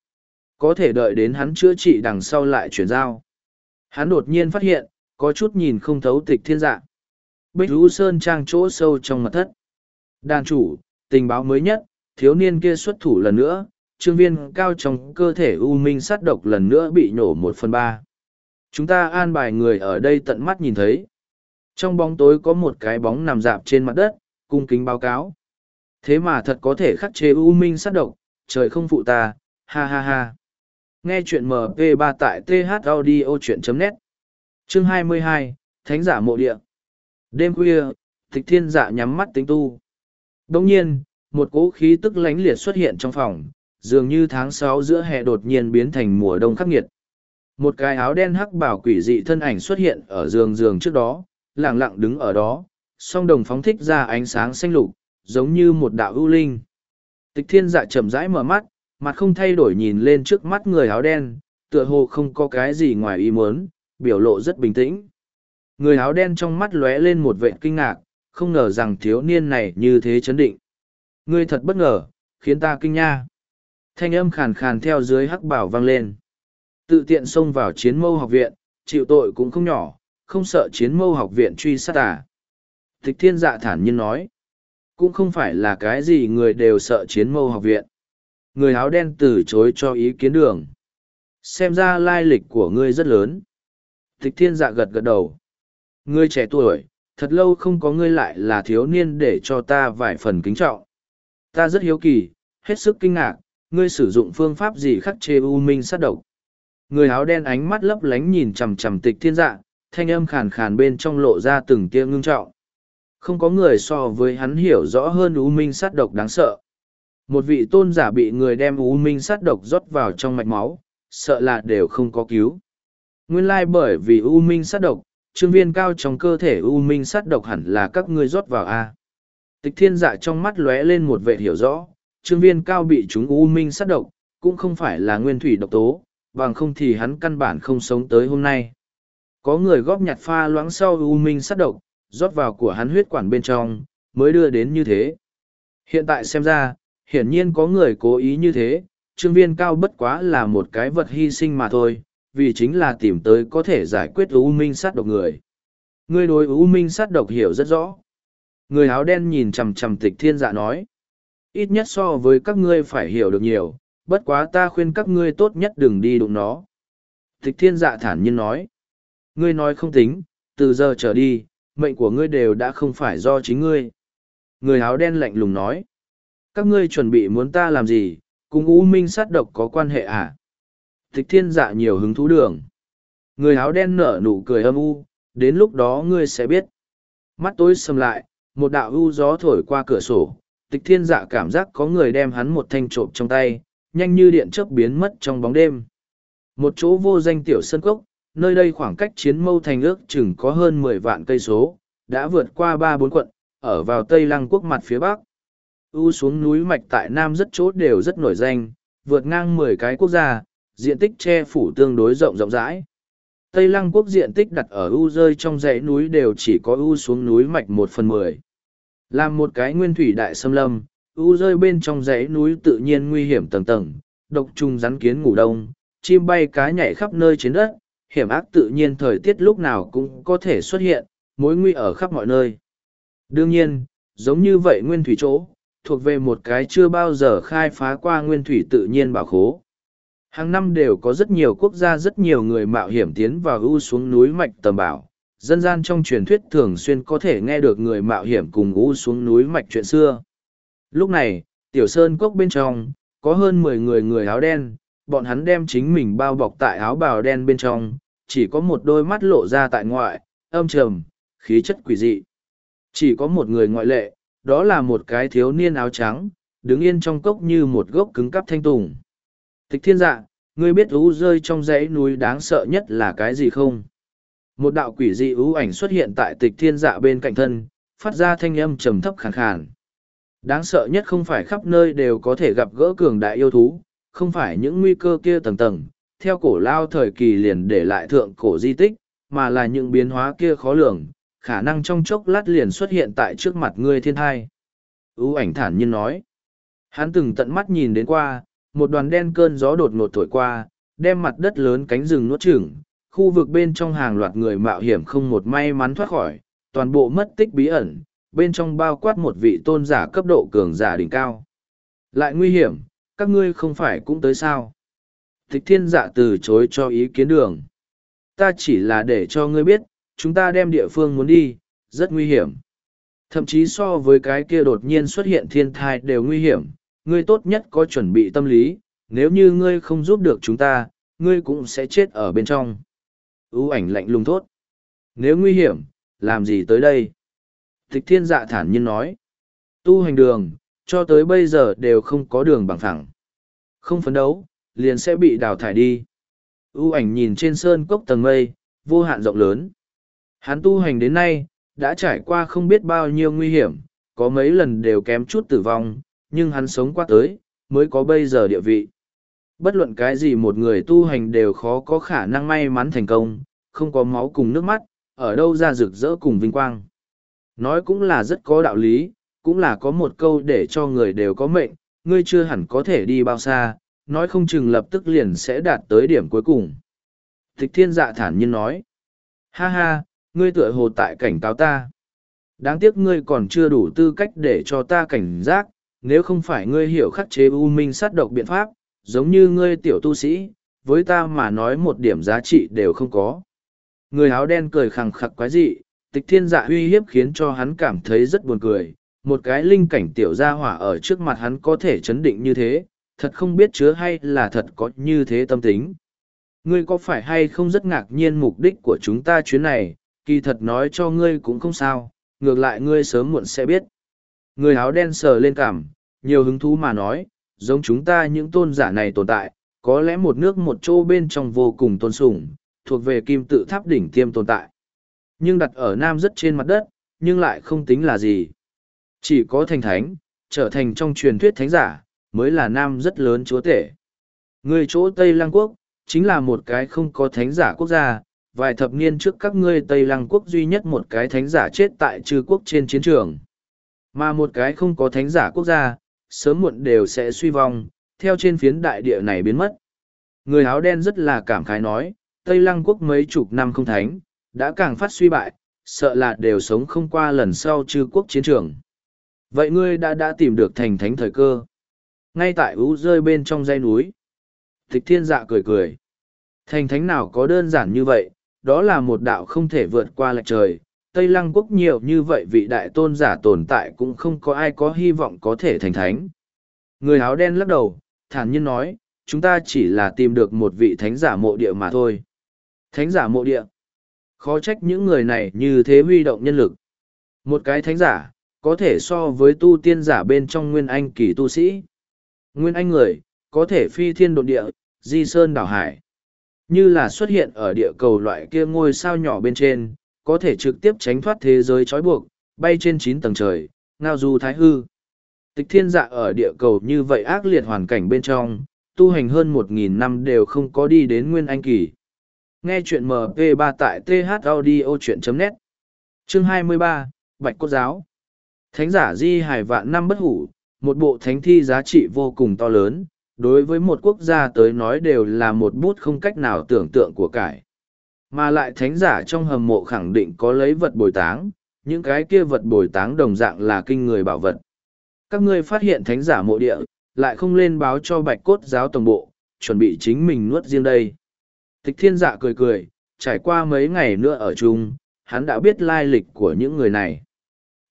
Có thể đợi đến hắn chữa trị đằng sau lại chuyển giao. Hắn đột nhiên phát hiện, có chút nhìn không thấu tịch thiên dạ. Bích Rú Sơn trang chỗ sâu trong mặt thất. Đàn chủ, tình báo mới nhất, thiếu niên kia xuất thủ lần nữa, trương viên cao trong cơ thể u minh sát độc lần nữa bị nổ một phần ba. Chúng ta an bài người ở đây tận mắt nhìn thấy. Trong bóng tối có một cái bóng nằm dạp trên mặt đất, cung kính báo cáo. Thế mà thật có thể khắc chế u minh sát độc, trời không phụ ta, ha ha ha. Nghe chuyện MP3 tại thaudio.net Chương 22, Thánh giả mộ địa Đêm khuya, tịch thiên dạ nhắm mắt tính tu. Đồng nhiên, một cỗ khí tức lánh liệt xuất hiện trong phòng, dường như tháng sáu giữa hè đột nhiên biến thành mùa đông khắc nghiệt. Một cái áo đen hắc bảo quỷ dị thân ảnh xuất hiện ở giường giường trước đó, lặng lặng đứng ở đó, song đồng phóng thích ra ánh sáng xanh lục, giống như một đạo ưu linh. Tịch thiên dạ chậm rãi mở mắt, mặt không thay đổi nhìn lên trước mắt người áo đen, tựa hồ không có cái gì ngoài ý muốn, biểu lộ rất bình tĩnh. Người áo đen trong mắt lóe lên một vệ kinh ngạc, không ngờ rằng thiếu niên này như thế chấn định. Ngươi thật bất ngờ, khiến ta kinh nha. Thanh âm khàn khàn theo dưới hắc bảo vang lên. Tự tiện xông vào chiến mâu học viện, chịu tội cũng không nhỏ, không sợ chiến mâu học viện truy sát à. Tịch thiên dạ thản nhiên nói. Cũng không phải là cái gì người đều sợ chiến mâu học viện. Người áo đen từ chối cho ý kiến đường. Xem ra lai lịch của ngươi rất lớn. Tịch thiên dạ gật gật đầu. Ngươi trẻ tuổi, thật lâu không có ngươi lại là thiếu niên để cho ta vài phần kính trọng. Ta rất hiếu kỳ, hết sức kinh ngạc, ngươi sử dụng phương pháp gì khắc chế u minh sát độc. Người áo đen ánh mắt lấp lánh nhìn chằm chằm tịch thiên dạ, thanh âm khàn khàn bên trong lộ ra từng tia ngưng trọng. Không có người so với hắn hiểu rõ hơn u minh sát độc đáng sợ. Một vị tôn giả bị người đem u minh sát độc rót vào trong mạch máu, sợ là đều không có cứu. Nguyên lai bởi vì u minh sát độc, trương viên cao trong cơ thể u minh sát độc hẳn là các ngươi rót vào A. Tịch thiên dạ trong mắt lóe lên một vệ hiểu rõ, trương viên cao bị chúng u minh sát độc, cũng không phải là nguyên thủy độc tố, bằng không thì hắn căn bản không sống tới hôm nay. Có người góp nhặt pha loãng sau u minh sát độc, rót vào của hắn huyết quản bên trong, mới đưa đến như thế. Hiện tại xem ra, hiển nhiên có người cố ý như thế, trương viên cao bất quá là một cái vật hy sinh mà thôi, vì chính là tìm tới có thể giải quyết u minh sát độc người. Người đối u minh sát độc hiểu rất rõ. Người áo đen nhìn chầm chầm tịch thiên dạ nói. Ít nhất so với các ngươi phải hiểu được nhiều, bất quá ta khuyên các ngươi tốt nhất đừng đi đụng nó. Tịch thiên dạ thản nhiên nói. Ngươi nói không tính, từ giờ trở đi, mệnh của ngươi đều đã không phải do chính ngươi. Người áo đen lạnh lùng nói. Các ngươi chuẩn bị muốn ta làm gì, cùng U Minh sát độc có quan hệ à? Tịch thiên dạ nhiều hứng thú đường. Người áo đen nở nụ cười âm u, đến lúc đó ngươi sẽ biết. Mắt tối sầm lại, một đạo u gió thổi qua cửa sổ, tịch thiên dạ cảm giác có người đem hắn một thanh trộm trong tay, nhanh như điện chớp biến mất trong bóng đêm. Một chỗ vô danh tiểu sân cốc, nơi đây khoảng cách chiến mâu thành ước chừng có hơn mười vạn cây số, đã vượt qua ba bốn quận, ở vào Tây Lăng quốc mặt phía Bắc. U xuống núi mạch tại Nam rất chỗ đều rất nổi danh, vượt ngang mười cái quốc gia, diện tích che phủ tương đối rộng rộng rãi. Tây Lăng quốc diện tích đặt ở U rơi trong dãy núi đều chỉ có U xuống núi mạch một phần mười. Làm một cái nguyên thủy đại xâm lâm, U rơi bên trong dãy núi tự nhiên nguy hiểm tầng tầng, độc trùng rắn kiến ngủ đông, chim bay cá nhảy khắp nơi trên đất, hiểm ác tự nhiên thời tiết lúc nào cũng có thể xuất hiện, mối nguy ở khắp mọi nơi. Đương nhiên, giống như vậy nguyên thủy chỗ, thuộc về một cái chưa bao giờ khai phá qua nguyên thủy tự nhiên bảo khố. Hàng năm đều có rất nhiều quốc gia rất nhiều người mạo hiểm tiến vào u xuống núi mạch tầm bảo. Dân gian trong truyền thuyết thường xuyên có thể nghe được người mạo hiểm cùng u xuống núi mạch chuyện xưa. Lúc này, tiểu sơn cốc bên trong, có hơn mười người người áo đen, bọn hắn đem chính mình bao bọc tại áo bào đen bên trong, chỉ có một đôi mắt lộ ra tại ngoại, âm trầm, khí chất quỷ dị. Chỉ có một người ngoại lệ, đó là một cái thiếu niên áo trắng, đứng yên trong cốc như một gốc cứng cắp thanh tùng. Tịch thiên dạ, ngươi biết ú rơi trong dãy núi đáng sợ nhất là cái gì không? Một đạo quỷ dị ú ảnh xuất hiện tại tịch thiên dạ bên cạnh thân, phát ra thanh âm trầm thấp khàn khàn. Đáng sợ nhất không phải khắp nơi đều có thể gặp gỡ cường đại yêu thú, không phải những nguy cơ kia tầng tầng, theo cổ lao thời kỳ liền để lại thượng cổ di tích, mà là những biến hóa kia khó lường, khả năng trong chốc lát liền xuất hiện tại trước mặt ngươi thiên thai. Ú ảnh thản nhiên nói. Hắn từng tận mắt nhìn đến qua, một đoàn đen cơn gió đột ngột thổi qua, đem mặt đất lớn cánh rừng nuốt chửng, khu vực bên trong hàng loạt người mạo hiểm không một may mắn thoát khỏi, toàn bộ mất tích bí ẩn, bên trong bao quát một vị tôn giả cấp độ cường giả đỉnh cao. Lại nguy hiểm, các ngươi không phải cũng tới sao. Tịch thiên Dạ từ chối cho ý kiến đường. Ta chỉ là để cho ngươi biết, chúng ta đem địa phương muốn đi, rất nguy hiểm. Thậm chí so với cái kia đột nhiên xuất hiện thiên thai đều nguy hiểm, ngươi tốt nhất có chuẩn bị tâm lý, nếu như ngươi không giúp được chúng ta, ngươi cũng sẽ chết ở bên trong. ưu ảnh lạnh lùng thốt. Nếu nguy hiểm, làm gì tới đây? Tịch thiên dạ thản nhiên nói. Tu hành đường, cho tới bây giờ đều không có đường bằng thẳng. Không phấn đấu, liền sẽ bị đào thải đi. U ảnh nhìn trên sơn cốc tầng mây, vô hạn rộng lớn. Hắn tu hành đến nay, đã trải qua không biết bao nhiêu nguy hiểm, có mấy lần đều kém chút tử vong, nhưng hắn sống qua tới, mới có bây giờ địa vị. Bất luận cái gì một người tu hành đều khó có khả năng may mắn thành công, không có máu cùng nước mắt, ở đâu ra rực rỡ cùng vinh quang. Nói cũng là rất có đạo lý, cũng là có một câu để cho người đều có mệnh, ngươi chưa hẳn có thể đi bao xa, nói không chừng lập tức liền sẽ đạt tới điểm cuối cùng. Thích thiên dạ thản nhiên nói, ha ha, ngươi tựa hồ tại cảnh cáo ta. Đáng tiếc ngươi còn chưa đủ tư cách để cho ta cảnh giác, nếu không phải ngươi hiểu khắc chế u minh sát độc biện pháp, giống như ngươi tiểu tu sĩ, với ta mà nói một điểm giá trị đều không có. Người áo đen cười khẳng khặc quái dị, tịch thiên dạ uy hiếp khiến cho hắn cảm thấy rất buồn cười. Một cái linh cảnh tiểu gia hỏa ở trước mặt hắn có thể chấn định như thế, thật không biết chứa hay là thật có như thế tâm tính. Ngươi có phải hay không rất ngạc nhiên mục đích của chúng ta chuyến này, kỳ thật nói cho ngươi cũng không sao, ngược lại ngươi sớm muộn sẽ biết. Người áo đen sờ lên cảm, nhiều hứng thú mà nói, giống chúng ta những tôn giả này tồn tại, có lẽ một nước một chỗ bên trong vô cùng tôn sùng, thuộc về kim tự tháp đỉnh tiêm tồn tại. Nhưng đặt ở Nam rất trên mặt đất, nhưng lại không tính là gì. Chỉ có thành thánh, trở thành trong truyền thuyết thánh giả, mới là Nam rất lớn chúa tể. Người chỗ Tây Lăng Quốc, chính là một cái không có thánh giả quốc gia, vài thập niên trước các ngươi Tây Lăng Quốc duy nhất một cái thánh giả chết tại trừ quốc trên chiến trường. Mà một cái không có thánh giả quốc gia, sớm muộn đều sẽ suy vong, theo trên phiến đại địa này biến mất. Người áo đen rất là cảm khái nói, Tây Lăng quốc mấy chục năm không thánh, đã càng phát suy bại, sợ là đều sống không qua lần sau trừ quốc chiến trường. Vậy ngươi đã đã tìm được thành thánh thời cơ. Ngay tại ú rơi bên trong dãy núi. Tịch thiên dạ cười cười. Thành thánh nào có đơn giản như vậy, đó là một đạo không thể vượt qua lệch trời, Tây Lăng quốc nhiều như vậy vị đại tôn giả tồn tại cũng không có ai có hy vọng có thể thành thánh. Người áo đen lắc đầu, thản nhiên nói, chúng ta chỉ là tìm được một vị thánh giả mộ địa mà thôi. Thánh giả mộ địa. Khó trách những người này như thế huy động nhân lực. Một cái thánh giả, có thể so với tu tiên giả bên trong nguyên anh kỳ tu sĩ. Nguyên anh người, có thể phi thiên độn địa, di sơn đảo hải. Như là xuất hiện ở địa cầu loại kia ngôi sao nhỏ bên trên, có thể trực tiếp tránh thoát thế giới trói buộc, bay trên chín tầng trời, ngao du thái hư. Tịch thiên dạ ở địa cầu như vậy ác liệt hoàn cảnh bên trong, tu hành hơn một nghìn năm đều không có đi đến nguyên anh kỳ. Nghe chuyện MP3 tại thaudio.net Chương 23, Bạch Cốt Giáo Thánh giả di hải vạn năm bất hủ, một bộ thánh thi giá trị vô cùng to lớn, đối với một quốc gia tới nói đều là một bút không cách nào tưởng tượng của cải. Mà lại thánh giả trong hầm mộ khẳng định có lấy vật bồi táng, những cái kia vật bồi táng đồng dạng là kinh người bảo vật. Các ngươi phát hiện thánh giả mộ địa, lại không lên báo cho bạch cốt giáo tổng bộ, chuẩn bị chính mình nuốt riêng đây. Tịch thiên dạ cười cười, trải qua mấy ngày nữa ở chung, hắn đã biết lai lịch của những người này.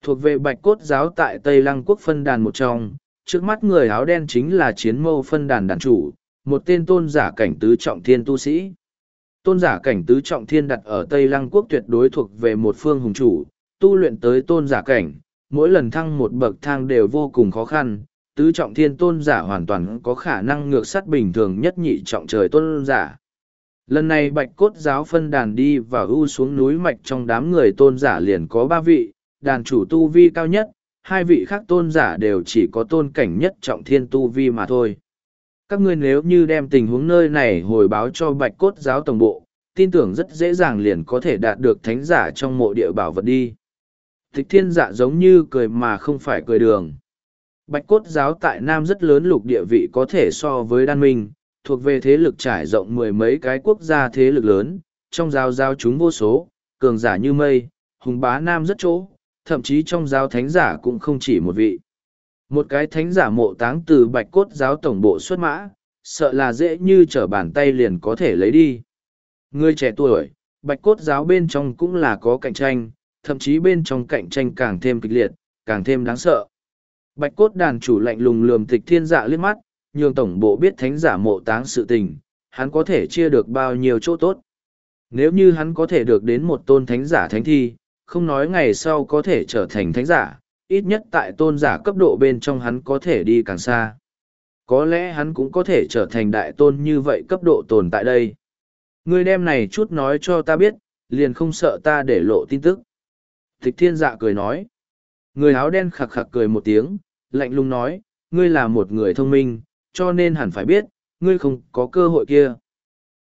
Thuộc về bạch cốt giáo tại Tây Lăng quốc phân đàn một trong, trước mắt người áo đen chính là chiến mâu phân đàn đàn chủ, một tên tôn giả cảnh tứ trọng thiên tu sĩ. Tôn giả cảnh tứ trọng thiên đặt ở Tây Lăng quốc tuyệt đối thuộc về một phương hùng chủ, tu luyện tới tôn giả cảnh, mỗi lần thăng một bậc thang đều vô cùng khó khăn, tứ trọng thiên tôn giả hoàn toàn có khả năng ngược sát bình thường nhất nhị trọng trời tôn giả. lần này bạch cốt giáo phân đàn đi và ưu xuống núi mạch trong đám người tôn giả liền có ba vị đàn chủ tu vi cao nhất, hai vị khác tôn giả đều chỉ có tôn cảnh nhất trọng thiên tu vi mà thôi. Các ngươi nếu như đem tình huống nơi này hồi báo cho bạch cốt giáo tổng bộ, tin tưởng rất dễ dàng liền có thể đạt được thánh giả trong mộ địa bảo vật đi. Tịch thiên giả giống như cười mà không phải cười đường. Bạch cốt giáo tại nam rất lớn lục địa vị có thể so với đan minh, thuộc về thế lực trải rộng mười mấy cái quốc gia thế lực lớn, trong giáo giáo chúng vô số, cường giả như mây, hùng bá nam rất chỗ thậm chí trong giáo thánh giả cũng không chỉ một vị. Một cái thánh giả mộ táng từ bạch cốt giáo tổng bộ xuất mã, sợ là dễ như trở bàn tay liền có thể lấy đi. Người trẻ tuổi, bạch cốt giáo bên trong cũng là có cạnh tranh, thậm chí bên trong cạnh tranh càng thêm kịch liệt, càng thêm đáng sợ. Bạch cốt đàn chủ lạnh lùng lườm tịch thiên dạ liếc mắt, nhường tổng bộ biết thánh giả mộ táng sự tình, hắn có thể chia được bao nhiêu chỗ tốt. Nếu như hắn có thể được đến một tôn thánh giả thánh thi không nói ngày sau có thể trở thành thánh giả ít nhất tại tôn giả cấp độ bên trong hắn có thể đi càng xa. Có lẽ hắn cũng có thể trở thành đại tôn như vậy cấp độ tồn tại đây. Ngươi đem này chút nói cho ta biết, liền không sợ ta để lộ tin tức. Tịch thiên dạ cười nói. Người áo đen khặc khặc cười một tiếng, lạnh lùng nói, ngươi là một người thông minh, cho nên hẳn phải biết, ngươi không có cơ hội kia.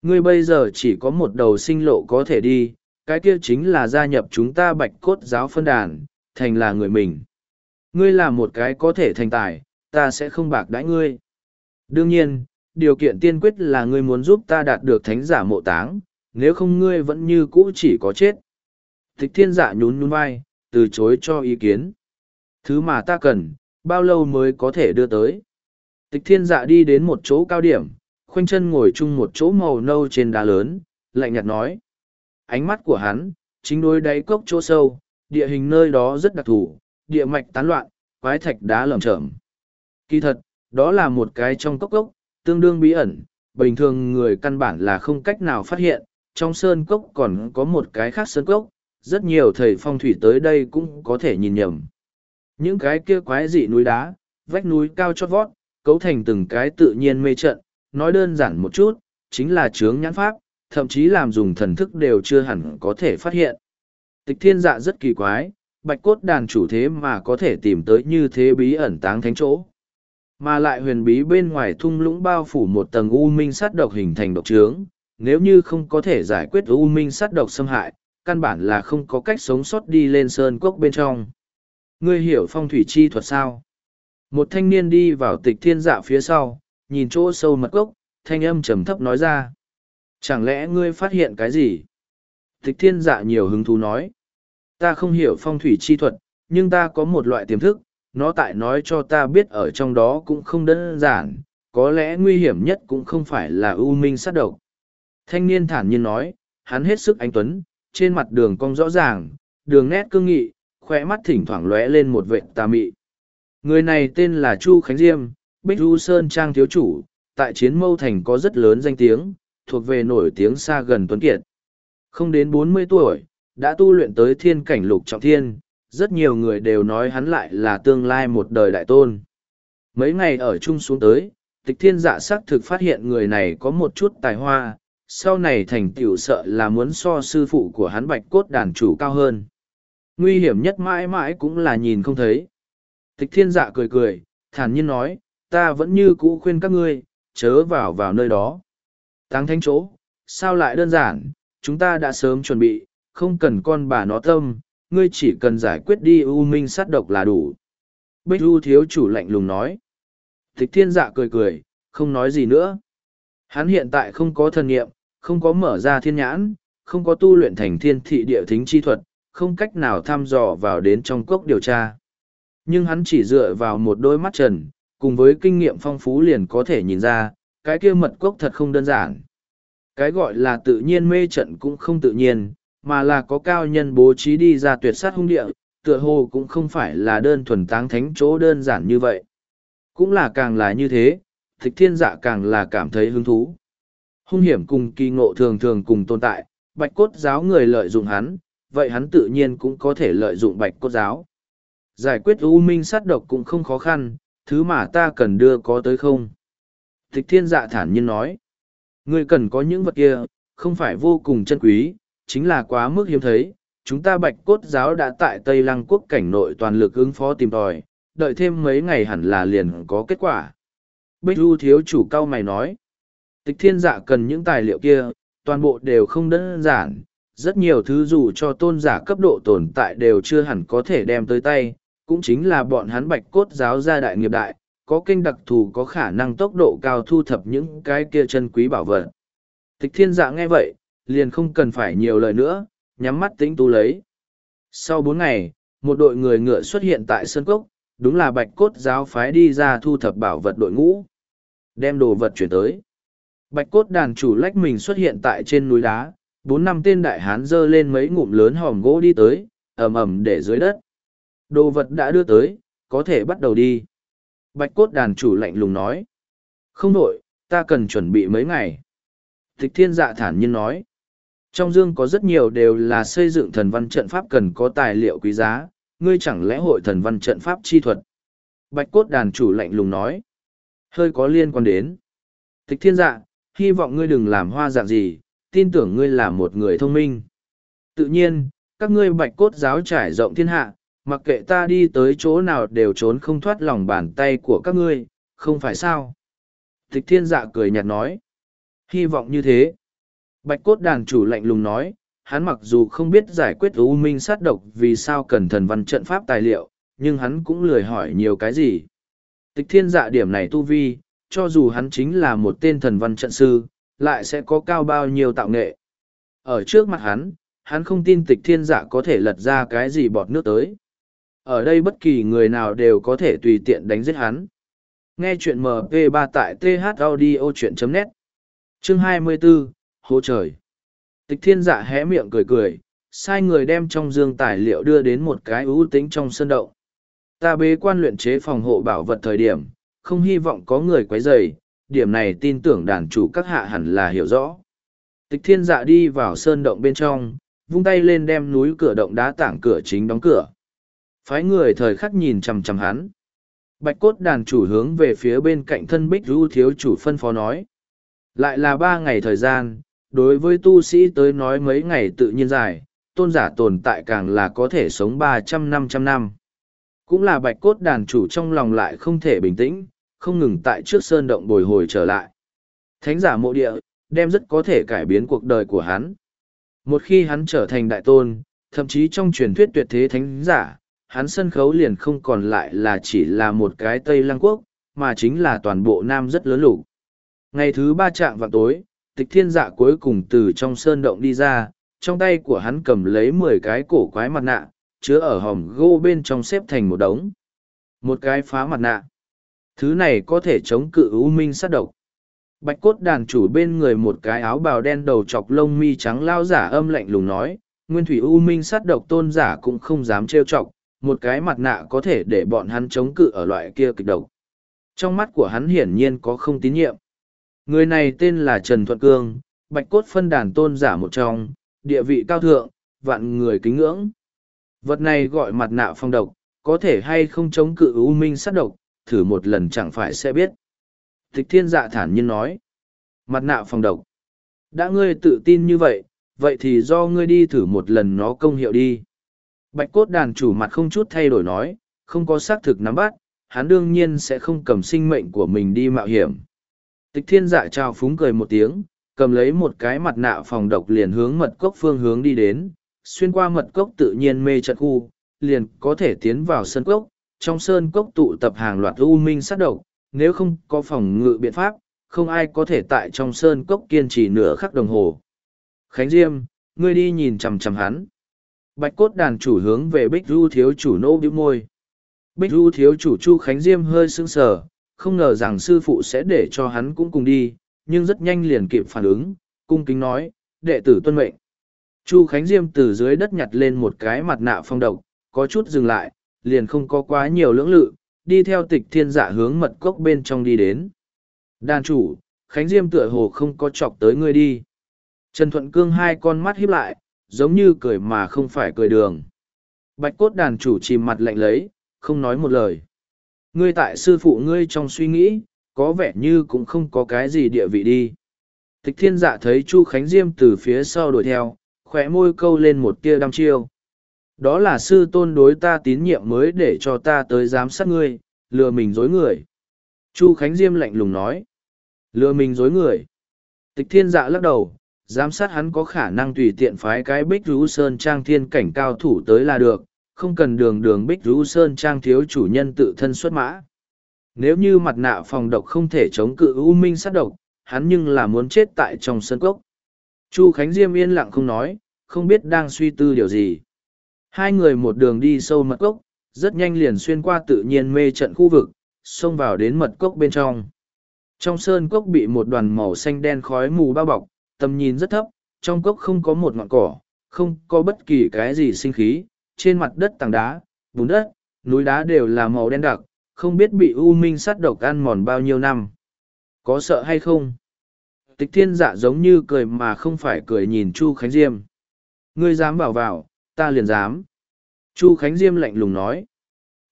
Ngươi bây giờ chỉ có một đầu sinh lộ có thể đi, cái kia chính là gia nhập chúng ta bạch cốt giáo phân đàn, thành là người mình. Ngươi là một cái có thể thành tài, ta sẽ không bạc đãi ngươi. Đương nhiên, điều kiện tiên quyết là ngươi muốn giúp ta đạt được thánh giả mộ táng, nếu không ngươi vẫn như cũ chỉ có chết. Tịch thiên giả nhún nhún vai, từ chối cho ý kiến. Thứ mà ta cần, bao lâu mới có thể đưa tới. Tịch thiên dạ đi đến một chỗ cao điểm, khoanh chân ngồi chung một chỗ màu nâu trên đá lớn, lạnh nhạt nói. Ánh mắt của hắn, chính đối đáy cốc chỗ sâu, địa hình nơi đó rất đặc thù, địa mạch tán loạn, quái thạch đá lởm chởm. Kỳ thật, đó là một cái trong cốc cốc, tương đương bí ẩn, bình thường người căn bản là không cách nào phát hiện, trong sơn cốc còn có một cái khác sơn cốc, rất nhiều thầy phong thủy tới đây cũng có thể nhìn nhầm. Những cái kia quái dị núi đá, vách núi cao chót vót, cấu thành từng cái tự nhiên mê trận, nói đơn giản một chút, chính là chướng nhãn pháp, thậm chí làm dùng thần thức đều chưa hẳn có thể phát hiện. Tịch thiên dạ rất kỳ quái, bạch cốt đàn chủ thế mà có thể tìm tới như thế bí ẩn táng thánh chỗ. Mà lại huyền bí bên ngoài thung lũng bao phủ một tầng u minh sát độc hình thành độc trướng, nếu như không có thể giải quyết u minh sát độc xâm hại, căn bản là không có cách sống sót đi lên sơn cốc bên trong. Ngươi hiểu phong thủy chi thuật sao? Một thanh niên đi vào tịch thiên dạ phía sau, nhìn chỗ sâu mật cốc, thanh âm trầm thấp nói ra. Chẳng lẽ ngươi phát hiện cái gì? Tịch thiên dạ nhiều hứng thú nói. Ta không hiểu phong thủy chi thuật, nhưng ta có một loại tiềm thức, nó tại nói cho ta biết ở trong đó cũng không đơn giản, có lẽ nguy hiểm nhất cũng không phải là ưu minh sát độc. Thanh niên thản nhiên nói, hắn hết sức anh tuấn, trên mặt đường cong rõ ràng, đường nét cương nghị, khỏe mắt thỉnh thoảng lóe lên một vệ tà mị. Người này tên là Chu Khánh Diêm, Bích Du Sơn Trang thiếu chủ, tại chiến mâu thành có rất lớn danh tiếng, thuộc về nổi tiếng xa gần Tuấn Kiệt. Không đến bốn mươi tuổi, đã tu luyện tới thiên cảnh lục trọng thiên, rất nhiều người đều nói hắn lại là tương lai một đời đại tôn. Mấy ngày ở chung xuống tới, tịch thiên dạ xác thực phát hiện người này có một chút tài hoa, sau này thành tiểu sợ là muốn so sư phụ của hắn bạch cốt đàn chủ cao hơn. Nguy hiểm nhất mãi mãi cũng là nhìn không thấy. Tịch thiên dạ cười cười, thản nhiên nói, ta vẫn như cũ khuyên các ngươi, chớ vào vào nơi đó. Táng thánh chỗ, sao lại đơn giản, chúng ta đã sớm chuẩn bị, không cần con bà nó tâm, ngươi chỉ cần giải quyết đi u minh sát độc là đủ. Bích U thiếu chủ lạnh lùng nói. Thích thiên dạ cười cười, không nói gì nữa. Hắn hiện tại không có thần nghiệm, không có mở ra thiên nhãn, không có tu luyện thành thiên thị địa thính chi thuật, không cách nào thăm dò vào đến trong cốc điều tra. Nhưng hắn chỉ dựa vào một đôi mắt trần, cùng với kinh nghiệm phong phú liền có thể nhìn ra, cái kia mật cốc thật không đơn giản. Cái gọi là tự nhiên mê trận cũng không tự nhiên, mà là có cao nhân bố trí đi ra tuyệt sát hung địa, tựa hồ cũng không phải là đơn thuần táng thánh chỗ đơn giản như vậy. Cũng là càng là như thế, thịch thiên dạ càng là cảm thấy hứng thú. Hung hiểm cùng kỳ ngộ thường thường cùng tồn tại, bạch cốt giáo người lợi dụng hắn, vậy hắn tự nhiên cũng có thể lợi dụng bạch cốt giáo. Giải quyết u minh sát độc cũng không khó khăn, thứ mà ta cần đưa có tới không? Thích thiên dạ thản nhiên nói, ngươi cần có những vật kia, không phải vô cùng chân quý, chính là quá mức hiếm thấy. Chúng ta bạch cốt giáo đã tại Tây Lăng quốc cảnh nội toàn lực ứng phó tìm tòi, đợi thêm mấy ngày hẳn là liền có kết quả. Bích Du thiếu chủ cao mày nói, tịch thiên dạ cần những tài liệu kia, toàn bộ đều không đơn giản, rất nhiều thứ dù cho tôn giả cấp độ tồn tại đều chưa hẳn có thể đem tới tay, cũng chính là bọn hắn bạch cốt giáo gia đại nghiệp đại, có kênh đặc thù có khả năng tốc độ cao thu thập những cái kia chân quý bảo vật. Tịch thiên dạ nghe vậy, liền không cần phải nhiều lời nữa, nhắm mắt tĩnh tu lấy. Sau bốn ngày, một đội người ngựa xuất hiện tại sân cốc, đúng là bạch cốt giáo phái đi ra thu thập bảo vật đội ngũ. Đem đồ vật chuyển tới. Bạch cốt đàn chủ lách mình xuất hiện tại trên núi đá, bốn năm tên đại hán dơ lên mấy ngụm lớn hòm gỗ đi tới, ầm ầm để dưới đất. Đồ vật đã đưa tới, có thể bắt đầu đi. Bạch cốt đàn chủ lạnh lùng nói. Không đổi, ta cần chuẩn bị mấy ngày. Tịch thiên dạ thản nhiên nói. Trong dương có rất nhiều đều là xây dựng thần văn trận pháp cần có tài liệu quý giá, ngươi chẳng lẽ hội thần văn trận pháp chi thuật. Bạch cốt đàn chủ lạnh lùng nói. Hơi có liên quan đến. Tịch thiên dạ, hy vọng ngươi đừng làm hoa dạng gì, tin tưởng ngươi là một người thông minh. Tự nhiên, các ngươi bạch cốt giáo trải rộng thiên hạ, mặc kệ ta đi tới chỗ nào đều trốn không thoát lòng bàn tay của các ngươi, không phải sao? Tịch thiên dạ cười nhạt nói. Hy vọng như thế. Bạch cốt đàn chủ lạnh lùng nói, hắn mặc dù không biết giải quyết u minh sát độc vì sao cần thần văn trận pháp tài liệu, nhưng hắn cũng lười hỏi nhiều cái gì. Tịch thiên dạ điểm này tu vi, cho dù hắn chính là một tên thần văn trận sư, lại sẽ có cao bao nhiêu tạo nghệ. Ở trước mặt hắn, hắn không tin tịch thiên dạ có thể lật ra cái gì bọt nước tới. Ở đây bất kỳ người nào đều có thể tùy tiện đánh giết hắn. Nghe chuyện MP3 tại thaudio.net Chương 24, hố trời Tịch thiên dạ hé miệng cười cười, sai người đem trong dương tài liệu đưa đến một cái ưu tính trong sân động. Ta bế quan luyện chế phòng hộ bảo vật thời điểm, không hy vọng có người quấy rầy, điểm này tin tưởng đàn chủ các hạ hẳn là hiểu rõ. Tịch thiên dạ đi vào sơn động bên trong, vung tay lên đem núi cửa động đá tảng cửa chính đóng cửa. Phái người thời khắc nhìn chằm chằm hắn. Bạch cốt đàn chủ hướng về phía bên cạnh thân bích du thiếu chủ phân phó nói. Lại là ba ngày thời gian, đối với tu sĩ tới nói mấy ngày tự nhiên dài, tôn giả tồn tại càng là có thể sống ba trăm năm trăm năm. Cũng là bạch cốt đàn chủ trong lòng lại không thể bình tĩnh, không ngừng tại trước sơn động bồi hồi trở lại. Thánh giả mộ địa, đem rất có thể cải biến cuộc đời của hắn. Một khi hắn trở thành đại tôn, thậm chí trong truyền thuyết tuyệt thế thánh giả, hắn sân khấu liền không còn lại là chỉ là một cái Tây Lăng Quốc, mà chính là toàn bộ Nam rất lớn lục. Ngày thứ ba trạng vào tối, tịch thiên dạ cuối cùng từ trong sơn động đi ra, trong tay của hắn cầm lấy mười cái cổ quái mặt nạ, chứa ở hòm gô bên trong xếp thành một đống. Một cái phá mặt nạ. Thứ này có thể chống cự u minh sát độc. Bạch cốt đàn chủ bên người một cái áo bào đen đầu chọc lông mi trắng lao giả âm lạnh lùng nói, nguyên thủy u minh sát độc tôn giả cũng không dám trêu chọc, một cái mặt nạ có thể để bọn hắn chống cự ở loại kia kịch độc. Trong mắt của hắn hiển nhiên có không tín nhiệm. Người này tên là Trần Thuận Cương, bạch cốt phân đàn tôn giả một trong, địa vị cao thượng, vạn người kính ngưỡng. Vật này gọi mặt nạ phong độc, có thể hay không chống cự u minh sát độc, thử một lần chẳng phải sẽ biết. Tịch thiên dạ thản nhiên nói. Mặt nạ phòng độc. Đã ngươi tự tin như vậy, vậy thì do ngươi đi thử một lần nó công hiệu đi. Bạch cốt đàn chủ mặt không chút thay đổi nói, không có xác thực nắm bắt, hắn đương nhiên sẽ không cầm sinh mệnh của mình đi mạo hiểm. Tịch thiên dạ trao phúng cười một tiếng, cầm lấy một cái mặt nạ phòng độc liền hướng mật cốc phương hướng đi đến, xuyên qua mật cốc tự nhiên mê trận khu, liền có thể tiến vào sân cốc, trong sơn cốc tụ tập hàng loạt u minh sát độc, nếu không có phòng ngự biện pháp, không ai có thể tại trong sơn cốc kiên trì nửa khắc đồng hồ. Khánh Diêm, ngươi đi nhìn chằm chằm hắn. Bạch cốt đàn chủ hướng về Bích Du thiếu chủ nô bĩu môi. Bích Du thiếu chủ Chu Khánh Diêm hơi sững sờ, không ngờ rằng sư phụ sẽ để cho hắn cũng cùng đi, nhưng rất nhanh liền kịp phản ứng, cung kính nói, đệ tử tuân mệnh. Chu Khánh Diêm từ dưới đất nhặt lên một cái mặt nạ phong độc, có chút dừng lại, liền không có quá nhiều lưỡng lự, đi theo tịch thiên dạ hướng mật cốc bên trong đi đến. Đàn chủ, Khánh Diêm tựa hồ không có chọc tới ngươi đi. Trần Thuận Cương hai con mắt híp lại, giống như cười mà không phải cười đường. Bạch cốt đàn chủ chìm mặt lạnh lấy, không nói một lời. Ngươi tại sư phụ ngươi trong suy nghĩ, có vẻ như cũng không có cái gì địa vị đi. Tịch thiên dạ thấy Chu Khánh Diêm từ phía sau đuổi theo, khỏe môi câu lên một tia đăm chiêu. Đó là sư tôn đối ta tín nhiệm mới để cho ta tới giám sát ngươi, lừa mình dối người. Chu Khánh Diêm lạnh lùng nói. Lừa mình dối người. Tịch thiên dạ lắc đầu, giám sát hắn có khả năng tùy tiện phái cái bích rú sơn trang thiên cảnh cao thủ tới là được, không cần đường đường bích rú sơn trang thiếu chủ nhân tự thân xuất mã. Nếu như mặt nạ phòng độc không thể chống cự u minh sát độc, hắn nhưng là muốn chết tại trong sân cốc. Chu Khánh Diêm yên lặng không nói, không biết đang suy tư điều gì. Hai người một đường đi sâu mật cốc, rất nhanh liền xuyên qua tự nhiên mê trận khu vực, xông vào đến mật cốc bên trong. Trong sơn cốc bị một đoàn màu xanh đen khói mù bao bọc, tầm nhìn rất thấp, trong cốc không có một ngọn cỏ, không có bất kỳ cái gì sinh khí, trên mặt đất tảng đá, bùn đất, núi đá đều là màu đen đặc, không biết bị u minh sát độc ăn mòn bao nhiêu năm. Có sợ hay không? Tịch thiên dạ giống như cười mà không phải cười nhìn Chu Khánh Diêm. Ngươi dám bảo vào, ta liền dám. Chu Khánh Diêm lạnh lùng nói.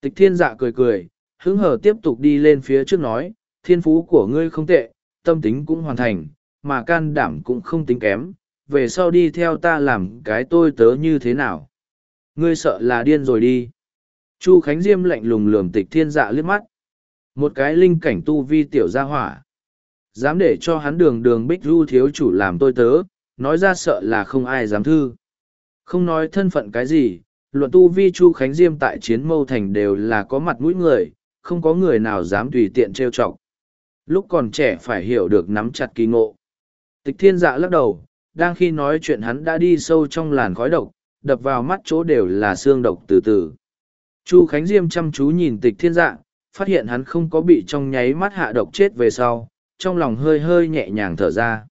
Tịch thiên dạ cười cười, hứng hở tiếp tục đi lên phía trước nói, thiên phú của ngươi không tệ, tâm tính cũng hoàn thành, mà can đảm cũng không tính kém, về sau đi theo ta làm cái tôi tớ như thế nào. Ngươi sợ là điên rồi đi. Chu Khánh Diêm lạnh lùng lườm tịch thiên dạ liếc mắt. Một cái linh cảnh tu vi tiểu gia hỏa. Dám để cho hắn đường đường bích ru thiếu chủ làm tôi tớ, nói ra sợ là không ai dám thư. Không nói thân phận cái gì, luận tu vi Chu Khánh Diêm tại chiến mâu thành đều là có mặt mũi người, không có người nào dám tùy tiện trêu chọc. Lúc còn trẻ phải hiểu được nắm chặt kỳ ngộ. Tịch thiên dạ lắc đầu, đang khi nói chuyện hắn đã đi sâu trong làn khói độc, đập vào mắt chỗ đều là xương độc từ từ. Chu Khánh Diêm chăm chú nhìn tịch thiên dạ, phát hiện hắn không có bị trong nháy mắt hạ độc chết về sau, trong lòng hơi hơi nhẹ nhàng thở ra.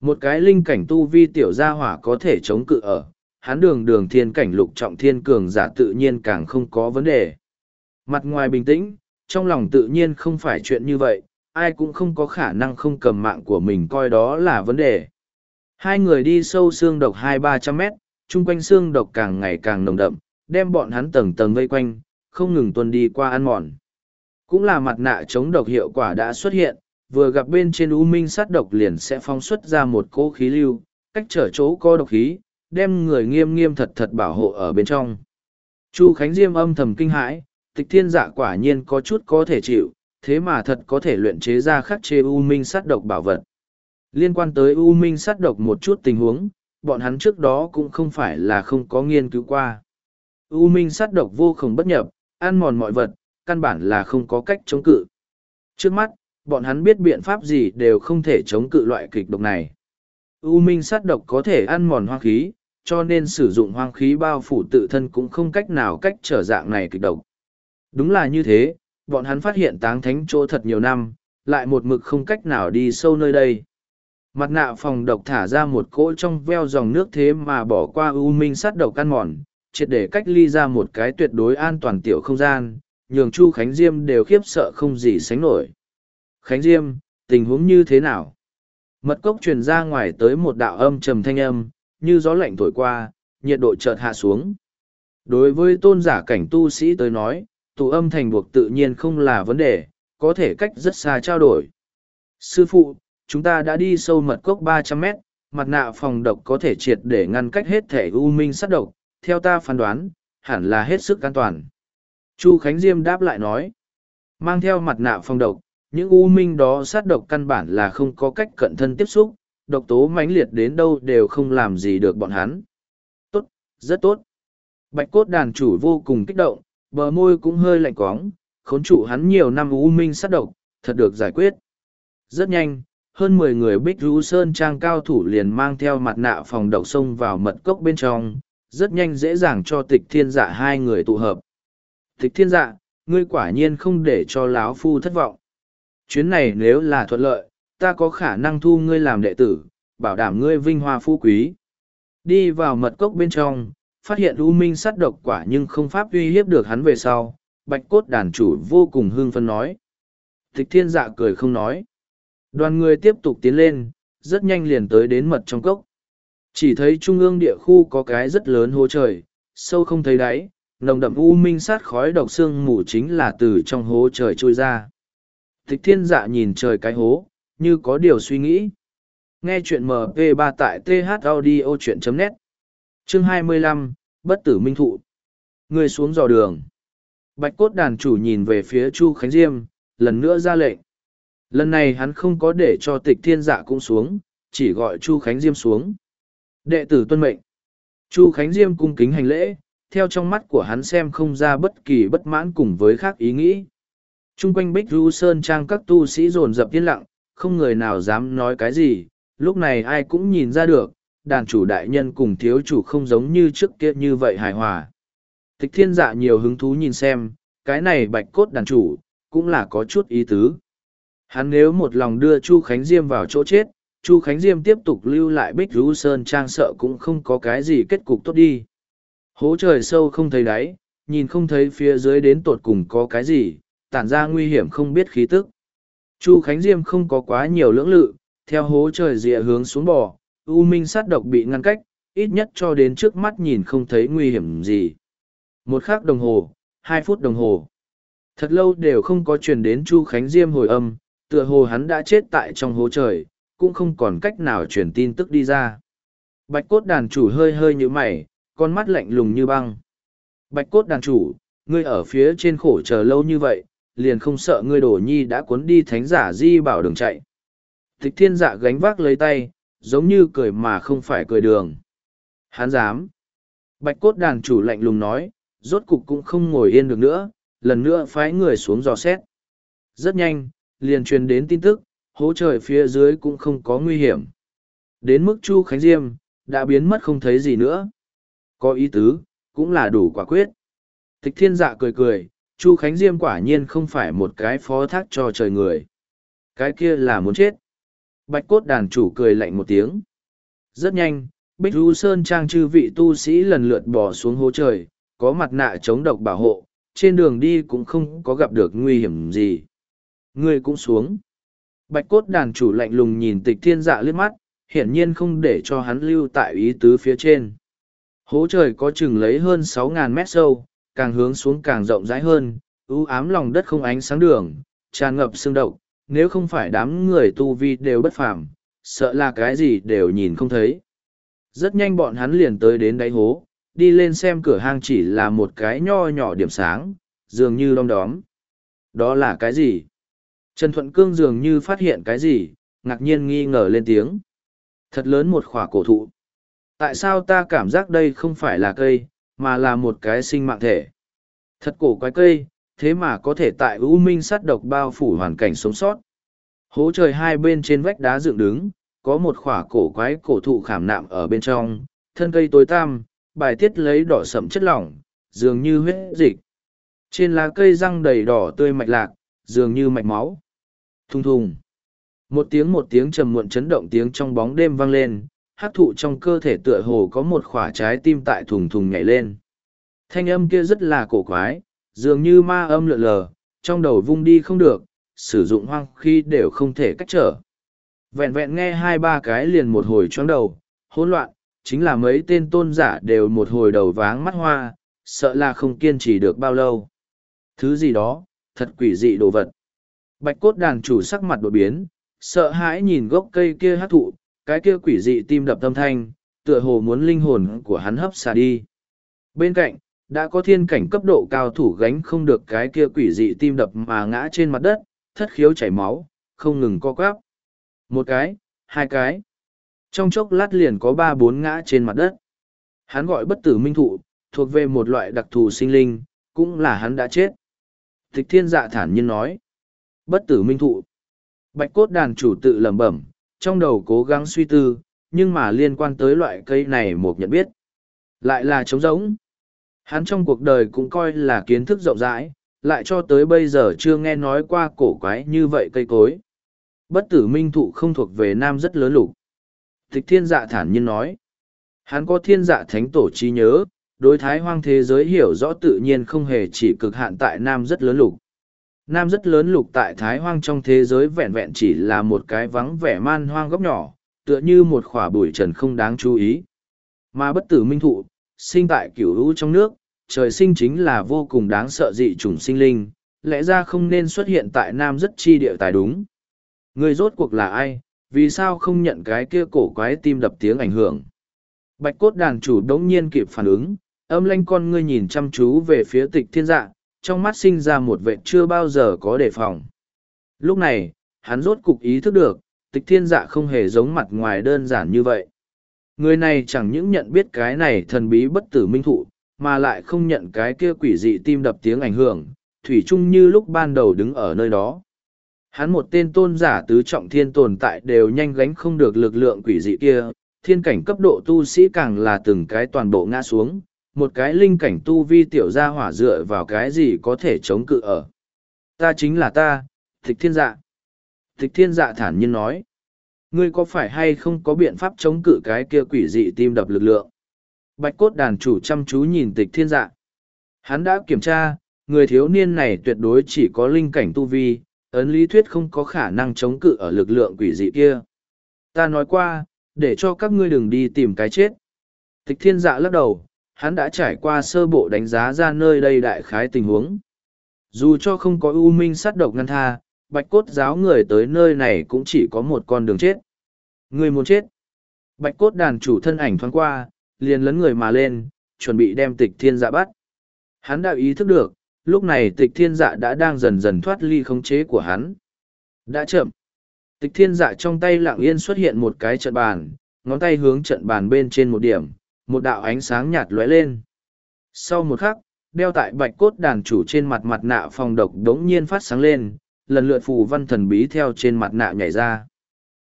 Một cái linh cảnh tu vi tiểu gia hỏa có thể chống cự ở, hắn đường đường thiên cảnh lục trọng thiên cường giả tự nhiên càng không có vấn đề. Mặt ngoài bình tĩnh, trong lòng tự nhiên không phải chuyện như vậy, ai cũng không có khả năng không cầm mạng của mình coi đó là vấn đề. Hai người đi sâu xương độc hai ba trăm mét, chung quanh xương độc càng ngày càng nồng đậm, đem bọn hắn tầng tầng vây quanh, không ngừng tuần đi qua ăn mòn. Cũng là mặt nạ chống độc hiệu quả đã xuất hiện, vừa gặp bên trên u minh sát độc liền sẽ phong xuất ra một cỗ khí lưu, cách trở chỗ có độc khí, đem người nghiêm nghiêm thật thật bảo hộ ở bên trong. Chu Khánh Diêm âm thầm kinh hãi, tịch thiên dạ quả nhiên có chút có thể chịu, thế mà thật có thể luyện chế ra khắc chế u minh sát độc bảo vật. Liên quan tới u minh sát độc một chút tình huống, bọn hắn trước đó cũng không phải là không có nghiên cứu qua. U minh sát độc vô cùng bất nhập, ăn mòn mọi vật, căn bản là không có cách chống cự. Trước mắt, bọn hắn biết biện pháp gì đều không thể chống cự loại kịch độc này. U minh sát độc có thể ăn mòn hoang khí, cho nên sử dụng hoang khí bao phủ tự thân cũng không cách nào cách trở dạng này kịch độc. Đúng là như thế, bọn hắn phát hiện táng thánh chỗ thật nhiều năm, lại một mực không cách nào đi sâu nơi đây. Mặt nạ phòng độc thả ra một cỗ trong veo dòng nước thế mà bỏ qua u minh sát độc căn mòn, triệt để cách ly ra một cái tuyệt đối an toàn tiểu không gian, nhường Chu Khánh Diêm đều khiếp sợ không gì sánh nổi. Khánh Diêm, tình huống như thế nào? Mật cốc truyền ra ngoài tới một đạo âm trầm thanh âm, như gió lạnh thổi qua, nhiệt độ chợt hạ xuống. Đối với tôn giả cảnh tu sĩ tới nói, tụ âm thành buộc tự nhiên không là vấn đề, có thể cách rất xa trao đổi. Sư phụ, chúng ta đã đi sâu mật cốc ba trăm mét, mặt nạ phòng độc có thể triệt để ngăn cách hết thể u minh sát độc, theo ta phán đoán, hẳn là hết sức an toàn. Chu Khánh Diêm đáp lại nói, mang theo mặt nạ phòng độc, những u minh đó sát độc căn bản là không có cách cận thân tiếp xúc, độc tố mãnh liệt đến đâu đều không làm gì được bọn hắn. Tốt, rất tốt. Bạch cốt đàn chủ vô cùng kích động, bờ môi cũng hơi lạnh cóng, khốn trụ hắn nhiều năm u minh sát độc, thật được giải quyết. Rất nhanh, hơn mười người bích rú sơn trang cao thủ liền mang theo mặt nạ phòng độc xông vào mật cốc bên trong, rất nhanh dễ dàng cho tịch thiên dạ hai người tụ hợp. Tịch thiên dạ, ngươi quả nhiên không để cho lão phu thất vọng. Chuyến này nếu là thuận lợi, ta có khả năng thu ngươi làm đệ tử, bảo đảm ngươi vinh hoa phú quý. Đi vào mật cốc bên trong, phát hiện U Minh sát độc quả nhưng không pháp uy hiếp được hắn về sau, bạch cốt đàn chủ vô cùng hưng phân nói. Tịch thiên dạ cười không nói. Đoàn người tiếp tục tiến lên, rất nhanh liền tới đến mật trong cốc. Chỉ thấy trung ương địa khu có cái rất lớn hố trời, sâu không thấy đáy, nồng đậm u minh sát khói độc xương mù chính là từ trong hố trời trôi ra. Tịch thiên dạ nhìn trời cái hố, như có điều suy nghĩ. Nghe chuyện MP3 tại thaudio.net Chương 25, Bất tử minh thụ Người xuống dò đường Bạch cốt đàn chủ nhìn về phía Chu Khánh Diêm, lần nữa ra lệnh. Lần này hắn không có để cho tịch thiên dạ cũng xuống, chỉ gọi Chu Khánh Diêm xuống. Đệ tử tuân mệnh. Chu Khánh Diêm cung kính hành lễ, theo trong mắt của hắn xem không ra bất kỳ bất mãn cùng với khác ý nghĩ. Trung quanh Bích Du Sơn Trang các tu sĩ rồn rập yên lặng, không người nào dám nói cái gì, lúc này ai cũng nhìn ra được, đàn chủ đại nhân cùng thiếu chủ không giống như trước kia như vậy hài hòa. Tịch thiên dạ nhiều hứng thú nhìn xem, cái này bạch cốt đàn chủ, cũng là có chút ý tứ. Hắn nếu một lòng đưa Chu Khánh Diêm vào chỗ chết, Chu Khánh Diêm tiếp tục lưu lại Bích Rú Sơn Trang sợ cũng không có cái gì kết cục tốt đi. Hố trời sâu không thấy đáy, nhìn không thấy phía dưới đến tột cùng có cái gì, tản ra nguy hiểm không biết khí tức. Chu Khánh Diêm không có quá nhiều lưỡng lự, theo hố trời dịa hướng xuống bò, U Minh sát độc bị ngăn cách, ít nhất cho đến trước mắt nhìn không thấy nguy hiểm gì. Một khắc đồng hồ, hai phút đồng hồ. Thật lâu đều không có truyền đến Chu Khánh Diêm hồi âm, tựa hồ hắn đã chết tại trong hố trời, cũng không còn cách nào truyền tin tức đi ra. Bạch cốt đàn chủ hơi hơi nhữ mày, con mắt lạnh lùng như băng. Bạch cốt đàn chủ, ngươi ở phía trên khổ chờ lâu như vậy, liền không sợ ngươi đổ nhi đã cuốn đi thánh giả di bảo đường chạy. Tịch thiên dạ gánh vác lấy tay, giống như cười mà không phải cười đường. Hắn dám. Bạch cốt đàn chủ lạnh lùng nói, rốt cục cũng không ngồi yên được nữa, lần nữa phái người xuống dò xét. Rất nhanh, liền truyền đến tin tức, hố trời phía dưới cũng không có nguy hiểm. Đến mức Chu Khánh Diêm, đã biến mất không thấy gì nữa. Có ý tứ, cũng là đủ quả quyết. Tịch thiên dạ cười cười, Chu Khánh Diêm quả nhiên không phải một cái phó thác cho trời người. Cái kia là muốn chết. Bạch cốt đàn chủ cười lạnh một tiếng. Rất nhanh, Bích Du Sơn trang chư vị tu sĩ lần lượt bỏ xuống hố trời, có mặt nạ chống độc bảo hộ, trên đường đi cũng không có gặp được nguy hiểm gì. Người cũng xuống. Bạch cốt đàn chủ lạnh lùng nhìn tịch thiên dạ liếc mắt, hiển nhiên không để cho hắn lưu tại ý tứ phía trên. Hố trời có chừng lấy hơn sáu ngàn mét sâu, càng hướng xuống càng rộng rãi hơn, ưu ám lòng đất không ánh sáng đường, tràn ngập xương độc, nếu không phải đám người tu vi đều bất phàm, sợ là cái gì đều nhìn không thấy. Rất nhanh bọn hắn liền tới đến đáy hố, đi lên xem cửa hang chỉ là một cái nho nhỏ điểm sáng, dường như đom đóm. Đó là cái gì? Trần Thuận Cương dường như phát hiện cái gì, ngạc nhiên nghi ngờ lên tiếng. Thật lớn một khỏa cổ thụ. Tại sao ta cảm giác đây không phải là cây, mà là một cái sinh mạng thể? Thật cổ quái cây, thế mà có thể tại U Minh sát độc bao phủ hoàn cảnh sống sót. Hố trời hai bên trên vách đá dựng đứng, có một khỏa cổ quái cổ thụ khảm nạm ở bên trong, thân cây tối tăm, bài tiết lấy đỏ sậm chất lỏng, dường như huyết dịch. Trên lá cây răng đầy đỏ tươi mạch lạc, dường như mạch máu. Thùng thùng. Một tiếng một tiếng trầm muộn chấn động tiếng trong bóng đêm vang lên, hát thụ trong cơ thể tựa hồ có một khỏa trái tim tại thùng thùng nhảy lên. Thanh âm kia rất là cổ quái, dường như ma âm lượn lờ, trong đầu vung đi không được, sử dụng hoang khi đều không thể cách trở. Vẹn vẹn nghe hai ba cái liền một hồi choáng đầu, hỗn loạn, chính là mấy tên tôn giả đều một hồi đầu váng mắt hoa, sợ là không kiên trì được bao lâu. Thứ gì đó, thật quỷ dị đồ vật. Bạch cốt đàn chủ sắc mặt đột biến, sợ hãi nhìn gốc cây kia hát thụ, cái kia quỷ dị tim đập tâm thanh, tựa hồ muốn linh hồn của hắn hấp xả đi. Bên cạnh, đã có thiên cảnh cấp độ cao thủ gánh không được cái kia quỷ dị tim đập mà ngã trên mặt đất, thất khiếu chảy máu, không ngừng co quắp. Một cái, hai cái. Trong chốc lát liền có ba bốn ngã trên mặt đất. Hắn gọi bất tử minh thụ, thuộc về một loại đặc thù sinh linh, cũng là hắn đã chết. Tịch thiên dạ thản nhiên nói. Bất tử minh thụ. Bạch cốt đàn chủ tự lẩm bẩm, trong đầu cố gắng suy tư, nhưng mà liên quan tới loại cây này một nhận biết. Lại là trống rỗng. Hắn trong cuộc đời cũng coi là kiến thức rộng rãi, lại cho tới bây giờ chưa nghe nói qua cổ quái như vậy cây cối. Bất tử minh thụ không thuộc về nam rất lớn lục. Tịch thiên dạ thản nhiên nói. Hắn có thiên dạ thánh tổ trí nhớ, đối thái hoang thế giới hiểu rõ tự nhiên không hề chỉ cực hạn tại nam rất lớn lục. Nam rất lớn lục tại thái hoang trong thế giới vẹn vẹn chỉ là một cái vắng vẻ man hoang góc nhỏ, tựa như một khỏa bụi trần không đáng chú ý. Mà bất tử minh thụ, sinh tại cửu lũ trong nước, trời sinh chính là vô cùng đáng sợ dị chủng sinh linh, lẽ ra không nên xuất hiện tại nam rất chi địa tài đúng. Người rốt cuộc là ai, vì sao không nhận cái kia cổ quái tim đập tiếng ảnh hưởng. Bạch cốt đàn chủ đống nhiên kịp phản ứng, âm lanh con ngươi nhìn chăm chú về phía tịch thiên dạ, trong mắt sinh ra một vệ chưa bao giờ có đề phòng. Lúc này, hắn rốt cục ý thức được, tịch thiên dạ không hề giống mặt ngoài đơn giản như vậy. Người này chẳng những nhận biết cái này thần bí bất tử minh thụ, mà lại không nhận cái kia quỷ dị tim đập tiếng ảnh hưởng, thủy chung như lúc ban đầu đứng ở nơi đó. Hắn một tên tôn giả tứ trọng thiên tồn tại đều nhanh gánh không được lực lượng quỷ dị kia, thiên cảnh cấp độ tu sĩ càng là từng cái toàn bộ ngã xuống, một cái linh cảnh tu vi tiểu gia hỏa dựa vào cái gì có thể chống cự ở. Ta chính là ta, tịch thiên dạ. Tịch thiên dạ thản nhiên nói. Ngươi có phải hay không có biện pháp chống cự cái kia quỷ dị tim đập lực lượng? Bạch cốt đàn chủ chăm chú nhìn tịch thiên dạ. Hắn đã kiểm tra, người thiếu niên này tuyệt đối chỉ có linh cảnh tu vi, ấn lý thuyết không có khả năng chống cự ở lực lượng quỷ dị kia. Ta nói qua, để cho các ngươi đừng đi tìm cái chết. Tịch thiên dạ lắc đầu, hắn đã trải qua sơ bộ đánh giá ra nơi đây đại khái tình huống. Dù cho không có ưu minh sát độc ngăn tha, bạch cốt giáo người tới nơi này cũng chỉ có một con đường chết. Người muốn chết. Bạch cốt đàn chủ thân ảnh thoáng qua, liền lấn người mà lên, chuẩn bị đem tịch thiên dạ bắt. Hắn đã ý thức được, lúc này tịch thiên dạ đã đang dần dần thoát ly khống chế của hắn. Đã chậm. Tịch thiên dạ trong tay lặng yên xuất hiện một cái trận bàn, ngón tay hướng trận bàn bên trên một điểm, một đạo ánh sáng nhạt lóe lên. Sau một khắc, đeo tại bạch cốt đàn chủ trên mặt mặt nạ phòng độc đống nhiên phát sáng lên, lần lượt phù văn thần bí theo trên mặt nạ nhảy ra.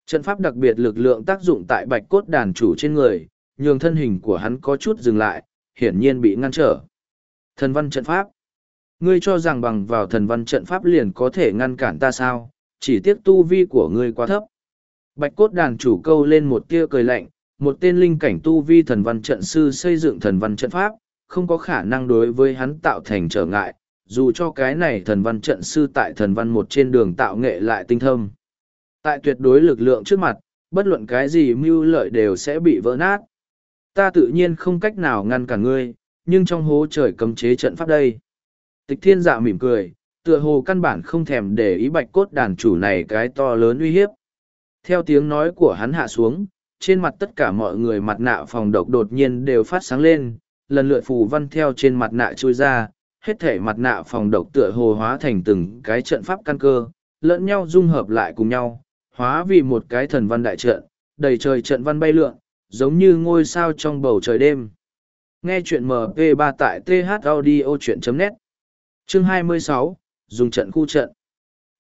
Trận pháp đặc biệt lực lượng tác dụng tại bạch cốt đàn chủ trên người, nhường thân hình của hắn có chút dừng lại, hiển nhiên bị ngăn trở. Thần văn trận pháp. Ngươi cho rằng bằng vào thần văn trận pháp liền có thể ngăn cản ta sao, chỉ tiếc tu vi của ngươi quá thấp. Bạch cốt đàn chủ câu lên một tia cười lạnh, một tên linh cảnh tu vi thần văn trận sư xây dựng thần văn trận pháp, không có khả năng đối với hắn tạo thành trở ngại, dù cho cái này thần văn trận sư tại thần văn một trên đường tạo nghệ lại tinh thâm. Tại tuyệt đối lực lượng trước mặt, bất luận cái gì mưu lợi đều sẽ bị vỡ nát. Ta tự nhiên không cách nào ngăn cả ngươi, nhưng trong hố trời cấm chế trận pháp đây. Tịch thiên dạ mỉm cười, tựa hồ căn bản không thèm để ý bạch cốt đàn chủ này cái to lớn uy hiếp. Theo tiếng nói của hắn hạ xuống, trên mặt tất cả mọi người mặt nạ phòng độc đột nhiên đều phát sáng lên, lần lượt phù văn theo trên mặt nạ trôi ra, hết thể mặt nạ phòng độc tựa hồ hóa thành từng cái trận pháp căn cơ, lẫn nhau dung hợp lại cùng nhau, hóa vì một cái thần văn đại trận, đầy trời trận văn bay lượn, giống như ngôi sao trong bầu trời đêm. Nghe chuyện MP3 tại thaudio.net Chương 26, dùng trận khu trận.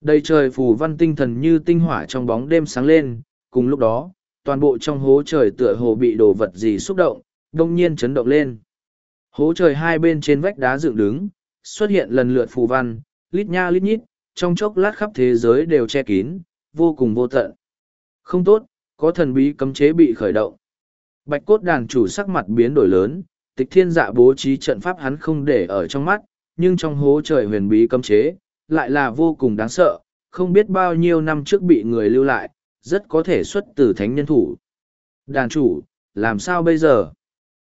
Đầy trời phù văn tinh thần như tinh hỏa trong bóng đêm sáng lên, cùng lúc đó, toàn bộ trong hố trời tựa hồ bị đồ vật gì xúc động, đông nhiên chấn động lên. Hố trời hai bên trên vách đá dựng đứng, xuất hiện lần lượt phù văn, lít nha lít nhít, trong chốc lát khắp thế giới đều che kín, vô cùng vô tận. Không tốt, có thần bí cấm chế bị khởi động. Bạch cốt đàn chủ sắc mặt biến đổi lớn, tịch thiên dạ bố trí trận pháp hắn không để ở trong mắt, nhưng trong hố trời huyền bí cấm chế, lại là vô cùng đáng sợ, không biết bao nhiêu năm trước bị người lưu lại, rất có thể xuất từ thánh nhân thủ. Đàn chủ, làm sao bây giờ?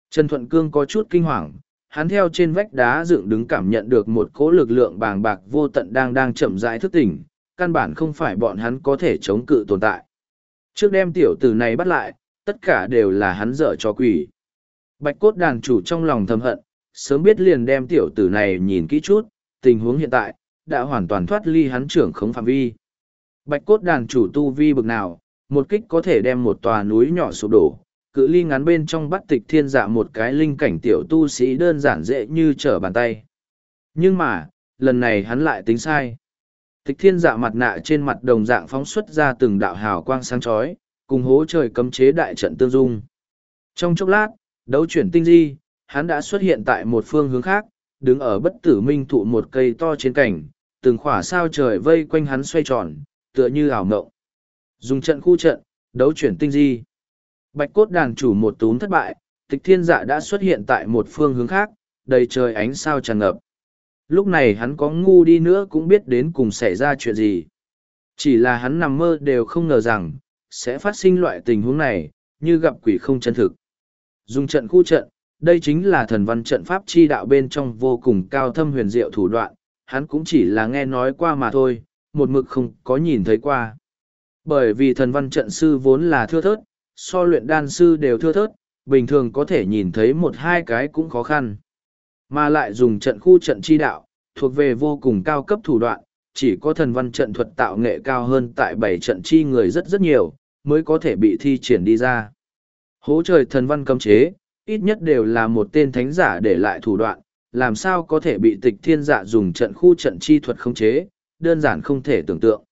Trần Thuận Cương có chút kinh hoàng, hắn theo trên vách đá dựng đứng cảm nhận được một cỗ lực lượng bàng bạc vô tận đang đang chậm rãi thức tỉnh, căn bản không phải bọn hắn có thể chống cự tồn tại. Trước đem tiểu tử này bắt lại, tất cả đều là hắn dở cho quỷ. Bạch cốt đàn chủ trong lòng thầm hận, sớm biết liền đem tiểu tử này nhìn kỹ chút, tình huống hiện tại, đã hoàn toàn thoát ly hắn trưởng khống phạm vi. Bạch cốt đàn chủ tu vi bực nào, một kích có thể đem một tòa núi nhỏ sụp đổ, cự ly ngắn bên trong bắt tịch thiên dạ một cái linh cảnh tiểu tu sĩ đơn giản dễ như trở bàn tay. Nhưng mà, lần này hắn lại tính sai. Tịch thiên dạ mặt nạ trên mặt đồng dạng phóng xuất ra từng đạo hào quang sáng chói, cùng hố trời cấm chế đại trận tương dung. Trong chốc lát, đấu chuyển tinh di, hắn đã xuất hiện tại một phương hướng khác, đứng ở bất tử minh thụ một cây to trên cảnh, từng khỏa sao trời vây quanh hắn xoay tròn, tựa như ảo ngộng. Dùng trận khu trận, đấu chuyển tinh di. Bạch cốt đàn chủ một túm thất bại, tịch thiên dạ đã xuất hiện tại một phương hướng khác, đầy trời ánh sao tràn ngập. Lúc này hắn có ngu đi nữa cũng biết đến cùng xảy ra chuyện gì. Chỉ là hắn nằm mơ đều không ngờ rằng, sẽ phát sinh loại tình huống này, như gặp quỷ không chân thực. Dùng trận khu trận, đây chính là thần văn trận pháp chi đạo bên trong vô cùng cao thâm huyền diệu thủ đoạn, hắn cũng chỉ là nghe nói qua mà thôi, một mực không có nhìn thấy qua. Bởi vì thần văn trận sư vốn là thưa thớt, so luyện đan sư đều thưa thớt, bình thường có thể nhìn thấy một hai cái cũng khó khăn. Mà lại dùng trận khu trận chi đạo, thuộc về vô cùng cao cấp thủ đoạn, chỉ có thần văn trận thuật tạo nghệ cao hơn tại bảy trận chi người rất rất nhiều, mới có thể bị thi triển đi ra. Hố trời thần văn cấm chế, ít nhất đều là một tên thánh giả để lại thủ đoạn, làm sao có thể bị tịch thiên giả dùng trận khu trận chi thuật khống chế, đơn giản không thể tưởng tượng.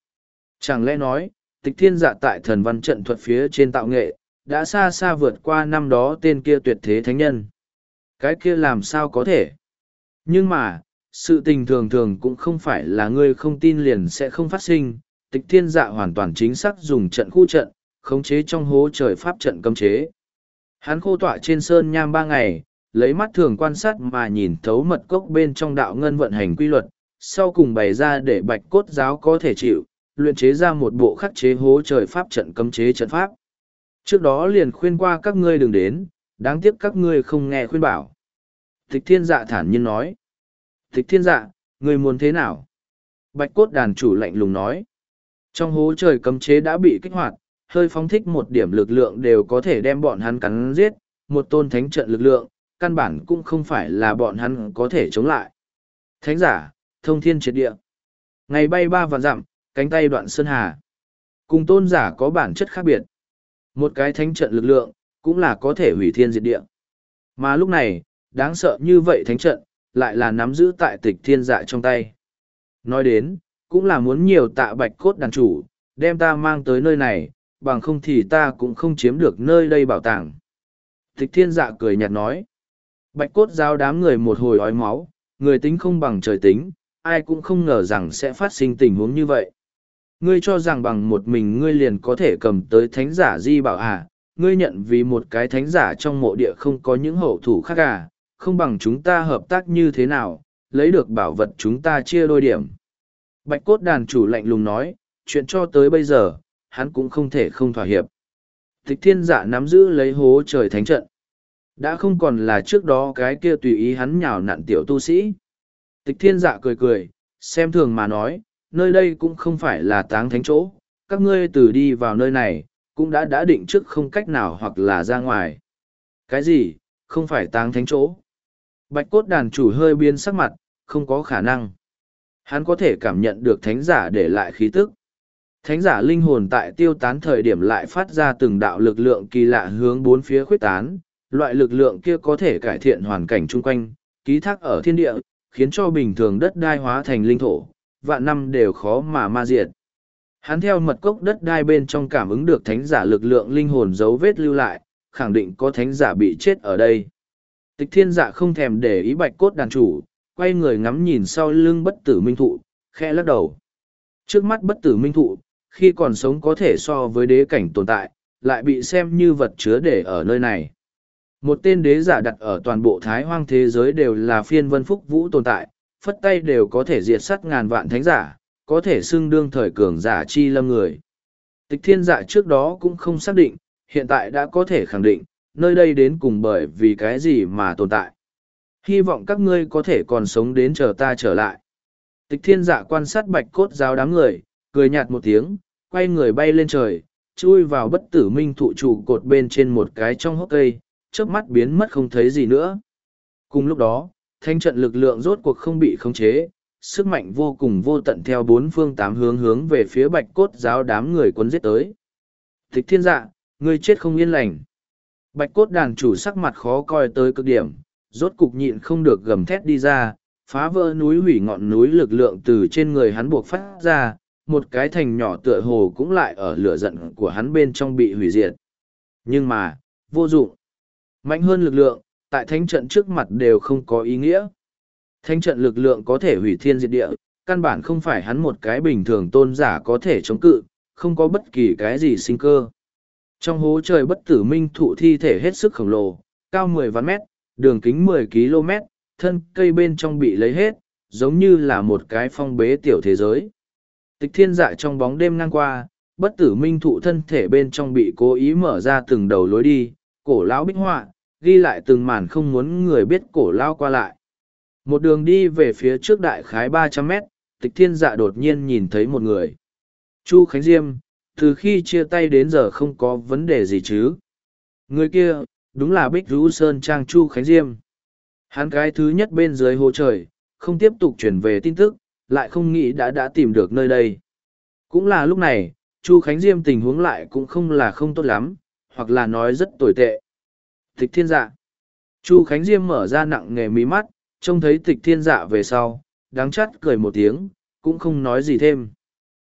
Chẳng lẽ nói, tịch thiên dạ tại thần văn trận thuật phía trên tạo nghệ, đã xa xa vượt qua năm đó tên kia tuyệt thế thánh nhân. Cái kia làm sao có thể? Nhưng mà, sự tình thường thường cũng không phải là ngươi không tin liền sẽ không phát sinh, tịch thiên dạ hoàn toàn chính xác dùng trận khu trận, khống chế trong hố trời pháp trận cấm chế. Hắn khô tọa trên sơn nham ba ngày, lấy mắt thường quan sát mà nhìn thấu mật cốc bên trong đạo ngân vận hành quy luật, sau cùng bày ra để bạch cốt giáo có thể chịu, luyện chế ra một bộ khắc chế hố trời pháp trận cấm chế trận pháp. Trước đó liền khuyên qua các ngươi đừng đến, đáng tiếc các ngươi không nghe khuyên bảo. Tịch thiên dạ thản nhiên nói. Tịch thiên dạ, ngươi muốn thế nào? Bạch cốt đàn chủ lạnh lùng nói. Trong hố trời cấm chế đã bị kích hoạt, hơi phóng thích một điểm lực lượng đều có thể đem bọn hắn cắn giết, một tôn thánh trận lực lượng, căn bản cũng không phải là bọn hắn có thể chống lại. Thánh giả, thông thiên triệt địa. Ngày bay ba vạn dặm, cánh tay đoạn sơn hà. Cùng tôn giả có bản chất khác biệt. Một cái thánh trận lực lượng, cũng là có thể hủy thiên diệt địa. Mà lúc này, đáng sợ như vậy thánh trận, lại là nắm giữ tại tịch thiên dạ trong tay. Nói đến, cũng là muốn nhiều tạ bạch cốt đàn chủ, đem ta mang tới nơi này, bằng không thì ta cũng không chiếm được nơi đây bảo tàng. Tịch thiên dạ cười nhạt nói. Bạch cốt giao đám người một hồi ói máu, người tính không bằng trời tính, ai cũng không ngờ rằng sẽ phát sinh tình huống như vậy. Ngươi cho rằng bằng một mình ngươi liền có thể cầm tới thánh giả di bảo à, ngươi nhận vì một cái thánh giả trong mộ địa không có những hậu thủ khác à, không bằng chúng ta hợp tác như thế nào, lấy được bảo vật chúng ta chia đôi điểm. Bạch cốt đàn chủ lạnh lùng nói, chuyện cho tới bây giờ, hắn cũng không thể không thỏa hiệp. Tịch thiên giả nắm giữ lấy hố trời thánh trận. Đã không còn là trước đó cái kia tùy ý hắn nhào nặn tiểu tu sĩ. Tịch thiên dạ cười cười, xem thường mà nói, nơi đây cũng không phải là táng thánh chỗ, các ngươi từ đi vào nơi này, cũng đã đã định trước không cách nào hoặc là ra ngoài. Cái gì, không phải táng thánh chỗ? Bạch cốt đàn chủ hơi biến sắc mặt, không có khả năng. Hắn có thể cảm nhận được thánh giả để lại khí tức. Thánh giả linh hồn tại tiêu tán thời điểm lại phát ra từng đạo lực lượng kỳ lạ hướng bốn phía khuyết tán, loại lực lượng kia có thể cải thiện hoàn cảnh chung quanh, ký thác ở thiên địa, khiến cho bình thường đất đai hóa thành linh thổ, vạn năm đều khó mà ma diệt. Hắn theo mật cốc đất đai bên trong cảm ứng được thánh giả lực lượng linh hồn dấu vết lưu lại, khẳng định có thánh giả bị chết ở đây. Tịch thiên giả không thèm để ý bạch cốt đàn chủ, quay người ngắm nhìn sau lưng bất tử minh thụ, khẽ lắc đầu. Trước mắt bất tử minh thụ, khi còn sống có thể so với đế cảnh tồn tại, lại bị xem như vật chứa để ở nơi này. Một tên đế giả đặt ở toàn bộ thái hoang thế giới đều là phiên vân phúc vũ tồn tại, phất tay đều có thể diệt sát ngàn vạn thánh giả, có thể xưng đương thời cường giả chi lâm người. Tịch thiên giả trước đó cũng không xác định, hiện tại đã có thể khẳng định, nơi đây đến cùng bởi vì cái gì mà tồn tại. Hy vọng các ngươi có thể còn sống đến chờ ta trở lại. Tịch thiên giả quan sát bạch cốt giáo đám người, cười nhạt một tiếng, quay người bay lên trời, chui vào bất tử minh thụ trụ cột bên trên một cái trong hốc cây, chớp mắt biến mất không thấy gì nữa. Cùng lúc đó, thanh trận lực lượng rốt cuộc không bị khống chế, sức mạnh vô cùng vô tận theo bốn phương tám hướng hướng về phía bạch cốt giáo đám người quấn giết tới. Thích thiên dạ, ngươi chết không yên lành. Bạch cốt đàn chủ sắc mặt khó coi tới cực điểm, rốt cục nhịn không được gầm thét đi ra, phá vỡ núi hủy ngọn núi lực lượng từ trên người hắn buộc phát ra, một cái thành nhỏ tựa hồ cũng lại ở lửa giận của hắn bên trong bị hủy diệt. Nhưng mà, vô dụng. Mạnh hơn lực lượng, tại thánh trận trước mặt đều không có ý nghĩa. Thánh trận lực lượng có thể hủy thiên diệt địa, căn bản không phải hắn một cái bình thường tôn giả có thể chống cự, không có bất kỳ cái gì sinh cơ. Trong hố trời bất tử minh thụ thi thể hết sức khổng lồ, cao 10 vạn mét, đường kính 10 km, thân cây bên trong bị lấy hết, giống như là một cái phong bế tiểu thế giới. Tịch thiên dạ trong bóng đêm ngang qua, bất tử minh thụ thân thể bên trong bị cố ý mở ra từng đầu lối đi, cổ lão bích họa, ghi lại từng màn không muốn người biết cổ lao qua lại. Một đường đi về phía trước đại khái ba trăm mét, tịch thiên dạ đột nhiên nhìn thấy một người. Chu Khánh Diêm, từ khi chia tay đến giờ không có vấn đề gì chứ người kia đúng là bích rú sơn trang chu khánh diêm hắn cái thứ nhất bên dưới hồ trời không tiếp tục chuyển về tin tức lại không nghĩ đã đã tìm được nơi đây cũng là lúc này chu khánh diêm tình huống lại cũng không là không tốt lắm hoặc là nói rất tồi tệ tịch thiên dạ. Chu khánh diêm mở ra nặng nghề mí mắt, trông thấy tịch thiên dạ về sau, đáng chắt cười một tiếng, cũng không nói gì thêm.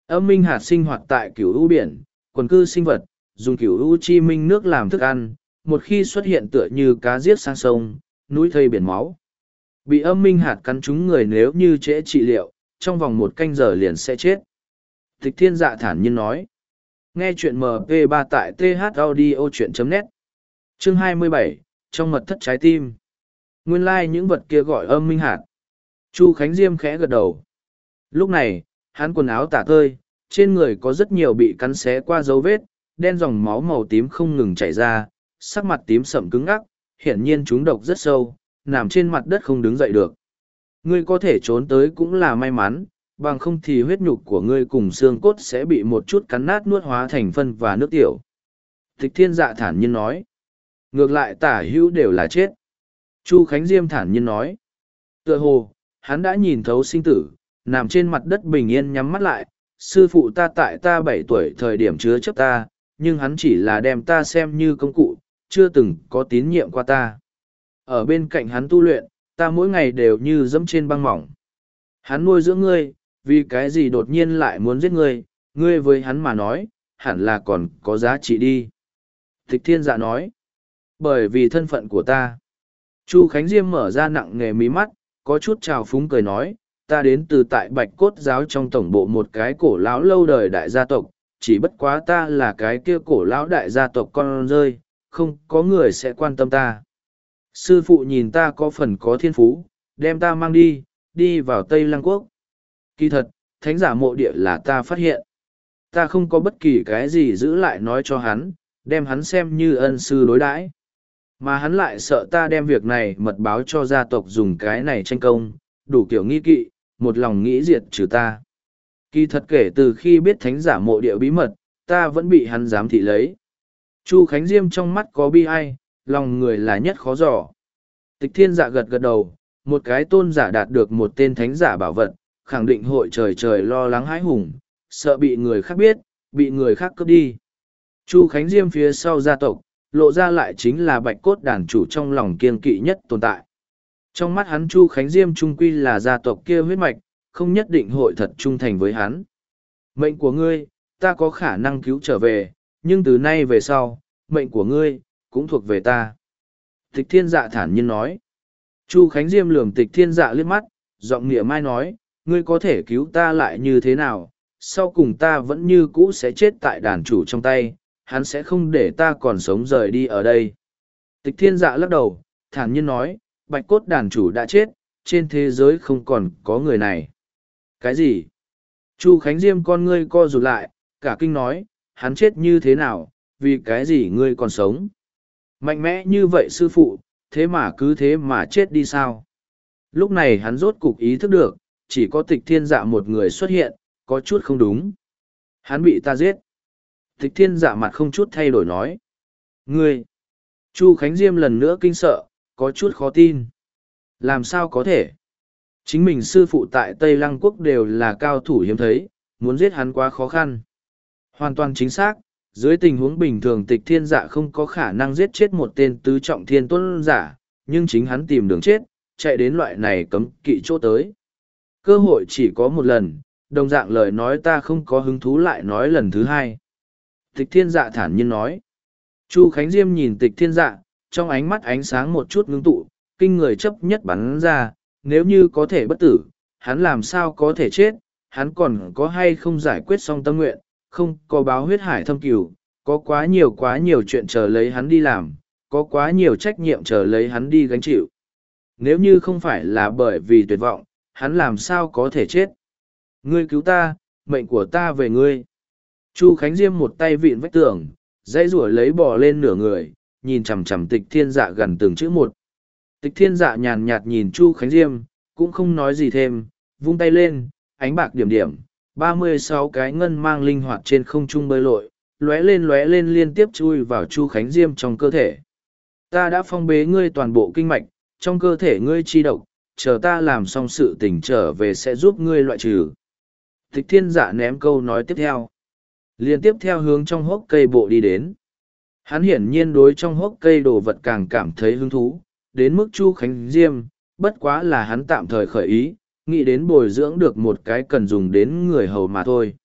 Âm minh hạt sinh hoạt tại cửu u biển, quần cư sinh vật, dùng cửu u chi minh nước làm thức ăn, một khi xuất hiện tựa như cá giết sang sông, núi thây biển máu. Bị âm minh hạt cắn trúng người nếu như trễ trị liệu, trong vòng một canh giờ liền sẽ chết. Tịch thiên dạ thản nhiên nói. Nghe chuyện mp 3 tại th audio chuyện net chương 27, trong mật thất trái tim. Nguyên lai、like、những vật kia gọi âm minh hạt. Chu khánh diêm khẽ gật đầu. Lúc này hắn quần áo tả tơi trên người có rất nhiều bị cắn xé qua dấu vết đen dòng máu màu tím không ngừng chảy ra sắc mặt tím sậm cứng ngắc hiển nhiên chúng độc rất sâu nằm trên mặt đất không đứng dậy được. Ngươi có thể trốn tới cũng là may mắn bằng không thì huyết nhục của ngươi cùng xương cốt sẽ bị một chút cắn nát nuốt hóa thành phân và nước tiểu. Tịch thiên dạ thản nhiên nói ngược lại tả hữu đều là chết. Chu khánh diêm thản nhiên nói. Tựa hồ, hắn đã nhìn thấu sinh tử, nằm trên mặt đất bình yên nhắm mắt lại. Sư phụ ta tại ta bảy tuổi thời điểm chứa chấp ta, nhưng hắn chỉ là đem ta xem như công cụ, chưa từng có tín nhiệm qua ta. Ở bên cạnh hắn tu luyện, ta mỗi ngày đều như dẫm trên băng mỏng. Hắn nuôi dưỡng ngươi, vì cái gì đột nhiên lại muốn giết ngươi? Ngươi với hắn mà nói, hẳn là còn có giá trị đi. Tịch thiên dạ nói bởi vì thân phận của ta. Chu khánh diêm mở ra nặng nghề mí mắt, có chút trào phúng cười nói, ta đến từ tại bạch cốt giáo trong tổng bộ một cái cổ lão lâu đời đại gia tộc, chỉ bất quá ta là cái kia cổ lão đại gia tộc con rơi, không có người sẽ quan tâm ta. Sư phụ nhìn ta có phần có thiên phú, đem ta mang đi đi vào tây lăng quốc. Kỳ thật, thánh giả mộ địa là ta phát hiện. Ta không có bất kỳ cái gì giữ lại nói cho hắn, đem hắn xem như ân sư đối đãi mà hắn lại sợ ta đem việc này mật báo cho gia tộc dùng cái này tranh công, đủ kiểu nghi kỵ, một lòng nghĩ diệt trừ ta. Kỳ thật kể từ khi biết thánh giả mộ địa bí mật, ta vẫn bị hắn giám thị lấy. Chu khánh diêm trong mắt có bi ai, lòng người là nhất khó dò. tịch thiên dạ gật gật đầu, một cái tôn giả đạt được một tên thánh giả bảo vật, khẳng định hội trời trời lo lắng hãi hùng, sợ bị người khác biết, bị người khác cướp đi. Chu khánh diêm phía sau gia tộc lộ ra lại chính là bạch cốt đàn chủ trong lòng kiên kỵ nhất tồn tại. Trong mắt hắn chu khánh diêm trung quy là gia tộc kia huyết mạch, không nhất định hội thật trung thành với hắn. Mệnh của ngươi, ta có khả năng cứu trở về, nhưng từ nay về sau, mệnh của ngươi cũng thuộc về ta. Tịch thiên dạ thản nhiên nói. Chu khánh diêm lường tịch thiên dạ liếc mắt, giọng nghĩa mai nói, ngươi có thể cứu ta lại như thế nào? Sau cùng ta vẫn như cũ sẽ chết tại đàn chủ trong tay hắn sẽ không để ta còn sống rời đi ở đây. Tịch thiên dạ lắc đầu, thản nhiên nói, bạch cốt đàn chủ đã chết, trên thế giới không còn có người này. Cái gì? Chu khánh diêm con ngươi co rụt lại, cả kinh nói, hắn chết như thế nào, vì cái gì ngươi còn sống? Mạnh mẽ như vậy sư phụ, thế mà cứ thế mà chết đi sao? Lúc này hắn rốt cục ý thức được, chỉ có tịch thiên dạ một người xuất hiện, có chút không đúng. Hắn bị ta giết tịch thiên dạ mặt không chút thay đổi nói. Ngươi, chu khánh diêm lần nữa kinh sợ, có chút khó tin. Làm sao có thể? Chính mình sư phụ tại tây lăng quốc đều là cao thủ hiếm thấy, muốn giết hắn quá khó khăn. Hoàn toàn chính xác, dưới tình huống bình thường tịch thiên dạ không có khả năng giết chết một tên tứ trọng thiên tuân giả, nhưng chính hắn tìm đường chết, chạy đến loại này cấm kỵ chỗ tới. Cơ hội chỉ có một lần, đồng dạng lời nói ta không có hứng thú lại nói lần thứ hai tịch thiên dạ thản nhiên nói chu khánh diêm nhìn tịch thiên dạ trong ánh mắt ánh sáng một chút ngưng tụ kinh người chấp nhất bắn ra nếu như có thể bất tử hắn làm sao có thể chết hắn còn có hay không giải quyết xong tâm nguyện không có báo huyết hải thâm cửu, có quá nhiều quá nhiều chuyện chờ lấy hắn đi làm, có quá nhiều trách nhiệm chờ lấy hắn đi gánh chịu. Nếu như không phải là bởi vì tuyệt vọng, hắn làm sao có thể chết. Ngươi cứu ta, mệnh của ta về ngươi. Chu Khánh Diêm một tay vịn vách tường, dãy rủa lấy bò lên nửa người, nhìn chằm chằm tịch thiên dạ gần từng chữ một. Tịch thiên dạ nhàn nhạt nhìn Chu Khánh Diêm, cũng không nói gì thêm, vung tay lên, ánh bạc điểm điểm, ba mươi sáu cái ngân mang linh hoạt trên không trung bơi lội lóe lên lóe lên liên tiếp chui vào chu khánh diêm trong cơ thể. Ta đã phong bế ngươi toàn bộ kinh mạch trong cơ thể ngươi chi độc chờ ta làm xong sự tỉnh trở về sẽ giúp ngươi loại trừ. Tịch thiên dạ ném câu nói tiếp theo liên tiếp theo hướng trong hốc cây bộ đi đến. Hắn hiển nhiên đối trong hốc cây đồ vật càng cảm thấy hứng thú, đến mức chu khánh diêm, bất quá là hắn tạm thời khởi ý, nghĩ đến bồi dưỡng được một cái cần dùng đến người hầu mà thôi.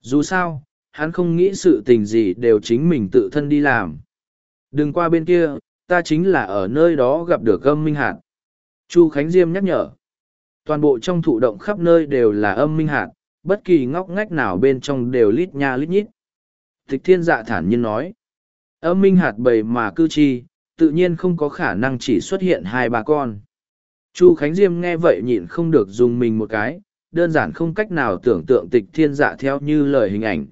Dù sao, hắn không nghĩ sự tình gì đều chính mình tự thân đi làm. Đừng qua bên kia, ta chính là ở nơi đó gặp được âm minh hạt. Chu khánh diêm nhắc nhở. Toàn bộ trong thụ động khắp nơi đều là âm minh hạt bất kỳ ngóc ngách nào bên trong đều lít nha lít nhít. Tịch thiên dạ thản nhiên nói, âm minh hạt bầy mà cư chi, tự nhiên không có khả năng chỉ xuất hiện hai ba con. Chu khánh diêm nghe vậy nhịn không được dùng mình một cái, đơn giản không cách nào tưởng tượng tịch thiên dạ theo như lời hình ảnh.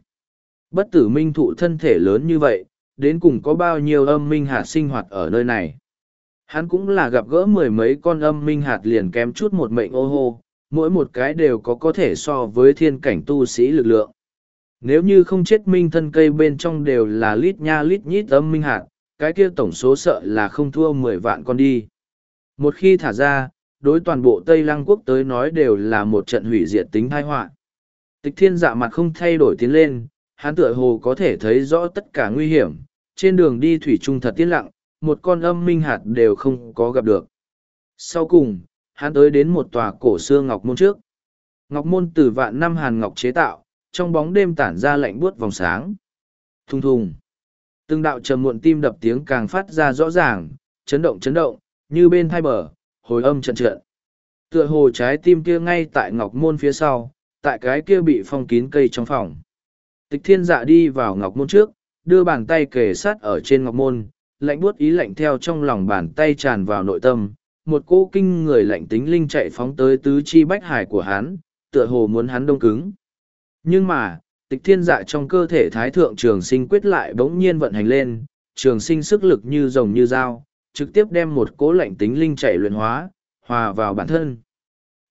Bất tử minh thụ thân thể lớn như vậy, đến cùng có bao nhiêu âm minh hạt sinh hoạt ở nơi này? Hắn cũng là gặp gỡ mười mấy con âm minh hạt liền kém chút một mệnh ô hô mỗi một cái đều có có thể so với thiên cảnh tu sĩ lực lượng. Nếu như không chết minh thân cây bên trong đều là lít nha lít nhít âm minh hạt, cái kia tổng số sợ là không thua mười vạn con đi. Một khi thả ra, đối toàn bộ tây lăng quốc tới nói đều là một trận hủy diệt tính thai họa. Tịch thiên dạ mặt không thay đổi tiến lên, hắn tựa hồ có thể thấy rõ tất cả nguy hiểm. Trên đường đi thủy trung thật tiến lặng, một con âm minh hạt đều không có gặp được. Sau cùng hắn tới đến một tòa cổ xưa ngọc môn trước. Ngọc môn từ vạn năm hàn ngọc chế tạo, trong bóng đêm tản ra lạnh buốt vòng sáng. Thùng thùng. Từng đạo trầm muộn tim đập tiếng càng phát ra rõ ràng, chấn động chấn động, như bên thai bờ, hồi âm trận trận. Tựa hồ trái tim kia ngay tại ngọc môn phía sau, tại cái kia bị phong kín cây trong phòng. Tịch thiên dạ đi vào ngọc môn trước, đưa bàn tay kề sát ở trên ngọc môn, lạnh buốt ý lạnh theo trong lòng bàn tay tràn vào nội tâm một cô kinh người lạnh tính linh chạy phóng tới tứ chi bách hải của hắn, tựa hồ muốn hắn đông cứng. Nhưng mà, tịch thiên dạ trong cơ thể thái thượng trường sinh quyết lại bỗng nhiên vận hành lên, trường sinh sức lực như rồng như dao, trực tiếp đem một cố lạnh tính linh chạy luyện hóa, hòa vào bản thân.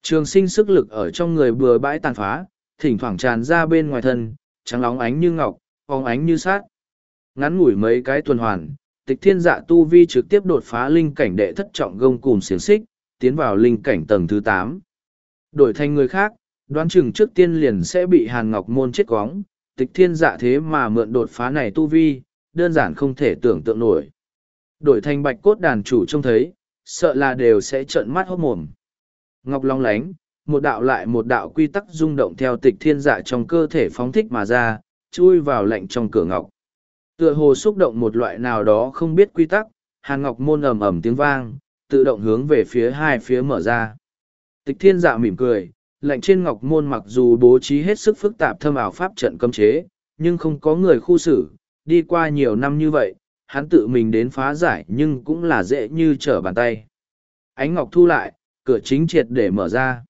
Trường sinh sức lực ở trong người bừa bãi tàn phá, thỉnh thoảng tràn ra bên ngoài thân, trắng lóng ánh như ngọc phóng ánh như sát ngắn ngủi mấy cái tuần hoàn tịch thiên dạ tu vi trực tiếp đột phá linh cảnh đệ thất trọng gông cùng xiềng xích, tiến vào linh cảnh tầng thứ tám. Đổi thành người khác, đoán chừng trước tiên liền sẽ bị hàn ngọc môn chết cóng tịch thiên dạ thế mà mượn đột phá này tu vi, đơn giản không thể tưởng tượng nổi. Đổi thành bạch cốt đàn chủ trông thấy, sợ là đều sẽ trợn mắt hốt mồm. Ngọc long lánh, một đạo lại một đạo quy tắc rung động theo tịch thiên dạ trong cơ thể phóng thích mà ra, chui vào lệnh trong cửa ngọc tựa hồ xúc động một loại nào đó không biết quy tắc, hàn ngọc môn ầm ầm tiếng vang, tự động hướng về phía hai phía mở ra. Tịch thiên dạ mỉm cười lệnh trên ngọc môn mặc dù bố trí hết sức phức tạp thâm ảo pháp trận cấm chế, nhưng không có người khu xử, đi qua nhiều năm như vậy, hắn tự mình đến phá giải nhưng cũng là dễ như trở bàn tay. Ánh ngọc thu lại, cửa chính triệt để mở ra.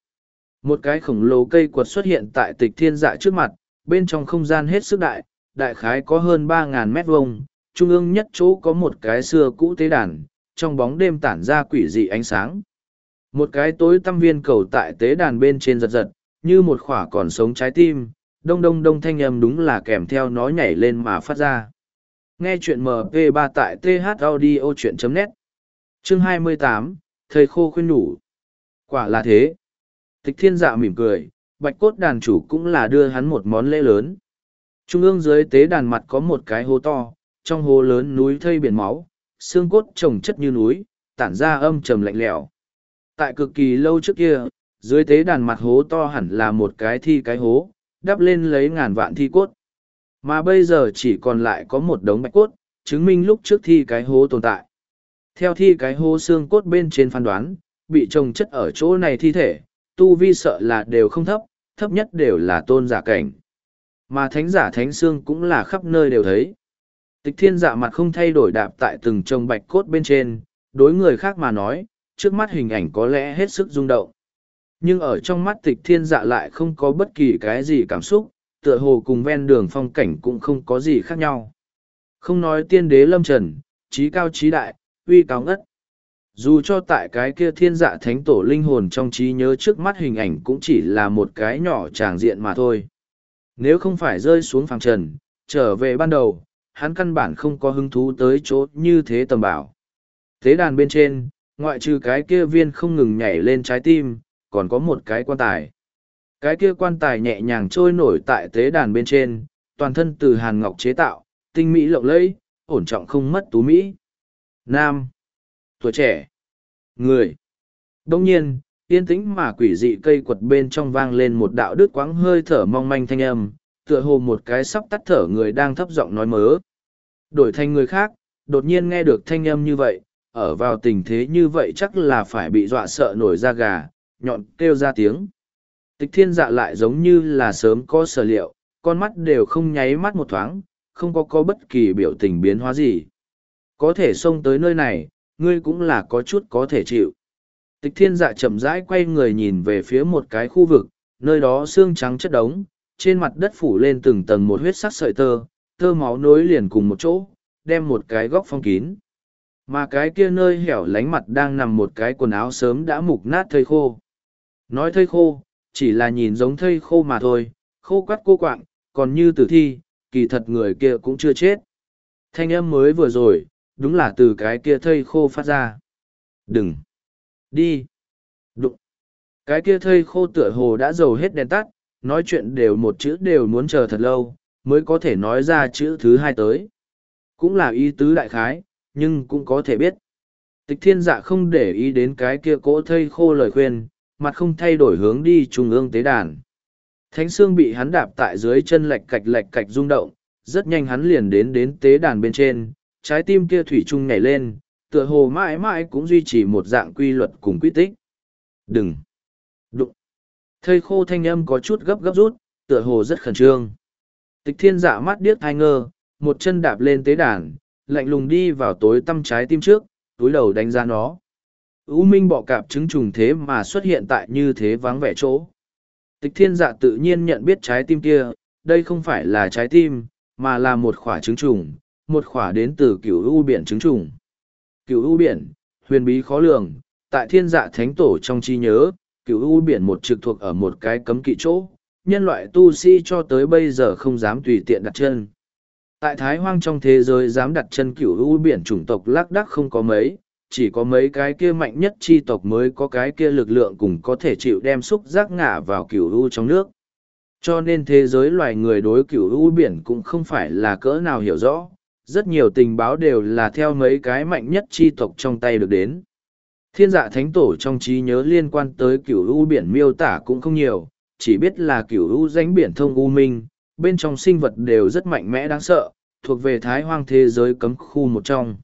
Một cái khổng lồ cây quật xuất hiện tại tịch thiên dạ trước mặt, bên trong không gian hết sức đại đại khái có hơn ba ngàn mét vuông trung ương nhất chỗ có một cái xưa cũ tế đàn trong bóng đêm tản ra quỷ dị ánh sáng. Một cái tối tăm viên cầu tại tế đàn bên trên giật giật như một khỏa còn sống trái tim đông đông đông thanh âm đúng là kèm theo nó nhảy lên mà phát ra. Nghe chuyện mp 3 tại thaudio chuyện.net chương 28, thầy khô khuyên nhủ. Quả là thế. Tịch thiên dạ mỉm cười bạch cốt đàn chủ cũng là đưa hắn một món lễ lớn. Trung ương dưới tế đàn mặt có một cái hố to, trong hố lớn núi thây biển máu, xương cốt trồng chất như núi, tản ra âm trầm lạnh lẽo. Tại cực kỳ lâu trước kia, dưới tế đàn mặt hố to hẳn là một cái thi cái hố, đắp lên lấy ngàn vạn thi cốt. Mà bây giờ chỉ còn lại có một đống bạch cốt, chứng minh lúc trước thi cái hố tồn tại. Theo thi cái hố xương cốt bên trên phán đoán, bị trồng chất ở chỗ này thi thể, tu vi sợ là đều không thấp, thấp nhất đều là tôn giả cảnh. Mà thánh giả thánh xương cũng là khắp nơi đều thấy. Tịch thiên dạ mặt không thay đổi đạp tại từng trồng bạch cốt bên trên, đối người khác mà nói, trước mắt hình ảnh có lẽ hết sức rung động. Nhưng ở trong mắt tịch thiên dạ lại không có bất kỳ cái gì cảm xúc, tựa hồ cùng ven đường phong cảnh cũng không có gì khác nhau. Không nói tiên đế lâm trần, trí cao trí đại, uy cao ngất. dù cho tại cái kia thiên dạ thánh tổ linh hồn trong trí nhớ trước mắt hình ảnh cũng chỉ là một cái nhỏ tràng diện mà thôi nếu không phải rơi xuống phàng trần, trở về ban đầu, hắn căn bản không có hứng thú tới chỗ như thế tầm bảo. Thế đàn bên trên, ngoại trừ cái kia viên không ngừng nhảy lên trái tim, còn có một cái quan tài. Cái kia quan tài nhẹ nhàng trôi nổi tại tế đàn bên trên, toàn thân từ hàn ngọc chế tạo, tinh mỹ lộng lẫy, ổn trọng không mất tú mỹ. Nam. Tuổi trẻ. Người. Đông nhiên yên tĩnh mà quỷ dị cây quật bên trong vang lên một đạo đứt quãng hơi thở mong manh thanh âm, tựa hồ một cái sắp tắt thở người đang thấp giọng nói mớ. Đổi thành người khác, đột nhiên nghe được thanh âm như vậy, ở vào tình thế như vậy chắc là phải bị dọa sợ nổi da gà, nhọn kêu ra tiếng. Tịch thiên dạ lại giống như là sớm có sở liệu, con mắt đều không nháy mắt một thoáng, không có có bất kỳ biểu tình biến hóa gì. Có thể xông tới nơi này, ngươi cũng là có chút có thể chịu tịch thiên dạ chậm rãi quay người nhìn về phía một cái khu vực, nơi đó xương trắng chất đống, trên mặt đất phủ lên từng tầng một huyết sắc sợi tơ tơ máu nối liền cùng một chỗ, đem một cái góc phong kín. Mà cái kia nơi hẻo lánh mặt đang nằm một cái quần áo sớm đã mục nát thây khô. Nói thây khô, chỉ là nhìn giống thây khô mà thôi, khô quắt cô quạng, còn như tử thi, kỳ thật người kia cũng chưa chết. Thanh âm mới vừa rồi, đúng là từ cái kia thây khô phát ra. Đừng đi. Đụng. Cái kia thây khô tựa hồ đã dầu hết đèn tắt, nói chuyện đều một chữ đều muốn chờ thật lâu, mới có thể nói ra chữ thứ hai tới. Cũng là ý tứ đại khái, nhưng cũng có thể biết. Tịch thiên dạ không để ý đến cái kia cỗ thây khô lời khuyên, mặt không thay đổi hướng đi trung ương tế đàn. Thánh xương bị hắn đạp tại dưới chân lạch cạch lạch cạch rung động, rất nhanh hắn liền đến đến tế đàn bên trên, trái tim kia thủy chung nhảy lên tựa hồ mãi mãi cũng duy trì một dạng quy luật cùng quy tích. Đừng. Đụng. Thây khô thanh âm có chút gấp gấp rút, tựa hồ rất khẩn trương. Tịch thiên dạ mắt điếc thai ngơ, một chân đạp lên tế đàn, lạnh lùng đi vào tối tăm trái tim trước, túi đầu đánh giá nó. U minh bọ cạp trứng trùng thế mà xuất hiện tại như thế vắng vẻ chỗ. Tịch thiên dạ tự nhiên nhận biết trái tim kia, đây không phải là trái tim, mà là một khỏa trứng trùng, một khỏa đến từ cựu u biển trứng trùng cựu u biển, huyền bí khó lường, tại thiên dạ thánh tổ trong trí nhớ cựu u biển một trực thuộc ở một cái cấm kỵ chỗ, nhân loại tu sĩ cho tới bây giờ không dám tùy tiện đặt chân. Tại thái hoang trong thế giới dám đặt chân cựu u biển chủng tộc lác đắc không có mấy, chỉ có mấy cái kia mạnh nhất chi tộc mới có cái kia lực lượng cùng có thể chịu đem xúc giác ngả vào cựu u trong nước. Cho nên thế giới loài người đối cựu u biển cũng không phải là cỡ nào hiểu rõ rất nhiều tình báo đều là theo mấy cái mạnh nhất chi tộc trong tay được đến. Thiên dạ thánh tổ trong trí nhớ liên quan tới cựu u biển miêu tả cũng không nhiều, chỉ biết là cựu u danh biển thông u minh, bên trong sinh vật đều rất mạnh mẽ đáng sợ, thuộc về thái hoang thế giới cấm khu một trong.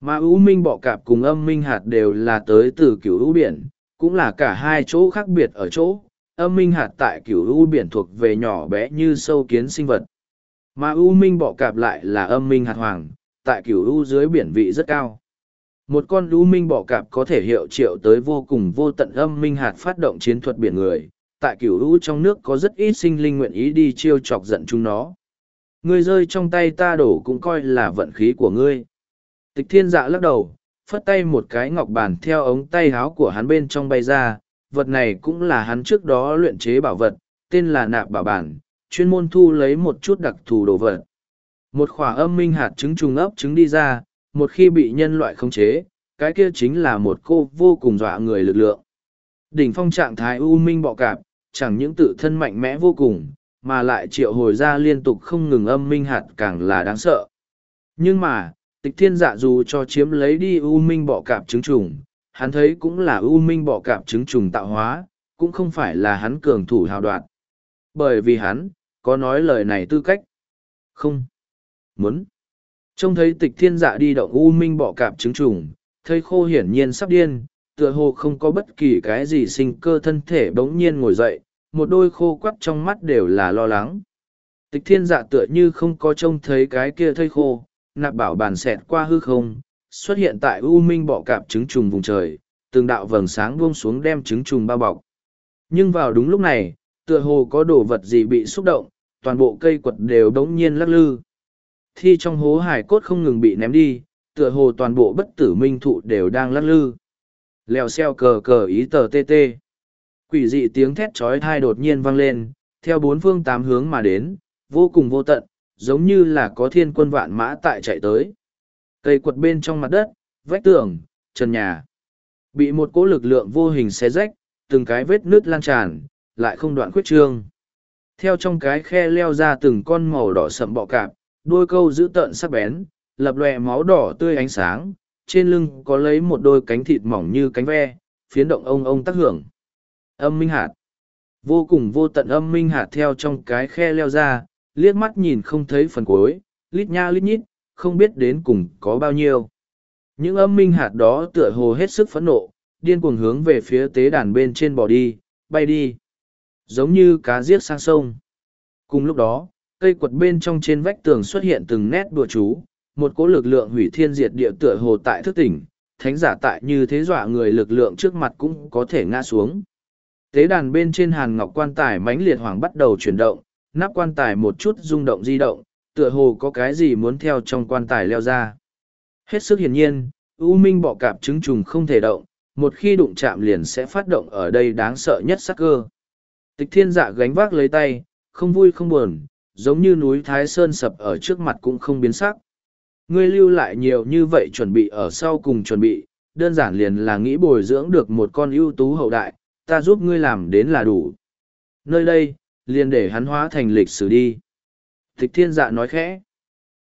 Mà u minh bọ cạp cùng âm minh hạt đều là tới từ cựu u biển, cũng là cả hai chỗ khác biệt ở chỗ. Âm minh hạt tại cựu u biển thuộc về nhỏ bé như sâu kiến sinh vật mà u minh bọ cạp lại là âm minh hạt hoàng, tại cửu u dưới biển vị rất cao. Một con u minh bọ cạp có thể hiệu triệu tới vô cùng vô tận âm minh hạt phát động chiến thuật biển người, tại cửu u trong nước có rất ít sinh linh nguyện ý đi chiêu chọc giận chúng nó. Ngươi rơi trong tay ta đổ cũng coi là vận khí của ngươi. Tịch thiên dạ lắc đầu, phất tay một cái ngọc bàn theo ống tay háo của hắn bên trong bay ra, vật này cũng là hắn trước đó luyện chế bảo vật, tên là nạp bảo bản chuyên môn thu lấy một chút đặc thù đồ vật một khỏa âm minh hạt trứng trùng ấp trứng đi ra một khi bị nhân loại khống chế cái kia chính là một cô vô cùng dọa người lực lượng đỉnh phong trạng thái u minh bọ cạp chẳng những tự thân mạnh mẽ vô cùng, mà lại triệu hồi ra liên tục không ngừng âm minh hạt càng là đáng sợ. Nhưng mà, tịch thiên dạ dù cho chiếm lấy đi u minh bọ cạp trứng trùng, hắn thấy cũng là u minh bọ cạp trứng trùng tạo hóa, cũng không phải là hắn cường thủ hào đoạt. Bởi vì hắn, có nói lời này tư cách. Không. Muốn. Trông thấy tịch thiên dạ đi động u minh bọ cạp trứng trùng, thây khô hiển nhiên sắp điên, tựa hồ không có bất kỳ cái gì sinh cơ thân thể bỗng nhiên ngồi dậy, một đôi khô quắt trong mắt đều là lo lắng. Tịch thiên dạ tựa như không có trông thấy cái kia thây khô, nạp bảo bàn xẹt qua hư không, xuất hiện tại u minh bọ cạp trứng trùng vùng trời, từng đạo vầng sáng buông xuống đem trứng trùng bao bọc. Nhưng vào đúng lúc này, tựa hồ có đồ vật gì bị xúc động, toàn bộ cây quật đều đống nhiên lắc lư. Thi trong hố hải cốt không ngừng bị ném đi, tựa hồ toàn bộ bất tử minh thụ đều đang lắc lư. Lèo xeo cờ cờ ý tờ tê tê. Quỷ dị tiếng thét trói thai đột nhiên vang lên, theo bốn phương tám hướng mà đến, vô cùng vô tận, giống như là có thiên quân vạn mã tại chạy tới. Cây quật bên trong mặt đất, vách tường, trần nhà. Bị một cỗ lực lượng vô hình xé rách, từng cái vết nước lan tràn, lại không đoạn khuyết trương. Theo trong cái khe leo ra từng con màu đỏ sậm bọ cạp, đôi câu giữ tợn sắc bén, lập lòe máu đỏ tươi ánh sáng, trên lưng có lấy một đôi cánh thịt mỏng như cánh ve, phiến động ông ông tác hưởng. Âm minh hạt. Vô cùng vô tận âm minh hạt theo trong cái khe leo ra, liếc mắt nhìn không thấy phần cuối, lít nha lít nhít, không biết đến cùng có bao nhiêu. Những âm minh hạt đó tựa hồ hết sức phẫn nộ, điên cuồng hướng về phía tế đàn bên trên bò đi, bay đi. Giống như cá giết sang sông. Cùng lúc đó, cây quật bên trong trên vách tường xuất hiện từng nét đùa chú, một cỗ lực lượng hủy thiên diệt địa tựa hồ tại thức tỉnh, thánh giả tại như thế dọa người lực lượng trước mặt cũng có thể ngã xuống. Tế đàn bên trên hàn ngọc quan tài mãnh liệt hoàng bắt đầu chuyển động, nắp quan tài một chút rung động di động, tựa hồ có cái gì muốn theo trong quan tài leo ra. Hết sức hiển nhiên, U Minh bọ cạp trứng trùng không thể động, một khi đụng chạm liền sẽ phát động ở đây đáng sợ nhất sắc cơ. Tịch thiên dạ gánh vác lấy tay, không vui không buồn, giống như núi Thái Sơn sập ở trước mặt cũng không biến sắc. Ngươi lưu lại nhiều như vậy chuẩn bị ở sau cùng chuẩn bị, đơn giản liền là nghĩ bồi dưỡng được một con ưu tú hậu đại, ta giúp ngươi làm đến là đủ. Nơi đây, liền để hắn hóa thành lịch sử đi. Tịch thiên dạ nói khẽ.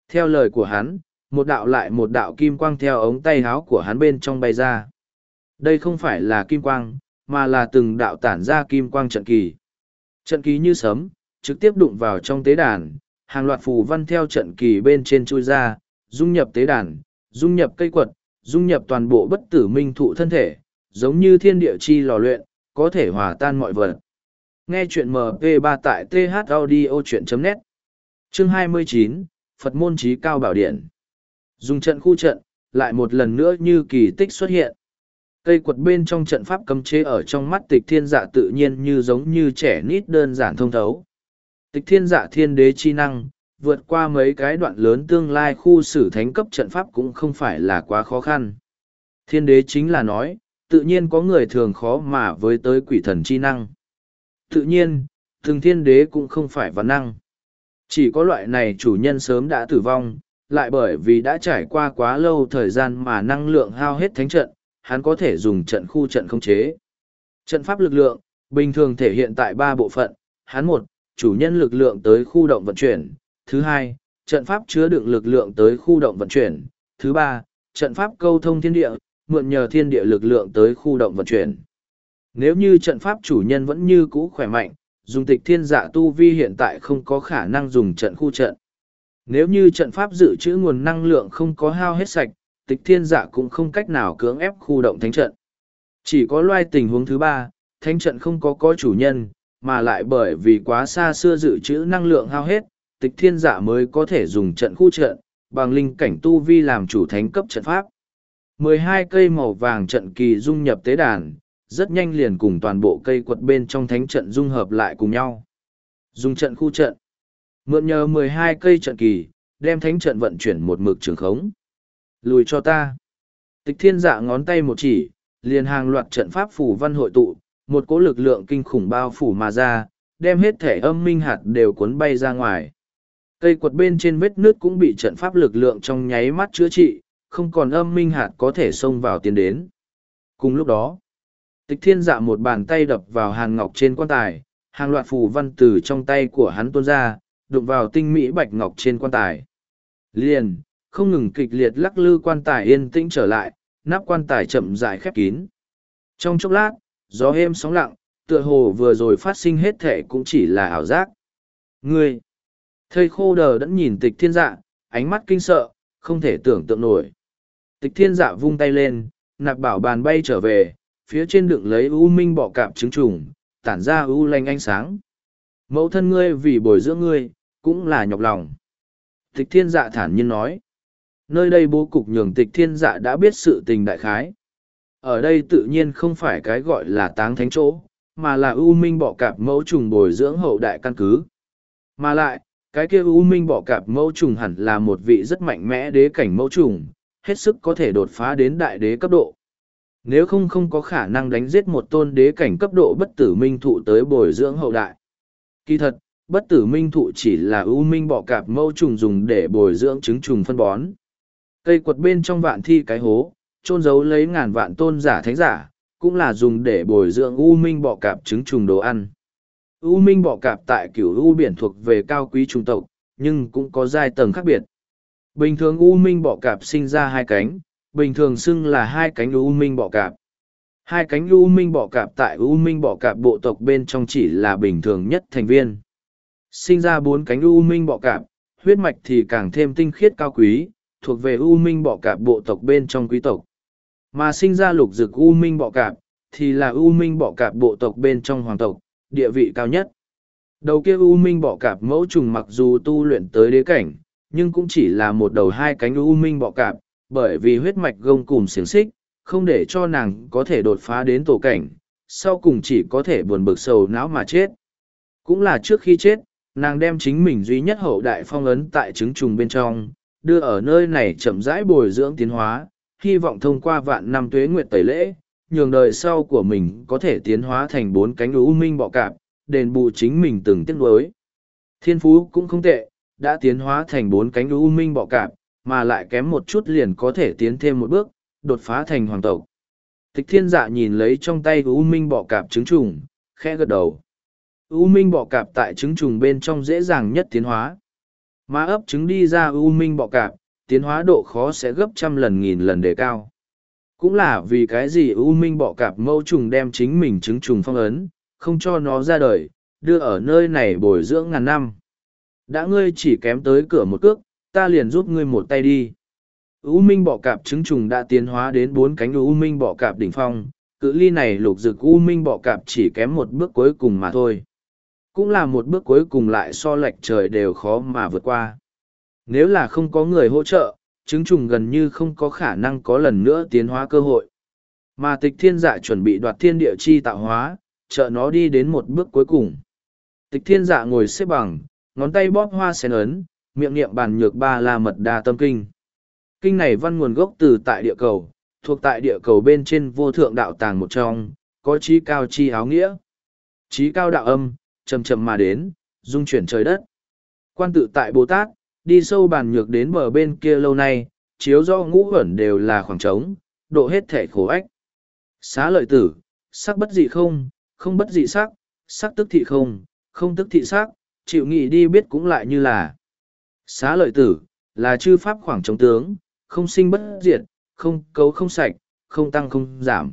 Theo lời của hắn, một đạo lại một đạo kim quang theo ống tay háo của hắn bên trong bay ra. Đây không phải là kim quang, mà là từng đạo tản ra kim quang trận kỳ. Trận kỳ như sấm, trực tiếp đụng vào trong tế đàn, hàng loạt phù văn theo trận kỳ bên trên chui ra, dung nhập tế đàn, dung nhập cây quật, dung nhập toàn bộ bất tử minh thụ thân thể, giống như thiên địa chi lò luyện, có thể hòa tan mọi vật. Nghe chuyện MP3 tại thaudio.net Chương 29, Phật môn trí cao bảo điện. Dùng trận khu trận, lại một lần nữa như kỳ tích xuất hiện. Cây quật bên trong trận pháp cấm chế ở trong mắt tịch thiên dạ tự nhiên như giống như trẻ nít đơn giản thông thấu. Tịch thiên dạ thiên đế chi năng, vượt qua mấy cái đoạn lớn tương lai khu xử thánh cấp trận pháp cũng không phải là quá khó khăn. Thiên đế chính là nói, tự nhiên có người thường khó mà với tới quỷ thần chi năng. Tự nhiên, thường thiên đế cũng không phải văn năng. Chỉ có loại này chủ nhân sớm đã tử vong, lại bởi vì đã trải qua quá lâu thời gian mà năng lượng hao hết thánh trận, hắn có thể dùng trận khu trận không chế. Trận pháp lực lượng, bình thường thể hiện tại ba bộ phận, hắn một, chủ nhân lực lượng tới khu động vận chuyển, thứ hai, trận pháp chứa đựng lực lượng tới khu động vận chuyển, thứ ba, trận pháp câu thông thiên địa, mượn nhờ thiên địa lực lượng tới khu động vận chuyển. Nếu như trận pháp chủ nhân vẫn như cũ khỏe mạnh, dùng tịch thiên dạ tu vi hiện tại không có khả năng dùng trận khu trận. Nếu như trận pháp dự trữ nguồn năng lượng không có hao hết sạch, tịch thiên dạ cũng không cách nào cưỡng ép khu động thánh trận. Chỉ có loài tình huống thứ ba, thánh trận không có có chủ nhân, mà lại bởi vì quá xa xưa dự trữ năng lượng hao hết, tịch thiên dạ mới có thể dùng trận khu trận, bằng linh cảnh tu vi làm chủ thánh cấp trận pháp. mười hai cây màu vàng trận kỳ dung nhập tế đàn, rất nhanh liền cùng toàn bộ cây quật bên trong thánh trận dung hợp lại cùng nhau. Dùng trận khu trận. Mượn nhờ mười hai cây trận kỳ, đem thánh trận vận chuyển một mực trường khống. Lùi cho ta. Tịch thiên dạ ngón tay một chỉ, liền hàng loạt trận pháp phủ văn hội tụ, một cỗ lực lượng kinh khủng bao phủ mà ra, đem hết thể âm minh hạt đều cuốn bay ra ngoài. Cây quật bên trên vết nước cũng bị trận pháp lực lượng trong nháy mắt chữa trị, không còn âm minh hạt có thể xông vào tiến đến. Cùng lúc đó, tịch thiên dạ một bàn tay đập vào hàn ngọc trên quan tài, hàng loạt phù văn từ trong tay của hắn tuôn ra, đụng vào tinh mỹ bạch ngọc trên quan tài. Liền, không ngừng kịch liệt lắc lư quan tài yên tĩnh trở lại, nắp quan tài chậm rãi khép kín. Trong chốc lát, gió êm sóng lặng, tựa hồ vừa rồi phát sinh hết thể cũng chỉ là ảo giác. Ngươi! Thầy khô đờ đẫn nhìn tịch thiên dạ, ánh mắt kinh sợ, không thể tưởng tượng nổi. Tịch thiên dạ vung tay lên, nạp bảo bàn bay trở về, phía trên đựng lấy u minh bọ cạp trứng trùng, tản ra u lanh ánh sáng. Mẫu thân ngươi vì bồi dưỡng ngươi, cũng là nhọc lòng. Tịch thiên dạ thản nhiên nói. Nơi đây bố cục nhường tịch thiên dạ đã biết sự tình đại khái. Ở đây tự nhiên không phải cái gọi là táng thánh chỗ, mà là ưu minh bọ cạp mẫu trùng bồi dưỡng hậu đại căn cứ. Mà lại, cái kia ưu minh bọ cạp mẫu trùng hẳn là một vị rất mạnh mẽ đế cảnh mẫu trùng, hết sức có thể đột phá đến đại đế cấp độ. Nếu không không có khả năng đánh giết một tôn đế cảnh cấp độ bất tử minh thụ tới bồi dưỡng hậu đại. Kỳ thật, bất tử minh thụ chỉ là ưu minh bọ cạp mẫu trùng dùng để bồi dưỡng trứng trùng phân bón. Cây quật bên trong vạn thi cái hố, trôn giấu lấy ngàn vạn tôn giả thánh giả, cũng là dùng để bồi dưỡng u minh bọ cạp trứng trùng đồ ăn. U minh bọ cạp tại cửu u biển thuộc về cao quý trung tộc, nhưng cũng có giai tầng khác biệt. Bình thường u minh bọ cạp sinh ra hai cánh, bình thường xưng là hai cánh u minh bọ cạp. Hai cánh u minh bọ cạp tại u minh bọ cạp bộ tộc bên trong chỉ là bình thường nhất thành viên. Sinh ra bốn cánh u minh bọ cạp, huyết mạch thì càng thêm tinh khiết cao quý, thuộc về u minh bọ cạp bộ tộc bên trong quý tộc. Mà sinh ra lục dực u minh bọ cạp, thì là u minh bọ cạp bộ tộc bên trong hoàng tộc, địa vị cao nhất. Đầu kia u minh bọ cạp mẫu trùng mặc dù tu luyện tới đế cảnh, nhưng cũng chỉ là một đầu hai cánh u minh bọ cạp, bởi vì huyết mạch gông cùng xiềng xích, không để cho nàng có thể đột phá đến tổ cảnh, sau cùng chỉ có thể buồn bực sầu não mà chết. Cũng là trước khi chết, nàng đem chính mình duy nhất hậu đại phong ấn tại trứng trùng bên trong, đưa ở nơi này chậm rãi bồi dưỡng tiến hóa, hy vọng thông qua vạn năm tuế nguyệt tẩy lễ, nhường đời sau của mình có thể tiến hóa thành bốn cánh u minh bọ cạp, đền bù chính mình từng tiếc nuối. Thiên phú cũng không tệ, đã tiến hóa thành bốn cánh u minh bọ cạp, mà lại kém một chút liền có thể tiến thêm một bước, đột phá thành hoàng tộc. Tịch thiên dạ nhìn lấy trong tay u minh bọ cạp trứng trùng, khẽ gật đầu. U minh bọ cạp tại trứng trùng bên trong dễ dàng nhất tiến hóa. Mà ấp trứng đi ra u minh bọ cạp, tiến hóa độ khó sẽ gấp trăm lần nghìn lần đề cao. Cũng là vì cái gì u minh bọ cạp mâu trùng đem chính mình trứng trùng phong ấn, không cho nó ra đời, đưa ở nơi này bồi dưỡng ngàn năm. Đã ngươi chỉ kém tới cửa một cước, ta liền giúp ngươi một tay đi. U minh bọ cạp trứng trùng đã tiến hóa đến bốn cánh U minh bọ cạp đỉnh phong, cự ly này lục dực U minh bọ cạp chỉ kém một bước cuối cùng mà thôi. Cũng là một bước cuối cùng lại so lệch trời đều khó mà vượt qua. Nếu là không có người hỗ trợ, trứng trùng gần như không có khả năng có lần nữa tiến hóa cơ hội. Mà tịch thiên dạ chuẩn bị đoạt thiên địa chi tạo hóa, trợ nó đi đến một bước cuối cùng. Tịch thiên dạ ngồi xếp bằng, ngón tay bóp hoa sen ấn, miệng niệm bàn nhược ba la mật đa tâm kinh. Kinh này văn nguồn gốc từ tại địa cầu, thuộc tại địa cầu bên trên vô thượng đạo tàng một trong, có trí cao chi áo nghĩa. Trí cao đạo âm, chầm chầm mà đến, dung chuyển trời đất. Quan tự tại Bồ Tát, đi sâu bàn nhược đến bờ bên kia lâu nay, chiếu do ngũ ẩn đều là khoảng trống, độ hết thể khổ ách. Xá lợi tử, sắc bất dị không, không bất dị sắc, sắc tức thị không, không tức thị sắc, chịu nghị đi biết cũng lại như là. Xá lợi tử, là chư pháp khoảng trống tướng, không sinh bất diệt, không cấu không sạch, không tăng không giảm.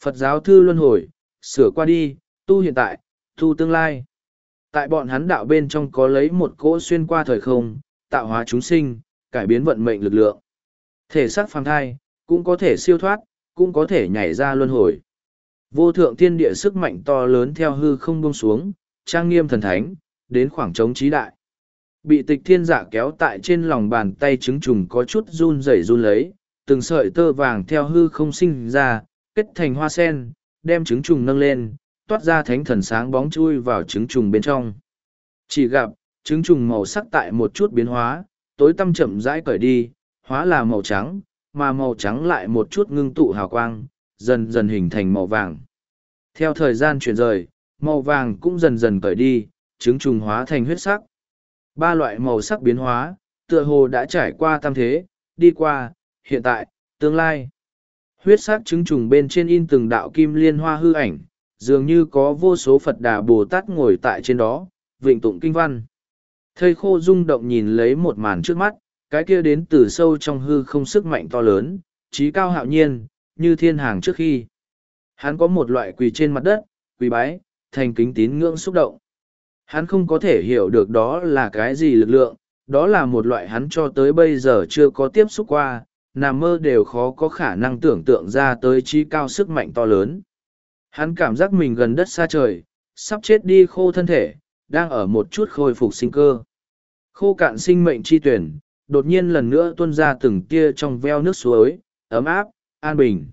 Phật giáo thư luân hồi, sửa qua đi, tu hiện tại, thu tương lai. Tại bọn hắn đạo bên trong có lấy một cỗ xuyên qua thời không, tạo hóa chúng sinh, cải biến vận mệnh lực lượng. Thể xác phàm thai, cũng có thể siêu thoát, cũng có thể nhảy ra luân hồi. Vô thượng thiên địa sức mạnh to lớn theo hư không buông xuống, trang nghiêm thần thánh, đến khoảng trống trí đại. Bị tịch thiên giả kéo tại trên lòng bàn tay trứng trùng có chút run rẩy run lấy, từng sợi tơ vàng theo hư không sinh ra, kết thành hoa sen, đem trứng trùng nâng lên, toát ra thánh thần sáng bóng chui vào trứng trùng bên trong. Chỉ gặp, trứng trùng màu sắc tại một chút biến hóa, tối tăm chậm rãi cởi đi, hóa là màu trắng, mà màu trắng lại một chút ngưng tụ hào quang, dần dần hình thành màu vàng. Theo thời gian chuyển rời, màu vàng cũng dần dần cởi đi, trứng trùng hóa thành huyết sắc. Ba loại màu sắc biến hóa, tựa hồ đã trải qua tam thế, đi qua, hiện tại, tương lai. Huyết sắc trứng trùng bên trên in từng đạo kim liên hoa hư ảnh, dường như có vô số Phật Đà Bồ Tát ngồi tại trên đó, vịnh tụng kinh văn. Thầy khô rung động nhìn lấy một màn trước mắt, cái kia đến từ sâu trong hư không sức mạnh to lớn, trí cao hạo nhiên, như thiên hàng trước khi. Hắn có một loại quỳ trên mặt đất, quỳ bái, thành kính tín ngưỡng xúc động. Hắn không có thể hiểu được đó là cái gì lực lượng, đó là một loại hắn cho tới bây giờ chưa có tiếp xúc qua, nằm mơ đều khó có khả năng tưởng tượng ra tới trí cao sức mạnh to lớn. Hắn cảm giác mình gần đất xa trời, sắp chết đi khô thân thể, đang ở một chút khôi phục sinh cơ. Khô cạn sinh mệnh chi tuyển, đột nhiên lần nữa tuôn ra từng tia trong veo nước suối, ấm áp, an bình.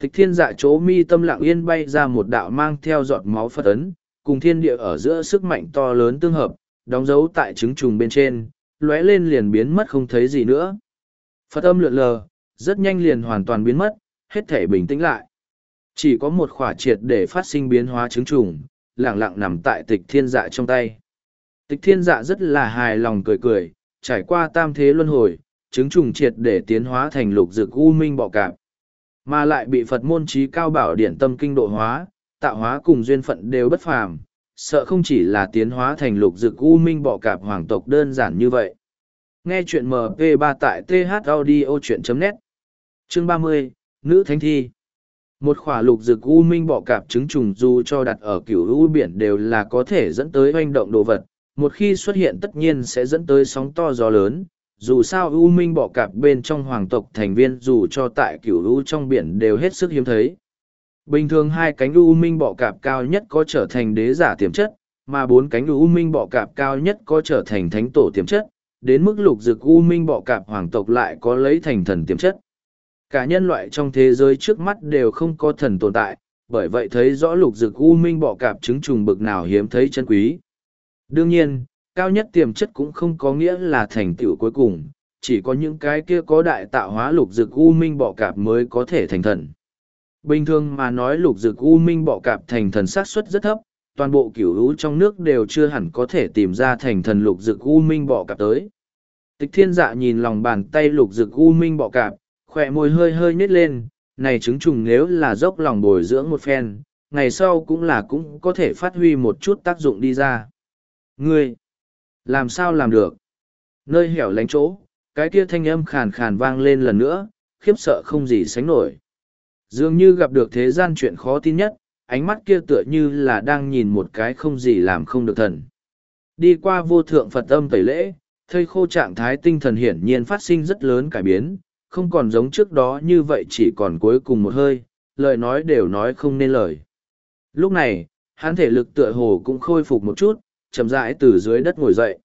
Tịch thiên dạ chỗ mi tâm lặng yên bay ra một đạo mang theo giọt máu phật ấn, cùng thiên địa ở giữa sức mạnh to lớn tương hợp, đóng dấu tại trứng trùng bên trên, lóe lên liền biến mất không thấy gì nữa. Phật âm lượn lờ, rất nhanh liền hoàn toàn biến mất, hết thể bình tĩnh lại. Chỉ có một khỏa triệt để phát sinh biến hóa trứng trùng, lẳng lặng nằm tại tịch thiên dạ trong tay. Tịch thiên dạ rất là hài lòng cười cười, trải qua tam thế luân hồi, trứng trùng triệt để tiến hóa thành lục dược u minh bọ cạp. Mà lại bị Phật môn trí cao bảo điển tâm kinh độ hóa, tạo hóa cùng duyên phận đều bất phàm, sợ không chỉ là tiến hóa thành lục dược u minh bọ cạp hoàng tộc đơn giản như vậy. Nghe chuyện MP3 tại thaudio.net Chương 30, Nữ Thánh Thi một khỏa lục dược u minh bọ cạp trứng trùng dù cho đặt ở cửu u biển đều là có thể dẫn tới oanh động đồ vật, một khi xuất hiện tất nhiên sẽ dẫn tới sóng to gió lớn. Dù sao u minh bọ cạp bên trong hoàng tộc thành viên dù cho tại cửu u trong biển đều hết sức hiếm thấy. Bình thường hai cánh u minh bọ cạp cao nhất có trở thành đế giả tiềm chất, mà bốn cánh u minh bọ cạp cao nhất có trở thành thánh tổ tiềm chất, đến mức lục dực u minh bọ cạp hoàng tộc lại có lấy thành thần tiềm chất. Cả nhân loại trong thế giới trước mắt đều không có thần tồn tại, bởi vậy thấy rõ lục dực u minh bọ cạp trứng trùng bực nào hiếm thấy chân quý. Đương nhiên, cao nhất tiềm chất cũng không có nghĩa là thành tựu cuối cùng, chỉ có những cái kia có đại tạo hóa lục dực u minh bọ cạp mới có thể thành thần. Bình thường mà nói lục dực u minh bọ cạp thành thần xác suất rất thấp, toàn bộ cửu hữu trong nước đều chưa hẳn có thể tìm ra thành thần lục dực u minh bọ cạp tới. Tịch thiên dạ nhìn lòng bàn tay lục dực u minh bọ cạp, khỏe môi hơi hơi nhếch lên, này trứng trùng nếu là dốc lòng bồi dưỡng một phen, ngày sau cũng là cũng có thể phát huy một chút tác dụng đi ra. Ngươi, làm sao làm được? Nơi hẻo lánh chỗ, cái kia thanh âm khàn khàn vang lên lần nữa, khiếp sợ không gì sánh nổi. Dường như gặp được thế gian chuyện khó tin nhất, ánh mắt kia tựa như là đang nhìn một cái không gì làm không được thần. Đi qua vô thượng Phật âm tẩy lễ, thây khô trạng thái tinh thần hiển nhiên phát sinh rất lớn cải biến, không còn giống trước đó như vậy chỉ còn cuối cùng một hơi, lời nói đều nói không nên lời. Lúc này, hắn thể lực tựa hồ cũng khôi phục một chút, chậm rãi từ dưới đất ngồi dậy.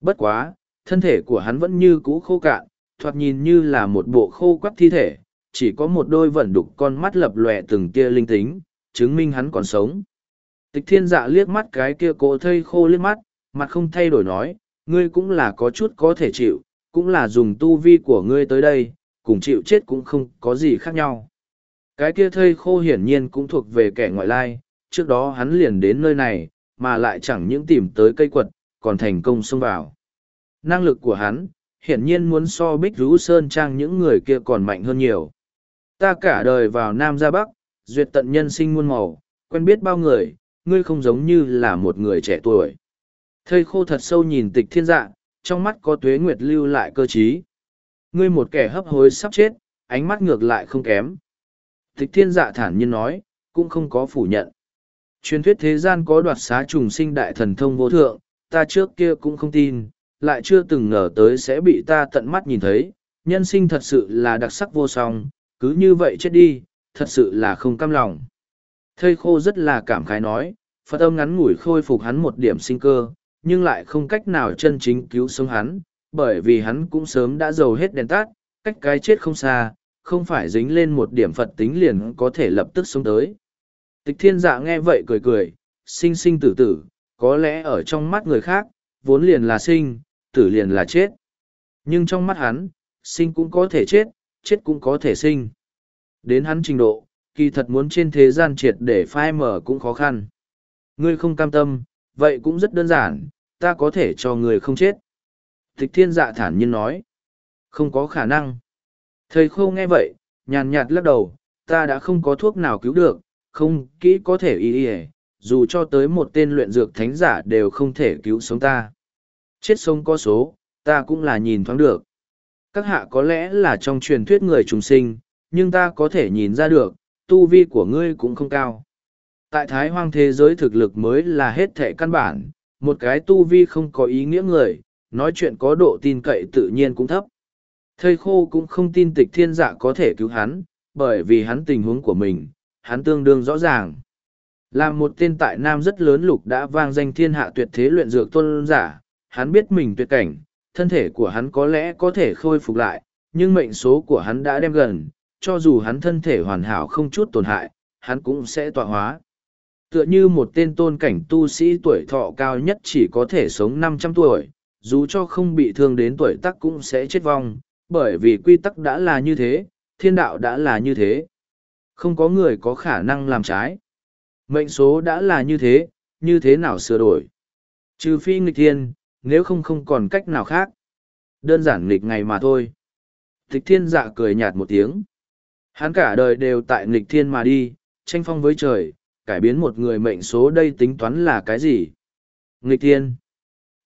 Bất quá, thân thể của hắn vẫn như cũ khô cạn, thoạt nhìn như là một bộ khô quắt thi thể, chỉ có một đôi vẩn đục con mắt lập lòe từng tia linh tính, chứng minh hắn còn sống. Tịch thiên dạ liếc mắt cái kia cỗ thây khô liếc mắt, mặt không thay đổi nói, ngươi cũng là có chút có thể chịu, cũng là dùng tu vi của ngươi tới đây, cùng chịu chết cũng không có gì khác nhau. Cái kia thây khô hiển nhiên cũng thuộc về kẻ ngoại lai, trước đó hắn liền đến nơi này, mà lại chẳng những tìm tới cây quật, còn thành công xông vào. Năng lực của hắn, hiển nhiên muốn so bích rú sơn trang những người kia còn mạnh hơn nhiều. Ta cả đời vào Nam ra Bắc, duyệt tận nhân sinh muôn màu, quen biết bao người, ngươi không giống như là một người trẻ tuổi. Thây khô thật sâu nhìn tịch thiên dạ, trong mắt có tuế nguyệt lưu lại cơ trí. Ngươi một kẻ hấp hối sắp chết, ánh mắt ngược lại không kém. Tịch thiên dạ thản nhiên nói, cũng không có phủ nhận. Truyền thuyết thế gian có đoạt xá trùng sinh đại thần thông vô thượng, ta trước kia cũng không tin, lại chưa từng ngờ tới sẽ bị ta tận mắt nhìn thấy. Nhân sinh thật sự là đặc sắc vô song, cứ như vậy chết đi, thật sự là không cam lòng. Thây khô rất là cảm khái nói, Phật âm ngắn ngủi khôi phục hắn một điểm sinh cơ, nhưng lại không cách nào chân chính cứu sống hắn, bởi vì hắn cũng sớm đã giàu hết đèn tắt, cách cái chết không xa, không phải dính lên một điểm Phật tính liền có thể lập tức sống tới. Tịch thiên dạ nghe vậy cười cười, sinh sinh tử tử, có lẽ ở trong mắt người khác, vốn liền là sinh, tử liền là chết. Nhưng trong mắt hắn, sinh cũng có thể chết, chết cũng có thể sinh. Đến hắn trình độ, kỳ thật muốn trên thế gian triệt để phai mở cũng khó khăn. Ngươi không cam tâm, vậy cũng rất đơn giản, ta có thể cho người không chết. Tịch thiên dạ thản nhiên nói. Không có khả năng. Thầy khô nghe vậy, nhàn nhạt lắc đầu, ta đã không có thuốc nào cứu được, không kỹ có thể y y dù cho tới một tên luyện dược thánh giả đều không thể cứu sống ta. Chết sống có số, ta cũng là nhìn thoáng được. Các hạ có lẽ là trong truyền thuyết người trùng sinh, nhưng ta có thể nhìn ra được, tu vi của ngươi cũng không cao. Tại thái hoang thế giới thực lực mới là hết thể căn bản, một cái tu vi không có ý nghĩa người, nói chuyện có độ tin cậy tự nhiên cũng thấp. Thầy khô cũng không tin tịch thiên dạ có thể cứu hắn, bởi vì hắn tình huống của mình, hắn tương đương rõ ràng. Là một tên tại Nam rất lớn lục đã vang danh thiên hạ tuyệt thế luyện dược tôn giả, hắn biết mình tuyệt cảnh, thân thể của hắn có lẽ có thể khôi phục lại, nhưng mệnh số của hắn đã đem gần, cho dù hắn thân thể hoàn hảo không chút tổn hại, hắn cũng sẽ tọa hóa. Tựa như một tên tôn cảnh tu sĩ tuổi thọ cao nhất chỉ có thể sống năm trăm tuổi, dù cho không bị thương đến tuổi tác cũng sẽ chết vong, bởi vì quy tắc đã là như thế, thiên đạo đã là như thế. Không có người có khả năng làm trái. Mệnh số đã là như thế, như thế nào sửa đổi. Trừ phi nghịch thiên, nếu không không còn cách nào khác. Đơn giản nghịch ngày mà thôi. Thích thiên dạ cười nhạt một tiếng. Hắn cả đời đều tại nghịch thiên mà đi, tranh phong với trời, cải biến một người mệnh số đây tính toán là cái gì? Nghịch thiên.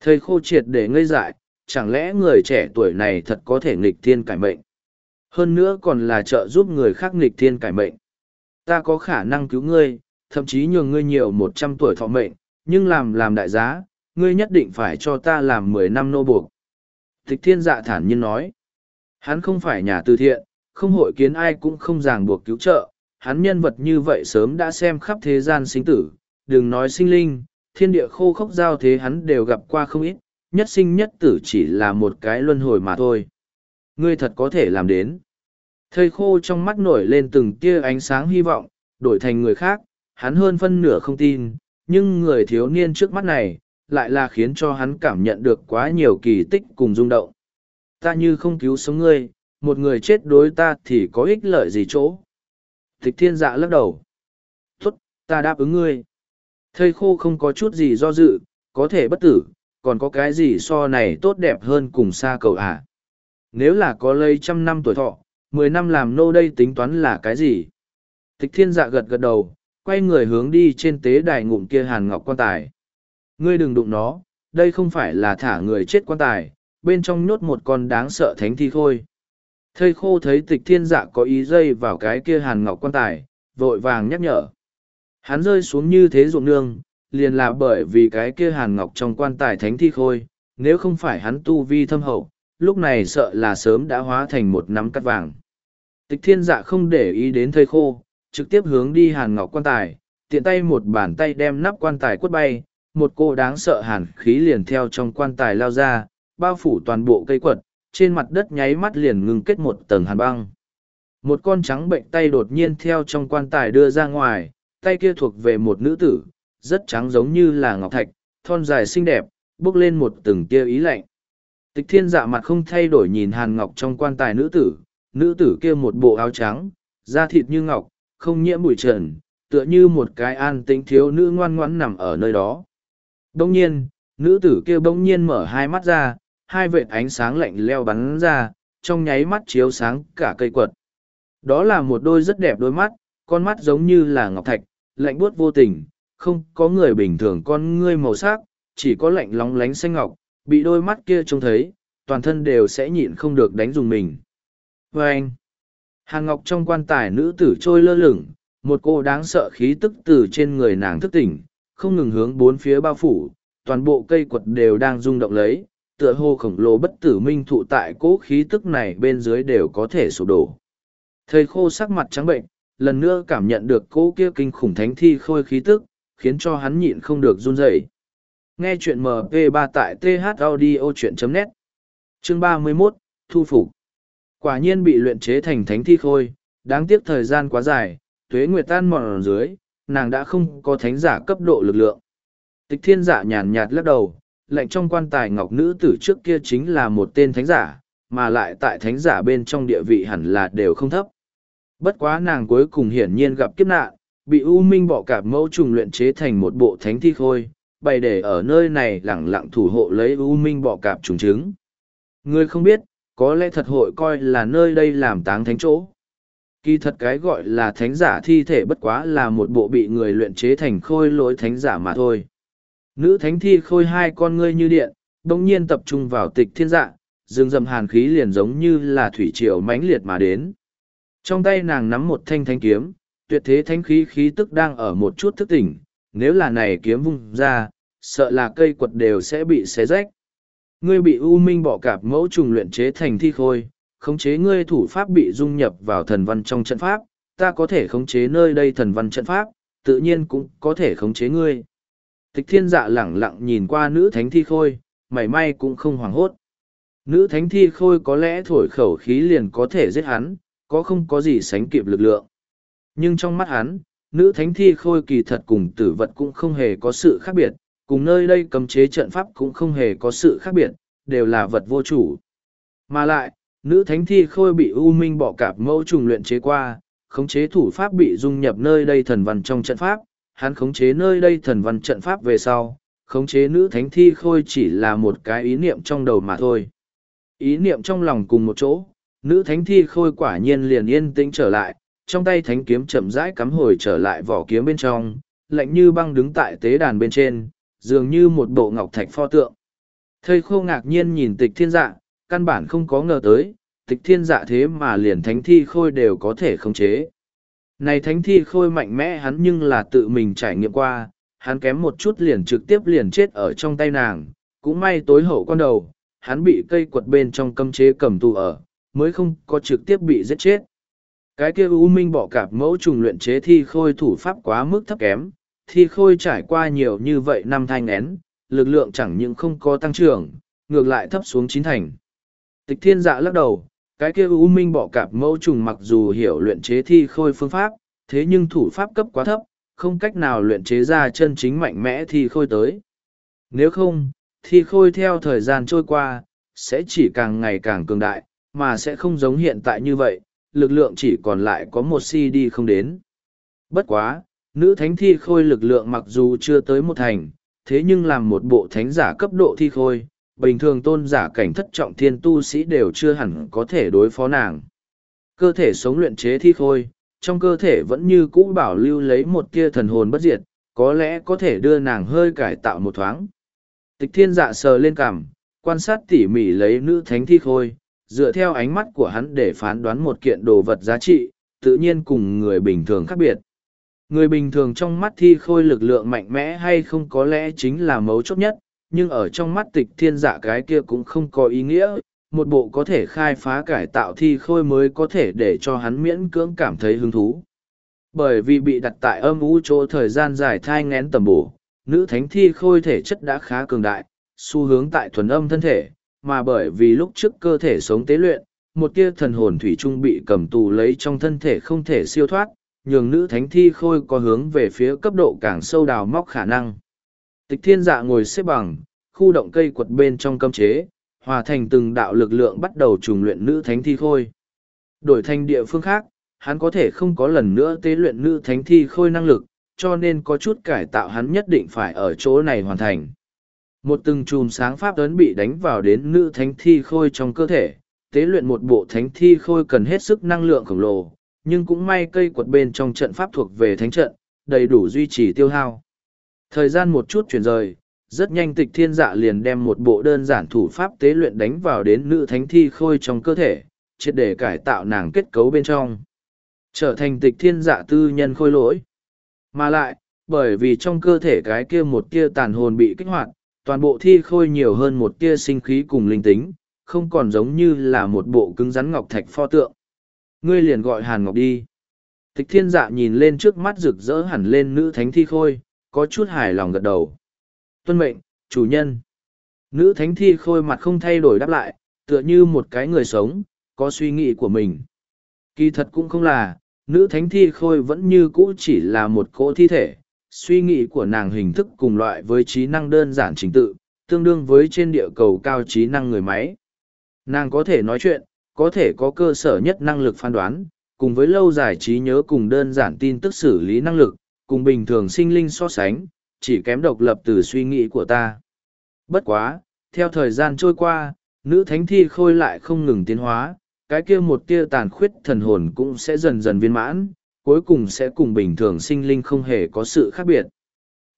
Thầy khô triệt để ngây dại, chẳng lẽ người trẻ tuổi này thật có thể nghịch thiên cải mệnh? Hơn nữa còn là trợ giúp người khác nghịch thiên cải mệnh. Ta có khả năng cứu ngươi, thậm chí nhường ngươi nhiều một trăm tuổi thọ mệnh, nhưng làm làm đại giá, ngươi nhất định phải cho ta làm mười năm nô buộc. Tịch thiên dạ thản nhiên nói. Hắn không phải nhà từ thiện, không hội kiến ai cũng không ràng buộc cứu trợ, hắn nhân vật như vậy sớm đã xem khắp thế gian sinh tử, đừng nói sinh linh, thiên địa khô khốc giao thế hắn đều gặp qua không ít, nhất sinh nhất tử chỉ là một cái luân hồi mà thôi. Ngươi thật có thể làm đến. Thầy khô trong mắt nổi lên từng tia ánh sáng hy vọng, đổi thành người khác, hắn hơn phân nửa không tin, nhưng người thiếu niên trước mắt này, lại là khiến cho hắn cảm nhận được quá nhiều kỳ tích cùng rung động. Ta như không cứu sống ngươi, một người chết đối ta thì có ích lợi gì chỗ. Tịch thiên dạ lắc đầu. Tốt, ta đáp ứng ngươi. Thây khô không có chút gì do dự, có thể bất tử, còn có cái gì so này tốt đẹp hơn cùng xa cầu à. Nếu là có lây trăm năm tuổi thọ, mười năm làm nô đây tính toán là cái gì? Tịch thiên dạ gật gật đầu, quay người hướng đi trên tế đài ngụm kia hàn ngọc quan tài. Ngươi đừng đụng nó, đây không phải là thả người chết quan tài, bên trong nhốt một con đáng sợ thánh thi khôi. Thầy khô thấy tịch thiên dạ có ý dây vào cái kia hàn ngọc quan tài, vội vàng nhắc nhở. Hắn rơi xuống như thế ruộng nương, liền là bởi vì cái kia hàn ngọc trong quan tài thánh thi khôi, nếu không phải hắn tu vi thâm hậu, lúc này sợ là sớm đã hóa thành một nắm cắt vàng. Tịch thiên dạ không để ý đến thây khô, trực tiếp hướng đi hàn ngọc quan tài, tiện tay một bàn tay đem nắp quan tài quất bay, một cô đáng sợ hàn khí liền theo trong quan tài lao ra, bao phủ toàn bộ cây quật, trên mặt đất nháy mắt liền ngừng kết một tầng hàn băng. Một con trắng bệnh tay đột nhiên theo trong quan tài đưa ra ngoài, tay kia thuộc về một nữ tử, rất trắng giống như là ngọc thạch, thon dài xinh đẹp, bước lên một từng tia ý lạnh. Tịch thiên dạ mặt không thay đổi nhìn hàn ngọc trong quan tài nữ tử, nữ tử kia một bộ áo trắng, da thịt như ngọc, không nhiễm bụi trần, tựa như một cái an tĩnh thiếu nữ ngoan ngoãn nằm ở nơi đó. Đông nhiên, nữ tử kia bỗng nhiên mở hai mắt ra, hai vệt ánh sáng lạnh leo bắn ra, trong nháy mắt chiếu sáng cả cây quật. Đó là một đôi rất đẹp đôi mắt, con mắt giống như là ngọc thạch, lạnh buốt vô tình, không có người bình thường con ngươi màu sắc, chỉ có lạnh lóng lánh xanh ngọc, bị đôi mắt kia trông thấy, toàn thân đều sẽ nhịn không được đánh dùng mình. Và anh, hàng ngọc trong quan tài nữ tử trôi lơ lửng, một cô đáng sợ khí tức từ trên người nàng thức tỉnh, không ngừng hướng bốn phía bao phủ, toàn bộ cây quật đều đang rung động lấy, tựa hồ khổng lồ bất tử minh thụ tại cố khí tức này bên dưới đều có thể sụp đổ. Thầy khô sắc mặt trắng bệnh, lần nữa cảm nhận được cỗ kia kinh khủng thánh thi khôi khí tức, khiến cho hắn nhịn không được run rẩy. Nghe chuyện MP3 tại thaudio.net Chương 31, Thu Phục Quả nhiên bị luyện chế thành thánh thi khôi, đáng tiếc thời gian quá dài, tuế nguyệt tan mòn dưới, nàng đã không có thánh giả cấp độ lực lượng. Tịch thiên giả nhàn nhạt lắc đầu, lệnh trong quan tài ngọc nữ tử trước kia chính là một tên thánh giả, mà lại tại thánh giả bên trong địa vị hẳn là đều không thấp. Bất quá nàng cuối cùng hiển nhiên gặp kiếp nạn, bị U Minh bỏ cạp mẫu trùng luyện chế thành một bộ thánh thi khôi, bày để ở nơi này lẳng lặng thủ hộ lấy U Minh bỏ cạp trùng trứng. Người không biết, có lẽ thật hội coi là nơi đây làm táng thánh chỗ. Kỳ thật cái gọi là thánh giả thi thể bất quá là một bộ bị người luyện chế thành khôi lỗi thánh giả mà thôi. Nữ thánh thi khôi hai con ngươi như điện, đồng nhiên tập trung vào tịch thiên dạ, rừng dầm hàn khí liền giống như là thủy triều mãnh liệt mà đến. Trong tay nàng nắm một thanh thanh kiếm, tuyệt thế thanh khí khí tức đang ở một chút thức tỉnh, nếu là này kiếm vung ra, sợ là cây quật đều sẽ bị xé rách. Ngươi bị U Minh bỏ cạp mẫu trùng luyện chế thành thi khôi, khống chế ngươi thủ pháp bị dung nhập vào thần văn trong trận pháp, ta có thể khống chế nơi đây thần văn trận pháp, tự nhiên cũng có thể khống chế ngươi. Tịch thiên dạ lẳng lặng nhìn qua nữ thánh thi khôi, mảy may cũng không hoảng hốt. Nữ thánh thi khôi có lẽ thổi khẩu khí liền có thể giết hắn, có không có gì sánh kịp lực lượng. Nhưng trong mắt hắn, nữ thánh thi khôi kỳ thật cùng tử vật cũng không hề có sự khác biệt, cùng nơi đây cấm chế trận pháp cũng không hề có sự khác biệt, đều là vật vô chủ. Mà lại, nữ thánh thi khôi bị u minh bỏ cạp mẫu trùng luyện chế qua, khống chế thủ pháp bị dung nhập nơi đây thần văn trong trận pháp, hắn khống chế nơi đây thần văn trận pháp về sau, khống chế nữ thánh thi khôi chỉ là một cái ý niệm trong đầu mà thôi. Ý niệm trong lòng cùng một chỗ, nữ thánh thi khôi quả nhiên liền yên tĩnh trở lại, trong tay thánh kiếm chậm rãi cắm hồi trở lại vỏ kiếm bên trong, lạnh như băng đứng tại tế đàn bên trên, dường như một bộ ngọc thạch pho tượng. Thầy khô ngạc nhiên nhìn tịch thiên dạ, căn bản không có ngờ tới, tịch thiên dạ thế mà liền thánh thi khôi đều có thể khống chế. Này thánh thi khôi mạnh mẽ hắn nhưng là tự mình trải nghiệm qua, hắn kém một chút liền trực tiếp liền chết ở trong tay nàng, cũng may tối hậu con đầu, hắn bị cây quật bên trong cấm chế cầm tù ở, mới không có trực tiếp bị giết chết. Cái kia U Minh bỏ cạp mẫu trùng luyện chế thi khôi thủ pháp quá mức thấp kém, thi khôi trải qua nhiều như vậy năm thanh én, lực lượng chẳng những không có tăng trưởng, ngược lại thấp xuống chín thành. Tịch thiên dạ lắc đầu, cái kia U Minh bỏ cạp mẫu trùng mặc dù hiểu luyện chế thi khôi phương pháp, thế nhưng thủ pháp cấp quá thấp, không cách nào luyện chế ra chân chính mạnh mẽ thi khôi tới. Nếu không, thi khôi theo thời gian trôi qua, sẽ chỉ càng ngày càng cường đại, mà sẽ không giống hiện tại như vậy, lực lượng chỉ còn lại có một CD không đến. Bất quá, nữ thánh thi khôi lực lượng mặc dù chưa tới một thành, thế nhưng làm một bộ thánh giả cấp độ thi khôi, bình thường tôn giả cảnh thất trọng thiên tu sĩ đều chưa hẳn có thể đối phó nàng. Cơ thể sống luyện chế thi khôi, trong cơ thể vẫn như cũ bảo lưu lấy một tia thần hồn bất diệt, có lẽ có thể đưa nàng hơi cải tạo một thoáng. Tịch thiên dạ sờ lên cằm, quan sát tỉ mỉ lấy nữ thánh thi khôi, dựa theo ánh mắt của hắn để phán đoán một kiện đồ vật giá trị, tự nhiên cùng người bình thường khác biệt. Người bình thường trong mắt thi khôi lực lượng mạnh mẽ hay không có lẽ chính là mấu chốt nhất, nhưng ở trong mắt tịch thiên dạ cái kia cũng không có ý nghĩa, một bộ có thể khai phá cải tạo thi khôi mới có thể để cho hắn miễn cưỡng cảm thấy hứng thú. Bởi vì bị đặt tại âm u chỗ thời gian dài thai ngén tầm bổ, nữ thánh thi khôi thể chất đã khá cường đại, xu hướng tại thuần âm thân thể, mà bởi vì lúc trước cơ thể sống tế luyện, một tia thần hồn thủy trung bị cầm tù lấy trong thân thể không thể siêu thoát, nhường nữ thánh thi khôi có hướng về phía cấp độ càng sâu đào móc khả năng. Tịch thiên dạ ngồi xếp bằng, khu động cây quật bên trong cấm chế, hòa thành từng đạo lực lượng bắt đầu trùng luyện nữ thánh thi khôi. Đổi thành địa phương khác, hắn có thể không có lần nữa tế luyện nữ thánh thi khôi năng lực, cho nên có chút cải tạo hắn nhất định phải ở chỗ này hoàn thành. Một từng chùm sáng pháp ấn bị đánh vào đến nữ thánh thi khôi trong cơ thể, tế luyện một bộ thánh thi khôi cần hết sức năng lượng khổng lồ, nhưng cũng may cây quật bên trong trận pháp thuộc về thánh trận, đầy đủ duy trì tiêu hao. Thời gian một chút chuyển rời, rất nhanh tịch thiên dạ liền đem một bộ đơn giản thủ pháp tế luyện đánh vào đến nữ thánh thi khôi trong cơ thể, triệt để cải tạo nàng kết cấu bên trong. Trở thành tịch thiên dạ tư nhân khôi lỗi. Mà lại, bởi vì trong cơ thể cái kia một tia tàn hồn bị kích hoạt, toàn bộ thi khôi nhiều hơn một tia sinh khí cùng linh tính, không còn giống như là một bộ cứng rắn ngọc thạch pho tượng. Ngươi liền gọi Hàn Ngọc đi. Tịch thiên dạ nhìn lên trước mắt rực rỡ hẳn lên nữ thánh thi khôi, có chút hài lòng gật đầu. Tuân mệnh, chủ nhân. Nữ thánh thi khôi mặt không thay đổi đáp lại, tựa như một cái người sống, có suy nghĩ của mình. Kỳ thật cũng không là, nữ thánh thi khôi vẫn như cũ chỉ là một cỗ thi thể, suy nghĩ của nàng hình thức cùng loại với trí năng đơn giản trình tự, tương đương với trên địa cầu cao trí năng người máy. Nàng có thể nói chuyện, có thể có cơ sở nhất năng lực phán đoán, cùng với lâu dài trí nhớ cùng đơn giản tin tức xử lý năng lực, cùng bình thường sinh linh so sánh, chỉ kém độc lập từ suy nghĩ của ta. Bất quá, theo thời gian trôi qua, nữ thánh thi khôi lại không ngừng tiến hóa, cái kia một tia tàn khuyết thần hồn cũng sẽ dần dần viên mãn, cuối cùng sẽ cùng bình thường sinh linh không hề có sự khác biệt.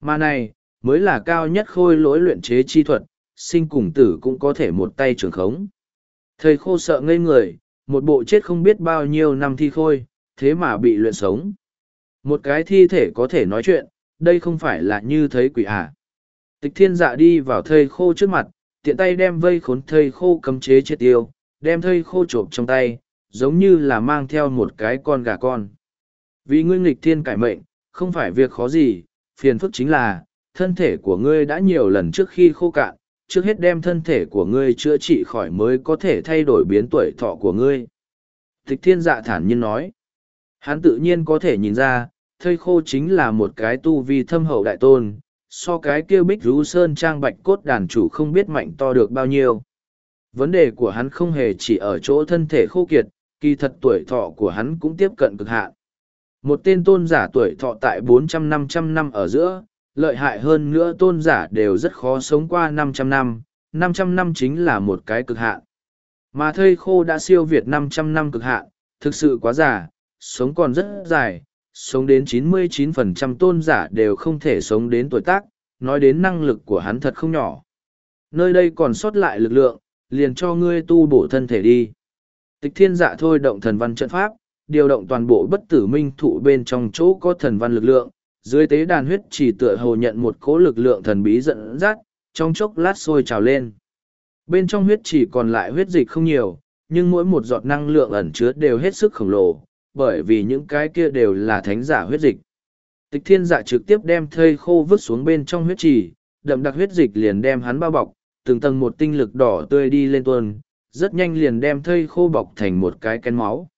Mà này, mới là cao nhất khôi lỗi luyện chế chi thuật, sinh cùng tử cũng có thể một tay trường khống. Thầy khô sợ ngây người, một bộ chết không biết bao nhiêu năm thi khôi, thế mà bị luyện sống. Một cái thi thể có thể nói chuyện, đây không phải là như thấy quỷ à. Tịch thiên dạ đi vào thầy khô trước mặt, tiện tay đem vây khốn thầy khô cấm chế chết tiêu, đem thầy khô trộm trong tay, giống như là mang theo một cái con gà con. Vì ngươi nghịch thiên cải mệnh, không phải việc khó gì, phiền phức chính là, thân thể của ngươi đã nhiều lần trước khi khô cạn, trước hết đem thân thể của ngươi chữa trị khỏi mới có thể thay đổi biến tuổi thọ của ngươi. Tịch thiên dạ thản nhiên nói, hắn tự nhiên có thể nhìn ra, thây khô chính là một cái tu vi thâm hậu đại tôn, so cái kia bích rú sơn trang bạch cốt đàn chủ không biết mạnh to được bao nhiêu. Vấn đề của hắn không hề chỉ ở chỗ thân thể khô kiệt, kỳ thật tuổi thọ của hắn cũng tiếp cận cực hạn. Một tên tôn giả tuổi thọ tại 400-500 năm ở giữa, lợi hại hơn nữa tôn giả đều rất khó sống qua 500 năm, 500 năm chính là một cái cực hạn. Mà thây khô đã siêu việt 500 năm cực hạn, thực sự quá già, sống còn rất dài, sống đến 99% tôn giả đều không thể sống đến tuổi tác, nói đến năng lực của hắn thật không nhỏ. Nơi đây còn sót lại lực lượng, liền cho ngươi tu bổ thân thể đi. Tịch thiên dạ thôi động thần văn trận pháp, điều động toàn bộ bất tử minh thụ bên trong chỗ có thần văn lực lượng, dưới tế đàn huyết chỉ tựa hồ nhận một cỗ lực lượng thần bí dẫn dắt, trong chốc lát sôi trào lên. Bên trong huyết chỉ còn lại huyết dịch không nhiều, nhưng mỗi một giọt năng lượng ẩn chứa đều hết sức khổng lồ, bởi vì những cái kia đều là thánh giả huyết dịch. Tịch thiên dạ trực tiếp đem thây khô vứt xuống bên trong huyết trì, đậm đặc huyết dịch liền đem hắn bao bọc, từng tầng một tinh lực đỏ tươi đi lên tuần, rất nhanh liền đem thây khô bọc thành một cái kén máu.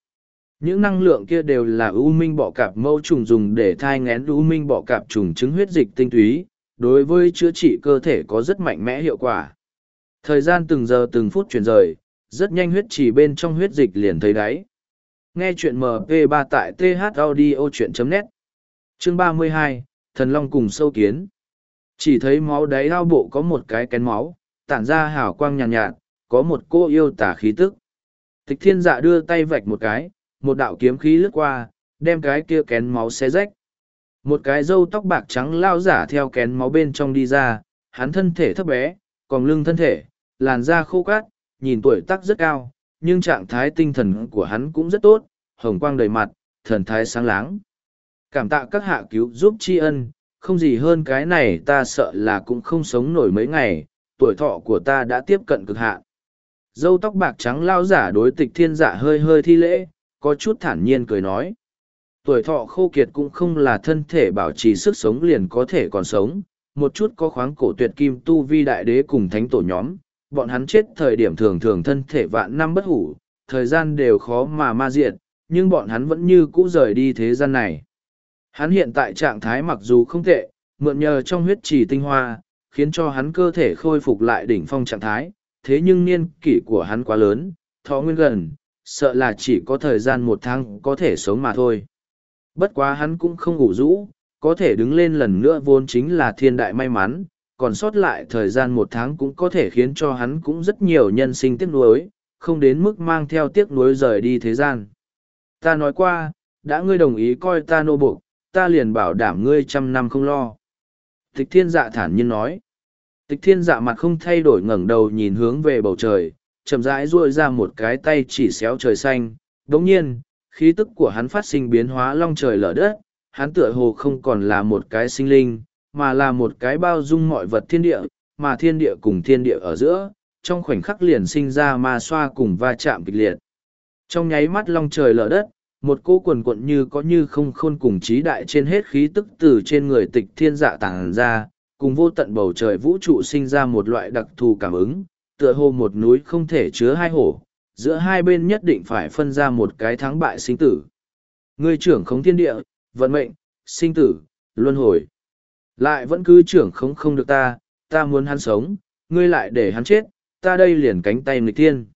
Những năng lượng kia đều là ưu minh bọ cạp mâu trùng dùng để thai ngén ưu minh bọ cạp trùng trứng huyết dịch tinh túy, đối với chữa trị cơ thể có rất mạnh mẽ hiệu quả. Thời gian từng giờ từng phút chuyển rời, rất nhanh huyết chỉ bên trong huyết dịch liền thấy đáy. Nghe chuyện MP3 tại thaudio.net Chương 32, Thần Long cùng sâu kiến. Chỉ thấy máu đáy ao bộ có một cái kén máu, tản ra hào quang nhàn nhạt, nhạt, có một cô yêu tả khí tức. Tịch thiên dạ đưa tay vạch một cái, một đạo kiếm khí lướt qua, đem cái kia kén máu xé rách. Một cái râu tóc bạc trắng lao giả theo kén máu bên trong đi ra, hắn thân thể thấp bé, còn lưng thân thể, làn da khô cát, nhìn tuổi tác rất cao, nhưng trạng thái tinh thần của hắn cũng rất tốt, hồng quang đầy mặt, thần thái sáng láng. Cảm tạ các hạ cứu giúp tri ân, không gì hơn cái này ta sợ là cũng không sống nổi mấy ngày, tuổi thọ của ta đã tiếp cận cực hạn. Dâu tóc bạc trắng lao giả đối tịch thiên giả hơi hơi thi lễ, có chút thản nhiên cười nói. Tuổi thọ khô kiệt cũng không là thân thể bảo trì sức sống liền có thể còn sống, một chút có khoáng cổ tuyệt kim tu vi đại đế cùng thánh tổ nhóm, bọn hắn chết thời điểm thường thường thân thể vạn năm bất hủ, thời gian đều khó mà ma diệt, nhưng bọn hắn vẫn như cũ rời đi thế gian này. Hắn hiện tại trạng thái mặc dù không tệ, mượn nhờ trong huyết trì tinh hoa, khiến cho hắn cơ thể khôi phục lại đỉnh phong trạng thái, thế nhưng niên kỷ của hắn quá lớn, thọ nguyên gần, sợ là chỉ có thời gian một tháng có thể sống mà thôi. Bất quá hắn cũng không ngủ rũ, có thể đứng lên lần nữa vốn chính là thiên đại may mắn, còn sót lại thời gian một tháng cũng có thể khiến cho hắn cũng rất nhiều nhân sinh tiếc nuối, không đến mức mang theo tiếc nuối rời đi thế gian. Ta nói qua, đã ngươi đồng ý coi ta nô buộc, ta liền bảo đảm ngươi trăm năm không lo. Tịch thiên dạ thản nhiên nói. Tịch thiên dạ mặt không thay đổi ngẩng đầu nhìn hướng về bầu trời, chậm rãi duỗi ra một cái tay chỉ xéo trời xanh. Đồng nhiên, khí tức của hắn phát sinh biến hóa long trời lở đất, hắn tựa hồ không còn là một cái sinh linh, mà là một cái bao dung mọi vật thiên địa, mà thiên địa cùng thiên địa ở giữa, trong khoảnh khắc liền sinh ra ma xoa cùng va chạm kịch liệt. Trong nháy mắt long trời lở đất, một cô quần quận như có như không khôn cùng trí đại trên hết khí tức từ trên người tịch thiên dạ tàng ra, cùng vô tận bầu trời vũ trụ sinh ra một loại đặc thù cảm ứng, tựa hồ một núi không thể chứa hai hổ, giữa hai bên nhất định phải phân ra một cái thắng bại sinh tử. Ngươi trưởng khống thiên địa, vận mệnh, sinh tử, luân hồi. Lại vẫn cứ trưởng khống không được ta, ta muốn hắn sống, ngươi lại để hắn chết, ta đây liền cánh tay nghịch thiên.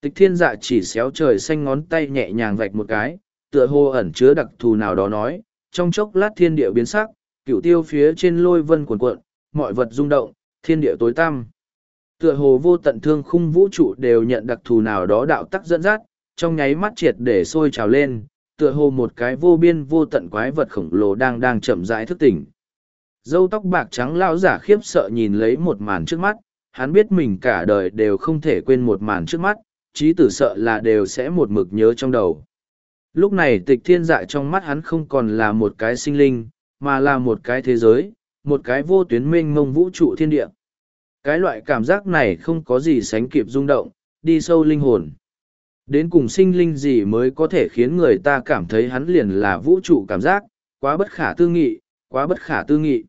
Tịch thiên dạ chỉ xéo trời xanh ngón tay nhẹ nhàng vạch một cái, tựa hồ ẩn chứa đặc thù nào đó nói, trong chốc lát thiên địa biến sắc, cửu tiêu phía trên lôi vân cuồn cuộn, mọi vật rung động, thiên địa tối tăm. Tựa hồ vô tận thương khung vũ trụ đều nhận đặc thù nào đó đạo tắc dẫn dắt, trong nháy mắt triệt để sôi trào lên, tựa hồ một cái vô biên vô tận quái vật khổng lồ đang đang chậm rãi thức tỉnh. Dâu tóc bạc trắng lão giả khiếp sợ nhìn lấy một màn trước mắt, hắn biết mình cả đời đều không thể quên một màn trước mắt, trí tử sợ là đều sẽ một mực nhớ trong đầu. Lúc này tịch thiên dạ trong mắt hắn không còn là một cái sinh linh, mà là một cái thế giới, một cái vô tuyến mênh mông vũ trụ thiên địa. Cái loại cảm giác này không có gì sánh kịp rung động, đi sâu linh hồn. Đến cùng sinh linh gì mới có thể khiến người ta cảm thấy hắn liền là vũ trụ cảm giác, quá bất khả tư nghị, quá bất khả tư nghị.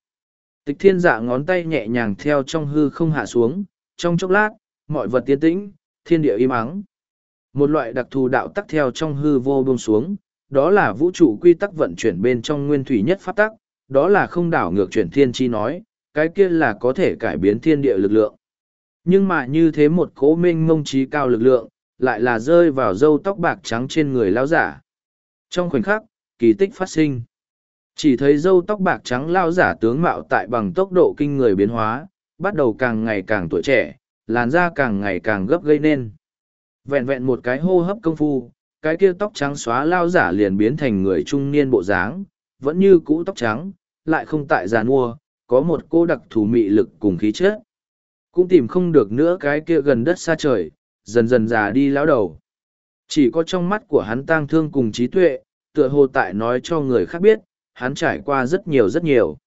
Tịch thiên dạ ngón tay nhẹ nhàng theo trong hư không hạ xuống, trong chốc lát, mọi vật tiến tĩnh, thiên địa im ắng. Một loại đặc thù đạo tắc theo trong hư vô buông xuống, đó là vũ trụ quy tắc vận chuyển bên trong nguyên thủy nhất phát tắc, đó là không đảo ngược chuyển thiên chi nói, cái kia là có thể cải biến thiên địa lực lượng. Nhưng mà như thế một cố minh mông trí cao lực lượng, lại là rơi vào râu tóc bạc trắng trên người lao giả. Trong khoảnh khắc, kỳ tích phát sinh. Chỉ thấy râu tóc bạc trắng lao giả tướng mạo tại bằng tốc độ kinh người biến hóa, bắt đầu càng ngày càng tuổi trẻ, làn da càng ngày càng gấp gây nên. Vẹn vẹn một cái hô hấp công phu, cái kia tóc trắng xóa lao giả liền biến thành người trung niên bộ dáng, vẫn như cũ tóc trắng, lại không tại già nua, có một cô đặc thù mị lực cùng khí chất. Cũng tìm không được nữa cái kia gần đất xa trời, dần dần già đi lão đầu. Chỉ có trong mắt của hắn tang thương cùng trí tuệ, tựa hồ tại nói cho người khác biết, hắn trải qua rất nhiều rất nhiều.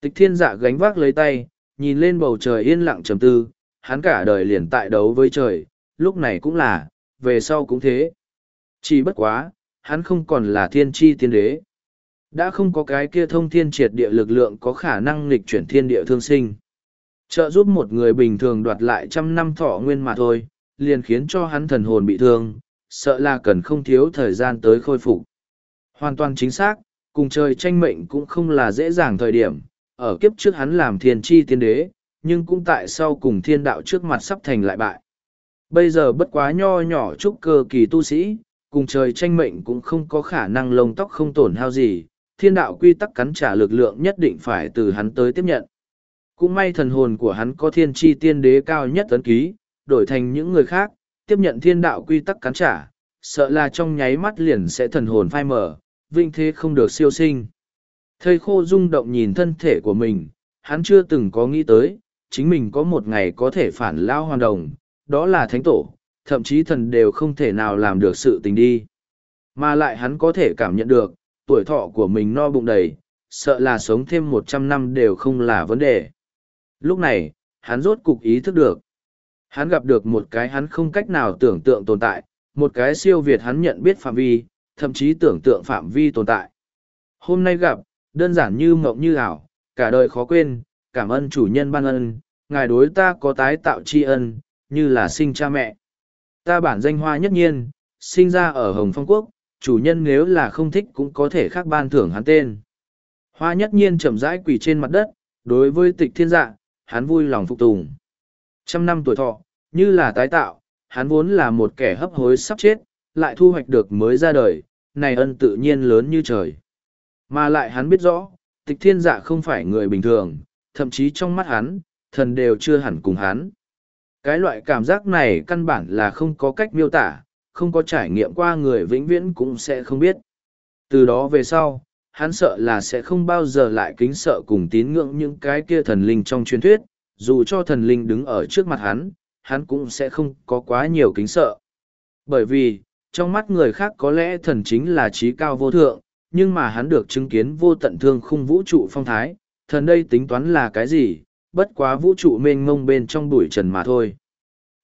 Tịch thiên dạ gánh vác lấy tay, nhìn lên bầu trời yên lặng trầm tư, hắn cả đời liền tại đấu với trời, lúc này cũng là, về sau cũng thế. Chỉ bất quá, hắn không còn là thiên tri tiên đế. Đã không có cái kia thông thiên triệt địa lực lượng có khả năng nghịch chuyển thiên địa thương sinh. Trợ giúp một người bình thường đoạt lại trăm năm thọ nguyên mà thôi, liền khiến cho hắn thần hồn bị thương, sợ là cần không thiếu thời gian tới khôi phục. Hoàn toàn chính xác, cùng trời tranh mệnh cũng không là dễ dàng thời điểm, ở kiếp trước hắn làm thiên tri tiên đế, nhưng cũng tại sau cùng thiên đạo trước mặt sắp thành lại bại. Bây giờ bất quá nho nhỏ chúc cơ kỳ tu sĩ, cùng trời tranh mệnh cũng không có khả năng lông tóc không tổn hao gì, thiên đạo quy tắc cắn trả lực lượng nhất định phải từ hắn tới tiếp nhận. Cũng may thần hồn của hắn có thiên tri tiên đế cao nhất tấn ký, đổi thành những người khác, tiếp nhận thiên đạo quy tắc cắn trả, sợ là trong nháy mắt liền sẽ thần hồn phai mở, vinh thế không được siêu sinh. Thầy khô rung động nhìn thân thể của mình, hắn chưa từng có nghĩ tới, chính mình có một ngày có thể phản lao hoàn đồng, đó là thánh tổ, thậm chí thần đều không thể nào làm được sự tình đi. Mà lại hắn có thể cảm nhận được, tuổi thọ của mình no bụng đầy, sợ là sống thêm một trăm năm đều không là vấn đề. Lúc này, hắn rốt cục ý thức được. Hắn gặp được một cái hắn không cách nào tưởng tượng tồn tại, một cái siêu việt hắn nhận biết phạm vi, thậm chí tưởng tượng phạm vi tồn tại. Hôm nay gặp, đơn giản như mộng như ảo, cả đời khó quên, cảm ơn chủ nhân ban ân, ngài đối ta có tái tạo tri ân, như là sinh cha mẹ. Ta bản danh hoa nhất nhiên, sinh ra ở Hồng Phong Quốc, chủ nhân nếu là không thích cũng có thể khác ban thưởng hắn tên. Hoa nhất nhiên chậm rãi quỳ trên mặt đất, đối với tịch thiên dạ, hắn vui lòng phục tùng. Trăm năm tuổi thọ, như là tái tạo, hắn vốn là một kẻ hấp hối sắp chết, lại thu hoạch được mới ra đời, này ân tự nhiên lớn như trời. Mà lại hắn biết rõ, tịch thiên dạ không phải người bình thường, thậm chí trong mắt hắn, thần đều chưa hẳn cùng hắn. Cái loại cảm giác này căn bản là không có cách miêu tả, không có trải nghiệm qua người vĩnh viễn cũng sẽ không biết. Từ đó về sau, hắn sợ là sẽ không bao giờ lại kính sợ cùng tín ngưỡng những cái kia thần linh trong truyền thuyết, dù cho thần linh đứng ở trước mặt hắn, hắn cũng sẽ không có quá nhiều kính sợ. Bởi vì, trong mắt người khác có lẽ thần chính là trí cao vô thượng, nhưng mà hắn được chứng kiến vô tận thương khung vũ trụ phong thái, thần đây tính toán là cái gì, bất quá vũ trụ mênh mông bên trong bụi trần mà thôi.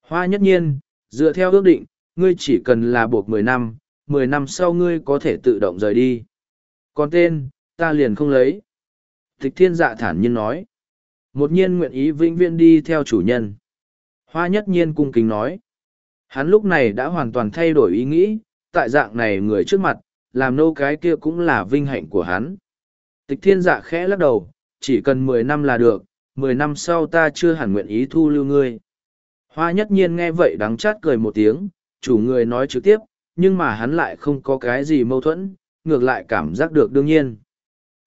Hoa nhất nhiên, dựa theo ước định, ngươi chỉ cần là buộc mười năm, mười năm sau ngươi có thể tự động rời đi. Còn tên, ta liền không lấy. Tịch thiên dạ thản nhiên nói. Một nhiên nguyện ý vĩnh viễn đi theo chủ nhân. Hoa nhất nhiên cung kính nói. Hắn lúc này đã hoàn toàn thay đổi ý nghĩ, tại dạng này người trước mặt, làm nô cái kia cũng là vinh hạnh của hắn. Tịch thiên dạ khẽ lắc đầu, chỉ cần mười năm là được, mười năm sau ta chưa hẳn nguyện ý thu lưu ngươi. Hoa nhất nhiên nghe vậy đắng chát cười một tiếng, chủ người nói trực tiếp, nhưng mà hắn lại không có cái gì mâu thuẫn, ngược lại cảm giác được đương nhiên.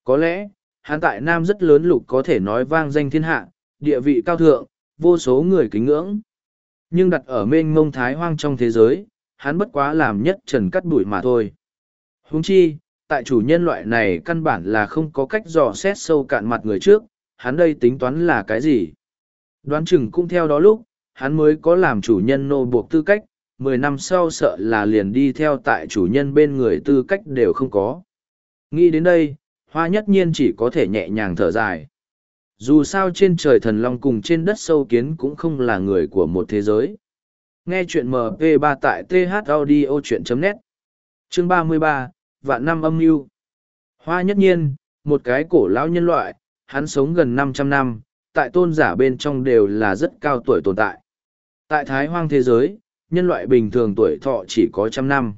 Có lẽ, hắn tại Nam rất lớn lục có thể nói vang danh thiên hạ, địa vị cao thượng, vô số người kính ngưỡng. Nhưng đặt ở mênh mông thái hoang trong thế giới, hắn bất quá làm nhất trần cắt bụi mà thôi. Huống chi, tại chủ nhân loại này căn bản là không có cách dò xét sâu cạn mặt người trước, hắn đây tính toán là cái gì? Đoán chừng cũng theo đó lúc, hắn mới có làm chủ nhân nô buộc tư cách, mười năm sau sợ là liền đi theo tại chủ nhân bên người tư cách đều không có. Nghĩ đến đây, hoa nhất nhiên chỉ có thể nhẹ nhàng thở dài. Dù sao trên trời thần long cùng trên đất sâu kiến cũng không là người của một thế giới. Nghe chuyện MP3 tại thaudio.net Chương 33, Vạn năm âm mưu Hoa nhất nhiên, một cái cổ lão nhân loại, hắn sống gần 500 năm, tại tôn giả bên trong đều là rất cao tuổi tồn tại. Tại thái hoang thế giới, nhân loại bình thường tuổi thọ chỉ có trăm năm.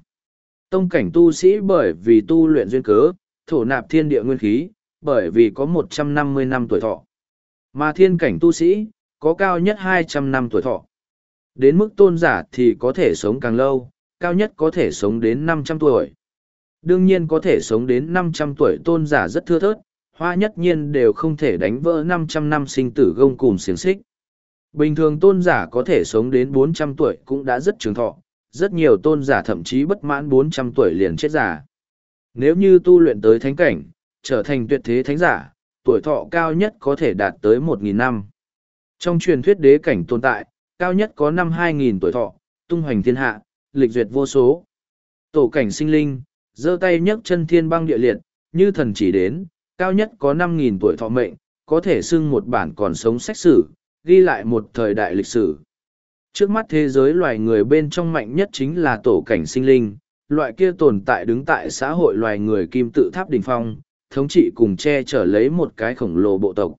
Tông cảnh tu sĩ bởi vì tu luyện duyên cớ, thổ nạp thiên địa nguyên khí, bởi vì có một trăm năm mươi năm tuổi thọ. Mà thiên cảnh tu sĩ, có cao nhất hai trăm năm tuổi thọ. Đến mức tôn giả thì có thể sống càng lâu, cao nhất có thể sống đến năm trăm tuổi. Đương nhiên có thể sống đến năm trăm tuổi tôn giả rất thưa thớt, hoa nhất nhiên đều không thể đánh vỡ năm trăm năm sinh tử gông cùng xiềng xích. Bình thường tôn giả có thể sống đến bốn trăm tuổi cũng đã rất trường thọ, rất nhiều tôn giả thậm chí bất mãn bốn trăm tuổi liền chết giả. Nếu như tu luyện tới thánh cảnh, trở thành tuyệt thế thánh giả, tuổi thọ cao nhất có thể đạt tới một nghìn năm. Trong truyền thuyết đế cảnh tồn tại, cao nhất có năm hai nghìn tuổi thọ, tung hoành thiên hạ, lịch duyệt vô số. Tổ cảnh sinh linh, giơ tay nhấc chân thiên băng địa liệt, như thần chỉ đến, cao nhất có năm nghìn tuổi thọ mệnh, có thể xưng một bản còn sống sách sử, ghi lại một thời đại lịch sử. Trước mắt thế giới loài người bên trong mạnh nhất chính là tổ cảnh sinh linh, loại kia tồn tại đứng tại xã hội loài người kim tự tháp đỉnh phong, thống trị cùng che chở lấy một cái khổng lồ bộ tộc.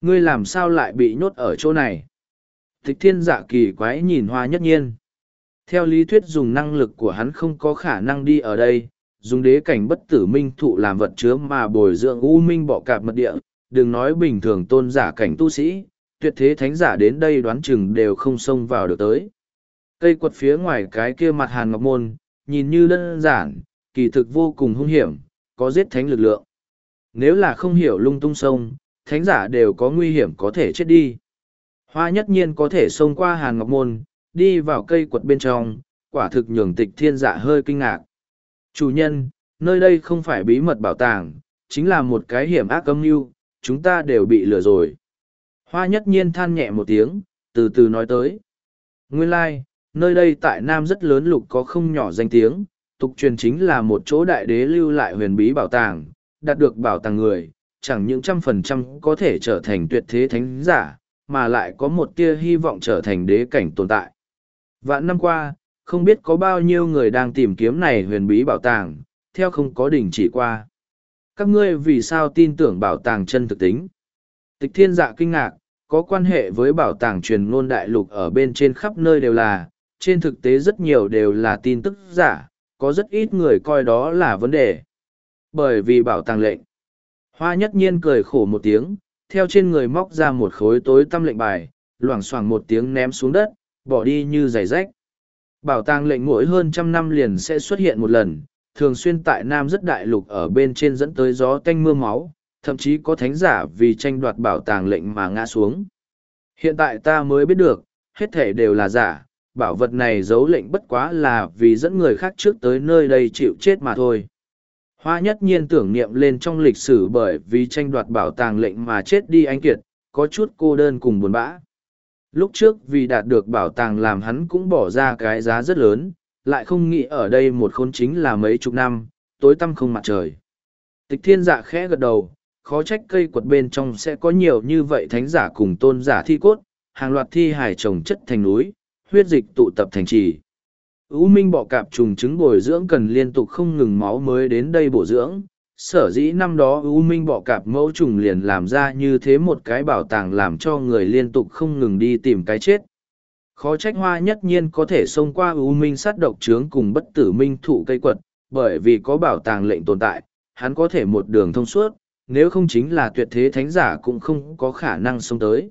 Ngươi làm sao lại bị nhốt ở chỗ này? Thích thiên dạ kỳ quái nhìn hoa nhất nhiên. Theo lý thuyết dùng năng lực của hắn không có khả năng đi ở đây, dùng đế cảnh bất tử minh thụ làm vật chứa mà bồi dưỡng u minh bọ cạp mật địa, đừng nói bình thường tôn giả cảnh tu sĩ, tuyệt thế thánh giả đến đây đoán chừng đều không xông vào được tới. Cây quật phía ngoài cái kia mặt hàn ngọc môn, nhìn như đơn giản, kỳ thực vô cùng hung hiểm, có giết thánh lực lượng. Nếu là không hiểu lung tung sông, thánh giả đều có nguy hiểm có thể chết đi. Hoa nhất nhiên có thể xông qua hàn ngọc môn, đi vào cây quật bên trong, quả thực nhường tịch thiên giả hơi kinh ngạc. Chủ nhân, nơi đây không phải bí mật bảo tàng, chính là một cái hiểm ác âm mưu chúng ta đều bị lừa rồi. Hoa nhất nhiên than nhẹ một tiếng, từ từ nói tới. Nguyên lai, like, nơi đây tại Nam rất lớn lục có không nhỏ danh tiếng, tục truyền chính là một chỗ đại đế lưu lại huyền bí bảo tàng, đạt được bảo tàng người, chẳng những trăm phần trăm có thể trở thành tuyệt thế thánh giả, mà lại có một tia hy vọng trở thành đế cảnh tồn tại. Vạn năm qua, không biết có bao nhiêu người đang tìm kiếm này huyền bí bảo tàng, theo không có đỉnh chỉ qua. Các ngươi vì sao tin tưởng bảo tàng chân thực tính? Tịch thiên dạ kinh ngạc, có quan hệ với bảo tàng truyền ngôn đại lục ở bên trên khắp nơi đều là, trên thực tế rất nhiều đều là tin tức giả, có rất ít người coi đó là vấn đề. Bởi vì bảo tàng lệnh. Hoa nhất nhiên cười khổ một tiếng, theo trên người móc ra một khối tối tăm lệnh bài, loảng xoảng một tiếng ném xuống đất, bỏ đi như giày rách. Bảo tàng lệnh mỗi hơn trăm năm liền sẽ xuất hiện một lần, thường xuyên tại Nam rất đại lục ở bên trên dẫn tới gió tanh mưa máu, thậm chí có thánh giả vì tranh đoạt bảo tàng lệnh mà ngã xuống. Hiện tại ta mới biết được, hết thể đều là giả, bảo vật này giấu lệnh bất quá là vì dẫn người khác trước tới nơi đây chịu chết mà thôi. Hoa nhất nhiên tưởng niệm lên trong lịch sử bởi vì tranh đoạt bảo tàng lệnh mà chết đi anh Kiệt, có chút cô đơn cùng buồn bã. Lúc trước vì đạt được bảo tàng làm hắn cũng bỏ ra cái giá rất lớn, lại không nghĩ ở đây một khôn chính là mấy chục năm, tối tăm không mặt trời. Tịch thiên dạ khẽ gật đầu, khó trách cây quật bên trong sẽ có nhiều như vậy thánh giả cùng tôn giả thi cốt, hàng loạt thi hải trồng chất thành núi, huyết dịch tụ tập thành trì. U minh bọ cạp trùng trứng bồi dưỡng cần liên tục không ngừng máu mới đến đây bổ dưỡng. Sở dĩ năm đó U minh bọ cạp mẫu trùng liền làm ra như thế một cái bảo tàng làm cho người liên tục không ngừng đi tìm cái chết. Khó trách hoa nhất nhiên có thể xông qua U minh sát độc trướng cùng bất tử minh thụ cây quật, bởi vì có bảo tàng lệnh tồn tại, hắn có thể một đường thông suốt, nếu không chính là tuyệt thế thánh giả cũng không có khả năng xông tới.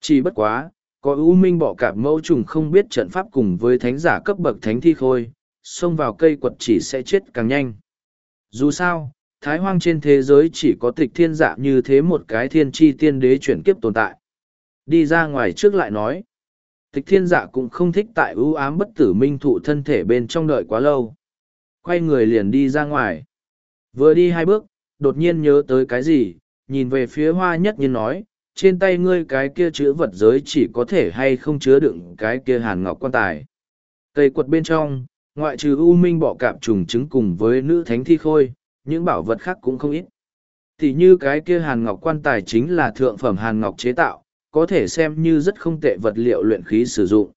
Chỉ bất quá, có ưu minh bỏ cạp mẫu trùng không biết trận pháp cùng với thánh giả cấp bậc thánh thi khôi, xông vào cây quật chỉ sẽ chết càng nhanh. Dù sao, thái hoang trên thế giới chỉ có tịch thiên dạ như thế một cái thiên tri tiên đế chuyển kiếp tồn tại. Đi ra ngoài trước lại nói, tịch thiên dạ cũng không thích tại ưu ám bất tử minh thụ thân thể bên trong đợi quá lâu. Quay người liền đi ra ngoài. Vừa đi hai bước, đột nhiên nhớ tới cái gì, nhìn về phía hoa nhất nhiên nói, trên tay ngươi cái kia chữ vật giới chỉ có thể hay không chứa đựng cái kia hàn ngọc quan tài. Cây quật bên trong, ngoại trừ u minh bọ cạp trùng trứng cùng với nữ thánh thi khôi, những bảo vật khác cũng không ít. Thì như cái kia hàn ngọc quan tài chính là thượng phẩm hàn ngọc chế tạo, có thể xem như rất không tệ vật liệu luyện khí sử dụng.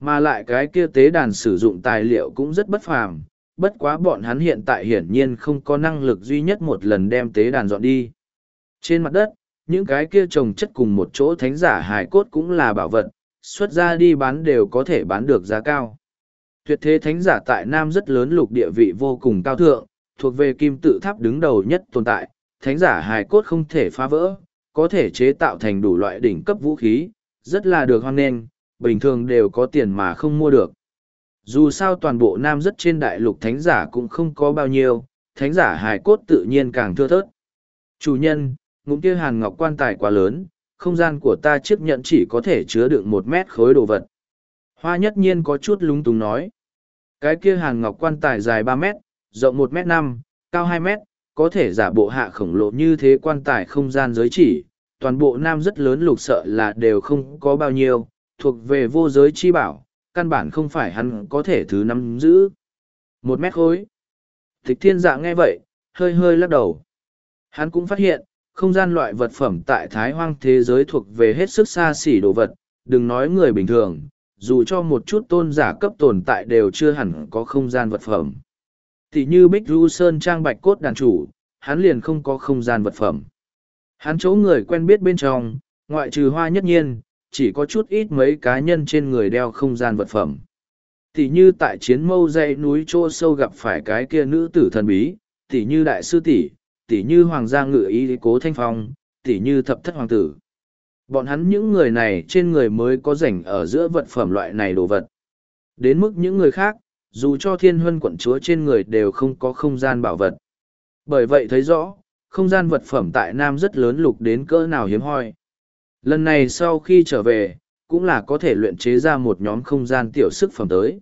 Mà lại cái kia tế đàn sử dụng tài liệu cũng rất bất phàm, bất quá bọn hắn hiện tại hiển nhiên không có năng lực duy nhất một lần đem tế đàn dọn đi. Trên mặt đất, những cái kia trồng chất cùng một chỗ thánh giả hài cốt cũng là bảo vật, xuất ra đi bán đều có thể bán được giá cao. Tuyệt thế thánh giả tại Nam rất lớn lục địa vị vô cùng cao thượng, thuộc về kim tự tháp đứng đầu nhất tồn tại, thánh giả hài cốt không thể phá vỡ, có thể chế tạo thành đủ loại đỉnh cấp vũ khí, rất là được hoan nghênh, bình thường đều có tiền mà không mua được. Dù sao toàn bộ nam rất trên đại lục thánh giả cũng không có bao nhiêu, thánh giả hài cốt tự nhiên càng thưa thớt. Chủ nhân, ngụm kia hàn ngọc quan tài quá lớn, không gian của ta chiếc nhẫn chỉ có thể chứa đựng một mét khối đồ vật. Hoa nhất nhiên có chút lúng túng nói. Cái kia hàn ngọc quan tài dài ba mét, rộng một mét năm, cao hai mét, có thể giả bộ hạ khổng lồ như thế quan tài không gian giới chỉ. Toàn bộ nam rất lớn lục sợ là đều không có bao nhiêu, thuộc về vô giới chi bảo, căn bản không phải hắn có thể thứ nắm giữ. Một mét khối. Thích thiên dạ nghe vậy, hơi hơi lắc đầu. Hắn cũng phát hiện, không gian loại vật phẩm tại thái hoang thế giới thuộc về hết sức xa xỉ đồ vật, đừng nói người bình thường, dù cho một chút tôn giả cấp tồn tại đều chưa hẳn có không gian vật phẩm. Thì như Bích Du Sơn trang bạch cốt đàn chủ, hắn liền không có không gian vật phẩm. Hắn chỗ người quen biết bên trong, ngoại trừ hoa nhất nhiên, chỉ có chút ít mấy cá nhân trên người đeo không gian vật phẩm. Tỷ như tại chiến mâu dãy núi chỗ sâu gặp phải cái kia nữ tử thần bí, tỷ như đại sư tỷ, tỷ như hoàng gia ngự ý cố thanh phong, tỷ như thập thất hoàng tử. Bọn hắn những người này trên người mới có rảnh ở giữa vật phẩm loại này đồ vật. Đến mức những người khác, dù cho thiên huân quận chúa trên người đều không có không gian bảo vật. Bởi vậy thấy rõ, không gian vật phẩm tại Nam rất lớn lục đến cỡ nào hiếm hoi. Lần này sau khi trở về, cũng là có thể luyện chế ra một nhóm không gian tiểu sức phẩm tới.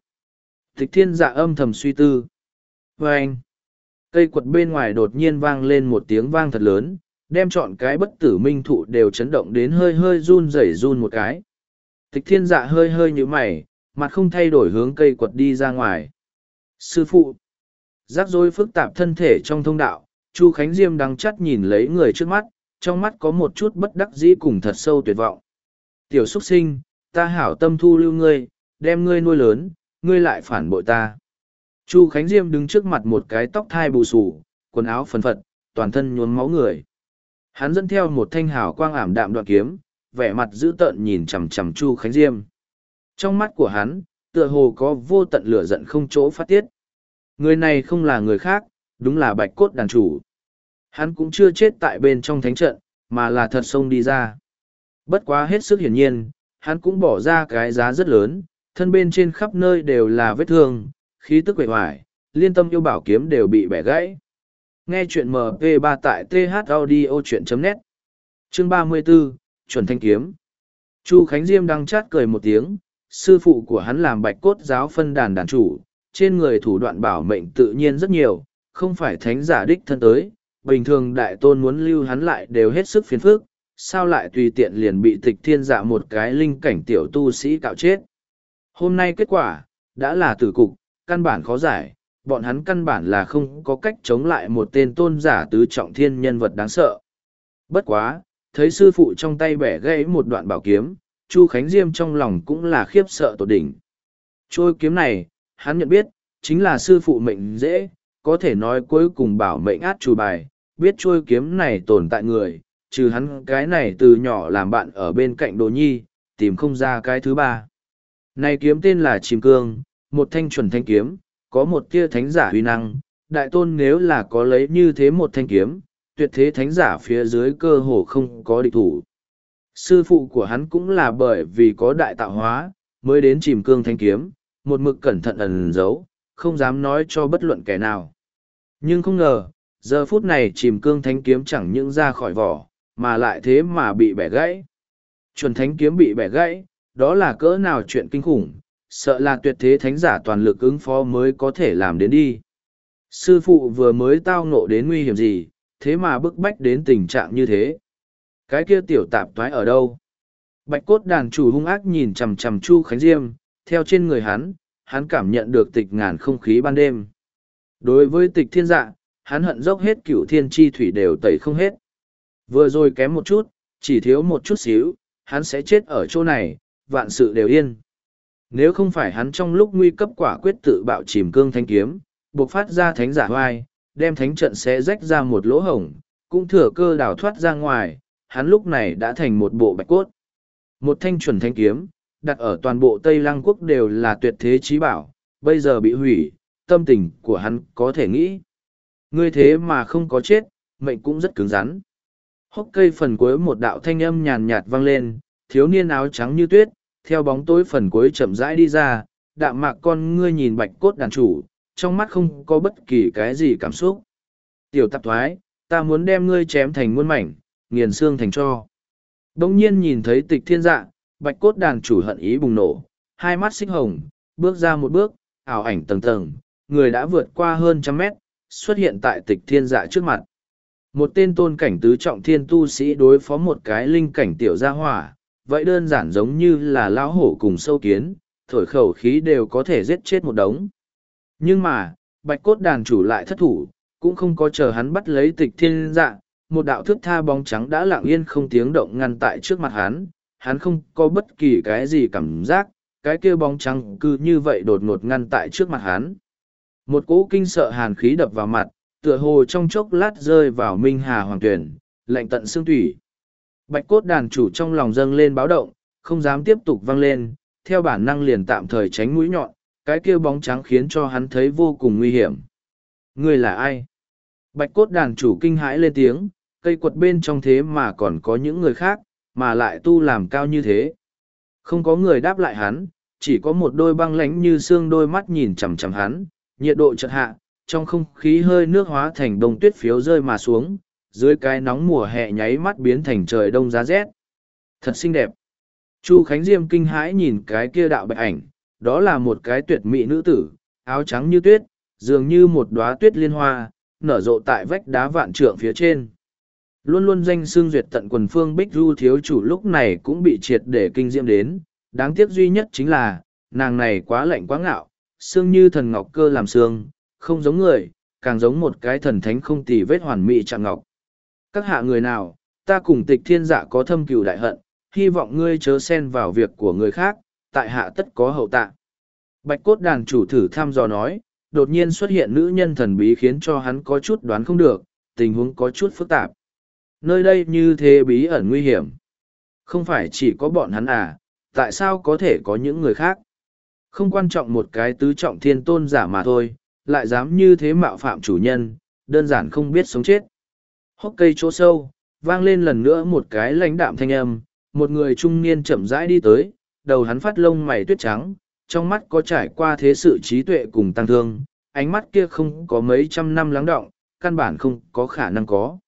Tịch thiên dạ âm thầm suy tư. vê anh, cây quật bên ngoài đột nhiên vang lên một tiếng vang thật lớn, đem chọn cái bất tử minh thụ đều chấn động đến hơi hơi run rẩy run một cái. Tịch thiên dạ hơi hơi nhũ mày, mặt không thay đổi hướng cây quật đi ra ngoài. Sư phụ, rắc rối phức tạp thân thể trong thông đạo, Chu Khánh Diêm đang chắt nhìn lấy người trước mắt, trong mắt có một chút bất đắc dĩ cùng thật sâu tuyệt vọng. Tiểu xuất sinh, ta hảo tâm thu lưu ngươi, đem ngươi nuôi lớn, ngươi lại phản bội ta. Chu Khánh Diêm đứng trước mặt một cái tóc thai bù sù, quần áo phần phật, toàn thân nhuốm máu người. Hắn dẫn theo một thanh hảo quang ảm đạm đoạn kiếm, vẻ mặt dữ tợn nhìn chằm chằm Chu Khánh Diêm. Trong mắt của hắn, tựa hồ có vô tận lửa giận không chỗ phát tiết. Người này không là người khác, đúng là bạch cốt đàn chủ. Hắn cũng chưa chết tại bên trong thánh trận, mà là thật sông đi ra. Bất quá hết sức hiển nhiên, hắn cũng bỏ ra cái giá rất lớn, thân bên trên khắp nơi đều là vết thương, khí tức quệ hoài, liên tâm yêu bảo kiếm đều bị bẻ gãy. Nghe chuyện MP3 tại thaudio.net Chương 34, Chuẩn Thanh Kiếm Chu Khánh Diêm đang chát cười một tiếng, sư phụ của hắn làm bạch cốt giáo phân đàn đàn chủ, trên người thủ đoạn bảo mệnh tự nhiên rất nhiều, không phải thánh giả đích thân tới, bình thường đại tôn muốn lưu hắn lại đều hết sức phiền phức, sao lại tùy tiện liền bị tịch thiên dạ một cái linh cảnh tiểu tu sĩ cạo chết. Hôm nay kết quả, đã là tử cục, căn bản khó giải, bọn hắn căn bản là không có cách chống lại một tên tôn giả tứ trọng thiên nhân vật đáng sợ. Bất quá, thấy sư phụ trong tay bẻ gãy một đoạn bảo kiếm, Chu Khánh Diêm trong lòng cũng là khiếp sợ tột đỉnh. Trôi kiếm này, hắn nhận biết, chính là sư phụ mệnh dễ, có thể nói cuối cùng bảo mệnh át chủ bài, biết trôi kiếm này tồn tại người, trừ hắn cái này từ nhỏ làm bạn ở bên cạnh đồ nhi, tìm không ra cái thứ ba. Này kiếm tên là Chìm Cương, một thanh chuẩn thanh kiếm, có một tia thánh giả huy năng, đại tôn nếu là có lấy như thế một thanh kiếm, tuyệt thế thánh giả phía dưới cơ hồ không có địch thủ. Sư phụ của hắn cũng là bởi vì có đại tạo hóa, mới đến chìm cương thanh kiếm, một mực cẩn thận ẩn giấu, không dám nói cho bất luận kẻ nào. Nhưng không ngờ, giờ phút này chìm cương thánh kiếm chẳng những ra khỏi vỏ, mà lại thế mà bị bẻ gãy. Chuẩn thánh kiếm bị bẻ gãy, đó là cỡ nào chuyện kinh khủng, sợ là tuyệt thế thánh giả toàn lực ứng phó mới có thể làm đến đi. Sư phụ vừa mới tao ngộ đến nguy hiểm gì, thế mà bức bách đến tình trạng như thế. Cái kia tiểu tạp toái ở đâu? Bạch cốt đàn chủ hung ác nhìn chằm chằm Chu Khánh Diêm, theo trên người hắn, hắn cảm nhận được tịch ngàn không khí ban đêm. Đối với tịch thiên dạ, hắn hận dốc hết cửu thiên chi thủy đều tẩy không hết. Vừa rồi kém một chút, chỉ thiếu một chút xíu, hắn sẽ chết ở chỗ này, vạn sự đều yên. Nếu không phải hắn trong lúc nguy cấp quả quyết tự bạo chìm cương thanh kiếm, buộc phát ra thánh giả hoai, đem thánh trận sẽ rách ra một lỗ hổng, cũng thừa cơ đào thoát ra ngoài, hắn lúc này đã thành một bộ bạch cốt. Một thanh chuẩn thanh kiếm, đặt ở toàn bộ Tây Lăng quốc đều là tuyệt thế trí bảo, bây giờ bị hủy, tâm tình của hắn có thể nghĩ. Ngươi thế mà không có chết, mệnh cũng rất cứng rắn. Hốc cây phần cuối một đạo thanh âm nhàn nhạt vang lên, thiếu niên áo trắng như tuyết, theo bóng tối phần cuối chậm rãi đi ra, đạm mạc con ngươi nhìn bạch cốt đàn chủ, trong mắt không có bất kỳ cái gì cảm xúc. Tiểu tạp thoái, ta muốn đem ngươi chém thành muôn mảnh, nghiền xương thành cho. Đông nhiên nhìn thấy tịch thiên dạ, bạch cốt đàn chủ hận ý bùng nổ, hai mắt xích hồng, bước ra một bước, ảo ảnh tầng tầng, người đã vượt qua hơn trăm mét, xuất hiện tại tịch thiên dạ trước mặt. Một tên tôn cảnh tứ trọng thiên tu sĩ đối phó một cái linh cảnh tiểu gia hỏa, vậy đơn giản giống như là lão hổ cùng sâu kiến, thổi khẩu khí đều có thể giết chết một đống. Nhưng mà, bạch cốt đàn chủ lại thất thủ, cũng không có chờ hắn bắt lấy tịch thiên dạ, một đạo thước tha bóng trắng đã lặng yên không tiếng động ngăn tại trước mặt hắn, hắn không có bất kỳ cái gì cảm giác, cái kia bóng trắng cứ như vậy đột ngột ngăn tại trước mặt hắn. Một cỗ kinh sợ hàn khí đập vào mặt, tựa hồ trong chốc lát rơi vào minh hà hoàng tuyển, lạnh tận xương thủy. Bạch cốt đàn chủ trong lòng dâng lên báo động, không dám tiếp tục vang lên, theo bản năng liền tạm thời tránh mũi nhọn, cái kia bóng trắng khiến cho hắn thấy vô cùng nguy hiểm. Ngươi là ai? Bạch cốt đàn chủ kinh hãi lên tiếng, cây quật bên trong thế mà còn có những người khác, mà lại tu làm cao như thế. Không có người đáp lại hắn, chỉ có một đôi băng lánh như xương đôi mắt nhìn chằm chằm hắn, nhiệt độ chợt hạ, trong không khí hơi nước hóa thành đông tuyết phiếu rơi mà xuống, dưới cái nóng mùa hè nháy mắt biến thành trời đông giá rét. Thật xinh đẹp. Chu Khánh Diêm kinh hãi nhìn cái kia đạo bạch ảnh, đó là một cái tuyệt mỹ nữ tử, áo trắng như tuyết, dường như một đóa tuyết liên hoa, nở rộ tại vách đá vạn trượng phía trên. Luôn luôn danh xương duyệt tận quần phương Bích Du thiếu chủ lúc này cũng bị triệt để kinh diễm đến, đáng tiếc duy nhất chính là, nàng này quá lạnh quá ngạo, xương như thần ngọc cơ làm xương, không giống người, càng giống một cái thần thánh không tì vết hoàn mỹ chạm ngọc. Các hạ người nào, ta cùng tịch thiên dạ có thâm cừu đại hận, hy vọng ngươi chớ xen vào việc của người khác, tại hạ tất có hậu tạ. Bạch cốt đàn chủ thử thăm dò nói, đột nhiên xuất hiện nữ nhân thần bí khiến cho hắn có chút đoán không được, tình huống có chút phức tạp. Nơi đây như thế bí ẩn nguy hiểm. Không phải chỉ có bọn hắn à, tại sao có thể có những người khác? Không quan trọng một cái tứ trọng thiên tôn giả mà thôi, lại dám như thế mạo phạm chủ nhân, đơn giản không biết sống chết. Hốc cây chỗ sâu, vang lên lần nữa một cái lãnh đạm thanh âm, một người trung niên chậm rãi đi tới, đầu hắn phát lông mày tuyết trắng, trong mắt có trải qua thế sự trí tuệ cùng tăng thương, ánh mắt kia không có mấy trăm năm lắng động, căn bản không có khả năng có.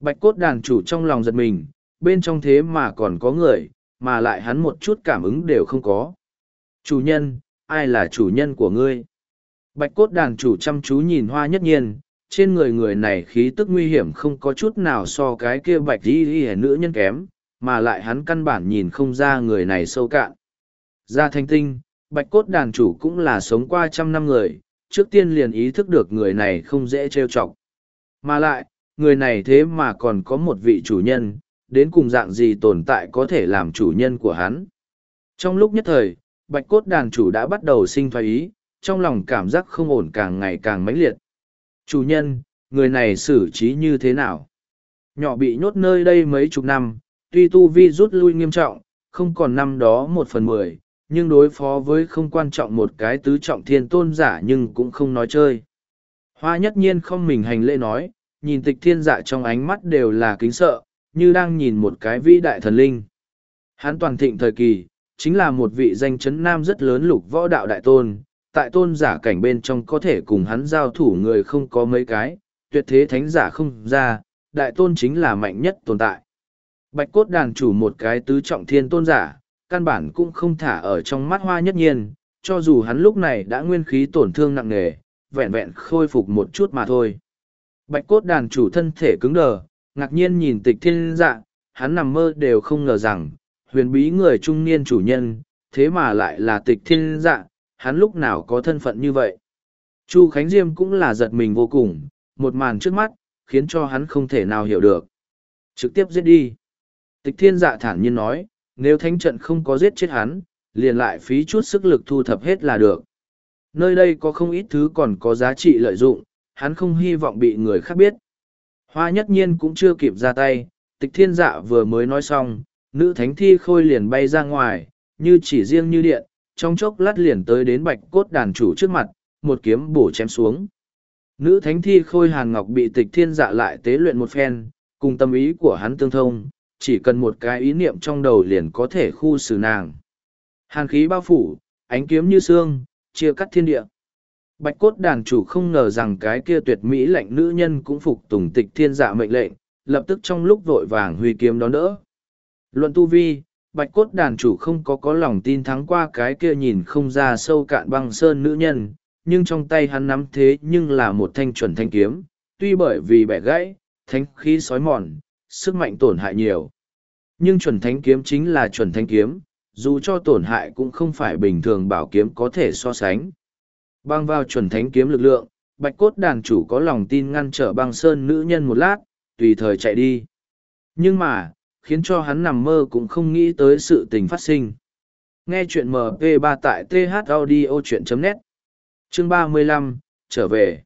Bạch cốt đàn chủ trong lòng giật mình, bên trong thế mà còn có người, mà lại hắn một chút cảm ứng đều không có. Chủ nhân, ai là chủ nhân của ngươi? Bạch cốt đàn chủ chăm chú nhìn hoa nhất nhiên, trên người người này khí tức nguy hiểm không có chút nào so cái kia bạch đi đi nữ nhân kém, mà lại hắn căn bản nhìn không ra người này sâu cạn. Ra thanh tinh, bạch cốt đàn chủ cũng là sống qua trăm năm người, trước tiên liền ý thức được người này không dễ trêu chọc. Mà lại, người này thế mà còn có một vị chủ nhân, đến cùng dạng gì tồn tại có thể làm chủ nhân của hắn. Trong lúc nhất thời, bạch cốt đàn chủ đã bắt đầu sinh thoái ý, trong lòng cảm giác không ổn càng ngày càng mãnh liệt. Chủ nhân, người này xử trí như thế nào? Nhỏ bị nhốt nơi đây mấy chục năm, tuy tu vi rút lui nghiêm trọng, không còn năm đó một phần mười, nhưng đối phó với không quan trọng một cái tứ trọng thiên tôn giả nhưng cũng không nói chơi. Hoa nhất nhiên không mình hành lễ nói, nhìn tịch thiên dạ trong ánh mắt đều là kính sợ, như đang nhìn một cái vĩ đại thần linh. Hắn toàn thịnh thời kỳ, chính là một vị danh chấn nam rất lớn lục võ đạo đại tôn, tại tôn giả cảnh bên trong có thể cùng hắn giao thủ người không có mấy cái, tuyệt thế thánh giả không ra, đại tôn chính là mạnh nhất tồn tại. Bạch cốt đàn chủ một cái tứ trọng thiên tôn giả, căn bản cũng không thả ở trong mắt hoa nhất nhiên, cho dù hắn lúc này đã nguyên khí tổn thương nặng nề, vẹn vẹn khôi phục một chút mà thôi. Bạch cốt đàn chủ thân thể cứng đờ, ngạc nhiên nhìn tịch thiên dạ, hắn nằm mơ đều không ngờ rằng, huyền bí người trung niên chủ nhân, thế mà lại là tịch thiên dạ, hắn lúc nào có thân phận như vậy. Chu Khánh Diêm cũng là giật mình vô cùng, một màn trước mắt, khiến cho hắn không thể nào hiểu được. Trực tiếp giết đi. Tịch thiên dạ thản nhiên nói, nếu thánh trận không có giết chết hắn, liền lại phí chút sức lực thu thập hết là được. Nơi đây có không ít thứ còn có giá trị lợi dụng, hắn không hy vọng bị người khác biết. Hoa nhất nhiên cũng chưa kịp ra tay, tịch thiên dạ vừa mới nói xong, nữ thánh thi khôi liền bay ra ngoài, như chỉ riêng như điện, trong chốc lát liền tới đến bạch cốt đàn chủ trước mặt, một kiếm bổ chém xuống. Nữ thánh thi khôi hàn ngọc bị tịch thiên dạ lại tế luyện một phen, cùng tâm ý của hắn tương thông, chỉ cần một cái ý niệm trong đầu liền có thể khu xử nàng. Hàn khí bao phủ, ánh kiếm như xương, chia cắt thiên địa. Bạch cốt đàn chủ không ngờ rằng cái kia tuyệt mỹ lệnh nữ nhân cũng phục tùng tịch thiên dạ mệnh lệnh, lập tức trong lúc vội vàng huy kiếm đón đỡ. Luận tu vi, bạch cốt đàn chủ không có có lòng tin thắng qua cái kia nhìn không ra sâu cạn băng sơn nữ nhân, nhưng trong tay hắn nắm thế nhưng là một thanh chuẩn thanh kiếm, tuy bởi vì bẻ gãy, thanh khí sói mòn, sức mạnh tổn hại nhiều. Nhưng chuẩn thánh kiếm chính là chuẩn thanh kiếm, dù cho tổn hại cũng không phải bình thường bảo kiếm có thể so sánh. Băng vào chuẩn thánh kiếm lực lượng, bạch cốt đàn chủ có lòng tin ngăn trở băng sơn nữ nhân một lát, tùy thời chạy đi. Nhưng mà, khiến cho hắn nằm mơ cũng không nghĩ tới sự tình phát sinh. Nghe chuyện MP3 tại thaudio.net Chương 35, trở về.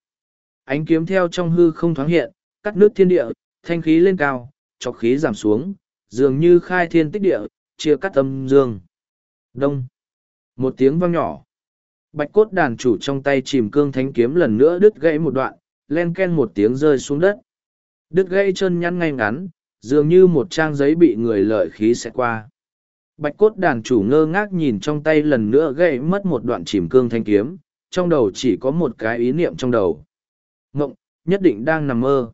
Ánh kiếm theo trong hư không thoáng hiện, cắt nước thiên địa, thanh khí lên cao, chọc khí giảm xuống, dường như khai thiên tích địa, chia cắt âm dương. Đông. Một tiếng vang nhỏ. Bạch cốt đàn chủ trong tay chìm cương thánh kiếm lần nữa đứt gãy một đoạn, len ken một tiếng rơi xuống đất. Đứt gãy chân nhăn ngay ngắn, dường như một trang giấy bị người lợi khí sẽ qua. Bạch cốt đàn chủ ngơ ngác nhìn trong tay lần nữa gãy mất một đoạn chìm cương thanh kiếm, trong đầu chỉ có một cái ý niệm trong đầu. Ngộng, nhất định đang nằm mơ.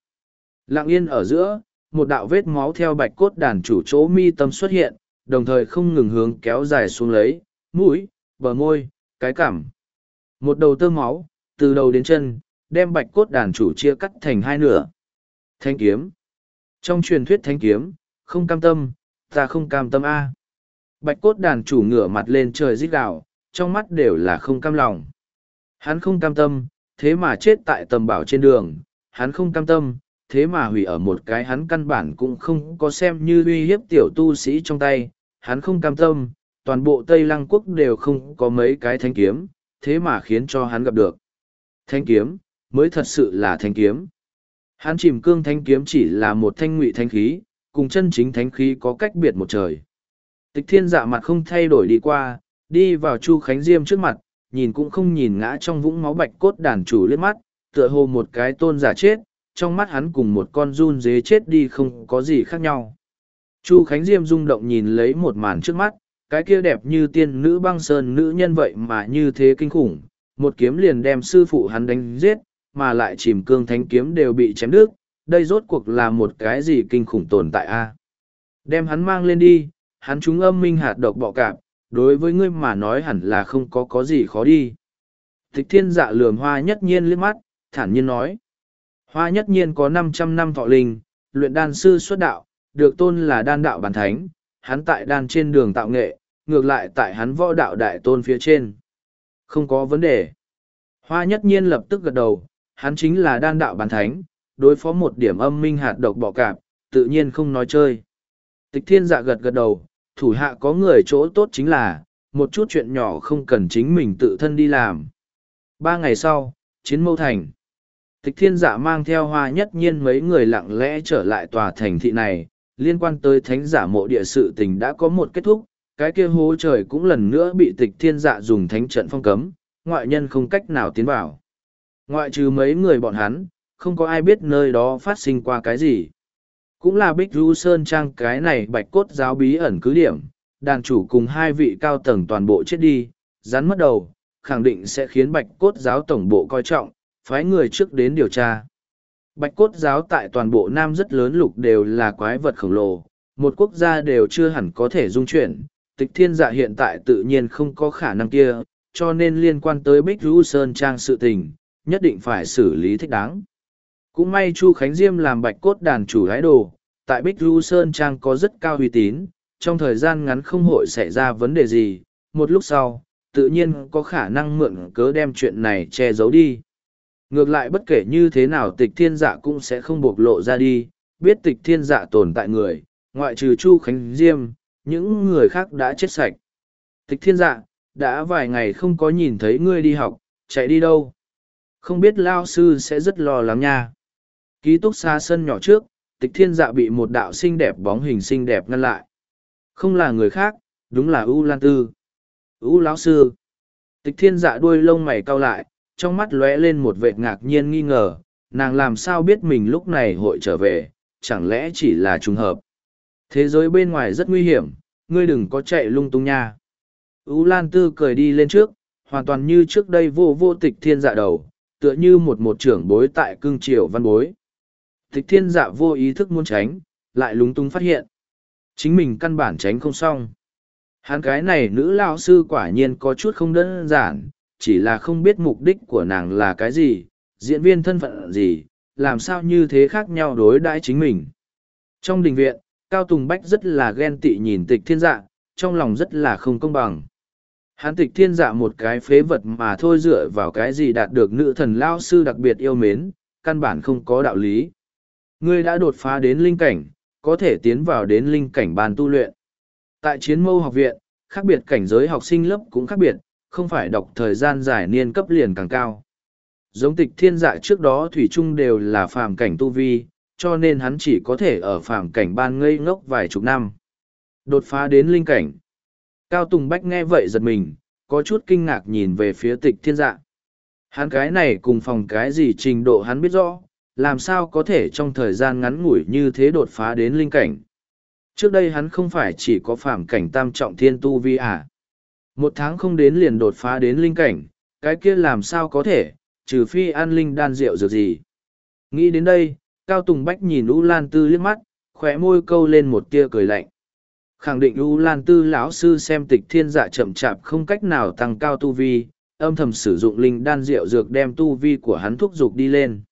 Lặng yên ở giữa, một đạo vết máu theo bạch cốt đàn chủ chỗ mi tâm xuất hiện, đồng thời không ngừng hướng kéo dài xuống lấy, mũi, bờ môi, cái cảm. Một đầu tơ máu, từ đầu đến chân, đem bạch cốt đàn chủ chia cắt thành hai nửa. Thanh kiếm. Trong truyền thuyết thanh kiếm, không cam tâm, ta không cam tâm A. Bạch cốt đàn chủ ngửa mặt lên trời rít gạo, trong mắt đều là không cam lòng. Hắn không cam tâm, thế mà chết tại tầm bảo trên đường, hắn không cam tâm, thế mà hủy ở một cái hắn căn bản cũng không có xem như uy hiếp tiểu tu sĩ trong tay, hắn không cam tâm, toàn bộ Tây Lăng Quốc đều không có mấy cái thanh kiếm, thế mà khiến cho hắn gặp được. Thanh kiếm, mới thật sự là thanh kiếm. Hắn chìm cương thanh kiếm chỉ là một thanh ngụy thanh khí, cùng chân chính thanh khí có cách biệt một trời. Tịch thiên dạ mặt không thay đổi đi qua, đi vào Chu Khánh Diêm trước mặt, nhìn cũng không nhìn ngã trong vũng máu bạch cốt đàn chủ liếc mắt, tựa hồ một cái tôn giả chết, trong mắt hắn cùng một con run dế chết đi không có gì khác nhau. Chu Khánh Diêm rung động nhìn lấy một màn trước mắt, cái kia đẹp như tiên nữ băng sơn nữ nhân vậy mà như thế kinh khủng, một kiếm liền đem sư phụ hắn đánh giết, mà lại chìm cương thánh kiếm đều bị chém đứt, đây rốt cuộc là một cái gì kinh khủng tồn tại a? Đem hắn mang lên đi, hắn trúng âm minh hạt độc bọ cạp, đối với ngươi mà nói hẳn là không có có gì khó đi. Tịch thiên dạ lườm hoa nhất nhiên liếc mắt, thản nhiên nói. Hoa nhất nhiên có năm trăm năm thọ linh, luyện đan sư xuất đạo, được tôn là đan đạo bản thánh, hắn tại đan trên đường tạo nghệ, ngược lại tại hắn võ đạo đại tôn phía trên. Không có vấn đề. Hoa nhất nhiên lập tức gật đầu, hắn chính là đan đạo bản thánh, đối phó một điểm âm minh hạt độc bọ cạp, tự nhiên không nói chơi. Tịch thiên dạ gật gật đầu, thủ hạ có người chỗ tốt chính là, một chút chuyện nhỏ không cần chính mình tự thân đi làm. Ba ngày sau, chiến mâu thành. Tịch thiên dạ mang theo hoa nhất nhiên mấy người lặng lẽ trở lại tòa thành thị này, liên quan tới thánh giả mộ địa sự tình đã có một kết thúc, cái kia hố trời cũng lần nữa bị tịch thiên dạ dùng thánh trận phong cấm, ngoại nhân không cách nào tiến vào. Ngoại trừ mấy người bọn hắn, không có ai biết nơi đó phát sinh qua cái gì. Cũng là Bích Du Sơn Trang cái này bạch cốt giáo bí ẩn cứ điểm, đàn chủ cùng hai vị cao tầng toàn bộ chết đi, rắn mất đầu, khẳng định sẽ khiến bạch cốt giáo tổng bộ coi trọng, phái người trước đến điều tra. Bạch cốt giáo tại toàn bộ Nam rất lớn lục đều là quái vật khổng lồ, một quốc gia đều chưa hẳn có thể dung chuyển, tịch thiên dạ hiện tại tự nhiên không có khả năng kia, cho nên liên quan tới Bích Du Sơn Trang sự tình, nhất định phải xử lý thích đáng. Cũng may Chu Khánh Diêm làm bạch cốt đàn chủ gái đồ, tại Bích Du Sơn Trang có rất cao uy tín, trong thời gian ngắn không hội xảy ra vấn đề gì, một lúc sau, tự nhiên có khả năng mượn cớ đem chuyện này che giấu đi. Ngược lại bất kể như thế nào tịch thiên dạ cũng sẽ không bộc lộ ra đi, biết tịch thiên dạ tồn tại người, ngoại trừ Chu Khánh Diêm, những người khác đã chết sạch. Tịch thiên dạ, đã vài ngày không có nhìn thấy ngươi đi học, chạy đi đâu. Không biết Lao Sư sẽ rất lo lắng nha. Ký túc xa sân nhỏ trước, tịch thiên dạ bị một đạo xinh đẹp bóng hình xinh đẹp ngăn lại. Không là người khác, đúng là U Lan Tư. U lão sư. Tịch thiên dạ đuôi lông mày cau lại, trong mắt lóe lên một vệt ngạc nhiên nghi ngờ, nàng làm sao biết mình lúc này hội trở về, chẳng lẽ chỉ là trùng hợp. Thế giới bên ngoài rất nguy hiểm, ngươi đừng có chạy lung tung nha. U Lan Tư cười đi lên trước, hoàn toàn như trước đây vô vô tịch thiên dạ đầu, tựa như một một trưởng bối tại cương triều văn bối. Tịch thiên dạ vô ý thức muốn tránh, lại lúng túng phát hiện. Chính mình căn bản tránh không xong. Hắn cái này nữ lao sư quả nhiên có chút không đơn giản, chỉ là không biết mục đích của nàng là cái gì, diễn viên thân phận gì, làm sao như thế khác nhau đối đãi chính mình. Trong đình viện, Cao Tùng Bách rất là ghen tị nhìn tịch thiên dạ, trong lòng rất là không công bằng. Hắn tịch thiên dạ một cái phế vật mà thôi dựa vào cái gì đạt được nữ thần lao sư đặc biệt yêu mến, căn bản không có đạo lý. Ngươi đã đột phá đến linh cảnh, có thể tiến vào đến linh cảnh bàn tu luyện. Tại chiến mâu học viện, khác biệt cảnh giới học sinh lớp cũng khác biệt, không phải đọc thời gian giải niên cấp liền càng cao. Giống tịch thiên dạ trước đó thủy Trung đều là phàm cảnh tu vi, cho nên hắn chỉ có thể ở phàm cảnh ban ngây ngốc vài chục năm. Đột phá đến linh cảnh. Cao Tùng Bách nghe vậy giật mình, có chút kinh ngạc nhìn về phía tịch thiên dạ. Hắn cái này cùng phòng cái gì trình độ hắn biết rõ, làm sao có thể trong thời gian ngắn ngủi như thế đột phá đến linh cảnh. Trước đây hắn không phải chỉ có phạm cảnh tam trọng thiên tu vi à. Một tháng không đến liền đột phá đến linh cảnh, cái kia làm sao có thể, trừ phi an linh đan rượu dược gì. Nghĩ đến đây, Cao Tùng Bách nhìn U Lan Tư liếc mắt, khỏe môi câu lên một tia cười lạnh. Khẳng định U Lan Tư lão sư xem tịch thiên dạ chậm chạp không cách nào tăng cao tu vi, âm thầm sử dụng linh đan rượu dược đem tu vi của hắn thúc giục đi lên.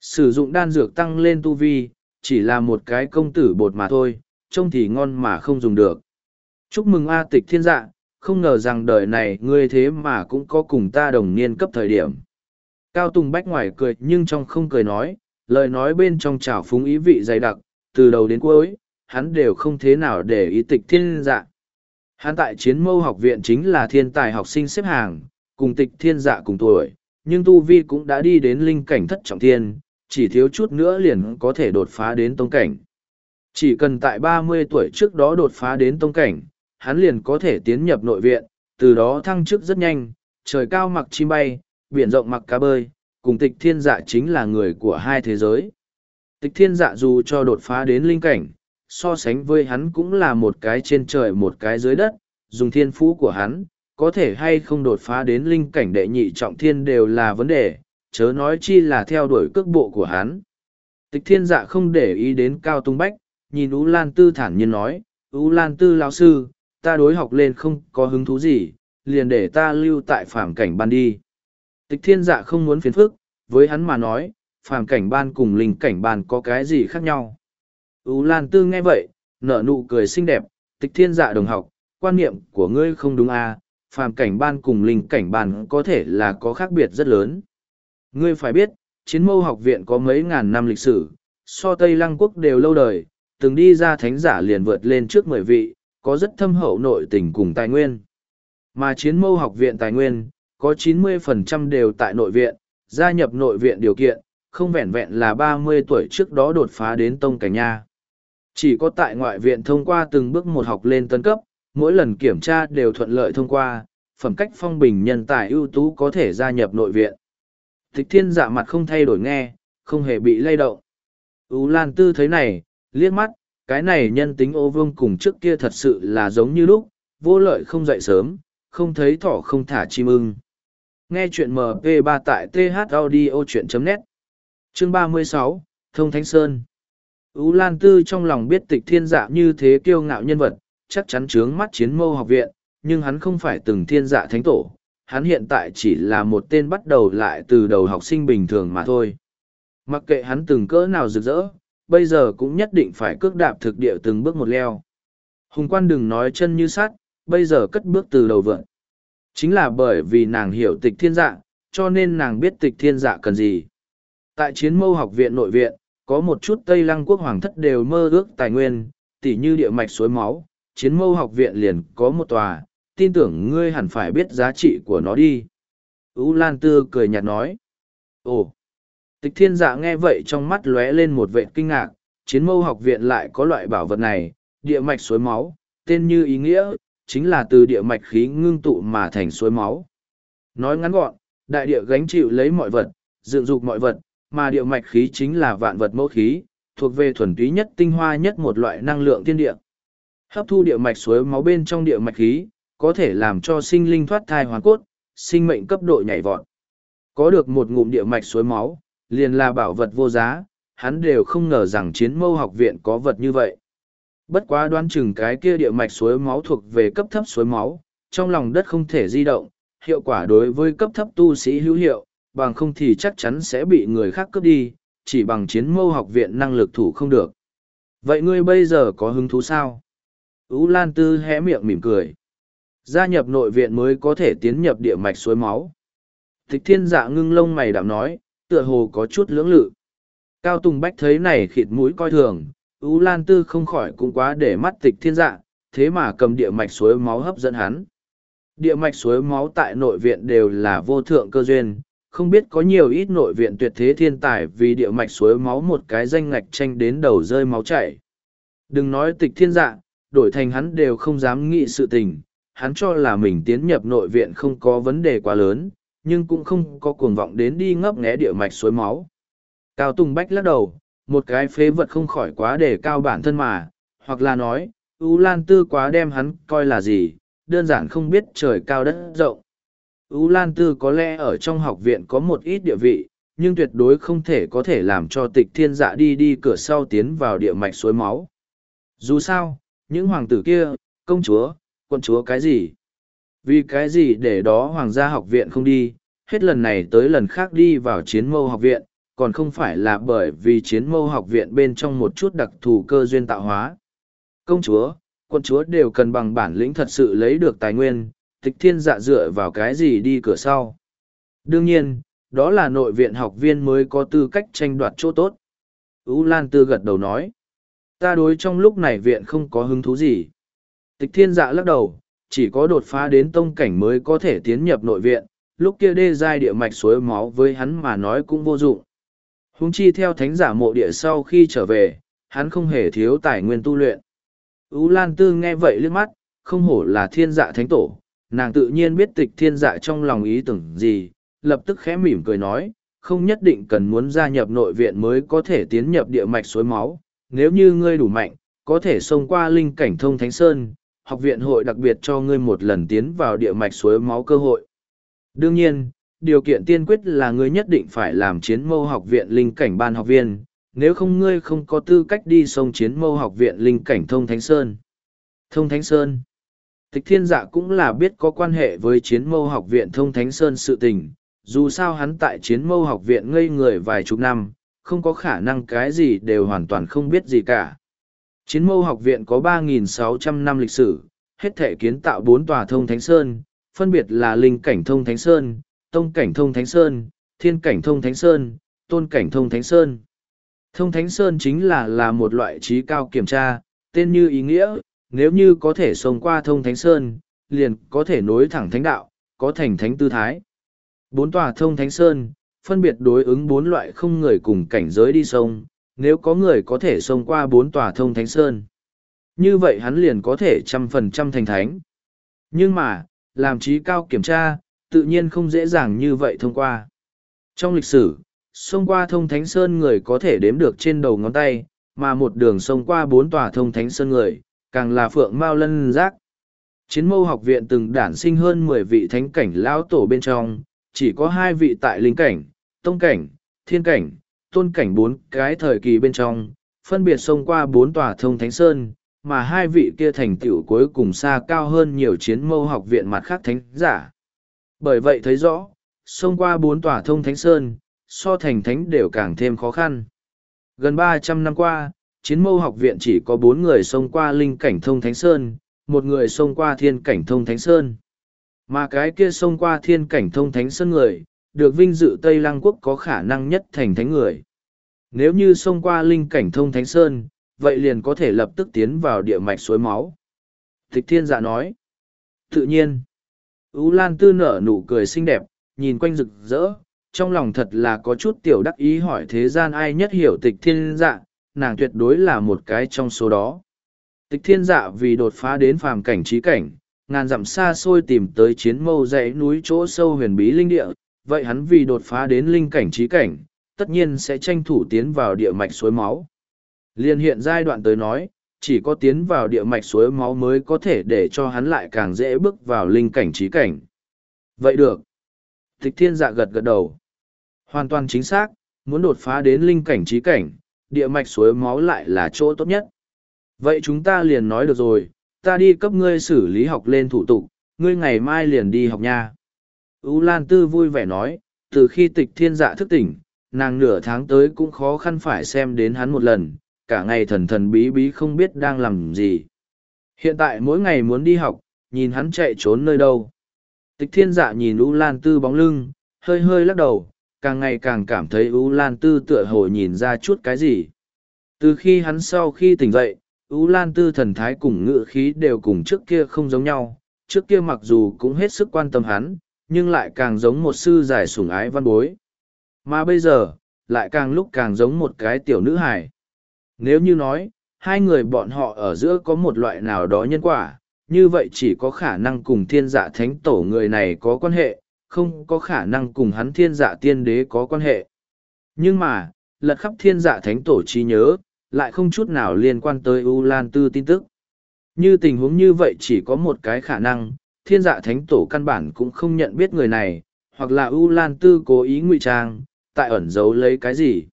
Sử dụng đan dược tăng lên tu vi, chỉ là một cái công tử bột mà thôi, trông thì ngon mà không dùng được. Chúc mừng A tịch thiên dạ, không ngờ rằng đời này ngươi thế mà cũng có cùng ta đồng niên cấp thời điểm. Cao Tùng Bách ngoài cười nhưng trong không cười nói, lời nói bên trong trào phúng ý vị dày đặc, từ đầu đến cuối, hắn đều không thế nào để ý tịch thiên dạ. Hắn tại chiến mâu học viện chính là thiên tài học sinh xếp hàng, cùng tịch thiên dạ cùng tuổi, nhưng Tu Vi cũng đã đi đến linh cảnh thất trọng thiên, chỉ thiếu chút nữa liền có thể đột phá đến tông cảnh. Chỉ cần tại ba mươi tuổi trước đó đột phá đến tông cảnh, hắn liền có thể tiến nhập nội viện, từ đó thăng chức rất nhanh, trời cao mặc chim bay, biển rộng mặc cá bơi, cùng tịch thiên dạ chính là người của hai thế giới. Tịch thiên dạ dù cho đột phá đến linh cảnh, so sánh với hắn cũng là một cái trên trời một cái dưới đất, dùng thiên phú của hắn, có thể hay không đột phá đến linh cảnh đệ nhị trọng thiên đều là vấn đề, chớ nói chi là theo đuổi cước bộ của hắn. Tịch thiên dạ không để ý đến Cao Tung Bách, nhìn Ú Lan Tư thản nhiên nói, Ú Lan Tư lão sư, ta đối học lên không có hứng thú gì, liền để ta lưu tại phạm cảnh ban đi. Tịch thiên dạ không muốn phiền phức, với hắn mà nói, phàm cảnh ban cùng linh cảnh ban có cái gì khác nhau. Ú Lan Tư nghe vậy, nở nụ cười xinh đẹp, tịch thiên dạ đồng học, quan niệm của ngươi không đúng à, phàm cảnh ban cùng linh cảnh ban có thể là có khác biệt rất lớn. Ngươi phải biết, chiến mâu học viện có mấy ngàn năm lịch sử, so Tây Lăng Quốc đều lâu đời, từng đi ra thánh giả liền vượt lên trước mười vị, có rất thâm hậu nội tình cùng tài nguyên. Mà chiến mâu học viện tài nguyên, có 90% đều tại nội viện, gia nhập nội viện điều kiện, không vẹn vẹn là 30 tuổi trước đó đột phá đến tông cảnh nha. Chỉ có tại ngoại viện thông qua từng bước một học lên tân cấp, mỗi lần kiểm tra đều thuận lợi thông qua, phẩm cách phong bình nhân tài ưu tú có thể gia nhập nội viện. Tịch thiên dạ mặt không thay đổi nghe, không hề bị lay động. Ú Lan Tư thấy này, liếc mắt, cái này nhân tính ô vương cùng trước kia thật sự là giống như lúc, vô lợi không dậy sớm, không thấy thỏ không thả chim ưng. Nghe chuyện MP3 tại thaudio.net Chương 36, Thông Thánh Sơn Ú Lan Tư trong lòng biết tịch thiên dạ như thế kiêu ngạo nhân vật, chắc chắn chướng mắt chiến mâu học viện, nhưng hắn không phải từng thiên dạ thánh tổ, hắn hiện tại chỉ là một tên bắt đầu lại từ đầu học sinh bình thường mà thôi. Mặc kệ hắn từng cỡ nào rực rỡ, bây giờ cũng nhất định phải cước đạp thực địa từng bước một leo. Hùng quan đừng nói chân như sắt, bây giờ cất bước từ đầu vượn. Chính là bởi vì nàng hiểu tịch thiên dạ, cho nên nàng biết tịch thiên dạ cần gì. Tại chiến mâu học viện nội viện, có một chút Tây Lăng quốc hoàng thất đều mơ ước tài nguyên, tỉ như địa mạch suối máu, chiến mâu học viện liền có một tòa, tin tưởng ngươi hẳn phải biết giá trị của nó đi. Ú Lan Tư cười nhạt nói. Ồ! Tịch thiên dạ nghe vậy trong mắt lóe lên một vệ kinh ngạc, chiến mâu học viện lại có loại bảo vật này, địa mạch suối máu, tên như ý nghĩa, chính là từ địa mạch khí ngưng tụ mà thành suối máu. Nói ngắn gọn, đại địa gánh chịu lấy mọi vật, dựng dục mọi vật, mà địa mạch khí chính là vạn vật mẫu khí, thuộc về thuần túy nhất tinh hoa nhất một loại năng lượng thiên địa. Hấp thu địa mạch suối máu bên trong địa mạch khí, có thể làm cho sinh linh thoát thai hoàn cốt, sinh mệnh cấp độ nhảy vọt. Có được một ngụm địa mạch suối máu, liền là bảo vật vô giá, hắn đều không ngờ rằng chiến mâu học viện có vật như vậy. Bất quá đoán chừng cái kia địa mạch suối máu thuộc về cấp thấp suối máu, trong lòng đất không thể di động, hiệu quả đối với cấp thấp tu sĩ hữu hiệu, bằng không thì chắc chắn sẽ bị người khác cướp đi, chỉ bằng chiến mâu học viện năng lực thủ không được. Vậy ngươi bây giờ có hứng thú sao? Ú Lan Tư hé miệng mỉm cười. Gia nhập nội viện mới có thể tiến nhập địa mạch suối máu. Thích thiên dạ ngưng lông mày đảm nói, tựa hồ có chút lưỡng lự. Cao Tùng Bách thấy này khịt mũi coi thường, Ú Lan Tư không khỏi cũng quá để mắt tịch thiên dạ, thế mà cầm địa mạch suối máu hấp dẫn hắn. Địa mạch suối máu tại nội viện đều là vô thượng cơ duyên, không biết có nhiều ít nội viện tuyệt thế thiên tài vì địa mạch suối máu một cái danh ngạch tranh đến đầu rơi máu chảy. Đừng nói tịch thiên dạ, đổi thành hắn đều không dám nghĩ sự tình, hắn cho là mình tiến nhập nội viện không có vấn đề quá lớn, nhưng cũng không có cuồng vọng đến đi ngấp nghé địa mạch suối máu. Cao Tùng Bách lắc đầu, một cái phế vật không khỏi quá để cao bản thân mà, hoặc là nói, U Lan Tư quá đem hắn coi là gì, đơn giản không biết trời cao đất rộng. U Lan Tư có lẽ ở trong học viện có một ít địa vị, nhưng tuyệt đối không thể có thể làm cho tịch thiên dạ đi đi cửa sau tiến vào địa mạch suối máu. Dù sao, những hoàng tử kia, công chúa, quân chúa cái gì? Vì cái gì để đó hoàng gia học viện không đi, hết lần này tới lần khác đi vào chiến mâu học viện, còn không phải là bởi vì chiến mâu học viện bên trong một chút đặc thù cơ duyên tạo hóa. Công chúa, quân chúa đều cần bằng bản lĩnh thật sự lấy được tài nguyên, tịch thiên dạ dựa vào cái gì đi cửa sau. Đương nhiên, đó là nội viện học viên mới có tư cách tranh đoạt chỗ tốt. Ú Lan Tư gật đầu nói, ta đối trong lúc này viện không có hứng thú gì. Tịch thiên dạ lắc đầu, chỉ có đột phá đến tông cảnh mới có thể tiến nhập nội viện, lúc kia đê giai địa mạch suối máu với hắn mà nói cũng vô dụng. Húng chi theo thánh giả mộ địa sau khi trở về, hắn không hề thiếu tài nguyên tu luyện. Ú Lan Tư nghe vậy liếc mắt, không hổ là thiên dạ thánh tổ, nàng tự nhiên biết tịch thiên dạ trong lòng ý tưởng gì, lập tức khẽ mỉm cười nói, không nhất định cần muốn gia nhập nội viện mới có thể tiến nhập địa mạch suối máu, nếu như ngươi đủ mạnh, có thể xông qua linh cảnh thông thánh sơn, học viện hội đặc biệt cho ngươi một lần tiến vào địa mạch suối máu cơ hội. Đương nhiên, điều kiện tiên quyết là ngươi nhất định phải làm chiến mâu học viện linh cảnh ban học viên, nếu không ngươi không có tư cách đi sông chiến mâu học viện linh cảnh thông thánh sơn. Thông thánh sơn Tịch thiên dạ cũng là biết có quan hệ với chiến mâu học viện thông thánh sơn sự tình, dù sao hắn tại chiến mâu học viện ngây người vài chục năm, không có khả năng cái gì đều hoàn toàn không biết gì cả. Chiến mâu học viện có 3.600 năm lịch sử, hết thể kiến tạo bốn tòa thông thánh sơn, phân biệt là linh cảnh thông thánh sơn, tông cảnh thông thánh sơn, thiên cảnh thông thánh sơn, tôn cảnh thông thánh sơn. Thông thánh sơn chính là là một loại trí cao kiểm tra, tên như ý nghĩa, nếu như có thể sống qua thông thánh sơn, liền có thể nối thẳng thánh đạo, có thành thánh tư thái. Bốn tòa thông thánh sơn, phân biệt đối ứng bốn loại không người cùng cảnh giới đi sông, nếu có người có thể sông qua bốn tòa thông thánh sơn. Như vậy hắn liền có thể trăm phần trăm thành thánh. Nhưng mà, làm trí cao kiểm tra, tự nhiên không dễ dàng như vậy thông qua. Trong lịch sử, sông qua thông thánh sơn người có thể đếm được trên đầu ngón tay, mà một đường sông qua bốn tòa thông thánh sơn người, càng là phượng mao lân giác. Chiến mâu học viện từng đản sinh hơn mười vị thánh cảnh lão tổ bên trong, chỉ có hai vị tại linh cảnh, tông cảnh, thiên cảnh, tôn cảnh bốn cái thời kỳ bên trong, phân biệt xông qua bốn tòa thông thánh sơn, mà hai vị kia thành tựu cuối cùng xa cao hơn nhiều chiến mâu học viện mặt khác thánh giả. Bởi vậy thấy rõ, xông qua bốn tòa thông thánh sơn, so thành thánh đều càng thêm khó khăn. Gần ba trăm năm qua, chiến mâu học viện chỉ có bốn người xông qua linh cảnh thông thánh sơn, một người xông qua thiên cảnh thông thánh sơn. Mà cái kia xông qua thiên cảnh thông thánh sơn người, được vinh dự Tây Lăng Quốc có khả năng nhất thành thánh người. Nếu như xông qua linh cảnh thông thánh sơn, vậy liền có thể lập tức tiến vào địa mạch suối máu. Tịch thiên dạ nói. Tự nhiên. Ú Lan Tư nở nụ cười xinh đẹp, nhìn quanh rực rỡ, trong lòng thật là có chút tiểu đắc ý hỏi thế gian ai nhất hiểu tịch thiên dạ, nàng tuyệt đối là một cái trong số đó. Tịch thiên dạ vì đột phá đến phàm cảnh trí cảnh, ngàn dặm xa xôi tìm tới chiến mâu dãy núi chỗ sâu huyền bí linh địa, vậy hắn vì đột phá đến linh cảnh trí cảnh, tất nhiên sẽ tranh thủ tiến vào địa mạch suối máu. Liên hiện giai đoạn tới nói, chỉ có tiến vào địa mạch suối máu mới có thể để cho hắn lại càng dễ bước vào linh cảnh trí cảnh. Vậy được. Tịch thiên dạ gật gật đầu. Hoàn toàn chính xác, muốn đột phá đến linh cảnh trí cảnh, địa mạch suối máu lại là chỗ tốt nhất. Vậy chúng ta liền nói được rồi, ta đi cấp ngươi xử lý học lên thủ tục, ngươi ngày mai liền đi học nha. U Lan Tư vui vẻ nói, từ khi tịch thiên dạ thức tỉnh, nàng nửa tháng tới cũng khó khăn phải xem đến hắn một lần, cả ngày thần thần bí bí không biết đang làm gì. Hiện tại mỗi ngày muốn đi học, nhìn hắn chạy trốn nơi đâu. Tịch thiên dạ nhìn U Lan Tư bóng lưng, hơi hơi lắc đầu, càng ngày càng cảm thấy U Lan Tư tựa hồ nhìn ra chút cái gì. Từ khi hắn sau khi tỉnh dậy, U Lan Tư thần thái cùng ngự khí đều cùng trước kia không giống nhau, trước kia mặc dù cũng hết sức quan tâm hắn, nhưng lại càng giống một sư giải sủng ái văn bối. Mà bây giờ, lại càng lúc càng giống một cái tiểu nữ hài. Nếu như nói, hai người bọn họ ở giữa có một loại nào đó nhân quả, như vậy chỉ có khả năng cùng thiên dạ thánh tổ người này có quan hệ, không có khả năng cùng hắn thiên dạ tiên đế có quan hệ. Nhưng mà, lật khắp thiên dạ thánh tổ trí nhớ, lại không chút nào liên quan tới U Lan Tư tin tức. Như tình huống như vậy chỉ có một cái khả năng, thiên dạ thánh tổ căn bản cũng không nhận biết người này, hoặc là U Lan Tư cố ý ngụy trang, tại ẩn giấu lấy cái gì.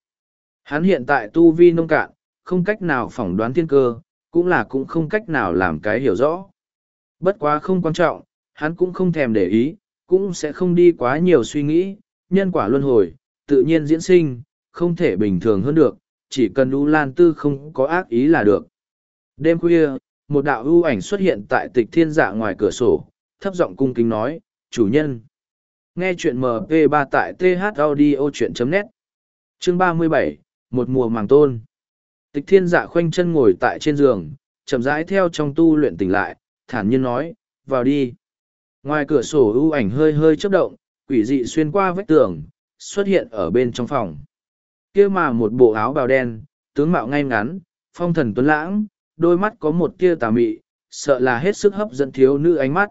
Hắn hiện tại tu vi nông cạn, không cách nào phỏng đoán thiên cơ, cũng là cũng không cách nào làm cái hiểu rõ. Bất quá không quan trọng, hắn cũng không thèm để ý, cũng sẽ không đi quá nhiều suy nghĩ, nhân quả luân hồi, tự nhiên diễn sinh, không thể bình thường hơn được, chỉ cần U Lan Tư không có ác ý là được. Đêm khuya, một đạo ưu ảnh xuất hiện tại tịch thiên dạ ngoài cửa sổ, thấp giọng cung kính nói, chủ nhân. Nghe chuyện MP3 tại thaudio.net Chương 37, một mùa màng tôn. Tịch thiên dạ khoanh chân ngồi tại trên giường, chậm rãi theo trong tu luyện tỉnh lại, thản nhiên nói, vào đi. Ngoài cửa sổ ưu ảnh hơi hơi chớp động, quỷ dị xuyên qua vách tường, xuất hiện ở bên trong phòng. kia mà một bộ áo bào đen, tướng mạo ngay ngắn, phong thần tuấn lãng, đôi mắt có một tia tà mị, sợ là hết sức hấp dẫn thiếu nữ ánh mắt.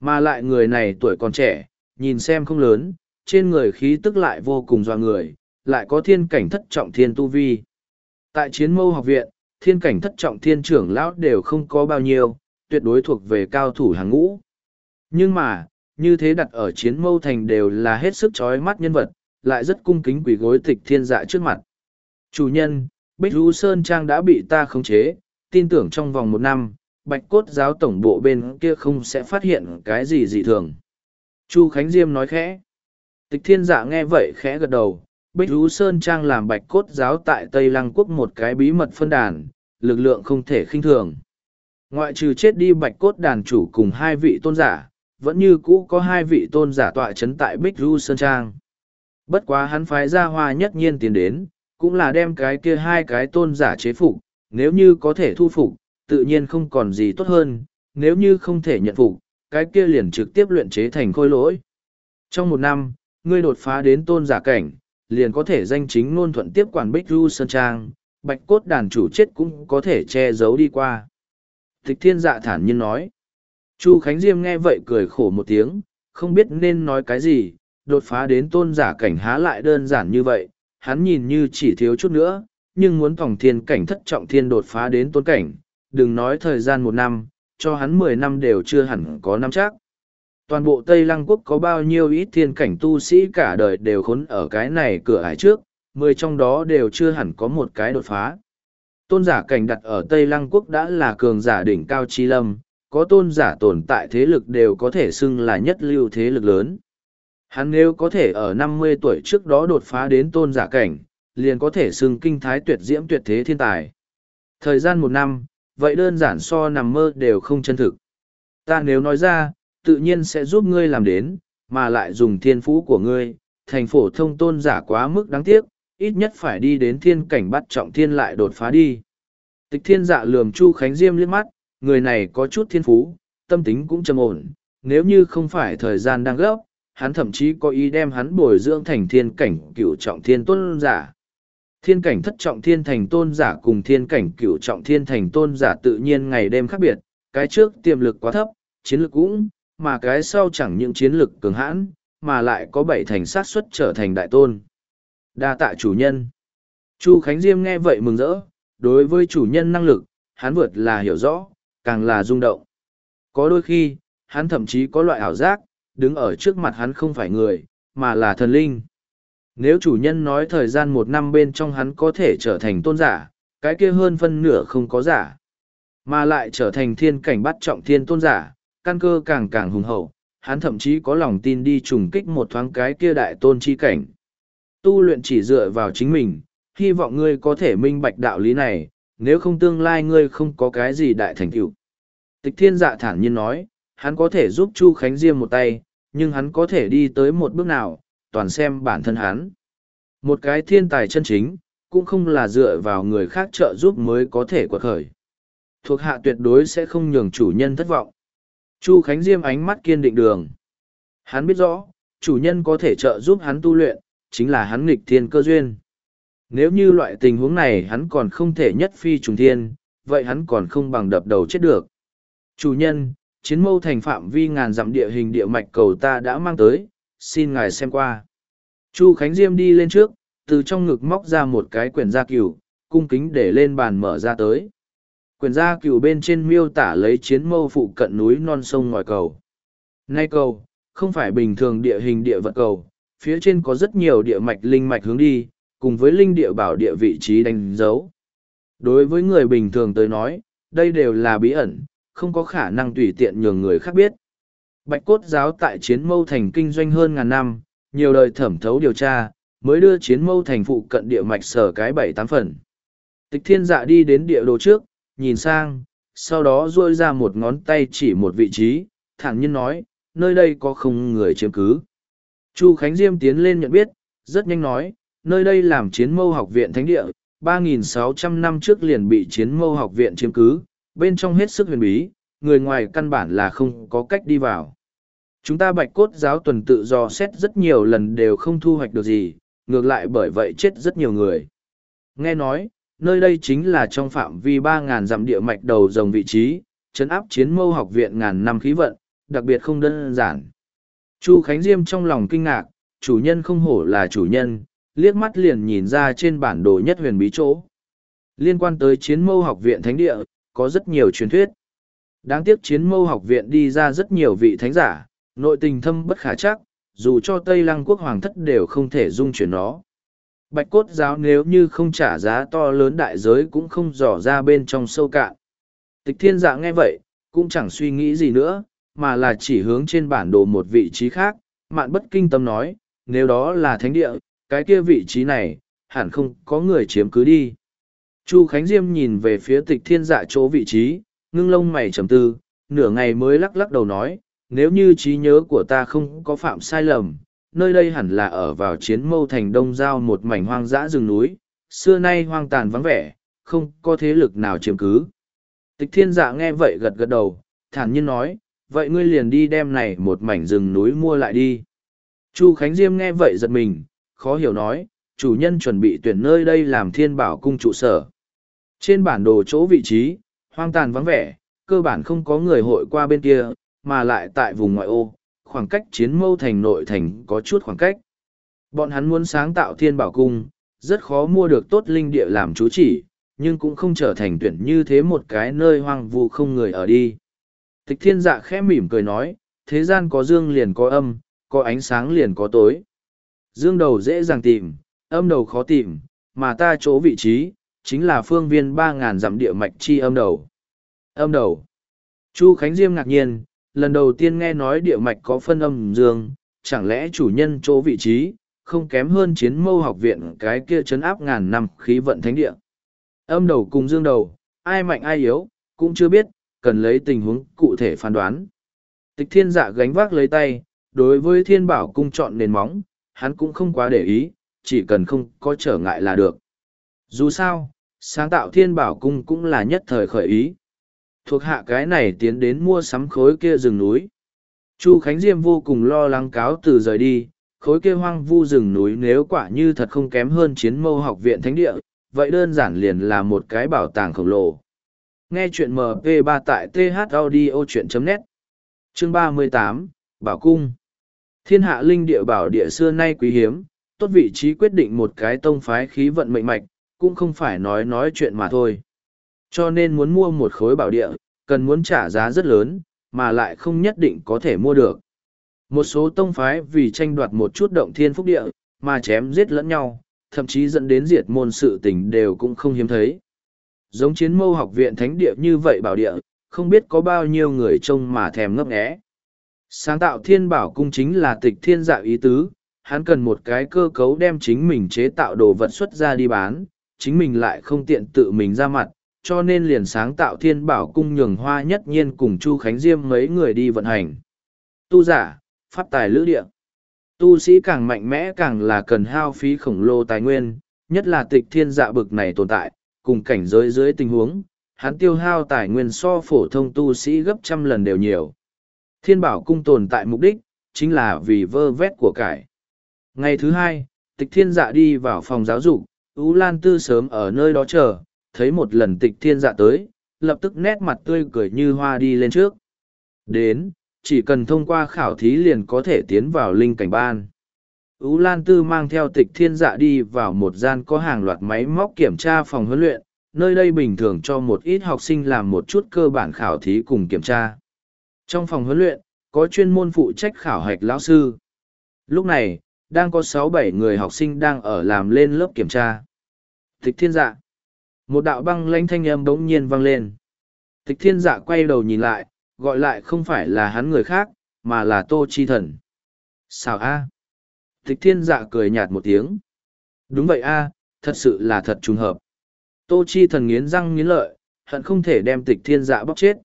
Mà lại người này tuổi còn trẻ, nhìn xem không lớn, trên người khí tức lại vô cùng doa người, lại có thiên cảnh thất trọng thiên tu vi. Tại chiến mâu học viện, thiên cảnh thất trọng thiên trưởng lão đều không có bao nhiêu, tuyệt đối thuộc về cao thủ hàng ngũ. Nhưng mà, như thế đặt ở chiến mâu thành đều là hết sức chói mắt nhân vật, lại rất cung kính quỷ gối tịch thiên dạ trước mặt. Chủ nhân, Bích Rú Sơn Trang đã bị ta khống chế, tin tưởng trong vòng một năm, bạch cốt giáo tổng bộ bên kia không sẽ phát hiện cái gì dị thường. Chu Khánh Diêm nói khẽ. Tịch thiên dạ nghe vậy khẽ gật đầu, Bích Rú Sơn Trang làm bạch cốt giáo tại Tây Lăng Quốc một cái bí mật phân đàn, lực lượng không thể khinh thường. Ngoại trừ chết đi bạch cốt đàn chủ cùng hai vị tôn giả, vẫn như cũ có hai vị tôn giả tọa chấn tại Bích Du Sơn Trang. Bất quá hắn phái ra hoa nhất nhiên tiến đến, cũng là đem cái kia hai cái tôn giả chế phục, nếu như có thể thu phục, tự nhiên không còn gì tốt hơn, nếu như không thể nhận phục, cái kia liền trực tiếp luyện chế thành khôi lỗi. Trong một năm, ngươi đột phá đến tôn giả cảnh, liền có thể danh chính ngôn thuận tiếp quản Bích Du Sơn Trang, bạch cốt đàn chủ chết cũng có thể che giấu đi qua. Tịch thiên dạ thản nhiên nói. Chu Khánh Diêm nghe vậy cười khổ một tiếng, không biết nên nói cái gì, đột phá đến tôn giả cảnh há lại đơn giản như vậy, hắn nhìn như chỉ thiếu chút nữa, nhưng muốn tổng thiên cảnh thất trọng thiên đột phá đến tôn cảnh, đừng nói thời gian một năm, cho hắn mười năm đều chưa hẳn có năm chắc. Toàn bộ Tây Lăng Quốc có bao nhiêu ít thiên cảnh tu sĩ cả đời đều khốn ở cái này cửa ải trước, mười trong đó đều chưa hẳn có một cái đột phá. Tôn giả cảnh đặt ở Tây Lăng Quốc đã là cường giả đỉnh cao chi lâm, có tôn giả tồn tại thế lực đều có thể xưng là nhất lưu thế lực lớn. Hắn nếu có thể ở năm mươi tuổi trước đó đột phá đến tôn giả cảnh, liền có thể xưng kinh thái tuyệt diễm tuyệt thế thiên tài. Thời gian một năm, vậy đơn giản so nằm mơ đều không chân thực. Ta nếu nói ra, tự nhiên sẽ giúp ngươi làm đến, mà lại dùng thiên phú của ngươi, thành phổ thông tôn giả quá mức đáng tiếc, ít nhất phải đi đến thiên cảnh bắt trọng thiên lại đột phá đi. Tịch thiên dạ lườm Chu Khánh Diêm liếc mắt, người này có chút thiên phú, tâm tính cũng trầm ổn, nếu như không phải thời gian đang gấp, hắn thậm chí có ý đem hắn bồi dưỡng thành thiên cảnh cửu trọng thiên tôn giả. Thiên cảnh thất trọng thiên thành tôn giả cùng thiên cảnh cửu trọng thiên thành tôn giả tự nhiên ngày đêm khác biệt, cái trước tiềm lực quá thấp, chiến lực cũng, mà cái sau chẳng những chiến lực cường hãn, mà lại có bảy thành sát suất trở thành đại tôn. Đa tạ chủ nhân. Chu Khánh Diêm nghe vậy mừng rỡ, đối với chủ nhân năng lực, hắn vượt là hiểu rõ, càng là rung động. Có đôi khi, hắn thậm chí có loại ảo giác, đứng ở trước mặt hắn không phải người, mà là thần linh. Nếu chủ nhân nói thời gian một năm bên trong hắn có thể trở thành tôn giả, cái kia hơn phân nửa không có giả. Mà lại trở thành thiên cảnh bắt trọng thiên tôn giả, căn cơ càng càng hùng hậu, hắn thậm chí có lòng tin đi trùng kích một thoáng cái kia đại tôn chi cảnh. Tu luyện chỉ dựa vào chính mình, hy vọng ngươi có thể minh bạch đạo lý này, nếu không tương lai ngươi không có cái gì đại thành tựu. Tịch thiên dạ thản nhiên nói, hắn có thể giúp Chu Khánh Diêm một tay, nhưng hắn có thể đi tới một bước nào, toàn xem bản thân hắn. Một cái thiên tài chân chính, cũng không là dựa vào người khác trợ giúp mới có thể quật khởi. Thuộc hạ tuyệt đối sẽ không nhường chủ nhân thất vọng. Chu Khánh Diêm ánh mắt kiên định đường. Hắn biết rõ, chủ nhân có thể trợ giúp hắn tu luyện, chính là hắn nghịch thiên cơ duyên. Nếu như loại tình huống này hắn còn không thể nhất phi trùng thiên, vậy hắn còn không bằng đập đầu chết được. Chủ nhân, chiến mâu thành phạm vi ngàn dặm địa hình địa mạch cầu ta đã mang tới, xin ngài xem qua. Chu Khánh Diêm đi lên trước, từ trong ngực móc ra một cái quyển gia cửu, cung kính để lên bàn mở ra tới. Quyển gia cửu bên trên miêu tả lấy chiến mâu phụ cận núi non sông ngoài cầu. Nay cầu, không phải bình thường địa hình địa vật cầu, phía trên có rất nhiều địa mạch linh mạch hướng đi, cùng với linh địa bảo địa vị trí đánh dấu. Đối với người bình thường tới nói, đây đều là bí ẩn, không có khả năng tùy tiện nhường người khác biết. Bạch cốt giáo tại chiến mâu thành kinh doanh hơn ngàn năm, nhiều đời thẩm thấu điều tra, mới đưa chiến mâu thành phụ cận địa mạch sở cái bảy tám phần. Tịch thiên dạ đi đến địa đồ trước, nhìn sang, sau đó duỗi ra một ngón tay chỉ một vị trí, thẳng nhiên nói, nơi đây có không người chiếm cứ. Chu Khánh Diêm tiến lên nhận biết, rất nhanh nói, nơi đây làm chiến mâu học viện thánh địa, 3.600 năm trước liền bị chiến mâu học viện chiếm cứ, bên trong hết sức huyền bí, người ngoài căn bản là không có cách đi vào. Chúng ta bạch cốt giáo tuần tự do xét rất nhiều lần đều không thu hoạch được gì, ngược lại bởi vậy chết rất nhiều người. Nghe nói, nơi đây chính là trong phạm vi 3.000 dặm địa mạch đầu dòng vị trí, chấn áp chiến mâu học viện ngàn năm khí vận, đặc biệt không đơn giản. Chu Khánh Diêm trong lòng kinh ngạc, chủ nhân không hổ là chủ nhân, liếc mắt liền nhìn ra trên bản đồ nhất huyền bí chỗ. Liên quan tới chiến mâu học viện thánh địa, có rất nhiều truyền thuyết. Đáng tiếc chiến mâu học viện đi ra rất nhiều vị thánh giả, nội tình thâm bất khả chắc, dù cho Tây Lăng quốc hoàng thất đều không thể dung chuyển nó. Bạch cốt giáo nếu như không trả giá to lớn đại giới cũng không dò ra bên trong sâu cạn. Tịch thiên dạ nghe vậy, cũng chẳng suy nghĩ gì nữa, mà là chỉ hướng trên bản đồ một vị trí khác, mạn bất kinh tâm nói, nếu đó là thánh địa, cái kia vị trí này, hẳn không có người chiếm cứ đi. Chu Khánh Diêm nhìn về phía tịch thiên dạ chỗ vị trí, ngưng lông mày trầm tư, nửa ngày mới lắc lắc đầu nói, nếu như trí nhớ của ta không có phạm sai lầm, nơi đây hẳn là ở vào chiến mâu thành đông giao một mảnh hoang dã rừng núi, xưa nay hoang tàn vắng vẻ, không có thế lực nào chiếm cứ. Tịch thiên dạ nghe vậy gật gật đầu, thản nhiên nói, vậy ngươi liền đi đem này một mảnh rừng núi mua lại đi. Chu Khánh Diêm nghe vậy giật mình, khó hiểu nói, chủ nhân chuẩn bị tuyển nơi đây làm thiên bảo cung trụ sở. Trên bản đồ chỗ vị trí, hoang tàn vắng vẻ, cơ bản không có người hội qua bên kia, mà lại tại vùng ngoại ô, khoảng cách chiến mâu thành nội thành có chút khoảng cách. Bọn hắn muốn sáng tạo thiên bảo cung, rất khó mua được tốt linh địa làm chú chỉ, nhưng cũng không trở thành tuyển như thế một cái nơi hoang vu không người ở đi. Tịch thiên dạ khẽ mỉm cười nói, thế gian có dương liền có âm, có ánh sáng liền có tối. Dương đầu dễ dàng tìm, âm đầu khó tìm, mà ta chỗ vị trí, chính là phương viên ba ngàn dặm địa mạch chi âm đầu. Âm đầu. Chu Khánh Diêm ngạc nhiên, lần đầu tiên nghe nói địa mạch có phân âm dương, chẳng lẽ chủ nhân chỗ vị trí, không kém hơn chiến mâu học viện cái kia chấn áp ngàn năm khí vận thánh địa. Âm đầu cùng dương đầu, ai mạnh ai yếu, cũng chưa biết, cần lấy tình huống cụ thể phán đoán. Tịch thiên dạ gánh vác lấy tay, đối với thiên bảo cung chọn nền móng, hắn cũng không quá để ý, chỉ cần không có trở ngại là được. Dù sao, sáng tạo thiên bảo cung cũng là nhất thời khởi ý. Thuộc hạ cái này tiến đến mua sắm khối kia rừng núi. Chu Khánh Diêm vô cùng lo lắng cáo từ rời đi, khối kia hoang vu rừng núi nếu quả như thật không kém hơn chiến mâu học viện thánh địa, vậy đơn giản liền là một cái bảo tàng khổng lồ. Nghe chuyện MP3 tại thaudio.net Chương 38, Bảo Cung Thiên hạ linh địa bảo địa xưa nay quý hiếm, tốt vị trí quyết định một cái tông phái khí vận mệnh mạch, cũng không phải nói nói chuyện mà thôi. Cho nên muốn mua một khối bảo địa, cần muốn trả giá rất lớn, mà lại không nhất định có thể mua được. Một số tông phái vì tranh đoạt một chút động thiên phúc địa, mà chém giết lẫn nhau, thậm chí dẫn đến diệt môn sự tình đều cũng không hiếm thấy. Giống chiến mâu học viện thánh địa như vậy bảo địa, không biết có bao nhiêu người trông mà thèm ngấp nghé. Sáng tạo thiên bảo cung chính là tịch thiên dạ ý tứ, hắn cần một cái cơ cấu đem chính mình chế tạo đồ vật xuất ra đi bán, chính mình lại không tiện tự mình ra mặt, cho nên liền sáng tạo thiên bảo cung nhường hoa nhất nhiên cùng Chu Khánh Diêm mấy người đi vận hành. Tu giả, pháp tài lữ địa. Tu sĩ càng mạnh mẽ càng là cần hao phí khổng lồ tài nguyên, nhất là tịch thiên dạ bực này tồn tại, cùng cảnh giới dưới tình huống, hắn tiêu hao tài nguyên so phổ thông tu sĩ gấp trăm lần đều nhiều. Thiên bảo cung tồn tại mục đích, chính là vì vơ vét của cải. Ngày thứ hai, tịch thiên dạ đi vào phòng giáo dục, Ú Lan Tư sớm ở nơi đó chờ, thấy một lần tịch thiên dạ tới, lập tức nét mặt tươi cười như hoa đi lên trước. Đến, chỉ cần thông qua khảo thí liền có thể tiến vào linh cảnh ban. Ú Lan Tư mang theo tịch thiên dạ đi vào một gian có hàng loạt máy móc kiểm tra phòng huấn luyện, nơi đây bình thường cho một ít học sinh làm một chút cơ bản khảo thí cùng kiểm tra. Trong phòng huấn luyện, có chuyên môn phụ trách khảo hạch lão sư. Lúc này, đang có sáu bảy người học sinh đang ở làm lên lớp kiểm tra. Tịch thiên dạ. Một đạo băng lanh thanh âm bỗng nhiên vang lên. Tịch thiên dạ quay đầu nhìn lại, gọi lại không phải là hắn người khác, mà là Tô Chi Thần. xào a? Tịch thiên dạ cười nhạt một tiếng. Đúng vậy a, thật sự là thật trùng hợp. Tô Chi Thần nghiến răng nghiến lợi, hận không thể đem tịch thiên dạ bóc chết.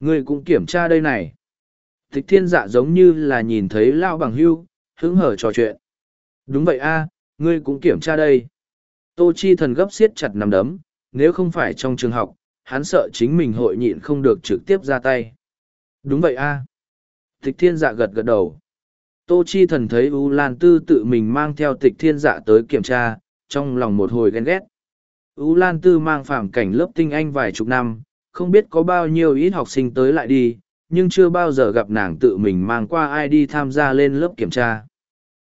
Ngươi cũng kiểm tra đây này. Thích thiên dạ giống như là nhìn thấy lao bằng hưu, hứng hở trò chuyện. Đúng vậy a, ngươi cũng kiểm tra đây. Tô Chi Thần gấp siết chặt nằm đấm, nếu không phải trong trường học, hắn sợ chính mình hội nhịn không được trực tiếp ra tay. Đúng vậy a. Tịch thiên dạ gật gật đầu. Tô Chi thần thấy U Lan Tư tự mình mang theo tịch thiên dạ tới kiểm tra, trong lòng một hồi ghen ghét. U Lan Tư mang phàm cảnh lớp tinh anh vài chục năm, không biết có bao nhiêu ít học sinh tới lại đi, nhưng chưa bao giờ gặp nàng tự mình mang qua ai đi tham gia lên lớp kiểm tra.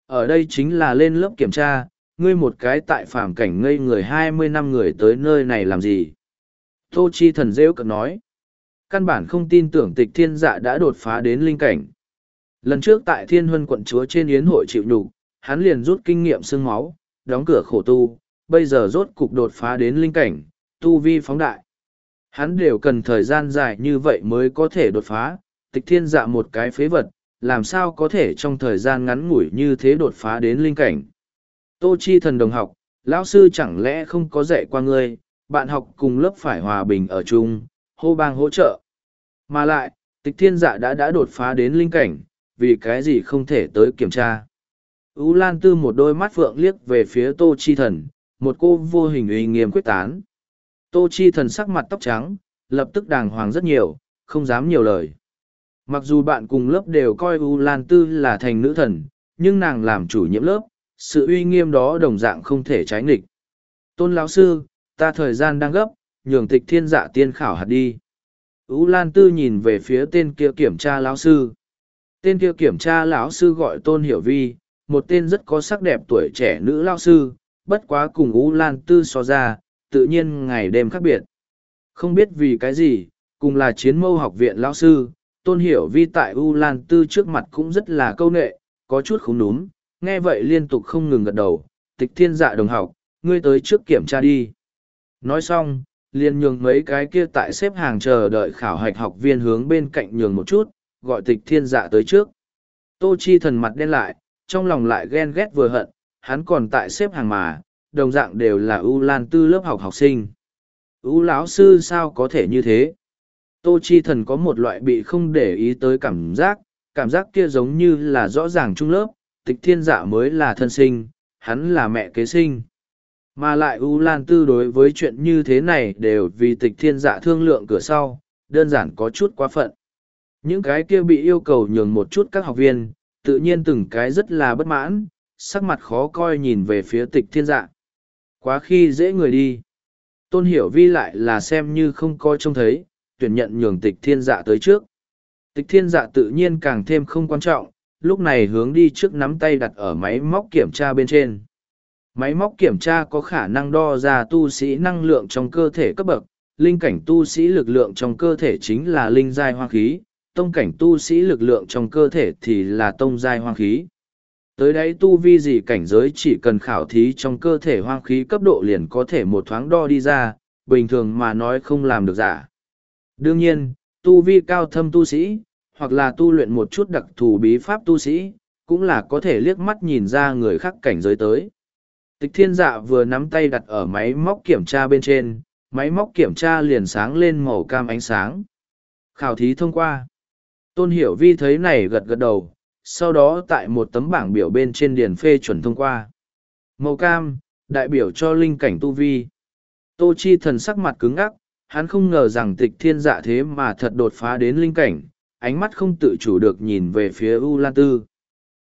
Ở đây chính là lên lớp kiểm tra, ngươi một cái tại phàm cảnh ngây người hai mươi năm người tới nơi này làm gì? Tô Chi thần rêu cận nói. Căn bản không tin tưởng tịch thiên dạ đã đột phá đến linh cảnh. Lần trước tại thiên huân quận chúa trên yến hội chịu nhục, hắn liền rút kinh nghiệm xương máu, đóng cửa khổ tu, bây giờ rốt cục đột phá đến linh cảnh, tu vi phóng đại. Hắn đều cần thời gian dài như vậy mới có thể đột phá, tịch thiên dạ một cái phế vật, làm sao có thể trong thời gian ngắn ngủi như thế đột phá đến linh cảnh. Tô Chi thần đồng học, lão sư chẳng lẽ không có dạy qua ngươi, bạn học cùng lớp phải hòa bình ở chung, hô bang hỗ trợ. Mà lại, tịch thiên dạ đã đã đột phá đến linh cảnh, vì cái gì không thể tới kiểm tra. Ú Lan Tư một đôi mắt phượng liếc về phía Tô Chi Thần, một cô vô hình uy nghiêm quyết tán. Tô Chi Thần sắc mặt tóc trắng, lập tức đàng hoàng rất nhiều, không dám nhiều lời. Mặc dù bạn cùng lớp đều coi U Lan Tư là thành nữ thần, nhưng nàng làm chủ nhiệm lớp, sự uy nghiêm đó đồng dạng không thể trái nghịch. Tôn lão sư, ta thời gian đang gấp, nhường tịch thiên dạ tiên khảo hạt đi. U Lan Tư nhìn về phía tên kia kiểm tra lão sư. Tên kia kiểm tra lão sư gọi Tôn Hiểu Vi, một tên rất có sắc đẹp tuổi trẻ nữ lão sư, bất quá cùng U Lan Tư so ra, tự nhiên ngày đêm khác biệt. Không biết vì cái gì, cùng là chiến mâu học viện lão sư, Tôn Hiểu Vi tại U Lan Tư trước mặt cũng rất là câu nệ, có chút không đúng, nghe vậy liên tục không ngừng gật đầu, tịch thiên dạ đồng học, ngươi tới trước kiểm tra đi. Nói xong, liền nhường mấy cái kia tại xếp hàng chờ đợi khảo hạch học viên hướng bên cạnh nhường một chút, gọi tịch thiên dạ tới trước. Tô Chi thần mặt đen lại, trong lòng lại ghen ghét vừa hận, hắn còn tại xếp hàng mà, đồng dạng đều là ưu lan tư lớp học học sinh. ưu lão sư sao có thể như thế? Tô Chi thần có một loại bị không để ý tới cảm giác, cảm giác kia giống như là rõ ràng trung lớp, tịch thiên dạ mới là thân sinh, hắn là mẹ kế sinh. Mà lại ưu Lan Tư đối với chuyện như thế này đều vì tịch thiên dạ thương lượng cửa sau, đơn giản có chút quá phận. Những cái kia bị yêu cầu nhường một chút các học viên, tự nhiên từng cái rất là bất mãn, sắc mặt khó coi nhìn về phía tịch thiên dạ. Quá khi dễ người đi. Tôn hiểu vi lại là xem như không coi trông thấy, tuyển nhận nhường tịch thiên dạ tới trước. Tịch thiên dạ tự nhiên càng thêm không quan trọng, lúc này hướng đi trước nắm tay đặt ở máy móc kiểm tra bên trên. Máy móc kiểm tra có khả năng đo ra tu sĩ năng lượng trong cơ thể cấp bậc, linh cảnh tu sĩ lực lượng trong cơ thể chính là linh giai hoang khí, tông cảnh tu sĩ lực lượng trong cơ thể thì là tông giai hoang khí. Tới đấy tu vi gì cảnh giới chỉ cần khảo thí trong cơ thể hoang khí cấp độ liền có thể một thoáng đo đi ra, bình thường mà nói không làm được giả. Đương nhiên, tu vi cao thâm tu sĩ, hoặc là tu luyện một chút đặc thù bí pháp tu sĩ, cũng là có thể liếc mắt nhìn ra người khác cảnh giới tới. Tịch thiên dạ vừa nắm tay đặt ở máy móc kiểm tra bên trên, máy móc kiểm tra liền sáng lên màu cam ánh sáng. Khảo thí thông qua. Tôn Hiểu Vi thấy này gật gật đầu, sau đó tại một tấm bảng biểu bên trên điền phê chuẩn thông qua. Màu cam, đại biểu cho linh cảnh tu vi. Tô Chi thần sắc mặt cứng ngắc, hắn không ngờ rằng tịch thiên dạ thế mà thật đột phá đến linh cảnh, ánh mắt không tự chủ được nhìn về phía U Lan Tư.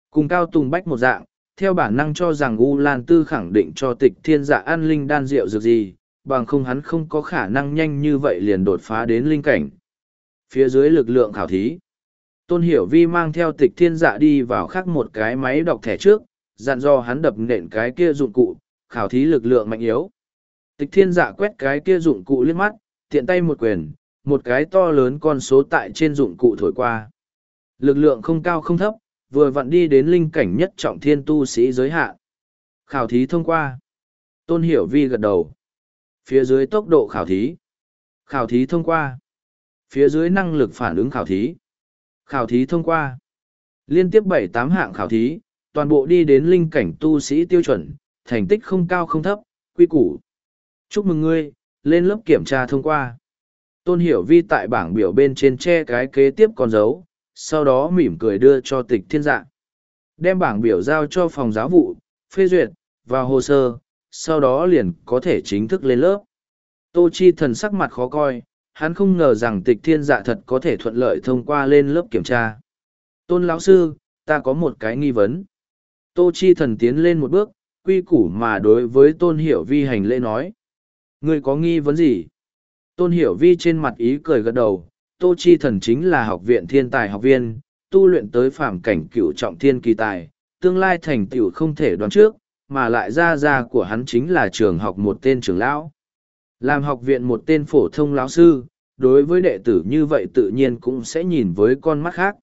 Cùng Cao Tùng Bách một dạng, theo bản năng cho rằng U Lan Tư khẳng định cho tịch thiên dạ an linh đan rượu dược gì, bằng không hắn không có khả năng nhanh như vậy liền đột phá đến linh cảnh. Phía dưới lực lượng khảo thí, Tôn Hiểu Vi mang theo tịch thiên dạ đi vào khắc một cái máy đọc thẻ trước, dặn do hắn đập nện cái kia dụng cụ, khảo thí lực lượng mạnh yếu. Tịch thiên dạ quét cái kia dụng cụ liếc mắt, tiện tay một quyền, một cái to lớn con số tại trên dụng cụ thổi qua. Lực lượng không cao không thấp, vừa vặn đi đến linh cảnh nhất trọng thiên tu sĩ giới hạn. Khảo thí thông qua. Tôn Hiểu Vi gật đầu. Phía dưới tốc độ khảo thí. Khảo thí thông qua. Phía dưới năng lực phản ứng khảo thí. Khảo thí thông qua. Liên tiếp bảy tám hạng khảo thí, toàn bộ đi đến linh cảnh tu sĩ tiêu chuẩn, thành tích không cao không thấp, quy củ. Chúc mừng ngươi, lên lớp kiểm tra thông qua. Tôn Hiểu Vi tại bảng biểu bên trên che cái kế tiếp con dấu, sau đó mỉm cười đưa cho tịch thiên dạ. Đem bảng biểu giao cho phòng giáo vụ, phê duyệt, và hồ sơ, sau đó liền có thể chính thức lên lớp. Tô Chi thần sắc mặt khó coi, hắn không ngờ rằng tịch thiên dạ thật có thể thuận lợi thông qua lên lớp kiểm tra. Tôn lão sư, ta có một cái nghi vấn. Tô Chi thần tiến lên một bước, quy củ mà đối với tôn hiểu vi hành lễ nói. Ngươi có nghi vấn gì? Tôn hiểu vi trên mặt ý cười gật đầu, Tô Chi thần chính là học viện thiên tài học viên, tu luyện tới phạm cảnh cửu trọng thiên kỳ tài, tương lai thành tựu không thể đoán trước, mà lại ra ra của hắn chính là trường học một tên trưởng lão. Làm học viện một tên phổ thông lão sư, đối với đệ tử như vậy tự nhiên cũng sẽ nhìn với con mắt khác.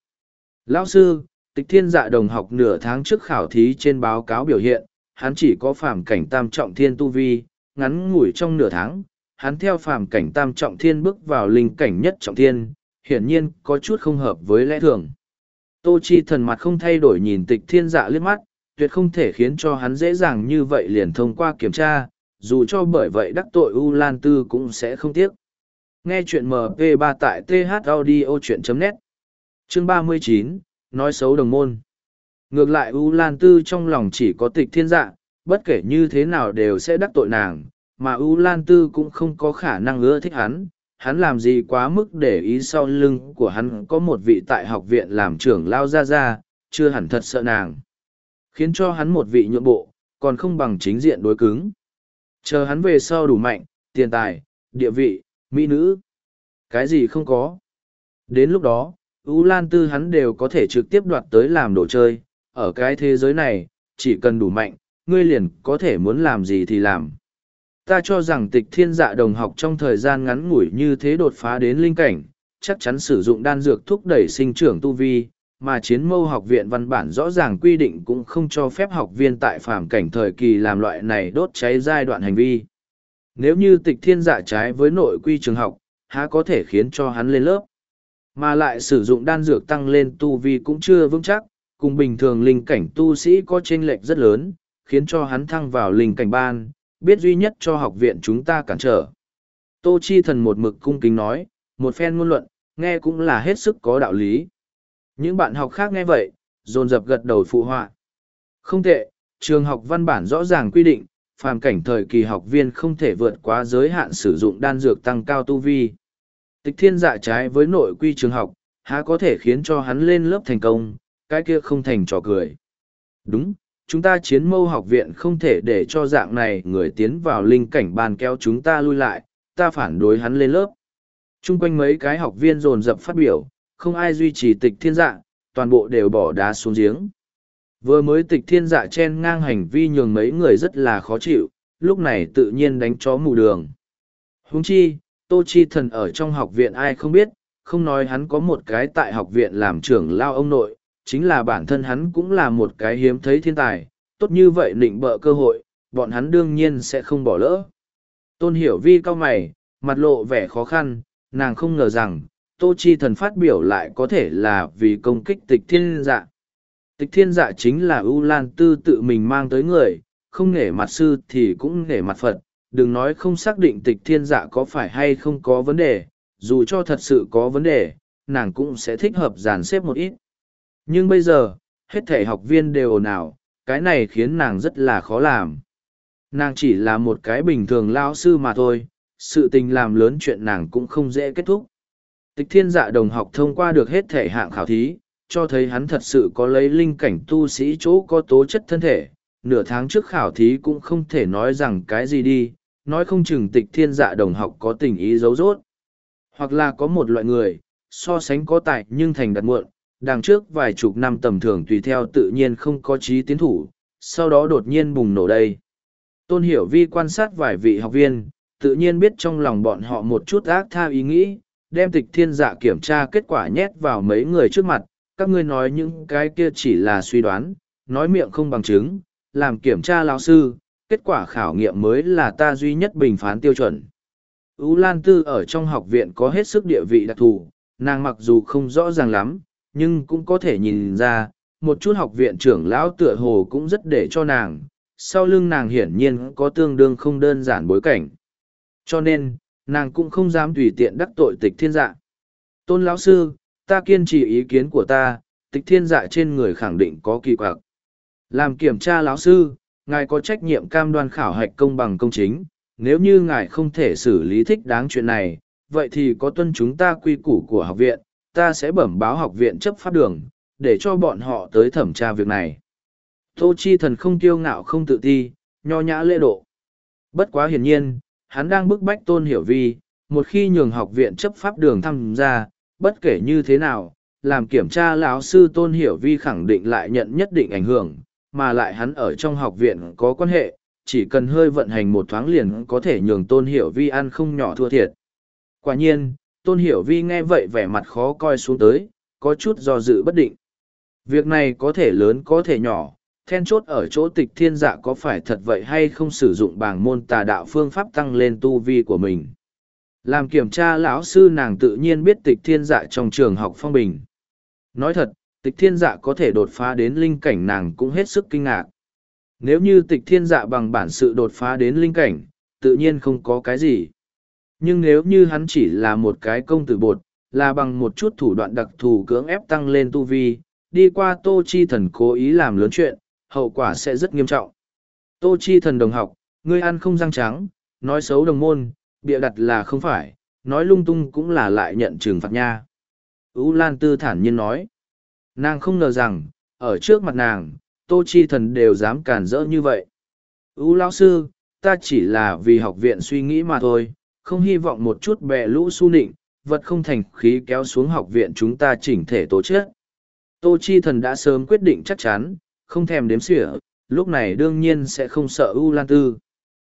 Lão sư, tịch thiên dạ đồng học nửa tháng trước khảo thí trên báo cáo biểu hiện, hắn chỉ có phàm cảnh tam trọng thiên tu vi, ngắn ngủi trong nửa tháng, hắn theo phàm cảnh tam trọng thiên bước vào linh cảnh nhất trọng thiên, hiển nhiên có chút không hợp với lẽ thường. Tô Chi thần mặt không thay đổi nhìn tịch thiên dạ liếc mắt, tuyệt không thể khiến cho hắn dễ dàng như vậy liền thông qua kiểm tra, dù cho bởi vậy đắc tội U Lan Tư cũng sẽ không tiếc. Nghe chuyện MP3 tại thaudio.net Chương 39, Nói xấu đồng môn Ngược lại U Lan Tư trong lòng chỉ có tịch thiên dạ, bất kể như thế nào đều sẽ đắc tội nàng, mà U Lan Tư cũng không có khả năng ưa thích hắn, hắn làm gì quá mức để ý sau lưng của hắn có một vị tại học viện làm trưởng lao ra ra, chưa hẳn thật sợ nàng. Khiến cho hắn một vị nhượng bộ, còn không bằng chính diện đối cứng. Chờ hắn về sau đủ mạnh, tiền tài, địa vị, mỹ nữ. Cái gì không có. Đến lúc đó, U Lan Tư hắn đều có thể trực tiếp đoạt tới làm đồ chơi. Ở cái thế giới này, chỉ cần đủ mạnh, ngươi liền có thể muốn làm gì thì làm. Ta cho rằng tịch thiên dạ đồng học trong thời gian ngắn ngủi như thế đột phá đến linh cảnh, chắc chắn sử dụng đan dược thúc đẩy sinh trưởng tu vi, mà chiến mâu học viện văn bản rõ ràng quy định cũng không cho phép học viên tại phàm cảnh thời kỳ làm loại này đốt cháy giai đoạn hành vi. Nếu như tịch thiên dạ trái với nội quy trường học, há có thể khiến cho hắn lên lớp. Mà lại sử dụng đan dược tăng lên tu vi cũng chưa vững chắc, cùng bình thường linh cảnh tu sĩ có chênh lệch rất lớn, khiến cho hắn thăng vào linh cảnh ban, biết duy nhất cho học viện chúng ta cản trở. Tô Chi thần một mực cung kính nói, một phen ngôn luận, nghe cũng là hết sức có đạo lý. Những bạn học khác nghe vậy, dồn dập gật đầu phụ họa. Không tệ, trường học văn bản rõ ràng quy định, phàm cảnh thời kỳ học viên không thể vượt quá giới hạn sử dụng đan dược tăng cao tu vi. Tịch thiên dạ trái với nội quy trường học, há có thể khiến cho hắn lên lớp thành công, cái kia không thành trò cười. Đúng, chúng ta chiến mâu học viện không thể để cho dạng này người tiến vào linh cảnh bàn kéo chúng ta lui lại, ta phản đối hắn lên lớp. Trung quanh mấy cái học viên dồn dập phát biểu, không ai duy trì tịch thiên dạ, toàn bộ đều bỏ đá xuống giếng. Vừa mới tịch thiên dạ chen ngang hành vi nhường mấy người rất là khó chịu, lúc này tự nhiên đánh chó mù đường. Huống chi, Tô Chi Thần ở trong học viện ai không biết, không nói hắn có một cái tại học viện làm trưởng lao ông nội, chính là bản thân hắn cũng là một cái hiếm thấy thiên tài, tốt như vậy định bợ cơ hội, bọn hắn đương nhiên sẽ không bỏ lỡ. Tôn hiểu vi cao mày, mặt lộ vẻ khó khăn, nàng không ngờ rằng, Tô Chi Thần phát biểu lại có thể là vì công kích tịch thiên dạ. Tịch thiên dạ chính là ưu lan tư tự mình mang tới người, không nể mặt sư thì cũng nể mặt Phật, đừng nói không xác định tịch thiên dạ có phải hay không có vấn đề, dù cho thật sự có vấn đề, nàng cũng sẽ thích hợp dàn xếp một ít. Nhưng bây giờ, hết thể học viên đều ồn ào, cái này khiến nàng rất là khó làm. Nàng chỉ là một cái bình thường lao sư mà thôi, sự tình làm lớn chuyện nàng cũng không dễ kết thúc. Tịch thiên dạ đồng học thông qua được hết thể hạng khảo thí, cho thấy hắn thật sự có lấy linh cảnh tu sĩ chỗ có tố chất thân thể. Nửa tháng trước khảo thí cũng không thể nói rằng cái gì đi, nói không chừng tịch thiên dạ đồng học có tình ý giấu rốt. Hoặc là có một loại người, so sánh có tài nhưng thành đặt muộn, đằng trước vài chục năm tầm thường tùy theo tự nhiên không có trí tiến thủ, sau đó đột nhiên bùng nổ đây. Tôn Hiểu Vi quan sát vài vị học viên, tự nhiên biết trong lòng bọn họ một chút ác tha ý nghĩ, đem tịch thiên dạ kiểm tra kết quả nhét vào mấy người trước mặt, các ngươi nói những cái kia chỉ là suy đoán, nói miệng không bằng chứng, làm kiểm tra lão sư, kết quả khảo nghiệm mới là ta duy nhất bình phán tiêu chuẩn. Ú Lan Tư ở trong học viện có hết sức địa vị đặc thù, nàng mặc dù không rõ ràng lắm, nhưng cũng có thể nhìn ra, một chút học viện trưởng lão tựa hồ cũng rất để cho nàng, sau lưng nàng hiển nhiên có tương đương không đơn giản bối cảnh. Cho nên, nàng cũng không dám tùy tiện đắc tội tịch thiên dạ. Tôn lão sư, ta kiên trì ý kiến của ta, tịch thiên dạ trên người khẳng định có kỳ quặc. Làm kiểm tra lão sư, ngài có trách nhiệm cam đoan khảo hạch công bằng công chính, nếu như ngài không thể xử lý thích đáng chuyện này, vậy thì có tuân chúng ta quy củ của học viện, ta sẽ bẩm báo học viện chấp pháp đường, để cho bọn họ tới thẩm tra việc này. Tô Chi thần không kiêu ngạo không tự ti, nho nhã lễ độ. Bất quá hiển nhiên, hắn đang bức bách tôn hiểu vi, một khi nhường học viện chấp pháp đường tham gia, bất kể như thế nào, làm kiểm tra lão sư tôn hiểu vi khẳng định lại nhận nhất định ảnh hưởng, mà lại hắn ở trong học viện có quan hệ, chỉ cần hơi vận hành một thoáng liền có thể nhường tôn hiểu vi ăn không nhỏ thua thiệt. Quả nhiên, tôn hiểu vi nghe vậy vẻ mặt khó coi xuống tới, có chút do dự bất định. Việc này có thể lớn có thể nhỏ, then chốt ở chỗ tịch thiên dạ có phải thật vậy hay không sử dụng bảng môn tà đạo phương pháp tăng lên tu vi của mình. Làm kiểm tra lão sư nàng tự nhiên biết tịch thiên dạ trong trường học phong bình. Nói thật, tịch thiên dạ có thể đột phá đến linh cảnh nàng cũng hết sức kinh ngạc. Nếu như tịch thiên dạ bằng bản sự đột phá đến linh cảnh, tự nhiên không có cái gì. Nhưng nếu như hắn chỉ là một cái công tử bột, là bằng một chút thủ đoạn đặc thù cưỡng ép tăng lên tu vi, đi qua tô chi thần cố ý làm lớn chuyện, hậu quả sẽ rất nghiêm trọng. Tô chi thần đồng học, ngươi ăn không răng trắng, nói xấu đồng môn, bịa đặt là không phải, nói lung tung cũng là lại nhận trừng phạt nha. Ú Lan Tư thản nhiên nói. Nàng không ngờ rằng, ở trước mặt nàng, Tô Chi Thần đều dám cản rỡ như vậy. Ú lão sư, ta chỉ là vì học viện suy nghĩ mà thôi, không hy vọng một chút bè lũ su nịnh, vật không thành khí kéo xuống học viện chúng ta chỉnh thể tổ chức. Tô Chi Thần đã sớm quyết định chắc chắn, không thèm đếm xỉa, lúc này đương nhiên sẽ không sợ U Lan Tư.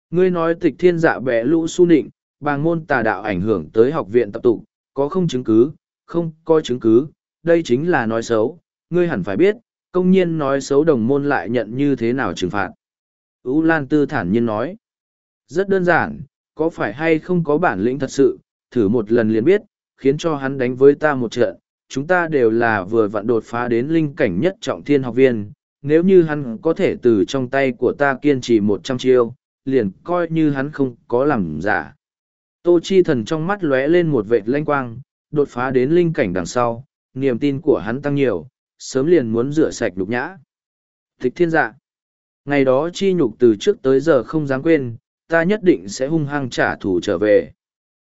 Ngươi nói tịch thiên dạ bẻ lũ su nịnh, bàng môn tà đạo ảnh hưởng tới học viện tập tụ, có không chứng cứ, không có chứng cứ, đây chính là nói xấu, ngươi hẳn phải biết, công nhiên nói xấu đồng môn lại nhận như thế nào trừng phạt. U Lan Tư thản nhiên nói, rất đơn giản, có phải hay không có bản lĩnh thật sự, thử một lần liền biết, khiến cho hắn đánh với ta một trận, chúng ta đều là vừa vặn đột phá đến linh cảnh nhất trọng thiên học viên, nếu như hắn có thể từ trong tay của ta kiên trì một trăm chiêu, liền coi như hắn không có làm giả. Tô Chi Thần trong mắt lóe lên một vệt lanh quang, đột phá đến linh cảnh đằng sau, niềm tin của hắn tăng nhiều, sớm liền muốn rửa sạch nhục nhã. Thích thiên dạ. Ngày đó chi nhục từ trước tới giờ không dám quên, ta nhất định sẽ hung hăng trả thù trở về.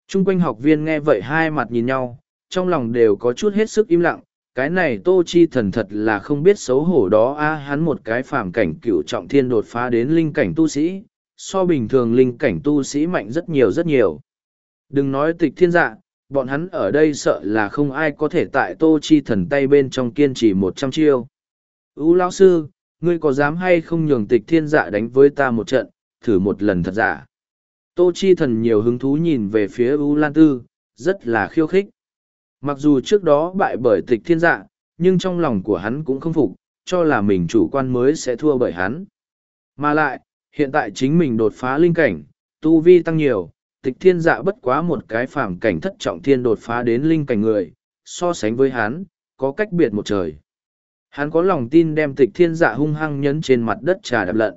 Trung quanh học viên nghe vậy hai mặt nhìn nhau, trong lòng đều có chút hết sức im lặng, cái này tô chi thần thật là không biết xấu hổ đó a hắn một cái phàm cảnh cựu trọng thiên đột phá đến linh cảnh tu sĩ so bình thường linh cảnh tu sĩ mạnh rất nhiều rất nhiều đừng nói tịch thiên dạ bọn hắn ở đây sợ là không ai có thể tại tô chi thần tay bên trong kiên trì một trăm chiêu ưu lão sư ngươi có dám hay không nhường tịch thiên dạ đánh với ta một trận, thử một lần thật giả. Tô Chi thần nhiều hứng thú nhìn về phía U Lan Tư, rất là khiêu khích. Mặc dù trước đó bại bởi tịch thiên dạ, nhưng trong lòng của hắn cũng không phục, cho là mình chủ quan mới sẽ thua bởi hắn. Mà lại, hiện tại chính mình đột phá linh cảnh, tu vi tăng nhiều, tịch thiên dạ bất quá một cái phàm cảnh thất trọng thiên đột phá đến linh cảnh người, so sánh với hắn, có cách biệt một trời. Hắn có lòng tin đem tịch thiên dạ hung hăng nhấn trên mặt đất trà đạp lận.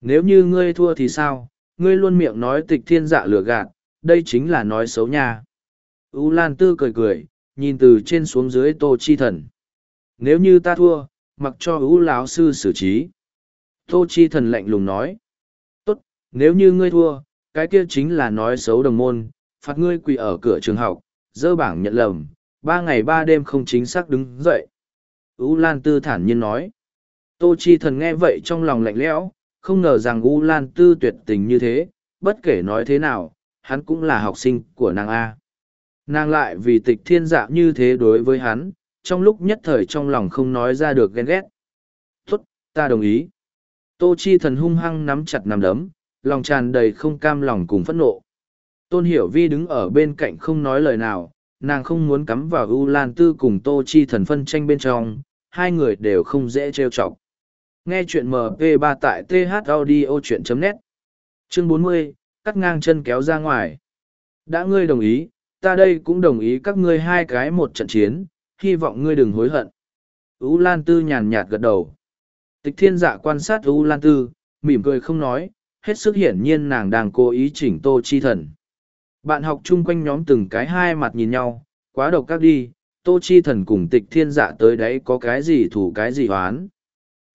Nếu như ngươi thua thì sao, ngươi luôn miệng nói tịch thiên dạ lừa gạt, đây chính là nói xấu nha. U Lan Tư cười cười, nhìn từ trên xuống dưới Tô Chi Thần. Nếu như ta thua, mặc cho U lão sư xử trí. Tô Chi Thần lạnh lùng nói. Tốt, nếu như ngươi thua, cái kia chính là nói xấu đồng môn, phạt ngươi quỳ ở cửa trường học, dơ bảng nhận lầm, ba ngày ba đêm không chính xác đứng dậy. U Lan Tư thản nhiên nói. Tô Chi Thần nghe vậy trong lòng lạnh lẽo, không ngờ rằng U Lan Tư tuyệt tình như thế, bất kể nói thế nào, hắn cũng là học sinh của nàng A. Nàng lại vì tịch thiên dạ như thế đối với hắn, trong lúc nhất thời trong lòng không nói ra được ghen ghét. tuất ta đồng ý. Tô Chi Thần hung hăng nắm chặt nằm đấm, lòng tràn đầy không cam lòng cùng phẫn nộ. Tôn Hiểu Vi đứng ở bên cạnh không nói lời nào, nàng không muốn cắm vào U Lan Tư cùng Tô Chi Thần phân tranh bên trong, hai người đều không dễ trêu chọc. Nghe chuyện MP3 tại thaudio.net Chương 40, cắt ngang chân kéo ra ngoài. Đã ngươi đồng ý, ta đây cũng đồng ý các ngươi hai cái một trận chiến, hy vọng ngươi đừng hối hận. U Lan Tư nhàn nhạt gật đầu. Tịch thiên dạ quan sát U Lan Tư, mỉm cười không nói, hết sức hiển nhiên nàng đang cố ý chỉnh tô chi thần. Bạn học chung quanh nhóm từng cái hai mặt nhìn nhau, quá độc các đi, tô chi thần cùng tịch thiên dạ tới đấy có cái gì thủ cái gì hoán.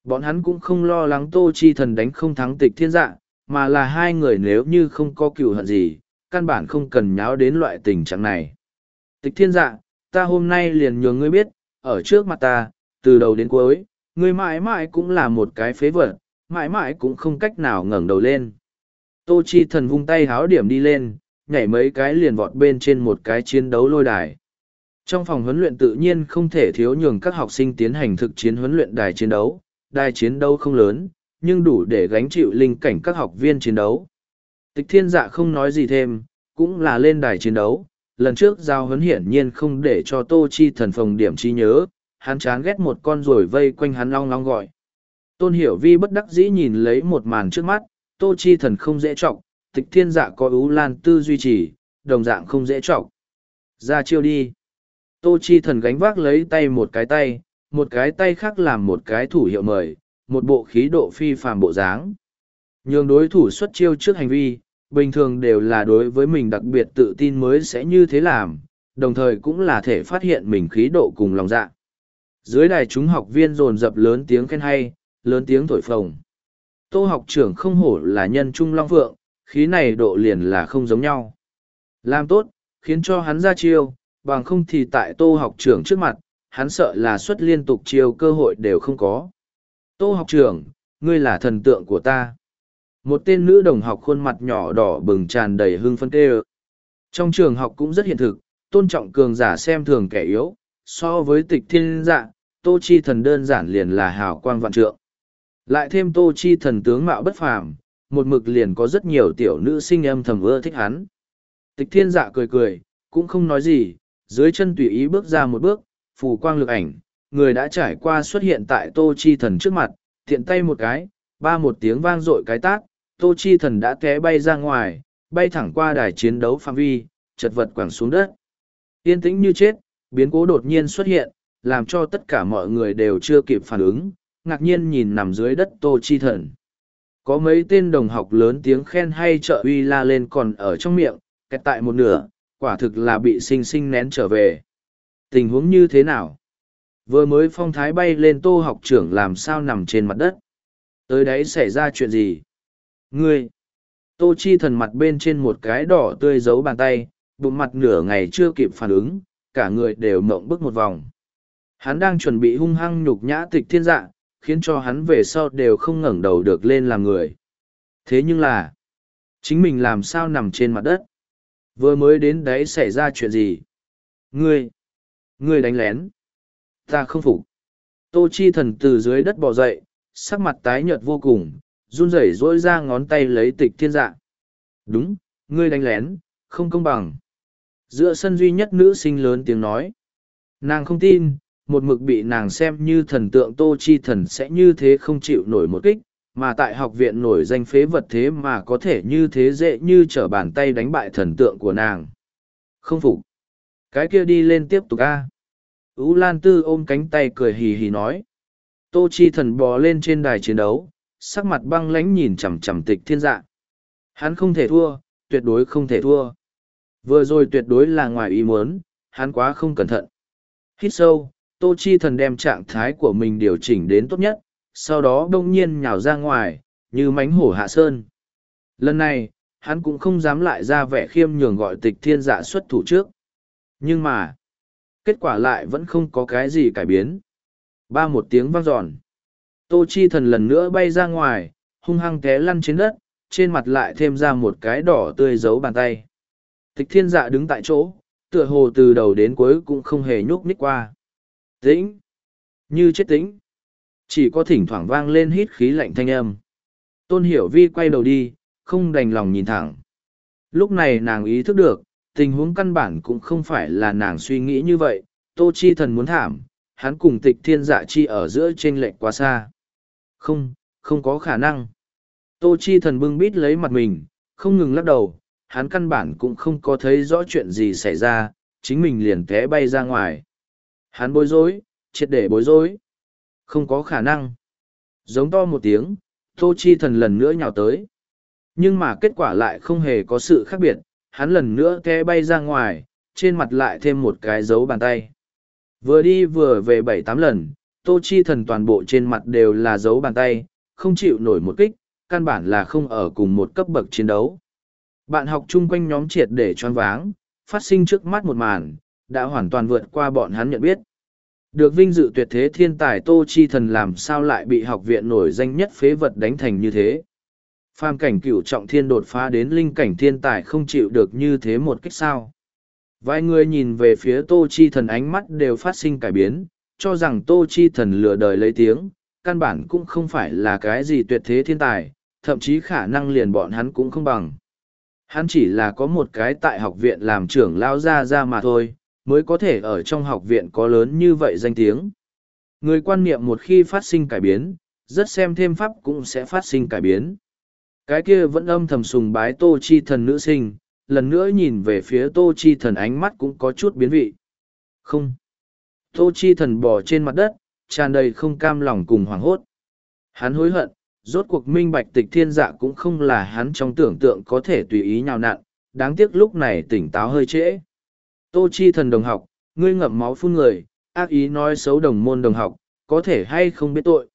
Bọn hắn cũng không lo lắng tô chi thần đánh không thắng tịch thiên dạ, mà là hai người nếu như không có cựu hận gì, căn bản không cần nháo đến loại tình trạng này. Tịch thiên dạ, ta hôm nay liền nhường ngươi biết, ở trước mặt ta, từ đầu đến cuối, ngươi mãi mãi cũng là một cái phế vật, mãi mãi cũng không cách nào ngẩng đầu lên. Tô Chi thần vung tay háo điểm đi lên, nhảy mấy cái liền vọt bên trên một cái chiến đấu lôi đài. Trong phòng huấn luyện tự nhiên không thể thiếu nhường các học sinh tiến hành thực chiến huấn luyện đài chiến đấu, đài chiến đấu không lớn, nhưng đủ để gánh chịu linh cảnh các học viên chiến đấu. Tịch thiên dạ không nói gì thêm, cũng là lên đài chiến đấu. Lần trước giao huấn hiển nhiên không để cho Tô Chi thần phòng điểm trí nhớ, hắn chán ghét một con rồi vây quanh hắn long long gọi. Tôn Hiểu Vi bất đắc dĩ nhìn lấy một màn trước mắt, Tô Chi thần không dễ trọng, tịch thiên dạ có ưu lan tư duy trì, đồng dạng không dễ trọng. Ra chiêu đi. Tô Chi thần gánh vác lấy tay một cái tay, một cái tay khác làm một cái thủ hiệu mời, một bộ khí độ phi phàm bộ dáng. Nhường đối thủ xuất chiêu trước hành vi, bình thường đều là đối với mình đặc biệt tự tin mới sẽ như thế làm, đồng thời cũng là thể phát hiện mình khí độ cùng lòng dạ. Dưới đài chúng học viên dồn dập lớn tiếng khen hay, lớn tiếng thổi phồng. Tô học trưởng không hổ là nhân trung long phượng, khí này độ liền là không giống nhau. Làm tốt, khiến cho hắn ra chiêu, bằng không thì tại tô học trưởng trước mặt, hắn sợ là xuất liên tục chiêu cơ hội đều không có. Tô học trưởng, ngươi là thần tượng của ta. Một tên nữ đồng học khuôn mặt nhỏ đỏ bừng tràn đầy hưng phân tê Trong trường học cũng rất hiện thực, tôn trọng cường giả xem thường kẻ yếu, so với tịch thiên dạ, tô chi thần đơn giản liền là hào quang vạn trượng. Lại thêm tô chi thần tướng mạo bất phàm, một mực liền có rất nhiều tiểu nữ sinh âm thầm ưa thích hắn. Tịch thiên dạ cười cười, cũng không nói gì, dưới chân tùy ý bước ra một bước, phù quang lực ảnh, người đã trải qua xuất hiện tại tô chi thần trước mặt, thiện tay một cái, ba một tiếng vang dội cái tác, tô chi thần đã té bay ra ngoài, bay thẳng qua đài chiến đấu phạm vi, chật vật quẳng xuống đất. Yên tĩnh như chết, biến cố đột nhiên xuất hiện, làm cho tất cả mọi người đều chưa kịp phản ứng, ngạc nhiên nhìn nằm dưới đất tô chi thần. Có mấy tên đồng học lớn tiếng khen hay trợ uy la lên còn ở trong miệng, kẹt tại một nửa, quả thực là bị sinh sinh nén trở về. Tình huống như thế nào? Vừa mới phong thái bay lên tô học trưởng làm sao nằm trên mặt đất. Tới đấy xảy ra chuyện gì? Ngươi! Tô chi thần mặt bên trên một cái đỏ tươi giấu bàn tay, bụng mặt nửa ngày chưa kịp phản ứng, cả người đều mộng bức một vòng. Hắn đang chuẩn bị hung hăng nhục nhã tịch thiên dạ, khiến cho hắn về sau đều không ngẩng đầu được lên làm người. Thế nhưng là, chính mình làm sao nằm trên mặt đất? Vừa mới đến đấy xảy ra chuyện gì? Ngươi! Ngươi đánh lén! Ta không phục! Tô Chi thần từ dưới đất bò dậy, sắc mặt tái nhợt vô cùng, run rẩy rỗi ra ngón tay lấy tịch thiên dạ. Đúng, ngươi đánh lén, không công bằng. Giữa sân duy nhất nữ sinh lớn tiếng nói. Nàng không tin, một mực bị nàng xem như thần tượng tô chi thần sẽ như thế không chịu nổi một kích, mà tại học viện nổi danh phế vật thế mà có thể như thế dễ như trở bàn tay đánh bại thần tượng của nàng. Không phục. Cái kia đi lên tiếp tục a. Ú Lan Tư ôm cánh tay cười hì hì nói. Tô Chi thần bò lên trên đài chiến đấu, sắc mặt băng lãnh nhìn chằm chằm tịch thiên dạ. Hắn không thể thua, tuyệt đối không thể thua. Vừa rồi tuyệt đối là ngoài ý muốn, hắn quá không cẩn thận. Hít sâu, Tô Chi thần đem trạng thái của mình điều chỉnh đến tốt nhất, sau đó đông nhiên nhào ra ngoài, như mánh hổ hạ sơn. Lần này, hắn cũng không dám lại ra vẻ khiêm nhường gọi tịch thiên dạ xuất thủ trước. Nhưng mà, kết quả lại vẫn không có cái gì cải biến. Ba một tiếng vang dọn. Tô Chi thần lần nữa bay ra ngoài, hung hăng té lăn trên đất, trên mặt lại thêm ra một cái đỏ tươi giấu bàn tay. Tịch thiên dạ đứng tại chỗ, tựa hồ từ đầu đến cuối cũng không hề nhúc nhích qua. Tĩnh! Như chết tĩnh! Chỉ có thỉnh thoảng vang lên hít khí lạnh thanh âm. Tôn hiểu vi quay đầu đi, không đành lòng nhìn thẳng. Lúc này nàng ý thức được, tình huống căn bản cũng không phải là nàng suy nghĩ như vậy. Tô Chi thần muốn thảm, hắn cùng tịch thiên dạ chi ở giữa trên lệnh quá xa. Không, không có khả năng. Tô Chi thần bưng bít lấy mặt mình, không ngừng lắc đầu, hắn căn bản cũng không có thấy rõ chuyện gì xảy ra, chính mình liền té bay ra ngoài. Hắn bối rối, triệt để bối rối. Không có khả năng. Giống to một tiếng, Tô Chi thần lần nữa nhào tới. Nhưng mà kết quả lại không hề có sự khác biệt, hắn lần nữa té bay ra ngoài, trên mặt lại thêm một cái dấu bàn tay. Vừa đi vừa về bảy tám lần, Tô Chi thần toàn bộ trên mặt đều là dấu bàn tay, không chịu nổi một kích, căn bản là không ở cùng một cấp bậc chiến đấu. Bạn học chung quanh nhóm triệt để choáng váng, phát sinh trước mắt một màn, đã hoàn toàn vượt qua bọn hắn nhận biết. Được vinh dự tuyệt thế thiên tài Tô Chi Thần làm sao lại bị học viện nổi danh nhất phế vật đánh thành như thế. Phàm cảnh cửu trọng thiên đột phá đến linh cảnh thiên tài không chịu được như thế một cách sao. Vài người nhìn về phía Tô Chi Thần ánh mắt đều phát sinh cải biến, cho rằng Tô Chi Thần lừa đời lấy tiếng, căn bản cũng không phải là cái gì tuyệt thế thiên tài, thậm chí khả năng liền bọn hắn cũng không bằng. Hắn chỉ là có một cái tại học viện làm trưởng lao ra ra mà thôi, mới có thể ở trong học viện có lớn như vậy danh tiếng. Người quan niệm một khi phát sinh cải biến, rất xem thêm pháp cũng sẽ phát sinh cải biến. Cái kia vẫn âm thầm sùng bái tô chi thần nữ sinh, lần nữa nhìn về phía tô chi thần ánh mắt cũng có chút biến vị. Không. Tô chi thần bò trên mặt đất, tràn đầy không cam lòng cùng hoảng hốt. Hắn hối hận, rốt cuộc minh bạch tịch thiên dạ cũng không là hắn trong tưởng tượng có thể tùy ý nhào nặn, đáng tiếc lúc này tỉnh táo hơi trễ. Tô Chi thần đồng học, ngươi ngậm máu phun người, ác ý nói xấu đồng môn đồng học, có thể hay không biết tội.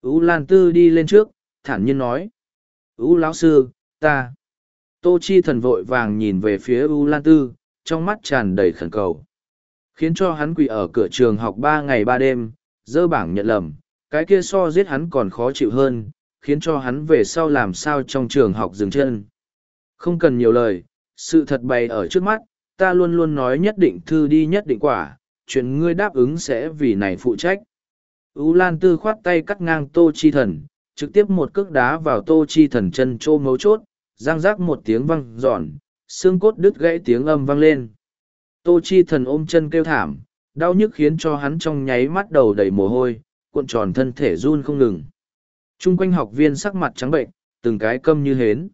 Ú Lan Tư đi lên trước, thản nhiên nói. Ú lão sư, ta. Tô Chi thần vội vàng nhìn về phía U Lan Tư, trong mắt tràn đầy khẩn cầu. Khiến cho hắn quỳ ở cửa trường học ba ngày ba đêm, dơ bảng nhận lầm, cái kia so giết hắn còn khó chịu hơn, khiến cho hắn về sau làm sao trong trường học dừng chân. Không cần nhiều lời, sự thật bày ở trước mắt, ta luôn luôn nói nhất định thư đi nhất định quả, chuyện ngươi đáp ứng sẽ vì này phụ trách. Ú Lan Tư khoát tay cắt ngang Tô Chi Thần, trực tiếp một cước đá vào Tô Chi Thần chân trô mấu chốt, răng rác một tiếng văng giòn, xương cốt đứt gãy tiếng âm vang lên. Tô Chi Thần ôm chân kêu thảm, đau nhức khiến cho hắn trong nháy mắt đầu đầy mồ hôi, cuộn tròn thân thể run không ngừng. Trung quanh học viên sắc mặt trắng bệnh, từng cái câm như hến.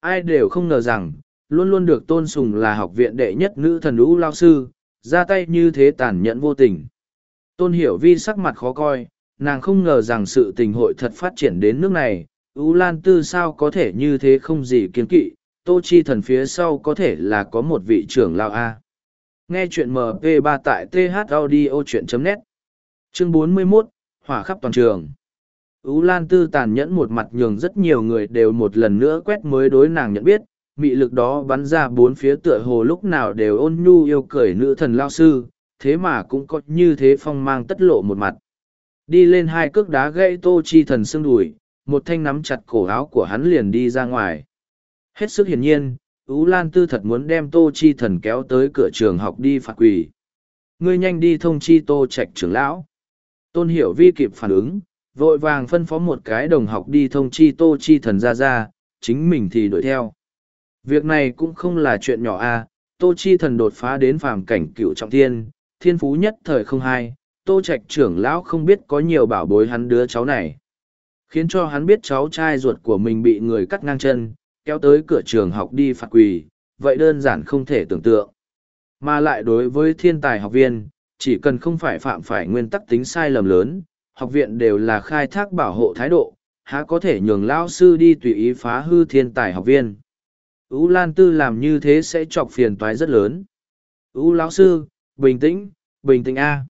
Ai đều không ngờ rằng, luôn luôn được tôn sùng là học viện đệ nhất nữ thần lũ lao sư, ra tay như thế tàn nhẫn vô tình. Tôn hiểu vi sắc mặt khó coi, nàng không ngờ rằng sự tình hội thật phát triển đến nước này, U Lan Tư sao có thể như thế không gì kiên kỵ, Tô Chi thần phía sau có thể là có một vị trưởng lao A. Nghe chuyện MP3 tại thaudio.net Chương 41, Hỏa khắp toàn trường Ú Lan Tư tàn nhẫn một mặt nhường rất nhiều người đều một lần nữa quét mới đối nàng nhận biết, mị lực đó bắn ra bốn phía tựa hồ lúc nào đều ôn nhu yêu cười nữ thần lao sư, thế mà cũng có như thế phong mang tất lộ một mặt. Đi lên hai cước đá gãy tô chi thần xương đùi, một thanh nắm chặt cổ áo của hắn liền đi ra ngoài. Hết sức hiển nhiên, Ú Lan Tư thật muốn đem tô chi thần kéo tới cửa trường học đi phạt quỳ. Ngươi nhanh đi thông chi tô trạch trưởng lão. Tôn hiểu vi kịp phản ứng, vội vàng phân phó một cái đồng học đi thông chi tô chi thần ra ra, chính mình thì đuổi theo. Việc này cũng không là chuyện nhỏ a tô chi thần đột phá đến phàm cảnh cựu trọng thiên, thiên phú nhất thời không hai, tô trạch trưởng lão không biết có nhiều bảo bối hắn đứa cháu này. Khiến cho hắn biết cháu trai ruột của mình bị người cắt ngang chân, kéo tới cửa trường học đi phạt quỳ, vậy đơn giản không thể tưởng tượng. Mà lại đối với thiên tài học viên, chỉ cần không phải phạm phải nguyên tắc tính sai lầm lớn, học viện đều là khai thác bảo hộ thái độ, há có thể nhường lao sư đi tùy ý phá hư thiên tài học viên. Ú Lan Tư làm như thế sẽ chọc phiền toái rất lớn. Ú lão sư, bình tĩnh, bình tĩnh A.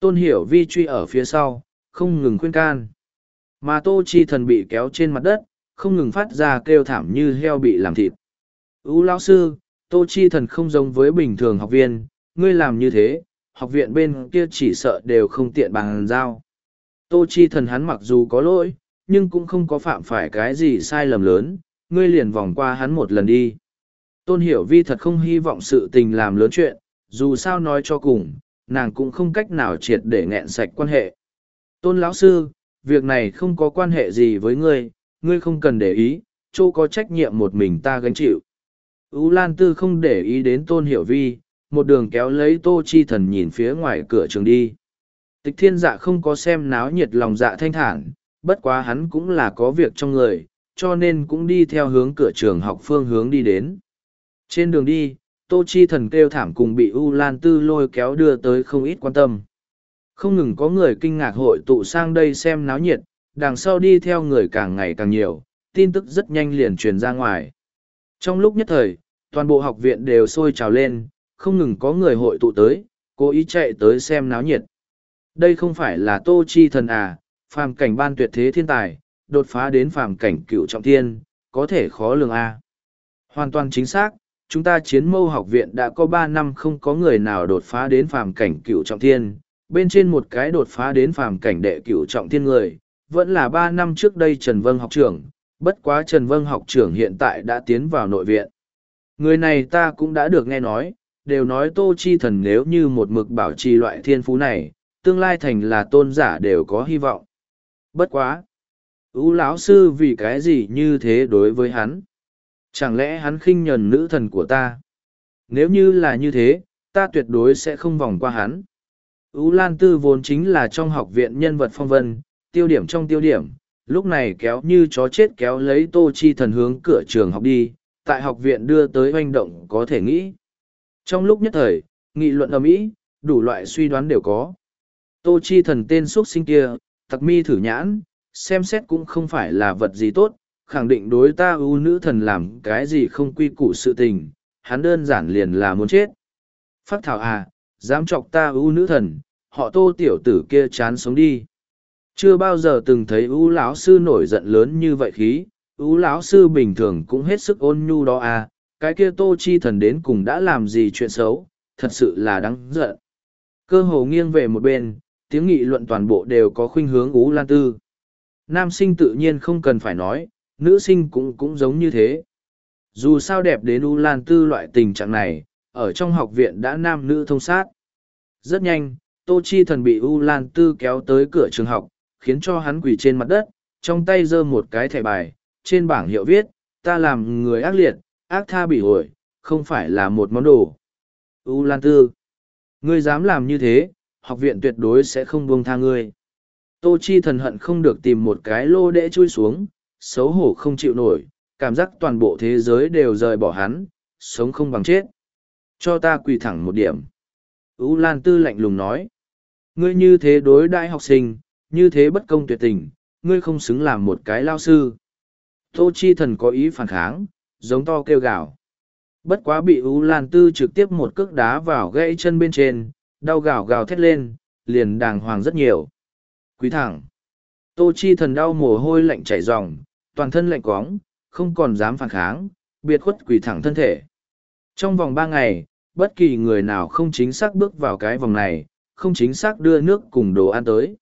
Tôn hiểu vi truy ở phía sau, không ngừng khuyên can. Mà tô chi thần bị kéo trên mặt đất, không ngừng phát ra kêu thảm như heo bị làm thịt. Ú lão sư, tô chi thần không giống với bình thường học viên, ngươi làm như thế, học viện bên kia chỉ sợ đều không tiện bằng giao. Tô chi thần hắn mặc dù có lỗi, nhưng cũng không có phạm phải cái gì sai lầm lớn, ngươi liền vòng qua hắn một lần đi. Tôn hiểu vi thật không hy vọng sự tình làm lớn chuyện, dù sao nói cho cùng, nàng cũng không cách nào triệt để nghẹn sạch quan hệ. Tôn lão sư, việc này không có quan hệ gì với ngươi, ngươi không cần để ý, chỗ có trách nhiệm một mình ta gánh chịu. Ú Lan Tư không để ý đến Tôn Hiểu Vi, một đường kéo lấy Tô Chi Thần nhìn phía ngoài cửa trường đi. Tịch thiên dạ không có xem náo nhiệt lòng dạ thanh thản, bất quá hắn cũng là có việc trong người, cho nên cũng đi theo hướng cửa trường học phương hướng đi đến. Trên đường đi, Tô Chi Thần kêu thảm cùng bị U Lan Tư lôi kéo đưa tới không ít quan tâm. Không ngừng có người kinh ngạc hội tụ sang đây xem náo nhiệt, đằng sau đi theo người càng ngày càng nhiều, tin tức rất nhanh liền truyền ra ngoài. Trong lúc nhất thời, toàn bộ học viện đều sôi trào lên, không ngừng có người hội tụ tới, cố ý chạy tới xem náo nhiệt. Đây không phải là Tô Chi Thần à, phàm cảnh ban tuyệt thế thiên tài, đột phá đến phàm cảnh cựu trọng thiên, có thể khó lường a. Hoàn toàn chính xác, chúng ta chiến mâu học viện đã có ba năm không có người nào đột phá đến phàm cảnh cựu trọng thiên, bên trên một cái đột phá đến phàm cảnh đệ cựu trọng thiên người, vẫn là ba năm trước đây Trần Vâng học trưởng, bất quá Trần Vâng học trưởng hiện tại đã tiến vào nội viện. Người này ta cũng đã được nghe nói, đều nói Tô Chi Thần nếu như một mực bảo trì loại thiên phú này, tương lai thành là tôn giả đều có hy vọng. Bất quá! ưu lão sư vì cái gì như thế đối với hắn chẳng lẽ hắn khinh nhờn nữ thần của ta nếu như là như thế ta tuyệt đối sẽ không vòng qua hắn ưu lan tư vốn chính là trong học viện nhân vật phong vân tiêu điểm trong tiêu điểm lúc này kéo như chó chết kéo lấy tô chi thần hướng cửa trường học đi tại học viện đưa tới oanh động có thể nghĩ trong lúc nhất thời nghị luận ở mỹ đủ loại suy đoán đều có tô chi thần tên x u ấ t sinh kia tặc mi thử nhãn xem xét cũng không phải là vật gì tốt, khẳng định đối ta ưu nữ thần làm cái gì không quy củ sự tình, hắn đơn giản liền là muốn chết. Phát thảo à, dám chọc ta ưu nữ thần, họ tô tiểu tử kia chán sống đi. Chưa bao giờ từng thấy ưu lão sư nổi giận lớn như vậy khí, ưu lão sư bình thường cũng hết sức ôn nhu đó à, cái kia tô chi thần đến cùng đã làm gì chuyện xấu, thật sự là đáng giận. Cơ hồ nghiêng về một bên, tiếng nghị luận toàn bộ đều có khuynh hướng ú lan tư nam sinh tự nhiên không cần phải nói, nữ sinh cũng cũng giống như thế. Dù sao đẹp đến U Lan Tư loại tình trạng này, ở trong học viện đã nam nữ thông sát. Rất nhanh, Tô Chi Thần bị U Lan Tư kéo tới cửa trường học, khiến cho hắn quỳ trên mặt đất, trong tay giơ một cái thẻ bài, trên bảng hiệu viết, ta làm người ác liệt, ác tha bị hồi, không phải là một món đồ. U Lan Tư, ngươi dám làm như thế, học viện tuyệt đối sẽ không buông tha ngươi. Tô Chi thần hận không được tìm một cái lô đẽ chui xuống, xấu hổ không chịu nổi, cảm giác toàn bộ thế giới đều rời bỏ hắn, sống không bằng chết. Cho ta quỳ thẳng một điểm. U Lan Tư lạnh lùng nói. Ngươi như thế đối đại học sinh, như thế bất công tuyệt tình, ngươi không xứng làm một cái lao sư. Tô Chi thần có ý phản kháng, giống to kêu gào. Bất quá bị U Lan Tư trực tiếp một cước đá vào gãy chân bên trên, đau gào gào thét lên, liền đàng hoàng rất nhiều. Quý thẳng. Tô Chi thần đau mồ hôi lạnh chảy ròng, toàn thân lạnh quóng, không còn dám phản kháng, biệt khuất quỳ thẳng thân thể. Trong vòng ba ngày, bất kỳ người nào không chính xác bước vào cái vòng này, không chính xác đưa nước cùng đồ ăn tới.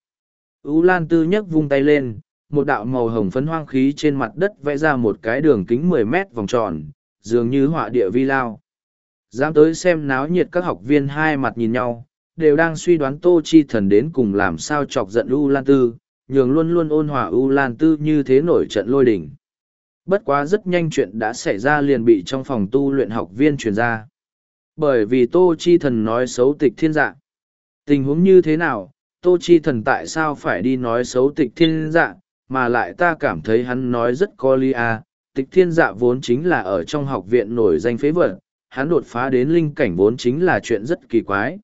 Ú Lan Tư nhấc vung tay lên, một đạo màu hồng phấn hoang khí trên mặt đất vẽ ra một cái đường kính mười mét vòng tròn, dường như họa địa vi lao. Dám tới xem náo nhiệt các học viên hai mặt nhìn nhau, đều đang suy đoán Tô Chi Thần đến cùng làm sao chọc giận U Lan Tư, nhường luôn luôn ôn hòa U Lan Tư như thế nổi trận lôi đỉnh. Bất quá rất nhanh chuyện đã xảy ra liền bị trong phòng tu luyện học viên truyền ra. Bởi vì Tô Chi Thần nói xấu tịch thiên dạ. Tình huống như thế nào, Tô Chi Thần tại sao phải đi nói xấu tịch thiên dạ, mà lại ta cảm thấy hắn nói rất có lý à. Tịch thiên dạ vốn chính là ở trong học viện nổi danh phế vật, hắn đột phá đến linh cảnh vốn chính là chuyện rất kỳ quái.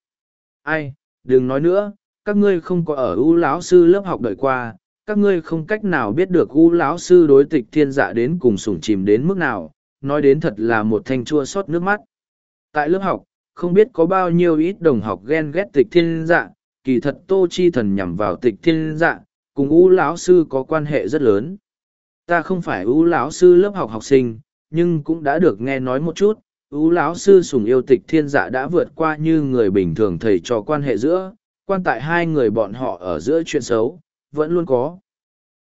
Ai, đừng nói nữa, các ngươi không có ở u lão sư lớp học đợi qua, các ngươi không cách nào biết được u lão sư đối tịch thiên dạ đến cùng sủng chìm đến mức nào, nói đến thật là một thanh chua xót nước mắt. Tại lớp học, không biết có bao nhiêu ít đồng học ghen ghét tịch thiên dạ, kỳ thật tô chi thần nhằm vào tịch thiên dạ, cùng u lão sư có quan hệ rất lớn. Ta không phải u lão sư lớp học học sinh, nhưng cũng đã được nghe nói một chút, u lão sư sùng yêu tịch thiên dạ đã vượt qua như người bình thường thầy trò quan hệ giữa, quan tại hai người bọn họ ở giữa chuyện xấu, vẫn luôn có.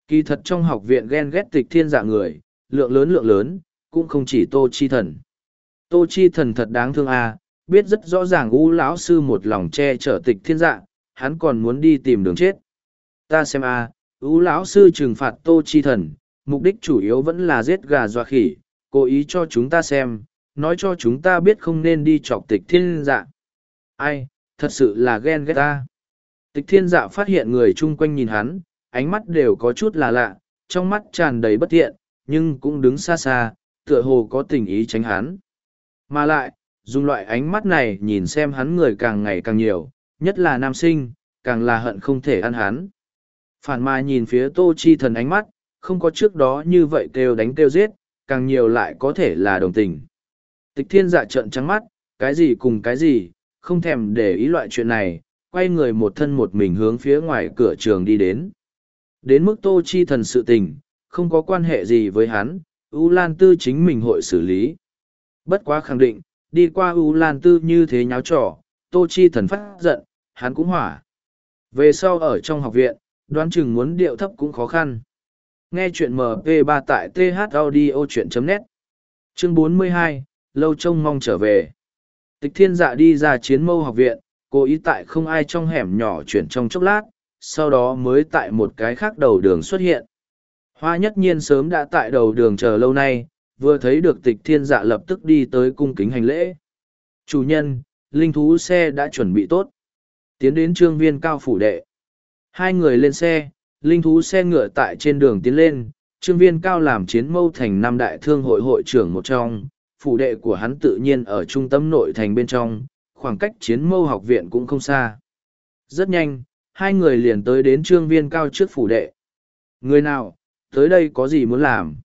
Kỳ thật trong học viện ghen ghét tịch thiên dạ người, lượng lớn lượng lớn, cũng không chỉ tô chi thần. Tô chi thần thật đáng thương à, biết rất rõ ràng u lão sư một lòng che chở tịch thiên dạ, hắn còn muốn đi tìm đường chết. Ta xem à, u lão sư trừng phạt tô chi thần, mục đích chủ yếu vẫn là giết gà dọa khỉ, cố ý cho chúng ta xem, nói cho chúng ta biết không nên đi chọc tịch thiên dạ. Ai, thật sự là ghen ghét ta. Tịch thiên dạ phát hiện người chung quanh nhìn hắn, ánh mắt đều có chút là lạ, trong mắt tràn đầy bất thiện, nhưng cũng đứng xa xa, tựa hồ có tình ý tránh hắn. Mà lại, dùng loại ánh mắt này nhìn xem hắn người càng ngày càng nhiều, nhất là nam sinh, càng là hận không thể ăn hắn. Phản mà nhìn phía tô chi thần ánh mắt, không có trước đó như vậy kêu đánh kêu giết, càng nhiều lại có thể là đồng tình. Tịch thiên dạ trợn trắng mắt, cái gì cùng cái gì, không thèm để ý loại chuyện này, quay người một thân một mình hướng phía ngoài cửa trường đi đến. Đến mức tô chi thần sự tình, không có quan hệ gì với hắn, U Lan Tư chính mình hội xử lý. Bất quá khẳng định, đi qua U Lan Tư như thế nháo trò, tô chi thần phát giận, hắn cũng hỏa. Về sau ở trong học viện, đoán chừng muốn điệu thấp cũng khó khăn. Nghe chuyện MP3 tại thaudio.net Chương 42, Lâu trông mong trở về. Tịch thiên dạ đi ra chiến mâu học viện, cố ý tại không ai trong hẻm nhỏ chuyển trong chốc lát, sau đó mới tại một cái khác đầu đường xuất hiện. Hoa nhất nhiên sớm đã tại đầu đường chờ lâu nay, vừa thấy được tịch thiên dạ lập tức đi tới cung kính hành lễ. Chủ nhân, linh thú xe đã chuẩn bị tốt. Tiến đến trương viên cao phủ đệ. Hai người lên xe, linh thú xe ngựa tại trên đường tiến lên, trương viên cao làm chiến mâu thành năm đại thương hội hội trưởng một trong, phủ đệ của hắn tự nhiên ở trung tâm nội thành bên trong, khoảng cách chiến mâu học viện cũng không xa. Rất nhanh, hai người liền tới đến trương viên cao trước phủ đệ. Người nào, tới đây có gì muốn làm?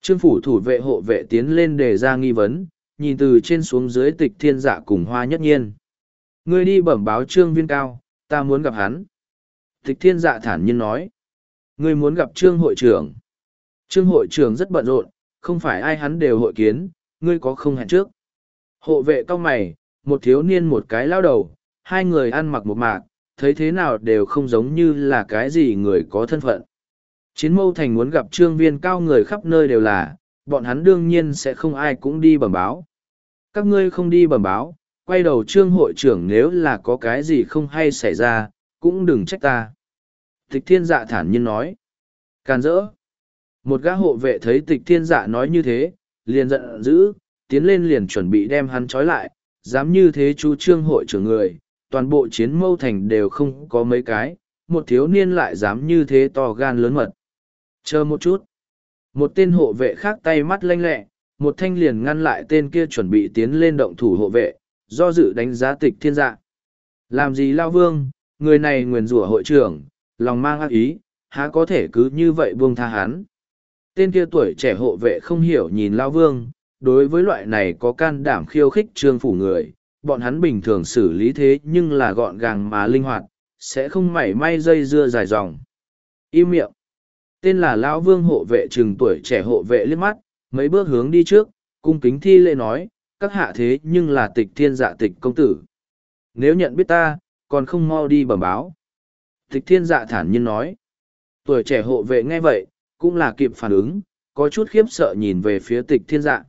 Trương phủ thủ vệ hộ vệ tiến lên để ra nghi vấn, nhìn từ trên xuống dưới tịch thiên dạ cùng hoa nhất nhiên. Ngươi đi bẩm báo trương viên cao, ta muốn gặp hắn. Tịch thiên dạ thản nhiên nói. Ngươi muốn gặp trương hội trưởng. Trương hội trưởng rất bận rộn, không phải ai hắn đều hội kiến, ngươi có không hẹn trước. Hộ vệ cao mày, một thiếu niên một cái lao đầu, hai người ăn mặc một mạc, thấy thế nào đều không giống như là cái gì người có thân phận. Chiến mâu thành muốn gặp trương viên cao người khắp nơi đều là, bọn hắn đương nhiên sẽ không ai cũng đi bẩm báo. Các ngươi không đi bẩm báo, quay đầu trương hội trưởng nếu là có cái gì không hay xảy ra, cũng đừng trách ta. Tịch thiên dạ thản nhiên nói. Càn rỡ. Một gã hộ vệ thấy tịch thiên dạ nói như thế, liền giận dữ, tiến lên liền chuẩn bị đem hắn trói lại, dám như thế chú trương hội trưởng người, toàn bộ chiến mâu thành đều không có mấy cái, một thiếu niên lại dám như thế to gan lớn mật. Chờ một chút. Một tên hộ vệ khác tay mắt lanh lẹ, một thanh liền ngăn lại tên kia chuẩn bị tiến lên động thủ hộ vệ, do dự đánh giá tịch thiên dạ. Làm gì lao vương, người này nguyền rủa hội trưởng, lòng mang ác ý, há có thể cứ như vậy buông tha hắn. Tên kia tuổi trẻ hộ vệ không hiểu nhìn lao vương, đối với loại này có can đảm khiêu khích trương phủ người, bọn hắn bình thường xử lý thế nhưng là gọn gàng mà linh hoạt, sẽ không mảy may dây dưa dài dòng. Im miệng. Tên là Lão Vương hộ vệ trừng tuổi trẻ hộ vệ liếc mắt, mấy bước hướng đi trước, cung kính thi lễ nói, các hạ thế nhưng là tịch thiên dạ tịch công tử. Nếu nhận biết ta, còn không mau đi bẩm báo. Tịch thiên dạ thản nhiên nói. Tuổi trẻ hộ vệ nghe vậy, cũng là kịp phản ứng, có chút khiếp sợ nhìn về phía tịch thiên dạ.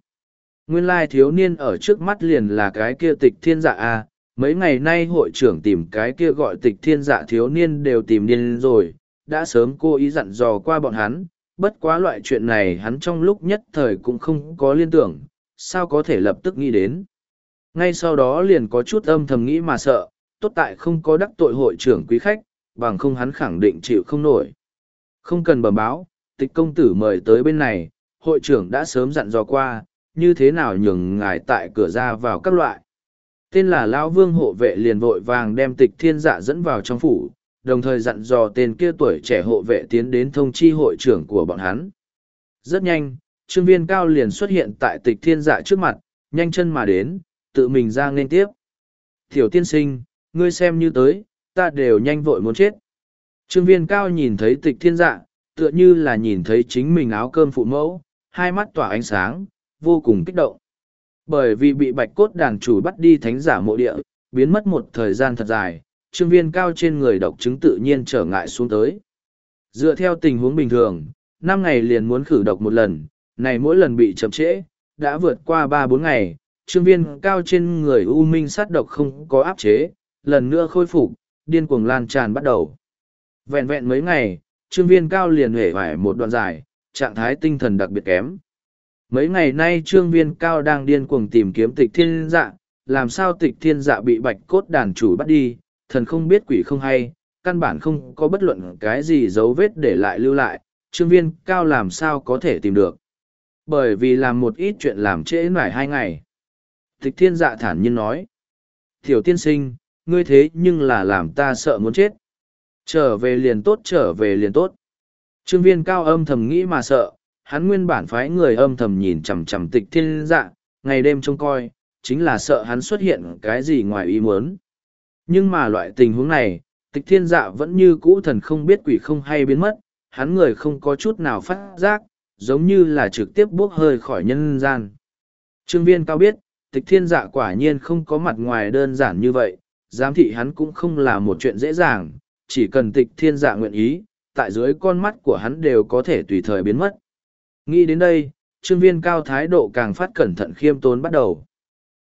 Nguyên lai thiếu niên ở trước mắt liền là cái kia tịch thiên dạ à mấy ngày nay hội trưởng tìm cái kia gọi tịch thiên dạ thiếu niên đều tìm điên rồi, đã sớm cô ý dặn dò qua bọn hắn, bất quá loại chuyện này hắn trong lúc nhất thời cũng không có liên tưởng, sao có thể lập tức nghĩ đến. Ngay sau đó liền có chút âm thầm nghĩ mà sợ, tốt tại không có đắc tội hội trưởng quý khách, bằng không hắn khẳng định chịu không nổi. Không cần bẩm báo, tịch công tử mời tới bên này, hội trưởng đã sớm dặn dò qua, như thế nào nhường ngài tại cửa ra vào các loại. Tên là Lão Vương hộ vệ liền vội vàng đem tịch thiên dạ dẫn vào trong phủ, đồng thời dặn dò tên kia tuổi trẻ hộ vệ tiến đến thông chi hội trưởng của bọn hắn. Rất nhanh, trương viên cao liền xuất hiện tại tịch thiên dạ trước mặt, nhanh chân mà đến, tự mình ra nên tiếp. Tiểu tiên sinh, ngươi xem như tới, ta đều nhanh vội muốn chết. Trương viên cao nhìn thấy tịch thiên dạ, tựa như là nhìn thấy chính mình áo cơm phụ mẫu, hai mắt tỏa ánh sáng, vô cùng kích động. Bởi vì bị bạch cốt đàn chủ bắt đi thánh giả mộ địa, biến mất một thời gian thật dài, trương viên cao trên người độc chứng tự nhiên trở ngại xuống tới. Dựa theo tình huống bình thường, năm ngày liền muốn khử độc một lần, này mỗi lần bị chậm trễ, đã vượt qua ba bốn ngày, trương viên cao trên người u minh sát độc không có áp chế, lần nữa khôi phục, điên cuồng lan tràn bắt đầu. Vẹn vẹn mấy ngày, trương viên cao liền hể hoài một đoạn dài, trạng thái tinh thần đặc biệt kém. Mấy ngày nay trương viên cao đang điên cuồng tìm kiếm tịch thiên dạ, làm sao tịch thiên dạ bị bạch cốt đàn chủ bắt đi, thần không biết quỷ không hay, căn bản không có bất luận cái gì dấu vết để lại lưu lại, trương viên cao làm sao có thể tìm được. Bởi vì làm một ít chuyện làm trễ nải hai ngày. Tịch thiên dạ thản nhiên nói. Tiểu tiên sinh, ngươi thế nhưng là làm ta sợ muốn chết. Trở về liền tốt trở về liền tốt. Trương viên cao âm thầm nghĩ mà sợ, hắn nguyên bản phái người âm thầm nhìn chằm chằm tịch thiên dạ, ngày đêm trông coi, chính là sợ hắn xuất hiện cái gì ngoài ý muốn. Nhưng mà loại tình huống này, tịch thiên dạ vẫn như cũ thần không biết quỷ không hay biến mất, hắn người không có chút nào phát giác, giống như là trực tiếp buốc hơi khỏi nhân gian. Trương viên cao biết, tịch thiên dạ quả nhiên không có mặt ngoài đơn giản như vậy, giám thị hắn cũng không là một chuyện dễ dàng, chỉ cần tịch thiên dạ nguyện ý, tại dưới con mắt của hắn đều có thể tùy thời biến mất. Nghĩ đến đây, trương viên cao thái độ càng phát cẩn thận khiêm tốn bắt đầu.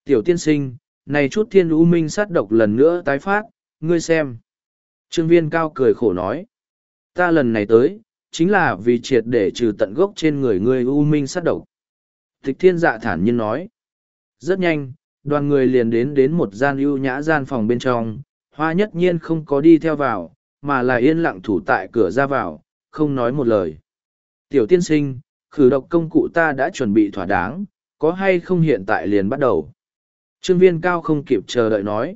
Tiểu tiên sinh, này chút thiên u minh sát độc lần nữa tái phát, ngươi xem. Trương viên cao cười khổ nói. Ta lần này tới, chính là vì triệt để trừ tận gốc trên người ngươi u minh sát độc. Tịch thiên dạ thản nhiên nói. Rất nhanh, đoàn người liền đến đến một gian ưu nhã gian phòng bên trong, hoa nhất nhiên không có đi theo vào, mà là yên lặng thủ tại cửa ra vào, không nói một lời. Tiểu tiên sinh, khử độc công cụ ta đã chuẩn bị thỏa đáng, có hay không hiện tại liền bắt đầu. Trương viên cao không kịp chờ đợi nói.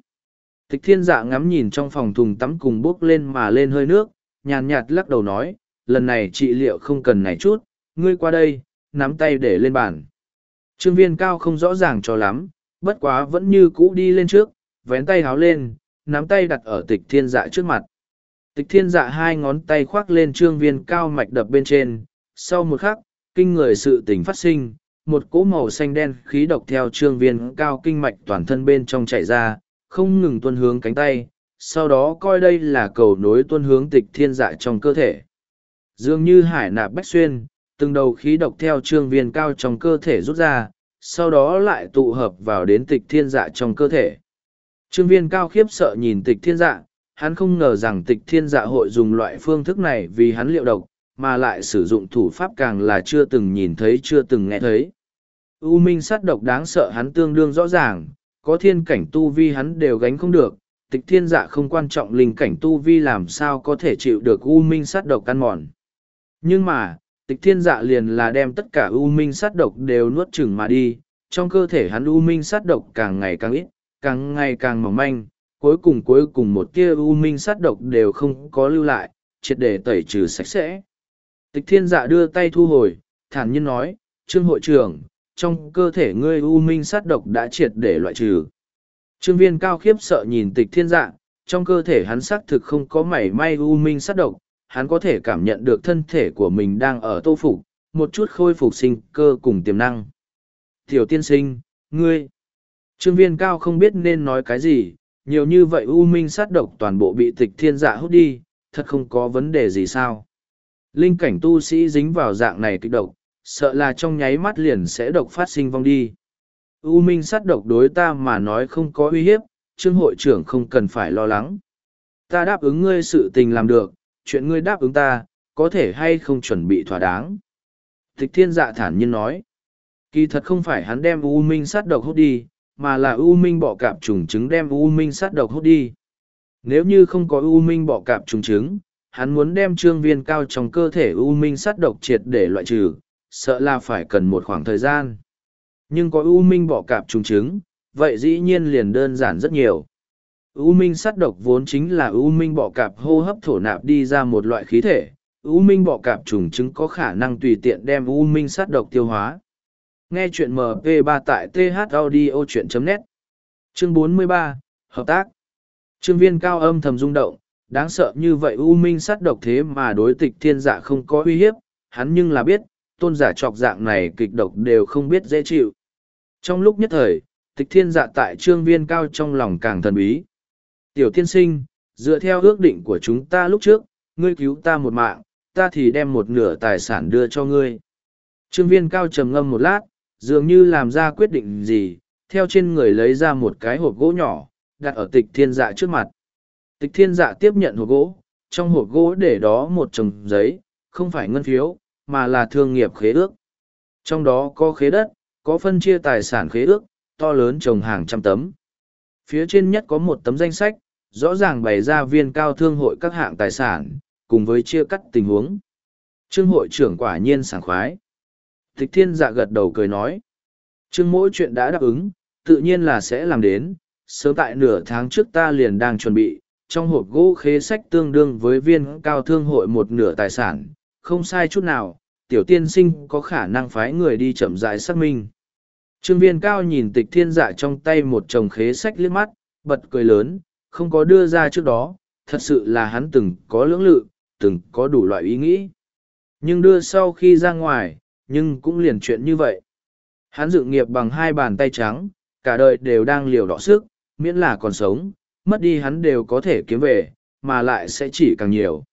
Tịch thiên dạ ngắm nhìn trong phòng thùng tắm cùng bước lên mà lên hơi nước, nhàn nhạt lắc đầu nói, lần này trị liệu không cần này chút, ngươi qua đây, nắm tay để lên bàn. Trương viên cao không rõ ràng cho lắm, bất quá vẫn như cũ đi lên trước, vén tay háo lên, nắm tay đặt ở tịch thiên dạ trước mặt. Tịch thiên dạ hai ngón tay khoác lên trương viên cao mạch đập bên trên, sau một khắc, kinh người sự tình phát sinh, một cỗ màu xanh đen khí độc theo trương viên cao kinh mạch toàn thân bên trong chạy ra, không ngừng tuân hướng cánh tay, sau đó coi đây là cầu nối tuân hướng tịch thiên dạ trong cơ thể. Dường như hải nạp bách xuyên, từng đầu khí độc theo trương viên cao trong cơ thể rút ra, sau đó lại tụ hợp vào đến tịch thiên dạ trong cơ thể. Trương viên cao khiếp sợ nhìn tịch thiên dạ, hắn không ngờ rằng tịch thiên dạ hội dùng loại phương thức này vì hắn liệu độc, mà lại sử dụng thủ pháp càng là chưa từng nhìn thấy chưa từng nghe thấy. U minh sát độc đáng sợ hắn tương đương rõ ràng, có thiên cảnh tu vi hắn đều gánh không được, tịch thiên dạ không quan trọng linh cảnh tu vi làm sao có thể chịu được U minh sát độc căn mòn. Nhưng mà, tịch thiên dạ liền là đem tất cả U minh sát độc đều nuốt chừng mà đi, trong cơ thể hắn U minh sát độc càng ngày càng ít, càng ngày càng mỏng manh, cuối cùng cuối cùng một tia U minh sát độc đều không có lưu lại, triệt để tẩy trừ sạch sẽ. Tịch thiên dạ đưa tay thu hồi, thản nhiên nói, Trương hội trưởng, trong cơ thể ngươi u minh sát độc đã triệt để loại trừ. Trương viên cao khiếp sợ nhìn tịch thiên dạ, trong cơ thể hắn xác thực không có mảy may u minh sát độc, hắn có thể cảm nhận được thân thể của mình đang ở tô phục, một chút khôi phục sinh cơ cùng tiềm năng. Tiểu tiên sinh, ngươi. Trương viên cao không biết nên nói cái gì, nhiều như vậy u minh sát độc toàn bộ bị tịch thiên dạ hút đi, thật không có vấn đề gì sao. Linh cảnh tu sĩ dính vào dạng này kịch độc, sợ là trong nháy mắt liền sẽ độc phát sinh vong đi. U minh sát độc đối ta mà nói không có uy hiếp, trương hội trưởng không cần phải lo lắng. Ta đáp ứng ngươi sự tình làm được, chuyện ngươi đáp ứng ta, có thể hay không chuẩn bị thỏa đáng. Tịch thiên dạ thản nhiên nói, kỳ thật không phải hắn đem U Minh sát độc hút đi, mà là U Minh bọ cạp trùng trứng đem U Minh sát độc hút đi. Nếu như không có U Minh bọ cạp trùng trứng, hắn muốn đem trương viên cao trong cơ thể U Minh sát độc triệt để loại trừ, sợ là phải cần một khoảng thời gian. Nhưng có U Minh bọ cạp trùng trứng, vậy dĩ nhiên liền đơn giản rất nhiều. U Minh sát độc vốn chính là U Minh bọ cạp hô hấp thổ nạp đi ra một loại khí thể, U Minh bọ cạp trùng trứng có khả năng tùy tiện đem U Minh sát độc tiêu hóa. Nghe chuyện MP3 tại thaudio.net Chương 43, Hợp tác Trương viên cao âm thầm rung động, đáng sợ như vậy U Minh sát độc thế mà đối tịch thiên dạ không có uy hiếp, hắn nhưng là biết, tôn giả trọc dạng này kịch độc đều không biết dễ chịu. Trong lúc nhất thời, tịch thiên dạ tại trương viên cao trong lòng càng thần bí. Tiểu tiên sinh, dựa theo ước định của chúng ta lúc trước, ngươi cứu ta một mạng, ta thì đem một nửa tài sản đưa cho ngươi. Trương viên cao trầm ngâm một lát, dường như làm ra quyết định gì, theo trên người lấy ra một cái hộp gỗ nhỏ, đặt ở tịch thiên dạ trước mặt. Tịch thiên dạ tiếp nhận hộp gỗ, trong hộp gỗ để đó một chồng giấy, không phải ngân phiếu, mà là thương nghiệp khế ước. Trong đó có khế đất, có phân chia tài sản khế ước, to lớn trồng hàng trăm tấm. Phía trên nhất có một tấm danh sách, rõ ràng bày ra viên cao thương hội các hạng tài sản, cùng với chia cắt tình huống. Trương hội trưởng quả nhiên sảng khoái. Tịch thiên dạ gật đầu cười nói. Trương mỗi chuyện đã đáp ứng, tự nhiên là sẽ làm đến. Sớm tại nửa tháng trước ta liền đang chuẩn bị, trong hộp gỗ khế sách tương đương với viên cao thương hội một nửa tài sản, không sai chút nào, tiểu tiên sinh có khả năng phái người đi chậm rãi xác minh. Trương viên cao nhìn tịch thiên dạ trong tay một chồng khế sách liếc mắt, bật cười lớn, không có đưa ra trước đó, thật sự là hắn từng có lưỡng lự, từng có đủ loại ý nghĩ. Nhưng đưa sau khi ra ngoài, nhưng cũng liền chuyện như vậy. Hắn dự nghiệp bằng hai bàn tay trắng, cả đời đều đang liều đỏ sức, miễn là còn sống, mất đi hắn đều có thể kiếm về, mà lại sẽ chỉ càng nhiều.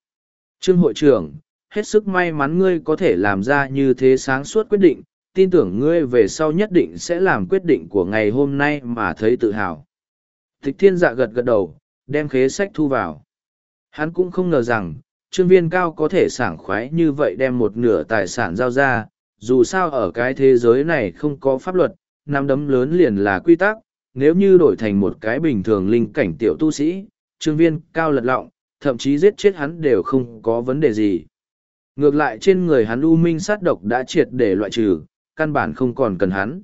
Trương hội trưởng, hết sức may mắn ngươi có thể làm ra như thế sáng suốt quyết định, tin tưởng ngươi về sau nhất định sẽ làm quyết định của ngày hôm nay mà thấy tự hào. Tịch thiên dạ gật gật đầu, đem khế sách thu vào. Hắn cũng không ngờ rằng, trương viên cao có thể sảng khoái như vậy đem một nửa tài sản giao ra, dù sao ở cái thế giới này không có pháp luật, nắm đấm lớn liền là quy tắc, nếu như đổi thành một cái bình thường linh cảnh tiểu tu sĩ, trương viên cao lật lọng, thậm chí giết chết hắn đều không có vấn đề gì. Ngược lại trên người hắn u minh sát độc đã triệt để loại trừ, căn bản không còn cần hắn.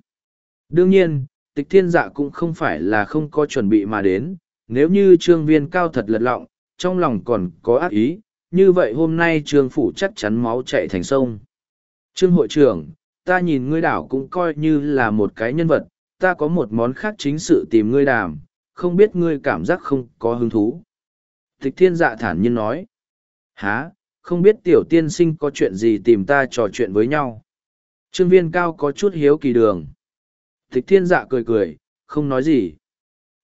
Đương nhiên, tịch thiên dạ cũng không phải là không có chuẩn bị mà đến, nếu như trương viên cao thật lật lọng, trong lòng còn có ác ý, như vậy hôm nay trương phủ chắc chắn máu chạy thành sông. Trương hội trưởng, ta nhìn ngươi đảo cũng coi như là một cái nhân vật, ta có một món khác chính sự tìm ngươi đàm, không biết ngươi cảm giác không có hứng thú. Tịch thiên dạ thản nhiên nói. Há, không biết tiểu tiên sinh có chuyện gì tìm ta trò chuyện với nhau. Trương viên cao có chút hiếu kỳ đường. Thích thiên dạ cười cười, không nói gì.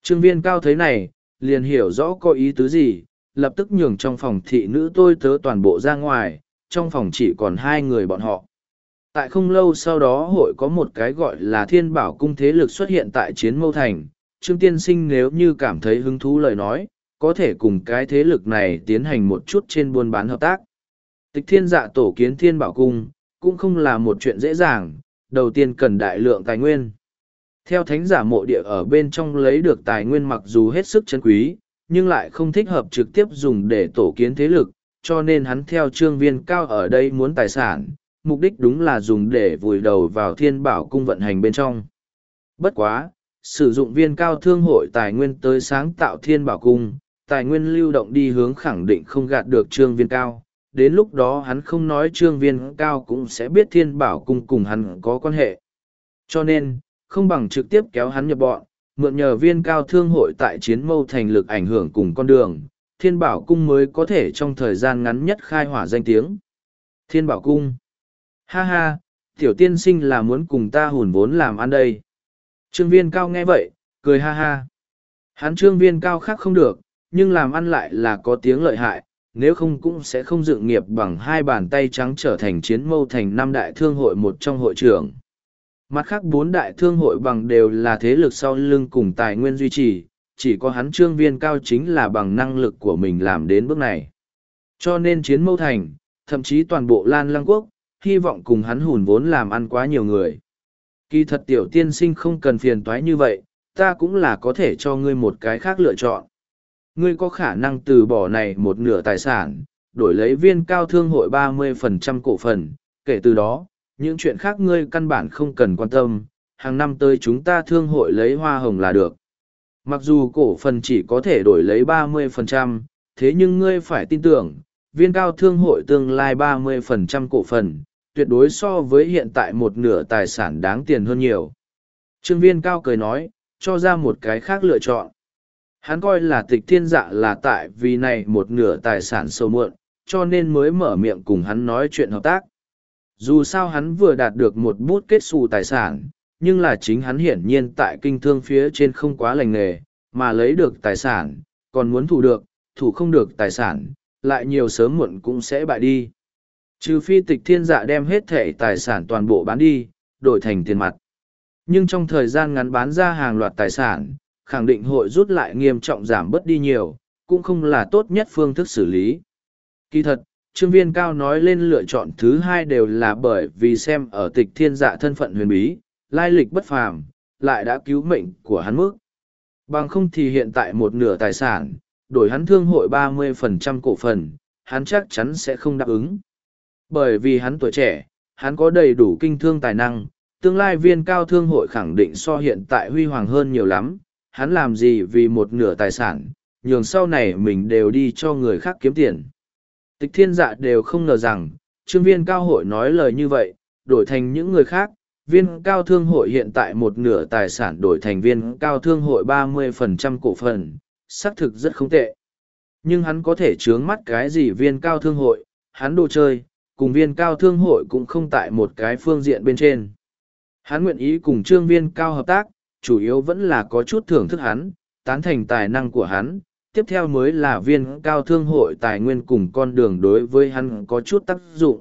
Trương viên cao thấy này, liền hiểu rõ có ý tứ gì, lập tức nhường trong phòng thị nữ tôi tớ toàn bộ ra ngoài, trong phòng chỉ còn hai người bọn họ. Tại không lâu sau đó hội có một cái gọi là thiên bảo cung thế lực xuất hiện tại chiến mâu thành. Trương tiên sinh nếu như cảm thấy hứng thú lời nói, có thể cùng cái thế lực này tiến hành một chút trên buôn bán hợp tác. Tịch thiên dạ tổ kiến thiên bảo cung, cũng không là một chuyện dễ dàng, đầu tiên cần đại lượng tài nguyên. Theo thánh giả mộ địa ở bên trong lấy được tài nguyên mặc dù hết sức chân quý, nhưng lại không thích hợp trực tiếp dùng để tổ kiến thế lực, cho nên hắn theo trương viên cao ở đây muốn tài sản, mục đích đúng là dùng để vùi đầu vào thiên bảo cung vận hành bên trong. Bất quá, sử dụng viên cao thương hội tài nguyên tới sáng tạo thiên bảo cung, tài nguyên lưu động đi hướng khẳng định không gạt được trương viên cao. Đến lúc đó hắn không nói trương viên cao cũng sẽ biết thiên bảo cung cùng hắn có quan hệ. Cho nên, không bằng trực tiếp kéo hắn nhập bọn, mượn nhờ viên cao thương hội tại chiến mâu thành lực ảnh hưởng cùng con đường, thiên bảo cung mới có thể trong thời gian ngắn nhất khai hỏa danh tiếng. Thiên bảo cung Ha ha, tiểu tiên sinh là muốn cùng ta hùn vốn làm ăn đây. Trương viên cao nghe vậy, cười ha ha. Hắn trương viên cao khác không được, nhưng làm ăn lại là có tiếng lợi hại, nếu không cũng sẽ không dựng nghiệp bằng hai bàn tay trắng trở thành chiến mâu thành năm đại thương hội một trong hội trưởng. Mặt khác bốn đại thương hội bằng đều là thế lực sau lưng cùng tài nguyên duy trì, chỉ có hắn trương viên cao chính là bằng năng lực của mình làm đến bước này. Cho nên chiến mâu thành, thậm chí toàn bộ Lan Lăng Quốc, hy vọng cùng hắn hùn vốn làm ăn quá nhiều người. Kỳ thật tiểu tiên sinh không cần phiền toái như vậy, ta cũng là có thể cho ngươi một cái khác lựa chọn. Ngươi có khả năng từ bỏ này một nửa tài sản, đổi lấy viên cao thương hội ba mươi phần trăm cổ phần, kể từ đó, những chuyện khác ngươi căn bản không cần quan tâm, hàng năm tới chúng ta thương hội lấy hoa hồng là được. Mặc dù cổ phần chỉ có thể đổi lấy ba mươi phần trăm, thế nhưng ngươi phải tin tưởng, viên cao thương hội tương lai ba mươi phần trăm cổ phần, tuyệt đối so với hiện tại một nửa tài sản đáng tiền hơn nhiều. Trương viên cao cười nói, cho ra một cái khác lựa chọn. Hắn coi là tịch thiên dạ là tại vì này một nửa tài sản sâu muộn, cho nên mới mở miệng cùng hắn nói chuyện hợp tác. Dù sao hắn vừa đạt được một bút kết xù tài sản, nhưng là chính hắn hiển nhiên tại kinh thương phía trên không quá lành nghề, mà lấy được tài sản, còn muốn thủ được, thủ không được tài sản, lại nhiều sớm muộn cũng sẽ bại đi. Trừ phi tịch thiên dạ đem hết thể tài sản toàn bộ bán đi, đổi thành tiền mặt. Nhưng trong thời gian ngắn bán ra hàng loạt tài sản, khẳng định hội rút lại nghiêm trọng giảm bớt đi nhiều, cũng không là tốt nhất phương thức xử lý. Kỳ thật, Trương Viên Cao nói lên lựa chọn thứ hai đều là bởi vì xem ở tịch thiên dạ thân phận huyền bí, lai lịch bất phàm, lại đã cứu mệnh của hắn mức. Bằng không thì hiện tại một nửa tài sản, đổi hắn thương hội ba mươi phần trăm cổ phần, hắn chắc chắn sẽ không đáp ứng. Bởi vì hắn tuổi trẻ, hắn có đầy đủ kinh thương tài năng, tương lai viên cao thương hội khẳng định so hiện tại huy hoàng hơn nhiều lắm, hắn làm gì vì một nửa tài sản, nhường sau này mình đều đi cho người khác kiếm tiền. Tịch thiên dạ đều không ngờ rằng, trương viên cao hội nói lời như vậy, đổi thành những người khác, viên cao thương hội hiện tại một nửa tài sản đổi thành viên cao thương hội ba mươi phần trăm cổ phần, xác thực rất không tệ. Nhưng hắn có thể chướng mắt cái gì viên cao thương hội, hắn đồ chơi, cùng viên cao thương hội cũng không tại một cái phương diện bên trên. Hắn nguyện ý cùng trương viên cao hợp tác, chủ yếu vẫn là có chút thưởng thức hắn, tán thành tài năng của hắn, tiếp theo mới là viên cao thương hội tài nguyên cùng con đường đối với hắn có chút tác dụng.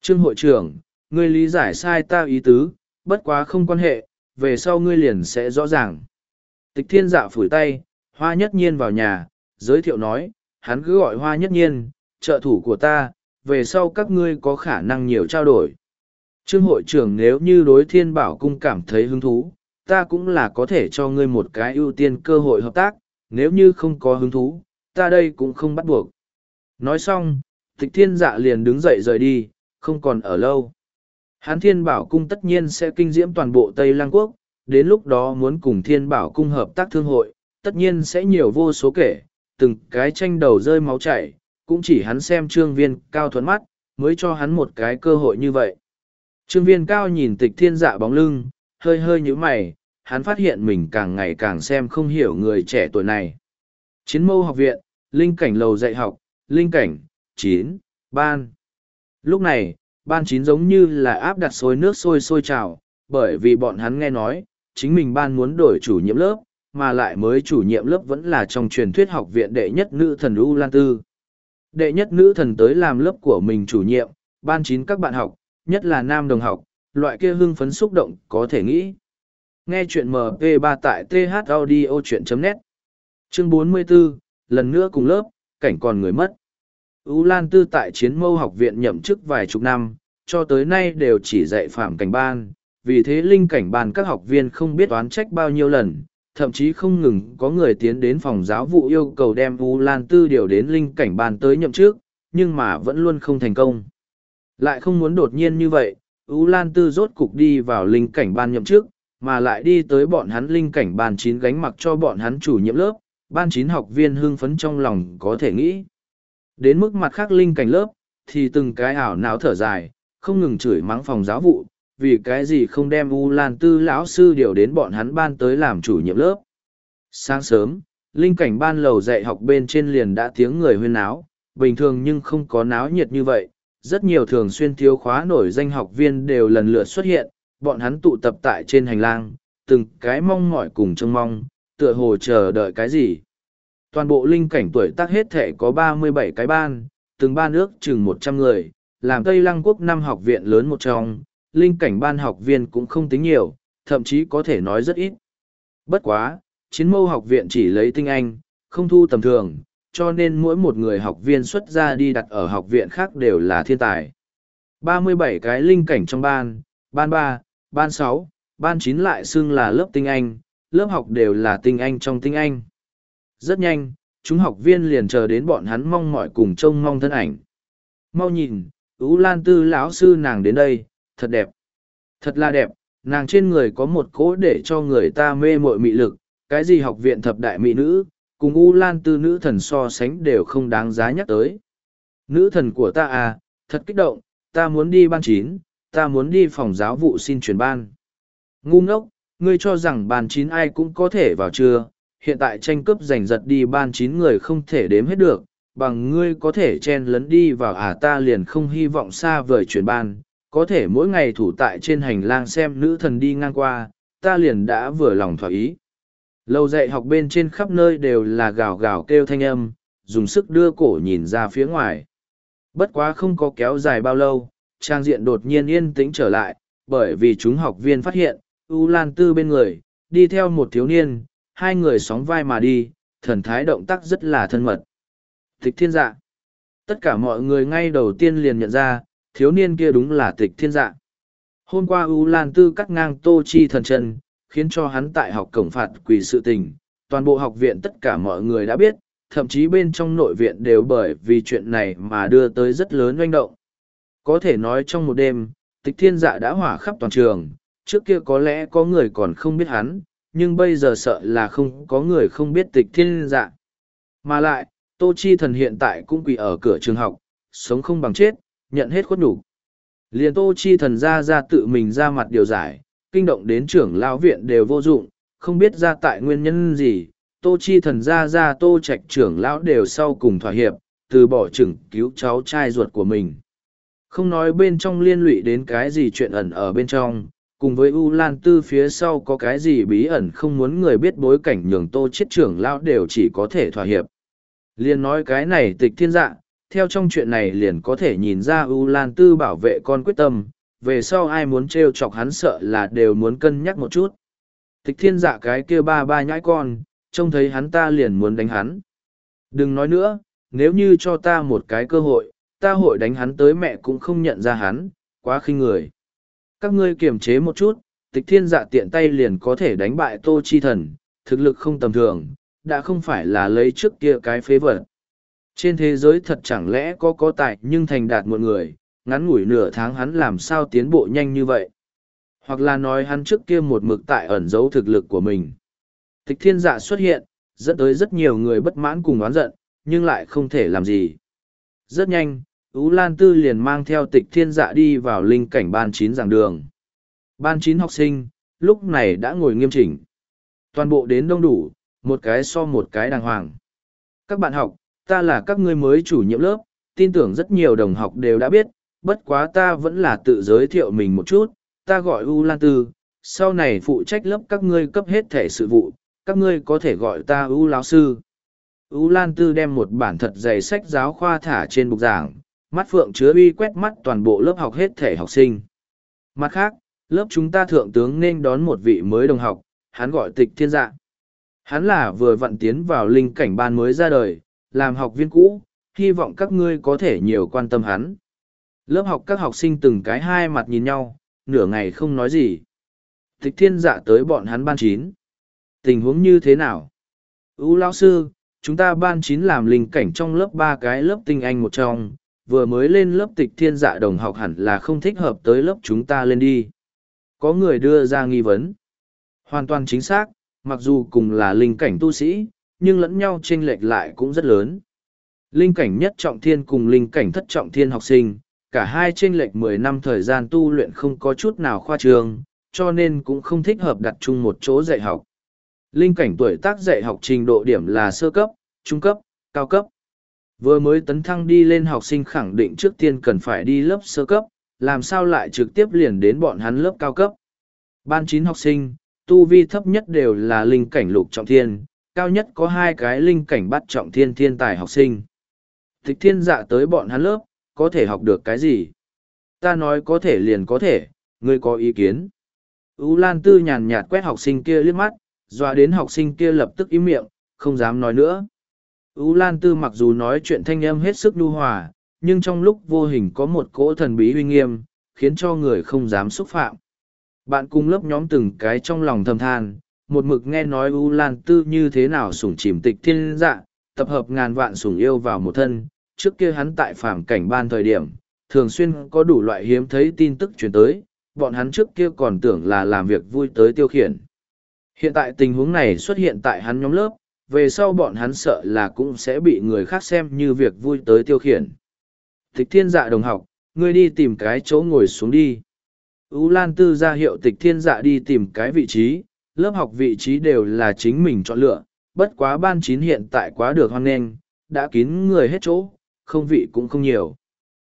Trương hội trưởng, ngươi lý giải sai ta ý tứ, bất quá không quan hệ, về sau ngươi liền sẽ rõ ràng. Tịch thiên dạ phủi tay, hoa nhất nhiên vào nhà, giới thiệu nói, hắn cứ gọi hoa nhất nhiên, trợ thủ của ta, về sau các ngươi có khả năng nhiều trao đổi. Trương hội trưởng nếu như đối thiên bảo cung cảm thấy hứng thú, ta cũng là có thể cho ngươi một cái ưu tiên cơ hội hợp tác, nếu như không có hứng thú, ta đây cũng không bắt buộc. Nói xong, tịch thiên dạ liền đứng dậy rời đi, không còn ở lâu. Hán thiên bảo cung tất nhiên sẽ kinh diễm toàn bộ Tây Lăng Quốc, đến lúc đó muốn cùng thiên bảo cung hợp tác thương hội, tất nhiên sẽ nhiều vô số kể, từng cái tranh đầu rơi máu chảy, cũng chỉ hắn xem trương viên cao thuẫn mắt, mới cho hắn một cái cơ hội như vậy. Trương viên cao nhìn tịch thiên dạ bóng lưng, hơi hơi như mày, hắn phát hiện mình càng ngày càng xem không hiểu người trẻ tuổi này. Chiến mâu học viện, linh cảnh lầu dạy học, linh cảnh, chín, ban. Lúc này, ban chín giống như là áp đặt sôi nước sôi sôi trào, bởi vì bọn hắn nghe nói, chính mình ban muốn đổi chủ nhiệm lớp, mà lại mới chủ nhiệm lớp vẫn là trong truyền thuyết học viện đệ nhất nữ thần U Lan Tư. Đệ nhất nữ thần tới làm lớp của mình chủ nhiệm, ban chín các bạn học, nhất là nam đồng học, loại kia hưng phấn xúc động có thể nghĩ. Nghe chuyện MP3 tại thaudio.net Chương 44, lần nữa cùng lớp, cảnh còn người mất. U Lan Tư tại chiến mâu học viện nhậm chức vài chục năm, cho tới nay đều chỉ dạy phạm cảnh ban, vì thế linh cảnh ban các học viên không biết oán trách bao nhiêu lần, thậm chí không ngừng có người tiến đến phòng giáo vụ yêu cầu đem U Lan Tư điều đến linh cảnh ban tới nhậm chức, nhưng mà vẫn luôn không thành công. Lại không muốn đột nhiên như vậy, U Lan Tư rốt cục đi vào linh cảnh ban nhậm chức, mà lại đi tới bọn hắn linh cảnh ban chín gánh mặc cho bọn hắn chủ nhiệm lớp, ban chín học viên hưng phấn trong lòng có thể nghĩ. Đến mức mặt khác linh cảnh lớp, thì từng cái ảo não thở dài, không ngừng chửi mắng phòng giáo vụ, vì cái gì không đem U Lan Tư lão sư điều đến bọn hắn ban tới làm chủ nhiệm lớp. Sáng sớm, linh cảnh ban lầu dạy học bên trên liền đã tiếng người huyên náo, bình thường nhưng không có náo nhiệt như vậy. Rất nhiều thường xuyên thiếu khóa nổi danh học viên đều lần lượt xuất hiện, bọn hắn tụ tập tại trên hành lang, từng cái mong mỏi cùng trông mong, tựa hồ chờ đợi cái gì. Toàn bộ linh cảnh tuổi tác hết thể có ba mươi bảy cái ban, từng ban ước chừng một trăm người, làm Tây Lăng Quốc năm học viện lớn một trong, linh cảnh ban học viên cũng không tính nhiều, thậm chí có thể nói rất ít. Bất quá, chiến mâu học viện chỉ lấy tinh anh, không thu tầm thường, cho nên mỗi một người học viên xuất ra đi đặt ở học viện khác đều là thiên tài. 37 cái linh cảnh trong ban, ban 3, ban 6, ban 9 lại xưng là lớp tinh anh, lớp học đều là tinh anh trong tinh anh. Rất nhanh, chúng học viên liền chờ đến bọn hắn mong mỏi cùng trông mong thân ảnh. Mau nhìn, Ú Lan Tư lão sư nàng đến đây, thật đẹp. Thật là đẹp, nàng trên người có một cỗ để cho người ta mê mội mị lực, cái gì học viện thập đại mỹ nữ, cùng U Lan Tư nữ thần so sánh đều không đáng giá nhắc tới. Nữ thần của ta à, thật kích động, ta muốn đi ban chín, ta muốn đi phòng giáo vụ xin chuyển ban. Ngu ngốc, ngươi cho rằng ban chín ai cũng có thể vào chưa, hiện tại tranh cướp giành giật đi ban chín người không thể đếm hết được, bằng ngươi có thể chen lấn đi vào à ta liền không hy vọng xa vời chuyển ban, có thể mỗi ngày thủ tại trên hành lang xem nữ thần đi ngang qua, ta liền đã vừa lòng thỏa ý. Lâu dạy học bên trên khắp nơi đều là gào gào kêu thanh âm, dùng sức đưa cổ nhìn ra phía ngoài. Bất quá không có kéo dài bao lâu, trang diện đột nhiên yên tĩnh trở lại, bởi vì chúng học viên phát hiện, U Lan Tư bên người, đi theo một thiếu niên, hai người sóng vai mà đi, thần thái động tác rất là thân mật. Tịch thiên dạ. Tất cả mọi người ngay đầu tiên liền nhận ra, thiếu niên kia đúng là tịch thiên dạ. Hôm qua U Lan Tư cắt ngang Tô Chi thần chân, khiến cho hắn tại học cổng phạt quỳ sự tình. Toàn bộ học viện tất cả mọi người đã biết, thậm chí bên trong nội viện đều bởi vì chuyện này mà đưa tới rất lớn doanh động. Có thể nói trong một đêm, tịch thiên dạ đã hỏa khắp toàn trường, trước kia có lẽ có người còn không biết hắn, nhưng bây giờ sợ là không có người không biết tịch thiên dạ. Mà lại, Tô Chi thần hiện tại cũng quỳ ở cửa trường học, sống không bằng chết, nhận hết khuất đủ. Liền Tô Chi thần ra ra tự mình ra mặt điều giải, kinh động đến trưởng lão viện đều vô dụng, không biết ra tại nguyên nhân gì, Tô Chi thần ra ra Tô Trạch trưởng lão đều sau cùng thỏa hiệp, từ bỏ chừng cứu cháu trai ruột của mình. Không nói bên trong liên lụy đến cái gì chuyện ẩn ở bên trong, cùng với U Lan Tư phía sau có cái gì bí ẩn không muốn người biết bối cảnh nhường Tô chết trưởng lão đều chỉ có thể thỏa hiệp. Liên nói cái này tịch thiên dạ, theo trong chuyện này liền có thể nhìn ra U Lan Tư bảo vệ con quyết tâm, về sau ai muốn trêu chọc hắn sợ là đều muốn cân nhắc một chút. Tịch thiên dạ cái kia ba ba nhãi con, trông thấy hắn ta liền muốn đánh hắn. Đừng nói nữa, nếu như cho ta một cái cơ hội, ta hội đánh hắn tới mẹ cũng không nhận ra hắn, quá khinh người. Các ngươi kiềm chế một chút, tịch thiên dạ tiện tay liền có thể đánh bại tô chi thần, thực lực không tầm thường, đã không phải là lấy trước kia cái phế vật. Trên thế giới thật chẳng lẽ có có tài nhưng thành đạt một người, ngắn ngủi nửa tháng hắn làm sao tiến bộ nhanh như vậy. Hoặc là nói hắn trước kia một mực tại ẩn giấu thực lực của mình. Tịch thiên dạ xuất hiện, dẫn tới rất nhiều người bất mãn cùng oán giận, nhưng lại không thể làm gì. Rất nhanh, Ú Lan Tư liền mang theo tịch thiên dạ đi vào linh cảnh ban chín giảng đường. Ban chín học sinh, lúc này đã ngồi nghiêm chỉnh. Toàn bộ đến đông đủ, một cái so một cái đàng hoàng. Các bạn học, ta là các ngươi mới chủ nhiệm lớp, tin tưởng rất nhiều đồng học đều đã biết, bất quá ta vẫn là tự giới thiệu mình một chút, ta gọi U Lan Tư, sau này phụ trách lớp các ngươi cấp hết thể sự vụ, các ngươi có thể gọi ta U lão sư. U Lan Tư đem một bản thật dày sách giáo khoa thả trên bục giảng, mắt phượng chứa uy quét mắt toàn bộ lớp học hết thể học sinh. Mặt khác, lớp chúng ta thượng tướng nên đón một vị mới đồng học, hắn gọi tịch thiên dạ. Hắn là vừa vận tiến vào linh cảnh ban mới ra đời, làm học viên cũ, hy vọng các ngươi có thể nhiều quan tâm hắn. Lớp học các học sinh từng cái hai mặt nhìn nhau, nửa ngày không nói gì. Tịch thiên dạ tới bọn hắn ban chín. Tình huống như thế nào? U lão sư, chúng ta ban chín làm linh cảnh trong lớp ba cái lớp tinh anh một trong, vừa mới lên lớp tịch thiên dạ đồng học hẳn là không thích hợp tới lớp chúng ta lên đi. Có người đưa ra nghi vấn. Hoàn toàn chính xác, mặc dù cùng là linh cảnh tu sĩ, nhưng lẫn nhau chênh lệch lại cũng rất lớn. Linh cảnh nhất trọng thiên cùng linh cảnh thất trọng thiên học sinh, cả hai chênh lệch mười năm thời gian tu luyện không có chút nào khoa trương, cho nên cũng không thích hợp đặt chung một chỗ dạy học. Linh cảnh tuổi tác dạy học trình độ điểm là sơ cấp, trung cấp, cao cấp. Vừa mới tấn thăng đi lên học sinh khẳng định trước tiên cần phải đi lớp sơ cấp, làm sao lại trực tiếp liền đến bọn hắn lớp cao cấp. Ban chín học sinh, tu vi thấp nhất đều là linh cảnh lục trọng thiên, cao nhất có hai cái linh cảnh bắt trọng thiên thiên tài học sinh. Tịch thiên dạ tới bọn hắn lớp, có thể học được cái gì? Ta nói có thể liền có thể, ngươi có ý kiến. Ú Lan Tư nhàn nhạt quét học sinh kia liếc mắt, dọa đến học sinh kia lập tức im miệng, không dám nói nữa. ú lan tư mặc dù nói chuyện thanh âm hết sức nhu hòa nhưng trong lúc vô hình có một cỗ thần bí uy nghiêm khiến cho người không dám xúc phạm. Bạn cùng lớp nhóm từng cái trong lòng thầm than một mực nghe nói u lan tư như thế nào sủng chìm tịch thiên dạ tập hợp ngàn vạn sủng yêu vào một thân. Trước kia hắn tại phạm cảnh ban thời điểm thường xuyên có đủ loại hiếm thấy tin tức chuyển tới bọn hắn trước kia còn tưởng là làm việc vui tới tiêu khiển hiện tại tình huống này xuất hiện tại hắn nhóm lớp, về sau bọn hắn sợ là cũng sẽ bị người khác xem như việc vui tới tiêu khiển. Tịch thiên dạ đồng học, ngươi đi tìm cái chỗ ngồi xuống đi. Ú lan tư ra hiệu tịch thiên dạ đi tìm cái vị trí, lớp học vị trí đều là chính mình chọn lựa, bất quá ban chín hiện tại quá được hoan nghênh, đã kín người hết chỗ, không vị cũng không nhiều.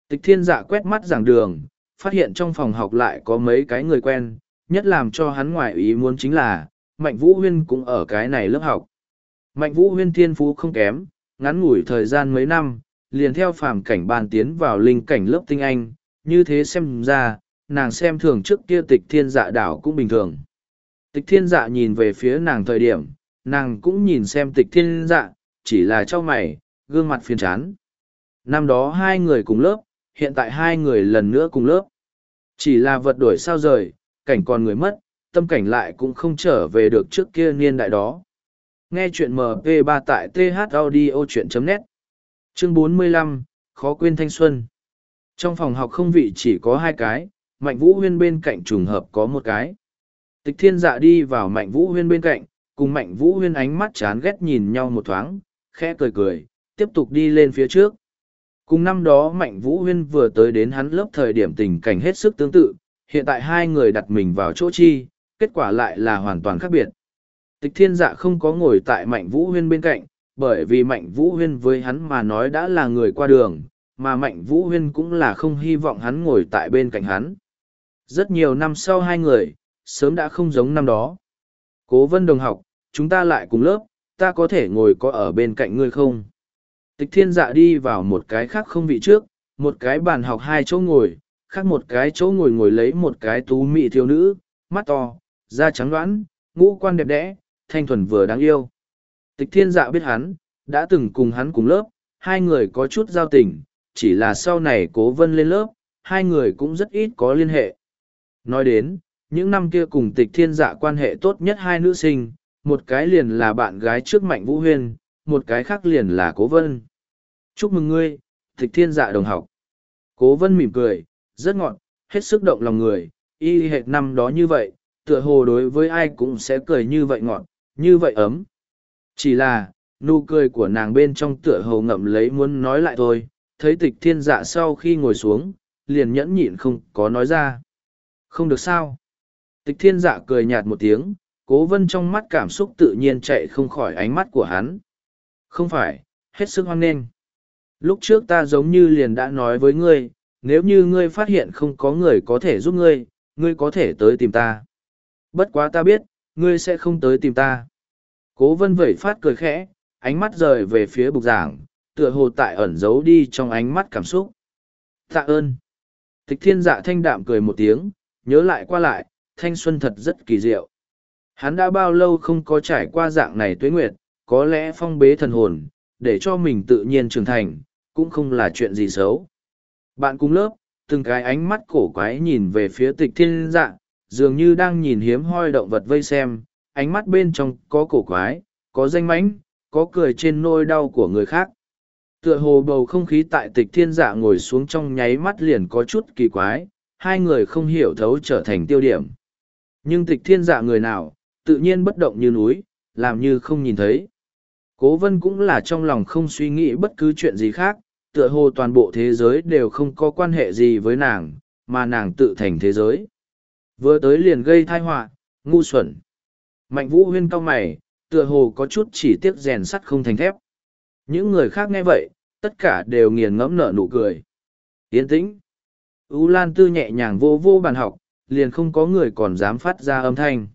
Tịch thiên dạ quét mắt giảng đường, phát hiện trong phòng học lại có mấy cái người quen, nhất làm cho hắn ngoại ý muốn chính là mạnh vũ huyên cũng ở cái này lớp học. Mạnh vũ huyên thiên phú không kém, ngắn ngủi thời gian mấy năm, liền theo phàm cảnh bàn tiến vào linh cảnh lớp tinh anh. Như thế xem ra, nàng xem thường trước kia tịch thiên dạ đảo cũng bình thường. Tịch thiên dạ nhìn về phía nàng thời điểm, nàng cũng nhìn xem tịch thiên dạ chỉ là cho mày, gương mặt phiền chán. Năm đó hai người cùng lớp, hiện tại hai người lần nữa cùng lớp. Chỉ là vật đổi sao rời, cảnh còn người mất tâm cảnh lại cũng không trở về được trước kia niên đại đó. Nghe chuyện mp 3 tại th audio chuyện net. Chương 45, khó quên thanh xuân. Trong phòng học không vị chỉ có hai cái mạnh vũ huyên bên cạnh trùng hợp có một cái. Tịch thiên dạ đi vào mạnh vũ huyên bên cạnh cùng mạnh vũ huyên ánh mắt chán ghét nhìn nhau một thoáng khẽ cười cười tiếp tục đi lên phía trước. Cùng năm đó mạnh vũ huyên vừa tới đến hắn lớp thời điểm tình cảnh hết sức tương tự hiện tại hai người đặt mình vào chỗ chi kết quả lại là hoàn toàn khác biệt. Tịch thiên dạ không có ngồi tại mạnh vũ huyên bên cạnh, bởi vì mạnh vũ huyên với hắn mà nói đã là người qua đường, mà mạnh vũ huyên cũng là không hy vọng hắn ngồi tại bên cạnh hắn. Rất nhiều năm sau hai người, sớm đã không giống năm đó. Cố vân đồng học, chúng ta lại cùng lớp, ta có thể ngồi có ở bên cạnh ngươi không? Tịch thiên dạ đi vào một cái khác không vị trước, một cái bàn học hai chỗ ngồi, khác một cái chỗ ngồi ngồi lấy một cái tú mị thiếu nữ, mắt to da trắng đoán ngũ quan đẹp đẽ thanh thuần vừa đáng yêu. Tịch thiên dạ biết hắn đã từng cùng hắn cùng lớp hai người có chút giao tình chỉ là sau này cố vân lên lớp hai người cũng rất ít có liên hệ. Nói đến những năm kia cùng tịch thiên dạ quan hệ tốt nhất hai nữ sinh một cái liền là bạn gái trước mạnh vũ huyên một cái khác liền là cố vân. Chúc mừng ngươi tịch thiên dạ đồng học. Cố vân mỉm cười rất ngọn, hết sức động lòng người y hệt năm đó như vậy tựa hồ đối với ai cũng sẽ cười như vậy ngọt, như vậy ấm. Chỉ là, nụ cười của nàng bên trong tựa hồ ngậm lấy muốn nói lại thôi, thấy tịch thiên dạ sau khi ngồi xuống, liền nhẫn nhịn không có nói ra. Không được sao? Tịch thiên dạ cười nhạt một tiếng, cố vân trong mắt cảm xúc tự nhiên chạy không khỏi ánh mắt của hắn. Không phải, hết sức hoan nghênh. Lúc trước ta giống như liền đã nói với ngươi, nếu như ngươi phát hiện không có người có thể giúp ngươi ngươi có thể tới tìm ta bất quá ta biết, ngươi sẽ không tới tìm ta. Cố vân vẩy phát cười khẽ, ánh mắt rời về phía bục giảng, tựa hồ tại ẩn giấu đi trong ánh mắt cảm xúc. Tạ ơn. Tịch thiên dạ thanh đạm cười một tiếng, nhớ lại qua lại, thanh xuân thật rất kỳ diệu. Hắn đã bao lâu không có trải qua dạng này tuế nguyệt, có lẽ phong bế thần hồn, để cho mình tự nhiên trưởng thành, cũng không là chuyện gì xấu. Bạn cùng lớp, từng cái ánh mắt cổ quái nhìn về phía tịch thiên dạ dường như đang nhìn hiếm hoi động vật vây xem, ánh mắt bên trong có cổ quái, có danh mãnh, có cười trên nôi đau của người khác. Tựa hồ bầu không khí tại tịch thiên dạ ngồi xuống trong nháy mắt liền có chút kỳ quái, hai người không hiểu thấu trở thành tiêu điểm. Nhưng tịch thiên dạ người nào, tự nhiên bất động như núi, làm như không nhìn thấy. Cố vân cũng là trong lòng không suy nghĩ bất cứ chuyện gì khác, tựa hồ toàn bộ thế giới đều không có quan hệ gì với nàng, mà nàng tự thành thế giới vừa tới liền gây thai họa, ngu xuẩn. Mạnh vũ huyên cau mày, tựa hồ có chút chỉ tiếc rèn sắt không thành thép. Những người khác nghe vậy, tất cả đều nghiền ngẫm nở nụ cười. Yên tĩnh. Ưu lan tư nhẹ nhàng vô vô bàn học, liền không có người còn dám phát ra âm thanh.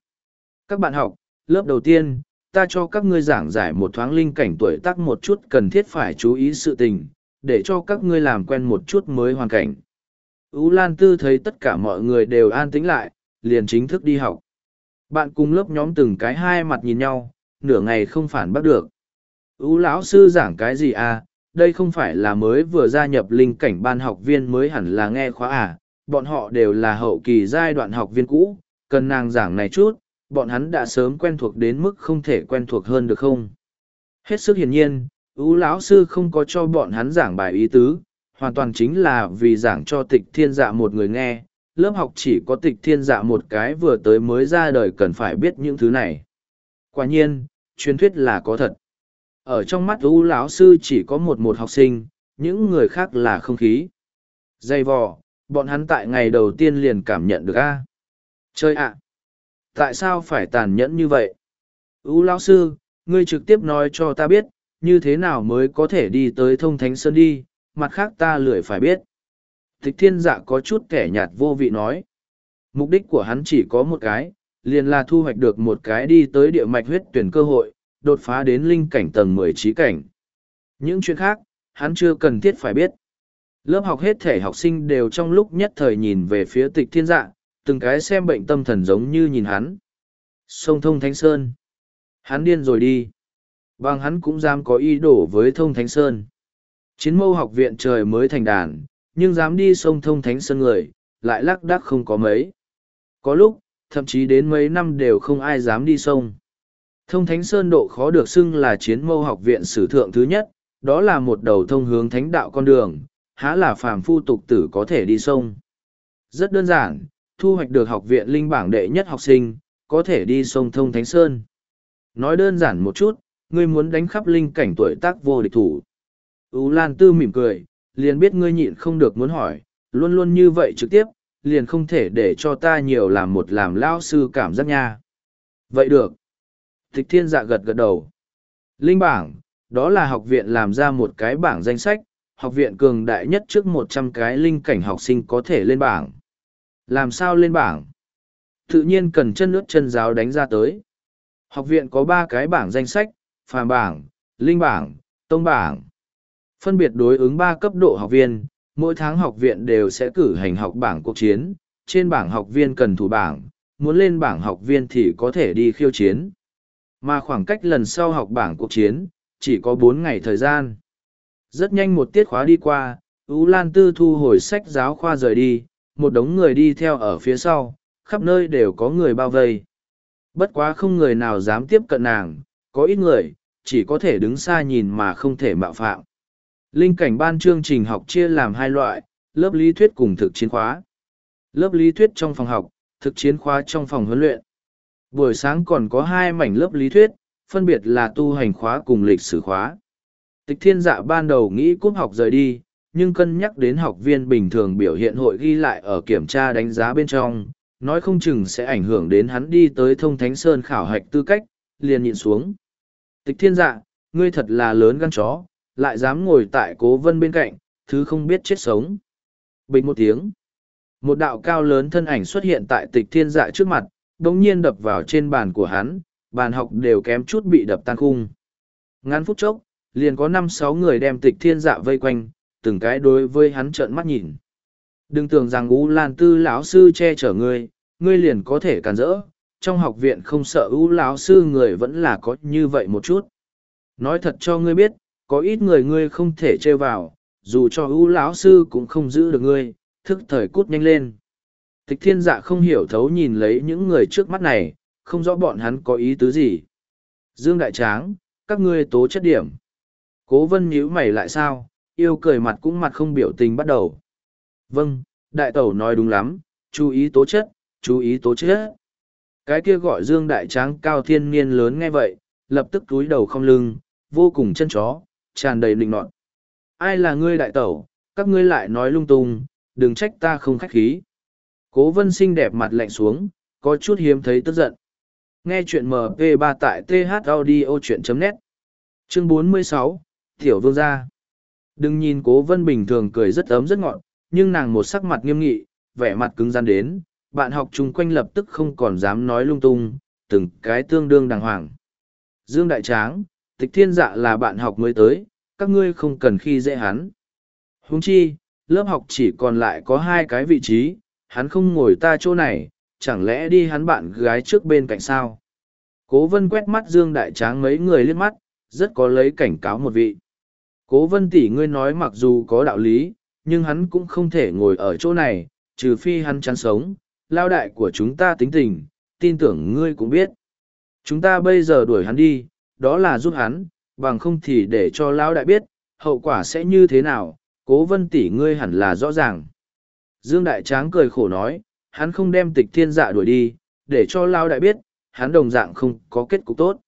Các bạn học, lớp đầu tiên, ta cho các ngươi giảng giải một thoáng linh cảnh tuổi tác một chút cần thiết phải chú ý sự tình, để cho các ngươi làm quen một chút mới hoàn cảnh. Ưu lan tư thấy tất cả mọi người đều an tĩnh lại liền chính thức đi học. Bạn cùng lớp nhóm từng cái hai mặt nhìn nhau, nửa ngày không phản bắt được. Ú, lão sư giảng cái gì à? Đây không phải là mới vừa gia nhập linh cảnh ban học viên mới hẳn là nghe khóa à? Bọn họ đều là hậu kỳ giai đoạn học viên cũ, cần nàng giảng này chút, bọn hắn đã sớm quen thuộc đến mức không thể quen thuộc hơn được không? Hết sức hiển nhiên, ú, lão sư không có cho bọn hắn giảng bài ý tứ, hoàn toàn chính là vì giảng cho tịch thiên dạ một người nghe lớp học chỉ có tịch thiên dạ một cái vừa tới mới ra đời cần phải biết những thứ này. Quả nhiên, truyền thuyết là có thật. Ở trong mắt u lão sư chỉ có một một học sinh, những người khác là không khí. Dày vò, bọn hắn tại ngày đầu tiên liền cảm nhận được a. Chơi ạ! Tại sao phải tàn nhẫn như vậy? U lão sư, ngươi trực tiếp nói cho ta biết, như thế nào mới có thể đi tới thông thánh sơn đi, mặt khác ta lười phải biết tịch thiên dạ có chút kẻ nhạt vô vị nói. Mục đích của hắn chỉ có một cái, liền là thu hoạch được một cái đi tới địa mạch huyết tuyển cơ hội, đột phá đến linh cảnh tầng mười trí cảnh. Những chuyện khác, hắn chưa cần thiết phải biết. Lớp học hết thể học sinh đều trong lúc nhất thời nhìn về phía tịch thiên dạ từng cái xem bệnh tâm thần giống như nhìn hắn. Sông thông thánh sơn. Hắn điên rồi đi. Bằng hắn cũng dám có ý đồ với thông thánh sơn. Chiến mâu học viện trời mới thành đàn nhưng dám đi sông thông thánh sơn người, lại lác đác không có mấy. Có lúc, thậm chí đến mấy năm đều không ai dám đi sông. Thông thánh sơn độ khó được xưng là chiến mâu học viện sử thượng thứ nhất, đó là một đầu thông hướng thánh đạo con đường, há là phàm phu tục tử có thể đi sông. Rất đơn giản, thu hoạch được học viện linh bảng đệ nhất học sinh, có thể đi sông thông thánh sơn. Nói đơn giản một chút, ngươi muốn đánh khắp linh cảnh tuổi tác vô địch thủ. Ú lan tư mỉm cười liền biết ngươi nhịn không được muốn hỏi, luôn luôn như vậy trực tiếp, liền không thể để cho ta nhiều làm một làm lao sư cảm giác nha. Vậy được. Tịch thiên dạ gật gật đầu. Linh bảng, đó là học viện làm ra một cái bảng danh sách, học viện cường đại nhất trước một trăm cái linh cảnh học sinh có thể lên bảng. Làm sao lên bảng? Tự nhiên cần chân nước chân giáo đánh ra tới. Học viện có ba cái bảng danh sách, phàm bảng, linh bảng, tông bảng phân biệt đối ứng ba cấp độ học viên, mỗi tháng học viện đều sẽ cử hành học bảng cuộc chiến, trên bảng học viên cần thủ bảng, muốn lên bảng học viên thì có thể đi khiêu chiến. Mà khoảng cách lần sau học bảng cuộc chiến, chỉ có bốn ngày thời gian. Rất nhanh một tiết khóa đi qua, ú lan tư thu hồi sách giáo khoa rời đi, một đống người đi theo ở phía sau, khắp nơi đều có người bao vây. Bất quá không người nào dám tiếp cận nàng, có ít người, chỉ có thể đứng xa nhìn mà không thể mạo phạm. Linh cảnh ban chương trình học chia làm hai loại, lớp lý thuyết cùng thực chiến khóa. Lớp lý thuyết trong phòng học, thực chiến khóa trong phòng huấn luyện. Buổi sáng còn có hai mảnh lớp lý thuyết, phân biệt là tu hành khóa cùng lịch sử khóa. Tịch thiên dạ ban đầu nghĩ cúp học rời đi, nhưng cân nhắc đến học viên bình thường biểu hiện hội ghi lại ở kiểm tra đánh giá bên trong, nói không chừng sẽ ảnh hưởng đến hắn đi tới thông thánh sơn khảo hạch tư cách, liền nhịn xuống. Tịch thiên dạ, ngươi thật là lớn gan chó, lại dám ngồi tại cố vân bên cạnh, thứ không biết chết sống. Bình một tiếng. Một đạo cao lớn thân ảnh xuất hiện tại tịch thiên dạ trước mặt, đồng nhiên đập vào trên bàn của hắn, bàn học đều kém chút bị đập tan khung. Ngắn phút chốc, liền có năm sáu người đem tịch thiên dạ vây quanh, từng cái đối với hắn trợn mắt nhìn. Đừng tưởng rằng U Lan Tư lão sư che chở ngươi, ngươi liền có thể cản rỡ, trong học viện không sợ U lão sư người vẫn là có như vậy một chút. Nói thật cho ngươi biết, có ít người ngươi không thể trêu vào, dù cho ưu lão sư cũng không giữ được ngươi, thức thời cút nhanh lên. Tịch thiên dạ không hiểu thấu nhìn lấy những người trước mắt này, không rõ bọn hắn có ý tứ gì. Dương đại tráng, các ngươi tố chất điểm. Cố vân nhíu mày lại sao, yêu cười mặt cũng mặt không biểu tình bắt đầu. Vâng đại tẩu nói đúng lắm, chú ý tố chất, chú ý tố chất. Cái kia gọi dương đại tráng cao thiên niên lớn nghe vậy, lập tức túi đầu không lưng, vô cùng chân chó tràn đầy linh nọt. Ai là ngươi đại tẩu, các ngươi lại nói lung tung, đừng trách ta không khách khí. Cố vân xinh đẹp mặt lạnh xuống, có chút hiếm thấy tức giận. Nghe chuyện MP3 tại thaudio.net Chương 46, Tiểu Vương gia. Đừng nhìn cố vân bình thường cười rất ấm rất ngọn, nhưng nàng một sắc mặt nghiêm nghị, vẻ mặt cứng rắn đến, bạn học chung quanh lập tức không còn dám nói lung tung, từng cái tương đương đàng hoàng. Dương Đại Tráng, tịch thiên dạ là bạn học mới tới, các ngươi không cần khi dễ hắn. Huống chi, lớp học chỉ còn lại có hai cái vị trí, hắn không ngồi ta chỗ này, chẳng lẽ đi hắn bạn gái trước bên cạnh sao? Cố vân quét mắt Dương Đại Tráng mấy người liếc mắt, rất có lấy cảnh cáo một vị. Cố vân tỷ ngươi nói mặc dù có đạo lý, nhưng hắn cũng không thể ngồi ở chỗ này, trừ phi hắn chán sống, lao đại của chúng ta tính tình, tin tưởng ngươi cũng biết. Chúng ta bây giờ đuổi hắn đi, đó là giúp hắn, bằng không thì để cho Lão đại biết, hậu quả sẽ như thế nào, cố vân tỷ ngươi hẳn là rõ ràng. Dương Đại Tráng cười khổ nói, hắn không đem tịch thiên dạ đuổi đi, để cho Lão đại biết, hắn đồng dạng không có kết cục tốt.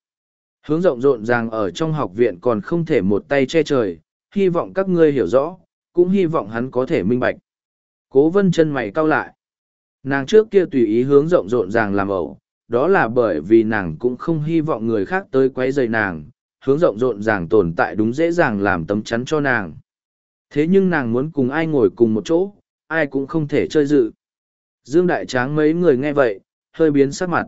Hướng rộng rộn ràng ở trong học viện còn không thể một tay che trời, hy vọng các ngươi hiểu rõ, cũng hy vọng hắn có thể minh bạch. Cố vân chân mày cau lại. Nàng trước kia tùy ý hướng rộng rộn ràng làm ẩu, đó là bởi vì nàng cũng không hy vọng người khác tới quấy rầy nàng, hướng rộng rộn ràng tồn tại đúng dễ dàng làm tấm chắn cho nàng. Thế nhưng nàng muốn cùng ai ngồi cùng một chỗ, ai cũng không thể chơi dự. Dương Đại Tráng mấy người nghe vậy, hơi biến sắc mặt.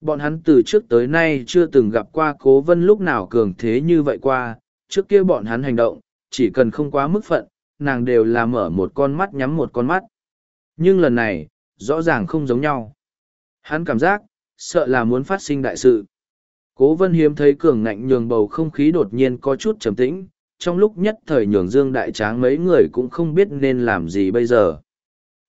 Bọn hắn từ trước tới nay chưa từng gặp qua cố vân lúc nào cường thế như vậy qua, trước kia bọn hắn hành động, chỉ cần không quá mức phận, nàng đều là mở một con mắt nhắm một con mắt. Nhưng lần này, rõ ràng không giống nhau. Hắn cảm giác, sợ là muốn phát sinh đại sự. Cố vân hiếm thấy cường ngạnh nhường bầu không khí đột nhiên có chút trầm tĩnh, trong lúc nhất thời nhường dương đại tráng mấy người cũng không biết nên làm gì bây giờ.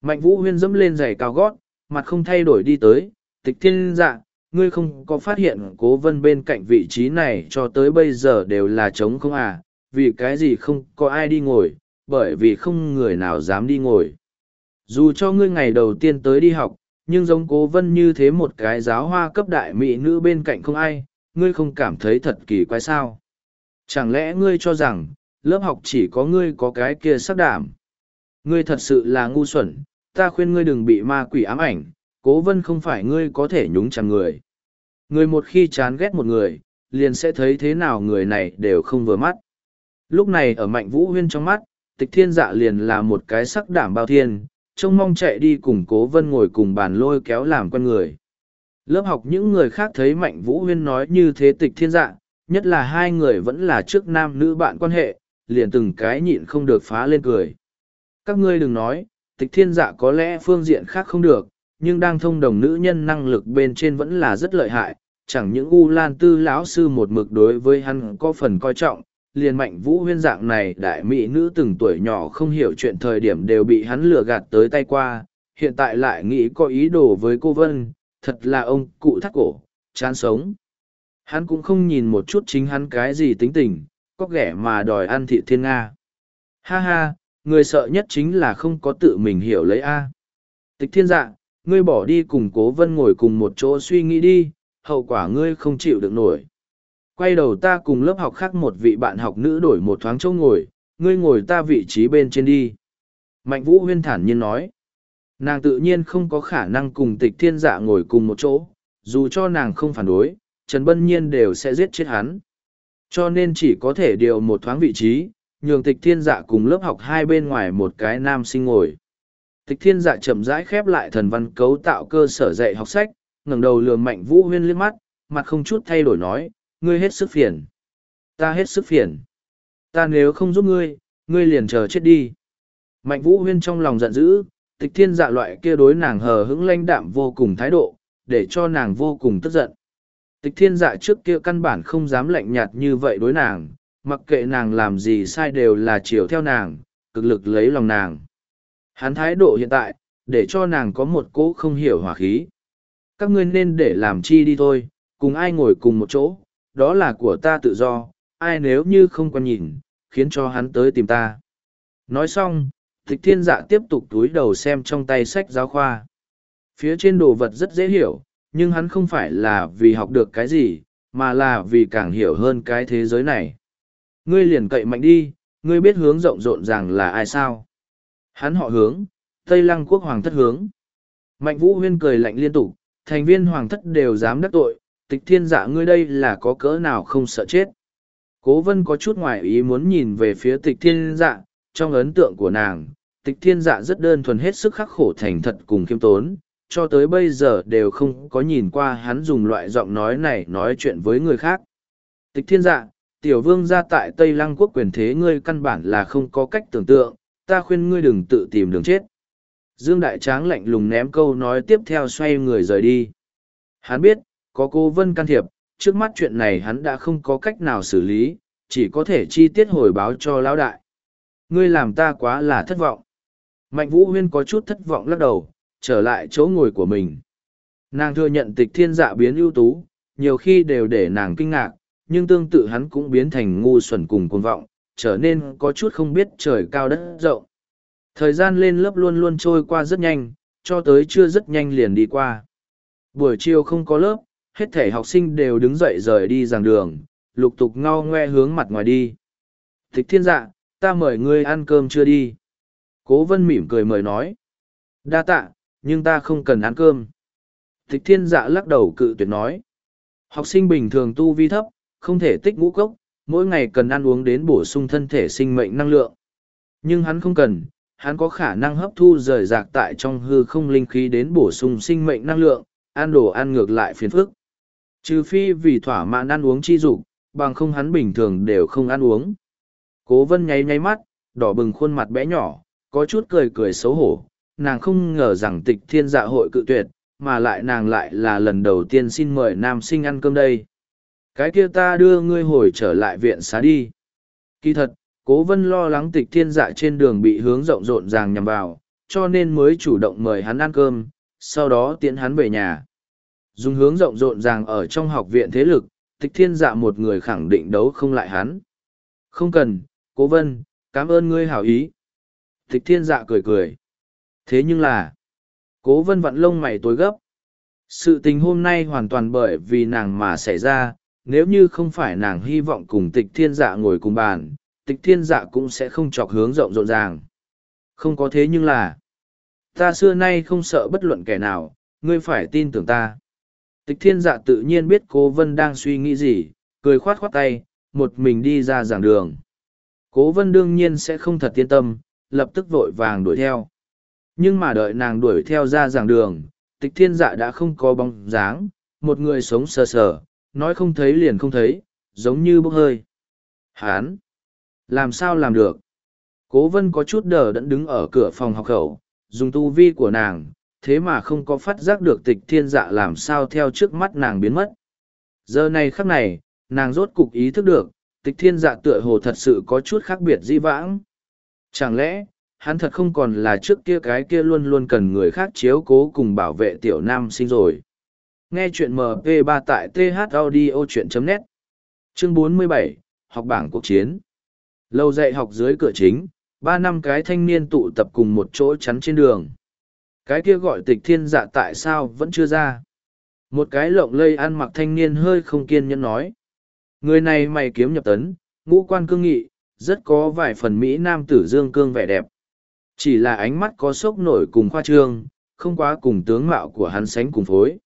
Mạnh vũ huyên dẫm lên giày cao gót, mặt không thay đổi đi tới, tịch thiên dạ, ngươi không có phát hiện cố vân bên cạnh vị trí này cho tới bây giờ đều là trống không à, vì cái gì không có ai đi ngồi, bởi vì không người nào dám đi ngồi. Dù cho ngươi ngày đầu tiên tới đi học, nhưng giống cố vân như thế một cái giáo hoa cấp đại mỹ nữ bên cạnh không ai, ngươi không cảm thấy thật kỳ quái sao. Chẳng lẽ ngươi cho rằng, lớp học chỉ có ngươi có cái kia sắc đảm. Ngươi thật sự là ngu xuẩn, ta khuyên ngươi đừng bị ma quỷ ám ảnh, cố vân không phải ngươi có thể nhúng chẳng người. Người một khi chán ghét một người, liền sẽ thấy thế nào người này đều không vừa mắt. Lúc này ở mạnh vũ huyên trong mắt, tịch thiên dạ liền là một cái sắc đảm bao thiên, trông mong chạy đi cùng cố vân ngồi cùng bàn lôi kéo làm con người. Lớp học những người khác thấy mạnh vũ huyên nói như thế tịch thiên dạ, nhất là hai người vẫn là trước nam nữ bạn quan hệ, liền từng cái nhịn không được phá lên cười. Các ngươi đừng nói, tịch thiên dạ có lẽ phương diện khác không được, nhưng đang thông đồng nữ nhân năng lực bên trên vẫn là rất lợi hại, chẳng những U Lan Tư lão sư một mực đối với hắn có phần coi trọng, liền mạnh vũ huyên dạng này đại mỹ nữ từng tuổi nhỏ không hiểu chuyện thời điểm đều bị hắn lừa gạt tới tay qua, hiện tại lại nghĩ có ý đồ với cô Vân, thật là ông cụ thắt cổ, chán sống. Hắn cũng không nhìn một chút chính hắn cái gì tính tình, có ghẻ mà đòi ăn thị thiên Nga. Ha ha, người sợ nhất chính là không có tự mình hiểu lấy A. Tịch thiên dạ, ngươi bỏ đi cùng cố vân ngồi cùng một chỗ suy nghĩ đi, hậu quả ngươi không chịu được nổi. Quay đầu ta cùng lớp học khác một vị bạn học nữ đổi một thoáng chỗ ngồi, ngươi ngồi ta vị trí bên trên đi. Mạnh vũ huyên thản nhiên nói. Nàng tự nhiên không có khả năng cùng tịch thiên dạ ngồi cùng một chỗ, dù cho nàng không phản đối, Trần Bân Nhiên đều sẽ giết chết hắn. Cho nên chỉ có thể điều một thoáng vị trí, nhường tịch thiên dạ cùng lớp học hai bên ngoài một cái nam sinh ngồi. Tịch thiên dạ chậm rãi khép lại thần văn cấu tạo cơ sở dạy học sách, ngẩng đầu lường mạnh vũ huyên liếc mắt, mặt không chút thay đổi nói, ngươi hết sức phiền. Ta hết sức phiền. Ta nếu không giúp ngươi, ngươi liền chờ chết đi. Mạnh vũ huyên trong lòng giận dữ, tịch thiên dạ loại kia đối nàng hờ hững lanh đạm vô cùng thái độ, để cho nàng vô cùng tức giận. Tịch thiên dạ trước kia căn bản không dám lạnh nhạt như vậy đối nàng, mặc kệ nàng làm gì sai đều là chiều theo nàng, cực lực lấy lòng nàng. Hắn thái độ hiện tại, để cho nàng có một cỗ không hiểu hỏa khí. Các ngươi nên để làm chi đi thôi, cùng ai ngồi cùng một chỗ, đó là của ta tự do, ai nếu như không quan nhìn, khiến cho hắn tới tìm ta. Nói xong, tịch thiên dạ tiếp tục túi đầu xem trong tay sách giáo khoa. Phía trên đồ vật rất dễ hiểu, nhưng hắn không phải là vì học được cái gì, mà là vì càng hiểu hơn cái thế giới này. Ngươi liền cậy mạnh đi, ngươi biết hướng rộng rộn ràng là ai sao? Hắn họ hướng, Tây Lăng quốc hoàng thất hướng. Mạnh vũ huyên cười lạnh liên tục, thành viên hoàng thất đều dám đắc tội, tịch thiên dạ ngươi đây là có cỡ nào không sợ chết. Cố vân có chút ngoài ý muốn nhìn về phía tịch thiên dạ, trong ấn tượng của nàng, tịch thiên dạ rất đơn thuần hết sức khắc khổ thành thật cùng khiêm tốn, cho tới bây giờ đều không có nhìn qua hắn dùng loại giọng nói này nói chuyện với người khác. Tịch thiên dạ, tiểu vương ra tại Tây Lăng quốc quyền thế ngươi căn bản là không có cách tưởng tượng, ta khuyên ngươi đừng tự tìm đường chết. Dương Đại Tráng lạnh lùng ném câu nói tiếp theo xoay người rời đi. Hắn biết, có cô Vân can thiệp, trước mắt chuyện này hắn đã không có cách nào xử lý, chỉ có thể chi tiết hồi báo cho lão đại. Ngươi làm ta quá là thất vọng. Mạnh Vũ Huyên có chút thất vọng lắc đầu, trở lại chỗ ngồi của mình. Nàng thừa nhận tịch thiên dạ biến ưu tú, nhiều khi đều để nàng kinh ngạc, nhưng tương tự hắn cũng biến thành ngu xuẩn cùng cuồng vọng, trở nên có chút không biết trời cao đất rộng. Thời gian lên lớp luôn luôn trôi qua rất nhanh, cho tới chưa rất nhanh liền đi qua. Buổi chiều không có lớp, hết thể học sinh đều đứng dậy rời đi giảng đường, lục tục ngao ngoe hướng mặt ngoài đi. Thích thiên dạ, ta mời ngươi ăn cơm chưa đi. Cố vân mỉm cười mời nói. Đa tạ, nhưng ta không cần ăn cơm. Thích thiên dạ lắc đầu cự tuyệt nói. Học sinh bình thường tu vi thấp, không thể tích ngũ cốc, mỗi ngày cần ăn uống đến bổ sung thân thể sinh mệnh năng lượng. Nhưng hắn không cần, hắn có khả năng hấp thu rời rạc tại trong hư không linh khí đến bổ sung sinh mệnh năng lượng, ăn đồ ăn ngược lại phiền phức. Trừ phi vì thỏa mãn ăn uống chi dục, bằng không hắn bình thường đều không ăn uống. Cố vân nháy nháy mắt, đỏ bừng khuôn mặt bé nhỏ, có chút cười cười xấu hổ, nàng không ngờ rằng tịch thiên dạ hội cự tuyệt, mà lại nàng lại là lần đầu tiên xin mời nam sinh ăn cơm đây. Cái kia ta đưa ngươi hồi trở lại viện xá đi. Kỳ thật, cố vân lo lắng tịch thiên dạ trên đường bị hướng rộng rộn ràng nhằm vào, cho nên mới chủ động mời hắn ăn cơm, sau đó tiễn hắn về nhà. Dùng hướng rộng rộn ràng ở trong học viện thế lực, tịch thiên dạ một người khẳng định đấu không lại hắn. Không cần, cố vân, cảm ơn ngươi hảo ý. Tịch thiên dạ cười cười. Thế nhưng là, cố vân vặn lông mày tối gấp. Sự tình hôm nay hoàn toàn bởi vì nàng mà xảy ra, nếu như không phải nàng hy vọng cùng tịch thiên dạ ngồi cùng bàn, tịch thiên dạ cũng sẽ không chọc hướng rộng rộn ràng. Không có thế nhưng là, ta xưa nay không sợ bất luận kẻ nào, ngươi phải tin tưởng ta. Tịch thiên dạ tự nhiên biết cố vân đang suy nghĩ gì, cười khoát khoát tay, một mình đi ra giảng đường. Cố vân đương nhiên sẽ không thật yên tâm, lập tức vội vàng đuổi theo. Nhưng mà đợi nàng đuổi theo ra giảng đường, tịch thiên dạ đã không có bóng dáng, một người sống sờ sờ, nói không thấy liền không thấy, giống như bốc hơi. Hán! Làm sao làm được? Cố vân có chút đờ đẫn đứng ở cửa phòng học khẩu, dùng tu vi của nàng, thế mà không có phát giác được tịch thiên dạ làm sao theo trước mắt nàng biến mất. Giờ này khắc này, nàng rốt cục ý thức được, tịch thiên dạ tựa hồ thật sự có chút khác biệt di vãng. Chẳng lẽ, hắn thật không còn là trước kia cái kia luôn luôn cần người khác chiếu cố cùng bảo vệ tiểu nam sinh rồi. Nghe chuyện MP3 tại thaudio.net Chương 47, học bảng cuộc chiến Lâu dạy học dưới cửa chính, ba năm cái thanh niên tụ tập cùng một chỗ chắn trên đường. Cái kia gọi tịch thiên dạ tại sao vẫn chưa ra? Một cái lộng lây ăn mặc thanh niên hơi không kiên nhẫn nói. Người này mày kiếm nhập tấn, ngũ quan cương nghị, rất có vài phần Mỹ nam tử dương cương vẻ đẹp. Chỉ là ánh mắt có sốc nổi cùng khoa trương, không quá cùng tướng mạo của hắn sánh cùng phối.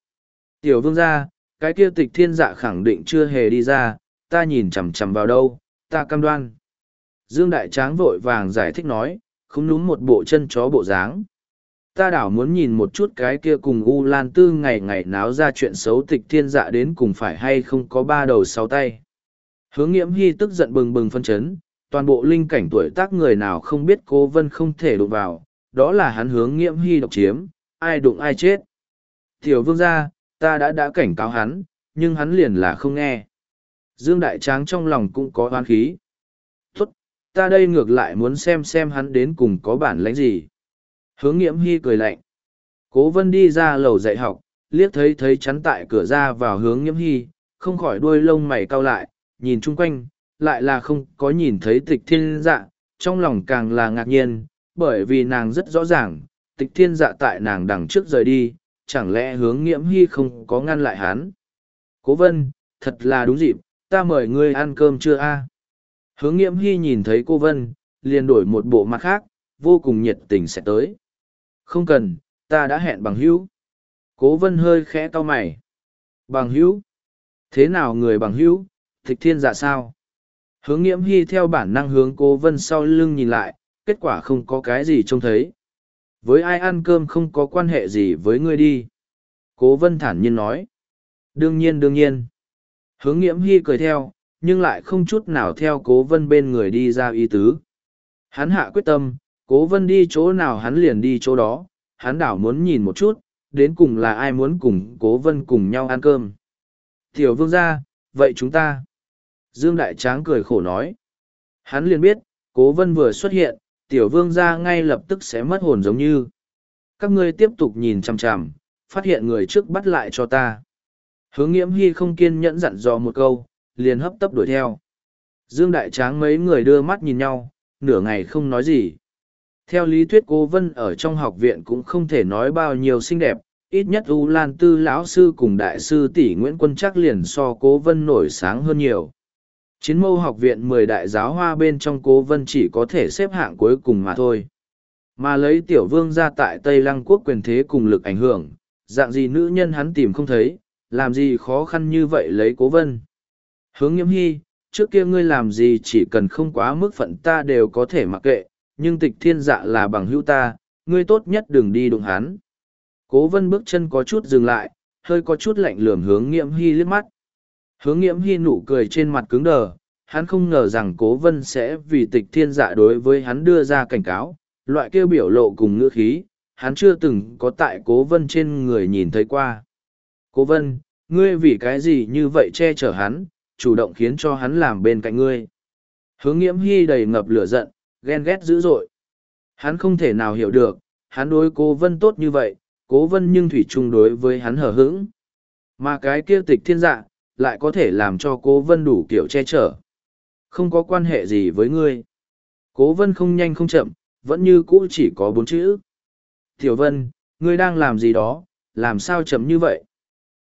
Tiểu vương gia, cái kia tịch thiên dạ khẳng định chưa hề đi ra, ta nhìn chằm chằm vào đâu, ta cam đoan. Dương Đại Tráng vội vàng giải thích nói, không núm một bộ chân chó bộ dáng. Ta đảo muốn nhìn một chút cái kia cùng U Lan Tư ngày ngày náo ra chuyện xấu tịch thiên dạ đến cùng phải hay không có ba đầu sáu tay. Hướng nghiễm hy tức giận bừng bừng phân chấn, toàn bộ linh cảnh tuổi tác người nào không biết cố vân không thể đụng vào, đó là hắn hướng nghiễm hy độc chiếm, ai đụng ai chết. Tiểu vương gia, ta đã đã cảnh cáo hắn, nhưng hắn liền là không nghe. Dương Đại Tráng trong lòng cũng có oán khí. Tốt, ta đây ngược lại muốn xem xem hắn đến cùng có bản lãnh gì. Hướng nghiễm hy cười lạnh. Cố vân đi ra lầu dạy học, liếc thấy thấy chắn tại cửa ra vào hướng nghiễm hy, không khỏi đuôi lông mày cau lại, nhìn chung quanh, lại là không có nhìn thấy tịch thiên dạ, trong lòng càng là ngạc nhiên, bởi vì nàng rất rõ ràng, tịch thiên dạ tại nàng đằng trước rời đi, chẳng lẽ hướng nghiễm hy không có ngăn lại hắn. Cố vân, thật là đúng dịp, ta mời ngươi ăn cơm chưa a Hướng nghiễm hy nhìn thấy cô vân, liền đổi một bộ mặt khác, vô cùng nhiệt tình sẽ tới. Không cần, ta đã hẹn bằng hữu. Cố vân hơi khẽ to mày. Bằng hữu? Thế nào người bằng hữu? Thịch thiên dạ sao? Hướng nghiễm hy theo bản năng hướng cố vân sau lưng nhìn lại, kết quả không có cái gì trông thấy. Với ai ăn cơm không có quan hệ gì với ngươi đi. Cố vân thản nhiên nói. Đương nhiên đương nhiên. Hướng nghiễm hy cười theo, nhưng lại không chút nào theo cố vân bên người đi ra ý tứ. Hắn hạ quyết tâm, cố vân đi chỗ nào hắn liền đi chỗ đó, hắn đảo muốn nhìn một chút, đến cùng là ai muốn cùng cố vân cùng nhau ăn cơm. Tiểu vương gia, vậy chúng ta. Dương Đại Tráng cười khổ nói. Hắn liền biết, cố vân vừa xuất hiện, tiểu vương gia ngay lập tức sẽ mất hồn giống như. Các ngươi tiếp tục nhìn chằm chằm, phát hiện người trước bắt lại cho ta. Hướng nghiễm hy không kiên nhẫn dặn dò một câu, liền hấp tấp đuổi theo. Dương Đại Tráng mấy người đưa mắt nhìn nhau, nửa ngày không nói gì. Theo lý thuyết Cố Vân ở trong học viện cũng không thể nói bao nhiêu xinh đẹp, ít nhất U Lan Tư lão sư cùng đại sư tỷ Nguyễn Quân chắc liền so cố Vân nổi sáng hơn nhiều. Chiến mâu học viện mười đại giáo hoa bên trong cố Vân chỉ có thể xếp hạng cuối cùng mà thôi. Mà lấy tiểu vương ra tại Tây Lăng quốc quyền thế cùng lực ảnh hưởng, dạng gì nữ nhân hắn tìm không thấy, làm gì khó khăn như vậy lấy cố Vân. Hướng nghiễm hy, trước kia ngươi làm gì chỉ cần không quá mức phận ta đều có thể mặc kệ, nhưng tịch thiên dạ là bằng hữu ta, ngươi tốt nhất đừng đi đụng hắn. Cố vân bước chân có chút dừng lại, hơi có chút lạnh lườm hướng nghiễm hy liếc mắt. Hướng nghiễm hy nụ cười trên mặt cứng đờ, hắn không ngờ rằng cố vân sẽ vì tịch thiên dạ đối với hắn đưa ra cảnh cáo, loại kêu biểu lộ cùng ngữ khí, hắn chưa từng có tại cố vân trên người nhìn thấy qua. Cố vân, ngươi vì cái gì như vậy che chở hắn, chủ động khiến cho hắn làm bên cạnh ngươi. Hướng nghiễm hy đầy ngập lửa giận, ghen ghét dữ dội. Hắn không thể nào hiểu được, hắn đối cố vân tốt như vậy, cố vân nhưng thủy chung đối với hắn hở hững. Mà cái kia tịch thiên dạ, lại có thể làm cho cố vân đủ kiểu che chở. Không có quan hệ gì với ngươi. Cố vân không nhanh không chậm, vẫn như cũ chỉ có bốn chữ. Tiểu vân, ngươi đang làm gì đó, làm sao chậm như vậy?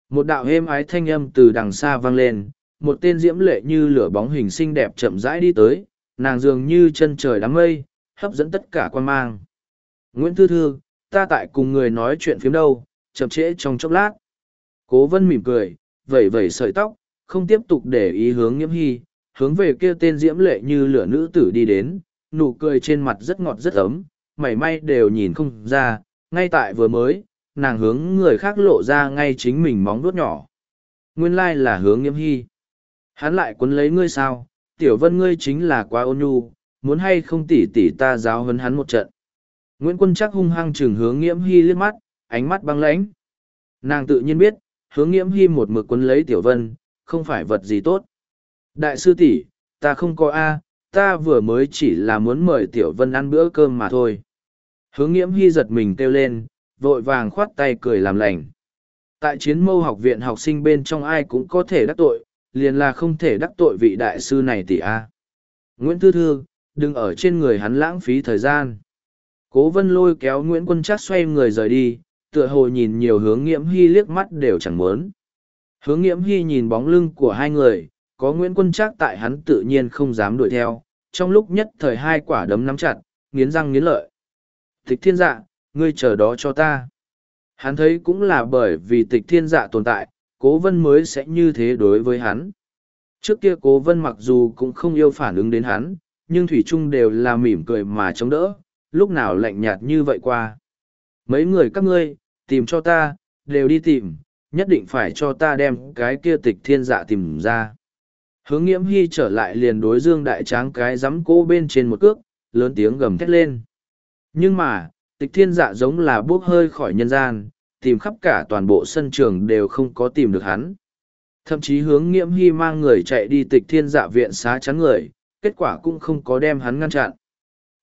Một đạo êm ái thanh âm từ đằng xa vang lên, một tên diễm lệ như lửa bóng hình xinh đẹp chậm rãi đi tới, nàng dường như chân trời đám mây, hấp dẫn tất cả quan mang. Nguyễn Thư Thư, ta tại cùng người nói chuyện phiếm đâu, chậm trễ trong chốc lát. Cố vân mỉm cười, vẩy vẩy sợi tóc, không tiếp tục để ý hướng nghiễm hy, hướng về kia tên diễm lệ như lửa nữ tử đi đến, nụ cười trên mặt rất ngọt rất ấm, mảy may đều nhìn không ra, ngay tại vừa mới, nàng hướng người khác lộ ra ngay chính mình móng vuốt nhỏ. Nguyên lai là hướng nghiễm hy. Hắn lại quấn lấy ngươi sao, tiểu vân ngươi chính là quá ôn nhu, muốn hay không tỉ tỉ ta giáo hấn hắn một trận. Nguyễn Quân chắc hung hăng chừng hướng nghiễm hy liếc mắt, ánh mắt băng lãnh. Nàng tự nhiên biết, hướng nghiễm hy một mực quấn lấy tiểu vân, không phải vật gì tốt. Đại sư tỷ, ta không có A, ta vừa mới chỉ là muốn mời tiểu vân ăn bữa cơm mà thôi. Hướng nghiễm hy giật mình kêu lên, vội vàng khoát tay cười làm lành. Tại chiến mâu học viện học sinh bên trong ai cũng có thể đắc tội, liền là không thể đắc tội vị đại sư này tỷ A. Nguyễn Thư Thư, đừng ở trên người hắn lãng phí thời gian. Cố vân lôi kéo Nguyễn Quân Trác xoay người rời đi, tựa hồ nhìn nhiều hướng nghiễm hy liếc mắt đều chẳng muốn. Hướng nghiễm hy nhìn bóng lưng của hai người, có Nguyễn Quân Trác tại hắn tự nhiên không dám đuổi theo, trong lúc nhất thời hai quả đấm nắm chặt, nghiến răng nghiến lợi. Tịch thiên dạ, ngươi chờ đó cho ta. Hắn thấy cũng là bởi vì tịch thiên dạ tồn tại, cố vân mới sẽ như thế đối với hắn. Trước kia cố vân mặc dù cũng không yêu phản ứng đến hắn, nhưng thủy Trung đều là mỉm cười mà chống đỡ, lúc nào lạnh nhạt như vậy qua. Mấy người các ngươi, tìm cho ta, đều đi tìm, nhất định phải cho ta đem cái kia tịch thiên dạ tìm ra. Hướng nghiễm hy trở lại liền đối dương đại tráng cái giắm cố bên trên một cước, lớn tiếng gầm thét lên. Nhưng mà, tịch thiên dạ giống là bước hơi khỏi nhân gian, tìm khắp cả toàn bộ sân trường đều không có tìm được hắn. Thậm chí hướng nghiễm hy mang người chạy đi tịch thiên dạ viện xá chắn người, kết quả cũng không có đem hắn ngăn chặn.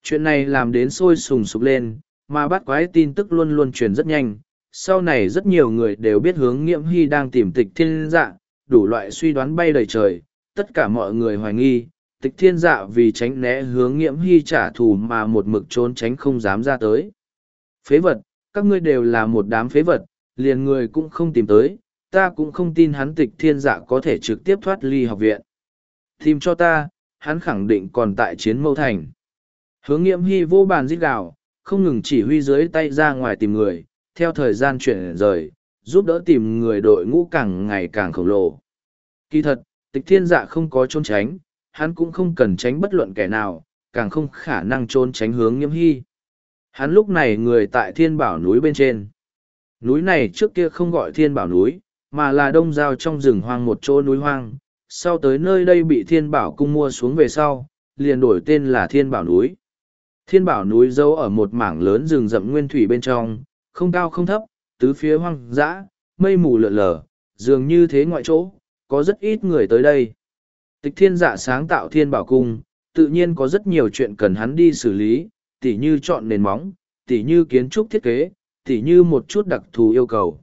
Chuyện này làm đến sôi sùng sục lên, mà bắt quái tin tức luôn luôn truyền rất nhanh. Sau này rất nhiều người đều biết hướng nghiễm hy đang tìm tịch thiên dạ, đủ loại suy đoán bay đầy trời, tất cả mọi người hoài nghi, tịch thiên dạ vì tránh né hướng nghiễm hy trả thù mà một mực trốn tránh không dám ra tới. Phế vật, các ngươi đều là một đám phế vật, liền người cũng không tìm tới, ta cũng không tin hắn tịch thiên dạ có thể trực tiếp thoát ly học viện. Tìm cho ta, hắn khẳng định còn tại chiến mâu thành. Hướng nghiệm hy vô bàn giết gạo, không ngừng chỉ huy dưới tay ra ngoài tìm người, theo thời gian chuyển rời, giúp đỡ tìm người đội ngũ càng ngày càng khổng lồ. Kỳ thật, tịch thiên dạ không có trốn tránh, hắn cũng không cần tránh bất luận kẻ nào, càng không khả năng trốn tránh hướng nghiêm hy. Hắn lúc này người tại thiên bảo núi bên trên. Núi này trước kia không gọi thiên bảo núi, mà là đông giao trong rừng hoang một chỗ núi hoang. Sau tới nơi đây bị thiên bảo cung mua xuống về sau, liền đổi tên là thiên bảo núi. Thiên bảo núi giấu ở một mảng lớn rừng rậm nguyên thủy bên trong, không cao không thấp, tứ phía hoang dã, mây mù lượn lờ, dường như thế ngoại chỗ, có rất ít người tới đây. Tịch thiên dạ sáng tạo thiên bảo cung, tự nhiên có rất nhiều chuyện cần hắn đi xử lý, tỉ như chọn nền móng, tỉ như kiến trúc thiết kế, tỉ như một chút đặc thù yêu cầu.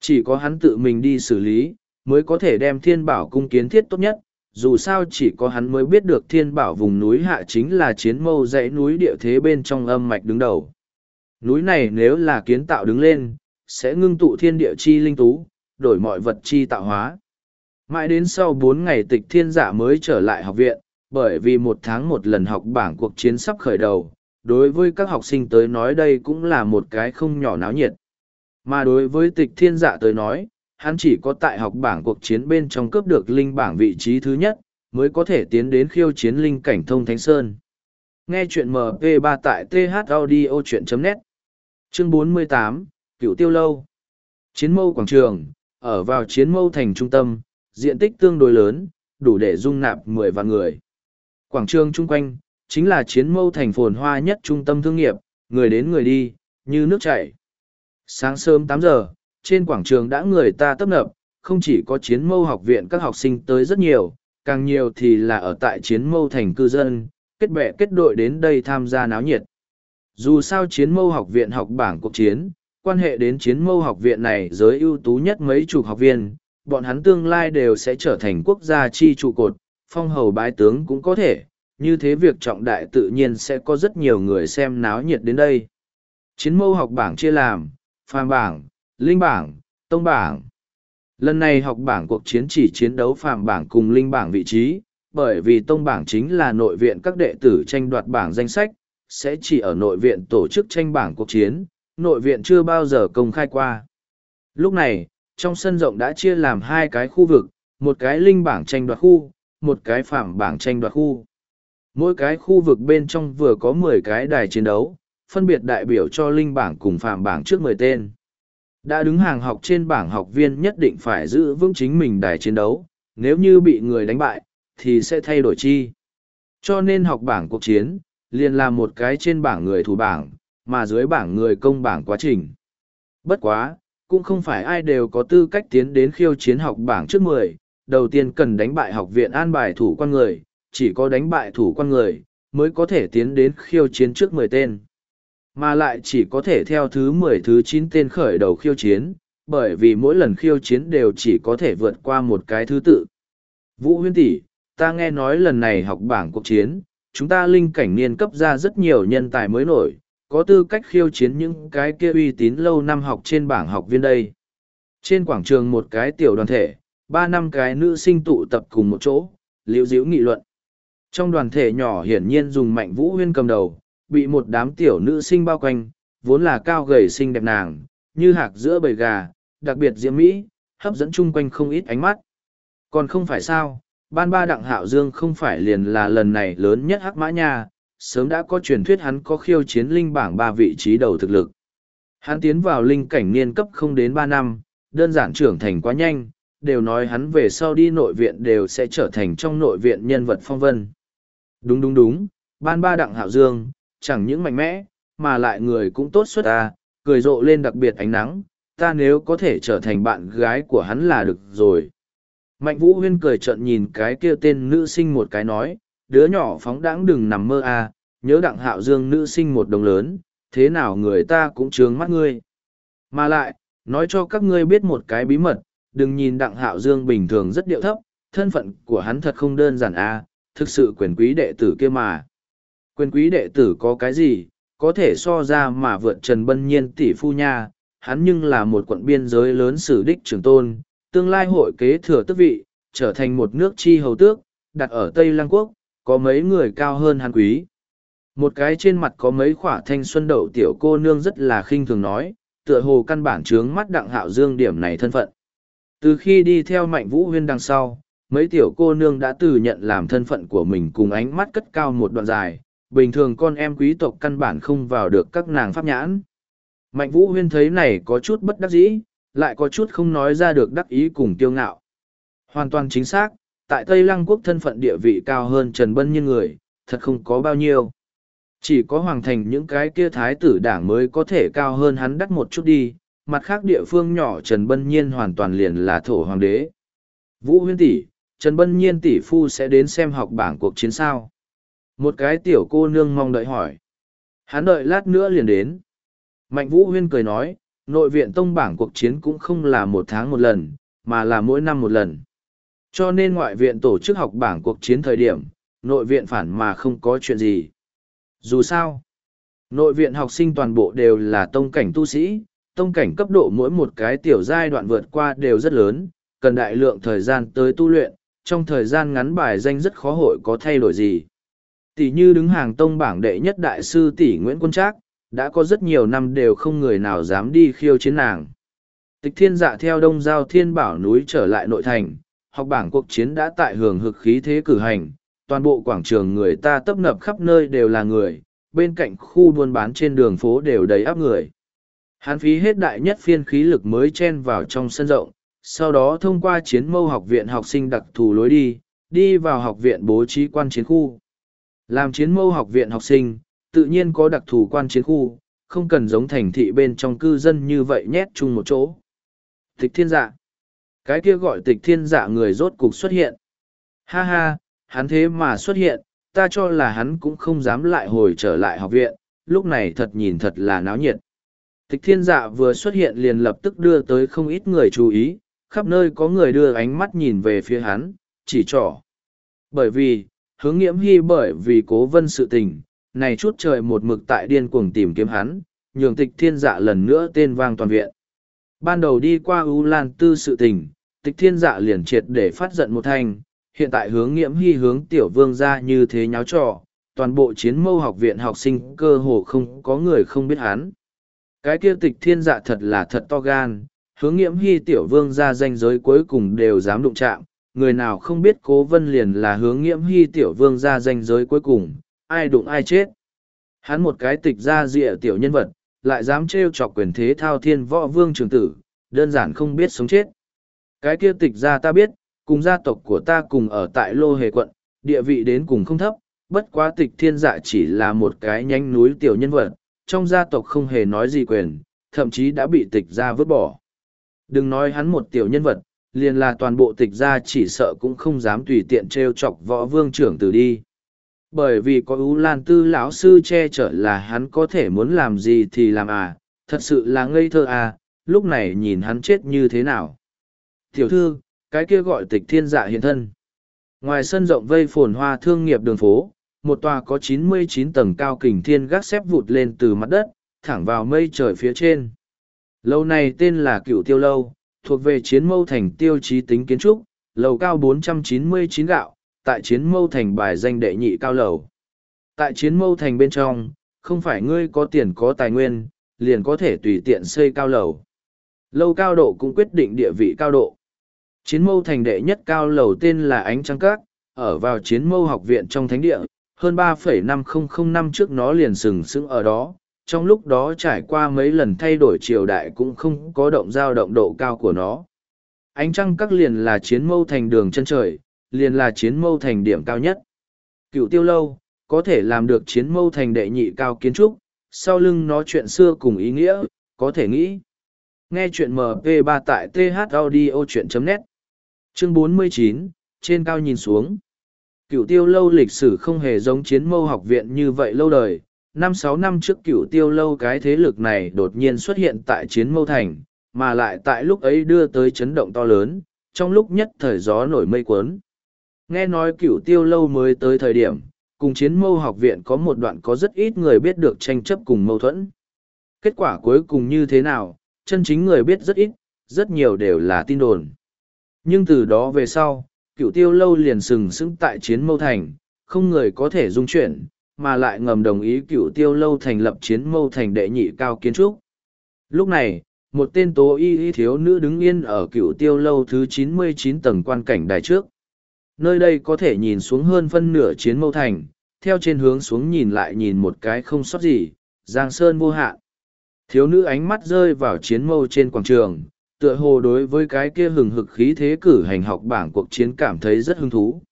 Chỉ có hắn tự mình đi xử lý, mới có thể đem thiên bảo cung kiến thiết tốt nhất, dù sao chỉ có hắn mới biết được thiên bảo vùng núi hạ chính là chiến mâu dãy núi địa thế bên trong âm mạch đứng đầu. Núi này nếu là kiến tạo đứng lên, sẽ ngưng tụ thiên địa chi linh tú, đổi mọi vật chi tạo hóa. Mãi đến sau bốn ngày tịch thiên giả mới trở lại học viện, bởi vì một tháng một lần học bảng cuộc chiến sắp khởi đầu, đối với các học sinh tới nói đây cũng là một cái không nhỏ náo nhiệt. Mà đối với tịch thiên dạ tới nói, hắn chỉ có tại học bảng cuộc chiến bên trong cướp được linh bảng vị trí thứ nhất, mới có thể tiến đến khiêu chiến linh cảnh thông Thánh Sơn. Nghe chuyện MP3 tại thaudio.net Chương 48, Cựu Tiêu Lâu Chiến mâu quảng trường, ở vào chiến mâu thành trung tâm, diện tích tương đối lớn, đủ để dung nạp mười vạn người. Quảng trường chung quanh, chính là chiến mâu thành phồn hoa nhất trung tâm thương nghiệp, người đến người đi, như nước chảy. Sáng sớm tám giờ, trên quảng trường đã người ta tấp nập, không chỉ có chiến mâu học viện các học sinh tới rất nhiều, càng nhiều thì là ở tại chiến mâu thành cư dân, kết bè kết đội đến đây tham gia náo nhiệt. Dù sao chiến mâu học viện học bảng cuộc chiến, quan hệ đến chiến mâu học viện này giới ưu tú nhất mấy chục học viên, bọn hắn tương lai đều sẽ trở thành quốc gia chi trụ cột, phong hầu bái tướng cũng có thể, như thế việc trọng đại tự nhiên sẽ có rất nhiều người xem náo nhiệt đến đây. Chiến mâu học bảng chia làm, phàm bảng, linh bảng, tông bảng. Lần này học bảng cuộc chiến chỉ chiến đấu phàm bảng cùng linh bảng vị trí, bởi vì tông bảng chính là nội viện các đệ tử tranh đoạt bảng danh sách, sẽ chỉ ở nội viện tổ chức tranh bảng cuộc chiến, nội viện chưa bao giờ công khai qua. Lúc này, trong sân rộng đã chia làm hai cái khu vực, một cái linh bảng tranh đoạt khu, một cái phàm bảng tranh đoạt khu. Mỗi cái khu vực bên trong vừa có mười cái đài chiến đấu, phân biệt đại biểu cho linh bảng cùng phạm bảng trước mười tên. Đã đứng hàng học trên bảng học viên nhất định phải giữ vững chính mình đài chiến đấu, nếu như bị người đánh bại, thì sẽ thay đổi chi. Cho nên học bảng cuộc chiến, liền là một cái trên bảng người thủ bảng, mà dưới bảng người công bảng quá trình. Bất quá, cũng không phải ai đều có tư cách tiến đến khiêu chiến học bảng trước mười. đầu tiên cần đánh bại học viện an bài thủ quan người, chỉ có đánh bại thủ quan người, mới có thể tiến đến khiêu chiến trước mười tên mà lại chỉ có thể theo thứ mười thứ chín tên khởi đầu khiêu chiến, bởi vì mỗi lần khiêu chiến đều chỉ có thể vượt qua một cái thứ tự. Vũ huyên tỷ, ta nghe nói lần này học bảng cuộc chiến, chúng ta linh cảnh niên cấp ra rất nhiều nhân tài mới nổi, có tư cách khiêu chiến những cái kia uy tín lâu năm học trên bảng học viên đây. Trên quảng trường một cái tiểu đoàn thể, ba năm cái nữ sinh tụ tập cùng một chỗ, liễu diễu nghị luận. Trong đoàn thể nhỏ hiển nhiên dùng mạnh vũ huyên cầm đầu, bị một đám tiểu nữ sinh bao quanh, vốn là cao gầy xinh đẹp nàng, như hạc giữa bầy gà, đặc biệt diễm mỹ, hấp dẫn chung quanh không ít ánh mắt. Còn không phải sao, ban ba đặng hạo dương không phải liền là lần này lớn nhất hắc mã nha, sớm đã có truyền thuyết hắn có khiêu chiến linh bảng ba vị trí đầu thực lực. Hắn tiến vào linh cảnh niên cấp không đến ba năm, đơn giản trưởng thành quá nhanh, đều nói hắn về sau đi nội viện đều sẽ trở thành trong nội viện nhân vật phong vân. Đúng đúng đúng, ban ba đặng hạo dương, chẳng những mạnh mẽ, mà lại người cũng tốt xuất ta, cười rộ lên đặc biệt ánh nắng, ta nếu có thể trở thành bạn gái của hắn là được rồi. Mạnh Vũ Huyên cười trợn nhìn cái kia tên nữ sinh một cái nói, đứa nhỏ phóng đãng đừng nằm mơ à, nhớ đặng hạo dương nữ sinh một đồng lớn, thế nào người ta cũng trướng mắt ngươi. Mà lại, nói cho các ngươi biết một cái bí mật, đừng nhìn đặng hạo dương bình thường rất điệu thấp, thân phận của hắn thật không đơn giản à, thực sự quyền quý đệ tử kia mà. Quyền quý đệ tử có cái gì, có thể so ra mà vượt Trần Bân Nhiên tỷ phu nha, hắn nhưng là một quận biên giới lớn sử đích trưởng tôn, tương lai hội kế thừa tước vị, trở thành một nước chi hầu tước, đặt ở Tây Lăng Quốc, có mấy người cao hơn hắn quý. Một cái trên mặt có mấy khỏa thanh xuân đậu tiểu cô nương rất là khinh thường nói, tựa hồ căn bản trướng mắt đặng hạo dương điểm này thân phận. Từ khi đi theo mạnh vũ huyên đằng sau, mấy tiểu cô nương đã từ nhận làm thân phận của mình cùng ánh mắt cất cao một đoạn dài, bình thường con em quý tộc căn bản không vào được các nàng pháp nhãn. Mạnh vũ huyên thấy này có chút bất đắc dĩ, lại có chút không nói ra được đắc ý cùng kiêu ngạo. Hoàn toàn chính xác, tại Tây Lăng quốc thân phận địa vị cao hơn Trần Bân như người, thật không có bao nhiêu. Chỉ có hoàng thành những cái kia thái tử đảng mới có thể cao hơn hắn đắt một chút đi, mặt khác địa phương nhỏ Trần Bân Nhiên hoàn toàn liền là thổ hoàng đế. Vũ huyên tỷ, Trần Bân Nhiên tỷ phu sẽ đến xem học bảng cuộc chiến sao. Một cái tiểu cô nương mong đợi hỏi. Hắn đợi lát nữa liền đến. Mạnh Vũ huyên cười nói, nội viện tông bảng cuộc chiến cũng không là một tháng một lần, mà là mỗi năm một lần. Cho nên ngoại viện tổ chức học bảng cuộc chiến thời điểm, nội viện phản mà không có chuyện gì. Dù sao, nội viện học sinh toàn bộ đều là tông cảnh tu sĩ, tông cảnh cấp độ mỗi một cái tiểu giai đoạn vượt qua đều rất lớn, cần đại lượng thời gian tới tu luyện, trong thời gian ngắn bài danh rất khó hội có thay đổi gì. Tỷ như đứng hàng tông bảng đệ nhất đại sư tỷ Nguyễn Quân Trác, đã có rất nhiều năm đều không người nào dám đi khiêu chiến nàng. Tịch thiên dạ theo đông giao thiên bảo núi trở lại nội thành, học bảng cuộc chiến đã tại hưởng hực khí thế cử hành, toàn bộ quảng trường người ta tấp nập khắp nơi đều là người, bên cạnh khu buôn bán trên đường phố đều đầy áp người. Hán phí hết đại nhất phiên khí lực mới chen vào trong sân rộng, sau đó thông qua chiến mâu học viện học sinh đặc thù lối đi, đi vào học viện bố trí quan chiến khu. Làm chiến mâu học viện học sinh, tự nhiên có đặc thù quan chiến khu, không cần giống thành thị bên trong cư dân như vậy nhét chung một chỗ. Tịch thiên dạ. Cái kia gọi tịch thiên dạ người rốt cục xuất hiện. Ha ha, hắn thế mà xuất hiện, ta cho là hắn cũng không dám lại hồi trở lại học viện, lúc này thật nhìn thật là náo nhiệt. Tịch thiên dạ vừa xuất hiện liền lập tức đưa tới không ít người chú ý, khắp nơi có người đưa ánh mắt nhìn về phía hắn, chỉ trỏ. Bởi vì, hướng nghiễm hy bởi vì cố vân sự tình, này chút trời một mực tại điên cuồng tìm kiếm hắn, nhường tịch thiên dạ lần nữa tên vang toàn viện. Ban đầu đi qua U Lan Tư sự tình, tịch thiên dạ liền triệt để phát giận một thanh, hiện tại hướng nghiễm hy hướng tiểu vương ra như thế nháo trò, toàn bộ chiến mâu học viện học sinh cơ hồ không có người không biết hắn. Cái kia tịch thiên dạ thật là thật to gan, hướng nghiễm hy tiểu vương ra danh giới cuối cùng đều dám đụng chạm, người nào không biết cố vân liền là hướng nghiễm hy tiểu vương ra danh giới cuối cùng, ai đụng ai chết. Hắn một cái tịch ra rịa tiểu nhân vật, lại dám trêu chọc quyền thế thao thiên võ vương trường tử, đơn giản không biết sống chết. Cái kia tịch ra ta biết, cùng gia tộc của ta cùng ở tại Lô Hề quận, địa vị đến cùng không thấp, bất quá tịch thiên dạ chỉ là một cái nhánh núi tiểu nhân vật, trong gia tộc không hề nói gì quyền, thậm chí đã bị tịch ra vứt bỏ. Đừng nói hắn một tiểu nhân vật, liền là toàn bộ tịch gia chỉ sợ cũng không dám tùy tiện trêu chọc võ vương trưởng tử đi. Bởi vì có ú lan tư lão sư che chở là hắn có thể muốn làm gì thì làm à, thật sự là ngây thơ à, lúc này nhìn hắn chết như thế nào. Tiểu thư, cái kia gọi tịch thiên dạ hiện thân. Ngoài sân rộng vây phồn hoa thương nghiệp đường phố, một tòa có 99 tầng cao kình thiên gác xếp vụt lên từ mặt đất, thẳng vào mây trời phía trên. Lâu này tên là cựu tiêu lâu, thuộc về chiến mâu thành tiêu chí tính kiến trúc, lầu cao 499 gạo, tại chiến mâu thành bài danh đệ nhị cao lầu. Tại chiến mâu thành bên trong, không phải ngươi có tiền có tài nguyên, liền có thể tùy tiện xây cao lầu. Lâu cao độ cũng quyết định địa vị cao độ. Chiến mâu thành đệ nhất cao lầu tên là Ánh Trăng Các, ở vào chiến mâu học viện trong thánh địa, hơn 3,5005 năm trước nó liền sừng sững ở đó, trong lúc đó trải qua mấy lần thay đổi triều đại cũng không có động dao động độ cao của nó. Ánh trăng các liền là chiến mâu thành đường chân trời, liền là chiến mâu thành điểm cao nhất. Cựu tiêu lâu, có thể làm được chiến mâu thành đệ nhị cao kiến trúc, sau lưng nó chuyện xưa cùng ý nghĩa, có thể nghĩ. Nghe chuyện MP3 tại thaudio.net Chương 49, trên cao nhìn xuống. Cựu tiêu lâu lịch sử không hề giống chiến mâu học viện như vậy lâu đời. Năm sáu năm trước cựu tiêu lâu cái thế lực này đột nhiên xuất hiện tại chiến mâu thành, mà lại tại lúc ấy đưa tới chấn động to lớn, trong lúc nhất thời gió nổi mây cuốn. Nghe nói cựu tiêu lâu mới tới thời điểm, cùng chiến mâu học viện có một đoạn có rất ít người biết được tranh chấp cùng mâu thuẫn. Kết quả cuối cùng như thế nào, chân chính người biết rất ít, rất nhiều đều là tin đồn. Nhưng từ đó về sau, cựu tiêu lâu liền sừng sững tại chiến mâu thành, không người có thể dung chuyển, mà lại ngầm đồng ý cựu tiêu lâu thành lập chiến mâu thành đệ nhị cao kiến trúc. Lúc này, một tên tố y y thiếu nữ đứng yên ở cựu tiêu lâu thứ 99 tầng quan cảnh đài trước. Nơi đây có thể nhìn xuống hơn phân nửa chiến mâu thành, theo trên hướng xuống nhìn lại nhìn một cái không sót gì, giang sơn vô hạn. Thiếu nữ ánh mắt rơi vào chiến mâu trên quảng trường, tựa hồ đối với cái kia hừng hực khí thế cử hành học bảng cuộc chiến cảm thấy rất hứng thú.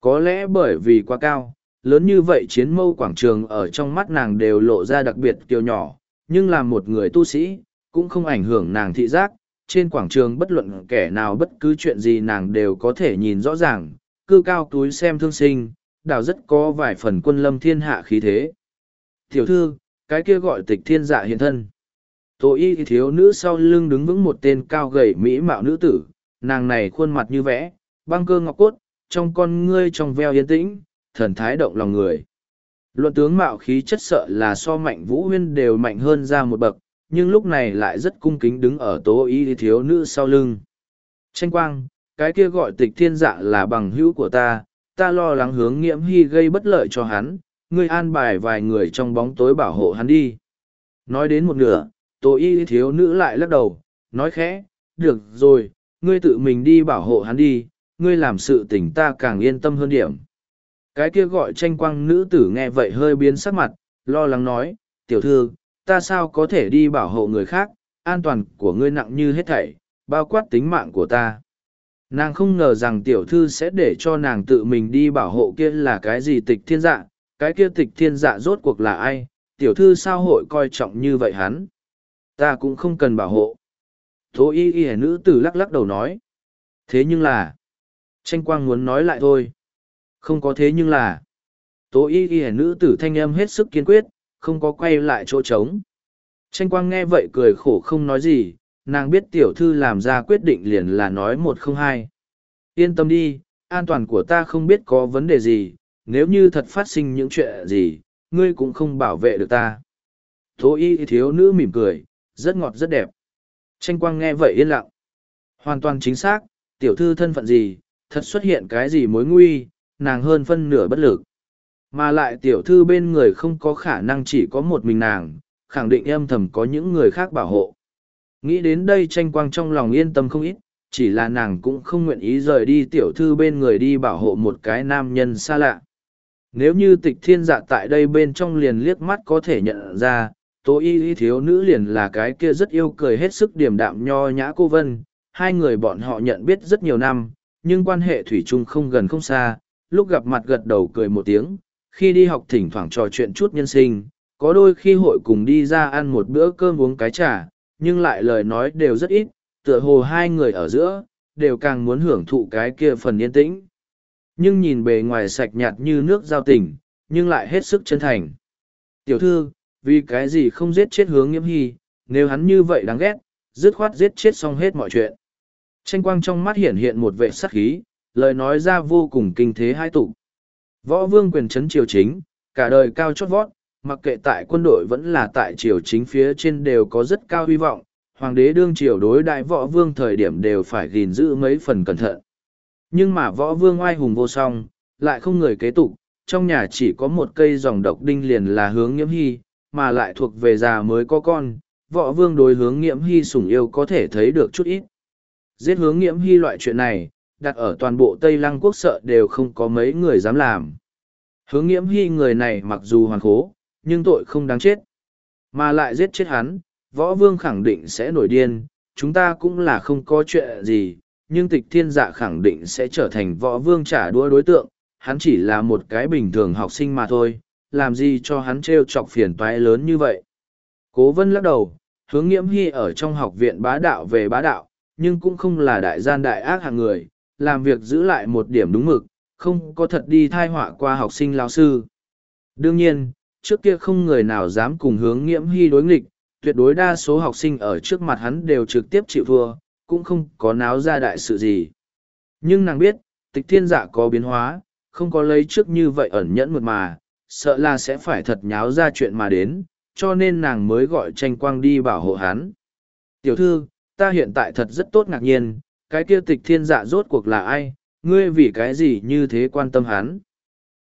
Có lẽ bởi vì quá cao, lớn như vậy chiến mâu quảng trường ở trong mắt nàng đều lộ ra đặc biệt kiều nhỏ, nhưng là một người tu sĩ, cũng không ảnh hưởng nàng thị giác, trên quảng trường bất luận kẻ nào bất cứ chuyện gì nàng đều có thể nhìn rõ ràng, cư cao túi xem thương sinh, đảo rất có vài phần quân lâm thiên hạ khí thế. Tiểu thư, cái kia gọi tịch thiên dạ hiện thân. tổ y thiếu nữ sau lưng đứng vững một tên cao gầy mỹ mạo nữ tử, nàng này khuôn mặt như vẽ, băng cơ ngọc cốt, trong con ngươi trong veo yên tĩnh, thần thái động lòng người. Luận tướng mạo khí chất sợ là so mạnh vũ huyên đều mạnh hơn ra một bậc, nhưng lúc này lại rất cung kính đứng ở tố y thiếu nữ sau lưng. Tranh quang, cái kia gọi tịch thiên dạ là bằng hữu của ta, ta lo lắng hướng nghiễm hy gây bất lợi cho hắn, ngươi an bài vài người trong bóng tối bảo hộ hắn đi. Nói đến một nửa, tố y thiếu nữ lại lắc đầu, nói khẽ, được rồi, ngươi tự mình đi bảo hộ hắn đi, ngươi làm sự tình ta càng yên tâm hơn điểm. Cái kia gọi tranh quang nữ tử nghe vậy hơi biến sắc mặt, lo lắng nói, tiểu thư, ta sao có thể đi bảo hộ người khác, an toàn của ngươi nặng như hết thảy, bao quát tính mạng của ta. Nàng không ngờ rằng tiểu thư sẽ để cho nàng tự mình đi bảo hộ kia là cái gì tịch thiên dạ, cái kia tịch thiên dạ rốt cuộc là ai, tiểu thư sao hội coi trọng như vậy hắn. Ta cũng không cần bảo hộ. Thố y y nữ tử lắc lắc đầu nói. Thế nhưng là, tranh quang muốn nói lại thôi. Không có thế nhưng là, tố y y nữ tử thanh âm hết sức kiên quyết, không có quay lại chỗ trống. Tranh quang nghe vậy cười khổ không nói gì, nàng biết tiểu thư làm ra quyết định liền là nói một không hai. Yên tâm đi, an toàn của ta không biết có vấn đề gì, nếu như thật phát sinh những chuyện gì, ngươi cũng không bảo vệ được ta. Tố y thiếu nữ mỉm cười, rất ngọt rất đẹp. Tranh quang nghe vậy yên lặng. Hoàn toàn chính xác, tiểu thư thân phận gì, thật xuất hiện cái gì mối nguy, nàng hơn phân nửa bất lực. Mà lại tiểu thư bên người không có khả năng chỉ có một mình nàng, khẳng định âm thầm có những người khác bảo hộ. Nghĩ đến đây tranh quang trong lòng yên tâm không ít, chỉ là nàng cũng không nguyện ý rời đi tiểu thư bên người đi bảo hộ một cái nam nhân xa lạ. Nếu như tịch thiên dạ tại đây bên trong liền liếc mắt có thể nhận ra, tố y y thiếu nữ liền là cái kia rất yêu cười hết sức điềm đạm nho nhã cô vân, hai người bọn họ nhận biết rất nhiều năm, nhưng quan hệ thủy chung không gần không xa, lúc gặp mặt gật đầu cười một tiếng, khi đi học thỉnh thoảng trò chuyện chút nhân sinh, có đôi khi hội cùng đi ra ăn một bữa cơm uống cái trà, nhưng lại lời nói đều rất ít, tựa hồ hai người ở giữa, đều càng muốn hưởng thụ cái kia phần yên tĩnh. Nhưng nhìn bề ngoài sạch nhạt như nước giao tình, nhưng lại hết sức chân thành. Tiểu thư, vì cái gì không giết chết hướng nghiễm hy, nếu hắn như vậy đáng ghét, dứt khoát giết chết xong hết mọi chuyện. Tranh quang trong mắt hiện hiện một vệ sắc khí, lời nói ra vô cùng kinh thế hai tụ. Võ vương quyền chấn triều chính, cả đời cao chót vót, mặc kệ tại quân đội vẫn là tại triều chính phía trên đều có rất cao hy vọng, hoàng đế đương triều đối đại võ vương thời điểm đều phải gìn giữ mấy phần cẩn thận. Nhưng mà võ vương oai hùng vô song, lại không người kế tục, trong nhà chỉ có một cây dòng độc đinh liền là hướng nghiễm hy, mà lại thuộc về già mới có con, võ vương đối hướng nghiễm hy sủng yêu có thể thấy được chút ít. Giết hướng nghiễm hy loại chuyện này, đặt ở toàn bộ Tây Lăng quốc sợ đều không có mấy người dám làm. Hướng nghiễm hy người này mặc dù hoàn khố, nhưng tội không đáng chết. Mà lại giết chết hắn, võ vương khẳng định sẽ nổi điên, chúng ta cũng là không có chuyện gì, nhưng tịch thiên dạ khẳng định sẽ trở thành võ vương trả đũa đối tượng, hắn chỉ là một cái bình thường học sinh mà thôi, làm gì cho hắn trêu chọc phiền toái lớn như vậy. Cố vân lắc đầu, hướng nghiễm hy ở trong học viện bá đạo về bá đạo, nhưng cũng không là đại gian đại ác hạng người, làm việc giữ lại một điểm đúng mực, không có thật đi thai họa qua học sinh lao sư. Đương nhiên, trước kia không người nào dám cùng hướng nghiễm hy đối nghịch, tuyệt đối đa số học sinh ở trước mặt hắn đều trực tiếp chịu thua, cũng không có náo ra đại sự gì. Nhưng nàng biết, tịch thiên dạ có biến hóa, không có lấy trước như vậy ẩn nhẫn một mà, sợ là sẽ phải thật nháo ra chuyện mà đến, cho nên nàng mới gọi tranh quang đi bảo hộ hắn. Tiểu thư, ta hiện tại thật rất tốt ngạc nhiên, cái kia tịch thiên dạ rốt cuộc là ai, ngươi vì cái gì như thế quan tâm hắn.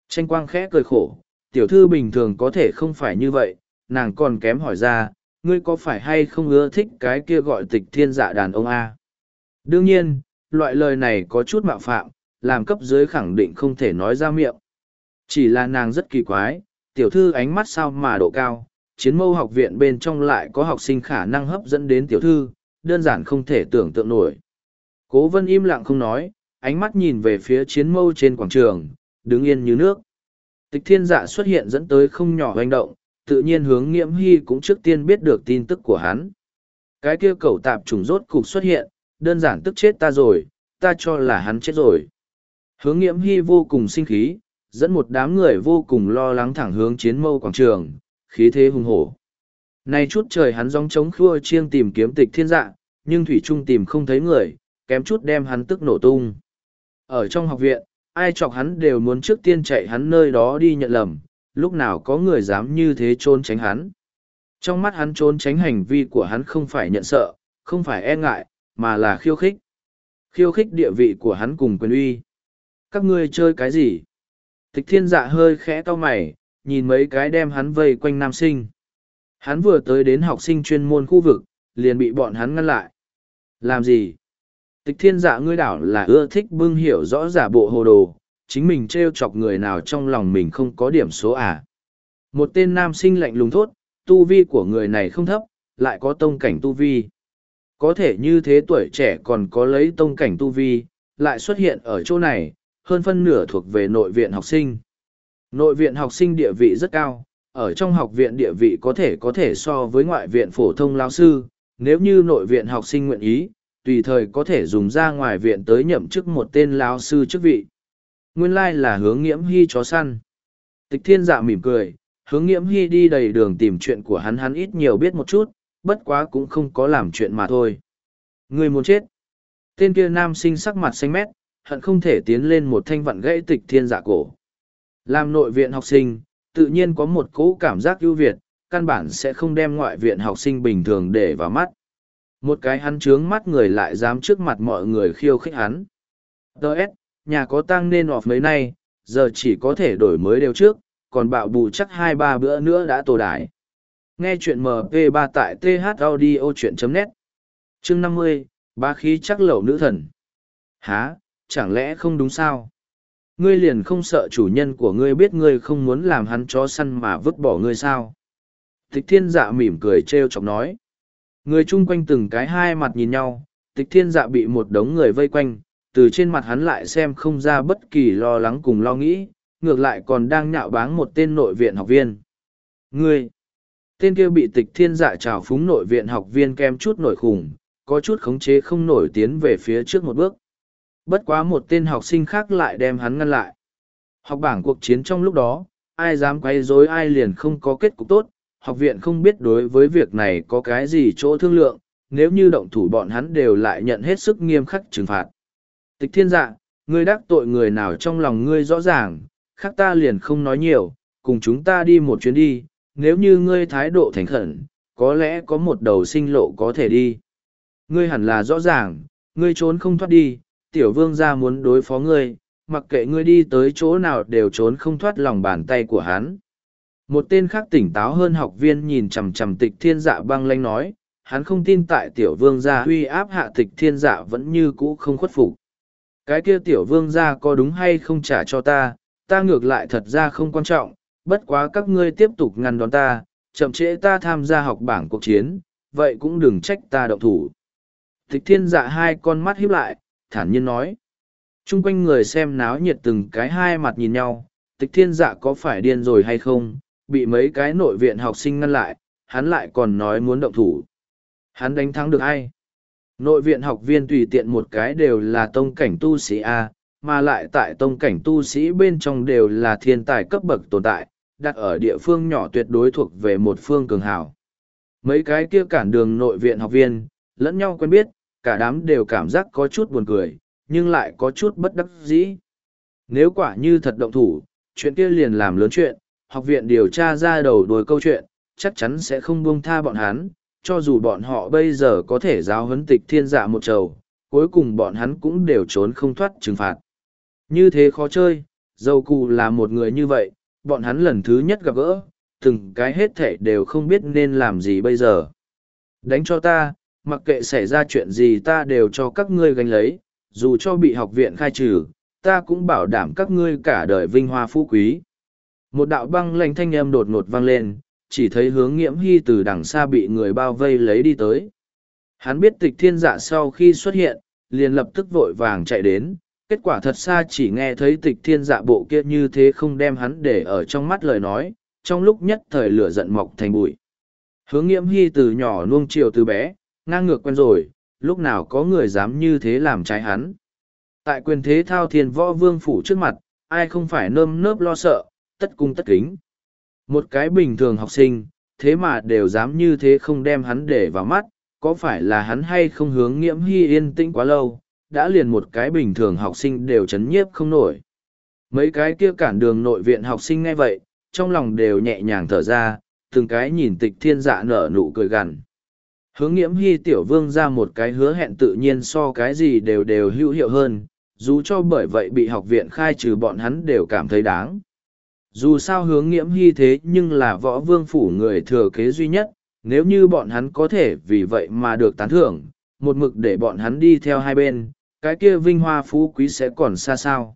Tranh quang khẽ cười khổ, tiểu thư bình thường có thể không phải như vậy, nàng còn kém hỏi ra, ngươi có phải hay không ưa thích cái kia gọi tịch thiên dạ đàn ông A. Đương nhiên, loại lời này có chút mạo phạm, làm cấp dưới khẳng định không thể nói ra miệng. Chỉ là nàng rất kỳ quái, tiểu thư ánh mắt sao mà độ cao, chiến mâu học viện bên trong lại có học sinh khả năng hấp dẫn đến tiểu thư, đơn giản không thể tưởng tượng nổi. Cố vân im lặng không nói, ánh mắt nhìn về phía chiến mâu trên quảng trường, đứng yên như nước. Tịch thiên dạ xuất hiện dẫn tới không nhỏ hoành động, tự nhiên hướng nghiễm hy cũng trước tiên biết được tin tức của hắn. Cái kia cẩu tạp trùng rốt cục xuất hiện, đơn giản tức chết ta rồi, ta cho là hắn chết rồi. Hướng nghiễm hy vô cùng sinh khí, dẫn một đám người vô cùng lo lắng thẳng hướng chiến mâu quảng trường, khí thế hùng hổ. Nay chút trời hắn gióng trống khua chiêng tìm kiếm tịch thiên dạ, nhưng Thủy Trung tìm không thấy người, kém chút đem hắn tức nổ tung. Ở trong học viện, ai chọc hắn đều muốn trước tiên chạy hắn nơi đó đi nhận lầm, lúc nào có người dám như thế trốn tránh hắn. Trong mắt hắn trốn tránh hành vi của hắn không phải nhận sợ, không phải e ngại, mà là khiêu khích. Khiêu khích địa vị của hắn cùng quyền uy. Các ngươi chơi cái gì? Tịch thiên dạ hơi khẽ to mày, nhìn mấy cái đem hắn vây quanh nam sinh. Hắn vừa tới đến học sinh chuyên môn khu vực, liền bị bọn hắn ngăn lại. Làm gì? Tịch thiên dạ ngươi đảo là ưa thích bưng hiểu rõ giả bộ hồ đồ, chính mình trêu chọc người nào trong lòng mình không có điểm số à. Một tên nam sinh lạnh lùng thốt, tu vi của người này không thấp, lại có tông cảnh tu vi. Có thể như thế tuổi trẻ còn có lấy tông cảnh tu vi, lại xuất hiện ở chỗ này, hơn phân nửa thuộc về nội viện học sinh. Nội viện học sinh địa vị rất cao, ở trong học viện địa vị có thể có thể so với ngoại viện phổ thông lao sư, nếu như nội viện học sinh nguyện ý, tùy thời có thể dùng ra ngoài viện tới nhậm chức một tên lao sư chức vị. Nguyên lai là hướng nghiễm hy chó săn. Tịch thiên dạ mỉm cười, hướng nghiễm hy đi đầy đường tìm chuyện của hắn hắn ít nhiều biết một chút, bất quá cũng không có làm chuyện mà thôi. Người muốn chết. Tên kia nam sinh sắc mặt xanh mét, hận không thể tiến lên một thanh vặn gãy tịch thiên dạ cổ. Làm nội viện học sinh, tự nhiên có một cỗ cảm giác ưu việt, căn bản sẽ không đem ngoại viện học sinh bình thường để vào mắt. Một cái hắn trướng mắt người lại dám trước mặt mọi người khiêu khích hắn. Đợt, nhà có tăng nên off mấy nay, giờ chỉ có thể đổi mới đều trước, còn bạo bù chắc hai ba bữa nữa đã tổ đại. Nghe chuyện MP3 tại thaudio.net Chương năm mươi ba khí chắc lẩu nữ thần. Hả, chẳng lẽ không đúng sao? Ngươi liền không sợ chủ nhân của ngươi biết ngươi không muốn làm hắn chó săn mà vứt bỏ ngươi sao? Tịch thiên dạ mỉm cười trêu chọc nói. Người chung quanh từng cái hai mặt nhìn nhau, tịch thiên dạ bị một đống người vây quanh, từ trên mặt hắn lại xem không ra bất kỳ lo lắng cùng lo nghĩ, ngược lại còn đang nhạo báng một tên nội viện học viên. Ngươi! Tên kia bị tịch thiên dạ trào phúng nội viện học viên kem chút nổi khủng, có chút khống chế không nổi tiến về phía trước một bước. Bất quá một tên học sinh khác lại đem hắn ngăn lại. Học bảng cuộc chiến trong lúc đó, ai dám quay rối ai liền không có kết cục tốt, học viện không biết đối với việc này có cái gì chỗ thương lượng, nếu như động thủ bọn hắn đều lại nhận hết sức nghiêm khắc trừng phạt. Tịch thiên dạ, ngươi đắc tội người nào trong lòng ngươi rõ ràng, khác ta liền không nói nhiều, cùng chúng ta đi một chuyến đi, nếu như ngươi thái độ thành khẩn, có lẽ có một đầu sinh lộ có thể đi. Ngươi hẳn là rõ ràng, ngươi trốn không thoát đi, tiểu vương gia muốn đối phó ngươi, mặc kệ ngươi đi tới chỗ nào đều trốn không thoát lòng bàn tay của hắn. Một tên khác tỉnh táo hơn học viên nhìn chằm chằm tịch thiên dạ băng lanh nói, hắn không tin tại tiểu vương gia huy áp hạ tịch thiên dạ vẫn như cũ không khuất phục. Cái kia tiểu vương gia có đúng hay không trả cho ta, ta ngược lại thật ra không quan trọng, bất quá các ngươi tiếp tục ngăn đón ta, chậm trễ ta tham gia học bảng cuộc chiến, vậy cũng đừng trách ta động thủ. Tịch thiên dạ hai con mắt híp lại, thản nhiên nói. Trung quanh người xem náo nhiệt từng cái hai mặt nhìn nhau, tịch thiên dạ có phải điên rồi hay không, bị mấy cái nội viện học sinh ngăn lại, hắn lại còn nói muốn động thủ. Hắn đánh thắng được ai? Nội viện học viên tùy tiện một cái đều là tông cảnh tu sĩ A, mà lại tại tông cảnh tu sĩ bên trong đều là thiên tài cấp bậc tồn tại, đặt ở địa phương nhỏ tuyệt đối thuộc về một phương cường hào. Mấy cái kia cản đường nội viện học viên, lẫn nhau quen biết, cả đám đều cảm giác có chút buồn cười, nhưng lại có chút bất đắc dĩ. Nếu quả như thật động thủ, chuyện kia liền làm lớn chuyện, học viện điều tra ra đầu đuôi câu chuyện, chắc chắn sẽ không buông tha bọn hắn, cho dù bọn họ bây giờ có thể giáo huấn tịch thiên dạ một trầu, cuối cùng bọn hắn cũng đều trốn không thoát trừng phạt. Như thế khó chơi, dâu cụ là một người như vậy, bọn hắn lần thứ nhất gặp gỡ, từng cái hết thể đều không biết nên làm gì bây giờ. Đánh cho ta, mặc kệ xảy ra chuyện gì ta đều cho các ngươi gánh lấy, dù cho bị học viện khai trừ, ta cũng bảo đảm các ngươi cả đời vinh hoa phú quý. Một đạo băng lanh thanh âm đột ngột vang lên, chỉ thấy hướng nghiễm hy từ đằng xa bị người bao vây lấy đi tới. Hắn biết tịch thiên dạ sau khi xuất hiện, liền lập tức vội vàng chạy đến, kết quả thật xa chỉ nghe thấy tịch thiên dạ bộ kia như thế không đem hắn để ở trong mắt lời nói, trong lúc nhất thời lửa giận mọc thành bụi. Hướng nghiễm hy từ nhỏ nuông chiều từ bé, ngang ngược quen rồi, lúc nào có người dám như thế làm trái hắn. Tại quyền thế thao thiên võ vương phủ trước mặt, ai không phải nơm nớp lo sợ, tất cung tất kính. Một cái bình thường học sinh, thế mà đều dám như thế không đem hắn để vào mắt, có phải là hắn hay không hướng nghiễm hy yên tĩnh quá lâu, đã liền một cái bình thường học sinh đều chấn nhiếp không nổi. Mấy cái kia cản đường nội viện học sinh nghe vậy, trong lòng đều nhẹ nhàng thở ra, từng cái nhìn tịch thiên dạ nở nụ cười gằn. Hướng nghiễm hy tiểu vương ra một cái hứa hẹn tự nhiên so cái gì đều đều hữu hiệu hơn, dù cho bởi vậy bị học viện khai trừ bọn hắn đều cảm thấy đáng. Dù sao hướng nghiễm hy thế nhưng là võ vương phủ người thừa kế duy nhất, nếu như bọn hắn có thể vì vậy mà được tán thưởng, một mực để bọn hắn đi theo hai bên, cái kia vinh hoa phú quý sẽ còn xa sao.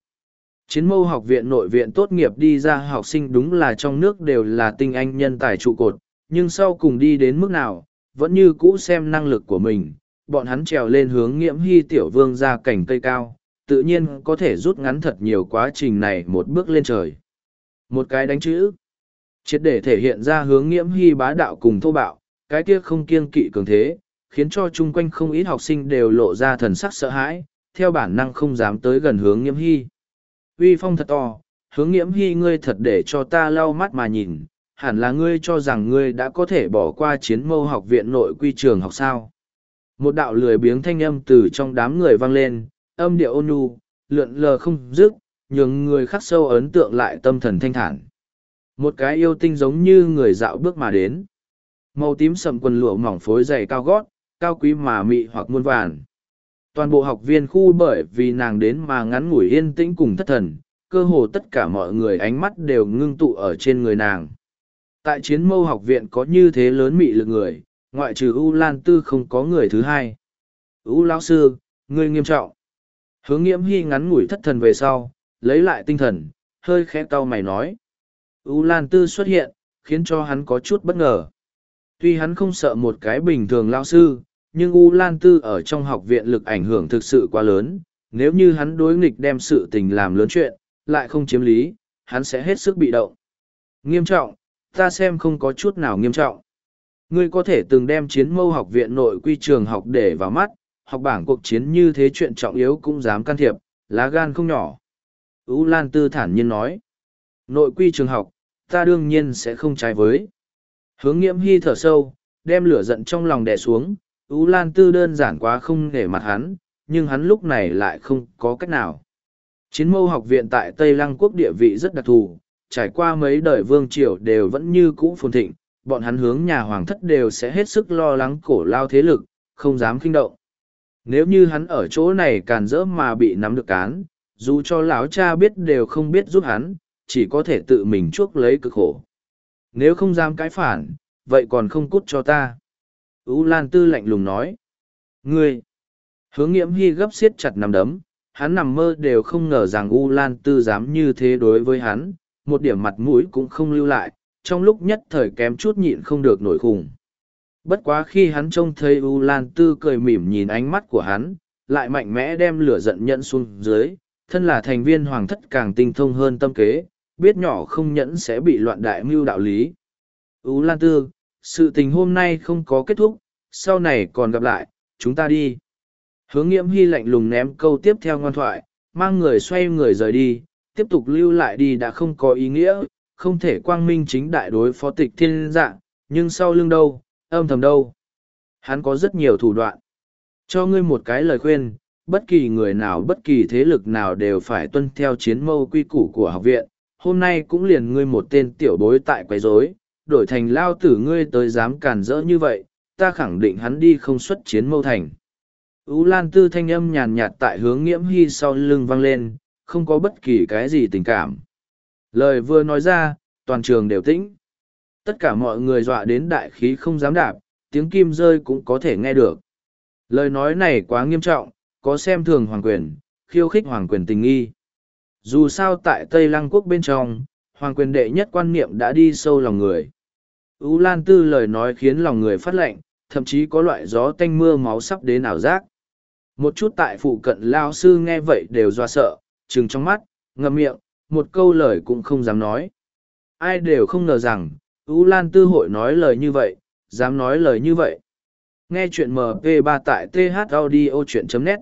Chiến mâu học viện nội viện tốt nghiệp đi ra học sinh đúng là trong nước đều là tinh anh nhân tài trụ cột, nhưng sau cùng đi đến mức nào, vẫn như cũ xem năng lực của mình, bọn hắn trèo lên hướng nghiễm hy tiểu vương ra cảnh cây cao, tự nhiên có thể rút ngắn thật nhiều quá trình này một bước lên trời. Một cái đánh chữ, triệt để thể hiện ra hướng nghiễm hy bá đạo cùng thô bạo, cái kia không kiêng kỵ cường thế, khiến cho chung quanh không ít học sinh đều lộ ra thần sắc sợ hãi, theo bản năng không dám tới gần hướng nghiễm hy. Uy phong thật to, hướng nghiễm hy ngươi thật để cho ta lau mắt mà nhìn, hẳn là ngươi cho rằng ngươi đã có thể bỏ qua chiến mâu học viện nội quy trường học sao. Một đạo lười biếng thanh âm từ trong đám người vang lên, âm điệu ôn nhu, lượn lờ không dứt, nhường người khắc sâu ấn tượng lại tâm thần thanh thản. Một cái yêu tinh giống như người dạo bước mà đến. Màu tím sầm quần lụa mỏng phối dày cao gót, cao quý mà mị hoặc muôn vàn. Toàn bộ học viên khu bởi vì nàng đến mà ngắn ngủi yên tĩnh cùng thất thần, cơ hồ tất cả mọi người ánh mắt đều ngưng tụ ở trên người nàng. Tại chiến mâu học viện có như thế lớn mị lực người, ngoại trừ U Lan Tư không có người thứ hai. U lão sư, ngươi nghiêm trọng. Hướng nghiễm hy ngắn ngủi thất thần về sau, lấy lại tinh thần, hơi khẽ cau mày nói. U Lan Tư xuất hiện, khiến cho hắn có chút bất ngờ. Tuy hắn không sợ một cái bình thường lao sư, nhưng U Lan Tư ở trong học viện lực ảnh hưởng thực sự quá lớn, nếu như hắn đối nghịch đem sự tình làm lớn chuyện, lại không chiếm lý, hắn sẽ hết sức bị động. Nghiêm trọng, ta xem không có chút nào nghiêm trọng. Ngươi có thể từng đem chiến mâu học viện nội quy trường học để vào mắt, học bảng cuộc chiến như thế chuyện trọng yếu cũng dám can thiệp, lá gan không nhỏ. U Lan Tư thản nhiên nói. Nội quy trường học, ta đương nhiên sẽ không trái với. Hướng nghiễm hy thở sâu, đem lửa giận trong lòng đè xuống, U Lan Tư đơn giản quá không để mặt hắn, nhưng hắn lúc này lại không có cách nào. Chiến mâu học viện tại Tây Lăng quốc địa vị rất đặc thù, trải qua mấy đời vương triều đều vẫn như cũ phồn thịnh, bọn hắn hướng nhà hoàng thất đều sẽ hết sức lo lắng cổ lao thế lực, không dám kinh động. Nếu như hắn ở chỗ này càn rỡ mà bị nắm được cán, dù cho lão cha biết đều không biết giúp hắn, chỉ có thể tự mình chuốc lấy cực khổ. Nếu không dám cãi phản, vậy còn không cút cho ta. U Lan Tư lạnh lùng nói. Ngươi! Hướng nghiễm hy gấp xiết chặt nằm đấm, hắn nằm mơ đều không ngờ rằng U Lan Tư dám như thế đối với hắn, một điểm mặt mũi cũng không lưu lại, trong lúc nhất thời kém chút nhịn không được nổi khủng. Bất quá khi hắn trông thấy U Lan Tư cười mỉm nhìn ánh mắt của hắn, lại mạnh mẽ đem lửa giận nhẫn xuống dưới, thân là thành viên hoàng thất càng tinh thông hơn tâm kế, biết nhỏ không nhẫn sẽ bị loạn đại mưu đạo lý. Ú Lan Tư, sự tình hôm nay không có kết thúc, sau này còn gặp lại, chúng ta đi. Hướng nghiễm hy lạnh lùng ném câu tiếp theo ngoan thoại, mang người xoay người rời đi, tiếp tục lưu lại đi đã không có ý nghĩa, không thể quang minh chính đại đối phó tịch thiên dạng, nhưng sau lưng đâu, âm thầm đâu. Hắn có rất nhiều thủ đoạn. Cho ngươi một cái lời khuyên, bất kỳ người nào bất kỳ thế lực nào đều phải tuân theo chiến mâu quy củ của học viện. Hôm nay cũng liền ngươi một tên tiểu bối tại quấy rối, đổi thành lao tử ngươi tới dám càn rỡ như vậy, ta khẳng định hắn đi không xuất chiến mâu thành. Ú Lan Tư thanh âm nhàn nhạt tại hướng nghiễm hy sau lưng vang lên, không có bất kỳ cái gì tình cảm. Lời vừa nói ra, toàn trường đều tĩnh. Tất cả mọi người dọa đến đại khí không dám đạp, tiếng kim rơi cũng có thể nghe được. Lời nói này quá nghiêm trọng, có xem thường hoàng quyền, khiêu khích hoàng quyền tình nghi. Dù sao tại Tây Lăng quốc bên trong, hoàng quyền đệ nhất quan niệm đã đi sâu lòng người. Ú Lan Tư lời nói khiến lòng người phát lệnh, thậm chí có loại gió tanh mưa máu sắp đến ảo giác. Một chút tại phụ cận lao sư nghe vậy đều doa sợ, trừng trong mắt, ngậm miệng, một câu lời cũng không dám nói. Ai đều không ngờ rằng, Ú Lan Tư hội nói lời như vậy, dám nói lời như vậy. Nghe chuyện MP3 tại thaudio.net